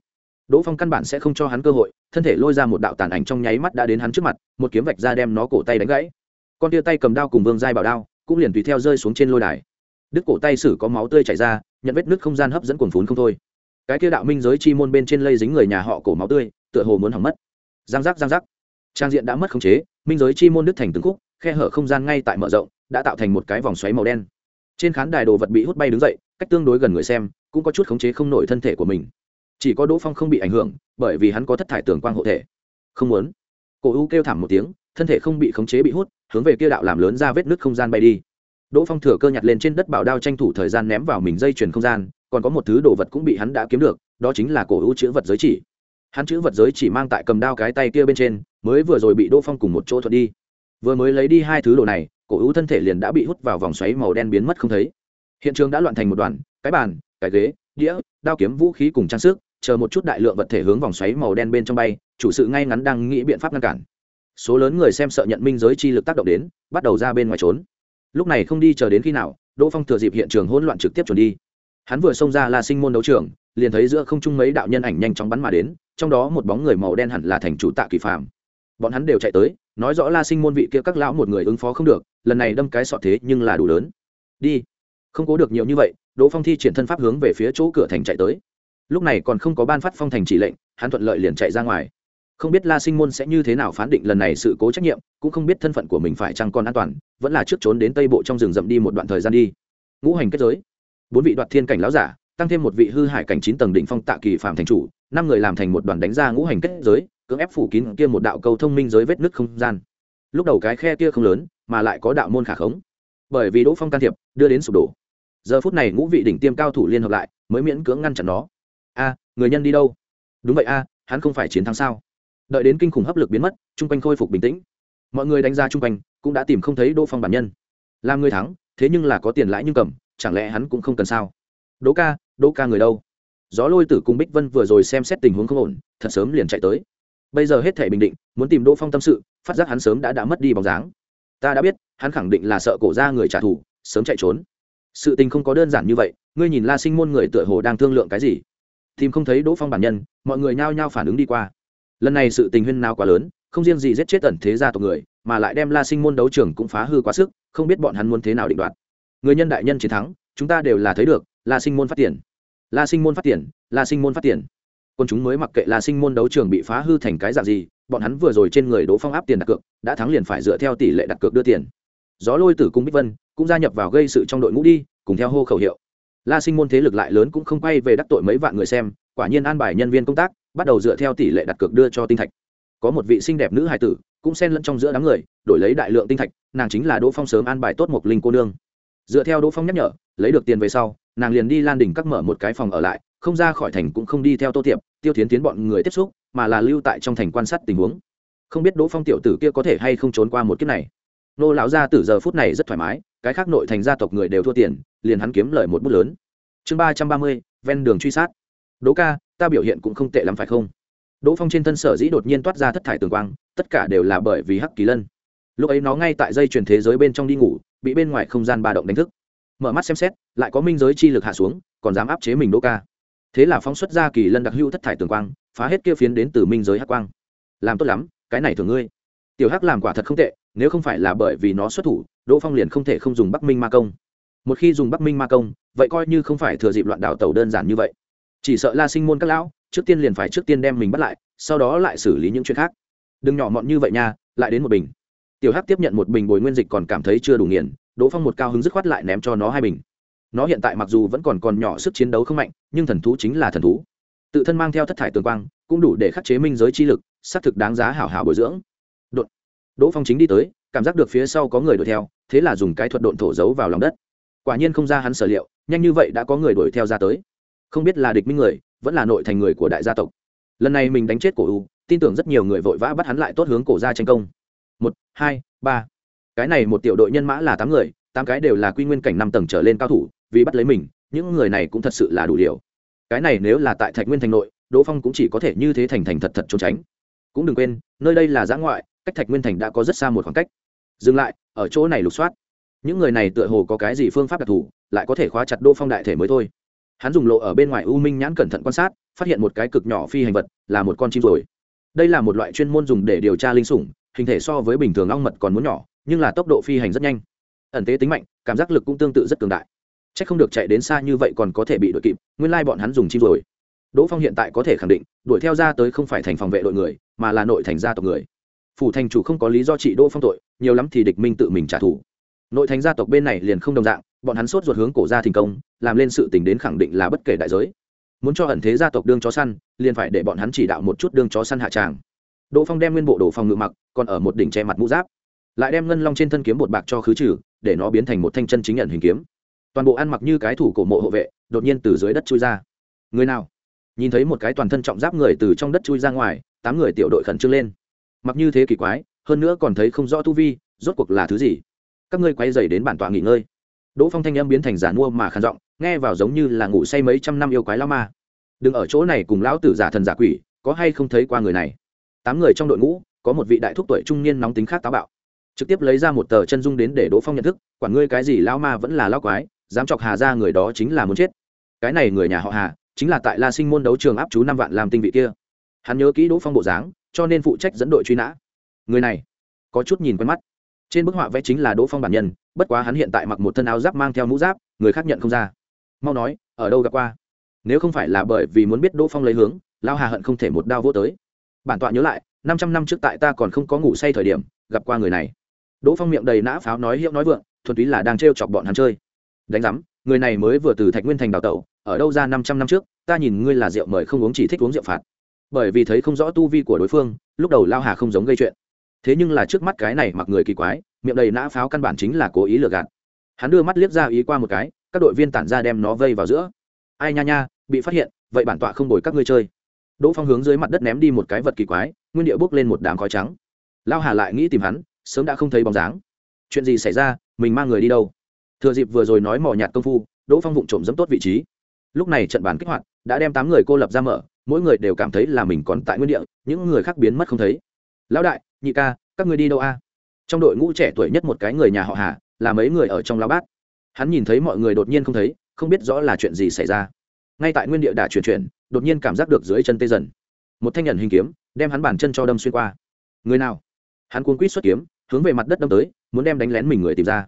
[SPEAKER 1] Đỗ phong căn bản sẽ không cho hắn cơ hội, thân thể lôi ra một đạo tàn ảnh trong nháy mắt đã đến hắn trước mặt, một kiếm vạch ra đem nó cổ tay đánh gãy. Con tia tay cầm đao cùng vương giai bảo đao, cũng liền tùy theo rơi xuống trên lôi đài. Đứt cổ tay sử có máu tươi chảy ra, nhận vết nứt không gian hấp dẫn cuồn phún không thôi. Cái kia đạo minh giới chi môn bên trên lây dính người nhà họ cổ máu tươi tựa hồ muốn hỏng mất. Giang giác giang giác. Trang diện đã mất khống chế, minh giới chi môn đứt thành từng khúc, khe hở không gian ngay tại mở rộng, đã tạo thành một cái vòng xoáy màu đen. Trên khán đài đồ vật bị hút bay đứng dậy, cách tương đối gần người xem, cũng có chút khống chế không nổi thân thể của mình. Chỉ có đỗ phong không bị ảnh hưởng, bởi vì hắn có thất thải tường quang hộ thể. Không muốn. Cổ u kêu thảm một tiếng, thân thể không bị khống chế bị hút, hướng về kia đạo làm lớn ra vết nứt không gian bay đi. Đỗ phong thừa cơ nhặt lên trên đất bảo đao tranh thủ thời gian ném vào mình dây chuyền không gian, còn có một thứ đồ vật cũng bị hắn đã kiếm được, đó chính là cổ u chữ vật giới chỉ hắn chữ vật giới chỉ mang tại cầm đao cái tay kia bên trên, mới vừa rồi bị đỗ phong cùng một chỗ thuận đi. Vừa mới lấy đi hai thứ đồ này, cổ u thân thể liền đã bị hút vào vòng xoáy màu đen biến mất không thấy. Hiện trường đã loạn thành một đoàn, cái bàn, cái ghế, đĩa, đao kiếm vũ khí cùng trang sức, chờ một chút đại lượng vật thể hướng vòng xoáy màu đen bên trong bay, chủ sự ngay ngắn đang nghĩ biện pháp ngăn cản. Số lớn người xem sợ nhận minh giới chi lực tác động đến, bắt đầu ra bên ngoài trốn. Lúc này không đi chờ đến khi nào, đỗ phong thừa dịp hiện trường hỗn loạn trực tiếp chuẩn đi. Hắn vừa xông ra là sinh môn đấu trường liền thấy giữa không trung mấy đạo nhân ảnh nhanh chóng bắn mà đến, trong đó một bóng người màu đen hẳn là thành chủ tạ kỳ phàm. Bọn hắn đều chạy tới, nói rõ la sinh môn vị kia các lão một người ứng phó không được, lần này đâm cái sọt thế nhưng là đủ lớn. Đi. Không cố được nhiều như vậy, đỗ phong thi triển thân pháp hướng về phía chỗ cửa thành chạy tới. Lúc này còn không có ban phát phong thành chỉ lệnh, hắn thuận lợi liền chạy ra ngoài. Không biết la sinh môn sẽ như thế nào phán định lần này sự cố trách nhiệm, cũng không biết thân phận của mình phải chăng còn an toàn, vẫn là trước trốn đến tây bộ trong rừng rậm đi một đoạn thời gian đi. Ngũ hành kết giới. Bốn vị đoạt thiên cảnh lão giả tăng thêm một vị hư hải cảnh chín tầng đỉnh phong tạ kỳ phạm thành chủ, năm người làm thành một đoàn đánh ra ngũ hành kết giới, cưỡng ép phủ kín kia một đạo cầu thông minh giới vết nứt không gian. Lúc đầu cái khe kia không lớn, mà lại có đạo môn khả khống. Bởi vì đỗ phong can thiệp, đưa đến sụp đổ. Giờ phút này ngũ vị đỉnh tiêm cao thủ liên hợp lại, mới miễn cưỡng ngăn chặn nó. A, người nhân đi đâu? Đúng vậy a, hắn không phải chiến thắng sao? Đợi đến kinh khủng hấp lực biến mất, chung quanh khôi phục bình tĩnh. Mọi người đánh ra chung quanh, cũng đã tìm không thấy đỗ phong bản nhân. Làm người thắng, thế nhưng là có tiền lãi nhưng cầm, chẳng lẽ hắn cũng không cần sao? Đỗ ca đỗ ca người đâu? Gió lôi tử cùng bích vân vừa rồi xem xét tình huống không ổn, thật sớm liền chạy tới. Bây giờ hết thể bình định, muốn tìm đỗ phong tâm sự, phát giác hắn sớm đã đã mất đi bóng dáng. Ta đã biết, hắn khẳng định là sợ cổ ra người trả thù, sớm chạy trốn. Sự tình không có đơn giản như vậy, ngươi nhìn la sinh môn người tựa hồ đang thương lượng cái gì? Tìm không thấy đỗ phong bản nhân, mọi người nhao nhao phản ứng đi qua. Lần này sự tình huyên nào quá lớn, không riêng gì giết chết tần thế gia tộc người, mà lại đem la sinh môn đấu trường cũng phá hư quá sức, không biết bọn hắn muốn thế nào định đoạt. Người nhân đại nhân chiến thắng, chúng ta đều là thấy được, la sinh môn phát triển la sinh môn phát tiền, la sinh môn phát tiền. Quân chúng mới mặc kệ la sinh môn đấu trường bị phá hư thành cái dạng gì, bọn hắn vừa rồi trên người đỗ phong áp tiền đặt cược, đã thắng liền phải dựa theo tỷ lệ đặt cược đưa tiền. Gió lôi tử cung bích vân cũng gia nhập vào gây sự trong đội ngũ đi, cùng theo hô khẩu hiệu. La sinh môn thế lực lại lớn cũng không quay về đắc tội mấy vạn người xem, quả nhiên an bài nhân viên công tác, bắt đầu dựa theo tỷ lệ đặt cược đưa cho tinh thạch. Có một vị xinh đẹp nữ hài tử, cũng xen lẫn trong giữa đám người, đổi lấy đại lượng tinh thạch, nàng chính là đỗ phong sớm an bài tốt một linh cô nương. Dựa theo đỗ phong nhắc nhở, lấy được tiền về sau nàng liền đi lan đỉnh các mở một cái phòng ở lại, không ra khỏi thành cũng không đi theo tô tiệp, tiêu tiến tiến bọn người tiếp xúc, mà là lưu tại trong thành quan sát tình huống. Không biết đỗ phong tiểu tử kia có thể hay không trốn qua một kiếp này. Nô lão gia tử giờ phút này rất thoải mái, cái khác nội thành gia tộc người đều thua tiền, liền hắn kiếm lời một bút lớn. Chương ba trăm ba mươi, ven đường truy sát. Đỗ ca, ta biểu hiện cũng không tệ lắm phải không? Đỗ phong trên thân sở dĩ đột nhiên toát ra thất thải tường quang, tất cả đều là bởi vì hắc kỳ lân. Lúc ấy nó ngay tại dây chuyền thế giới bên trong đi ngủ, bị bên ngoài không gian ba động đánh thức mở mắt xem xét, lại có minh giới chi lực hạ xuống, còn dám áp chế mình đỗ ca. Thế là phóng xuất ra kỳ lân đặc hữu thất thải tường quang, phá hết kia phiến đến từ minh giới hắc quang. Làm tốt lắm, cái này thường ngươi. Tiểu hắc làm quả thật không tệ, nếu không phải là bởi vì nó xuất thủ, đỗ phong liền không thể không dùng bắc minh ma công. Một khi dùng bắc minh ma công, vậy coi như không phải thừa dịp loạn đảo tàu đơn giản như vậy. Chỉ sợ la sinh môn các lão, trước tiên liền phải trước tiên đem mình bắt lại, sau đó lại xử lý những chuyện khác. Đừng nhỏ mọn như vậy nha, lại đến một bình. Tiểu hắc tiếp nhận một bình bồi nguyên dịch còn cảm thấy chưa đủ nghiền đỗ phong một cao hứng dứt khoát lại ném cho nó hai bình. Nó hiện tại mặc dù vẫn còn còn nhỏ sức chiến đấu không mạnh, nhưng thần thú chính là thần thú. Tự thân mang theo thất thải tường quang, cũng đủ để khắc chế minh giới chi lực, xác thực đáng giá hảo hảo bồi dưỡng. Đột. đỗ phong chính đi tới, cảm giác được phía sau có người đuổi theo, thế là dùng cái thuật độn thổ giấu vào lòng đất. Quả nhiên không ra hắn sở liệu, nhanh như vậy đã có người đuổi theo ra tới. Không biết là địch minh người, vẫn là nội thành người của đại gia tộc. Lần này mình đánh chết cổ u, tin tưởng rất nhiều người vội vã bắt hắn lại tốt hướng cổ ra tranh công. Một, hai, ba cái này một tiểu đội nhân mã là tám người, tám cái đều là quy nguyên cảnh năm tầng trở lên cao thủ, vì bắt lấy mình, những người này cũng thật sự là đủ điều. Cái này nếu là tại thạch nguyên thành nội, đỗ phong cũng chỉ có thể như thế thành thành thật thật trốn tránh. Cũng đừng quên, nơi đây là giã ngoại, cách thạch nguyên thành đã có rất xa một khoảng cách. Dừng lại, ở chỗ này lục soát. Những người này tựa hồ có cái gì phương pháp đặc thù, lại có thể khóa chặt đỗ phong đại thể mới thôi. Hắn dùng lộ ở bên ngoài u minh nhãn cẩn thận quan sát, phát hiện một cái cực nhỏ phi hành vật, là một con chim rồi. Đây là một loại chuyên môn dùng để điều tra linh sủng, hình thể so với bình thường ong mật còn muốn nhỏ nhưng là tốc độ phi hành rất nhanh. Ẩn tế tính mạnh, cảm giác lực cũng tương tự rất cường đại. C h ắ c không được chạy đến xa như vậy còn có thể bị đội kịp, nguyên lai bọn hắn dùng chim rồi. Đỗ phong hiện tại có thể khẳng định, đuổi theo ra tới không phải thành phòng vệ đội người, mà là nội thành gia tộc người. Phủ thành chủ không có lý do trị đỗ phong tội, nhiều lắm thì địch minh tự mình trả thù. Nội thành gia tộc bên này liền không đồng dạng, bọn hắn sốt ruột hướng cổ ra thành công, làm lên sự tình đến khẳng định là bất kể đại giới. Muốn cho ẩn thế gia tộc đương chó săn, liền phải để bọn hắn chỉ đạo một chút đương chó săn hạ tràng. Đỗ phong đem nguyên bộ đồ phòng ngự mặc, còn ở một đỉnh che mặt mũ giáp lại đem ngân long trên thân kiếm bột bạc cho khứ trừ, để nó biến thành một thanh chân chính nhận hình kiếm. Toàn bộ ăn mặc như cái thủ cổ mộ hộ vệ, đột nhiên từ dưới đất chui ra. Người nào? Nhìn thấy một cái toàn thân trọng giáp người từ trong đất chui ra ngoài, tám người tiểu đội khẩn trương lên. Mặc như thế kỳ quái, hơn nữa còn thấy không rõ tu vi, rốt cuộc là thứ gì? Các ngươi quay dày đến bản tọa nghỉ ngơi. Đỗ phong thanh em biến thành giả mua mà khăn giọng, nghe vào giống như là ngủ say mấy trăm năm yêu quái lao ma. Đừng ở chỗ này cùng lão tử giả thần giả quỷ, có hay không thấy qua người này? Tám người trong đội ngũ, có một vị đại thúc tuổi trung niên nóng tính khác táo bạo trực tiếp lấy ra một tờ chân dung đến để đỗ phong nhận thức, quản ngươi cái gì lao ma vẫn là lao quái, dám chọc hà ra người đó chính là muốn chết. Cái này người nhà họ hà, chính là tại la sinh môn đấu trường áp chú năm vạn làm tinh vị kia. Hắn nhớ kỹ đỗ phong bộ dáng, cho nên phụ trách dẫn đội truy nã. Người này, có chút nhìn quen mắt. Trên bức họa vẽ chính là đỗ phong bản nhân, bất quá hắn hiện tại mặc một thân áo giáp mang theo mũ giáp, người khác nhận không ra. Mau nói, ở đâu gặp qua? Nếu không phải là bởi vì muốn biết đỗ phong lấy hướng lao hà hận không thể một đao vô tới. Bản tọa nhớ lại, năm trăm năm trước tại ta còn không có ngủ say thời điểm, gặp qua người này đỗ phong miệng đầy nã pháo nói hiệu nói vượng, thuần túy là đang t chọc bọn hắn chơi. Đánh giám, người này mới vừa từ thạch nguyên thành đào tẩu, ở đâu ra năm trăm năm trước, ta nhìn ngươi là rượu mời không uống chỉ thích uống rượu phạt. Bởi vì thấy không rõ tu vi của đối phương, lúc đầu lao hà không giống gây chuyện. Thế nhưng là trước mắt cái này mặc người kỳ quái, miệng đầy nã pháo căn bản chính là cố ý lừa gạt. Hắn đưa mắt liếc ra ý qua một cái, các đội viên tản ra đem nó vây vào giữa. Ai nha nha, bị phát hiện, vậy bản tọa không đổi các ngươi chơi. Đỗ phong hướng dưới mặt đất ném đi một cái vật kỳ quái, nguyên địa bốc lên một đám khói trắng. Lao hà lại nghĩ tìm hắn sớm đã không thấy bóng dáng. Chuyện gì xảy ra? Mình mang người đi đâu? Thừa dịp vừa rồi nói mỏ nhạt công phu, đỗ phong vụng trộm dẫm tốt vị trí. Lúc này trận bàn kích hoạt đã đem tám người cô lập ra mở, mỗi người đều cảm thấy là mình còn tại nguyên địa, những người khác biến mất không thấy. Lão đại, nhị ca, các người đi đâu a? Trong đội ngũ trẻ tuổi nhất một cái người nhà họ hà, là mấy người ở trong lao bát. Hắn nhìn thấy mọi người đột nhiên không thấy, không biết rõ là chuyện gì xảy ra. Ngay tại nguyên địa đã chuyển chuyển, đột nhiên cảm giác được dưới chân tê dần. Một thanh nhận hình kiếm, đem hắn bàn chân cho đâm xuyên qua. Người nào? Hắn cuốn quýt xuất kiếm hướng về mặt đất đâm tới, muốn đem đánh lén mình người tìm ra.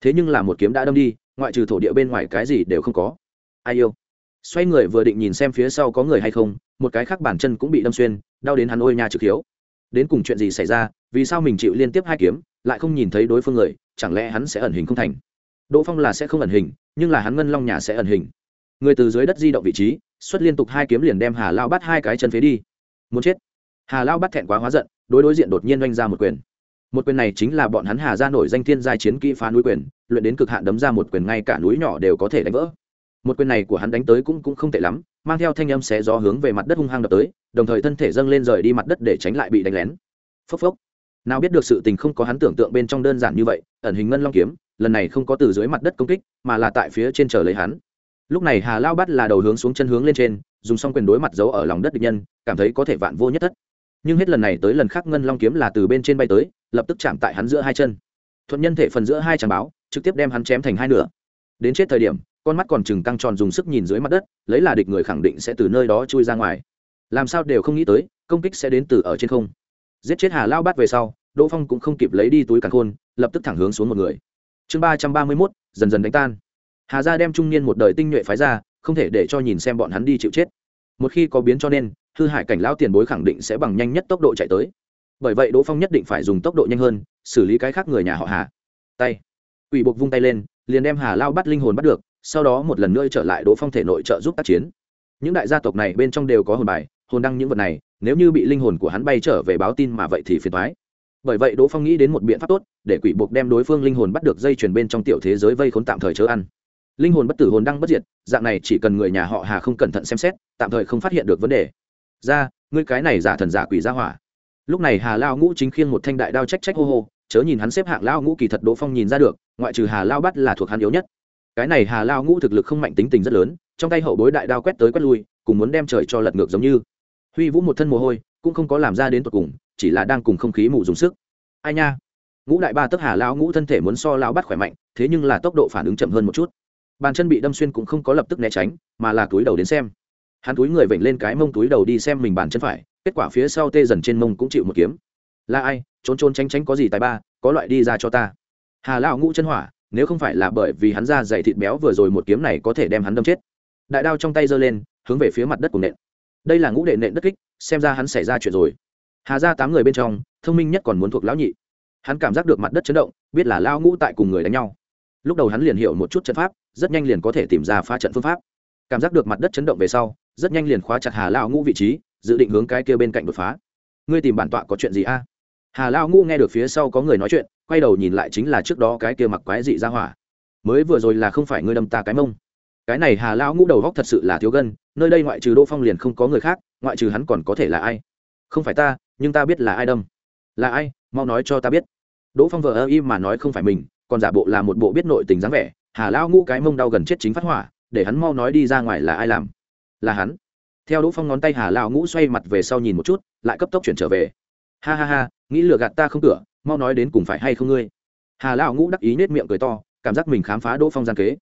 [SPEAKER 1] Thế nhưng là một kiếm đã đâm đi, ngoại trừ thổ địa bên ngoài cái gì đều không có. Ai yêu? Xoay người vừa định nhìn xem phía sau có người hay không, một cái khác bàn chân cũng bị đâm xuyên, đau đến hắn ôi nhà trực hiếu. Đến cùng chuyện gì xảy ra, vì sao mình chịu liên tiếp hai kiếm, lại không nhìn thấy đối phương người, chẳng lẽ hắn sẽ ẩn hình không thành? Đỗ phong là sẽ không ẩn hình, nhưng là hắn ngân long nhà sẽ ẩn hình. Người từ dưới đất di động vị trí, xuất liên tục hai kiếm liền đem hà lao bắt hai cái chân phế đi. Muốn chết. Hà lao bắt thẹn quá hóa giận, đối đối diện đột nhiên oanh ra một quyền một quyền này chính là bọn hắn hà ra nổi danh thiên giai chiến kỹ phá núi quyền, luyện đến cực hạn đấm ra một quyền ngay cả núi nhỏ đều có thể đánh vỡ. Một quyền này của hắn đánh tới cũng cũng không tệ lắm, mang theo thanh âm xé gió hướng về mặt đất hung hăng đập tới, đồng thời thân thể dâng lên rời đi mặt đất để tránh lại bị đánh lén. Phốc phốc. Nào biết được sự tình không có hắn tưởng tượng bên trong đơn giản như vậy, ẩn hình ngân long kiếm, lần này không có từ dưới mặt đất công kích, mà là tại phía trên chờ lấy hắn. Lúc này hà lao bắt là đầu hướng xuống chân hướng lên trên, dùng xong quyền đối mặt giấu ở lòng đất địch nhân, cảm thấy có thể vạn vô nhất thất. Nhưng hết lần này tới lần khác ngân long kiếm là từ bên trên bay tới lập tức chạm tại hắn giữa hai chân. Thuận nhân thể phần giữa hai tràng báo, trực tiếp đem hắn chém thành hai nửa. Đến chết thời điểm, con mắt còn chừng căng tròn dùng sức nhìn dưới mặt đất, lấy là địch người khẳng định sẽ từ nơi đó chui ra ngoài. Làm sao đều không nghĩ tới, công kích sẽ đến từ ở trên không. Giết chết hà lao bát về sau, đỗ phong cũng không kịp lấy đi túi càn khôn, lập tức thẳng hướng xuống một người. Chương ba trăm ba mươi mốt, dần dần đánh tan. Hà gia đem trung niên một đời tinh nhuệ phái ra, không thể để cho nhìn xem bọn hắn đi chịu chết. Một khi có biến cho nên, hư hại cảnh lão tiền bối khẳng định sẽ bằng nhanh nhất tốc độ chạy tới bởi vậy đỗ phong nhất định phải dùng tốc độ nhanh hơn, xử lý cái khác người nhà họ hà. Tay. Quỷ buộc vung tay lên, liền đem hà lao bắt linh hồn bắt được, sau đó một lần nữa trở lại đỗ phong thể nội trợ giúp tác chiến. Những đại gia tộc này bên trong đều có hồn bài, hồn đăng những vật này, nếu như bị linh hồn của hắn bay trở về báo tin mà vậy thì phiền thoái bởi vậy đỗ phong nghĩ đến một biện pháp tốt, để quỷ buộc đem đối phương linh hồn bắt được dây chuyền bên trong tiểu thế giới vây khốn tạm thời chớ ăn. Linh hồn bất tử hồn đăng bất diệt, dạng này chỉ cần người nhà họ hà không cẩn thận xem xét, tạm thời không phát hiện được vấn đề. Ra, ngươi cái này giả thần giả quỷ ra hỏa lúc này hà lao ngũ chính khiêng một thanh đại đao trách trách hô hô, chớ nhìn hắn xếp hạng lao ngũ kỳ thật đỗ phong nhìn ra được, ngoại trừ hà lao bắt là thuộc hắn yếu nhất. Cái này hà lao ngũ thực lực không mạnh tính tình rất lớn, trong tay hậu bối đại đao quét tới quét lui, cùng muốn đem trời cho lật ngược giống như. Huy vũ một thân mồ hôi, cũng không có làm ra đến tột cùng, chỉ là đang cùng không khí mù dùng sức. Ai nha? Ngũ đại ba tức hà lao ngũ thân thể muốn so lao bắt khỏe mạnh, thế nhưng là tốc độ phản ứng chậm hơn một chút. Bàn chân bị đâm xuyên cũng không có lập tức né tránh, mà là túi đầu đến xem hắn túi người vểnh lên cái mông túi đầu đi xem mình bàn chân phải, kết quả phía sau tê dần trên mông cũng chịu một kiếm. Là ai? Trốn trốn tránh tránh có gì tài ba, có loại đi ra cho ta. Hà lão ngũ chân hỏa, nếu không phải là bởi vì hắn ra dày thịt béo vừa rồi một kiếm này có thể đem hắn đâm chết. Đại đao trong tay giơ lên, hướng về phía mặt đất của nện. Đây là ngũ đệ nện đất kích, xem ra hắn xảy ra chuyện rồi. Hà ra tám người bên trong, thông minh nhất còn muốn thuộc lão nhị. Hắn cảm giác được mặt đất chấn động, biết là lao ngũ tại cùng người đánh nhau. Lúc đầu hắn liền hiểu một chút trận pháp, rất nhanh liền có thể tìm ra phá trận phương pháp. Cảm giác được mặt đất chấn động về sau rất nhanh liền khóa chặt hà lao ngũ vị trí, dự định hướng cái kia bên cạnh đột phá. Ngươi tìm bản tọa có chuyện gì a? Hà lao ngũ nghe được phía sau có người nói chuyện, quay đầu nhìn lại chính là trước đó cái kia mặc quái dị ra hỏa. Mới vừa rồi là không phải ngươi đâm ta cái mông. Cái này hà lao ngũ đầu góc thật sự là thiếu gân, nơi đây ngoại trừ đỗ phong liền không có người khác, ngoại trừ hắn còn có thể là ai? Không phải ta, nhưng ta biết là ai đâm. Là ai? Mau nói cho ta biết. Đỗ phong vờ ơ y mà nói không phải mình, còn giả bộ là một bộ biết nội tình dáng vẻ, hà lao ngũ cái mông đau gần chết chính phát hỏa, để hắn mau nói đi ra ngoài là ai làm là hắn. Theo đỗ phong ngón tay hà lao ngũ xoay mặt về sau nhìn một chút, lại cấp tốc chuyển trở về. Ha ha ha, nghĩ lừa gạt ta không cửa, mau nói đến cùng phải hay không ngươi? Hà lao ngũ đắc ý nết miệng cười to, cảm giác mình khám phá đỗ phong gian kế.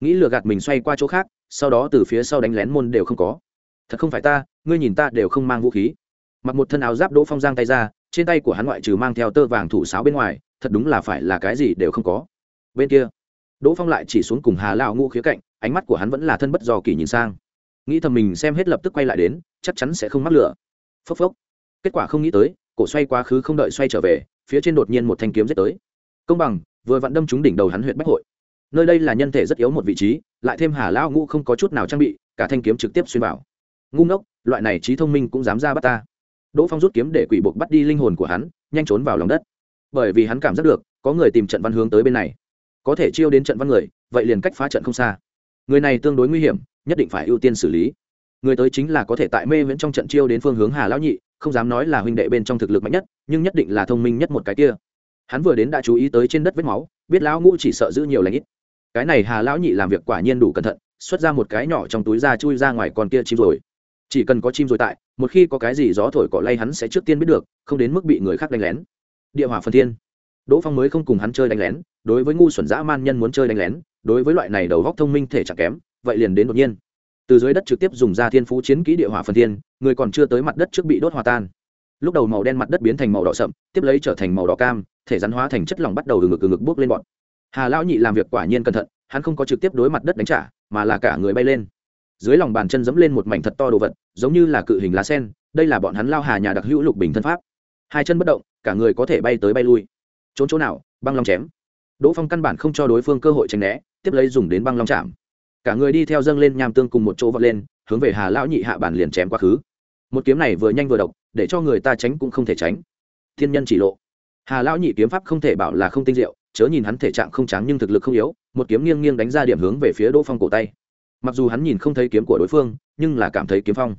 [SPEAKER 1] Nghĩ lừa gạt mình xoay qua chỗ khác, sau đó từ phía sau đánh lén môn đều không có. Thật không phải ta, ngươi nhìn ta đều không mang vũ khí. Mặc một thân áo giáp đỗ phong giang tay ra, trên tay của hắn ngoại trừ mang theo tơ vàng thủ sáo bên ngoài, thật đúng là phải là cái gì đều không có. Bên kia, đỗ phong lại chỉ xuống cùng hà lao ngũ khía cạnh, ánh mắt của hắn vẫn là thân bất do kỳ nhìn sang nghĩ thầm mình xem hết lập tức quay lại đến, chắc chắn sẽ không mắc lửa. Phốc phốc. Kết quả không nghĩ tới, cổ xoay quá khứ không đợi xoay trở về, phía trên đột nhiên một thanh kiếm giết tới. Công bằng, vừa vặn đâm trúng đỉnh đầu hắn huyện bách hội. Nơi đây là nhân thể rất yếu một vị trí, lại thêm hà lao ngũ không có chút nào trang bị, cả thanh kiếm trực tiếp xuyên vào. Ngu ngốc, loại này trí thông minh cũng dám ra bắt ta. Đỗ phong rút kiếm để quỷ buộc bắt đi linh hồn của hắn, nhanh trốn vào lòng đất. Bởi vì hắn cảm giác được, có người tìm trận văn hướng tới bên này. Có thể chiêu đến trận văn người, vậy liền cách phá trận không xa. Người này tương đối nguy hiểm nhất định phải ưu tiên xử lý. Người tới chính là có thể tại mê viễn trong trận chiêu đến phương hướng hà lão nhị, không dám nói là huynh đệ bên trong thực lực mạnh nhất, nhưng nhất định là thông minh nhất một cái kia. Hắn vừa đến đã chú ý tới trên đất vết máu, biết lão ngũ chỉ sợ giữ nhiều lãnh ít. Cái này hà lão nhị làm việc quả nhiên đủ cẩn thận, xuất ra một cái nhỏ trong túi ra chui ra ngoài con kia chim rồi. Chỉ cần có chim rồi tại, một khi có cái gì gió thổi cỏ lay hắn sẽ trước tiên biết được, không đến mức bị người khác đánh lén. Địa hỏa phần thiên. Đỗ phong mới không cùng hắn chơi đánh lén, đối với ngu xuẩn dã man nhân muốn chơi đánh lén, đối với loại này đầu góc thông minh thể chẳng kém vậy liền đến đột nhiên. Từ dưới đất trực tiếp dùng ra thiên phú chiến kỹ địa hỏa phần thiên, người còn chưa tới mặt đất trước bị đốt hòa tan. Lúc đầu màu đen mặt đất biến thành màu đỏ sậm, tiếp lấy trở thành màu đỏ cam, thể rắn hóa thành chất lỏng bắt đầu từ ngực từ ngực bước lên bọn. Hà lão nhị làm việc quả nhiên cẩn thận, hắn không có trực tiếp đối mặt đất đánh trả, mà là cả người bay lên. Dưới lòng bàn chân dẫm lên một mảnh thật to đồ vật, giống như là cự hình lá sen, đây là bọn hắn lao hà nhà đặc hữu lục bình thân pháp. Hai chân bất động, cả người có thể bay tới bay lui. Trốn chỗ nào? Băng long chém. Đỗ phong căn bản không cho đối phương cơ hội tránh né, tiếp lấy dùng đến băng long chạm cả người đi theo dâng lên nham tương cùng một chỗ vọt lên, hướng về hà lão nhị hạ bản liền chém quá khứ. Một kiếm này vừa nhanh vừa độc, để cho người ta tránh cũng không thể tránh. Thiên nhân chỉ lộ. Hà lão nhị kiếm pháp không thể bảo là không tinh diệu, chớ nhìn hắn thể trạng không trắng nhưng thực lực không yếu, một kiếm nghiêng nghiêng đánh ra điểm hướng về phía đỗ phong cổ tay. Mặc dù hắn nhìn không thấy kiếm của đối phương, nhưng là cảm thấy kiếm phong.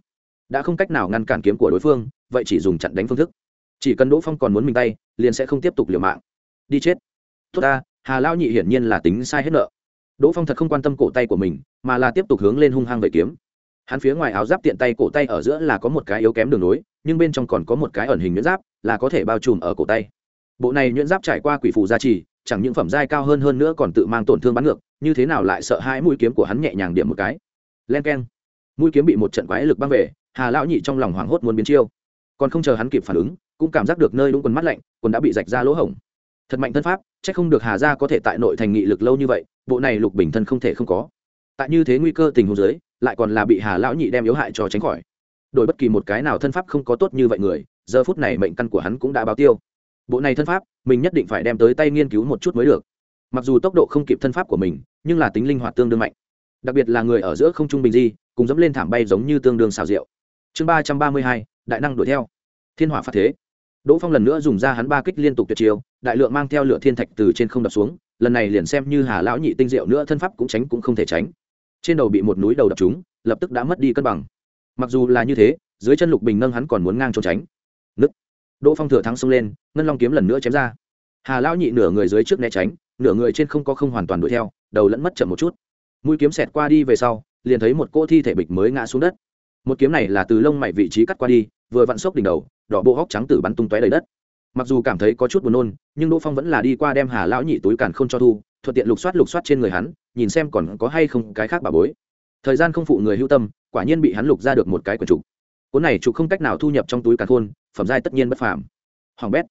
[SPEAKER 1] Đã không cách nào ngăn cản kiếm của đối phương, vậy chỉ dùng chặn đánh phương thức. Chỉ cần đỗ phong còn muốn mình tay, liền sẽ không tiếp tục liều mạng. Đi chết. Tốt ta, hà Lão nhị hiển nhiên là tính sai hết nợ đỗ phong thật không quan tâm cổ tay của mình, mà là tiếp tục hướng lên hung hăng về kiếm. Hắn phía ngoài áo giáp tiện tay cổ tay ở giữa là có một cái yếu kém đường nối, nhưng bên trong còn có một cái ẩn hình nhuyễn giáp, là có thể bao trùm ở cổ tay. Bộ này nhuyễn giáp trải qua quỷ phù gia trì, chẳng những phẩm giai cao hơn hơn nữa còn tự mang tổn thương bắn ngược, như thế nào lại sợ hai mũi kiếm của hắn nhẹ nhàng điểm một cái. Len k e n mũi kiếm bị một trận quái lực băng về, hà lão nhị trong lòng hoảng hốt muốn biến chiêu. Còn không chờ hắn kịp phản ứng, cũng cảm giác được nơi đúng quần mắt lạnh, quần đã bị rạch ra lỗ hổng. Thật mạnh thân pháp c h ắ c không được hà ra có thể tại nội thành nghị lực lâu như vậy bộ này lục bình thân không thể không có. Tại như thế nguy cơ tình huống dưới, lại còn là bị hà lão nhị đem yếu hại cho tránh khỏi. Đổi bất kỳ một cái nào thân pháp không có tốt như vậy người, giờ phút này mệnh căn của hắn cũng đã báo tiêu. Bộ này thân pháp, mình nhất định phải đem tới tay nghiên cứu một chút mới được. Mặc dù tốc độ không kịp thân pháp của mình, nhưng là tính linh hoạt tương đương mạnh. Đặc biệt là người ở giữa không trung bình di, cùng dẫm lên thảm bay giống như tương đương xào rượu chương ba trăm ba mươi hai, đại năng đuổi theo. Thiên hỏa phát thế. Đỗ phong lần nữa dùng ra hắn ba kích liên tục tuyệt chiêu, đại lượng mang theo lửa thiên thạch từ trên không đập xuống lần này liền xem như hà lão nhị tinh diệu nữa, thân pháp cũng tránh cũng không thể tránh. Trên đầu bị một núi đầu đập chúng lập tức đã mất đi cân bằng. Mặc dù là như thế, dưới chân lục bình nâng hắn còn muốn ngang trốn tránh. Nứt. Đỗ phong thừa thắng xông lên, ngân long kiếm lần nữa chém ra. Hà lão nhị nửa người dưới trước né tránh, nửa người trên không có không hoàn toàn đuổi theo, đầu lẫn mất chậm một chút. Mũi kiếm xẹt qua đi về sau, liền thấy một cỗ thi thể bịch mới ngã xuống đất. Một kiếm này là từ lông mày vị trí cắt qua đi, vừa vặn sốc đỉnh đầu, đỏ bộ hóc trắng tử bắn tung tóe đầy đất mặc dù cảm thấy có chút buồn nôn, nhưng đỗ phong vẫn là đi qua đem hà lão nhị túi càn không cho thu, thuận tiện lục soát lục soát trên người hắn, nhìn xem còn có hay không cái khác bà bối. Thời gian không phụ người hưu tâm, quả nhiên bị hắn lục ra được một cái quần trục. Cuốn này trục không cách nào thu nhập trong túi càn khôn, phẩm giai tất nhiên bất phàm. Hoàng bét.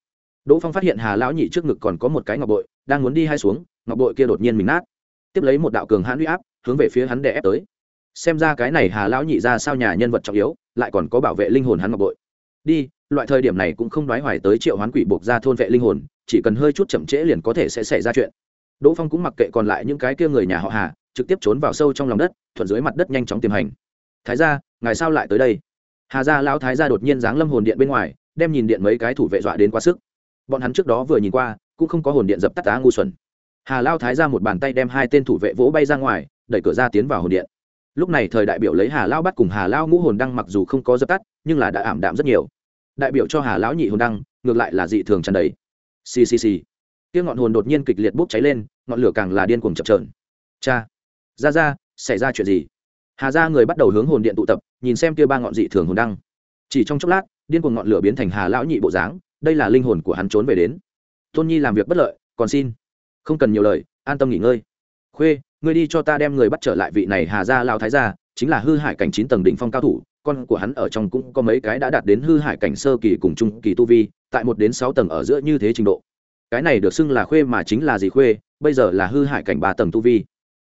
[SPEAKER 1] Đỗ phong phát hiện hà lão nhị trước ngực còn có một cái ngọc bội, đang muốn đi hai xuống, ngọc bội kia đột nhiên mình nát. Tiếp lấy một đạo cường hãn huy áp, hướng về phía hắn để ép tới. Xem ra cái này hà lão nhị ra sao nhà nhân vật trọng yếu, lại còn có bảo vệ linh hồn hắn ngọc bội. Đi loại thời điểm này cũng không đoái hoài tới triệu hoán quỷ buộc ra thôn vệ linh hồn, chỉ cần hơi chút chậm trễ liền có thể sẽ xảy ra chuyện. Đỗ phong cũng mặc kệ còn lại những cái kia người nhà họ hà, trực tiếp trốn vào sâu trong lòng đất, thuận dưới mặt đất nhanh chóng tiềm hành. Thái ra ngài sao lại tới đây? Hà gia lão thái gia đột nhiên giáng lâm hồn điện bên ngoài, đem nhìn điện mấy cái thủ vệ dọa đến quá sức. Bọn hắn trước đó vừa nhìn qua, cũng không có hồn điện dập tắt tá ngu xuẩn. Hà lao thái ra một bàn tay đem hai tên thủ vệ vỗ bay ra ngoài, đẩy cửa ra tiến vào hồn điện. Lúc này thời đại biểu lấy hà lao bắt cùng hà lao ngũ hồn đăng mặc dù không có dập tắt, nhưng là đã ảm đạm rất nhiều đại biểu cho hà lão nhị hồn đăng, ngược lại là dị thường tràn đầy. Ccc tiếng ngọn hồn đột nhiên kịch liệt bốc cháy lên, ngọn lửa càng là điên cuồng chập trờn cha. Ra ra, xảy ra chuyện gì? Hà ra người bắt đầu hướng hồn điện tụ tập, nhìn xem kia ba ngọn dị thường hồn đăng. Chỉ trong chốc lát, điên cuồng ngọn lửa biến thành hà lão nhị bộ dáng, đây là linh hồn của hắn trốn về đến. Tôn nhi làm việc bất lợi, còn xin. Không cần nhiều lời, an tâm nghỉ ngơi. Khuê, ngươi đi cho ta đem người bắt trở lại vị này hà gia lao thái gia, chính là hư hại cảnh chín tầng đỉnh phong cao thủ con của hắn ở trong cũng có mấy cái đã đạt đến hư hải cảnh sơ kỳ cùng trung kỳ tu vi, tại một đến sáu tầng ở giữa như thế trình độ. Cái này được xưng là khuê mà chính là gì khuê, bây giờ là hư hải cảnh ba tầng tu vi.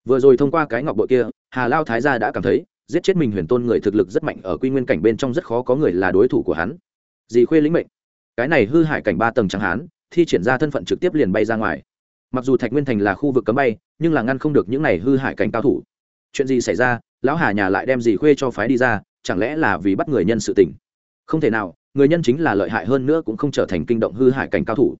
[SPEAKER 1] Vừa rồi thông qua cái ngọc bội kia, hà lao thái gia đã cảm thấy, giết chết mình huyền tôn người thực lực rất mạnh ở quy nguyên cảnh bên trong rất khó có người là đối thủ của hắn. Dì khuê lĩnh mệnh. Cái này hư hải cảnh ba tầng chẳng hán thi triển ra thân phận trực tiếp liền bay ra ngoài. Mặc dù thạch nguyên thành là khu vực cấm bay, nhưng là ngăn không được những này hư hải cảnh cao thủ. Chuyện gì xảy ra, lão hà nhà lại đem dì khuê cho phái đi ra chẳng lẽ là vì bắt người nhân sự tình? Không thể nào, người nhân chính là lợi hại hơn nữa cũng không trở thành kinh động hư hải cảnh cao thủ.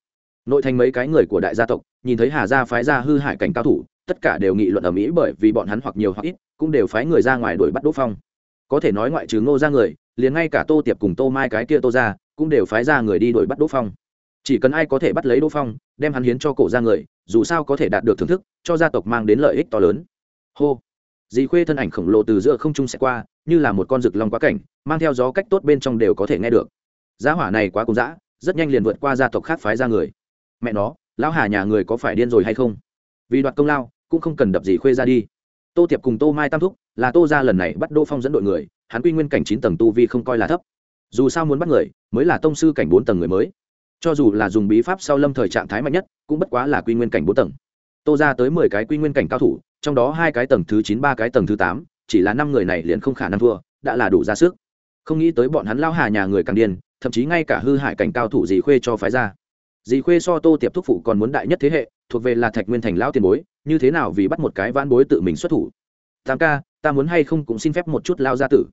[SPEAKER 1] Nội thành mấy cái người của đại gia tộc, nhìn thấy hà gia phái ra hư hải cảnh cao thủ, tất cả đều nghị luận ở mỹ bởi vì bọn hắn hoặc nhiều hoặc ít, cũng đều phái người ra ngoài đuổi bắt đỗ phong. Có thể nói ngoại trừ ngô ra người, liền ngay cả tô tiệp cùng tô mai cái kia tô ra cũng đều phái ra người đi đuổi bắt đỗ phong. Chỉ cần ai có thể bắt lấy đỗ phong, đem hắn hiến cho cổ ra người, dù sao có thể đạt được thưởng thức, cho gia tộc mang đến lợi ích to lớn. Hô dì khuê thân ảnh khổng lồ từ giữa không trung sẽ qua, như là một con rực long quá cảnh, mang theo gió cách tốt bên trong đều có thể nghe được. Giá hỏa này quá cùng dã, rất nhanh liền vượt qua gia tộc khác phái ra người. Mẹ nó, lão hà nhà người có phải điên rồi hay không? Vì đoạt công lao, cũng không cần đập dì khuê ra đi. Tô tiệp cùng tô mai tam thúc, là tô ra lần này bắt đỗ phong dẫn đội người, hắn quy nguyên cảnh chín tầng tu vi không coi là thấp. Dù sao muốn bắt người, mới là tông sư cảnh bốn tầng người mới. Cho dù là dùng bí pháp sau lâm thời trạng thái mạnh nhất, cũng bất quá là quy nguyên cảnh bốn tầng. Tô ra tới mười cái quy nguyên cảnh cao thủ trong đó hai cái tầng thứ chín, ba cái tầng thứ tám, chỉ là năm người này liền không khả năng thua, đã là đủ ra sức. Không nghĩ tới bọn hắn lao hà nhà người càng điên, thậm chí ngay cả hư hại cảnh cao thủ dì khuê cho phái ra. Dì khuê so tô tiệp thúc phụ còn muốn đại nhất thế hệ, thuộc về là thạch nguyên thành lão tiền bối, như thế nào vì bắt một cái vãn bối tự mình xuất thủ? Tam ca, ta muốn hay không cũng xin phép một chút lao gia tử.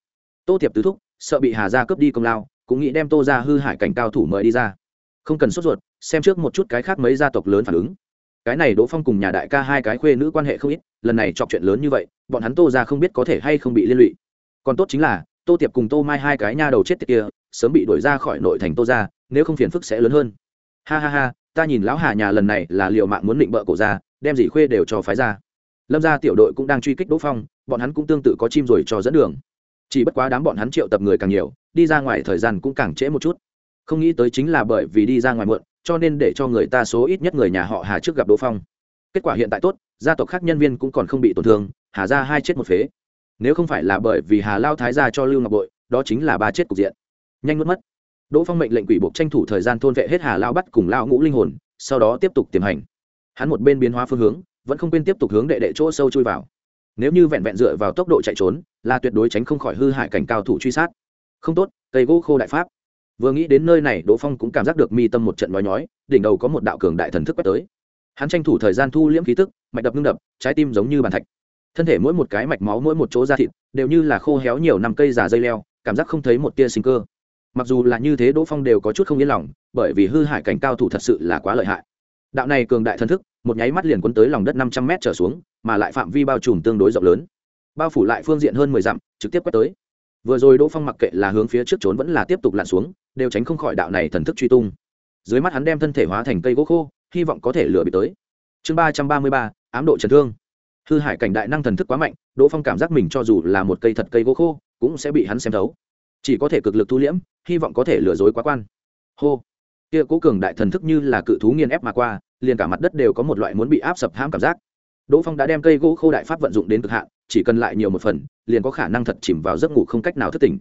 [SPEAKER 1] Tô tiệp tứ thúc, sợ bị hà gia cướp đi công lao, cũng nghĩ đem tô ra hư hại cảnh cao thủ mời đi ra. Không cần sốt ruột, xem trước một chút cái khác mấy gia tộc lớn phản ứng cái này đỗ phong cùng nhà đại ca hai cái khuê nữ quan hệ không ít, lần này chọc chuyện lớn như vậy, bọn hắn tô ra không biết có thể hay không bị liên lụy. Còn tốt chính là, tô tiệp cùng tô mai hai cái nha đầu chết tiệt kia, sớm bị đuổi ra khỏi nội thành tô ra nếu không phiền phức sẽ lớn hơn. Ha ha ha, ta nhìn lão hà nhà lần này là liệu mạng muốn định bợ cổ ra, đem dì khuê đều cho phái ra. Lâm gia tiểu đội cũng đang truy kích đỗ phong, bọn hắn cũng tương tự có chim rồi cho dẫn đường. Chỉ bất quá đám bọn hắn triệu tập người càng nhiều, đi ra ngoài thời gian cũng càng trễ một chút. Không nghĩ tới chính là bởi vì đi ra ngoài muộn cho nên để cho người ta số ít nhất người nhà họ hà trước gặp đỗ phong. Kết quả hiện tại tốt, gia tộc khác nhân viên cũng còn không bị tổn thương, hà ra hai chết một phế. Nếu không phải là bởi vì hà lao thái ra cho lưu ngọc bội, đó chính là ba chết cục diện. Nhanh mất mất. Đỗ phong mệnh lệnh quỷ buộc tranh thủ thời gian thôn vệ hết hà lao bắt cùng lao ngũ linh hồn, sau đó tiếp tục tiềm hành. Hắn một bên biến hóa phương hướng, vẫn không quên tiếp tục hướng đệ đệ chỗ sâu chui vào. Nếu như vẹn vẹn dựa vào tốc độ chạy trốn, là tuyệt đối tránh không khỏi hư hại cảnh cao thủ truy sát. Không tốt, cây gỗ khô đại pháp vừa nghĩ đến nơi này, đỗ phong cũng cảm giác được mi tâm một trận nói nhói, đỉnh đầu có một đạo cường đại thần thức quét tới. Hắn tranh thủ thời gian thu liễm khí tức, mạch đập ngưng đập, trái tim giống như bàn thạch. Thân thể mỗi một cái mạch máu, mỗi một chỗ da thịt, đều như là khô héo nhiều năm cây già dây leo, cảm giác không thấy một tia sinh cơ. Mặc dù là như thế, đỗ phong đều có chút không yên lòng, bởi vì hư hại cảnh cao thủ thật sự là quá lợi hại. Đạo này cường đại thân thức, một nháy mắt liền quấn tới lòng đất năm trăm m trở xuống, mà lại phạm vi bao trùm tương đối rộng lớn. Bao phủ lại phương diện hơn mười dặm, trực tiếp quét tới vừa rồi đỗ phong mặc kệ là hướng phía trước trốn vẫn là tiếp tục lặn xuống, đều tránh không khỏi đạo này thần thức truy tung. Dưới mắt hắn đem thân thể hóa thành cây gỗ khô, hy vọng có thể lừa bị tới. Chương ba trăm ba mươi ba, ám độ chấn thương. Hư hải cảnh đại năng thần thức quá mạnh, đỗ phong cảm giác mình cho dù là một cây thật cây gỗ khô, cũng sẽ bị hắn xem thấu. Chỉ có thể cực lực thu liễm, hy vọng có thể lừa dối quá quan. Hô! Kia cố cường đại thần thức như là cự thú nghiền ép mà qua, liền cả mặt đất đều có một loại muốn bị áp sập hãm cảm giác. Đỗ phong đã đem cây gỗ khô đại pháp vận dụng đến cực hạn chỉ cần lại nhiều một phần, liền có khả năng thật chìm vào giấc ngủ không cách nào thức tỉnh.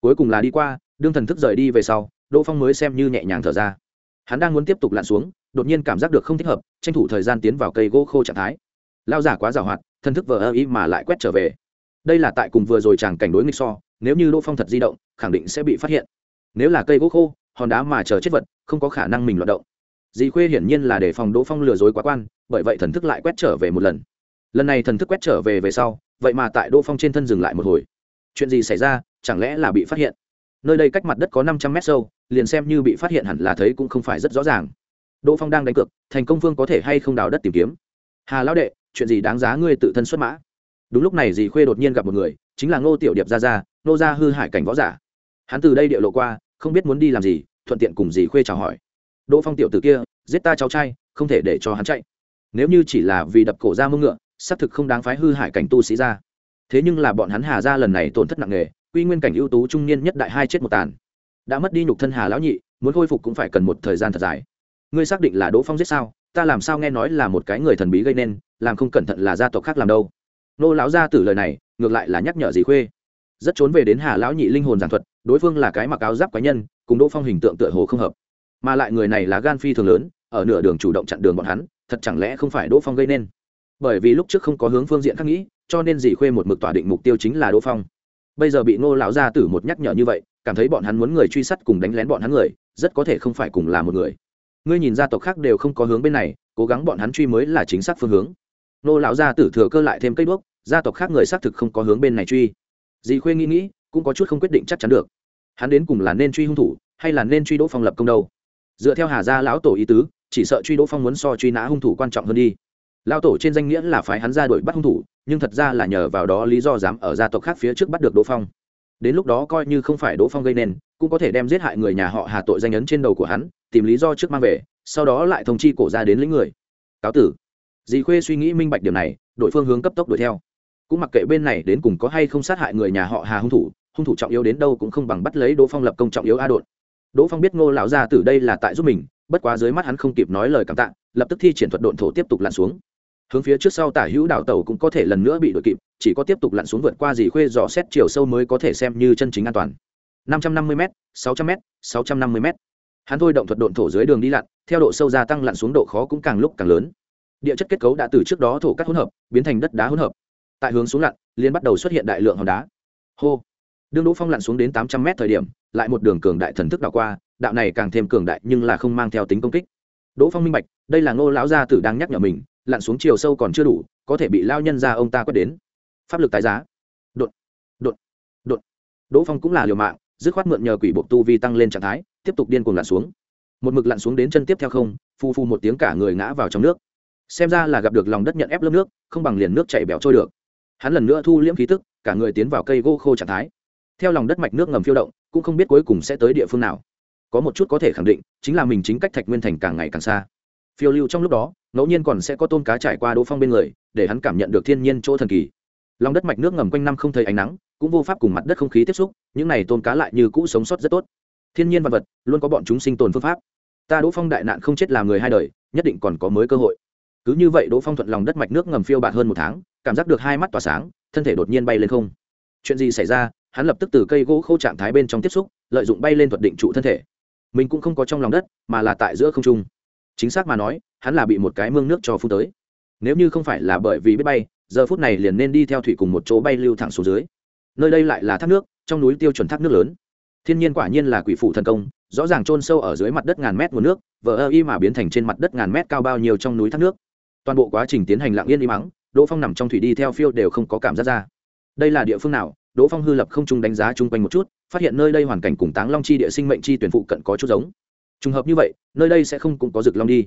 [SPEAKER 1] Cuối cùng là đi qua, đương thần thức rời đi về sau, đỗ phong mới xem như nhẹ nhàng thở ra. Hắn đang muốn tiếp tục lặn xuống, đột nhiên cảm giác được không thích hợp, tranh thủ thời gian tiến vào cây gỗ khô trạng thái. Lao giả quá giàu hoạt, thần thức vờ ơ ý mà lại quét trở về. Đây là tại cùng vừa rồi chàng cảnh đối nghịch so, nếu như đỗ phong thật di động, khẳng định sẽ bị phát hiện. Nếu là cây gỗ khô, hòn đá mà chờ chết vật, không có khả năng mình loạt động. Dì khuê hiển nhiên là để phòng đỗ phong lừa dối quá quan, bởi vậy thần thức lại quét trở về một lần. Lần này thần thức quét trở về về sau vậy mà tại đỗ phong trên thân dừng lại một hồi. Chuyện gì xảy ra, chẳng lẽ là bị phát hiện? Nơi đây cách mặt đất có năm trăm mét sâu, liền xem như bị phát hiện hẳn là thấy cũng không phải rất rõ ràng. Đỗ phong đang đánh cược, thành công phương có thể hay không đào đất tìm kiếm? Hà lão đệ, chuyện gì đáng giá ngươi tự thân xuất mã? Đúng lúc này dì khuê đột nhiên gặp một người, chính là ngô tiểu điệp ra ra nô ra hư hại cảnh võ giả. Hắn từ đây địa lộ qua, không biết muốn đi làm gì, thuận tiện cùng dì khuê chào hỏi. Đỗ phong tiểu t ử kia, giết ta cháu trai, không thể để cho hắn chạy. Nếu như chỉ là vì đập cổ ra mông ngựa xác thực không đáng phái hư hại cảnh tu sĩ ra. Thế nhưng là bọn hắn hà ra lần này tổn thất nặng nề, quy nguyên cảnh ưu tú trung niên nhất đại hai chết một tàn. Đã mất đi nhục thân hà lão nhị, muốn khôi phục cũng phải cần một thời gian thật dài. Ngươi xác định là đỗ phong giết sao? Ta làm sao nghe nói là một cái người thần bí gây nên, làm không cẩn thận là gia tộc khác làm đâu? Nô lão gia tử lời này, ngược lại là nhắc nhở dì khuê. Rất trốn về đến hà lão nhị linh hồn giảng thuật, đối phương là cái mặc áo giáp quái nhân, cùng đỗ phong hình tượng tựa hồ không hợp. Mà lại người này là gan phi thường lớn, ở nửa đường chủ động chặn đường bọn hắn, thật chẳng lẽ không phải đỗ phong gây nên? Bởi vì lúc trước không có hướng phương diện khác nghĩ, cho nên dì khuê một mực tỏa định mục tiêu chính là đỗ phong. Bây giờ bị ngô lão gia tử một nhắc nhở như vậy, cảm thấy bọn hắn muốn người truy sát cùng đánh lén bọn hắn người, rất có thể không phải cùng là một người. Ngươi nhìn gia tộc khác đều không có hướng bên này, cố gắng bọn hắn truy mới là chính xác phương hướng. Ngô lão gia tử thừa cơ lại thêm cây đuốc, gia tộc khác người xác thực không có hướng bên này truy. Dì khuê nghĩ nghĩ, cũng có chút không quyết định chắc chắn được. Hắn đến cùng là nên truy hung thủ, hay là nên truy đỗ phong lập công đâu? Dựa theo hà gia lão tổ ý tứ, chỉ sợ truy đỗ phong muốn so truy nã hung thủ quan trọng hơn đi. Lao tổ trên danh nghĩa là phái hắn ra đuổi bắt hung thủ, nhưng thật ra là nhờ vào đó lý do dám ở gia tộc khác phía trước bắt được đỗ phong. Đến lúc đó coi như không phải đỗ phong gây nên, cũng có thể đem giết hại người nhà họ hà tội danh ấn trên đầu của hắn, tìm lý do trước mang về, sau đó lại thông chi cổ ra đến lĩnh người. Cáo tử. Dì khuê suy nghĩ minh bạch điều này đội phương hướng cấp tốc đuổi theo. Cũng mặc kệ bên này đến cùng có hay không sát hại người nhà họ hà hung thủ hung thủ trọng yếu đến đâu cũng không bằng bắt lấy đỗ phong lập công trọng yếu a đột đỗ phong biết ngô lão gia từ đây là tại giúp mình, bất quá dưới mắt hắn không kịp nói lời cảm tạ, lập tức thi triển thuật độn thổ tiếp tục lặn xuống hướng phía trước sau tả hữu đảo tàu cũng có thể lần nữa bị đội kịp, chỉ có tiếp tục lặn xuống vượt qua dì khuê dò xét chiều sâu mới có thể xem như chân chính an toàn. Năm trăm năm mươi m sáu trăm m sáu trăm năm mươi m hắn thôi động thuật độn thổ dưới đường đi lặn, theo độ sâu gia tăng lặn xuống độ khó cũng càng lúc càng lớn. Địa chất kết cấu đã từ trước đó thổ cắt hỗn hợp, biến thành đất đá hỗn hợp. Tại hướng xuống lặn liên bắt đầu xuất hiện đại lượng hòn đá. Hô! Đương đỗ phong lặn xuống đến tám trăm m thời điểm, lại một đường cường đại thần thức đảo qua, đạo này càng thêm cường đại nhưng là không mang theo tính công kích. Đỗ phong minh bạch, đây là ngô lão gia tử đang nhắc nhở mình lặn xuống chiều sâu còn chưa đủ, có thể bị lao nhân ra ông ta quét đến. Pháp lực tái giá. Đột đột đột. Đỗ phong cũng là liều mạng, dứt khoát mượn nhờ quỷ bộ tu vi tăng lên trạng thái, tiếp tục điên cuồng lặn xuống. Một mực lặn xuống đến chân tiếp theo không phu phu một tiếng cả người ngã vào trong nước. Xem ra là gặp được lòng đất nhận ép lớp nước, không bằng liền nước chảy bẻo trôi được. Hắn lần nữa thu liễm khí tức, cả người tiến vào cây gỗ khô trạng thái. Theo lòng đất mạch nước ngầm phiêu động, cũng không biết cuối cùng sẽ tới địa phương nào. Có một chút có thể khẳng định, chính là mình chính cách thạch nguyên thành càng ngày càng xa phiêu lưu trong lúc đó, ngẫu nhiên còn sẽ có tôm cá trải qua đỗ phong bên người, để hắn cảm nhận được thiên nhiên chỗ thần kỳ. Lòng đất mạch nước ngầm quanh năm không thấy ánh nắng, cũng vô pháp cùng mặt đất không khí tiếp xúc, những này tôm cá lại như cũ sống sót rất tốt. Thiên nhiên vật vật, luôn có bọn chúng sinh tồn phương pháp. Ta đỗ phong đại nạn không chết làm người hai đời, nhất định còn có mới cơ hội. Cứ như vậy đỗ phong thuận lòng đất mạch nước ngầm phiêu bạt hơn một tháng, cảm giác được hai mắt tỏa sáng, thân thể đột nhiên bay lên không. Chuyện gì xảy ra, hắn lập tức từ cây gỗ khô trạng thái bên trong tiếp xúc, lợi dụng bay lên thuật định trụ thân thể. Mình cũng không có trong lòng đất, mà là tại giữa không trung chính xác mà nói, hắn là bị một cái mương nước cho phun tới. Nếu như không phải là bởi vì biết bay, giờ phút này liền nên đi theo thủy cùng một chỗ bay lưu thẳng xuống dưới. Nơi đây lại là thác nước, trong núi tiêu chuẩn thác nước lớn. Thiên nhiên quả nhiên là quỷ phụ thần công, rõ ràng trôn sâu ở dưới mặt đất ngàn mét nguồn nước vỡ ơ y mà biến thành trên mặt đất ngàn mét cao bao nhiêu trong núi thác nước. Toàn bộ quá trình tiến hành lặng yên y mắng đỗ phong nằm trong thủy đi theo phiêu đều không có cảm giác ra. Đây là địa phương nào? Đỗ phong hư lập không trung đánh giá chung quanh một chút, phát hiện nơi đây hoàn cảnh cùng táng long chi địa sinh mệnh chi tuyển phụ cận có chút giống trùng hợp như vậy, nơi đây sẽ không cũng có rực long đi.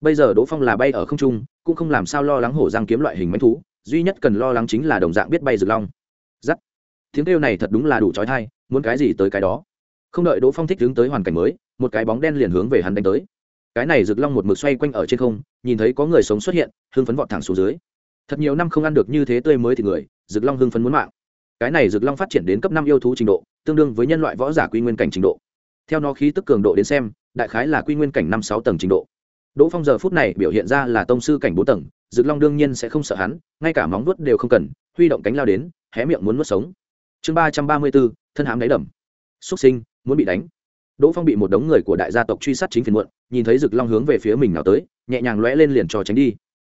[SPEAKER 1] Bây giờ đỗ phong là bay ở không trung, cũng không làm sao lo lắng hổ giang kiếm loại hình mánh thú, duy nhất cần lo lắng chính là đồng dạng biết bay rực long. Giắt. Tiếng kêu này thật đúng là đủ trói thai, muốn cái gì tới cái đó. Không đợi đỗ phong thích hướng tới hoàn cảnh mới, một cái bóng đen liền hướng về hắn đánh tới. Cái này rực long một mực xoay quanh ở trên không, nhìn thấy có người sống xuất hiện, hưng phấn vọt thẳng xuống dưới. Thật nhiều năm không ăn được như thế tươi mới thì người, rực long hưng phấn muốn mạng. Cái này rực long phát triển đến cấp năm yêu thú trình độ, tương đương với nhân loại võ giả quy nguyên cảnh trình độ. Theo nó khí tức cường độ đến xem đại khái là quy nguyên cảnh năm sáu tầng trình độ. Đỗ phong giờ phút này biểu hiện ra là tông sư cảnh bốn tầng, dực long đương nhiên sẽ không sợ hắn, ngay cả móng vuốt đều không cần, huy động cánh lao đến, hé miệng muốn nuốt sống. Chương ba trăm ba mươi bốn, thân hám đáy đầm. Xuất sinh, muốn bị đánh. Đỗ phong bị một đống người của đại gia tộc truy sát chính phiền muộn, nhìn thấy rực long hướng về phía mình nào tới, nhẹ nhàng lóe lên liền cho tránh đi.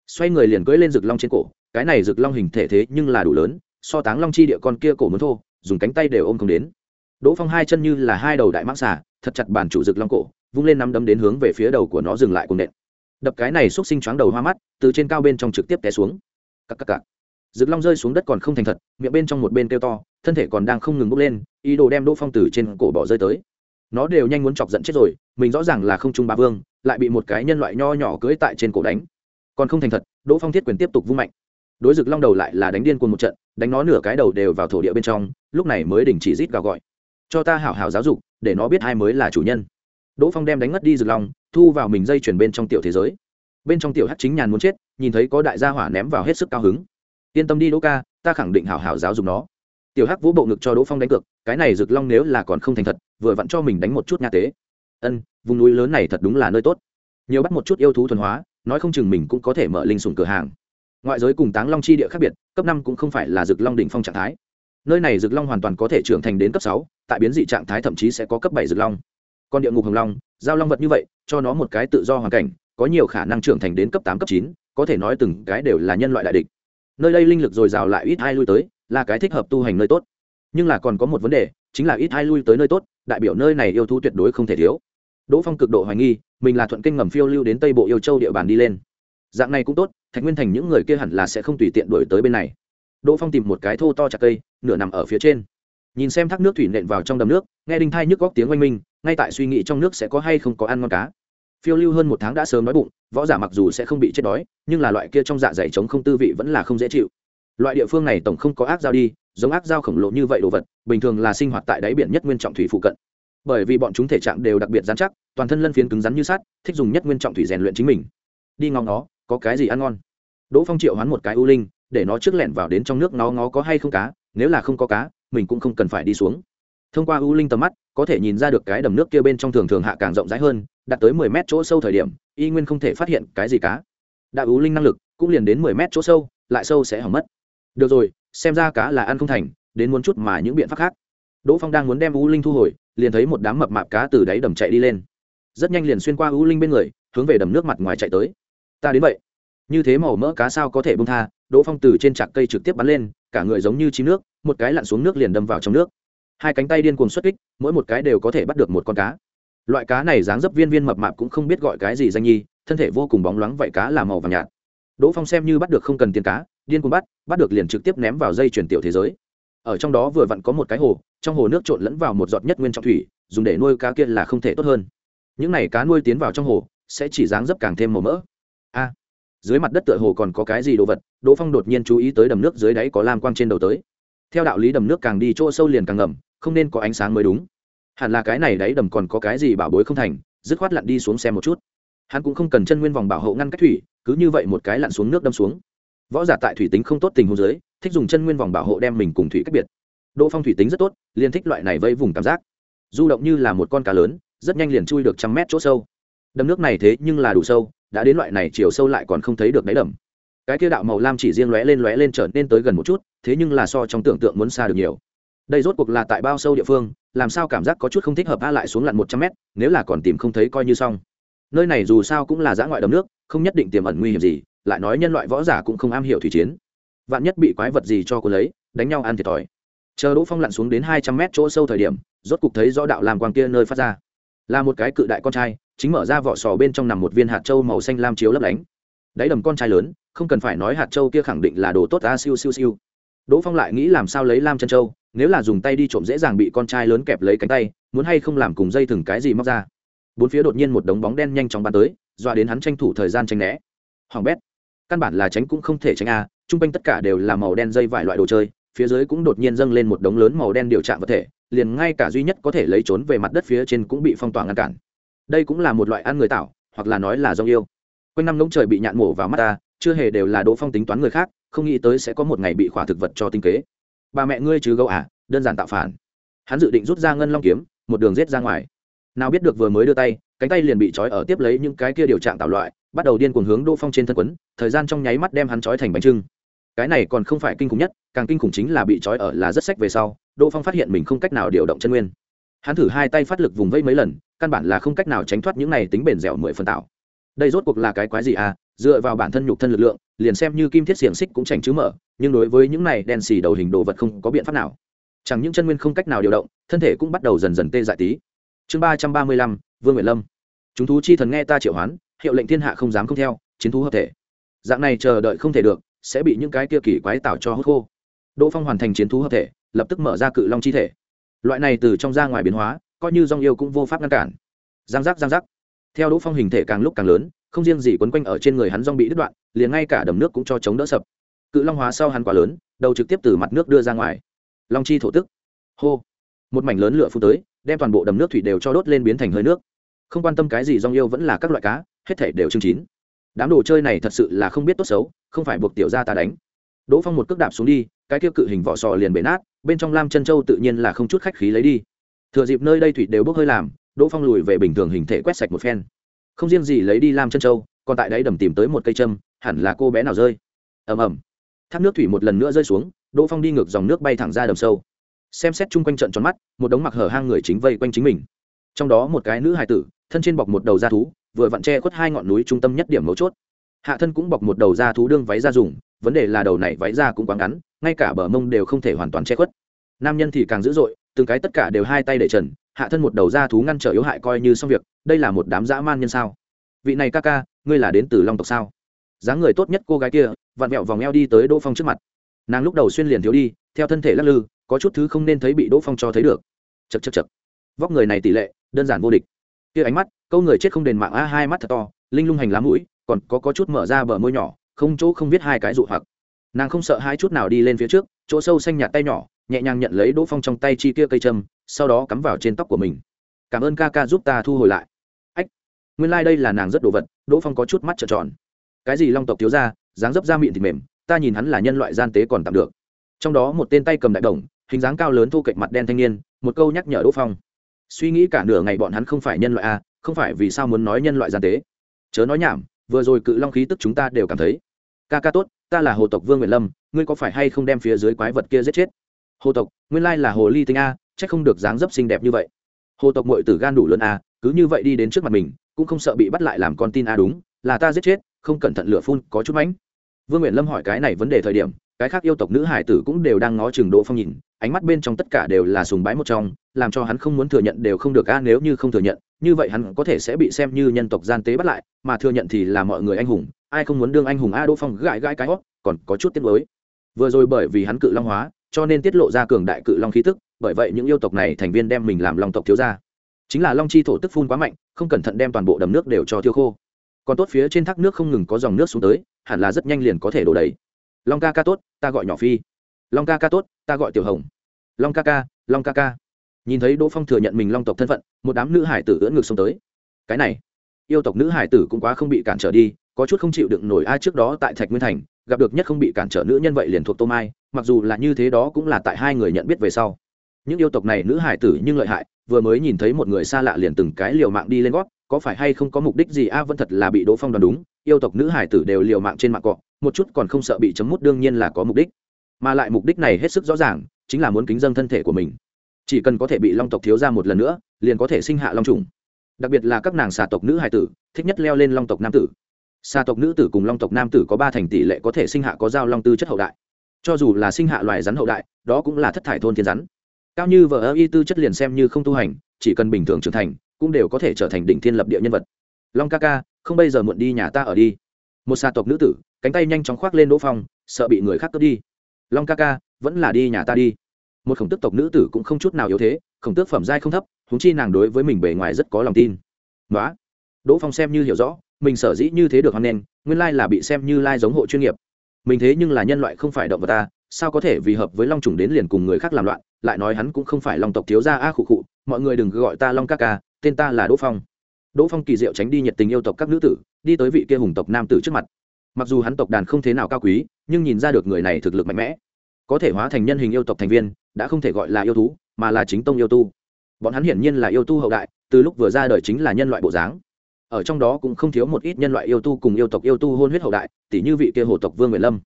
[SPEAKER 1] Xoay người liền cưỡi lên rực long trên cổ, cái này rực long hình thể thế nhưng là đủ lớn, so táng long chi địa con kia cổ muốn thô, dùng cánh tay đều ôm không đến. Đỗ phong hai chân như là hai đầu đại mãng xà, thật chặt bàn chủ rực long cổ vung lên nắm đấm đến hướng về phía đầu của nó dừng lại cùng nện. Đập cái này xúc sinh choáng đầu hoa mắt, từ trên cao bên trong trực tiếp té xuống. Cắc cắc cắc rực long rơi xuống đất còn không thành thật, miệng bên trong một bên kêu to, thân thể còn đang không ngừng bốc lên, ý đồ đem đỗ phong từ trên cổ bỏ rơi tới. Nó đều nhanh muốn chọc giận chết rồi, mình rõ ràng là không trung ba vương, lại bị một cái nhân loại nho nhỏ cưỡi tại trên cổ đánh. Còn không thành thật, đỗ phong thiết quyền tiếp tục vung mạnh. Đối rực long đầu lại là đánh điên cuồng một trận, đánh nó nửa cái đầu đều vào thổ địa bên trong, lúc này mới đình chỉ rít gào gọi. Cho ta hảo hảo giáo dục, để nó biết ai mới là chủ nhân đỗ phong đem đánh ngất đi rực long thu vào mình dây chuyển bên trong tiểu thế giới. Bên trong tiểu hát chính nhàn muốn chết, nhìn thấy có đại gia hỏa ném vào hết sức cao hứng. Yên tâm đi, đỗ ca, ta khẳng định hảo hảo giáo dục nó. Tiểu hắc vũ bộ ngực cho đỗ phong đánh cược, cái này rực long nếu là còn không thành thật, vừa vặn cho mình đánh một chút nha tế. Ân, vùng núi lớn này thật đúng là nơi tốt. Nhiều bắt một chút yêu thú thuần hóa, nói không chừng mình cũng có thể mở linh sùng cửa hàng. Ngoại giới cùng táng long chi địa khác biệt, cấp năm cũng không phải là rực long đỉnh phong trạng thái. Nơi này rực long hoàn toàn có thể trưởng thành đến cấp sáu, tại biến dị trạng thái thậm chí sẽ có cấp bảy rực long còn địa ngục hồng long, giao long vật như vậy, cho nó một cái tự do hoàn cảnh, có nhiều khả năng trưởng thành đến cấp tám, cấp chín, có thể nói từng cái đều là nhân loại đại địch. Nơi đây linh lực dồi dào lại ít ai lui tới, là cái thích hợp tu hành nơi tốt. Nhưng là còn có một vấn đề, chính là ít ai lui tới nơi tốt, đại biểu nơi này yêu thú tuyệt đối không thể thiếu. Đỗ phong cực độ hoài nghi, mình là thuận kinh ngầm phiêu lưu đến tây bộ yêu châu địa bàn đi lên. Dạng này cũng tốt, thạch nguyên thành những người kia hẳn là sẽ không tùy tiện đổi tới bên này. Đỗ phong tìm một cái thô to chặt cây, nửa nằm ở phía trên nhìn xem thác nước thủy nện vào trong đầm nước, nghe đinh thai nhức góc tiếng oanh minh, ngay tại suy nghĩ trong nước sẽ có hay không có ăn ngon cá. Phiêu lưu hơn một tháng đã sớm đói bụng, võ giả mặc dù sẽ không bị chết đói, nhưng là loại kia trong dạ dày trống không tư vị vẫn là không dễ chịu. Loại địa phương này tổng không có ác giao đi, giống ác giao khổng lồ như vậy đồ vật, bình thường là sinh hoạt tại đáy biển nhất nguyên trọng thủy phụ cận. Bởi vì bọn chúng thể trạng đều đặc biệt dán chắc, toàn thân lân phiến cứng rắn như sắt, thích dùng nhất nguyên trọng thủy rèn luyện chính mình. Đi ngóng nó có cái gì ăn ngon? Đỗ phong triệu hoán một cái u linh, để nó trước lẻn vào đến trong nước nó ngó có hay không cá, nếu là không có cá mình cũng không cần phải đi xuống. Thông qua u linh tầm mắt, có thể nhìn ra được cái đầm nước kia bên trong thường thường hạ càng rộng rãi hơn, đạt tới mười mét chỗ sâu thời điểm, y nguyên không thể phát hiện cái gì cá đạo u linh năng lực cũng liền đến mười mét chỗ sâu, lại sâu sẽ hỏng mất. Được rồi, xem ra cá là ăn không thành, đến muốn chút mà những biện pháp khác. Đỗ phong đang muốn đem u linh thu hồi, liền thấy một đám mập mạp cá từ đáy đầm chạy đi lên. Rất nhanh liền xuyên qua u linh bên người, hướng về đầm nước mặt ngoài chạy tới. Ta đến vậy. Như thế màu mỡ cá sao có thể bông tha? Đỗ phong từ trên trạc cây trực tiếp bắn lên cả người giống như chim nước, một cái lặn xuống nước liền đâm vào trong nước. Hai cánh tay điên cuồng xuất kích, mỗi một cái đều có thể bắt được một con cá. Loại cá này dáng dấp viên viên mập mạp cũng không biết gọi cái gì danh nhi, thân thể vô cùng bóng loáng vậy cá là màu vàng nhạt. Đỗ phong xem như bắt được không cần tiền cá, điên cuồng bắt bắt được liền trực tiếp ném vào dây chuyển tiểu thế giới. Ở trong đó vừa vặn có một cái hồ, trong hồ nước trộn lẫn vào một giọt nhất nguyên trọng thủy, dùng để nuôi cá kia là không thể tốt hơn. Những này cá nuôi tiến vào trong hồ, sẽ chỉ dáng dấp càng thêm màu mỡ. A dưới mặt đất tựa hồ còn có cái gì đồ vật, đỗ phong đột nhiên chú ý tới đầm nước dưới đáy có lam quang trên đầu tới. Theo đạo lý đầm nước càng đi chỗ sâu liền càng ngầm, không nên có ánh sáng mới đúng. Hẳn là cái này đáy đầm còn có cái gì bảo bối không thành, dứt khoát lặn đi xuống xem một chút. Hắn cũng không cần chân nguyên vòng bảo hộ ngăn cách thủy, cứ như vậy một cái lặn xuống nước đâm xuống. Võ giả tại thủy tính không tốt tình hồ dưới, thích dùng chân nguyên vòng bảo hộ đem mình cùng thủy cách biệt. Đỗ phong thủy tính rất tốt, liền thích loại này vây vùng cảm giác. Du động như là một con cá lớn, rất nhanh liền chui được trăm mét chỗ sâu. Đầm nước này thế nhưng là đủ sâu đã đến loại này chiều sâu lại còn không thấy được đáy đầm. Cái kia đạo màu lam chỉ riêng lóe lên lóe lên trở nên tới gần một chút, thế nhưng là so trong tưởng tượng muốn xa được nhiều. Đây rốt cuộc là tại bao sâu địa phương, làm sao cảm giác có chút không thích hợp a lại xuống lặn một trăm mét, nếu là còn tìm không thấy coi như xong. Nơi này dù sao cũng là dã ngoại đầm nước, không nhất định tiềm ẩn nguy hiểm gì, lại nói nhân loại võ giả cũng không am hiểu thủy chiến. Vạn nhất bị quái vật gì cho cô lấy, đánh nhau ăn thiệt thòi. Chờ đỗ phong lặn xuống đến hai trăm mét chỗ sâu thời điểm, rốt cục thấy rõ đạo làm quang kia nơi phát ra là một cái cự đại con trai, chính mở ra vỏ sò bên trong nằm một viên hạt trâu màu xanh lam chiếu lấp lánh. Đáy đầm con trai lớn, không cần phải nói hạt trâu kia khẳng định là đồ tốt a siêu siêu siêu. Đỗ phong lại nghĩ làm sao lấy lam chân trâu nếu là dùng tay đi trộm dễ dàng bị con trai lớn kẹp lấy cánh tay, muốn hay không làm cùng dây thừng cái gì móc ra. Bốn phía đột nhiên một đống bóng đen nhanh chóng bắn tới, dọa đến hắn tranh thủ thời gian tranh né. Hoàng bét, căn bản là tránh cũng không thể tránh a, chung quanh tất cả đều là màu đen dây vài loại đồ chơi, phía dưới cũng đột nhiên dâng lên một đống lớn màu đen điều trạng vật thể liền ngay cả duy nhất có thể lấy trốn về mặt đất phía trên cũng bị phong tỏa ngăn cản. Đây cũng là một loại ăn người tạo hoặc là nói là do yêu. Quanh năm ngỗng trời bị nhạn mổ vào mắt ta, chưa hề đều là đỗ phong tính toán người khác, không nghĩ tới sẽ có một ngày bị khỏa thực vật cho tinh kế. Bà mẹ ngươi chứ gấu à đơn giản tạo phản. Hắn dự định rút ra ngân long kiếm, một đường rết ra ngoài. Nào biết được vừa mới đưa tay, cánh tay liền bị trói ở tiếp lấy những cái kia điều trạng tạo loại, bắt đầu điên cuồng hướng đỗ phong trên thân quấn, thời gian trong nháy mắt đem hắn trói thành bánh trưng cái này còn không phải kinh khủng nhất, càng kinh khủng chính là bị trói ở là rất sách về sau, đỗ phong phát hiện mình không cách nào điều động chân nguyên. Hắn thử hai tay phát lực vùng vây mấy lần, căn bản là không cách nào tránh thoát những này tính bền dẻo mười phần tạo. Đây rốt cuộc là cái quái gì à? Dựa vào bản thân nhục thân lực lượng, liền xem như kim thiết xiềng xích cũng chảnh chứ mở, nhưng đối với những này đen xì đầu hình đồ vật không có biện pháp nào. Chẳng những chân nguyên không cách nào điều động, thân thể cũng bắt đầu dần dần tê dại tí. Chương ba trăm ba mươi lăm, vương nguyện lâm. Chúng thú chi thần nghe ta triệu hoán, hiệu lệnh thiên hạ không dám không theo, chiến thú hợp thể. Dạng này chờ đợi không thể được sẽ bị những cái kia kỳ quái tạo cho hút khô. Đỗ phong hoàn thành chiến thú hợp thể, lập tức mở ra cự long chi thể. Loại này từ trong ra ngoài biến hóa, coi như rong yêu cũng vô pháp ngăn cản. Giang giác giang giác. Theo đỗ phong hình thể càng lúc càng lớn, không riêng gì quấn quanh ở trên người hắn rong bị đứt đoạn, liền ngay cả đầm nước cũng cho chống đỡ sập. Cự long hóa sau hắn quá lớn, đầu trực tiếp từ mặt nước đưa ra ngoài. Long chi thổ tức. Hô. Một mảnh lớn lửa phun tới, đem toàn bộ đầm nước thủy đều cho đốt lên biến thành hơi nước. Không quan tâm cái gì rong yêu vẫn là các loại cá, hết thể đều chương chín. Đám đồ chơi này thật sự là không biết tốt xấu không phải buộc tiểu gia ta đánh. Đỗ phong một cước đạp xuống đi, cái kia cự hình vỏ sò liền bể nát, bên trong lam chân châu tự nhiên là không chút khách khí lấy đi. Thừa dịp nơi đây thủy đều bốc hơi làm, đỗ phong lùi về bình thường hình thể quét sạch một phen. Không riêng gì lấy đi lam chân châu, còn tại đáy đầm tìm tới một cây châm, hẳn là cô bé nào rơi. Ầm ầm. Thác nước thủy một lần nữa rơi xuống, đỗ phong đi ngược dòng nước bay thẳng ra đầm sâu. Xem xét chung quanh trận tròn mắt, một đống mặc hở hang người chính vây quanh chính mình. Trong đó một cái nữ hài tử, thân trên bọc một đầu da thú, vừa vặn che khuất hai ngọn núi trung tâm nhất điểm mấu chốt hạ thân cũng bọc một đầu da thú đương váy da dùng, vấn đề là đầu này váy da cũng quá ngắn, ngay cả bờ mông đều không thể hoàn toàn che khuất. Nam nhân thì càng dữ dội, từng cái tất cả đều hai tay để trần, hạ thân một đầu da thú ngăn trở yếu hại coi như xong việc, đây là một đám dã man nhân sao? Vị này ca ca, ngươi là đến từ long tộc sao? Dáng người tốt nhất cô gái kia, vặn vẹo vòng eo đi tới đỗ phong trước mặt. Nàng lúc đầu xuyên liền thiếu đi, theo thân thể lắc lư, có chút thứ không nên thấy bị đỗ phong cho thấy được. Chật chật chật vóc người này tỷ lệ, đơn giản vô địch. Kia ánh mắt, câu người chết không đền mạng, a, hai mắt thật to, linh lung hành lá mũi còn có, có chút mở ra bờ môi nhỏ không chỗ không biết hai cái dụ hoặc. Nàng không sợ hai chút nào đi lên phía trước chỗ sâu xanh nhạt tay nhỏ nhẹ nhàng nhận lấy đỗ phong trong tay chi kia cây châm sau đó cắm vào trên tóc của mình. Cảm ơn ca ca giúp ta thu hồi lại. Ách nguyên lai、like、đây là nàng rất đồ vật. Đỗ phong có chút mắt trợn tròn. Cái gì long tộc thiếu ra dáng dấp da miệng thịt mềm ta nhìn hắn là nhân loại gian tế còn tạm được. Trong đó một tên tay cầm đại đồng hình dáng cao lớn thu cạnh mặt đen thanh niên một câu nhắc nhở đỗ phong. Suy nghĩ cả nửa ngày bọn hắn không phải nhân loại a không phải vì sao muốn nói nhân loại gian tế? Chớ nói nhảm vừa rồi cự long khí tức chúng ta đều cảm thấy. Ca ca tốt, ta là hồ tộc vương nguyện lâm, ngươi có phải hay không đem phía dưới quái vật kia giết chết? Hồ tộc, nguyên lai là hồ ly tinh a c h ắ c không được dáng dấp xinh đẹp như vậy. Hồ tộc mội tử gan đủ lớn a, cứ như vậy đi đến trước mặt mình, cũng không sợ bị bắt lại làm con tin a đúng, là ta giết chết, không cẩn thận lửa phun, có chút mánh vương nguyện lâm hỏi cái này vấn đề thời điểm, cái khác yêu tộc nữ hải tử cũng đều đang ngó chừng đỗ phong nhìn, ánh mắt bên trong tất cả đều là sùng bái một trong, làm cho hắn không muốn thừa nhận đều không được a nếu như không thừa nhận như vậy hắn có thể sẽ bị xem như nhân tộc gian tế bắt lại, mà thừa nhận thì là mọi người anh hùng, ai không muốn đương anh hùng a đỗ phong gãi gãi cái hót, còn có chút tiết mới vừa rồi bởi vì hắn cự long hóa, cho nên tiết lộ ra cường đại cự long khí tức, bởi vậy những yêu tộc này thành viên đem mình làm long tộc thiếu gia. Chính là long chi thổ tức phun quá mạnh, không cẩn thận đem toàn bộ đầm nước đều cho thiêu khô. Còn tốt phía trên thác nước không ngừng có dòng nước xuống tới, hẳn là rất nhanh liền có thể đổ đầy. Long ca ca tốt, ta gọi nhỏ phi. Long ca ca tốt, ta gọi tiểu hồng. Long ca ca, long ca ca nhìn thấy đỗ phong thừa nhận mình long tộc thân phận, một đám nữ hải tử ưỡn ngược xông tới. Cái này, yêu tộc nữ hải tử cũng quá không bị cản trở đi, có chút không chịu đựng nổi ai trước đó tại thạch nguyên thành, gặp được nhất không bị cản trở nữ nhân vậy liền thuộc tô mai, mặc dù là như thế đó cũng là tại hai người nhận biết về sau. Những yêu tộc này nữ hải tử nhưng lợi hại, vừa mới nhìn thấy một người xa lạ liền từng cái liều mạng đi lên gót, có phải hay không có mục đích gì? A, vẫn thật là bị đỗ phong đoán đúng, yêu tộc nữ hải tử đều liều mạng trên mạng cọ, một chút còn không sợ bị chấm mút đương nhiên là có mục đích. Mà lại mục đích này hết sức rõ ràng, chính là muốn kính dân thân thể của mình chỉ cần có thể bị long tộc thiếu ra một lần nữa, liền có thể sinh hạ long trùng. Đặc biệt là các nàng xà tộc nữ hải tử, thích nhất leo lên long tộc nam tử. Xà tộc nữ tử cùng long tộc nam tử có ba thành tỷ lệ có thể sinh hạ có giao long tư chất hậu đại. Cho dù là sinh hạ loài rắn hậu đại, đó cũng là thất thải thôn thiên rắn. Cao như vợ ơ y tư chất liền xem như không tu hành, chỉ cần bình thường trưởng thành, cũng đều có thể trở thành đỉnh thiên lập địa nhân vật. Long ca ca, không bây giờ muộn đi nhà ta ở đi. Một xà tộc nữ tử, cánh tay nhanh chóng khoác lên đỗ phong, sợ bị người khác cướp đi. Long ca ca, vẫn là đi nhà ta đi một khổng tước tộc nữ tử cũng không chút nào yếu thế, khổng tước phẩm giai không thấp húng chi nàng đối với mình bề ngoài rất có lòng tin. Nói đỗ phong xem như hiểu rõ, mình sở dĩ như thế được hoan nghênh, nguyên lai là bị xem như lai giống hộ chuyên nghiệp. Mình thế nhưng là nhân loại không phải động vật ta, sao có thể vì hợp với long trùng đến liền cùng người khác làm loạn, lại nói hắn cũng không phải long tộc thiếu gia a khụ khụ, mọi người đừng gọi ta long ca ca, tên ta là đỗ phong. Đỗ phong kỳ diệu tránh đi nhiệt tình yêu tộc các nữ tử, đi tới vị kia hùng tộc nam tử trước mặt. Mặc dù hắn tộc đàn không thế nào cao quý, nhưng nhìn ra được người này thực lực mạnh mẽ. Có thể hóa thành nhân hình yêu tộc thành viên đã không thể gọi là yêu thú, mà là chính tông yêu tu. Bọn hắn hiển nhiên là yêu tu hậu đại, từ lúc vừa ra đời chính là nhân loại bộ dáng. Ở trong đó cũng không thiếu một ít nhân loại yêu tu cùng yêu tộc yêu tu hôn huyết hậu đại tỷ như vị kia hồ tộc vương nguyện lâm.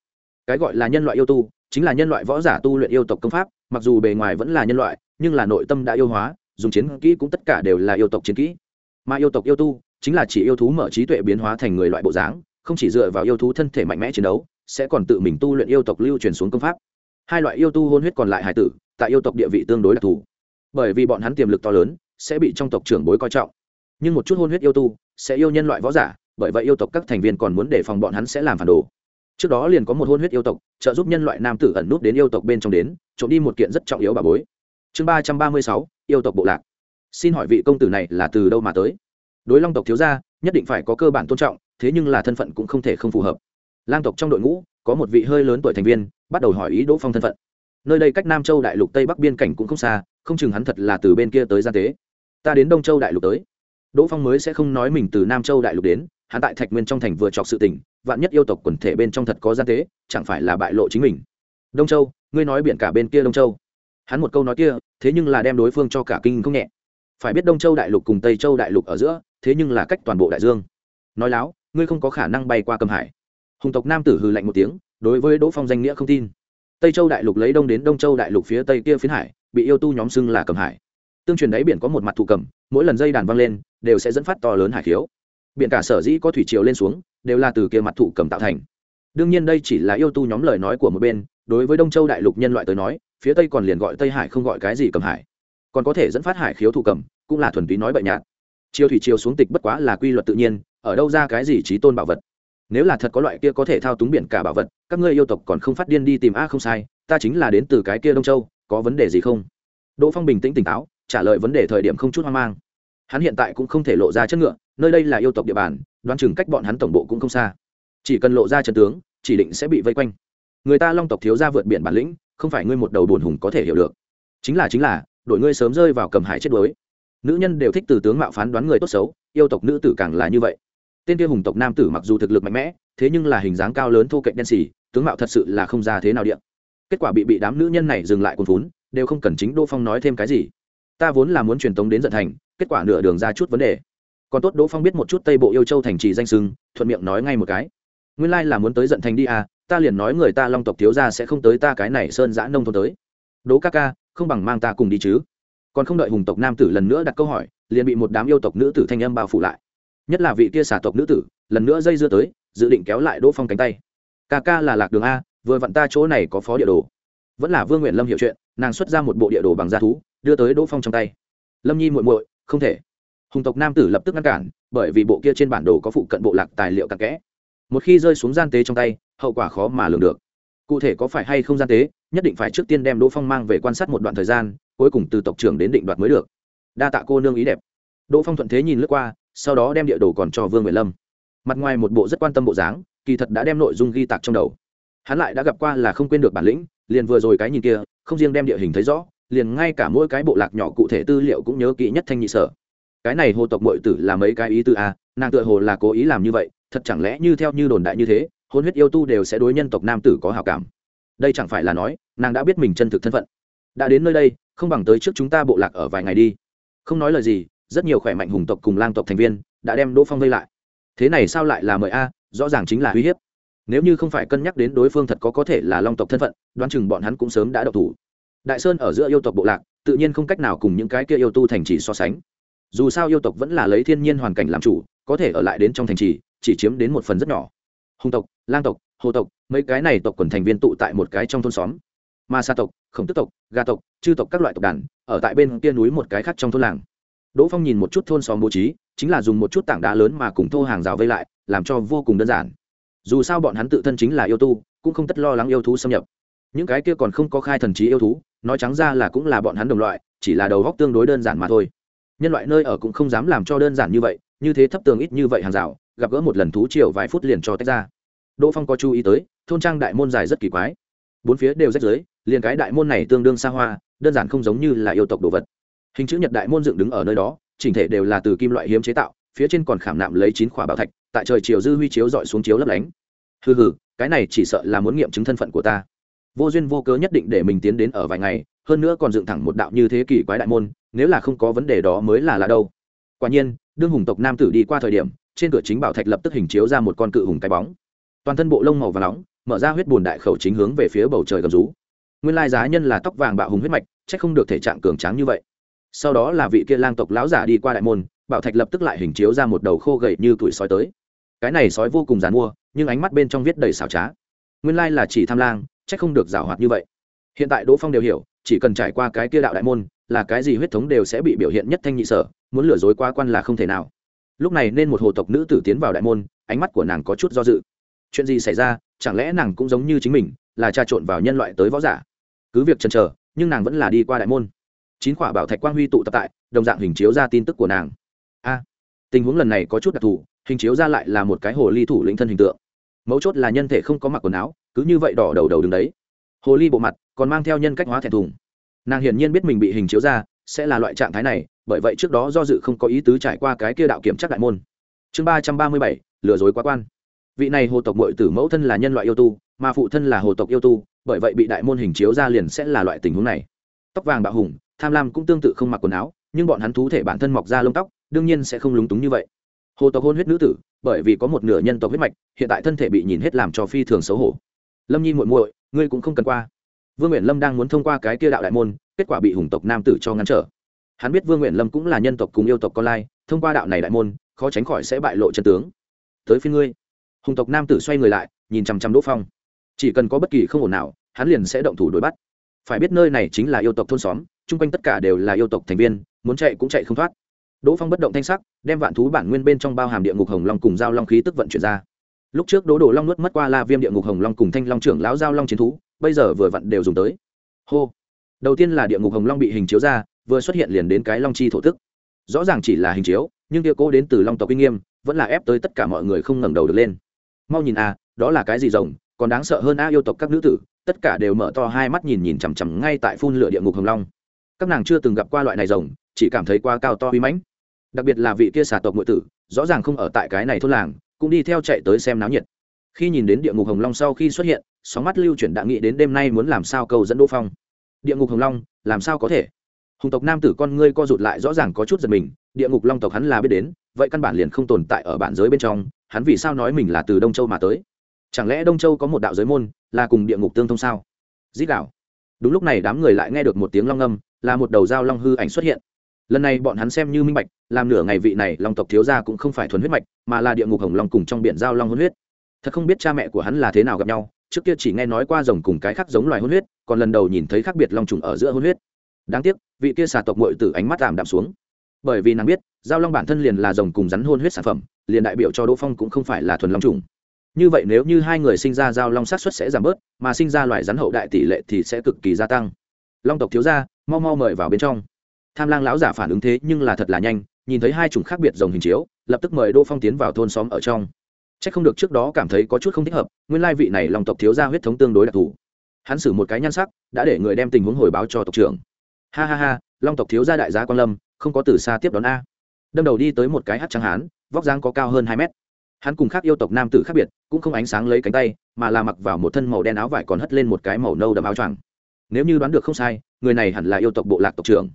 [SPEAKER 1] Cái gọi là nhân loại yêu tu, chính là nhân loại võ giả tu luyện yêu tộc công pháp, mặc dù bề ngoài vẫn là nhân loại, nhưng là nội tâm đã yêu hóa, dùng chiến kỹ cũng tất cả đều là yêu tộc chiến kỹ. Mà yêu tộc yêu tu, chính là chỉ yêu thú mở trí tuệ biến hóa thành người loại bộ dáng, không chỉ dựa vào yêu thú thân thể mạnh mẽ chiến đấu, sẽ còn tự mình tu luyện yêu tộc lưu truyền xuống công pháp hai loại yêu tu hôn huyết còn lại hải tử, tại yêu tộc địa vị tương đối đặc thù. Bởi vì bọn hắn tiềm lực to lớn, sẽ bị trong tộc trưởng bối coi trọng. Nhưng một chút hôn huyết yêu tu sẽ yêu nhân loại võ giả, bởi vậy yêu tộc các thành viên còn muốn đề phòng bọn hắn sẽ làm phản đồ. Trước đó liền có một hôn huyết yêu tộc, trợ giúp nhân loại nam tử ẩn nút đến yêu tộc bên trong đến, trộm đi một kiện rất trọng yếu bà bối. Chương ba trăm ba mươi sáu, yêu tộc bộ lạc. Xin hỏi vị công tử này là từ đâu mà tới? Đối long tộc thiếu gia, nhất định phải có cơ bản tôn trọng, thế nhưng là thân phận cũng không thể không phù hợp. Lang tộc trong đội ngũ, có một vị hơi lớn tuổi thành viên bắt đầu hỏi ý đỗ phong thân phận nơi đây cách nam châu đại lục tây bắc biên cảnh cũng không xa không chừng hắn thật là từ bên kia tới gian tế ta đến đông châu đại lục tới đỗ phong mới sẽ không nói mình từ nam châu đại lục đến hắn tại thạch nguyên trong thành vừa chọc sự tình vạn nhất yêu tộc quần thể bên trong thật có gian tế chẳng phải là bại lộ chính mình đông châu ngươi nói biển cả bên kia đông châu hắn một câu nói kia thế nhưng là đem đối phương cho cả kinh không nhẹ phải biết đông châu đại lục cùng tây châu đại lục ở giữa thế nhưng là cách toàn bộ đại dương nói láo ngươi không có khả năng bay qua cầm hải hùng tộc nam tử hừ lạnh một tiếng đối với đỗ phong danh nghĩa không tin tây châu đại lục lấy đông đến đông châu đại lục phía tây kia phiến hải bị yêu tu nhóm xưng là cầm hải tương truyền đáy biển có một mặt thụ cầm mỗi lần dây đàn văng lên đều sẽ dẫn phát to lớn hải khiếu biển cả sở dĩ có thủy triều lên xuống đều là từ kia mặt thụ cầm tạo thành đương nhiên đây chỉ là yêu tu nhóm lời nói của một bên đối với đông châu đại lục nhân loại tới nói phía tây còn liền gọi tây hải không gọi cái gì cầm hải còn có thể dẫn phát hải khiếu thụ cầm cũng là thuần túy nói bậy nhạt chiều thủy chiều xuống tịch bất quá là quy luật tự nhiên ở đâu ra cái gì trí tôn bảo vật nếu là thật có loại kia có thể thao túng biển cả bảo vật, các ngươi yêu tộc còn không phát điên đi tìm, a, không sai, ta chính là đến từ cái kia đông châu, có vấn đề gì không? Đỗ phong bình tĩnh tỉnh táo, trả lời vấn đề thời điểm không chút hoang mang. Hắn hiện tại cũng không thể lộ ra chất ngựa, nơi đây là yêu tộc địa bàn, đoán chừng cách bọn hắn tổng bộ cũng không xa. Chỉ cần lộ ra trận tướng, chỉ định sẽ bị vây quanh. Người ta long tộc thiếu ra vượt biển bản lĩnh, không phải ngươi một đầu buồn hùng có thể hiểu được. Chính là chính là, đội ngươi sớm rơi vào cầm hải chết đuối. Nữ nhân đều thích từ tướng mạo phán đoán người tốt xấu, yêu tộc nữ tử càng là như vậy tên kia hùng tộc nam tử mặc dù thực lực mạnh mẽ, thế nhưng là hình dáng cao lớn thô cạnh đen xì, tướng mạo thật sự là không ra thế nào điện kết quả bị bị đám nữ nhân này dừng lại cuốn vốn đều không cần chính đỗ phong nói thêm cái gì. Ta vốn là muốn truyền tống đến giận thành, kết quả nửa đường ra chút vấn đề. Còn tốt đỗ phong biết một chút tây bộ yêu châu thành trì danh sưng thuận miệng nói ngay một cái. Nguyên lai là muốn tới giận thành đi à ta liền nói người ta long tộc thiếu ra sẽ không tới ta cái này sơn giã nông thôn tới. Đỗ ca ca, không bằng mang ta cùng đi chứ. Còn không đợi hùng tộc nam tử lần nữa đặt câu hỏi, liền bị một đám yêu tộc nữ tử thanh âm bao phủ lại nhất là vị kia xả tộc nữ tử, lần nữa dây dưa tới, dự định kéo lại đỗ phong cánh tay. Ca ca là lạc đường a, vừa vặn ta chỗ này có phó địa đồ. Vẫn là vương nguyện lâm hiểu chuyện, nàng xuất ra một bộ địa đồ bằng da thú, đưa tới đỗ phong trong tay. Lâm nhi muội muội, không thể. Hùng tộc nam tử lập tức ngăn cản, bởi vì bộ kia trên bản đồ có phụ cận bộ lạc tài liệu cặn kẽ. Một khi rơi xuống gian tế trong tay, hậu quả khó mà lường được. Cụ thể có phải hay không gian tế, nhất định phải trước tiên đem đỗ phong mang về quan sát một đoạn thời gian, cuối cùng từ tộc trưởng đến định đoạt mới được. Đa tạ cô nương ý đẹp. Đỗ phong thuận thế nhìn lướt qua sau đó đem địa đồ còn cho vương nguyệt lâm. Mặt ngoài một bộ rất quan tâm bộ dáng, kỳ thật đã đem nội dung ghi tạc trong đầu. Hắn lại đã gặp qua là không quên được bản lĩnh, liền vừa rồi cái nhìn kia, không riêng đem địa hình thấy rõ, liền ngay cả mỗi cái bộ lạc nhỏ cụ thể tư liệu cũng nhớ kỹ nhất thanh nhị sở. Cái này hồ tộc mội tử là mấy cái ý tư a nàng tựa hồ là cố ý làm như vậy, thật chẳng lẽ như theo như đồn đại như thế, hôn huyết yêu tu đều sẽ đối nhân tộc nam tử có hào cảm. Đây chẳng phải là nói, nàng đã biết mình chân thực thân phận. Đã đến nơi đây, không bằng tới trước chúng ta bộ lạc ở vài ngày đi. Không nói lời gì rất nhiều khỏe mạnh hùng tộc cùng lang tộc thành viên đã đem đỗ phong vây lại. Thế này sao lại là mời a, rõ ràng chính là uy hiếp. Nếu như không phải cân nhắc đến đối phương thật có có thể là long tộc thân phận, đoán chừng bọn hắn cũng sớm đã độc thủ. Đại sơn ở giữa yêu tộc bộ lạc, tự nhiên không cách nào cùng những cái kia yêu tu thành trì so sánh. Dù sao yêu tộc vẫn là lấy thiên nhiên hoàn cảnh làm chủ, có thể ở lại đến trong thành trì, chỉ chiếm đến một phần rất nhỏ. Hùng tộc, lang tộc, hồ tộc, mấy cái này tộc quần thành viên tụ tại một cái trong thôn xóm. Ma sa tộc, khổng tức tộc gà tộc, chư tộc các loại tộc đàn, ở tại bên kia núi một cái khác trong thôn làng đỗ phong nhìn một chút thôn xóm bố trí, chính là dùng một chút tảng đá lớn mà cùng thô hàng rào vây lại, làm cho vô cùng đơn giản. Dù sao bọn hắn tự thân chính là yêu tu, cũng không tất lo lắng yêu thú xâm nhập. Những cái kia còn không có khai thần trí yêu thú, nói trắng ra là cũng là bọn hắn đồng loại, chỉ là đầu góc tương đối đơn giản mà thôi. Nhân loại nơi ở cũng không dám làm cho đơn giản như vậy, như thế thấp tường ít như vậy hàng rào, gặp gỡ một lần thú chiều vài phút liền cho tách ra. Đỗ phong có chú ý tới, thôn trang đại môn dài rất kỳ quái. Bốn phía đều rách dưới liền cái đại môn này tương đương xa hoa, đơn giản không giống như là yêu tộc đồ vật hình chữ nhật đại môn dựng đứng ở nơi đó, chỉnh thể đều là từ kim loại hiếm chế tạo, phía trên còn khảm nạm lấy chín khỏa bảo thạch, tại trời chiều dư huy chiếu dọi xuống chiếu lấp lánh. Hừ hừ, cái này chỉ sợ là muốn nghiệm chứng thân phận của ta. Vô duyên vô cớ nhất định để mình tiến đến ở vài ngày, hơn nữa còn dựng thẳng một đạo như thế kỷ quái đại môn, nếu là không có vấn đề đó mới là là đâu. Quả nhiên, đương hùng tộc nam tử đi qua thời điểm, trên cửa chính bảo thạch lập tức hình chiếu ra một con cự hùng cái bóng. Toàn thân bộ lông màu và nóng, mở ra huyết bùn đại khẩu chính hướng về phía bầu trời gầm rú. Nguyên lai giá nhân là tóc vàng bạo hùng huyết mạch c h ắ c không được thể trạng cường tráng như vậy sau đó là vị kia lang tộc lão giả đi qua đại môn, bảo thạch lập tức lại hình chiếu ra một đầu khô gậy như tuổi sói tới. Cái này sói vô cùng dàn mua nhưng ánh mắt bên trong viết đầy xảo trá. Nguyên lai là chỉ tham lang c h ắ c không được giảo hoạt như vậy. Hiện tại đỗ phong đều hiểu, chỉ cần trải qua cái kia đạo đại môn, là cái gì huyết thống đều sẽ bị biểu hiện nhất thanh nhị sở, muốn lừa dối qua quan là không thể nào. Lúc này nên một hồ tộc nữ tử tiến vào đại môn, ánh mắt của nàng có chút do dự. Chuyện gì xảy ra, chẳng lẽ nàng cũng giống như chính mình, là trà trộn vào nhân loại tới võ giả? Cứ việc chần chờ, nhưng nàng vẫn là đi qua đại môn chín quả bảo thạch quang huy tụ tập tại, đồng dạng hình chiếu ra tin tức của nàng. A, tình huống lần này có chút đặc thù, hình chiếu ra lại là một cái hồ ly thủ lĩnh thân hình tượng. Mấu chốt là nhân thể không có mặc quần áo, cứ như vậy đỏ đầu đầu đứng đấy. Hồ ly bộ mặt còn mang theo nhân cách hóa thẹn thùng. Nàng hiển nhiên biết mình bị hình chiếu ra, sẽ là loại trạng thái này, bởi vậy trước đó do dự không có ý tứ trải qua cái kia đạo kiểm chắc đại môn. Chương ba trăm ba mươi bảy, lừa dối quá quan. Vị này hồ tộc mội tử mẫu thân là nhân loại yêu tu, mà phụ thân là hồ tộc yêu tu, bởi vậy bị đại môn hình chiếu ra liền sẽ là loại tình huống này. Tóc vàng bạo hùng tham lam cũng tương tự không mặc quần áo, nhưng bọn hắn thú thể bản thân mọc ra lông tóc, đương nhiên sẽ không lúng túng như vậy. Hồ tộc hôn huyết nữ tử, bởi vì có một nửa nhân tộc huyết mạch, hiện tại thân thể bị nhìn hết làm cho phi thường xấu hổ. Lâm nhi muội muội, ngươi cũng không cần qua. Vương nguyện lâm đang muốn thông qua cái kia đạo đại môn, kết quả bị hùng tộc nam tử cho ngăn trở. Hắn biết vương nguyện lâm cũng là nhân tộc cùng yêu tộc con lai, thông qua đạo này đại môn, khó tránh khỏi sẽ bại lộ chân tướng. Tới phía ngươi. Hùng tộc nam tử xoay người lại, nhìn chằm chằm đỗ phong. Chỉ cần có bất kỳ không ổn nào, hắn liền sẽ động thủ đuổi bắt phải biết nơi này chính là yêu tộc thôn xóm, chung quanh tất cả đều là yêu tộc thành viên, muốn chạy cũng chạy không thoát. Đỗ phong bất động thanh sắc, đem vạn thú bản nguyên bên trong bao hàm địa ngục hồng long cùng giao long khí tức vận chuyển ra. Lúc trước đỗ đồ long nuốt mất qua la viêm địa ngục hồng long cùng thanh long trưởng lão giao long chiến thú, bây giờ vừa vặn đều dùng tới. Hô! Đầu tiên là địa ngục hồng long bị hình chiếu ra, vừa xuất hiện liền đến cái long chi thổ tức. Rõ ràng chỉ là hình chiếu, nhưng địa cố đến từ long tộc uy nghiêm, vẫn là ép tới tất cả mọi người không ngẩng đầu được lên. Mau nhìn a đó là cái gì rồng, còn đáng sợ hơn a yêu tộc các nữ tử tất cả đều mở to hai mắt nhìn nhìn chằm chằm ngay tại phun lửa địa ngục hồng long. Các nàng chưa từng gặp qua loại này rồng, chỉ cảm thấy quá cao to uy mãnh. Đặc biệt là vị kia xà tộc ngụy tử, rõ ràng không ở tại cái này thôn làng, cũng đi theo chạy tới xem náo nhiệt. Khi nhìn đến địa ngục hồng long sau khi xuất hiện, sóng mắt lưu chuyển đã nghĩ đến đêm nay muốn làm sao cầu dẫn đỗ phong. Địa ngục hồng long, làm sao có thể? Hùng tộc nam tử con ngươi co rụt lại rõ ràng có chút giật mình, địa ngục long tộc hắn là biết đến, vậy căn bản liền không tồn tại ở bản giới bên trong, hắn vì sao nói mình là từ đông châu mà tới? Chẳng lẽ đông châu có một đạo giới môn, là cùng địa ngục tương thông sao? Dít đạo đúng lúc này đám người lại nghe được một tiếng long âm, là một đầu dao long hư ảnh xuất hiện. Lần này bọn hắn xem như minh bạch, làm nửa ngày vị này long tộc thiếu gia cũng không phải thuần huyết mạch, mà là địa ngục hồng long cùng trong biển dao long hôn huyết. Thật không biết cha mẹ của hắn là thế nào gặp nhau, trước kia chỉ nghe nói qua rồng cùng cái khác giống loài hôn huyết, còn lần đầu nhìn thấy khác biệt long trùng ở giữa hôn huyết. Đáng tiếc, vị kia xà tộc mội từ ánh mắt tạm đạm xuống. Bởi vì nàng biết giao long bản thân liền là rồng cùng rắn hôn huyết sản phẩm, liền đại biểu cho đỗ phong cũng không phải là thuần long trùng như vậy nếu như hai người sinh ra giao long sát xuất sẽ giảm bớt, mà sinh ra loài rắn hậu đại tỷ lệ thì sẽ cực kỳ gia tăng. Long tộc thiếu ra mau mau mời vào bên trong. Tham lang lão giả phản ứng thế nhưng là thật là nhanh, nhìn thấy hai chủng khác biệt dòng hình chiếu, lập tức mời đỗ phong tiến vào thôn xóm ở trong. C h ắ c không được trước đó cảm thấy có chút không thích hợp, nguyên lai vị này long tộc thiếu ra huyết thống tương đối đặc thù. Hắn xử một cái nhan sắc, đã để người đem tình huống hồi báo cho tộc trưởng. Ha ha ha, long tộc thiếu gia đại gia quan lâm, không có từ xa tiếp đón a. Đâm đầu đi tới một cái hát trắng hán, vóc dáng có cao hơn hai mét hắn cùng khác yêu tộc nam tử khác biệt, cũng không ánh sáng lấy cánh tay, mà là mặc vào một thân màu đen áo vải còn hất lên một cái màu nâu đậm áo choàng. Nếu như đoán được không sai, người này hẳn là yêu tộc bộ lạc tộc trưởng.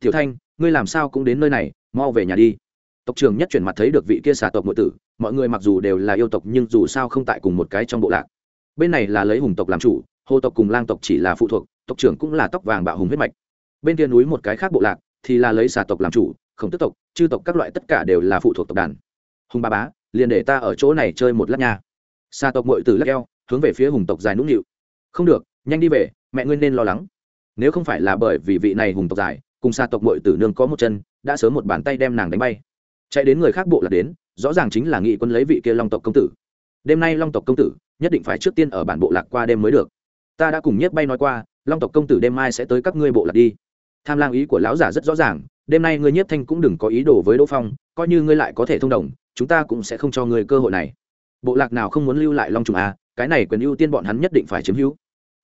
[SPEAKER 1] Tiểu thanh, ngươi làm sao cũng đến nơi này, mau về nhà đi. Tộc trưởng nhất chuyển mặt thấy được vị kia xà tộc nội tử, mọi người mặc dù đều là yêu tộc nhưng dù sao không tại cùng một cái trong bộ lạc. Bên này là lấy hùng tộc làm chủ hồ tộc cùng lang tộc chỉ là phụ thuộc, tộc trưởng cũng là tóc vàng bạo hùng huyết mạch. Bên kia núi một cái khác bộ lạc thì là lấy xà tộc làm chủ, khổng tức tộc, chư tộc các loại tất cả đều là phụ thuộc tộc đàn. Hùng ba bá liền để ta ở chỗ này chơi một lát nha. Xa tộc mội từ lắc eo, hướng về phía hùng tộc dài nũng nịu. Không được, nhanh đi về, mẹ ngươi nên lo lắng. Nếu không phải là bởi vì vị này hùng tộc dài, cùng xa tộc mội tử nương có một chân, đã sớm một bàn tay đem nàng đánh bay. Chạy đến người khác bộ là đến, rõ ràng chính là nghị quân lấy vị kia long tộc công tử. Đêm nay long tộc công tử, nhất định phải trước tiên ở bản bộ lạc qua đêm mới được. Ta đã cùng nhất bay nói qua, long tộc công tử đêm mai sẽ tới các ngươi bộ lạc đi. Tham lang ý của lão giả rất rõ ràng, đêm nay ngươi nhiếp thanh cũng đừng có ý đồ với đỗ phong, coi như ngươi lại có thể thông đồng chúng ta cũng sẽ không cho ngươi cơ hội này. Bộ lạc nào không muốn lưu lại long trùng à cái này quyền ưu tiên bọn hắn nhất định phải chiếm hữu.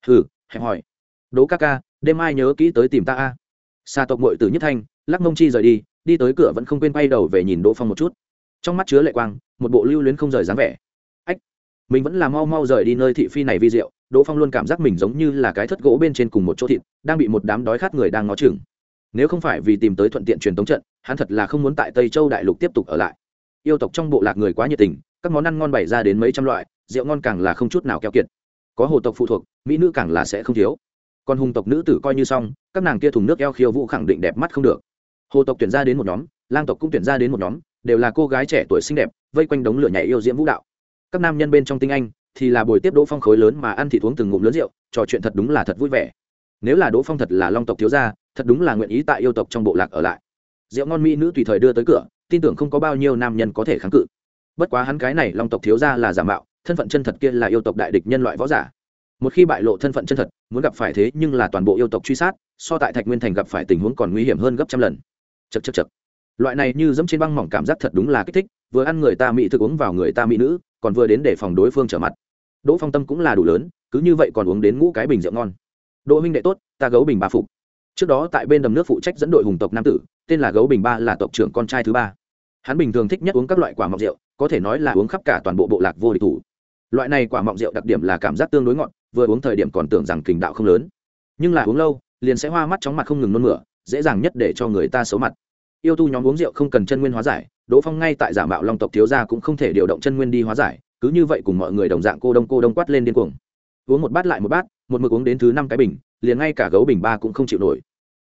[SPEAKER 1] Hừ, hẹp hỏi đỗ ca ca, đêm mai nhớ kỹ tới tìm ta a. À. xa tộc mội từ nhất thanh, lắc mông chi rời đi đi tới cửa vẫn không quên quay đầu về nhìn đỗ phong một chút. Trong mắt chứa lệ quang, một bộ lưu luyến không rời dáng vẻ. Ách, mình vẫn là mau mau rời đi nơi thị phi này vi diệu, đỗ phong luôn cảm giác mình giống như là cái thất gỗ bên trên cùng một chỗ thịt, đang bị một đám đói khát người đang ngó chừng. Nếu không phải vì tìm tới thuận tiện truyền tống trận, hắn thật là không muốn tại tây châu đại lục tiếp tục ở lại yêu tộc trong bộ lạc người quá nhiệt tình, các món ăn ngon bày ra đến mấy trăm loại, rượu ngon càng là không chút nào keo kiệt. Có hồ tộc phụ thuộc, mỹ nữ càng là sẽ không thiếu. Còn hùng tộc nữ tử coi như xong, các nàng kia thùng nước eo khiêu vũ khẳng định đẹp mắt không được. Hồ tộc tuyển ra đến một nhóm, lang tộc cũng tuyển ra đến một nhóm, đều là cô gái trẻ tuổi xinh đẹp, vây quanh đống lửa nhảy yêu diễm vũ đạo. Các nam nhân bên trong tinh anh, thì là buổi tiếp đỗ phong khối lớn mà ăn thịt uống từng ngụm lớn rượu, trò chuyện thật đúng là thật vui vẻ. Nếu là đỗ phong thật là long tộc thiếu gia, thật đúng là nguyện ý tại yêu tộc trong bộ lạc ở lại. Rượu ngon mỹ nữ tùy thời đưa tới cửa tin tưởng không có bao nhiêu nam nhân có thể kháng cự. Bất quá hắn cái này long tộc thiếu gia là giả mạo, thân phận chân thật kia là yêu tộc đại địch nhân loại võ giả. Một khi bại lộ thân phận chân thật, muốn gặp phải thế nhưng là toàn bộ yêu tộc truy sát, so tại thạch nguyên thành gặp phải tình huống còn nguy hiểm hơn gấp trăm lần. Chật chật chật loại này như dẫm trên băng mỏng cảm giác thật đúng là kích thích, vừa ăn người ta mỹ thực uống vào người ta mỹ nữ, còn vừa đến để phòng đối phương trở mặt. Đỗ phong tâm cũng là đủ lớn, cứ như vậy còn uống đến ngũ cái bình rượu ngon. Đỗ minh đệ tốt, ta gấu bình ba phục. Trước đó tại bên đầm nước phụ trách dẫn đội hùng tộc nam tử, tên là gấu bình ba là tộc trưởng con trai thứ ba hắn bình thường thích nhất uống các loại quả mọng rượu, có thể nói là uống khắp cả toàn bộ bộ lạc vô địch thủ. Loại này quả mọng rượu đặc điểm là cảm giác tương đối ngọt, vừa uống thời điểm còn tưởng rằng kình đạo không lớn. Nhưng là uống lâu, liền sẽ hoa mắt chóng mặt không ngừng nôn mửa, dễ dàng nhất để cho người ta xấu mặt. Yêu tu nhóm uống rượu không cần chân nguyên hóa giải, đỗ phong ngay tại giả mạo long tộc thiếu gia cũng không thể điều động chân nguyên đi hóa giải, cứ như vậy cùng mọi người đồng dạng cô đông cô đông quát lên điên cuồng. Uống một bát lại một bát, một mực uống đến thứ năm cái bình, liền ngay cả gấu bình ba cũng không chịu nổi.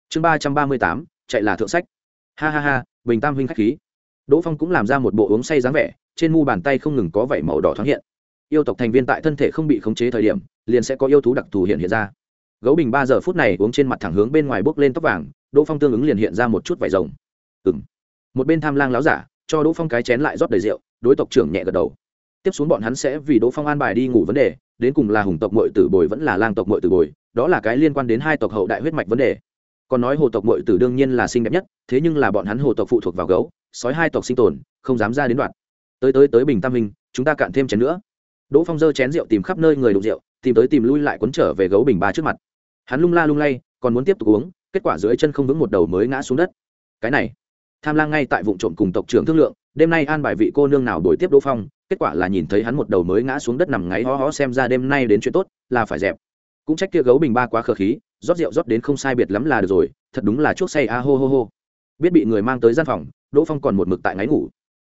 [SPEAKER 1] Chương ba trăm ba mươi tám, chạy là thượng sách. Ha ha ha, bình tam huynh khách khí đỗ phong cũng làm ra một bộ uống say dáng vẻ, trên mu bàn tay không ngừng có vảy màu đỏ thoáng hiện. Yêu tộc thành viên tại thân thể không bị khống chế thời điểm, liền sẽ có yêu thú đặc thù hiện hiện ra. Gấu bình ba giờ phút này uống trên mặt thẳng hướng bên ngoài bước lên tóc vàng, đỗ phong tương ứng liền hiện ra một chút vải rồng. Ừ m một bên tham lang láo giả, cho đỗ phong cái chén lại rót đầy rượu, đối tộc trưởng nhẹ gật đầu. Tiếp xuống bọn hắn sẽ vì đỗ phong an bài đi ngủ vấn đề, đến cùng là hùng tộc mội tử bồi vẫn là lang tộc mội tử bồi, đó là cái liên quan đến hai tộc hậu đại huyết mạch vấn đề. Còn nói hồ tộc mội tử đương nhiên là xinh đẹp nhất, thế nhưng là bọn hắn hồ tộc phụ thuộc vào gấu sói hai tộc sinh tồn, không dám ra đến đoạn. Tới tới tới bình tam minh, chúng ta cạn thêm chén nữa. Đỗ phong dơ chén rượu tìm khắp nơi người đụng rượu, tìm tới tìm lui lại cuốn trở về gấu bình ba trước mặt. Hắn lung la lung lay, còn muốn tiếp tục uống, kết quả dưới chân không vững một đầu mới ngã xuống đất. Cái này, tham lang ngay tại vụ trộm cùng tộc trưởng thương lượng, đêm nay an bài vị cô nương nào đổi tiếp đỗ phong, kết quả là nhìn thấy hắn một đầu mới ngã xuống đất nằm ngáy ho ho xem ra đêm nay đến chuyện tốt, là phải dẹp. Cũng trách kia gấu bình ba quá khờ khí, rót rượu rót đến không sai biệt lắm là được rồi, thật đúng là chuốc say a hô hô hô. Biết bị người mang tới gian phòng đỗ phong còn một mực tại ngáy ngủ.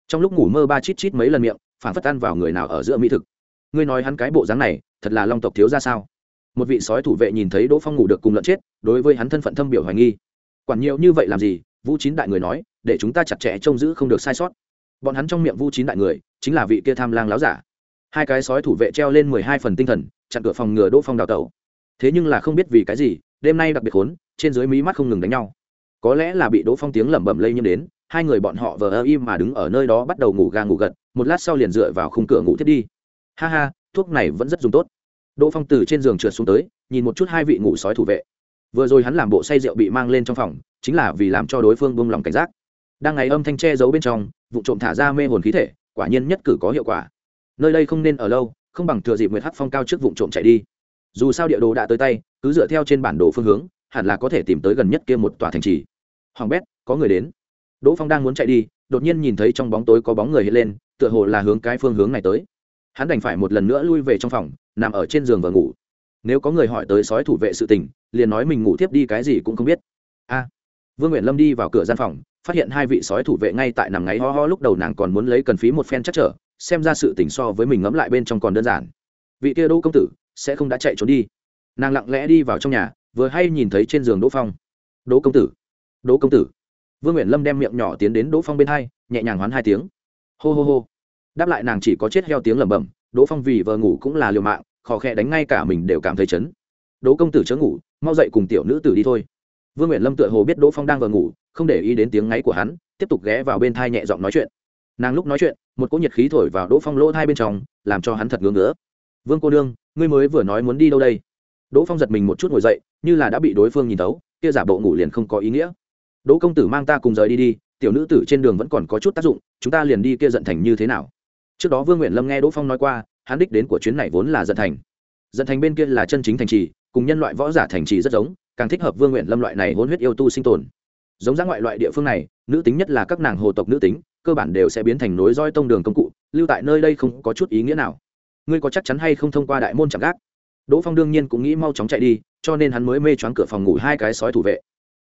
[SPEAKER 1] Trong lúc ngủ mơ ba chít chít mấy lần miệng phản phất ăn vào người nào ở giữa mỹ thực. Ngươi nói hắn cái bộ dáng này, thật là long tộc thiếu ra sao? Một vị sói thủ vệ nhìn thấy đỗ phong ngủ được cùng lợn chết, đối với hắn thân phận thâm biểu hoài nghi. Quản nhiều như vậy làm gì? Vũ chín đại người nói, để chúng ta chặt chẽ trông giữ không được sai sót. Bọn hắn trong miệng vũ chín đại người, chính là vị kia tham lang láo giả. Hai cái sói thủ vệ treo lên mười hai phần tinh thần, chặn cửa phòng ngừa đỗ phong đào tẩu. Thế nhưng là không biết vì cái gì, đêm nay đặc biệt khốn, trên dưới mí mắt không ngừng đánh nhau. Có lẽ là bị đỗ phong tiếng lẩm bẩm lây nhiễm đến hai người bọn họ vờ ơ im mà đứng ở nơi đó bắt đầu ngủ ga ngủ gật, một lát sau liền dựa vào khung cửa ngủ thiết đi. Ha ha, thuốc này vẫn rất dùng tốt. Đỗ phong từ trên giường trượt xuống tới, nhìn một chút hai vị ngủ sói thủ vệ. Vừa rồi hắn làm bộ say rượu bị mang lên trong phòng, chính là vì làm cho đối phương buông lòng cảnh giác. Đang ngày âm thanh che giấu bên trong, vụ trộm thả ra mê hồn khí thể, quả nhiên nhất cử có hiệu quả. Nơi đây không nên ở lâu, không bằng thừa dịp nguyệt hắc phong cao trước vụ trộm chạy đi. Dù sao địa đồ đã tới tay, cứ dựa theo trên bản đồ phương hướng, hẳn là có thể tìm tới gần nhất kia một tòa thành trì. Hoàng bét, có người đến đỗ phong đang muốn chạy đi, đột nhiên nhìn thấy trong bóng tối có bóng người hiện lên, tựa hồ là hướng cái phương hướng này tới. Hắn đành phải một lần nữa lui về trong phòng, nằm ở trên giường và ngủ. Nếu có người hỏi tới sói thủ vệ sự tình, liền nói mình ngủ tiếp đi cái gì cũng không biết. A! Vương nguyện lâm đi vào cửa gian phòng, phát hiện hai vị sói thủ vệ ngay tại nằm ngáy ho ho lúc đầu nàng còn muốn lấy cần phí một phen chắc trở, xem ra sự tình so với mình ngẫm lại bên trong còn đơn giản. Vị kia đỗ công tử, sẽ không đã chạy trốn đi. Nàng lặng lẽ đi vào trong nhà, vừa hay nhìn thấy trên giường đỗ phong. Đỗ công tử, đỗ công tử vương nguyện lâm đem miệng nhỏ tiến đến đỗ phong bên hai, nhẹ nhàng hoán hai tiếng. Hô hô hô. Đáp lại nàng chỉ có chết heo tiếng lẩm bẩm, đỗ phong vì vờ ngủ cũng là liều mạng, khó khẽ đánh ngay cả mình đều cảm thấy chấn. Đỗ công tử chớ ngủ, mau dậy cùng tiểu nữ tử đi thôi. Vương nguyện lâm tựa hồ biết đỗ phong đang vờ ngủ, không để ý đến tiếng ngáy của hắn, tiếp tục ghé vào bên thai nhẹ giọng nói chuyện. Nàng lúc nói chuyện, một cỗ nhiệt khí thổi vào đỗ phong lỗ thai bên trong, làm cho hắn thật ngứa ngứa. Vương cô đương ngươi mới vừa nói muốn đi đâu đây? Đỗ phong giật mình một chút ngồi dậy, như là đã bị đối phương nhìn tấu kia giả bộ ngủ liền không có ý nghĩa đỗ công tử mang ta cùng rời đi đi, tiểu nữ tử trên đường vẫn còn có chút tác dụng, chúng ta liền đi kia giận thành như thế nào? Trước đó vương nguyện lâm nghe đỗ phong nói qua, hắn đích đến của chuyến này vốn là giận thành. Giận thành bên kia là chân chính thành trì, cùng nhân loại võ giả thành trì rất giống, càng thích hợp vương nguyện lâm loại này hôn huyết yêu tu sinh tồn. Giống ra ngoại loại địa phương này, nữ tính nhất là các nàng hồ tộc nữ tính, cơ bản đều sẽ biến thành nối roi tông đường công cụ, lưu tại nơi đây không có chút ý nghĩa nào. Ngươi có chắc chắn hay không thông qua đại môn chẳng gác? Đỗ phong đương nhiên cũng nghĩ mau chóng chạy đi, cho nên hắn mới mê choáng cửa phòng ngủ hai cái sói thủ vệ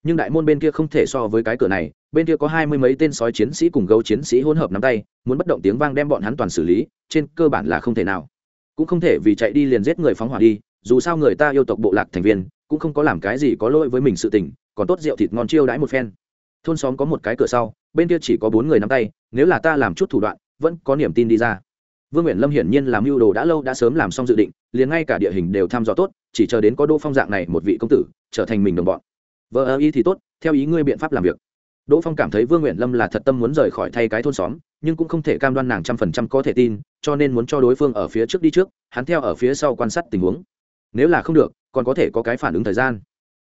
[SPEAKER 1] nhưng đại môn bên kia không thể so với cái cửa này, bên kia có hai mươi mấy tên sói chiến sĩ cùng gấu chiến sĩ hỗn hợp nắm tay, muốn bất động tiếng vang đem bọn hắn toàn xử lý, trên cơ bản là không thể nào. Cũng không thể vì chạy đi liền giết người phóng hỏa đi, dù sao người ta yêu tộc bộ lạc thành viên, cũng không có làm cái gì có lỗi với mình sự tình, còn tốt rượu thịt ngon chiêu đãi một phen. Thôn xóm có một cái cửa sau, bên kia chỉ có bốn người nắm tay, nếu là ta làm chút thủ đoạn, vẫn có niềm tin đi ra. Vương nguyện lâm hiển nhiên làm mưu đồ đã lâu đã sớm làm xong dự định, liền ngay cả địa hình đều thăm dò tốt, chỉ chờ đến có đô phong dạng này một vị công tử, trở thành mình đồng bọn vợ ơ ý thì tốt, theo ý ngươi biện pháp làm việc. Đỗ phong cảm thấy vương nguyện lâm là thật tâm muốn rời khỏi thay cái thôn xóm, nhưng cũng không thể cam đoan nàng trăm phần trăm có thể tin, cho nên muốn cho đối phương ở phía trước đi trước, hắn theo ở phía sau quan sát tình huống. Nếu là không được, còn có thể có cái phản ứng thời gian.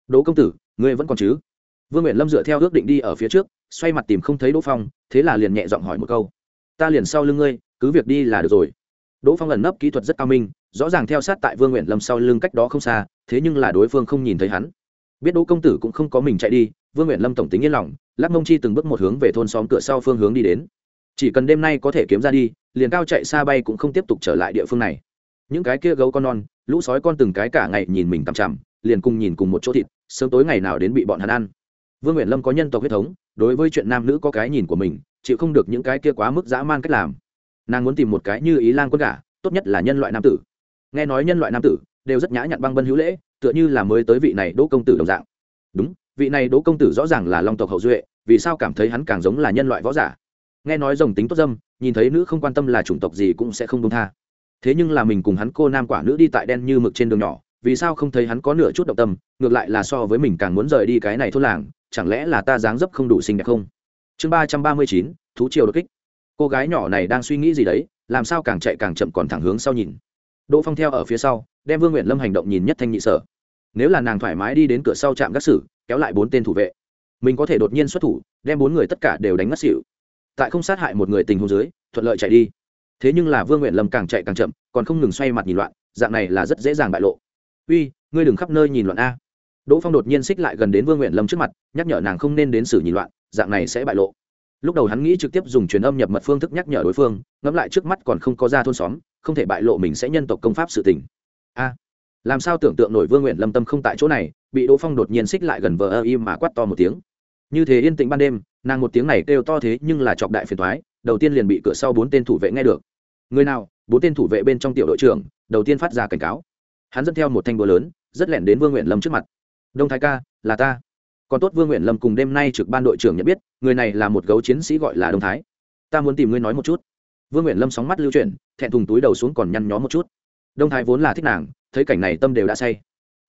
[SPEAKER 1] Đỗ công tử, ngươi vẫn còn chứ? Vương nguyện lâm dựa theo ước định đi ở phía trước, xoay mặt tìm không thấy đỗ phong, thế là liền nhẹ giọng hỏi một câu. Ta liền sau lưng ngươi, cứ việc đi là được rồi. Đỗ phong ẩn nấp kỹ thuật rất cao minh, rõ ràng theo sát tại vương nguyện lâm sau lưng cách đó không xa, thế nhưng là đối phương không nhìn thấy hắn biết đỗ công tử cũng không có mình chạy đi, vương nguyện lâm tổng tính yên lòng, lắc mông chi từng bước một hướng về thôn xóm cửa sau phương hướng đi đến. Chỉ cần đêm nay có thể kiếm ra đi, liền cao chạy xa bay cũng không tiếp tục trở lại địa phương này. Những cái kia gấu con non, lũ sói con từng cái cả ngày nhìn mình tằm chằm, liền cùng nhìn cùng một chỗ thịt, sớm tối ngày nào đến bị bọn hắn ăn. Vương nguyện lâm có nhân tộc huyết thống, đối với chuyện nam nữ có cái nhìn của mình, chịu không được những cái kia quá mức dã man cách làm. Nàng muốn tìm một cái như ý lan quân cả tốt nhất là nhân loại nam tử. Nghe nói nhân loại nam tử đều rất nhã nhặn băng bân hữu lễ, tựa như là mới tới vị này đỗ công tử đồng dạng. Đúng, vị này đỗ công tử rõ ràng là long tộc hậu duệ, vì sao cảm thấy hắn càng giống là nhân loại võ giả? Nghe nói rồng tính tốt dâm, nhìn thấy nữ không quan tâm là chủng tộc gì cũng sẽ không đông tha. Thế nhưng là mình cùng hắn cô nam quả nữ đi tại đen như mực trên đường nhỏ, vì sao không thấy hắn có nửa chút động tâm, ngược lại là so với mình càng muốn rời đi cái này thôn làng, chẳng lẽ là ta dáng dấp không đủ xinh đẹp không? Chương ba trăm ba mươi chín, thú triều đột kích. Cô gái nhỏ này đang suy nghĩ gì đấy, làm sao càng chạy càng chậm còn thẳng hướng sau nhìn. Đỗ phong theo ở phía sau đem vương nguyện lâm hành động nhìn nhất thanh nhị sở nếu là nàng thoải mái đi đến cửa sau trạm gác sử, kéo lại bốn tên thủ vệ, mình có thể đột nhiên xuất thủ, đem bốn người tất cả đều đánh ngất xỉu, tại không sát hại một người tình huống dưới, thuận lợi chạy đi. thế nhưng là vương nguyện lâm càng chạy càng chậm, còn không ngừng xoay mặt nhìn loạn, dạng này là rất dễ dàng bại lộ. uy, ngươi đừng khắp nơi nhìn loạn a. Đỗ phong đột nhiên xích lại gần đến vương nguyện lâm trước mặt, nhắc nhở nàng không nên đến xử nhìn loạn, dạng này sẽ bại lộ. lúc đầu hắn nghĩ trực tiếp dùng truyền âm nhập mật phương thức nhắc nhở đối phương, ngẫm lại trước mắt còn không có ra thôn xóm, không thể bại lộ mình sẽ nhân tộc công pháp sự tình a. Làm sao tưởng tượng nổi vương nguyện lâm tâm không tại chỗ này, bị đỗ phong đột nhiên xích lại gần vờ ơ im mà quát to một tiếng. Như thế yên tĩnh ban đêm, nàng một tiếng này kêu to thế nhưng là chọc đại phiền thoái đầu tiên liền bị cửa sau bốn tên thủ vệ nghe được. Người nào? Bốn tên thủ vệ bên trong tiểu đội trưởng, đầu tiên phát ra cảnh cáo. Hắn dẫn theo một thanh búa lớn, rất lẻn đến vương nguyện lâm trước mặt. Đông thái ca, là ta. Còn tốt vương nguyện lâm cùng đêm nay trực ban đội trưởng nhận biết, người này là một gấu chiến sĩ gọi là đông thái. Ta muốn tìm ngươi nói một chút. Vương nguyện lâm sóng mắt lưu chuyển, thẹn thùng túi đầu xuống còn nhăn nhó một chút đông thái vốn là thích nàng, thấy cảnh này tâm đều đã say.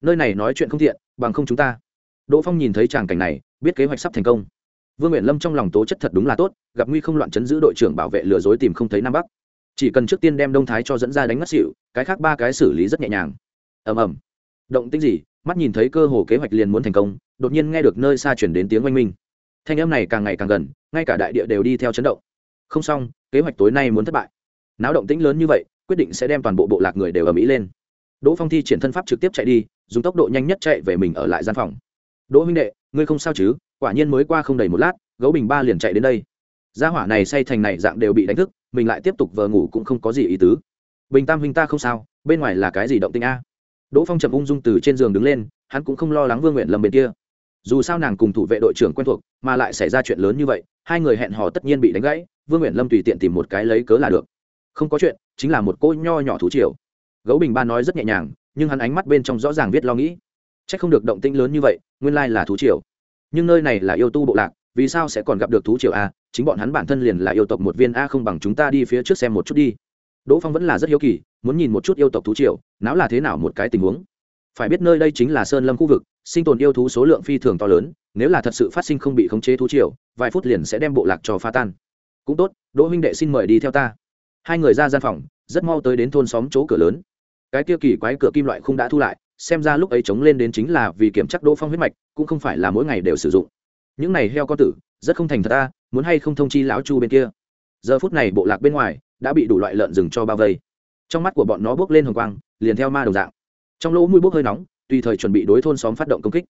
[SPEAKER 1] Nơi này nói chuyện không thiện, bằng không chúng ta. Đỗ phong nhìn thấy tràng cảnh này, biết kế hoạch sắp thành công. Vương nguyện lâm trong lòng tố chất thật đúng là tốt, gặp nguy không loạn chấn giữ đội trưởng bảo vệ lừa dối tìm không thấy nam bắc. Chỉ cần trước tiên đem đông thái cho dẫn ra đánh ngất xịu cái khác ba cái xử lý rất nhẹ nhàng. Ầm ầm. Động tích gì, mắt nhìn thấy cơ hồ kế hoạch liền muốn thành công, đột nhiên nghe được nơi xa chuyển đến tiếng oanh minh. Thanh âm này càng ngày càng gần, ngay cả đại địa đều đi theo chấn động. Không xong, kế hoạch tối nay muốn thất bại. Náo động tĩnh lớn như vậy quyết định sẽ đem toàn bộ bộ lạc người đều ở mỹ lên đỗ phong thi triển thân pháp trực tiếp chạy đi dùng tốc độ nhanh nhất chạy về mình ở lại gian phòng đỗ huynh đệ ngươi không sao chứ quả nhiên mới qua không đầy một lát gấu bình ba liền chạy đến đây gia hỏa này say thành này dạng đều bị đánh thức mình lại tiếp tục vờ ngủ cũng không có gì ý tứ bình tam huynh ta không sao bên ngoài là cái gì động tinh a đỗ phong chậm ung dung từ trên giường đứng lên hắn cũng không lo lắng vương nguyện lâm bên kia dù sao nàng cùng thủ vệ đội trưởng quen thuộc mà lại xảy ra chuyện lớn như vậy hai người hẹn hò tất nhiên bị đánh gãy vương nguyện lâm tùy tiện tìm một cái lấy cớ là được không có chuyện, chính là một cô nho nhỏ thú triều. Gấu bình ba nói rất nhẹ nhàng, nhưng hắn ánh mắt bên trong rõ ràng viết lo nghĩ. C h ắ c không được động tĩnh lớn như vậy, nguyên lai là thú triều. Nhưng nơi này là yêu tu bộ lạc, vì sao sẽ còn gặp được thú triều a? Chính bọn hắn bản thân liền là yêu tộc một viên a không bằng chúng ta đi phía trước xem một chút đi. Đỗ phong vẫn là rất hiếu kỳ, muốn nhìn một chút yêu tộc thú triều não là thế nào một cái tình huống. Phải biết nơi đây chính là sơn lâm khu vực, sinh tồn yêu thú số lượng phi thường to lớn, nếu là thật sự phát sinh không bị khống chế thú triều, vài phút liền sẽ đem bộ lạc cho pha tan. Cũng tốt, đỗ huynh đệ xin mời đi theo ta hai người ra gian phòng, rất mau tới đến thôn xóm chỗ cửa lớn. Cái kia kỳ quái cửa kim loại không đã thu lại, xem ra lúc ấy chống lên đến chính là vì kiểm chắc đỗ phong huyết mạch, cũng không phải là mỗi ngày đều sử dụng. Những này heo con tử, rất không thành thật ta, muốn hay không thông chi lão chu bên kia. Giờ phút này bộ lạc bên ngoài, đã bị đủ loại lợn rừng cho bao vây. Trong mắt của bọn nó bước lên hồng quang, liền theo ma đồng dạng. Trong lỗ mũi bốc hơi nóng, tùy thời chuẩn bị đối thôn xóm phát động công kích.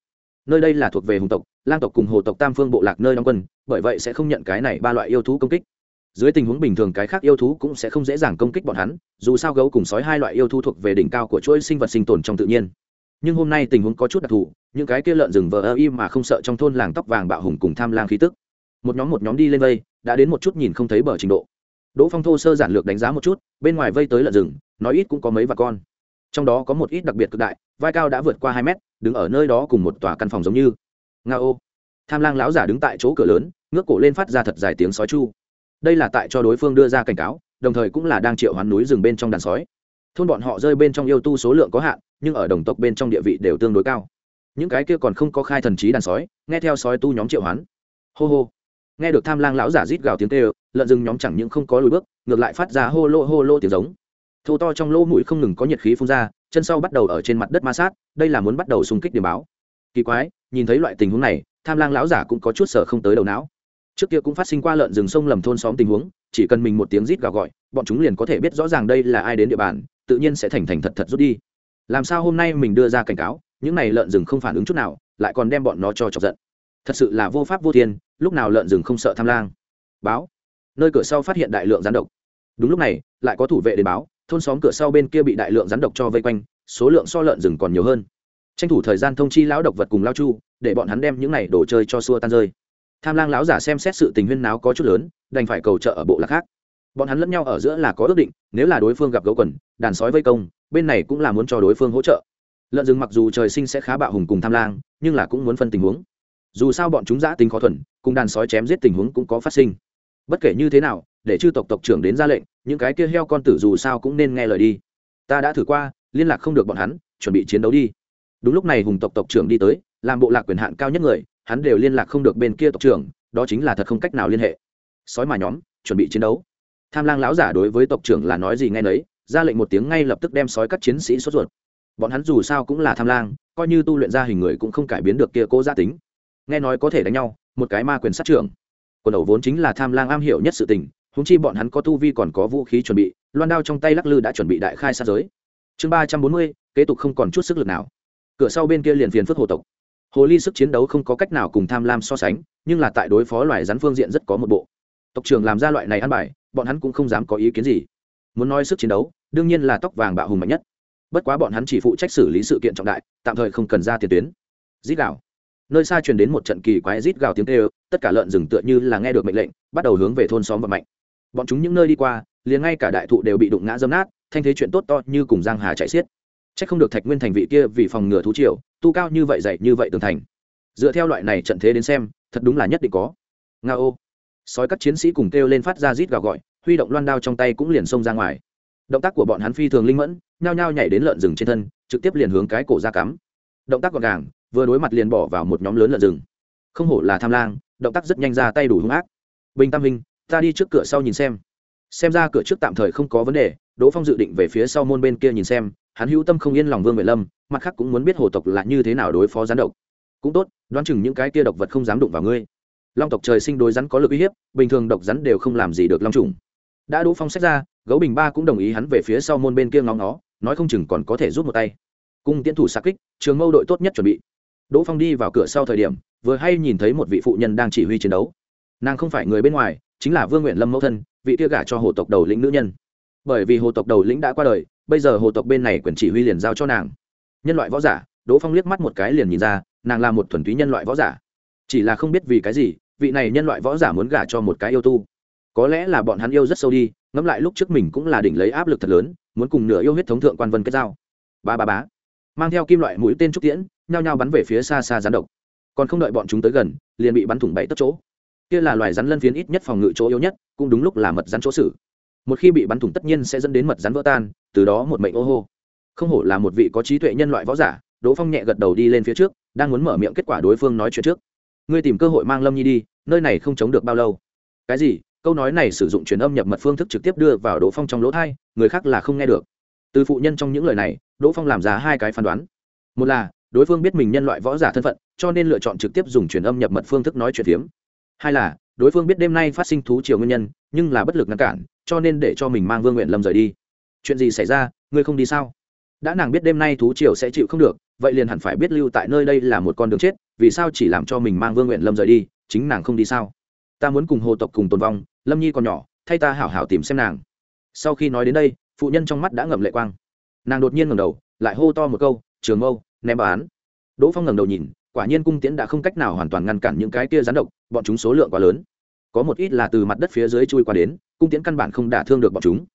[SPEAKER 1] Nơi đây là thuộc về hùng tộc, lang tộc cùng hồ tộc tam phương bộ lạc nơi đóng quân, bởi vậy sẽ không nhận cái này ba loại yêu thú công kích dưới tình huống bình thường cái khác yêu thú cũng sẽ không dễ dàng công kích bọn hắn, dù sao gấu cùng sói hai loại yêu thú thuộc về đỉnh cao của chuỗi sinh vật sinh tồn trong tự nhiên. Nhưng hôm nay tình huống có chút đặc thù, những cái kia lợn rừng vờ ơ im mà không sợ trong thôn làng tóc vàng bạo hùng cùng tham lang khí tức. Một nhóm một nhóm đi lên vây, đã đến một chút nhìn không thấy bờ trình độ. Đỗ phong thô sơ giản lược đánh giá một chút, bên ngoài vây tới lợn rừng, nói ít cũng có mấy và con. Trong đó có một ít đặc biệt cực đại, vai cao đã vượt qua hai mét, đứng ở nơi đó cùng một tòa căn phòng giống như. Nga ô tham lang lão giả đứng tại chỗ cửa lớn, ngước cổ lên phát ra thật dài tiếng sói chu đây là tại cho đối phương đưa ra cảnh cáo đồng thời cũng là đang triệu hoán núi rừng bên trong đàn sói. Thôn bọn họ rơi bên trong yêu tu số lượng có hạn nhưng ở đồng tộc bên trong địa vị đều tương đối cao. Những cái kia còn không có khai thần trí đàn sói nghe theo sói tu nhóm triệu hoán. Hô hô. Nghe được tham lang lão giả rít gào tiếng tê, lợn rừng nhóm chẳng những không có lùi bước ngược lại phát ra hô lô hô lô tiếng giống. Thô to trong lỗ mũi không ngừng có nhiệt khí phun ra chân sau bắt đầu ở trên mặt đất ma sát đây là muốn bắt đầu xung kích điểm báo. Kỳ quái nhìn thấy loại tình huống này tham lang lão giả cũng có chút sở không tới đầu não trước kia cũng phát sinh qua lợn rừng sông lầm thôn xóm tình huống, chỉ cần mình một tiếng rít gào gọi, bọn chúng liền có thể biết rõ ràng đây là ai đến địa bàn, tự nhiên sẽ thành thành thật thật rút đi. Làm sao hôm nay mình đưa ra cảnh cáo, những này lợn rừng không phản ứng chút nào, lại còn đem bọn nó cho chọc giận. Thật sự là vô pháp vô thiên, lúc nào lợn rừng không sợ tham lang. Báo. Nơi cửa sau phát hiện đại lượng rắn độc. Đúng lúc này, lại có thủ vệ đến báo, thôn xóm cửa sau bên kia bị đại lượng rắn độc cho vây quanh, số lượng so lợn rừng còn nhiều hơn. Tranh thủ thời gian thông chi lão độc vật cùng lao chu, để bọn hắn đem những này đồ chơi cho xua tan rơi tham lang lão giả xem xét sự tình huyên náo có chút lớn, đành phải cầu trợ ở bộ lạc khác. Bọn hắn lẫn nhau ở giữa là có ước định, nếu là đối phương gặp gấu quần, đàn sói vây công, bên này cũng là muốn cho đối phương hỗ trợ. Lợn rừng mặc dù trời sinh sẽ khá bạo hùng cùng tham lang, nhưng là cũng muốn phân tình huống. Dù sao bọn chúng giã tính khó thuần, cùng đàn sói chém giết tình huống cũng có phát sinh. Bất kể như thế nào, để chư tộc tộc trưởng đến ra lệnh, những cái kia heo con tử dù sao cũng nên nghe lời đi. Ta đã thử qua, liên lạc không được bọn hắn, chuẩn bị chiến đấu đi. Đúng lúc này hùng tộc tộc trưởng đi tới, làm bộ lạc quyền hạn cao nhất người hắn đều liên lạc không được bên kia tộc trưởng, đó chính là thật không cách nào liên hệ. Sói mà nhóm, chuẩn bị chiến đấu. Tham lang lão giả đối với tộc trưởng là nói gì nghe nấy, ra lệnh một tiếng ngay lập tức đem sói các chiến sĩ sốt ruột. Bọn hắn dù sao cũng là tham lang, coi như tu luyện ra hình người cũng không cải biến được kia cố gia tính. Nghe nói có thể đánh nhau, một cái ma quyền sát trưởng. Quần đầu vốn chính là tham lang am hiểu nhất sự tình húng chi bọn hắn có tu vi còn có vũ khí chuẩn bị, loan đao trong tay lắc lư đã chuẩn bị đại khai sát giới. Chương ba trăm bốn mươi, kế tục không còn chút sức lực nào. Cửa sau bên kia liền phiền phức hồ tộc hồ ly sức chiến đấu không có cách nào cùng tham lam so sánh, nhưng là tại đối phó loài rắn phương diện rất có một bộ. Tộc trưởng làm ra loại này ăn bài, bọn hắn cũng không dám có ý kiến gì. Muốn nói sức chiến đấu, đương nhiên là tóc vàng bạo hùng mạnh nhất. Bất quá bọn hắn chỉ phụ trách xử lý sự kiện trọng đại, tạm thời không cần ra tiền tuyến. Rít gạo nơi xa truyền đến một trận kỳ quái rít gào tiếng kêu, tất cả lợn rừng tựa như là nghe được mệnh lệnh, bắt đầu hướng về thôn xóm và mạnh bọn chúng những nơi đi qua, liền ngay cả đại thụ đều bị đụng ngã dâm nát, thanh thế chuyện tốt to như cùng giang hà chạy xiết chắc không được thạch nguyên thành vị kia vì phòng ngừa thú triều, tu cao như vậy dạy như vậy tường thành. Dựa theo loại này trận thế đến xem, thật đúng là nhất định có. Nga ô. Sói các chiến sĩ cùng kêu lên phát ra rít gào gọi, huy động loan đao trong tay cũng liền xông ra ngoài. Động tác của bọn hắn phi thường linh mẫn, nhao nhao nhảy đến lợn rừng trên thân, trực tiếp liền hướng cái cổ ra cắm. Động tác gọn gàng, vừa đối mặt liền bỏ vào một nhóm lớn lợn rừng. Không hổ là tham lang, động tác rất nhanh ra tay đủ hung ác. Bình tam hình ta đi trước cửa sau nhìn xem. Xem ra cửa trước tạm thời không có vấn đề, đỗ phong dự định về phía sau môn bên kia nhìn xem hắn hữu tâm không yên lòng vương vệ lâm, mặt khác cũng muốn biết hồ tộc là như thế nào đối phó rắn độc. Cũng tốt, đoán chừng những cái kia độc vật không dám đụng vào ngươi. Long tộc trời sinh đối rắn có lực uy hiếp, bình thường độc rắn đều không làm gì được long trùng. Đã đỗ phong sách ra, gấu bình ba cũng đồng ý hắn về phía sau môn bên kia ngóng nó, nói không chừng còn có thể rút một tay. Cung tiến thủ xa kích, trường mâu đội tốt nhất chuẩn bị. Đỗ phong đi vào cửa sau thời điểm, vừa hay nhìn thấy một vị phụ nhân đang chỉ huy chiến đấu. Nàng không phải người bên ngoài, chính là vương nguyện lâm mẫu thân, vị kia gả cho hồ tộc đầu lĩnh nữ nhân. Bởi vì hồ tộc đầu lĩnh đã qua đời bây giờ hồ tộc bên này quyền chỉ huy liền giao cho nàng. Nhân loại võ giả, đỗ phong liếc mắt một cái liền nhìn ra, nàng là một thuần túy nhân loại võ giả. Chỉ là không biết vì cái gì, vị này nhân loại võ giả muốn gả cho một cái yêu tu. Có lẽ là bọn hắn yêu rất sâu đi, ngẫm lại lúc trước mình cũng là đỉnh lấy áp lực thật lớn, muốn cùng nửa yêu huyết thống thượng quan vân kết giao. Ba ba bá mang theo kim loại mũi tên trúc tiễn, nhao nhao bắn về phía xa xa rắn độc. Còn không đợi bọn chúng tới gần, liền bị bắn thủng bảy tất chỗ. Kia là loài rắn lân phiến ít nhất phòng ngự chỗ yếu nhất, cũng đúng lúc là mật rắn chỗ xử một khi bị bắn thủng tất nhiên sẽ dẫn đến mật rắn vỡ tan, từ đó một mệnh ô hô. Không hổ là một vị có trí tuệ nhân loại võ giả, đỗ phong nhẹ gật đầu đi lên phía trước, đang muốn mở miệng kết quả đối phương nói chuyện trước. Ngươi tìm cơ hội mang lâm nhi đi, nơi này không chống được bao lâu. Cái gì? Câu nói này sử dụng truyền âm nhập mật phương thức trực tiếp đưa vào đỗ phong trong lỗ thai người khác là không nghe được. Từ phụ nhân trong những lời này, đỗ phong làm ra hai cái phán đoán. Một là, đối phương biết mình nhân loại võ giả thân phận, cho nên lựa chọn trực tiếp dùng truyền âm nhập mật phương thức nói chuyện phiếm. Hai là, đối phương biết đêm nay phát sinh thú chiều nguyên nhân, nhưng là bất lực ngăn cản cho nên để cho mình mang vương nguyện lâm rời đi. Chuyện gì xảy ra, ngươi không đi sao? Đã nàng biết đêm nay thú triều sẽ chịu không được, vậy liền hẳn phải biết lưu tại nơi đây là một con đường chết, vì sao chỉ làm cho mình mang vương nguyện lâm rời đi, chính nàng không đi sao? Ta muốn cùng hồ tộc cùng tồn vong, lâm nhi còn nhỏ, thay ta hảo hảo tìm xem nàng. Sau khi nói đến đây, phụ nhân trong mắt đã ngậm lệ quang. Nàng đột nhiên ngầm đầu, lại hô to một câu, trường mâu, ném bán đỗ phong ngầm đầu nhìn, quả nhiên cung tiễn đã không cách nào hoàn toàn ngăn cản những cái kia rắn độc, bọn chúng số lượng quá lớn. Có một ít là từ mặt đất phía dưới chui qua đến cung tiễn căn bản không đả thương được bọn chúng.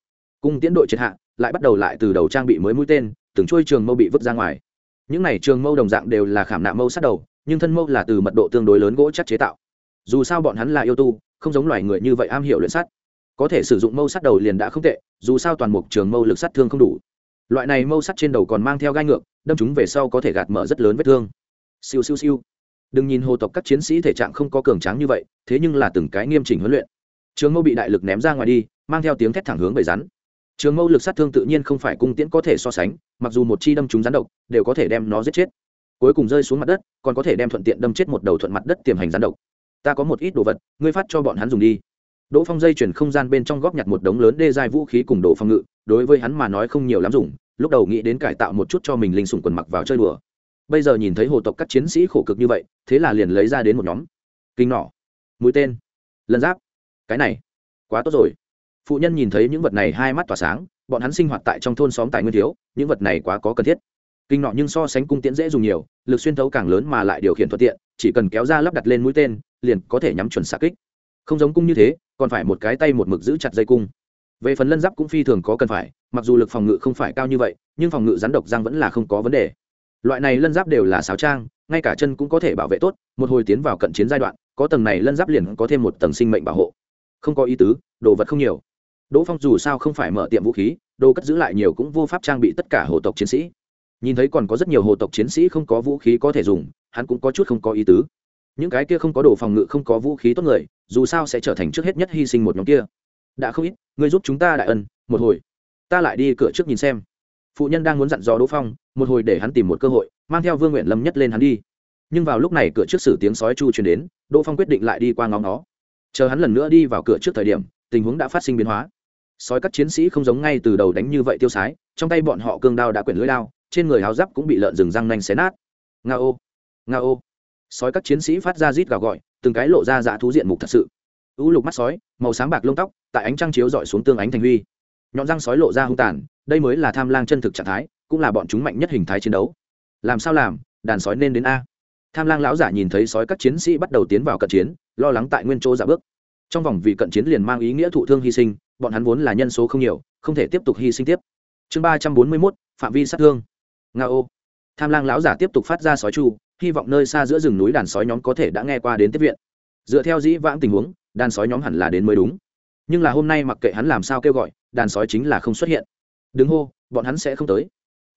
[SPEAKER 1] Cung tiễn đội triệt hạ, lại bắt đầu lại từ đầu trang bị mới mũi tên, từng trôi trường mâu bị vứt ra ngoài. Những này trường mâu đồng dạng đều là khảm nạm mâu sát đầu, nhưng thân mâu là từ mật độ tương đối lớn gỗ chắc chế tạo. Dù sao bọn hắn là yêu tu, không giống loài người như vậy am hiểu luyện sắt. Có thể sử dụng mâu sắt đầu liền đã không tệ, dù sao toàn mục trường mâu lực sát thương không đủ. Loại này mâu sắt trên đầu còn mang theo gai ngược, đâm chúng về sau có thể gạt mở rất lớn vết thương. Siêu siêu siêu. Đừng nhìn hồ tộc các chiến sĩ thể trạng không có cường tráng như vậy, thế nhưng là từng cái nghiêm chỉnh huấn luyện trường mâu bị đại lực ném ra ngoài đi, mang theo tiếng thét thẳng hướng bầy rắn. Trường mâu lực sát thương tự nhiên không phải cung tiễn có thể so sánh, mặc dù một chi đâm chúng rắn độc, đều có thể đem nó giết chết. Cuối cùng rơi xuống mặt đất, còn có thể đem thuận tiện đâm chết một đầu thuận mặt đất tiềm hành rắn độc. Ta có một ít đồ vật, ngươi phát cho bọn hắn dùng đi. Đỗ phong dây chuyển không gian bên trong góp nhặt một đống lớn đê dài vũ khí cùng đồ phong ngự, đối với hắn mà nói không nhiều lắm dùng, lúc đầu nghĩ đến cải tạo một chút cho mình linh sủng quần mặc vào chơi đùa. Bây giờ nhìn thấy hồ tộc các chiến sĩ khổ cực như vậy, thế là liền lấy ra đến một nhóm. Kinh nỏ. Mũi tên. Lân giáp cái này quá tốt rồi. Phụ nhân nhìn thấy những vật này hai mắt tỏa sáng, bọn hắn sinh hoạt tại trong thôn xóm tài nguyên thiếu, những vật này quá có cần thiết. Kinh nọ nhưng so sánh cung tiễn dễ dùng nhiều, lực xuyên thấu càng lớn mà lại điều khiển thuận tiện, chỉ cần kéo ra lắp đặt lên mũi tên, liền có thể nhắm chuẩn xạ kích. Không giống cung như thế, còn phải một cái tay một mực giữ chặt dây cung. Về phần lân giáp cũng phi thường có cần phải, mặc dù lực phòng ngự không phải cao như vậy, nhưng phòng ngự rắn độc răng vẫn là không có vấn đề. Loại này lân giáp đều là sáo trang, ngay cả chân cũng có thể bảo vệ tốt, một hồi tiến vào cận chiến giai đoạn, có tầng này lân giáp liền có thêm một tầng sinh mệnh bảo hộ không có ý tứ, đồ vật không nhiều. Đỗ phong dù sao không phải mở tiệm vũ khí, đồ cất giữ lại nhiều cũng vô pháp trang bị tất cả hồ tộc chiến sĩ. Nhìn thấy còn có rất nhiều hồ tộc chiến sĩ không có vũ khí có thể dùng, hắn cũng có chút không có ý tứ. Những cái kia không có đồ phòng ngự không có vũ khí tốt người, dù sao sẽ trở thành trước hết nhất hy sinh một nhóm kia. Đã không ít người giúp chúng ta đại ân, một hồi. Ta lại đi cửa trước nhìn xem. Phụ nhân đang muốn dặn dò đỗ phong, một hồi để hắn tìm một cơ hội, mang theo vương nguyện lâm nhất lên hắn đi. Nhưng vào lúc này cửa trước sử tiếng sói chu truyền đến, đỗ phong quyết định lại đi qua ngóng nó chờ hắn lần nữa đi vào cửa trước thời điểm, tình huống đã phát sinh biến hóa. Sói các chiến sĩ không giống ngay từ đầu đánh như vậy tiêu sái, trong tay bọn họ cương đao đã quyển lưỡi đao, trên người háo giáp cũng bị lợn rừng răng nanh xé nát. Nga ô nga ô sói các chiến sĩ phát ra rít gào gọi, từng cái lộ ra dã thú diện mục thật sự. U lục mắt sói, màu sáng bạc lông tóc, tại ánh trăng chiếu dọi xuống tương ánh thành huy. Nhọn răng sói lộ ra hung tàn, đây mới là tham lang chân thực trạng thái, cũng là bọn chúng mạnh nhất hình thái chiến đấu. Làm sao làm, đàn sói nên đến a tham lang lão giả nhìn thấy sói các chiến sĩ bắt đầu tiến vào cận chiến, lo lắng tại nguyên chỗ giả bước. Trong vòng vì cận chiến liền mang ý nghĩa thụ thương hy sinh, bọn hắn vốn là nhân số không nhiều, không thể tiếp tục hy sinh tiếp. Chương ba trăm bốn mươi mốt, phạm vi sát thương. Nga ô tham lang lão giả tiếp tục phát ra sói chu, hy vọng nơi xa giữa rừng núi đàn sói nhóm có thể đã nghe qua đến tiếp viện. Dựa theo dĩ vãng tình huống, đàn sói nhóm hẳn là đến mới đúng. Nhưng là hôm nay mặc kệ hắn làm sao kêu gọi, đàn sói chính là không xuất hiện. Đứng hô, bọn hắn sẽ không tới.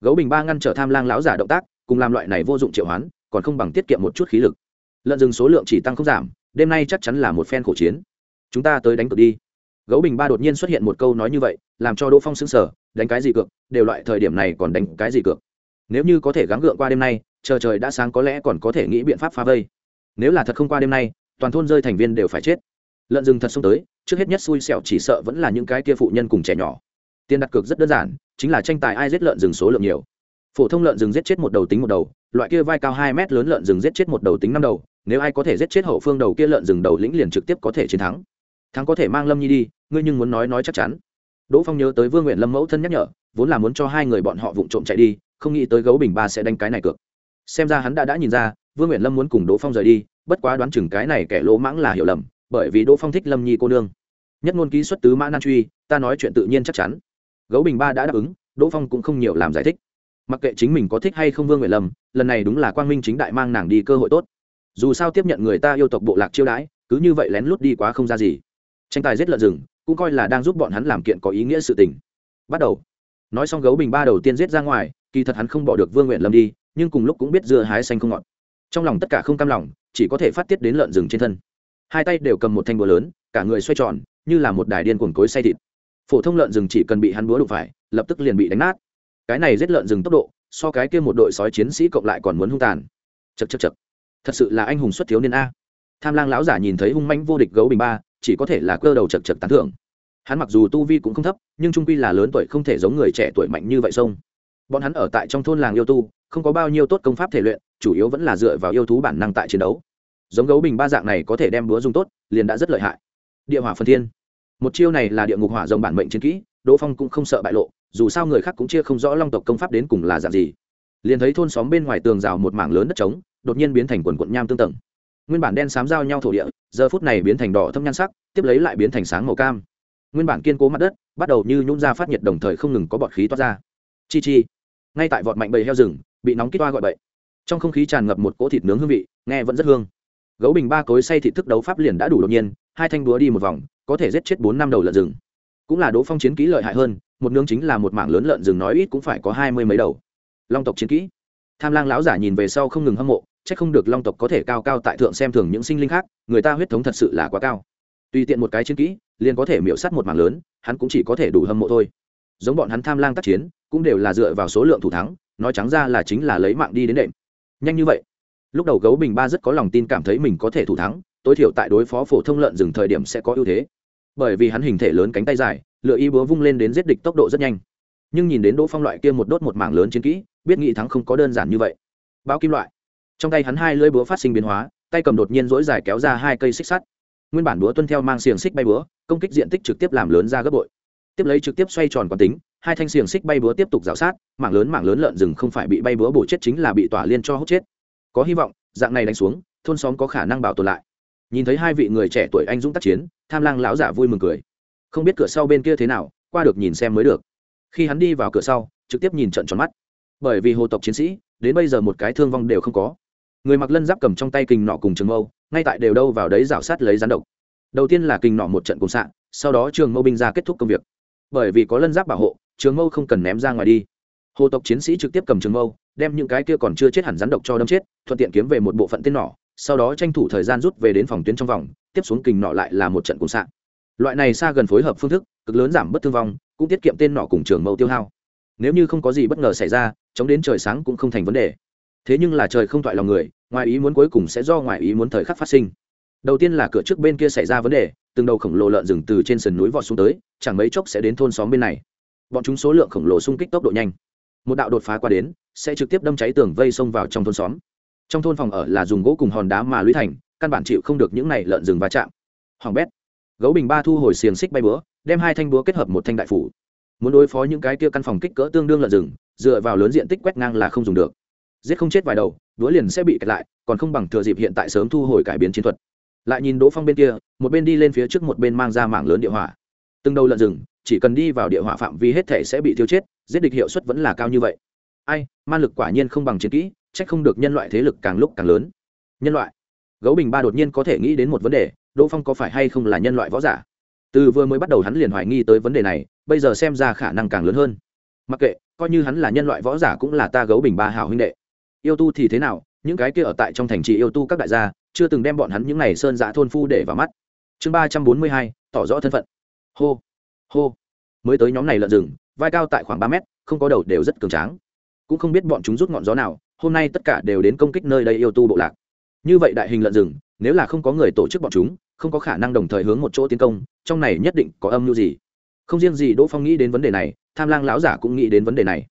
[SPEAKER 1] Gấu bình ba ngăn trở tham lang lão giả động tác, cùng làm loại này vô dụng triệu hoán còn không bằng tiết kiệm một chút khí lực. Lợn rừng số lượng chỉ tăng không giảm, đêm nay chắc chắn là một phen khổ chiến. Chúng ta tới đánh cược đi. Gấu bình ba đột nhiên xuất hiện một câu nói như vậy, làm cho đỗ phong xứng sở đánh cái gì cược, đều loại thời điểm này còn đánh cái gì cược. Nếu như có thể gắng gượng qua đêm nay, chờ trời đã sáng có lẽ còn có thể nghĩ biện pháp phá vây. Nếu là thật không qua đêm nay, toàn thôn rơi thành viên đều phải chết. Lợn rừng thật xông tới, trước hết nhất xui xẻo chỉ sợ vẫn là những cái kia phụ nhân cùng trẻ nhỏ. Tiền đặt cược rất đơn giản, chính là tranh tài ai giết lợn rừng số lượng nhiều phổ thông lợn rừng giết chết một đầu tính một đầu, loại kia vai cao hai mét lớn lợn rừng giết chết một đầu tính năm đầu, nếu ai có thể giết chết hậu phương đầu kia lợn rừng đầu lĩnh liền trực tiếp có thể chiến thắng. Thắng có thể mang lâm nhi đi, ngươi nhưng muốn nói nói chắc chắn. Đỗ phong nhớ tới vương nguyện lâm mẫu thân nhắc nhở, vốn là muốn cho hai người bọn họ vụng trộm chạy đi, không nghĩ tới gấu bình ba sẽ đánh cái này cược. Xem ra hắn đã đã nhìn ra, vương nguyện lâm muốn cùng đỗ phong rời đi, bất quá đoán chừng cái này kẻ lỗ mãng là hiểu lầm, bởi vì đỗ phong thích lâm nhi cô nương. Nhất ngôn ký xuất tứ mã nan truy, ta nói chuyện tự nhiên chắc chắn. Gấu bình ba đã đáp ứng, đỗ phong cũng không nhiều làm giải thích mặc kệ chính mình có thích hay không vương nguyện lâm lần này đúng là quang minh chính đại mang nàng đi cơ hội tốt dù sao tiếp nhận người ta yêu tộc bộ lạc chiêu đãi cứ như vậy lén lút đi quá không ra gì tranh tài giết lợn rừng cũng coi là đang giúp bọn hắn làm kiện có ý nghĩa sự tình bắt đầu nói xong gấu bình ba đầu tiên giết ra ngoài kỳ thật hắn không bỏ được vương nguyện lâm đi nhưng cùng lúc cũng biết dưa hái xanh không ngọt trong lòng tất cả không cam lòng chỉ có thể phát tiết đến lợn rừng trên thân hai tay đều cầm một thanh búa lớn cả người xoay tròn như là một đài điên cuồng cối say thịt phổ thông lợn rừng chỉ cần bị hắn búa đụng phải lập tức liền bị đánh nát cái này giết lợn rừng tốc độ, so cái kia một đội sói chiến sĩ cộng lại còn muốn hung tàn. Chật chật chật thật sự là anh hùng xuất thiếu niên a. Tham lang lão giả nhìn thấy hung manh vô địch gấu bình ba, chỉ có thể là cơ đầu chật chật tán thưởng. Hắn mặc dù tu vi cũng không thấp, nhưng trung quy là lớn tuổi không thể giống người trẻ tuổi mạnh như vậy sông. Bọn hắn ở tại trong thôn làng yêu tu, không có bao nhiêu tốt công pháp thể luyện, chủ yếu vẫn là dựa vào yêu thú bản năng tại chiến đấu. Giống gấu bình ba dạng này có thể đem búa dùng tốt, liền đã rất lợi hại. Địa hỏa phần thiên. Một chiêu này là địa ngục hỏa dòng bản mệnh chiến kỹ đỗ phong cũng không sợ bại lộ, dù sao người khác cũng chia không rõ long tộc công pháp đến cùng là dạng gì. Liền thấy thôn xóm bên ngoài tường rào một mảng lớn đất trống, đột nhiên biến thành quần quận nham tương tầng. Nguyên bản đen xám giao nhau thổ địa, giờ phút này biến thành đỏ thâm nhan sắc, tiếp lấy lại biến thành sáng màu cam. Nguyên bản kiên cố mặt đất, bắt đầu như nhún ra phát nhiệt đồng thời không ngừng có bọt khí toát ra. Chi chi. Ngay tại vọt mạnh bầy heo rừng, bị nóng kít toa gọi bậy. Trong không khí tràn ngập một cỗ thịt nướng hương vị, nghe vẫn rất hương. Gấu bình ba cối say thịt thức đấu pháp liền đã đủ đột nhiên, hai thanh búa đi một vòng, có thể giết chết bốn năm đầu lợn rừng cũng là đỗ phong chiến kỹ lợi hại hơn, một nướng chính là một mảng lớn lợn rừng nói ít cũng phải có hai mươi mấy đầu. Long tộc chiến kỹ. Tham lang lão giả nhìn về sau không ngừng hâm mộ c h ắ c không được long tộc có thể cao cao tại thượng xem thường những sinh linh khác, người ta huyết thống thật sự là quá cao. Tùy tiện một cái chiến kỹ, liền có thể miễu s á t một mảng lớn, hắn cũng chỉ có thể đủ hâm mộ thôi. Giống bọn hắn tham lang tác chiến, cũng đều là dựa vào số lượng thủ thắng, nói trắng ra là chính là lấy mạng đi đến đệm. Nhanh như vậy. Lúc đầu gấu bình ba rất có lòng tin cảm thấy mình có thể thủ thắng, tối thiểu tại đối phó phổ thông lợn rừng thời điểm sẽ có ưu thế bởi vì hắn hình thể lớn cánh tay dài, lựa y búa vung lên đến giết địch tốc độ rất nhanh. Nhưng nhìn đến đỗ phong loại kia một đốt một mảng lớn chiến kỹ, biết nghị thắng không có đơn giản như vậy. Bao kim loại. Trong tay hắn hai lưỡi búa phát sinh biến hóa, tay cầm đột nhiên dỗi dài kéo ra hai cây xích sắt. Nguyên bản búa tuân theo mang xiềng xích bay búa, công kích diện tích trực tiếp làm lớn ra gấp bội. Tiếp lấy trực tiếp xoay tròn quán tính, hai thanh xiềng xích bay búa tiếp tục rào sát, mảng lớn mảng lớn lợn rừng không phải bị bay búa bổ chết chính là bị tỏa liên cho hút chết. Có hy vọng, dạng này đánh xuống, thôn xóm có khả năng bảo tồn lại nhìn thấy hai vị người trẻ tuổi anh dũng tác chiến, tham lang lão giả vui mừng cười. Không biết cửa sau bên kia thế nào, qua được nhìn xem mới được. Khi hắn đi vào cửa sau, trực tiếp nhìn trận tròn mắt. Bởi vì hồ tộc chiến sĩ, đến bây giờ một cái thương vong đều không có. Người mặc lân giáp cầm trong tay kình nọ cùng trường mâu, ngay tại đều đâu vào đấy rảo sát lấy rắn độc. Đầu tiên là kình nọ một trận cùng xạ, sau đó trường mâu binh ra kết thúc công việc. Bởi vì có lân giáp bảo hộ, trường mâu không cần ném ra ngoài đi. Hồ tộc chiến sĩ trực tiếp cầm trường mâu, đem những cái kia còn chưa chết hẳn rắn độc cho đâm chết, thuận tiện kiếm về một bộ phận tên nỏ sau đó tranh thủ thời gian rút về đến phòng tuyến trong vòng, tiếp xuống kình nọ lại là một trận cùng xạ. Loại này xa gần phối hợp phương thức, cực lớn giảm bất thương vong, cũng tiết kiệm tên nọ cùng trường mâu tiêu hao. Nếu như không có gì bất ngờ xảy ra, chống đến trời sáng cũng không thành vấn đề. Thế nhưng là trời không toại lòng người, ngoài ý muốn cuối cùng sẽ do ngoài ý muốn thời khắc phát sinh. Đầu tiên là cửa trước bên kia xảy ra vấn đề, từng đầu khổng lồ lợn rừng từ trên sườn núi vọt xuống tới, chẳng mấy chốc sẽ đến thôn xóm bên này. Bọn chúng số lượng khổng lồ xung kích tốc độ nhanh. Một đạo đột phá qua đến, sẽ trực tiếp đâm cháy tường vây xông vào trong thôn xóm trong thôn phòng ở là dùng gỗ cùng hòn đá mà lũy thành, căn bản chịu không được những này lợn rừng va chạm. Hoàng bét. Gấu bình ba thu hồi xiềng xích bay búa, đem hai thanh búa kết hợp một thanh đại phủ. Muốn đối phó những cái kia căn phòng kích cỡ tương đương lợn rừng, dựa vào lớn diện tích quét ngang là không dùng được. Giết không chết vài đầu đũa liền sẽ bị kẹt lại, còn không bằng thừa dịp hiện tại sớm thu hồi cải biến chiến thuật. Lại nhìn đỗ phong bên kia, một bên đi lên phía trước một bên mang ra mảng lớn địa hỏa. Từng đầu lợn rừng, chỉ cần đi vào địa hỏa phạm vi hết thể sẽ bị tiêu chết, giết địch hiệu suất vẫn là cao như vậy. Ai man lực quả nhiên không bằng chiến kỹ chắc không được nhân loại thế lực càng lúc càng lớn. Nhân loại. Gấu bình ba đột nhiên có thể nghĩ đến một vấn đề, đỗ phong có phải hay không là nhân loại võ giả? Từ vừa mới bắt đầu hắn liền hoài nghi tới vấn đề này, bây giờ xem ra khả năng càng lớn hơn. Mặc kệ, coi như hắn là nhân loại võ giả cũng là ta gấu bình ba hảo huynh đệ. Yêu tu thì thế nào, những cái kia ở tại trong thành trì yêu tu các đại gia, chưa từng đem bọn hắn những n à y sơn giã thôn phu để vào mắt. Chương ba trăm bốn mươi hai, tỏ rõ thân phận. Hô hô. Mới tới nhóm này lợn rừng, vai cao tại khoảng ba mét, không có đầu đều rất cường tráng. Cũng không biết bọn chúng rút ngọn gió nào hôm nay tất cả đều đến công kích nơi đây yêu tu bộ lạc. Như vậy đại hình lợn rừng, nếu là không có người tổ chức bọn chúng, không có khả năng đồng thời hướng một chỗ tiến công, trong này nhất định có âm mưu gì? Không riêng gì đỗ phong nghĩ đến vấn đề này, tham lang lão giả cũng nghĩ đến vấn đề này.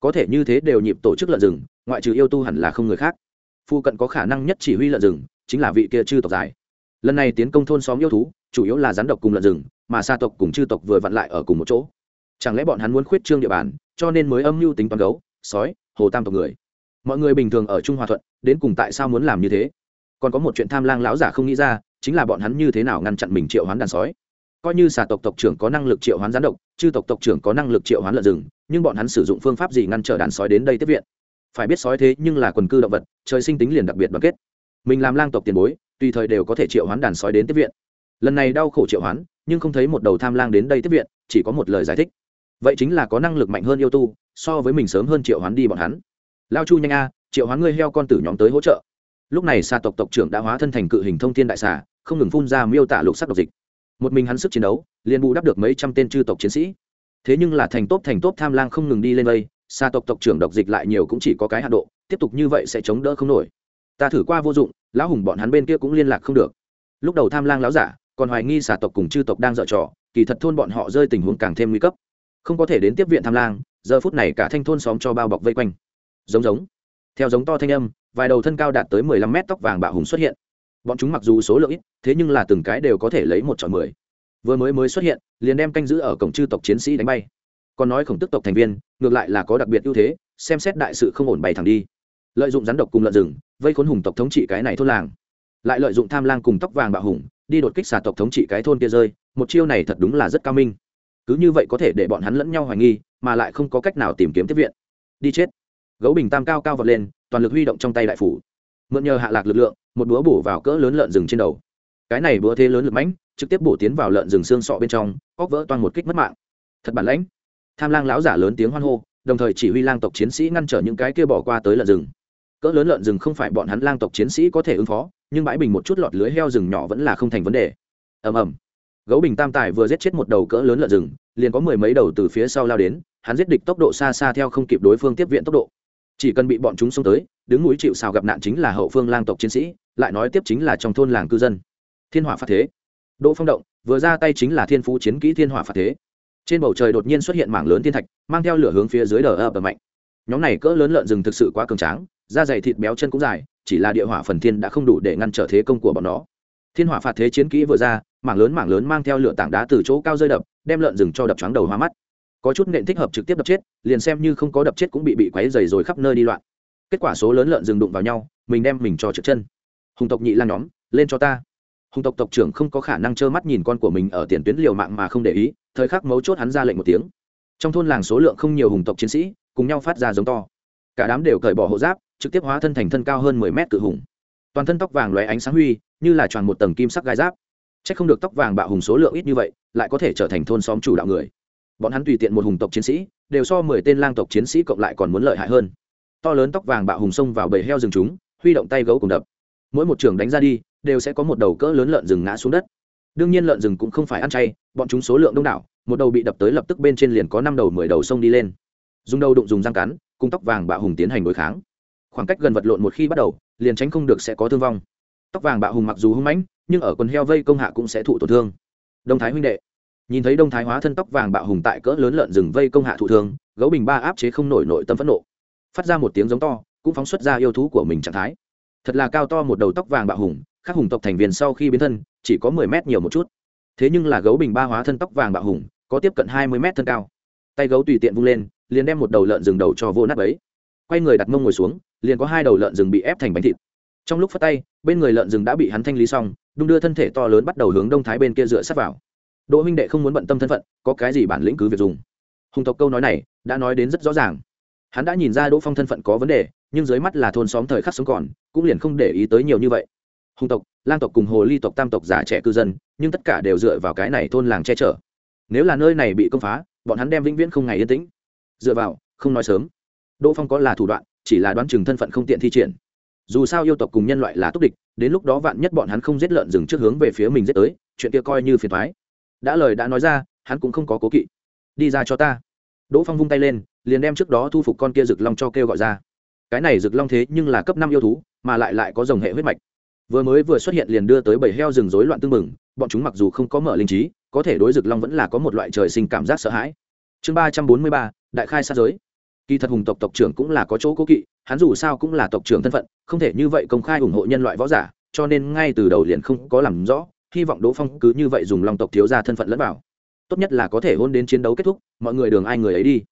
[SPEAKER 1] Có thể như thế đều nhịp tổ chức lợn rừng, ngoại trừ yêu tu hẳn là không người khác. Phu cận có khả năng nhất chỉ huy lợn rừng, chính là vị kia chư tộc dài lần này tiến công thôn xóm yêu thú, chủ yếu là rắn độc cùng lợn rừng, mà xa tộc cùng chư tộc vừa vặn lại ở cùng một chỗ. Chẳng lẽ bọn hắn muốn khuyết trương địa bàn, cho nên mới âm mưu tính toán gấu, sói, hồ tam tộc người? Mọi người bình thường ở trung hòa thuận, đến cùng tại sao muốn làm như thế? Còn có một chuyện tham lang lão giả không nghĩ ra, chính là bọn hắn như thế nào ngăn chặn mình triệu hoán đàn sói. Coi như xà tộc tộc trưởng có năng lực triệu hoán gián độc, chư tộc tộc trưởng có năng lực triệu hoán lợn rừng, nhưng bọn hắn sử dụng phương pháp gì ngăn trở đàn sói đến đây tiếp viện? Phải biết sói thế nhưng là quần cư động vật, trời sinh tính liền đặc biệt đoàn kết. Mình làm lang tộc tiền bối, tùy thời đều có thể triệu hoán đàn sói đến tiếp viện. Lần này đau khổ triệu hoán, nhưng không thấy một đầu tham lang đến đây tiếp viện, chỉ có một lời giải thích. Vậy chính là có năng lực mạnh hơn yêu tu, so với mình sớm hơn triệu hoán đi bọn hắn lao chu nhanh a, triệu hoán ngươi heo con tử nhóm tới hỗ trợ. Lúc này xà tộc tộc trưởng đã hóa thân thành cự hình thông thiên đại xà, không ngừng phun ra miêu tả lục sắc độc dịch. Một mình hắn sức chiến đấu, liền bù đắp được mấy trăm tên chư tộc chiến sĩ. Thế nhưng là thành tốp thành tốp tham lang không ngừng đi lên đây xà tộc tộc trưởng độc dịch lại nhiều cũng chỉ có cái hạ độ, tiếp tục như vậy sẽ chống đỡ không nổi. Ta thử qua vô dụng, lão hùng bọn hắn bên kia cũng liên lạc không được. Lúc đầu tham lang láo giả, còn hoài nghi xà tộc cùng chư tộc đang dợ trò, kỳ thật thôn bọn họ rơi tình huống càng thêm nguy cấp. Không có thể đến tiếp viện tham lang, giờ phút này cả thanh thôn xóm cho bao bọc vây quanh giống giống. Theo giống to thanh âm, vài đầu thân cao đạt tới mười lăm mét tóc vàng bạo hùng xuất hiện. Bọn chúng mặc dù số lượng ít, thế nhưng là từng cái đều có thể lấy một chọn mười. Vừa mới mới xuất hiện, liền đem canh giữ ở cổng chư tộc chiến sĩ đánh bay. Còn nói khổng tức tộc thành viên, ngược lại là có đặc biệt ưu thế, xem xét đại sự không ổn bày thẳng đi. Lợi dụng rắn độc cùng lợn rừng, vây khốn hùng tộc thống trị cái này thôn làng. Lại lợi dụng tham lang cùng tóc vàng bạo hùng, đi đột kích xà tộc thống trị cái thôn kia rơi, một chiêu này thật đúng là rất cao minh. Cứ như vậy có thể để bọn hắn lẫn nhau hoài nghi, mà lại không có cách nào tìm kiếm tiếp viện. Đi chết gấu bình tam cao cao vọt lên, toàn lực huy động trong tay đại phủ. Mượn nhờ hạ lạc lực lượng, một búa bổ vào cỡ lớn lợn rừng trên đầu. Cái này búa thế lớn lực mãnh, trực tiếp bổ tiến vào lợn rừng xương sọ bên trong óc vỡ toàn một kích mất mạng. Thật bản lãnh. Tham lang lão giả lớn tiếng hoan hô, đồng thời chỉ huy lang tộc chiến sĩ ngăn trở những cái kia bỏ qua tới lợn rừng. Cỡ lớn lợn rừng không phải bọn hắn lang tộc chiến sĩ có thể ứng phó, nhưng bãi bình một chút lọt lưới heo rừng nhỏ vẫn là không thành vấn đề. Ầm ầm. Gấu bình tam tài vừa giết chết một đầu cỡ lớn lợn rừng, liền có mười mấy đầu từ phía sau lao đến, hắn giết địch tốc độ xa xa theo không kịp đối phương tiếp viện tốc độ chỉ cần bị bọn chúng xông tới, đứng núi chịu xào gặp nạn chính là hậu phương lang tộc chiến sĩ, lại nói tiếp chính là trong thôn làng cư dân. Thiên hỏa phạt thế. Đỗ phong động, vừa ra tay chính là thiên phú chiến kỹ thiên hỏa phạt thế. Trên bầu trời đột nhiên xuất hiện mảng lớn thiên thạch, mang theo lửa hướng phía dưới đờ ập mạnh. Nhóm này cỡ lớn lợn rừng thực sự quá cường tráng, da dày thịt béo chân cũng dài, chỉ là địa hỏa phần thiên đã không đủ để ngăn trở thế công của bọn nó. Thiên hỏa phạt thế chiến kỹ vừa ra, mảng lớn mảng lớn mang theo lửa tảng đá từ chỗ cao rơi đập, đem lợn rừng cho đập trắng đầu hoa mắt có chút nện thích hợp trực tiếp đập chết, liền xem như không có đập chết cũng bị bị quáy dày rồi khắp nơi đi loạn. Kết quả số lớn lợn rừng đụng vào nhau, mình đem mình cho trượt chân. Hùng tộc nhị lan nhóm, lên cho ta. Hùng tộc tộc trưởng không có khả năng trơ mắt nhìn con của mình ở tiền tuyến liều mạng mà không để ý, thời khắc mấu chốt hắn ra lệnh một tiếng. Trong thôn làng số lượng không nhiều hùng tộc chiến sĩ, cùng nhau phát ra giống to. Cả đám đều cởi bỏ hộ giáp, trực tiếp hóa thân thành thân cao hơn mười mét cự hùng. Toàn thân tóc vàng lóe ánh sáng huy, như là tròn một tầng kim sắc gai giáp. C h ắ c không được tóc vàng bạo hùng số lượng ít như vậy, lại có thể trở thành thôn xóm chủ đạo người bọn hắn tùy tiện một hùng tộc chiến sĩ, đều so mười tên lang tộc chiến sĩ cộng lại còn muốn lợi hại hơn. To lớn tóc vàng bạo hùng xông vào bầy heo rừng chúng, huy động tay gấu cùng đập. Mỗi một trường đánh ra đi, đều sẽ có một đầu cỡ lớn lợn rừng ngã xuống đất. Đương nhiên lợn rừng cũng không phải ăn chay, bọn chúng số lượng đông đảo, một đầu bị đập tới lập tức bên trên liền có năm đầu, mười đầu sông đi lên. Dùng đầu đụng dùng răng cắn, cùng tóc vàng bạo hùng tiến hành đối kháng. Khoảng cách gần vật lộn một khi bắt đầu, liền tránh không được sẽ có thương vong. Tóc vàng bạo hùng mặc dù hung mãnh, nhưng ở quần heo vây công hạ cũng sẽ thụ tổn thương. Đông thái huynh đệ nhìn thấy đông thái hóa thân tóc vàng bạo hùng tại cỡ lớn lợn rừng vây công hạ thụ thương, gấu bình ba áp chế không nổi nội tâm phẫn nộ. Phát ra một tiếng giống to, cũng phóng xuất ra yêu thú của mình trạng thái. Thật là cao to một đầu tóc vàng bạo hùng các hùng tộc thành viên sau khi biến thân, chỉ có mười mét nhiều một chút. Thế nhưng là gấu bình ba hóa thân tóc vàng bạo hùng, có tiếp cận hai mươi mét thân cao. Tay gấu tùy tiện vung lên, liền đem một đầu lợn rừng đầu cho vô nát ấy quay người đặt mông ngồi xuống, liền có hai đầu lợn rừng bị ép thành bánh thịt. Trong lúc phát tay, bên người lợn rừng đã bị hắn thanh lý xong, đung đưa thân thể to lớn bắt đầu hướng đông thái bên kia dựa sát vào đỗ huynh đệ không muốn bận tâm thân phận, có cái gì bản lĩnh cứ việc dùng. Hùng tộc câu nói này đã nói đến rất rõ ràng. Hắn đã nhìn ra đỗ phong thân phận có vấn đề, nhưng dưới mắt là thôn xóm thời khắc sống còn, cũng liền không để ý tới nhiều như vậy. Hùng tộc, lang tộc cùng hồ ly tộc tam tộc già trẻ cư dân, nhưng tất cả đều dựa vào cái này thôn làng che chở. Nếu là nơi này bị công phá, bọn hắn đem vĩnh viễn không ngày yên tĩnh. Dựa vào, không nói sớm. Đỗ phong có là thủ đoạn, chỉ là đoán chừng thân phận không tiện thi triển. Dù sao yêu tộc cùng nhân loại là túc địch, đến lúc đó vạn nhất bọn hắn không giết lợn rừng trước hướng về phía mình giết tới, chuyện kia coi như phiền thoái đã lời đã nói ra, hắn cũng không có cố kỵ. Đi ra cho ta. Đỗ phong vung tay lên, liền đem trước đó thu phục con kia rực long cho kêu gọi ra. Cái này rực long thế nhưng là cấp năm yêu thú, mà lại lại có dòng hệ huyết mạch. Vừa mới vừa xuất hiện liền đưa tới bảy heo rừng rối loạn tương mừng bọn chúng mặc dù không có mở linh trí, có thể đối rực long vẫn là có một loại trời sinh cảm giác sợ hãi. Chương ba trăm bốn mươi ba, đại khai sát giới. Kỳ thật hùng tộc tộc trưởng cũng là có chỗ cố kỵ, hắn dù sao cũng là tộc trưởng thân phận, không thể như vậy công khai ủng hộ nhân loại võ giả, cho nên ngay từ đầu liền không có làm rõ hy vọng đỗ phong cứ như vậy dùng lòng tộc thiếu ra thân phận lẫn vào. Tốt nhất là có thể hôn đến chiến đấu kết thúc, mọi người đường ai người ấy đi.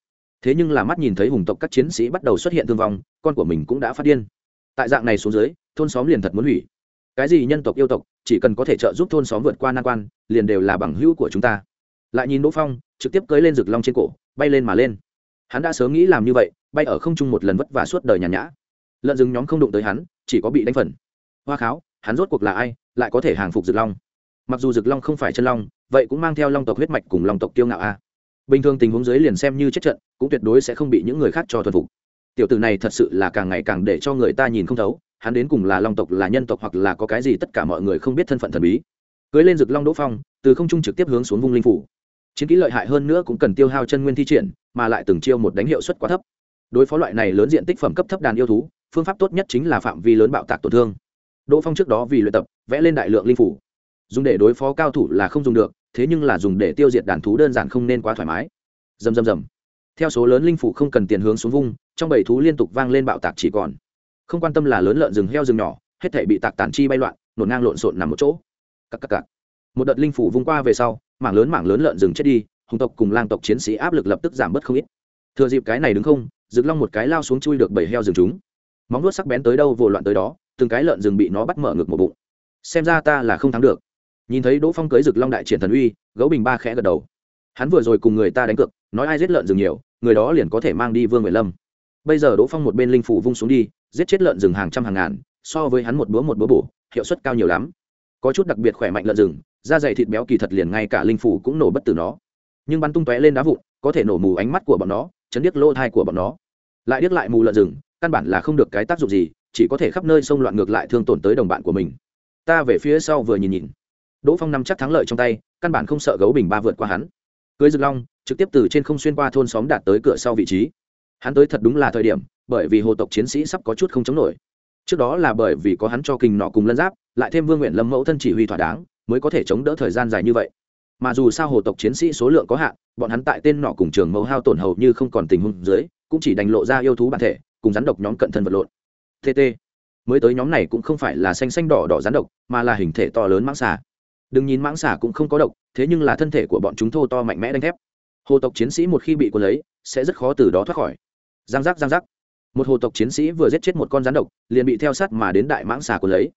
[SPEAKER 1] Thế nhưng là mắt nhìn thấy hùng tộc các chiến sĩ bắt đầu xuất hiện thương vong, con của mình cũng đã phát điên. Tại dạng này xuống dưới, thôn xóm liền thật muốn hủy. Cái gì nhân tộc yêu tộc, chỉ cần có thể trợ giúp thôn xóm vượt qua nan quan, liền đều là bằng hữu của chúng ta. Lại nhìn đỗ phong, trực tiếp cưới lên rực long trên cổ, bay lên mà lên. Hắn đã sớm nghĩ làm như vậy, bay ở không trung một lần vất vả suốt đời nhàn nhã. Lợn rừng nhóm không đụng tới hắn, chỉ có bị đánh phần. Hoa kháo, hắn rốt cuộc là ai, lại có thể hàng phục rực long? Mặc dù rực long không phải chân long, vậy cũng mang theo long tộc huyết mạch cùng long tộc kiêu ngạo a. Bình thường tình huống dưới liền xem như chết trận, cũng tuyệt đối sẽ không bị những người khác cho thuần phục. Tiểu tử này thật sự là càng ngày càng để cho người ta nhìn không thấu, hắn đến cùng là long tộc, là nhân tộc hoặc là có cái gì tất cả mọi người không biết thân phận thần bí. Cưới lên rực long đỗ phong, từ không trung trực tiếp hướng xuống vung linh phủ. Chiến kỹ lợi hại hơn nữa cũng cần tiêu hao chân nguyên thi triển, mà lại từng chiêu một đánh hiệu suất quá thấp. Đối phó loại này lớn diện tích phẩm cấp thấp đàn yêu thú, phương pháp tốt nhất chính là phạm vi lớn bạo tạc tổn thương. Đỗ phong trước đó vì luyện tập, vẽ lên đại lượng linh phủ dùng để đối phó cao thủ là không dùng được, thế nhưng là dùng để tiêu diệt đàn thú đơn giản không nên quá thoải mái. Dầm dầm dầm theo số lớn linh phủ không cần tiền hướng xuống vung, trong bầy thú liên tục vang lên bạo tạc chỉ còn. Không quan tâm là lớn lợn rừng heo rừng nhỏ, hết thể bị tạc tàn chi bay loạn, nổ ngang lộn xộn nằm một chỗ. Cắc cắc cắc. một đợt linh phủ vung qua về sau, mảng lớn mảng lớn lợn rừng chết đi, hùng tộc cùng lang tộc chiến sĩ áp lực lập tức giảm bớt không ít. Thừa dịp cái này đứng không rực long một cái lao xuống chui được bảy heo rừng chúng. Móng nuốt sắc bén tới đâu vồ loạn tới đó, từng cái lợn rừng bị nó bắt mở ngược một bụng. Xem ra ta là không thắng được nhìn thấy đỗ phong cưới rực long đại triển thần uy, gấu bình ba khẽ gật đầu. Hắn vừa rồi cùng người ta đánh cược, nói ai giết lợn rừng nhiều, người đó liền có thể mang đi vương nguyện lâm. Bây giờ đỗ phong một bên linh phủ vung xuống đi, giết chết lợn rừng hàng trăm hàng ngàn, so với hắn một búa một búa bổ, hiệu suất cao nhiều lắm. Có chút đặc biệt khỏe mạnh lợn rừng, da dày thịt béo kỳ thật liền ngay cả linh phủ cũng nổ bất tử nó. Nhưng bắn tung tóe lên đá vụn, có thể nổ mù ánh mắt của bọn nó, chấn điếc lỗ thai của bọn nó. Lại điếc lại mù lợn rừng, căn bản là không được cái tác dụng gì, chỉ có thể khắp nơi xông loạn ngược lại thương tổn tới đồng bạn của mình. Ta về phía sau vừa nhìn nhìn đỗ phong nắm chắc thắng lợi trong tay, căn bản không sợ gấu bình ba vượt qua hắn. Cưới rực long, trực tiếp từ trên không xuyên qua thôn xóm đạt tới cửa sau vị trí. Hắn tới thật đúng là thời điểm, bởi vì hồ tộc chiến sĩ sắp có chút không chống nổi. Trước đó là bởi vì có hắn cho kình nọ cùng lân giáp, lại thêm vương nguyện lâm mẫu thân chỉ huy thỏa đáng, mới có thể chống đỡ thời gian dài như vậy. Mà dù sao hồ tộc chiến sĩ số lượng có hạn, bọn hắn tại tên nọ cùng trường mẫu hao tổn hầu như không còn tình huống dưới, cũng chỉ đành lộ ra yêu thú bản thể, cùng rắn độc nhóm cận thân vật lộn. Tt mới tới nhóm này cũng không phải là xanh xanh đỏ đỏ rắn độc, mà là hình thể to lớn mãng xà đừng nhìn mãng xà cũng không có độc, thế nhưng là thân thể của bọn chúng thô to mạnh mẽ đánh thép. Hồ tộc chiến sĩ một khi bị quân lấy, sẽ rất khó từ đó thoát khỏi. Giang giác giang giác. Một hồ tộc chiến sĩ vừa giết chết một con rắn độc, liền bị theo sát mà đến đại mãng xà quân lấy.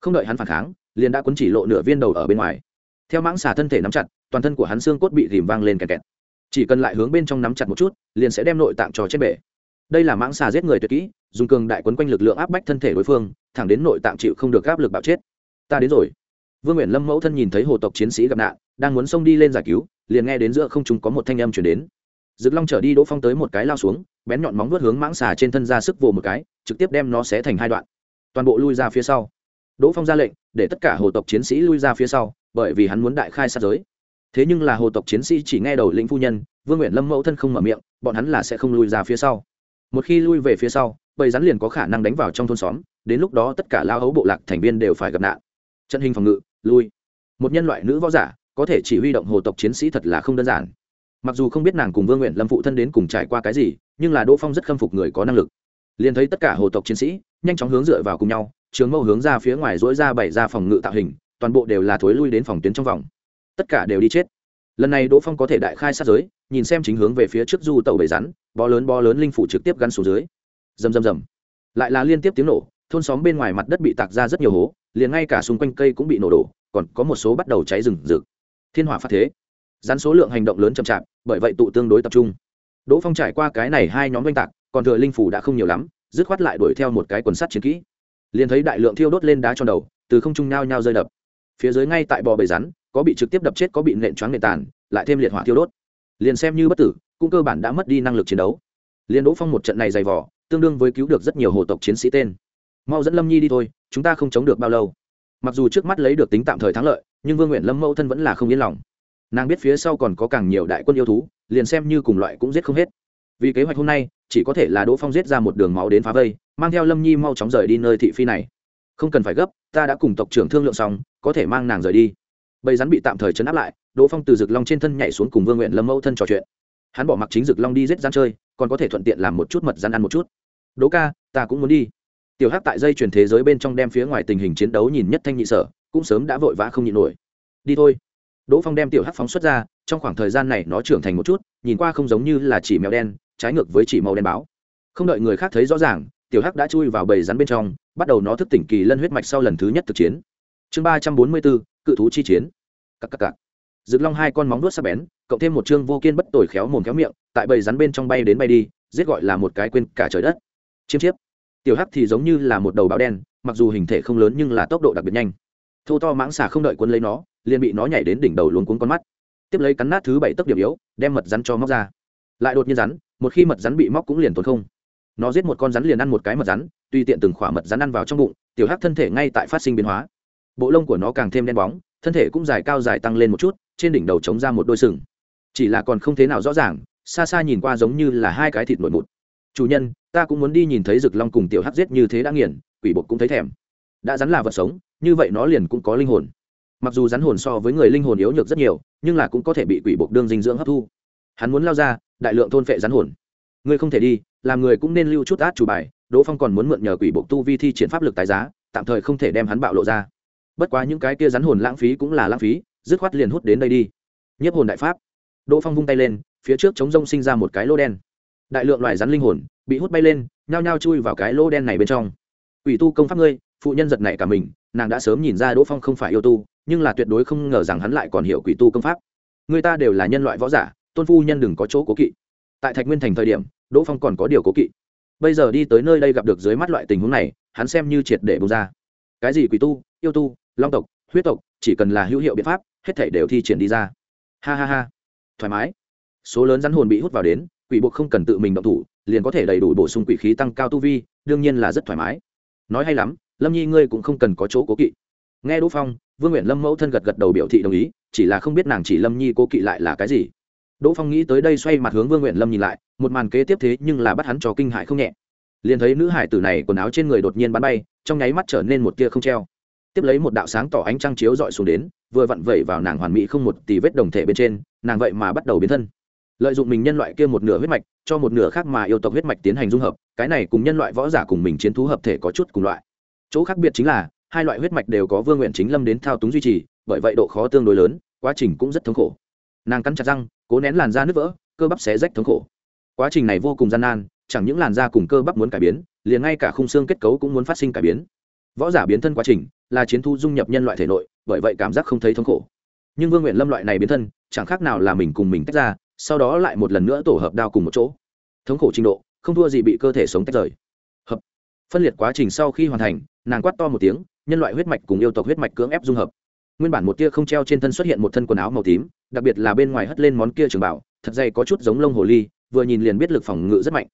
[SPEAKER 1] Không đợi hắn phản kháng, liền đã quấn chỉ lộ nửa viên đầu ở bên ngoài. Theo mãng xà thân thể nắm chặt, toàn thân của hắn xương cốt bị rìm vang lên kẹt kẹt. Chỉ cần lại hướng bên trong nắm chặt một chút, liền sẽ đem nội tạng trò chết bể. Đây là mãng xà giết người tuyệt kỹ, dùng cường đại quấn quanh lực lượng áp bách thân thể đối phương, thẳng đến nội tạng chịu không được áp lực bạo chết. Ta đến rồi vương nguyện lâm mẫu thân nhìn thấy hồ tộc chiến sĩ gặp nạn, đang muốn xông đi lên giải cứu, liền nghe đến giữa không trung có một thanh âm chuyển đến. Rực long trở đi đỗ phong tới một cái lao xuống, bén nhọn móng vuốt hướng mãng xà trên thân ra sức vồ một cái, trực tiếp đem nó xé thành hai đoạn. Toàn bộ lui ra phía sau. Đỗ phong ra lệnh, để tất cả hồ tộc chiến sĩ lui ra phía sau, bởi vì hắn muốn đại khai sát giới. Thế nhưng là hồ tộc chiến sĩ chỉ nghe đầu lĩnh phu nhân, vương nguyện lâm mẫu thân không mở miệng, bọn hắn là sẽ không lui ra phía sau. Một khi lui về phía sau, bầy rắn liền có khả năng đánh vào trong thôn xóm, đến lúc đó tất cả lao hấu bộ lạc thành viên đều phải gặp nạn. Trận hình phòng ngự lui. Một nhân loại nữ võ giả, có thể chỉ huy động hồ tộc chiến sĩ thật là không đơn giản. Mặc dù không biết nàng cùng vương nguyện lâm phụ thân đến cùng trải qua cái gì, nhưng là đỗ phong rất khâm phục người có năng lực. Liền thấy tất cả hồ tộc chiến sĩ, nhanh chóng hướng dựa vào cùng nhau, trường mâu hướng ra phía ngoài dỗi ra bày ra phòng ngự tạo hình, toàn bộ đều là thối lui đến phòng tuyến trong vòng. Tất cả đều đi chết. Lần này đỗ phong có thể đại khai sát giới, nhìn xem chính hướng về phía trước du tàu bầy rắn, bó lớn bó lớn linh phủ trực tiếp gắn xuống dưới. Rầm rầm rầm. Lại là liên tiếp tiếng nổ, thôn xóm bên ngoài mặt đất bị tạc ra rất nhiều hố liền ngay cả xung quanh cây cũng bị nổ đổ, còn có một số bắt đầu cháy rừng rực. Thiên hỏa phát thế. Rắn số lượng hành động lớn chậm chạp, bởi vậy tụ tương đối tập trung. Đỗ phong trải qua cái này hai nhóm oanh tạc, còn thừa linh phủ đã không nhiều lắm, dứt khoát lại đuổi theo một cái quần sắt chiến kỹ. Liền thấy đại lượng thiêu đốt lên đá cho đầu, từ không trung nhao nhao rơi đập. Phía dưới ngay tại bò bầy rắn, có bị trực tiếp đập chết, có bị nện choáng nện tàn, lại thêm liệt hỏa thiêu đốt. Liền xem như bất tử, cũng cơ bản đã mất đi năng lực chiến đấu. Liền đỗ phong một trận này dày vỏ tương đương với cứu được rất nhiều hồ tộc chiến sĩ tên. Mau dẫn lâm nhi đi thôi chúng ta không chống được bao lâu. Mặc dù trước mắt lấy được tính tạm thời thắng lợi, nhưng vương nguyện lâm mẫu thân vẫn là không yên lòng. Nàng biết phía sau còn có càng nhiều đại quân yêu thú, liền xem như cùng loại cũng giết không hết. Vì kế hoạch hôm nay, chỉ có thể là đỗ phong giết ra một đường máu đến phá vây, mang theo lâm nhi mau chóng rời đi nơi thị phi này. Không cần phải gấp, ta đã cùng tộc trưởng thương lượng xong, có thể mang nàng rời đi. Bầy rắn bị tạm thời chấn áp lại, đỗ phong từ rực long trên thân nhảy xuống cùng vương nguyện lâm mẫu thân trò chuyện. Hắn bỏ mặc chính rực long đi giết rắn chơi, còn có thể thuận tiện làm một chút mật gian ăn một chút. Đỗ ca, ta cũng muốn đi tiểu hắc tại dây truyền thế giới bên trong đem phía ngoài tình hình chiến đấu nhìn nhất thanh nhị sở, cũng sớm đã vội vã không nhịn nổi. Đi thôi. Đỗ phong đem tiểu hắc phóng xuất ra, trong khoảng thời gian này nó trưởng thành một chút, nhìn qua không giống như là chỉ mèo đen, trái ngược với chỉ màu đen báo. Không đợi người khác thấy rõ ràng, tiểu hắc đã chui vào bầy rắn bên trong, bắt đầu nó thức tỉnh kỳ lân huyết mạch sau lần thứ nhất thực chiến. Chương ba trăm bốn mươi bốn, cự thú chi chiến. Cặp cặp cặp rực long hai con móng đuốt sắc bén, cộng thêm một chương vô kiên bất tồi khéo mồm khéo miệng, tại bầy rắn bên trong bay đến bay đi, giết gọi là một cái quên cả trời đất. Chiêm chiếp tiểu hắc thì giống như là một đầu báo đen, mặc dù hình thể không lớn nhưng là tốc độ đặc biệt nhanh. Thô to mãng xà không đợi quân lấy nó, liền bị nó nhảy đến đỉnh đầu luôn cuốn con mắt. Tiếp lấy cắn nát thứ bảy tấc điểm yếu, đem mật rắn cho móc ra. Lại đột nhiên rắn, một khi mật rắn bị móc cũng liền tốn không. Nó giết một con rắn liền ăn một cái mật rắn tuy tiện từng khỏa mật rắn ăn vào trong bụng, tiểu hắc thân thể ngay tại phát sinh biến hóa. Bộ lông của nó càng thêm đen bóng, thân thể cũng dài cao dài tăng lên một chút, trên đỉnh đầu chống ra một đôi sừng. Chỉ là còn không thế nào rõ ràng, xa xa nhìn qua giống như là hai cái thịt nổi mụt chủ nhân, ta cũng muốn đi nhìn thấy rực long cùng tiểu hắc giết như thế đã nghiền, quỷ bột cũng thấy thèm. Đã rắn là vật sống, như vậy nó liền cũng có linh hồn. Mặc dù rắn hồn so với người linh hồn yếu nhược rất nhiều, nhưng là cũng có thể bị quỷ bột đương dinh dưỡng hấp thu. Hắn muốn lao ra, đại lượng thôn phệ rắn hồn. Ngươi không thể đi, làm người cũng nên lưu chút át chủ bài, đỗ phong còn muốn mượn nhờ quỷ bột tu vi thi triển pháp lực tài giá, tạm thời không thể đem hắn bạo lộ ra. Bất quá những cái kia rắn hồn lãng phí cũng là lãng phí, dứt khoát liền hút đến đây đi. Nhiếp hồn đại pháp. Đỗ phong vung tay lên, phía trước chống rông sinh ra một cái lô đen đại lượng loại rắn linh hồn bị hút bay lên, nhao nhao chui vào cái lô đen này bên trong. Ủy tu công pháp ngươi, phụ nhân giật nảy cả mình, nàng đã sớm nhìn ra đỗ phong không phải yêu tu, nhưng là tuyệt đối không ngờ rằng hắn lại còn hiểu quỷ tu công pháp. Người ta đều là nhân loại võ giả, tôn phu nhân đừng có chỗ cố kỵ. Tại thạch nguyên thành thời điểm, đỗ phong còn có điều cố kỵ. Bây giờ đi tới nơi đây gặp được dưới mắt loại tình huống này, hắn xem như triệt để bông ra. Cái gì quỷ tu, yêu tu, long tộc, huyết tộc, chỉ cần là hữu hiệu biện pháp, hết thể đều thi triển đi ra. Ha ha ha. Thoải mái. Số lớn rắn hồn bị hút vào đến quỷ buộc không cần tự mình động thủ, liền có thể đầy đủ bổ sung quỷ khí tăng cao tu vi, đương nhiên là rất thoải mái. Nói hay lắm, lâm nhi ngươi cũng không cần có chỗ cố kỵ. Nghe đỗ phong, vương nguyện lâm mẫu thân gật gật đầu biểu thị đồng ý, chỉ là không biết nàng chỉ lâm nhi cố kỵ lại là cái gì. Đỗ phong nghĩ tới đây xoay mặt hướng vương nguyện lâm nhìn lại, một màn kế tiếp thế nhưng là bắt hắn cho kinh hại không nhẹ. Liền thấy nữ hải tử này quần áo trên người đột nhiên bắn bay, trong nháy mắt trở nên một tia không treo. Tiếp lấy một đạo sáng tỏ ánh trăng chiếu dọi xuống đến, vừa vặn vẩy vào nàng hoàn mỹ không một tì vết đồng thể bên trên, nàng vậy mà bắt đầu biến thân lợi dụng mình nhân loại kia một nửa huyết mạch, cho một nửa khác mà yêu tộc huyết mạch tiến hành dung hợp, cái này cùng nhân loại võ giả cùng mình chiến thú hợp thể có chút cùng loại. Chỗ khác biệt chính là, hai loại huyết mạch đều có vương nguyện chính lâm đến thao túng duy trì, bởi vậy độ khó tương đối lớn, quá trình cũng rất thống khổ. Nàng cắn chặt răng, cố nén làn da nứt vỡ, cơ bắp xé rách thống khổ. Quá trình này vô cùng gian nan, chẳng những làn da cùng cơ bắp muốn cải biến, liền ngay cả khung xương kết cấu cũng muốn phát sinh cải biến. Võ giả biến thân quá trình là chiến thu dung nhập nhân loại thể nội, bởi vậy cảm giác không thấy thống khổ. Nhưng vương nguyện lâm loại này biến thân, chẳng khác nào là mình cùng mình tách ra sau đó lại một lần nữa tổ hợp đao cùng một chỗ. Thống khổ trình độ, không thua gì bị cơ thể sống tách rời. Hợp. Phân liệt quá trình sau khi hoàn thành, nàng quát to một tiếng, nhân loại huyết mạch cùng yêu tộc huyết mạch cưỡng ép dung hợp. Nguyên bản một tia không treo trên thân xuất hiện một thân quần áo màu tím, đặc biệt là bên ngoài hất lên món kia trường bảo, thật dày có chút giống lông hồ ly, vừa nhìn liền biết lực phòng ngự rất mạnh.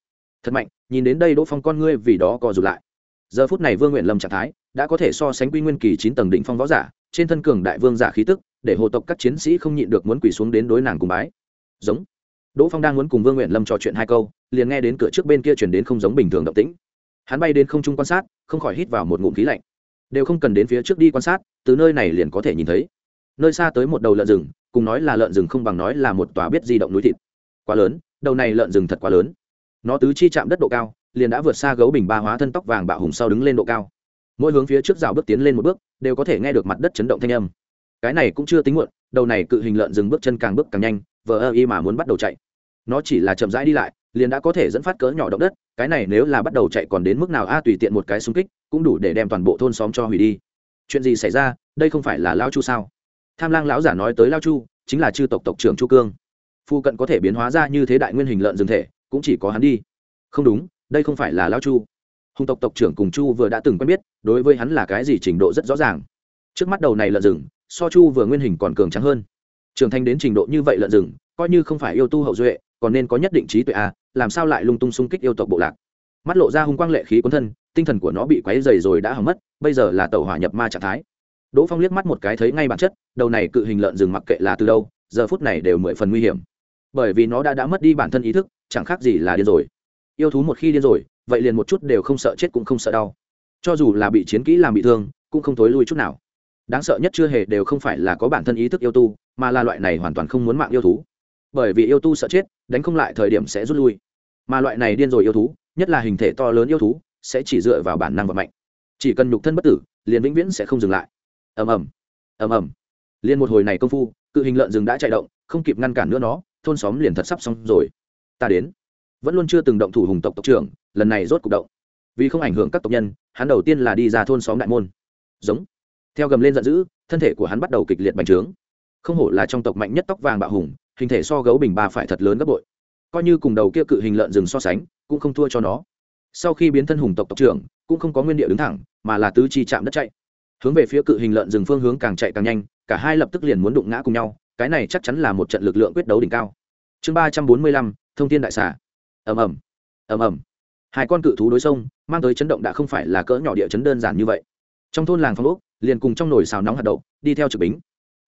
[SPEAKER 1] Thật mạnh, nhìn đến đây đỗ phong con ngươi vì đó co rụt lại. Giờ phút này vương nguyện lâm trạng thái, đã có thể so sánh quy nguyên kỳ chín tầng đỉnh phong võ giả, trên thân cường đại vương giả khí tức, để hồ tộc các chiến sĩ không nhịn được muốn quỳ xuống đến đối nàng cùng bái giống. Đỗ phong đang muốn cùng vương nguyện lâm trò chuyện hai câu, liền nghe đến cửa trước bên kia chuyển đến không giống bình thường động tĩnh. Hắn bay đến không trung quan sát, không khỏi hít vào một ngụm khí lạnh. Đều không cần đến phía trước đi quan sát, từ nơi này liền có thể nhìn thấy. Nơi xa tới một đầu lợn rừng, cùng nói là lợn rừng không bằng nói là một tòa biết di động núi thịt. Quá lớn, đầu này lợn rừng thật quá lớn. Nó tứ chi chạm đất độ cao, liền đã vượt xa gấu bình ba hóa thân tóc vàng bạo hùng sau đứng lên độ cao. Mỗi hướng phía trước rào bước tiến lên một bước, đều có thể nghe được mặt đất chấn động thanh âm. Cái này cũng chưa tính muộn, đầu này cự hình lợn rừng bước chân càng bước càng nhanh vờ ơ y mà muốn bắt đầu chạy. Nó chỉ là chậm rãi đi lại, liền đã có thể dẫn phát cỡ nhỏ động đất, cái này nếu là bắt đầu chạy còn đến mức nào, a, tùy tiện một cái xung kích, cũng đủ để đem toàn bộ thôn xóm cho hủy đi. Chuyện gì xảy ra? Đây không phải là lao chu sao? Tham lang lão giả nói tới lao chu, chính là chư tộc tộc trưởng chu cương. Phu cận có thể biến hóa ra như thế đại nguyên hình lợn rừng thể, cũng chỉ có hắn đi. Không đúng, đây không phải là lao chu. Hùng tộc tộc trưởng cùng chu vừa đã từng quen biết, đối với hắn là cái gì trình độ rất rõ ràng. Trước mắt đầu này lợn rừng, so chu vừa nguyên hình còn cường trắng hơn trưởng thành đến trình độ như vậy lợn rừng coi như không phải yêu tu hậu duệ còn nên có nhất định trí tuệ a à, làm sao lại lung tung xung kích yêu tộc bộ lạc? Mắt lộ ra hung quang lệ khí cuốn thân tinh thần của nó bị quấy dày rồi đã hỏng mất bây giờ là tàu hỏa nhập ma trạng thái. Đỗ phong liếc mắt một cái thấy ngay bản chất đầu này cự hình lợn rừng mặc kệ là từ đâu giờ phút này đều mười phần nguy hiểm. Bởi vì nó đã đã mất đi bản thân ý thức chẳng khác gì là điên rồi. Yêu thú một khi điên rồi vậy liền một chút đều không sợ chết cũng không sợ đau. Cho dù là bị chiến kỹ làm bị thương cũng không thối lui chút nào. Đáng sợ nhất chưa hề đều không phải là có bản thân ý thức yêu tu mà là loại này hoàn toàn không muốn mạng yêu thú. Bởi vì yêu tu sợ chết, đánh không lại thời điểm sẽ rút lui. Mà loại này điên rồi yêu thú, nhất là hình thể to lớn yêu thú, sẽ chỉ dựa vào bản năng và mạnh chỉ cần nhục thân bất tử, liền vĩnh viễn sẽ không dừng lại. Ầm ầm. Ầm ầm. Liền một hồi này công phu, cự hình lợn rừng đã chạy động, không kịp ngăn cản nữa nó, thôn xóm liền thật sắp xong rồi. Ta đến. Vẫn luôn chưa từng động thủ hùng tộc tộc trưởng, lần này rốt cục động. Vì không ảnh hưởng các tộc nhân, hắn đầu tiên là đi ra thôn xóm đại môn. Giống. Theo gầm lên giận dữ, thân thể của hắn bắt đầu kịch liệt bành trướng không hổ là trong tộc mạnh nhất tóc vàng bạo hùng, hình thể so gấu bình ba phải thật lớn gấp bội. Coi như cùng đầu kia cự hình lợn rừng so sánh, cũng không thua cho nó. Sau khi biến thân hùng tộc tộc trưởng, cũng không có nguyên địa đứng thẳng, mà là tứ chi chạm đất chạy. Hướng về phía cự hình lợn rừng phương hướng càng chạy càng nhanh, cả hai lập tức liền muốn đụng ngã cùng nhau, cái này chắc chắn là một trận lực lượng quyết đấu đỉnh cao. Chương ba trăm bốn mươi lăm, thông tin đại xả ầm ầm ầm ầm. Hai con cự thú đối sông, mang tới chấn động đã không phải là cỡ nhỏ địa chấn đơn giản như vậy. Trong thôn làng phong úc liền cùng trong nồi xào nóng hạt đậu, đi theo trực bính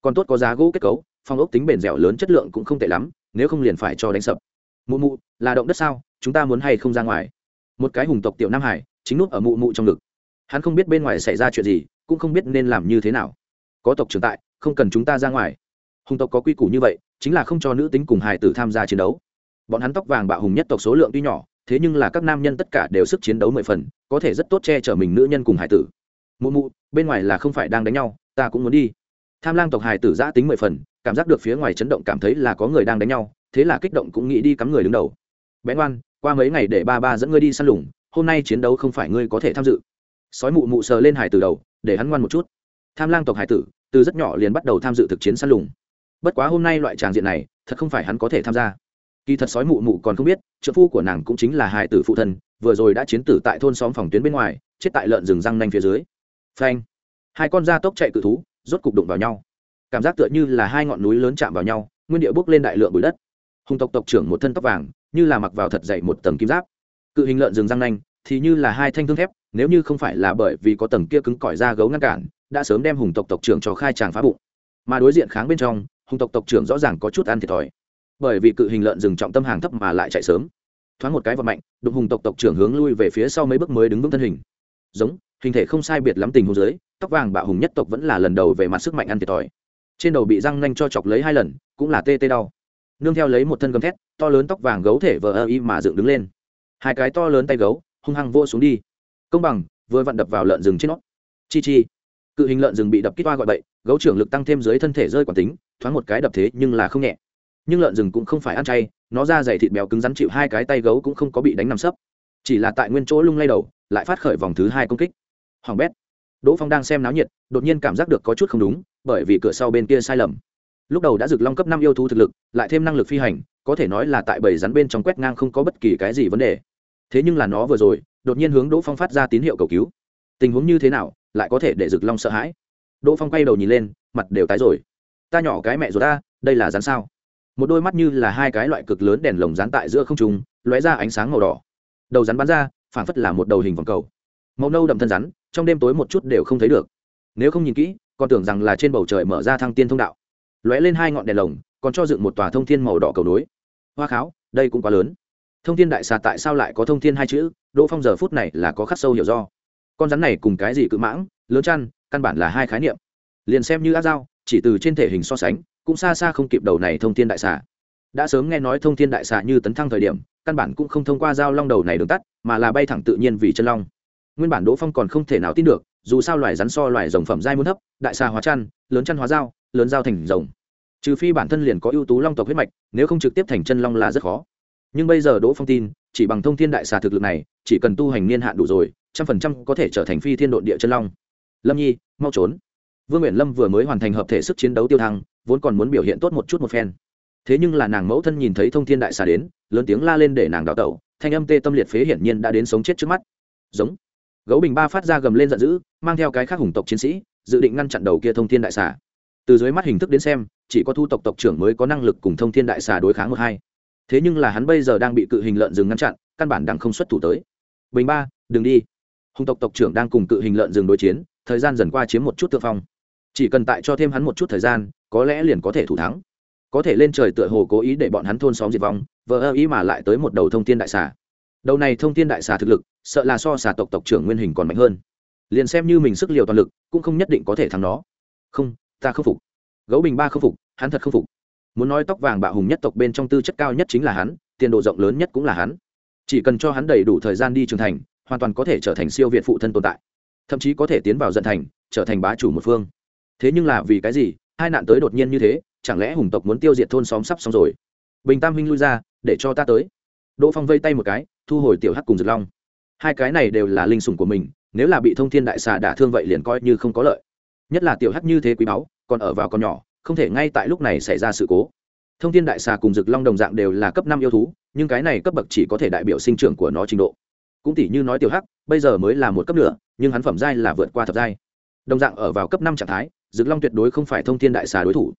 [SPEAKER 1] còn tốt có giá gỗ kết cấu phong ốc tính bền dẻo lớn chất lượng cũng không tệ lắm, nếu không liền phải cho đánh sập. Mụ mụ, là động đất sao? Chúng ta muốn hay không ra ngoài? Một cái hùng tộc tiểu nam hải, chính nút ở mụ mụ trong ngực. Hắn không biết bên ngoài xảy ra chuyện gì, cũng không biết nên làm như thế nào. Có tộc trưởng tại, không cần chúng ta ra ngoài. Hùng tộc có quy củ như vậy, chính là không cho nữ tính cùng hải tử tham gia chiến đấu. Bọn hắn tóc vàng bạo hùng nhất tộc số lượng tuy nhỏ, thế nhưng là các nam nhân tất cả đều sức chiến đấu mười phần, có thể rất tốt che chở mình nữ nhân cùng hải tử. Mụ mụ, bên ngoài là không phải đang đánh nhau, ta cũng muốn đi tham lang tộc hải tử giã tính mười phần, cảm giác được phía ngoài chấn động cảm thấy là có người đang đánh nhau, thế là kích động cũng nghĩ đi cắm người đứng đầu. Bé ngoan, qua mấy ngày để ba ba dẫn ngươi đi săn lùng, hôm nay chiến đấu không phải ngươi có thể tham dự. Sói mụ mụ sờ lên hải Tử đầu, để hắn ngoan một chút. Tham lang tộc hải tử, từ rất nhỏ liền bắt đầu tham dự thực chiến săn lùng. Bất quá hôm nay loại tràng diện này, thật không phải hắn có thể tham gia. Kỳ thật sói mụ mụ còn không biết, trợ phu của nàng cũng chính là hải tử phụ thân, vừa rồi đã chiến tử tại thôn xóm phòng tuyến bên ngoài, chết tại lợn rừng răng nanh phía dưới. Phanh. Hai con da tốc chạy cự thú rốt cục đụng vào nhau. Cảm giác tựa như là hai ngọn núi lớn chạm vào nhau, nguyên địa bốc lên đại lượng bụi đất. Hùng tộc tộc trưởng một thân tóc vàng, như là mặc vào thật dày một tầng kim giáp. Cự hình lợn rừng răng nanh, thì như là hai thanh thương thép, nếu như không phải là bởi vì có tầng kia cứng cỏi ra gấu ngăn cản, đã sớm đem hùng tộc tộc trưởng cho khai tràng phá bụng. Mà đối diện kháng bên trong, hùng tộc tộc trưởng rõ ràng có chút ăn thiệt thòi. Bởi vì cự hình lợn rừng trọng tâm hàng thấp mà lại chạy sớm. Thoáng một cái vào mạnh, đụng hùng tộc tộc trưởng hướng lui về phía sau mấy bước mới đứng vững thân hình. Giống hình thể không sai biệt lắm tình hồ dưới, tóc vàng bạo hùng nhất tộc vẫn là lần đầu về mặt sức mạnh ăn thiệt thòi. Trên đầu bị răng nanh cho chọc lấy hai lần, cũng là tê tê đau. Nương theo lấy một thân gầm thét, to lớn tóc vàng gấu thể vờ ơ y mà dựng đứng lên. Hai cái to lớn tay gấu, hung hăng vô xuống đi. Công bằng, vừa vặn đập vào lợn rừng trên nó. Chi chi. Cự hình lợn rừng bị đập kít toa gọi bậy, gấu trưởng lực tăng thêm dưới thân thể rơi quản tính, thoáng một cái đập thế nhưng là không nhẹ. Nhưng lợn rừng cũng không phải ăn chay, nó ra dày thịt béo cứng rắn chịu hai cái tay gấu cũng không có bị đánh nằm sấp. Chỉ là tại nguyên chỗ lung lay đầu, lại phát khởi vòng thứ hai công kích hoàng bét. Đỗ phong đang xem náo nhiệt, đột nhiên cảm giác được có chút không đúng, bởi vì cửa sau bên kia sai lầm. Lúc đầu đã rực long cấp năm yêu thú thực lực, lại thêm năng lực phi hành, có thể nói là tại bảy rắn bên trong quét ngang không có bất kỳ cái gì vấn đề. Thế nhưng là nó vừa rồi, đột nhiên hướng đỗ phong phát ra tín hiệu cầu cứu. Tình huống như thế nào, lại có thể để rực long sợ hãi? Đỗ phong quay đầu nhìn lên, mặt đều tái rồi. Ta nhỏ cái mẹ rồi ta, đây là rắn sao? Một đôi mắt như là hai cái loại cực lớn đèn lồng rán tại giữa không trung, lóe ra ánh sáng màu đỏ. Đầu rắn bắn ra phản phất là một đầu hình vòng cầu. Màu nâu đậm thân rắn trong đêm tối một chút đều không thấy được. Nếu không nhìn kỹ, còn tưởng rằng là trên bầu trời mở ra thăng tiên thông đạo. Lóe lên hai ngọn đèn lồng, còn cho dựng một tòa thông thiên màu đỏ cầu nối. Hoa kháo, đây cũng quá lớn. Thông thiên đại xà tại sao lại có thông thiên hai chữ? Đỗ phong giờ phút này là có khắc sâu hiểu do. Con rắn này cùng cái gì cự mãng, lớn chăn, căn bản là hai khái niệm. Liền xem như ác dao, chỉ từ trên thể hình so sánh, cũng xa xa không kịp đầu này thông thiên đại xà. Đã sớm nghe nói thông thiên đại xà như tấn thăng thời điểm, căn bản cũng không thông qua dao long đầu này đường tắt, mà là bay thẳng tự nhiên vì chân long nguyên bản đỗ phong còn không thể nào tin được, dù sao loài rắn so loài rồng phẩm dai muốn thấp, đại xà hóa chăn, lớn chăn hóa dao, lớn dao thành rồng. Trừ phi bản thân liền có ưu tú long tộc huyết mạch, nếu không trực tiếp thành chân long là rất khó. Nhưng bây giờ đỗ phong tin, chỉ bằng thông thiên đại xà thực lực này, chỉ cần tu hành niên hạn đủ rồi, trăm phần trăm có thể trở thành phi thiên độn địa chân long. Lâm nhi, mau trốn. Vương nguyện lâm vừa mới hoàn thành hợp thể sức chiến đấu tiêu thăng, vốn còn muốn biểu hiện tốt một chút một phen. Thế nhưng là nàng mẫu thân nhìn thấy thông thiên đại xà đến, lớn tiếng la lên để nàng đào tẩu, thanh âm tê tâm liệt phế hiển nhiên đã đến sống chết trước mắt. Giống gấu bình ba phát ra gầm lên giận dữ, mang theo cái khác hùng tộc chiến sĩ, dự định ngăn chặn đầu kia thông thiên đại xà. Từ dưới mắt hình thức đến xem, chỉ có thu tộc tộc trưởng mới có năng lực cùng thông thiên đại xà đối kháng một hai. Thế nhưng là hắn bây giờ đang bị cự hình lợn rừng ngăn chặn, căn bản đang không xuất thủ tới. Bình ba, đừng đi. Hùng tộc tộc trưởng đang cùng cự hình lợn rừng đối chiến, thời gian dần qua chiếm một chút thượng phong. Chỉ cần tại cho thêm hắn một chút thời gian, có lẽ liền có thể thủ thắng. Có thể lên trời tựa hồ cố ý để bọn hắn thôn xóm diệt vong, vờ ơ ý mà lại tới một đầu thông thiên đại xà đầu này thông thiên đại xà thực lực, sợ là so xà tộc tộc trưởng nguyên hình còn mạnh hơn. Liền xem như mình sức liều toàn lực, cũng không nhất định có thể thắng nó. Không, ta không phục. Gấu bình ba không phục, hắn thật không phục. Muốn nói tóc vàng bạo hùng nhất tộc bên trong tư chất cao nhất chính là hắn, tiền độ rộng lớn nhất cũng là hắn. Chỉ cần cho hắn đầy đủ thời gian đi trưởng thành, hoàn toàn có thể trở thành siêu việt phụ thân tồn tại. Thậm chí có thể tiến vào dận thành, trở thành bá chủ một phương. Thế nhưng là vì cái gì, hai nạn tới đột nhiên như thế, chẳng lẽ hùng tộc muốn tiêu diệt thôn xóm sắp xong rồi? Bình tam huynh lui ra, để cho ta tới. Đỗ phong vây tay một cái thu hồi tiểu hắc cùng rực long. Hai cái này đều là linh sủng của mình, nếu là bị thông thiên đại xà đả thương vậy liền coi như không có lợi. Nhất là tiểu hắc như thế quý báu, còn ở vào con nhỏ, không thể ngay tại lúc này xảy ra sự cố. Thông thiên đại xà cùng rực long đồng dạng đều là cấp năm yêu thú, nhưng cái này cấp bậc chỉ có thể đại biểu sinh trưởng của nó trình độ. Cũng tỷ như nói tiểu hắc, bây giờ mới là một cấp nửa, nhưng hắn phẩm giai là vượt qua thập giai. Đồng dạng ở vào cấp năm trạng thái rực long tuyệt đối không phải thông thiên đại xà đối thủ.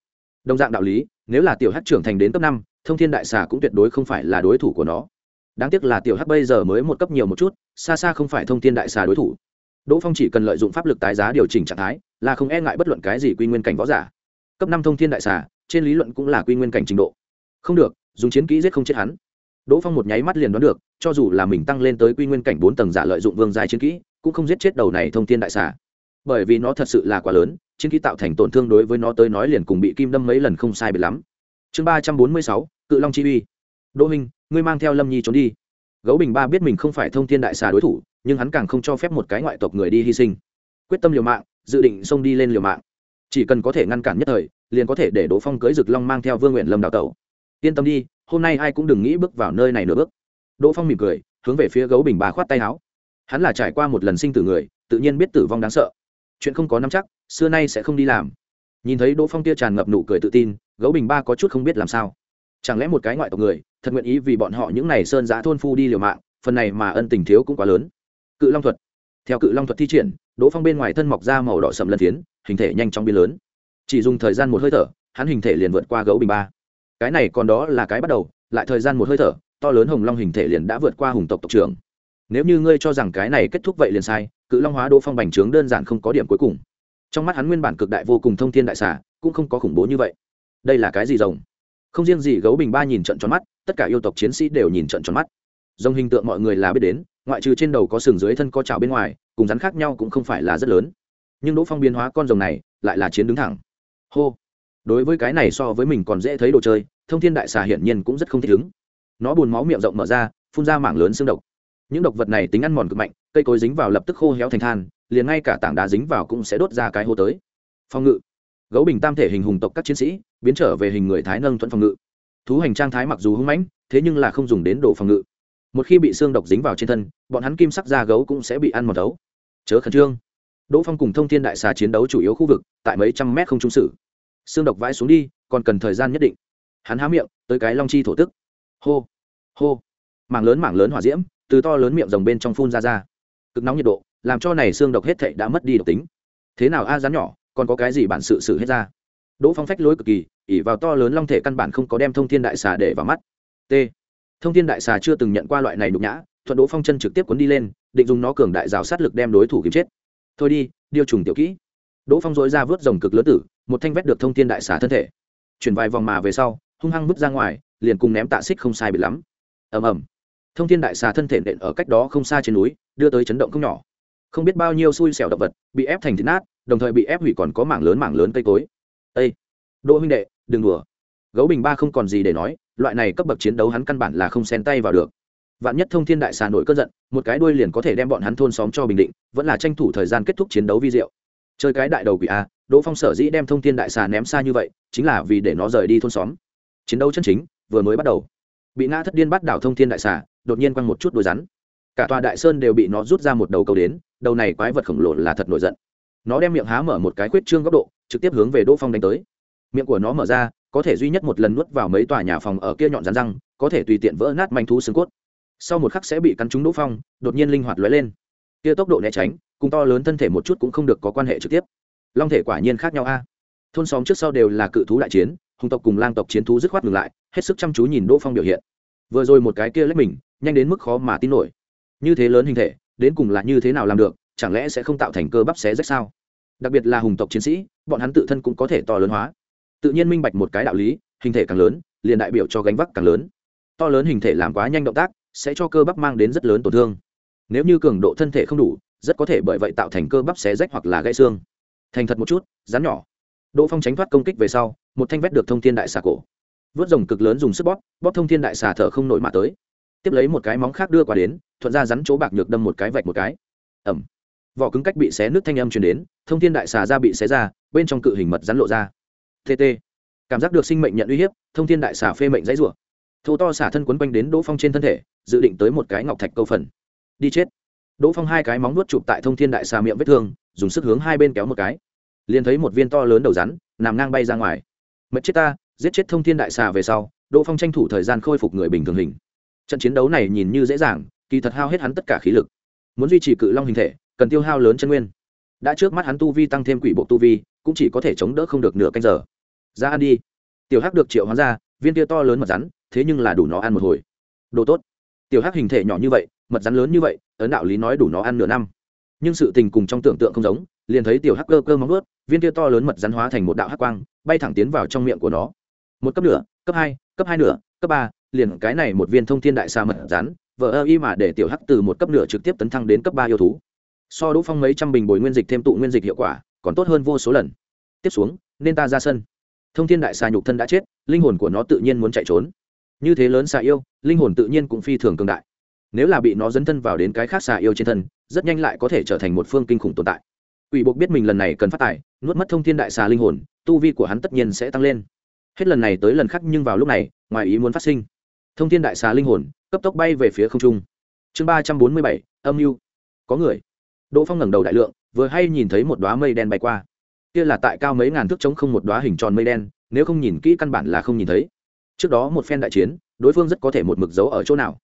[SPEAKER 1] Đồng dạng đạo lý, nếu là tiểu hắc trưởng thành đến cấp năm, thông thiên đại xà cũng tuyệt đối không phải là đối thủ của nó đáng tiếc là tiểu hắc bây giờ mới một cấp nhiều một chút, xa xa không phải thông thiên đại xà đối thủ. Đỗ phong chỉ cần lợi dụng pháp lực tái giá điều chỉnh trạng thái, là không e ngại bất luận cái gì quy nguyên cảnh võ giả. Cấp năm thông thiên đại xà, trên lý luận cũng là quy nguyên cảnh trình độ. Không được, dùng chiến kỹ giết không chết hắn. Đỗ phong một nháy mắt liền đoán được, cho dù là mình tăng lên tới quy nguyên cảnh bốn tầng giả lợi dụng vương dài chiến kỹ, cũng không giết chết đầu này thông thiên đại xà. Bởi vì nó thật sự là quá lớn, chiến kỹ tạo thành tổn thương đối với nó tới nói liền cùng bị kim đâm mấy lần không sai biệt lắm. Chương ba trăm bốn mươi sáu, cự long chi uy đỗ minh ngươi mang theo lâm nhi trốn đi. Gấu bình ba biết mình không phải thông thiên đại xà đối thủ, nhưng hắn càng không cho phép một cái ngoại tộc người đi hy sinh. Quyết tâm liều mạng, dự định xông đi lên liều mạng. Chỉ cần có thể ngăn cản nhất thời, liền có thể để đỗ phong cưới rực long mang theo vương nguyện lâm đào tẩu. Yên tâm đi, hôm nay ai cũng đừng nghĩ bước vào nơi này nửa bước. Đỗ phong mỉm cười, hướng về phía gấu bình ba khoát tay áo. Hắn là trải qua một lần sinh tử người, tự nhiên biết tử vong đáng sợ. Chuyện không có nắm chắc, xưa nay sẽ không đi làm. Nhìn thấy đỗ phong tia tràn ngập nụ cười tự tin, gấu bình ba có chút không biết làm sao. Chẳng lẽ một cái ngoại tộc người thật nguyện ý vì bọn họ những này sơn giã thôn phu đi liều mạng, phần này mà ân tình thiếu cũng quá lớn. Cự long thuật. Theo cự long thuật thi triển, đỗ phong bên ngoài thân mọc ra màu đỏ sầm lân phiến, hình thể nhanh chóng biến lớn. Chỉ dùng thời gian một hơi thở, hắn hình thể liền vượt qua gấu bình ba. Cái này còn đó là cái bắt đầu, lại thời gian một hơi thở, to lớn hồng long hình thể liền đã vượt qua hùng tộc tộc trưởng. Nếu như ngươi cho rằng cái này kết thúc vậy liền sai, cự long hóa đỗ phong bành trướng đơn giản không có điểm cuối cùng. Trong mắt hắn nguyên bản cực đại vô cùng thông thiên đại xà, cũng không có khủng bố như vậy. Đây là cái gì rồng? Không riêng gì gấu bình ba nhìn trận tròn mắt, tất cả yêu tộc chiến sĩ đều nhìn trận tròn mắt. Dòng hình tượng mọi người là biết đến, ngoại trừ trên đầu có sừng dưới thân có trào bên ngoài, cùng rắn khác nhau cũng không phải là rất lớn. Nhưng đỗ phong biến hóa con rồng này, lại là chiến đứng thẳng. Hô! Đối với cái này so với mình còn dễ thấy đồ chơi, thông thiên đại xà hiển nhiên cũng rất không thích ứng. Nó buồn máu miệng rộng mở ra, phun ra mảng lớn xương độc. Những độc vật này tính ăn mòn cực mạnh, cây cối dính vào lập tức khô héo thành than, liền ngay cả tảng đá dính vào cũng sẽ đốt ra cái hô tới. Phòng ngự gấu bình tam thể hình hùng tộc các chiến sĩ, biến trở về hình người thái nâng thuận phòng ngự. Thú hành trang thái mặc dù hưng mãnh, thế nhưng là không dùng đến đồ phòng ngự. Một khi bị xương độc dính vào trên thân, bọn hắn kim sắc da gấu cũng sẽ bị ăn một thấu chớ khẩn trương. Đỗ phong cùng thông thiên đại xà chiến đấu chủ yếu khu vực, tại mấy trăm mét không trung sử xương độc vãi xuống đi, còn cần thời gian nhất định. Hắn há miệng, tới cái long chi thổ tức. Hô hô. Mảng lớn mảng lớn hỏa diễm, từ to lớn miệng rồng bên trong phun ra ra. Cực nóng nhiệt độ, làm cho này xương độc hết thệ đã mất đi độc tính. Thế nào a rắn nhỏ còn có cái gì bản sự xử hết ra? Đỗ phong phách lối cực kỳ ỉ vào to lớn long thể căn bản không có đem thông thiên đại xà để vào mắt. T. Thông thiên đại xà chưa từng nhận qua loại này nhục nhã, thuận đỗ phong chân trực tiếp cuốn đi lên, định dùng nó cường đại rào sát lực đem đối thủ kiếm chết. Thôi đi, điều trùng tiểu kỹ. Đỗ phong dối ra vớt dòng cực lớn tử, một thanh vét được thông thiên đại xà thân thể. Chuyển vài vòng mà về sau, hung hăng vứt ra ngoài, liền cùng ném tạ xích không sai bị lắm. Ầm ầm. Thông thiên đại xà thân thể nện ở cách đó không xa trên núi, đưa tới chấn động không nhỏ. Không biết bao nhiêu xui xẻo động vật, bị ép thành thịt nát đồng thời bị ép hủy còn có mảng lớn mảng lớn cây cối. Ây đỗ huynh đệ, đừng đùa. Gấu bình ba không còn gì để nói, loại này cấp bậc chiến đấu hắn căn bản là không xen tay vào được. Vạn nhất thông thiên đại xà nổi cơn giận, một cái đuôi liền có thể đem bọn hắn thôn xóm cho bình định, vẫn là tranh thủ thời gian kết thúc chiến đấu vi diệu. Chơi cái đại đầu quỷ a, đỗ phong sở dĩ đem thông thiên đại xà ném xa như vậy, chính là vì để nó rời đi thôn xóm. Chiến đấu chân chính, vừa mới bắt đầu. Bị ngã thất điên bắt đảo thông thiên đại xà, đột nhiên quăng một chút đôi rắn. Cả tòa đại sơn đều bị nó rút ra một đầu cầu đến, đầu này quái vật khổng lồ là thật nổi giận nó đem miệng há mở một cái khuyết trương góc độ, trực tiếp hướng về đỗ phong đánh tới. Miệng của nó mở ra, có thể duy nhất một lần nuốt vào mấy tòa nhà phòng ở kia nhọn rắn răng, có thể tùy tiện vỡ nát manh thú xương cốt. Sau một khắc sẽ bị cắn trúng đỗ phong, đột nhiên linh hoạt lóe lên. Kia tốc độ né tránh, cùng to lớn thân thể một chút cũng không được có quan hệ trực tiếp. Long thể quả nhiên khác nhau a. Thôn xóm trước sau đều là cự thú đại chiến hùng tộc cùng lang tộc chiến thú dứt khoát ngừng lại, hết sức chăm chú nhìn đỗ phong biểu hiện. Vừa rồi một cái kia lấy mình, nhanh đến mức khó mà tin nổi. Như thế lớn hình thể, đến cùng là như thế nào làm được? Chẳng lẽ sẽ không tạo thành cơ bắp xé rách sao? Đặc biệt là hùng tộc chiến sĩ, bọn hắn tự thân cũng có thể to lớn hóa. Tự nhiên minh bạch một cái đạo lý, hình thể càng lớn, liền đại biểu cho gánh vác càng lớn. To lớn hình thể làm quá nhanh động tác, sẽ cho cơ bắp mang đến rất lớn tổn thương. Nếu như cường độ thân thể không đủ, rất có thể bởi vậy tạo thành cơ bắp xé rách hoặc là gãy xương. Thành thật một chút, rắn nhỏ. Đỗ phong tránh thoát công kích về sau, một thanh vét được thông thiên đại xà cổ. Vớt rồng cực lớn dùng sức bóp bóp thông thiên đại xà thở không nổi mà tới. Tiếp lấy một cái móng khác đưa qua đến, thuận ra rắn chỗ bạc nhược đâm một cái vạch một cái. Ẩm vỏ cứng cách bị xé nước thanh âm truyền đến, thông thiên đại xà ra bị xé ra, bên trong cự hình mật rắn lộ ra. Tt cảm giác được sinh mệnh nhận uy hiếp, thông thiên đại xà phê mệnh dãy rủa. Thô to xả thân quấn quanh đến đỗ phong trên thân thể, dự định tới một cái ngọc thạch câu phần. Đi chết. Đỗ phong hai cái móng nuốt chụp tại thông thiên đại xà miệng vết thương, dùng sức hướng hai bên kéo một cái. Liền thấy một viên to lớn đầu rắn, nằm ngang bay ra ngoài. Mật chết ta, giết chết thông thiên đại xà về sau, đỗ phong tranh thủ thời gian khôi phục người bình thường hình. Trận chiến đấu này nhìn như dễ dàng, kỳ thật hao hết hắn tất cả khí lực. Muốn duy trì cự long hình thể cần tiêu hao lớn chân nguyên. Đã trước mắt hắn tu vi tăng thêm quỷ bộ tu vi, cũng chỉ có thể chống đỡ không được nửa canh giờ. Ra ăn đi. Tiểu hắc được triệu hóa ra, viên tia to lớn mật rắn, thế nhưng là đủ nó ăn một hồi. Đồ tốt. Tiểu hắc hình thể nhỏ như vậy, mật rắn lớn như vậy, ấn đạo lý nói đủ nó ăn nửa năm. Nhưng sự tình cùng trong tưởng tượng không giống, liền thấy tiểu hắc cơ cơ móng ướt viên tia to lớn mật rắn hóa thành một đạo hắc quang, bay thẳng tiến vào trong miệng của nó. Một cấp nửa, cấp hai cấp hai nửa, cấp ba, liền cái này một viên thông thiên đại sa mật rắn vợ ơ y mà để tiểu hắc từ một cấp nửa trực tiếp tấn thăng đến cấp ba yêu thú so đỗ phong mấy trăm bình bồi nguyên dịch thêm tụ nguyên dịch hiệu quả, còn tốt hơn vô số lần. Tiếp xuống, nên ta ra sân. Thông thiên đại xà nhục thân đã chết, linh hồn của nó tự nhiên muốn chạy trốn. Như thế lớn xà yêu, linh hồn tự nhiên cũng phi thường cường đại. Nếu là bị nó dấn thân vào đến cái khác xà yêu trên thân, rất nhanh lại có thể trở thành một phương kinh khủng tồn tại. Quỷ buộc biết mình lần này cần phát tài, nuốt mất thông thiên đại xà linh hồn, tu vi của hắn tất nhiên sẽ tăng lên. Hết lần này tới lần khác nhưng vào lúc này, ngoài ý muốn phát sinh. Thông thiên đại xà linh hồn, cấp tốc bay về phía không trung. Chương ba trăm bốn mươi bảy, âm mưu. Có người đỗ phong ngẩng đầu đại lượng, vừa hay nhìn thấy một đoá mây đen bay qua. Kia là tại cao mấy ngàn thước chống không một đoá hình tròn mây đen, nếu không nhìn kỹ căn bản là không nhìn thấy. Trước đó một phen đại chiến, đối phương rất có thể một mực dấu ở chỗ nào.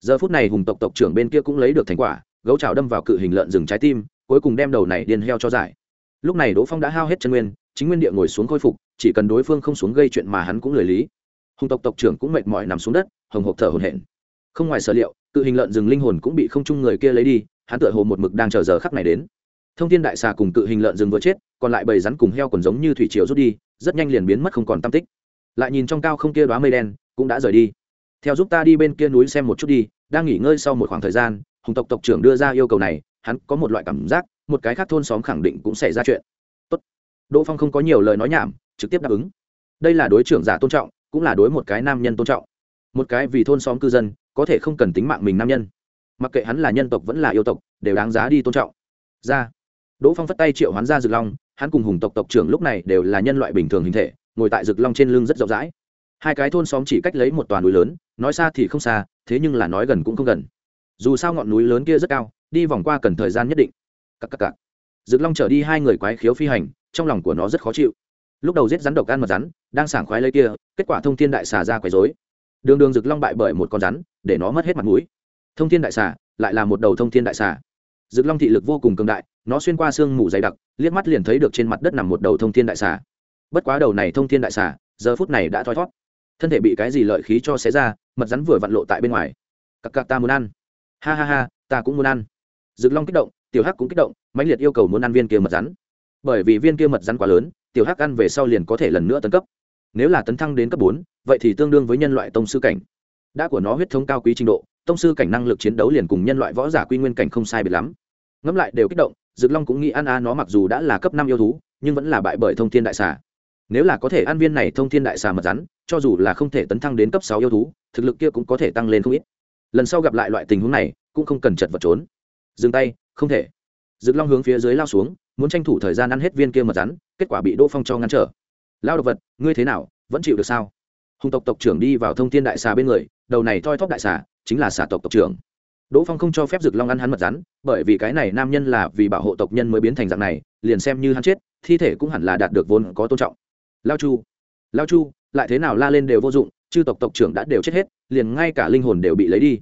[SPEAKER 1] Giờ phút này hùng tộc tộc trưởng bên kia cũng lấy được thành quả, gấu trào đâm vào cự hình lợn rừng trái tim, cuối cùng đem đầu này điên heo cho giải. Lúc này đỗ phong đã hao hết chân nguyên, chính nguyên địa ngồi xuống khôi phục, chỉ cần đối phương không xuống gây chuyện mà hắn cũng lười lý. Hùng tộc tộc trưởng cũng mệt mỏi nằm xuống đất, hồng hộp thở hồn hển. Không ngoài sở liệu, cự hình lợn rừng linh hồn cũng bị không chung người kia lấy đi hắn tựa hồ một mực đang chờ giờ khắc này đến. Thông thiên đại xà cùng cự hình lợn rừng vừa chết, còn lại bầy rắn cùng heo còn giống như thủy triều rút đi, rất nhanh liền biến mất không còn tam tích. Lại nhìn trong cao không kia đoá mây đen, cũng đã rời đi. Theo giúp ta đi bên kia núi xem một chút đi, đang nghỉ ngơi sau một khoảng thời gian, hùng tộc tộc trưởng đưa ra yêu cầu này, hắn có một loại cảm giác, một cái khác thôn xóm khẳng định cũng xảy ra chuyện. Tốt. đỗ phong không có nhiều lời nói nhảm, trực tiếp đáp ứng. Đây là đối trưởng giả tôn trọng, cũng là đối một cái nam nhân tôn trọng. Một cái vì thôn xóm cư dân, có thể không cần tính mạng mình nam nhân mặc kệ hắn là nhân tộc vẫn là yêu tộc, đều đáng giá đi tôn trọng. Ra. Đỗ phong phất tay triệu hoán ra rực long, hắn cùng hùng tộc tộc trưởng lúc này đều là nhân loại bình thường hình thể, ngồi tại rực long trên lưng rất rộng rãi. Hai cái thôn xóm chỉ cách lấy một toàn núi lớn, nói xa thì không xa, thế nhưng là nói gần cũng không gần. Dù sao ngọn núi lớn kia rất cao, đi vòng qua cần thời gian nhất định. Cặp cặp cặp rực long chở đi hai người quái khiếu phi hành, trong lòng của nó rất khó chịu. Lúc đầu giết rắn độc gan mật rắn, đang sảng khoái lấy kia, kết quả thông thiên đại xà ra quấy dối đường đường rực long bại bởi một con rắn, để nó mất hết mặt mũi thông thiên đại xà lại là một đầu thông thiên đại xà. Dực long thị lực vô cùng cường đại, nó xuyên qua sương mù dày đặc, liếc mắt liền thấy được trên mặt đất nằm một đầu thông thiên đại xà. Bất quá đầu này thông thiên đại xà, giờ phút này đã thoi thót. Thân thể bị cái gì lợi khí cho xé ra, mật rắn vừa vặn lộ tại bên ngoài. Cặp cặp ta muốn ăn. Ha ha ha, ta cũng muốn ăn. Dực long kích động, tiểu hắc cũng kích động, mãnh liệt yêu cầu muốn ăn viên kia mật rắn. Bởi vì viên kia mật rắn quá lớn, tiểu hắc ăn về sau liền có thể lần nữa tấn cấp. Nếu là tấn thăng đến cấp bốn, vậy thì tương đương với nhân loại tông sư cảnh. Đã của nó huyết thống cao quý trình độ tông sư cảnh năng lực chiến đấu liền cùng nhân loại võ giả quy nguyên cảnh không sai biệt lắm. Ngẫm lại đều kích động, dực long cũng nghĩ ăn a, nó mặc dù đã là cấp năm yêu thú, nhưng vẫn là bại bởi thông thiên đại xà. Nếu là có thể ăn viên này thông thiên đại xà mật rắn, cho dù là không thể tấn thăng đến cấp sáu yêu thú, thực lực kia cũng có thể tăng lên không ít. Lần sau gặp lại loại tình huống này, cũng không cần chật vật trốn. Dừng tay, không thể. Dực long hướng phía dưới lao xuống, muốn tranh thủ thời gian ăn hết viên kia mật rắn, kết quả bị đỗ phong cho ngăn trở. Lao độc vật, ngươi thế nào, vẫn chịu được sao? Hùng tộc tộc trưởng đi vào thông thiên đại xà bên người, đầu này thoi thóp đại xà chính là xà tộc tộc trưởng. Đỗ phong không cho phép dực long ăn hắn mật rắn, bởi vì cái này nam nhân là vì bảo hộ tộc nhân mới biến thành dạng này, liền xem như hắn chết, thi thể cũng hẳn là đạt được vốn có tôn trọng. Lao chu lao chu, lại thế nào la lên đều vô dụng, chư tộc tộc trưởng đã đều chết hết, liền ngay cả linh hồn đều bị lấy đi.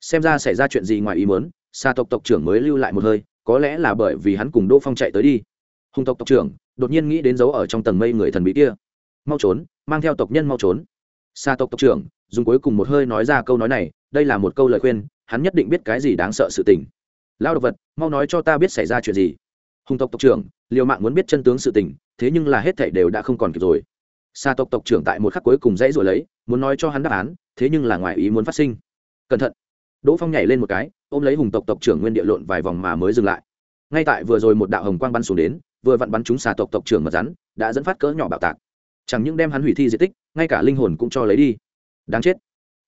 [SPEAKER 1] Xem ra xảy ra chuyện gì ngoài ý muốn xa tộc tộc trưởng mới lưu lại một hơi, có lẽ là bởi vì hắn cùng đỗ phong chạy tới đi. Hùng tộc tộc trưởng, đột nhiên nghĩ đến dấu ở trong tầng mây người thần bí kia. Mau trốn, mang theo tộc nhân mau trốn. Xa tộc tộc trưởng, dùng cuối cùng một hơi nói ra câu nói này đây là một câu lời khuyên, hắn nhất định biết cái gì đáng sợ sự tình. Lao đ ộ vật, mau nói cho ta biết xảy ra chuyện gì. Hùng tộc tộc trưởng, liều mạng muốn biết chân tướng sự tình, thế nhưng là hết thảy đều đã không còn kịp rồi. Xa tộc tộc trưởng tại một khắc cuối cùng dãy rồi lấy, muốn nói cho hắn đáp án, thế nhưng là ngoài ý muốn phát sinh. Cẩn thận. Đỗ phong nhảy lên một cái, ôm lấy hùng tộc tộc trưởng nguyên địa lộn vài vòng mà mới dừng lại. Ngay tại vừa rồi một đạo hồng quang bắn xuống đến, vừa vặn bắn trúng xà tộc tộc trưởng mật rắn, đã dẫn phát cỡ nhỏ bạo tạc. Chẳng những đem hắn hủy thi di tích, ngay cả linh hồn cũng cho lấy đi. Đáng chết.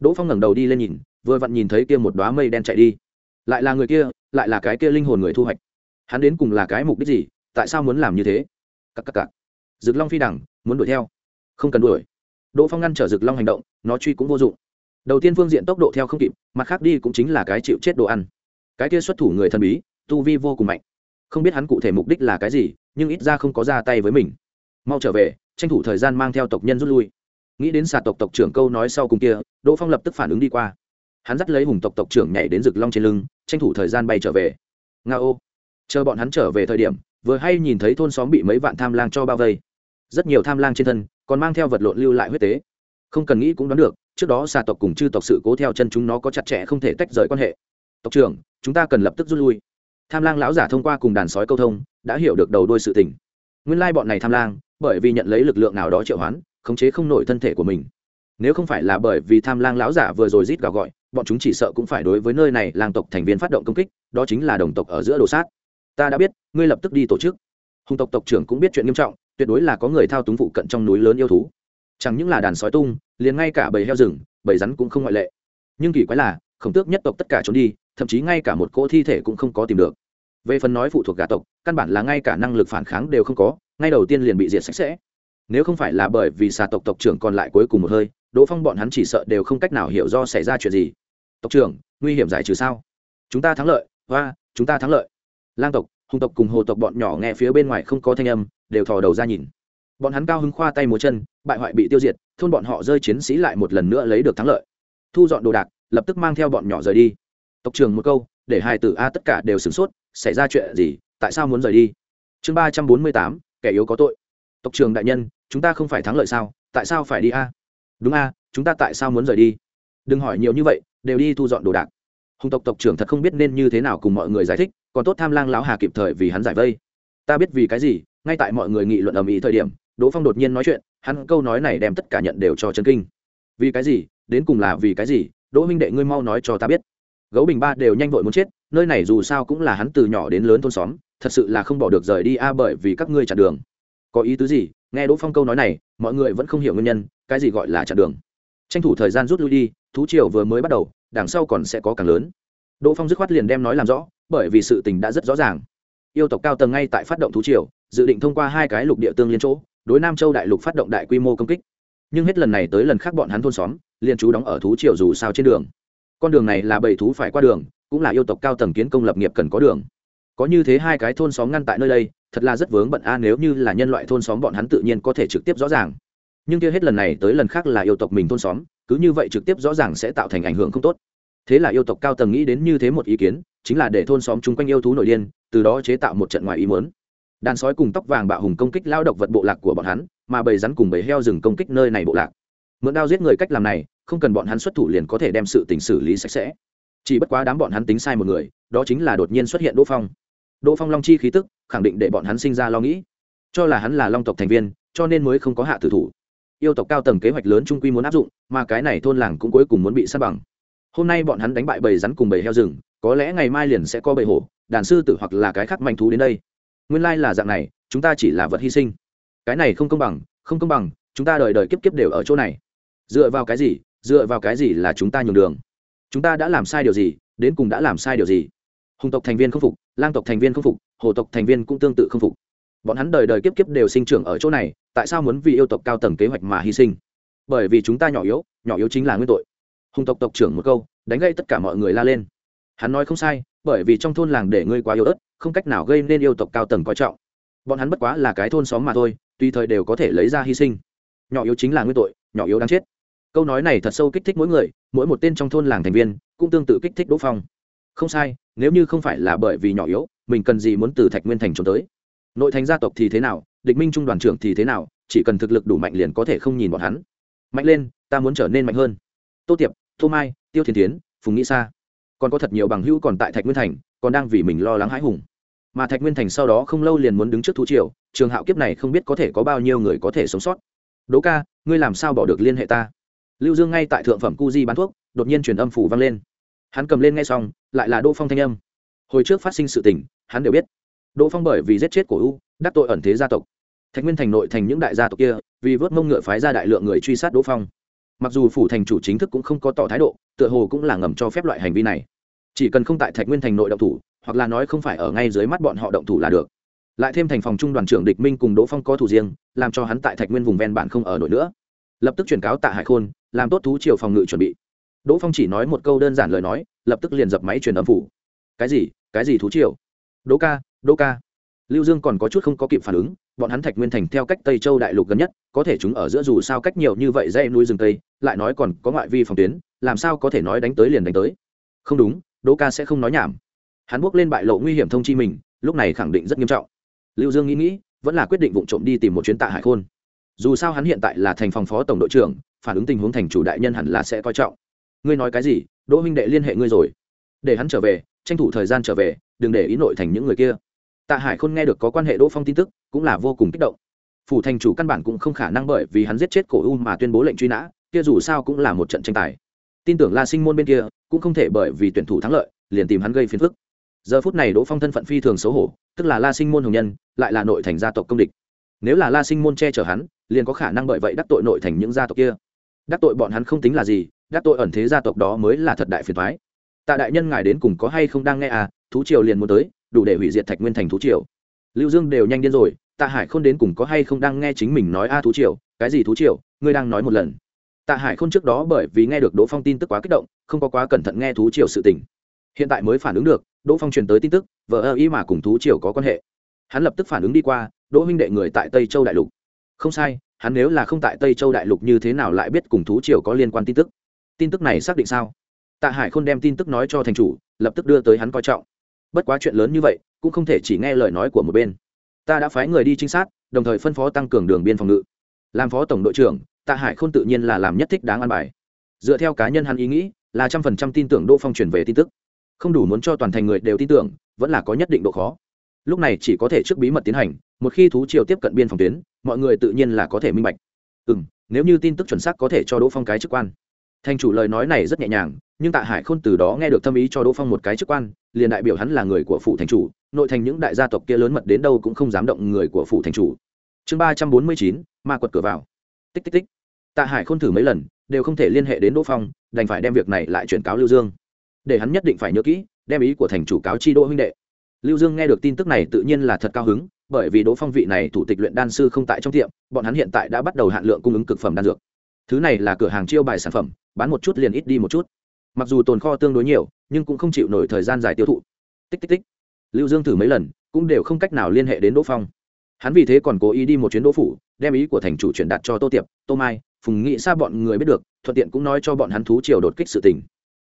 [SPEAKER 1] Đỗ phong ngẩng đầu đi lên nhìn vừa vặn nhìn thấy kia một đoá mây đen chạy đi. Lại là người kia, lại là cái kia linh hồn người thu hoạch. Hắn đến cùng là cái mục đích gì? Tại sao muốn làm như thế? Các cắc cắc rực long phi đẳng, muốn đuổi theo. Không cần đuổi. Đỗ phong ngăn trở rực long hành động, nó truy cũng vô dụng. Đầu tiên phương diện tốc độ theo không kịp, mặt khác đi cũng chính là cái chịu chết đồ ăn. Cái kia xuất thủ người thần bí, tu vi vô cùng mạnh. Không biết hắn cụ thể mục đích là cái gì, nhưng ít ra không có ra tay với mình. Mau trở về, tranh thủ thời gian mang theo tộc nhân rút lui. Nghĩ đến xà tộc tộc trưởng câu nói sau cùng kia, đỗ phong lập tức phản ứng đi qua hắn dắt lấy hùng tộc tộc trưởng nhảy đến rực long trên lưng, tranh thủ thời gian bay trở về. Nga ô, chờ bọn hắn trở về thời điểm, vừa hay nhìn thấy thôn xóm bị mấy vạn tham lang cho bao vây. Rất nhiều tham lang trên thân còn mang theo vật lộn lưu lại huyết tế. Không cần nghĩ cũng đoán được, trước đó xà tộc cùng chư tộc sự cố theo chân chúng nó có chặt chẽ không thể tách rời quan hệ. Tộc trưởng, chúng ta cần lập tức rút lui. Tham lang lão giả thông qua cùng đàn sói câu thông, đã hiểu được đầu đôi sự tình. Nguyên lai bọn này tham lang, bởi vì nhận lấy lực lượng nào đó triệu hoán, khống chế không nổi thân thể của mình. Nếu không phải là bởi vì tham lang lão giả vừa rồi rít gào gọi bọn chúng chỉ sợ cũng phải đối với nơi này làng tộc thành viên phát động công kích, đó chính là đồng tộc ở giữa đồ sát. Ta đã biết, ngươi lập tức đi tổ chức. Hùng tộc tộc trưởng cũng biết chuyện nghiêm trọng, tuyệt đối là có người thao túng phụ cận trong núi lớn yêu thú. Chẳng những là đàn sói tung, liền ngay cả bầy heo rừng, bầy rắn cũng không ngoại lệ. Nhưng kỳ quái là, khổng tước nhất tộc tất cả trốn đi, thậm chí ngay cả một cỗ thi thể cũng không có tìm được. Về phần nói phụ thuộc gà tộc, căn bản là ngay cả năng lực phản kháng đều không có, ngay đầu tiên liền bị diệt sạch sẽ. Nếu không phải là bởi vì xà tộc tộc trưởng còn lại cuối cùng một hơi, đỗ phong bọn hắn chỉ sợ đều không cách nào hiểu do xảy ra chuyện gì tộc trưởng, nguy hiểm giải trừ sao? Chúng ta thắng lợi và chúng ta thắng lợi. Lang tộc hùng tộc cùng hồ tộc bọn nhỏ nghe phía bên ngoài không có thanh âm, đều thò đầu ra nhìn. Bọn hắn cao hứng khoa tay múa chân, bại hoại bị tiêu diệt, thôn bọn họ rơi chiến sĩ lại một lần nữa lấy được thắng lợi. Thu dọn đồ đạc, lập tức mang theo bọn nhỏ rời đi. Tộc trưởng một câu, để hai tử a tất cả đều sửng sốt, xảy ra chuyện gì, tại sao muốn rời đi? Chương ba trăm bốn mươi tám, kẻ yếu có tội. Tộc trưởng đại nhân, chúng ta không phải thắng lợi sao, tại sao phải đi a? Đúng a, chúng ta tại sao muốn rời đi? Đừng hỏi nhiều như vậy đều đi thu dọn đồ đạc. Hùng tộc tộc trưởng thật không biết nên như thế nào cùng mọi người giải thích, còn tốt tham lang lão hà kịp thời vì hắn giải vây. Ta biết vì cái gì, ngay tại mọi người nghị luận ầm ĩ thời điểm, đỗ phong đột nhiên nói chuyện, hắn câu nói này đem tất cả nhận đều cho chân kinh. Vì cái gì? Đến cùng là vì cái gì? Đỗ minh đệ ngươi mau nói cho ta biết. Gấu bình ba đều nhanh vội muốn chết, nơi này dù sao cũng là hắn từ nhỏ đến lớn thôn xóm, thật sự là không bỏ được rời đi a, bởi vì các ngươi chặn đường. Có ý tứ gì? Nghe đỗ phong câu nói này, mọi người vẫn không hiểu nguyên nhân, cái gì gọi là chặn đường. Tranh thủ thời gian rút lui đi, thú triều vừa mới bắt đầu đằng sau còn sẽ có càng lớn. Đỗ phong dứt khoát liền đem nói làm rõ, bởi vì sự tình đã rất rõ ràng. Yêu tộc cao tầng ngay tại phát động thú triều, dự định thông qua hai cái lục địa tương liên chỗ, đối nam châu đại lục phát động đại quy mô công kích. Nhưng hết lần này tới lần khác bọn hắn thôn xóm, liền trú đóng ở thú triều dù sao trên đường. Con đường này là bầy thú phải qua đường, cũng là yêu tộc cao tầng kiến công lập nghiệp cần có đường. Có như thế hai cái thôn xóm ngăn tại nơi đây, thật là rất vướng bận a, nếu như là nhân loại thôn xóm bọn hắn tự nhiên có thể trực tiếp rõ ràng. Nhưng kia hết lần này tới lần khác là yêu tộc mình thôn xóm cứ như vậy trực tiếp rõ ràng sẽ tạo thành ảnh hưởng không tốt. Thế là yêu tộc cao tầng nghĩ đến như thế một ý kiến, chính là để thôn xóm chung quanh yêu thú nội điên, từ đó chế tạo một trận ngoài ý muốn. Đàn sói cùng tóc vàng bạo hùng công kích lao động vật bộ lạc của bọn hắn, mà bầy rắn cùng bầy heo rừng công kích nơi này bộ lạc. Mượn đao giết người cách làm này, không cần bọn hắn xuất thủ liền có thể đem sự tình xử lý sạch sẽ. Chỉ bất quá đám bọn hắn tính sai một người, đó chính là đột nhiên xuất hiện đỗ phong. Đỗ phong long chi khí tức, khẳng định để bọn hắn sinh ra lo nghĩ. Cho là hắn là long tộc thành viên, cho nên mới không có hạ tử thủ yêu tộc cao tầng kế hoạch lớn trung quy muốn áp dụng, mà cái này thôn làng cũng cuối cùng muốn bị sát bằng. Hôm nay bọn hắn đánh bại bầy rắn cùng bầy heo rừng, có lẽ ngày mai liền sẽ có bầy hổ, đàn sư tử hoặc là cái khác manh thú đến đây. Nguyên lai là dạng này, chúng ta chỉ là vật hy sinh. Cái này không công bằng, không công bằng, chúng ta đời đời kiếp kiếp đều ở chỗ này. Dựa vào cái gì, dựa vào cái gì là chúng ta nhường đường? Chúng ta đã làm sai điều gì, đến cùng đã làm sai điều gì? Hùng tộc thành viên không phục, lang tộc thành viên không phục, hồ tộc thành viên cũng tương tự không phục bọn hắn đời đời kiếp kiếp đều sinh trưởng ở chỗ này, tại sao muốn vì yêu tộc cao tầng kế hoạch mà hy sinh? Bởi vì chúng ta nhỏ yếu nhỏ yếu chính là nguyên tội. Hùng tộc tộc trưởng một câu, đánh gây tất cả mọi người la lên. Hắn nói không sai, bởi vì trong thôn làng để ngươi quá yếu ớt, không cách nào gây nên yêu tộc cao tầng coi trọng. Bọn hắn bất quá là cái thôn xóm mà thôi, tùy thời đều có thể lấy ra hy sinh. Nhỏ yếu chính là nguyên tội, nhỏ yếu đáng chết. Câu nói này thật sâu kích thích mỗi người, mỗi một tên trong thôn làng thành viên cũng tương tự kích thích đỗ phong. Không sai, nếu như không phải là bởi vì nhỏ yếu, mình cần gì muốn từ thạch nguyên thành trốn tới? Nội thành gia tộc thì thế nào, địch minh trung đoàn trưởng thì thế nào, chỉ cần thực lực đủ mạnh liền có thể không nhìn bọn hắn. Mạnh lên, ta muốn trở nên mạnh hơn. Tô tiệp, tô mai, tiêu thiên tiến phùng nghĩ sa. Còn có thật nhiều bằng hữu còn tại thạch nguyên thành, còn đang vì mình lo lắng hãi hùng. Mà thạch nguyên thành sau đó không lâu liền muốn đứng trước thú triều, trường hạo kiếp này không biết có thể có bao nhiêu người có thể sống sót. Đỗ ca, ngươi làm sao bỏ được liên hệ ta? Lưu dương ngay tại thượng phẩm cu di bán thuốc, đột nhiên truyền âm phủ vang lên. Hắn cầm lên ngay xong, lại là đỗ phong thanh âm. Hồi trước phát sinh sự tình, hắn đều biết đỗ phong bởi vì giết chết của u, đắc tội ẩn thế gia tộc. Thạch nguyên thành nội thành những đại gia tộc kia, vì vớt mông ngựa phái ra đại lượng người truy sát đỗ phong. Mặc dù phủ thành chủ chính thức cũng không có tỏ thái độ, tựa hồ cũng là ngầm cho phép loại hành vi này. Chỉ cần không tại thạch nguyên thành nội động thủ, hoặc là nói không phải ở ngay dưới mắt bọn họ động thủ là được. Lại thêm thành phòng trung đoàn trưởng địch minh cùng đỗ phong có thủ riêng, làm cho hắn tại thạch nguyên vùng ven bản không ở nổi nữa. Lập tức chuyển cáo tạ hải khôn, làm tốt thú chiều phòng ngự chuẩn bị. Đỗ phong chỉ nói một câu đơn giản lời nói, lập tức liền dập máy truyền âm phủ. Cái gì? Cái gì thú chiều đỗ ca đỗ ca. Lưu dương còn có chút không có kịp phản ứng, bọn hắn thạch nguyên thành theo cách tây châu đại lục gần nhất, có thể chúng ở giữa dù sao cách nhiều như vậy dây núi rừng tây, lại nói còn có ngoại vi phòng tuyến, làm sao có thể nói đánh tới liền đánh tới? Không đúng đỗ ca sẽ không nói nhảm. Hắn bước lên bại lộ nguy hiểm thông chi mình, lúc này khẳng định rất nghiêm trọng. Lưu dương nghĩ nghĩ, vẫn là quyết định vụ trộm đi tìm một chuyến tạ hải khôn. Dù sao hắn hiện tại là thành phòng phó tổng đội trưởng, phản ứng tình huống thành chủ đại nhân hẳn là sẽ coi trọng. Ngươi nói cái gì? Đỗ huynh đệ liên hệ ngươi rồi. Để hắn trở về, tranh thủ thời gian trở về, đừng để ý nội thành những người kia tạ hải khôn nghe được có quan hệ đỗ phong tin tức, cũng là vô cùng kích động. Phủ thành chủ căn bản cũng không khả năng bởi vì hắn giết chết cổ u mà tuyên bố lệnh truy nã, kia dù sao cũng là một trận tranh tài. Tin tưởng la sinh môn bên kia, cũng không thể bởi vì tuyển thủ thắng lợi, liền tìm hắn gây phiền phức. Giờ phút này đỗ phong thân phận phi thường xấu hổ, tức là la sinh môn hồng nhân, lại là nội thành gia tộc công địch. Nếu là la sinh môn che chở hắn, liền có khả năng bởi vậy đắc tội nội thành những gia tộc kia. Đắc tội bọn hắn không tính là gì, đắc tội ẩn thế gia tộc đó mới là thật đại phiền thoái tạ đại nhân ngài đến cùng có hay không đang nghe à thú triều liền muốn tới đủ để hủy diệt thạch nguyên thành thú triều. Lưu dương đều nhanh điên rồi, tạ hải không đến cùng có hay không đang nghe chính mình nói, a, thú triều, cái gì thú triều, ngươi đang nói một lần. Tạ hải không trước đó bởi vì nghe được đỗ phong tin tức quá kích động, không có quá cẩn thận nghe thú triều sự tình. Hiện tại mới phản ứng được, đỗ phong truyền tới tin tức vợ ơ ý mà cùng thú triều có quan hệ. Hắn lập tức phản ứng đi qua, đỗ huynh đệ người tại tây châu đại lục. Không sai, hắn nếu là không tại tây châu đại lục như thế nào lại biết cùng thú triều có liên quan tin tức? Tin tức này xác định sao? Tạ hải không đem tin tức nói cho thành chủ, lập tức đưa tới hắn coi trọng bất quá chuyện lớn như vậy, cũng không thể chỉ nghe lời nói của một bên. Ta đã phái người đi trinh sát, đồng thời phân phó tăng cường đường biên phòng ngự. Làm phó tổng đội trưởng, tạ hải không tự nhiên là làm nhất thích đáng an bài. Dựa theo cá nhân hắn ý nghĩ, là trăm phần trăm tin tưởng đỗ phong truyền về tin tức. Không đủ muốn cho toàn thành người đều tin tưởng, vẫn là có nhất định độ khó. Lúc này chỉ có thể trước bí mật tiến hành, một khi thú triều tiếp cận biên phòng tuyến, mọi người tự nhiên là có thể minh bạch. Ừ m nếu như tin tức chuẩn xác có thể cho đỗ phong cái chức quan. Thành chủ lời nói này rất nhẹ nhàng nhưng tạ hải khôn từ đó nghe được tâm ý cho đỗ phong một cái chức quan, liền đại biểu hắn là người của phủ thành chủ, nội thành những đại gia tộc kia lớn mật đến đâu cũng không dám động người của phủ thành chủ. Chương ba trăm bốn mươi chín, ma quật cửa vào. Tích tích tích. Tạ hải khôn thử mấy lần, đều không thể liên hệ đến đỗ phong, đành phải đem việc này lại chuyển cáo lưu dương. Để hắn nhất định phải nhớ kỹ, đem ý của thành chủ cáo chi đỗ huynh đệ. Lưu dương nghe được tin tức này tự nhiên là thật cao hứng, bởi vì đỗ phong vị này thủ tịch luyện đan sư không tại trong tiệm, bọn hắn hiện tại đã bắt đầu hạn lượng cung ứng cực phẩm đan dược. Thứ này là cửa hàng chiêu bài sản phẩm, bán một chút liền ít đi một chút mặc dù tồn kho tương đối nhiều, nhưng cũng không chịu nổi thời gian dài tiêu thụ. Tích tích tích. Lưu dương thử mấy lần, cũng đều không cách nào liên hệ đến đỗ phong. Hắn vì thế còn cố ý đi một chuyến đỗ phủ, đem ý của thành chủ truyền đạt cho tô tiệp, tô mai, phùng nghị xa bọn người biết được, thuận tiện cũng nói cho bọn hắn thú triều đột kích sự tình.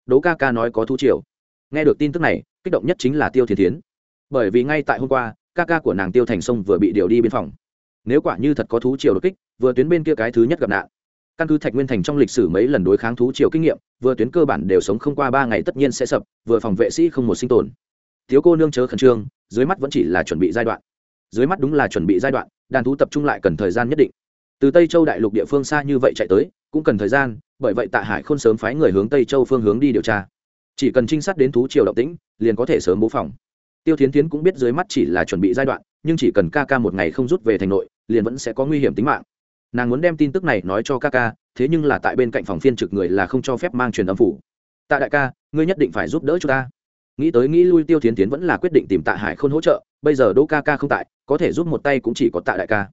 [SPEAKER 1] Đỗ ca ca nói có thú triều. Nghe được tin tức này, kích động nhất chính là tiêu thiên tiến bởi vì ngay tại hôm qua, ca ca của nàng tiêu thành sông vừa bị điều đi biên phòng. Nếu quả như thật có thú triều đột kích, vừa tuyến bên kia cái thứ nhất gặp nạn. Căn cứ thạch nguyên thành trong lịch sử mấy lần đối kháng thú triều kinh nghiệm vừa tuyến cơ bản đều sống không qua ba ngày tất nhiên sẽ sập, vừa phòng vệ sĩ không một sinh tồn. Thiếu cô nương chớ khẩn trương, dưới mắt vẫn chỉ là chuẩn bị giai đoạn. Dưới mắt đúng là chuẩn bị giai đoạn, đàn thú tập trung lại cần thời gian nhất định. Từ tây châu đại lục địa phương xa như vậy chạy tới, cũng cần thời gian, bởi vậy tạ hải không sớm phái người hướng tây châu phương hướng đi điều tra. Chỉ cần trinh sát đến thú triều động tĩnh, liền có thể sớm bố phòng. Tiêu thiến tiến cũng biết dưới mắt chỉ là chuẩn bị giai đoạn, nhưng chỉ cần ca ca một ngày không rút về thành nội, liền vẫn sẽ có nguy hiểm tính mạng. Nàng muốn đem tin tức này nói cho ca ca thế nhưng là tại bên cạnh phòng phiên trực người là không cho phép mang truyền âm phủ. Tạ đại ca, ngươi nhất định phải giúp đỡ chúng ta. Nghĩ tới nghĩ lui tiêu tiến tiến vẫn là quyết định tìm tạ hải khôn hỗ trợ, bây giờ đỗ ca ca không tại, có thể giúp một tay cũng chỉ có tạ đại ca.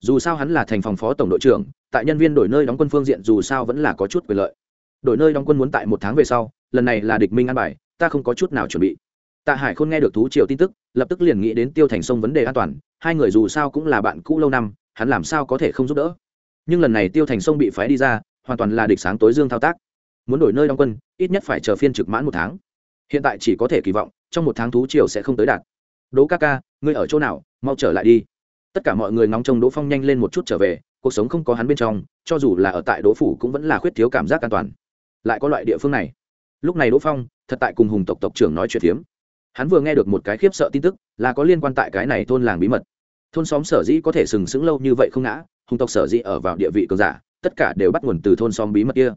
[SPEAKER 1] Dù sao hắn là thành phòng phó tổng đội trưởng, tại nhân viên đổi nơi đóng quân phương diện dù sao vẫn là có chút quyền lợi. Đổi nơi đóng quân muốn tại một tháng về sau, lần này là địch minh an bài, ta không có chút nào chuẩn bị. Tạ hải khôn nghe được thú triều tin tức, lập tức liền nghĩ đến tiêu thành sông vấn đề an toàn, hai người dù sao cũng là bạn cũ lâu năm, hắn làm sao có thể không giúp đỡ? Nhưng lần này tiêu thành sông bị phái đi ra, hoàn toàn là địch sáng tối dương thao tác. Muốn đổi nơi đóng quân, ít nhất phải chờ phiên trực mãn một tháng. Hiện tại chỉ có thể kỳ vọng, trong một tháng thú triều sẽ không tới đạt. Đỗ ca ca, ngươi ở chỗ nào, mau trở lại đi. Tất cả mọi người ngóng trông đỗ phong nhanh lên một chút trở về, cuộc sống không có hắn bên trong, cho dù là ở tại đỗ phủ cũng vẫn là khuyết thiếu cảm giác an toàn. Lại có loại địa phương này. Lúc này đỗ phong, thật tại cùng hùng tộc tộc trưởng nói chuyện phiếm. Hắn vừa nghe được một cái khiếp sợ tin tức, là có liên quan tại cái này thôn làng bí mật. Thôn xóm sở dĩ có thể sừng sững lâu như vậy không ngã hùng tộc sở dĩ ở vào địa vị cường giả, tất cả đều bắt nguồn từ thôn xóm bí mật kia.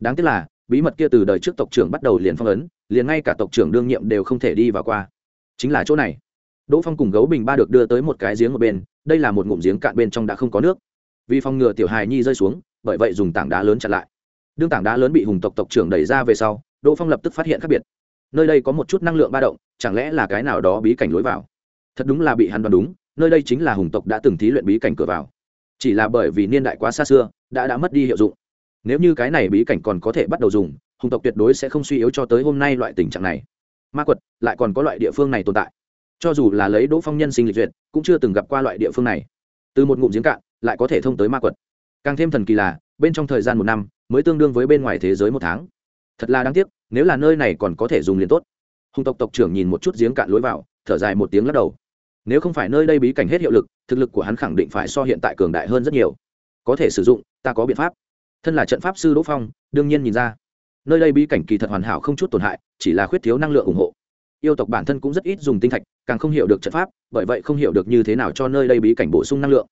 [SPEAKER 1] Đáng tiếc là, bí mật kia từ đời trước tộc trưởng bắt đầu liền phong ấn, liền ngay cả tộc trưởng đương nhiệm đều không thể đi vào qua. Chính là chỗ này. Đỗ phong cùng gấu bình ba được đưa tới một cái giếng ở bên, đây là một ngụm giếng cạn bên trong đã không có nước. Vì phòng ngừa tiểu hài nhi rơi xuống, bởi vậy dùng tảng đá lớn chặn lại. Đương tảng đá lớn bị hùng tộc tộc trưởng đẩy ra về sau, đỗ phong lập tức phát hiện khác biệt. Nơi đây có một chút năng lượng ba động, chẳng lẽ là cái nào đó bí cảnh lối vào? Thật đúng là bị hắn đoán đúng, nơi đây chính là hùng tộc đã từng thí luyện bí cảnh cửa vào chỉ là bởi vì niên đại quá xa xưa, đã đã mất đi hiệu dụng. Nếu như cái này bí cảnh còn có thể bắt đầu dùng hùng tộc tuyệt đối sẽ không suy yếu cho tới hôm nay loại tình trạng này. Ma quật, lại còn có loại địa phương này tồn tại. Cho dù là lấy đỗ phong nhân sinh lịch duyệt, cũng chưa từng gặp qua loại địa phương này. Từ một ngụm giếng cạn, lại có thể thông tới ma quật. Càng thêm thần kỳ là, bên trong thời gian một năm, mới tương đương với bên ngoài thế giới một tháng. Thật là đáng tiếc, nếu là nơi này còn có thể dùng liền tốt. Hùng tộc tộc trưởng nhìn một chút giếng cạn lối vào, thở dài một tiếng lắc đầu nếu không phải nơi đây bí cảnh hết hiệu lực, thực lực của hắn khẳng định phải so hiện tại cường đại hơn rất nhiều. Có thể sử dụng, ta có biện pháp. Thân là trận pháp sư đỗ phong, đương nhiên nhìn ra. Nơi đây bí cảnh kỳ thật hoàn hảo không chút tổn hại, chỉ là khuyết thiếu năng lượng ủng hộ. Yêu tộc bản thân cũng rất ít dùng tinh thạch, càng không hiểu được trận pháp, bởi vậy không hiểu được như thế nào cho nơi đây bí cảnh bổ sung năng lượng.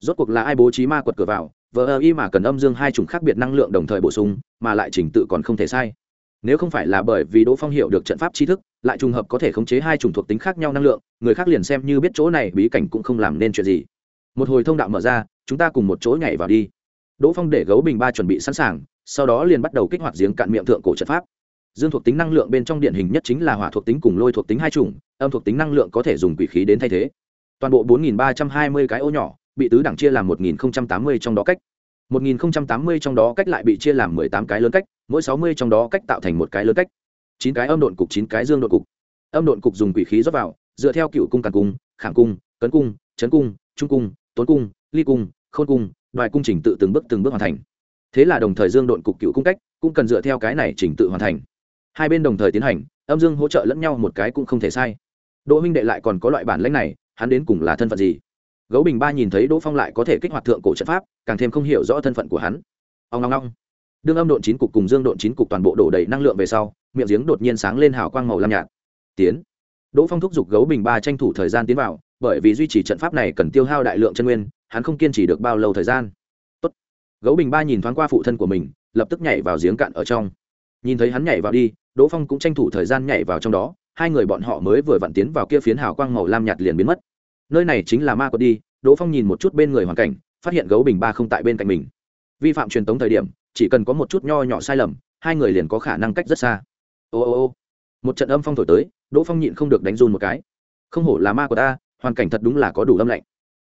[SPEAKER 1] Rốt cuộc là ai bố trí ma quật cửa vào, vờ ơ y mà cần âm dương hai chủng khác biệt năng lượng đồng thời bổ sung, mà lại trình tự còn không thể sai nếu không phải là bởi vì đỗ phong hiểu được trận pháp tri thức, lại trùng hợp có thể khống chế hai chủng thuộc tính khác nhau năng lượng, người khác liền xem như biết chỗ này bí cảnh cũng không làm nên chuyện gì. Một hồi thông đạo mở ra, chúng ta cùng một chỗ nhảy vào đi. Đỗ phong để gấu bình ba chuẩn bị sẵn sàng, sau đó liền bắt đầu kích hoạt giếng cạn miệng thượng cổ trận pháp. Dương thuộc tính năng lượng bên trong điện hình nhất chính là hỏa thuộc tính cùng lôi thuộc tính hai chủng, âm thuộc tính năng lượng có thể dùng quỷ khí đến thay thế. Toàn bộ 4.320 cái ô nhỏ, bị tứ đẳng chia làm 1.080 trong đó cách. 1080 trong đó cách lại bị chia làm 18 cái lớn cách, mỗi 60 trong đó cách tạo thành một cái lớn cách. 9 cái âm độn cục 9 cái dương độn cục. Âm độn cục dùng quỷ khí rót vào, dựa theo cựu cung càn cung, khảm cung, cấn cung, chấn cung, trung cung, tốn cung, ly cung, khôn cung, đoài cung trình tự từng bước từng bước hoàn thành. Thế là đồng thời dương độn cục cựu cung cách, cũng cần dựa theo cái này trình tự hoàn thành. Hai bên đồng thời tiến hành, âm dương hỗ trợ lẫn nhau một cái cũng không thể sai. Đỗ huynh đệ lại còn có loại bản lĩnh này, hắn đến cùng là thân phận gì? Gấu bình ba nhìn thấy đỗ phong lại có thể kích hoạt thượng cổ trận pháp, càng thêm không hiểu rõ thân phận của hắn. Ông ngong ngong đương âm độn chín cục cùng dương độn chín cục toàn bộ đổ đầy năng lượng về sau, miệng giếng đột nhiên sáng lên hào quang màu lam nhạt. Tiến. Đỗ phong thúc giục gấu bình ba tranh thủ thời gian tiến vào, bởi vì duy trì trận pháp này cần tiêu hao đại lượng chân nguyên, hắn không kiên trì được bao lâu thời gian. Tốt. gấu bình ba nhìn thoáng qua phụ thân của mình, lập tức nhảy vào giếng cạn ở trong. Nhìn thấy hắn nhảy vào đi, đỗ phong cũng tranh thủ thời gian nhảy vào trong đó, hai người bọn họ mới vừa vặn tiến vào kia phiến hào quang màu lam nhạt liền biến mất nơi này chính là ma quật đi, đỗ phong nhìn một chút bên người hoàn cảnh, phát hiện gấu bình ba không tại bên cạnh mình. Vi phạm truyền tống thời điểm, chỉ cần có một chút nho nhỏ sai lầm, hai người liền có khả năng cách rất xa. Ô ô ô. Một trận âm phong thổi tới, đỗ phong nhịn không được đánh run một cái. Không hổ là ma của ta, hoàn cảnh thật đúng là có đủ âm lạnh.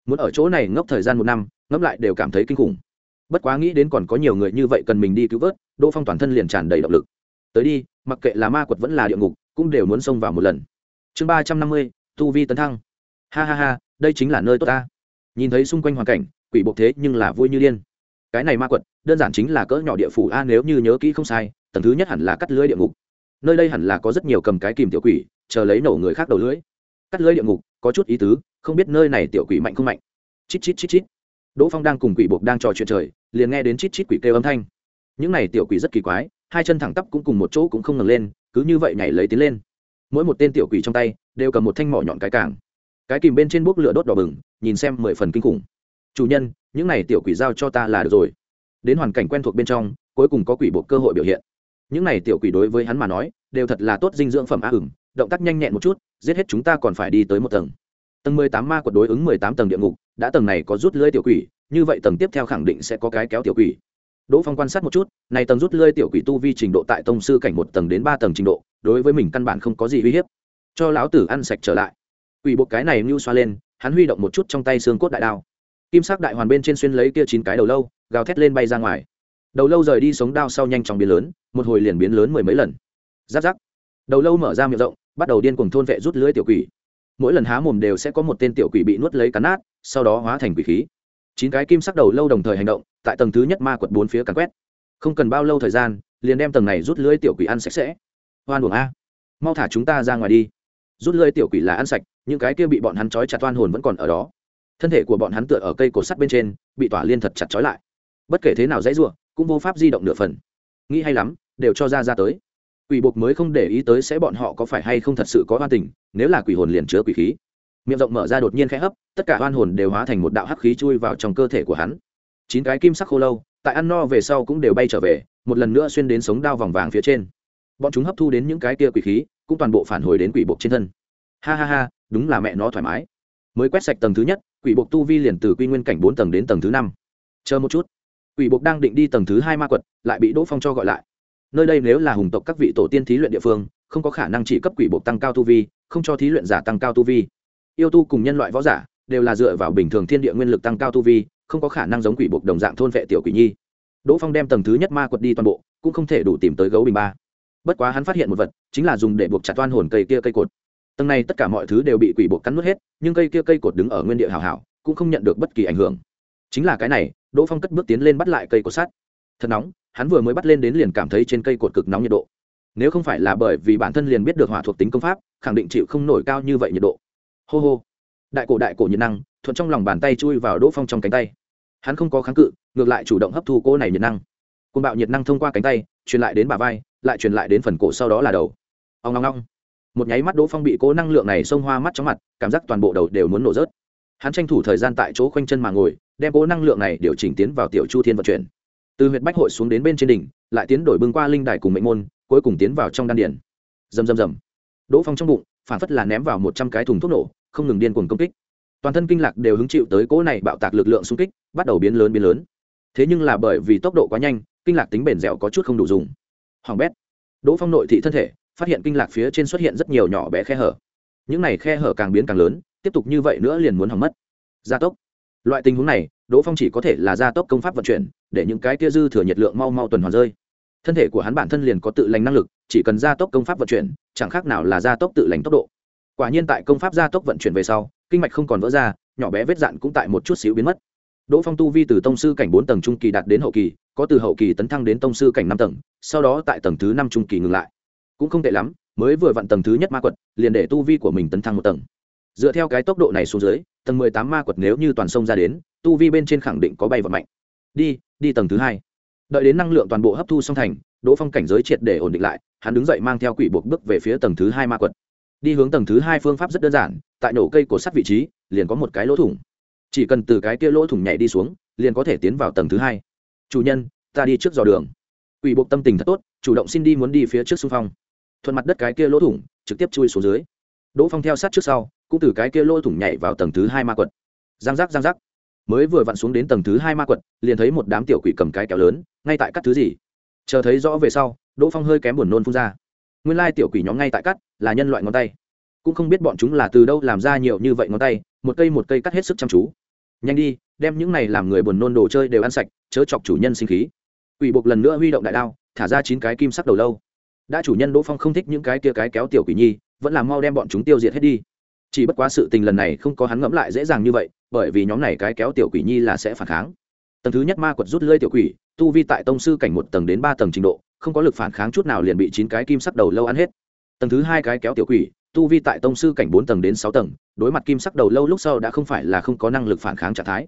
[SPEAKER 1] Muốn ở chỗ này ngốc thời gian một năm, ngẫm lại đều cảm thấy kinh khủng. Bất quá nghĩ đến còn có nhiều người như vậy cần mình đi cứu vớt, đỗ phong toàn thân liền tràn đầy động lực. Tới đi, mặc kệ là ma quật vẫn là địa ngục, cũng đều muốn xông vào một lần. Chương ba trăm năm mươi, tu vi tấn thăng ha ha ha, đây chính là nơi tốt ta. Nhìn thấy xung quanh hoàn cảnh, quỷ bộ thế nhưng là vui như điên. Cái này ma quật, đơn giản chính là cỡ nhỏ địa phủ a, nếu như nhớ kỹ không sai, tầng thứ nhất hẳn là cắt lưới địa ngục. Nơi đây hẳn là có rất nhiều cầm cái kìm tiểu quỷ, chờ lấy nổ người khác đầu lưới. Cắt lưới địa ngục, có chút ý tứ, không biết nơi này tiểu quỷ mạnh không mạnh. Chít chít chít chít. Đỗ phong đang cùng quỷ buộc đang trò chuyện trời, liền nghe đến chít chít quỷ kêu âm thanh. Những này tiểu quỷ rất kỳ quái, hai chân thẳng tắp cũng cùng một chỗ cũng không ngừng lên, cứ như vậy nhảy lấy tiến lên. Mỗi một tên tiểu quỷ trong tay, đều cầm một thanh mỏ nhọn cái càng cái kìm bên trên bốc lửa đốt đỏ bừng, nhìn xem mười phần kinh khủng. Chủ nhân, những này tiểu quỷ giao cho ta là được rồi. Đến hoàn cảnh quen thuộc bên trong, cuối cùng có quỷ bộ cơ hội biểu hiện. Những này tiểu quỷ đối với hắn mà nói, đều thật là tốt dinh dưỡng phẩm a ửng, động tác nhanh nhẹn một chút, giết hết chúng ta còn phải đi tới một tầng. Tầng mười tám ma quật đối ứng mười tám tầng địa ngục, đã tầng này có rút lưỡi tiểu quỷ, như vậy tầng tiếp theo khẳng định sẽ có cái kéo tiểu quỷ. Đỗ phong quan sát một chút, này tầng rút lưới tiểu quỷ tu vi trình độ tại tông sư cảnh một tầng đến ba tầng trình độ, đối với mình căn bản không có gì uy hiếp. Cho lão tử ăn sạch trở lại quỷ buộc cái này mưu xoa lên, hắn huy động một chút trong tay xương cốt đại đao. Kim sắc đại hoàn bên trên xuyên lấy kia chín cái đầu lâu, gào thét lên bay ra ngoài. Đầu lâu rời đi sống đao sau nhanh chóng biến lớn, một hồi liền biến lớn mười mấy lần. Rắc giáp. Đầu lâu mở ra miệng rộng, bắt đầu điên cuồng thôn vệ rút lưới tiểu quỷ. Mỗi lần há mồm đều sẽ có một tên tiểu quỷ bị nuốt lấy cắn nát, sau đó hóa thành quỷ khí. Chín cái kim sắc đầu lâu đồng thời hành động, tại tầng thứ nhất ma quật bốn phía càn quét. Không cần bao lâu thời gian, liền đem tầng này rút lưới tiểu quỷ ăn sạch sẽ. Hoan buồng a. Mau thả chúng ta ra ngoài đi rút lưới tiểu quỷ là ăn sạch, những cái kia bị bọn hắn trói chặt toan hồn vẫn còn ở đó. Thân thể của bọn hắn tựa ở cây cột sắt bên trên, bị tỏa liên thật chặt trói lại. Bất kể thế nào dãy ruộng, cũng vô pháp di động nửa phần. Nghĩ hay lắm, đều cho ra ra tới. Quỷ buộc mới không để ý tới sẽ bọn họ có phải hay không thật sự có oan tình, nếu là quỷ hồn liền chứa quỷ khí. Miệng rộng mở ra đột nhiên khẽ hấp, tất cả oan hồn đều hóa thành một đạo hắc khí chui vào trong cơ thể của hắn. Chín cái kim sắc khô lâu, tại ăn no về sau cũng đều bay trở về, một lần nữa xuyên đến sống đao vòng vàng phía trên. Bọn chúng hấp thu đến những cái kia quỷ khí cũng toàn bộ phản hồi đến quỷ buộc trên thân. Ha ha ha, đúng là mẹ nó thoải mái. Mới quét sạch tầng thứ nhất, quỷ buộc tu vi liền từ quy nguyên cảnh bốn tầng đến tầng thứ năm. Chờ một chút. Quỷ buộc đang định đi tầng thứ hai ma quật, lại bị đỗ phong cho gọi lại. Nơi đây nếu là hùng tộc các vị tổ tiên thí luyện địa phương, không có khả năng chỉ cấp quỷ buộc tăng cao tu vi, không cho thí luyện giả tăng cao tu vi. Yêu tu cùng nhân loại võ giả đều là dựa vào bình thường thiên địa nguyên lực tăng cao tu vi, không có khả năng giống quỷ buộc đồng dạng thôn vệ tiểu quỷ nhi. Đỗ phong đem tầng thứ nhất ma quật đi toàn bộ, cũng không thể đủ tìm tới gấu bình ba bất quá hắn phát hiện một vật, chính là dùng để buộc chặt toan hồn cây kia cây cột. Tầng này tất cả mọi thứ đều bị quỷ buộc cắn nuốt hết, nhưng cây kia cây cột đứng ở nguyên địa hào hảo, cũng không nhận được bất kỳ ảnh hưởng. Chính là cái này, đỗ phong cất bước tiến lên bắt lại cây cột sắt. Thật nóng, hắn vừa mới bắt lên đến liền cảm thấy trên cây cột cực nóng nhiệt độ. Nếu không phải là bởi vì bản thân liền biết được hỏa thuộc tính công pháp, khẳng định chịu không nổi cao như vậy nhiệt độ. Hô hô. Đại cổ đại cổ nhiệt năng, thuận trong lòng bàn tay chui vào đỗ phong trong cánh tay. Hắn không có kháng cự, ngược lại chủ động hấp thu cỗ này nhiệt năng. Côn bạo nhiệt năng thông qua cánh tay, truyền lại đến bà vai lại truyền lại đến phần cổ sau đó là đầu. Ông ngong ngong một nháy mắt đỗ phong bị cố năng lượng này xông hoa mắt chóng mặt, cảm giác toàn bộ đầu đều muốn nổ rớt. Hắn tranh thủ thời gian tại chỗ khoanh chân mà ngồi, đem cố năng lượng này điều chỉnh tiến vào tiểu chu thiên vận chuyển. Từ huyện bách hội xuống đến bên trên đỉnh, lại tiến đổi bưng qua linh đài cùng mệnh môn, cuối cùng tiến vào trong đan điển rầm rầm rầm. Đỗ phong trong bụng, phản phất là ném vào một trăm cái thùng thuốc nổ, không ngừng điên cuồng công kích. Toàn thân kinh lạc đều hứng chịu tới cỗ này bạo tạc lực lượng xung kích, bắt đầu biến lớn biến lớn. Thế nhưng là bởi vì tốc độ quá nhanh, kinh lạc tính bền dẻo có chút không đủ dùng hoàng bét. Đỗ phong nội thị thân thể, phát hiện kinh lạc phía trên xuất hiện rất nhiều nhỏ bé khe hở. Những này khe hở càng biến càng lớn, tiếp tục như vậy nữa liền muốn hỏng mất. Gia tốc. Loại tình huống này, đỗ phong chỉ có thể là gia tốc công pháp vận chuyển, để những cái kia dư thừa nhiệt lượng mau mau tuần hoàn rơi. Thân thể của hắn bản thân liền có tự lành năng lực, chỉ cần gia tốc công pháp vận chuyển, chẳng khác nào là gia tốc tự lành tốc độ. Quả nhiên tại công pháp gia tốc vận chuyển về sau, kinh mạch không còn vỡ ra, nhỏ bé vết dạn cũng tại một chút xíu biến mất đỗ phong tu vi từ tông sư cảnh bốn tầng trung kỳ đạt đến hậu kỳ, có từ hậu kỳ tấn thăng đến tông sư cảnh năm tầng, sau đó tại tầng thứ năm trung kỳ ngừng lại. Cũng không tệ lắm, mới vừa vặn tầng thứ nhất ma quật, liền để tu vi của mình tấn thăng một tầng. Dựa theo cái tốc độ này xuống dưới, tầng mười tám ma quật nếu như toàn sông ra đến, tu vi bên trên khẳng định có bay vật mạnh. Đi đi tầng thứ hai. Đợi đến năng lượng toàn bộ hấp thu xong thành, đỗ phong cảnh giới triệt để ổn định lại, hắn đứng dậy mang theo quỷ buộc bước về phía tầng thứ hai ma quật. Đi hướng tầng thứ hai phương pháp rất đơn giản, tại nổ cây cổ sắt vị trí, liền có một cái lỗ thủng chỉ cần từ cái kia lỗ thủng nhảy đi xuống, liền có thể tiến vào tầng thứ hai. Chủ nhân, ta đi trước dò đường. Quỷ buộc tâm tình thật tốt, chủ động xin đi muốn đi phía trước xung phong. Thuận mặt đất cái kia lỗ thủng, trực tiếp chui xuống dưới. Đỗ phong theo sát trước sau, cũng từ cái kia lỗ thủng nhảy vào tầng thứ hai ma quật. Giang giác giang giác. Mới vừa vặn xuống đến tầng thứ hai ma quật, liền thấy một đám tiểu quỷ cầm cái kéo lớn, ngay tại cắt thứ gì. Chờ thấy rõ về sau, đỗ phong hơi kém buồn nôn phun ra. Nguyên lai tiểu quỷ nhóm ngay tại cắt, là nhân loại ngón tay. Cũng không biết bọn chúng là từ đâu làm ra nhiều như vậy ngón tay, một cây một cây cắt hết sức chăm chú nhanh đi, đem những này làm người buồn nôn đồ chơi đều ăn sạch, chớ chọc chủ nhân sinh khí. Quỷ buộc lần nữa huy động đại đao, thả ra chín cái kim sắc đầu lâu. Đã chủ nhân đỗ phong không thích những cái kia cái kéo tiểu quỷ nhi, vẫn là mau đem bọn chúng tiêu diệt hết đi. Chỉ bất quá sự tình lần này không có hắn ngẫm lại dễ dàng như vậy, bởi vì nhóm này cái kéo tiểu quỷ nhi là sẽ phản kháng. Tầng thứ nhất ma quật rút lơi tiểu quỷ, tu vi tại tông sư cảnh một tầng đến ba tầng trình độ, không có lực phản kháng chút nào liền bị chín cái kim sắc đầu lâu ăn hết. Tầng thứ hai cái kéo tiểu quỷ tu vi tại tông sư cảnh bốn tầng đến sáu tầng, đối mặt kim sắc đầu lâu lúc sau đã không phải là không có năng lực phản kháng trạng thái.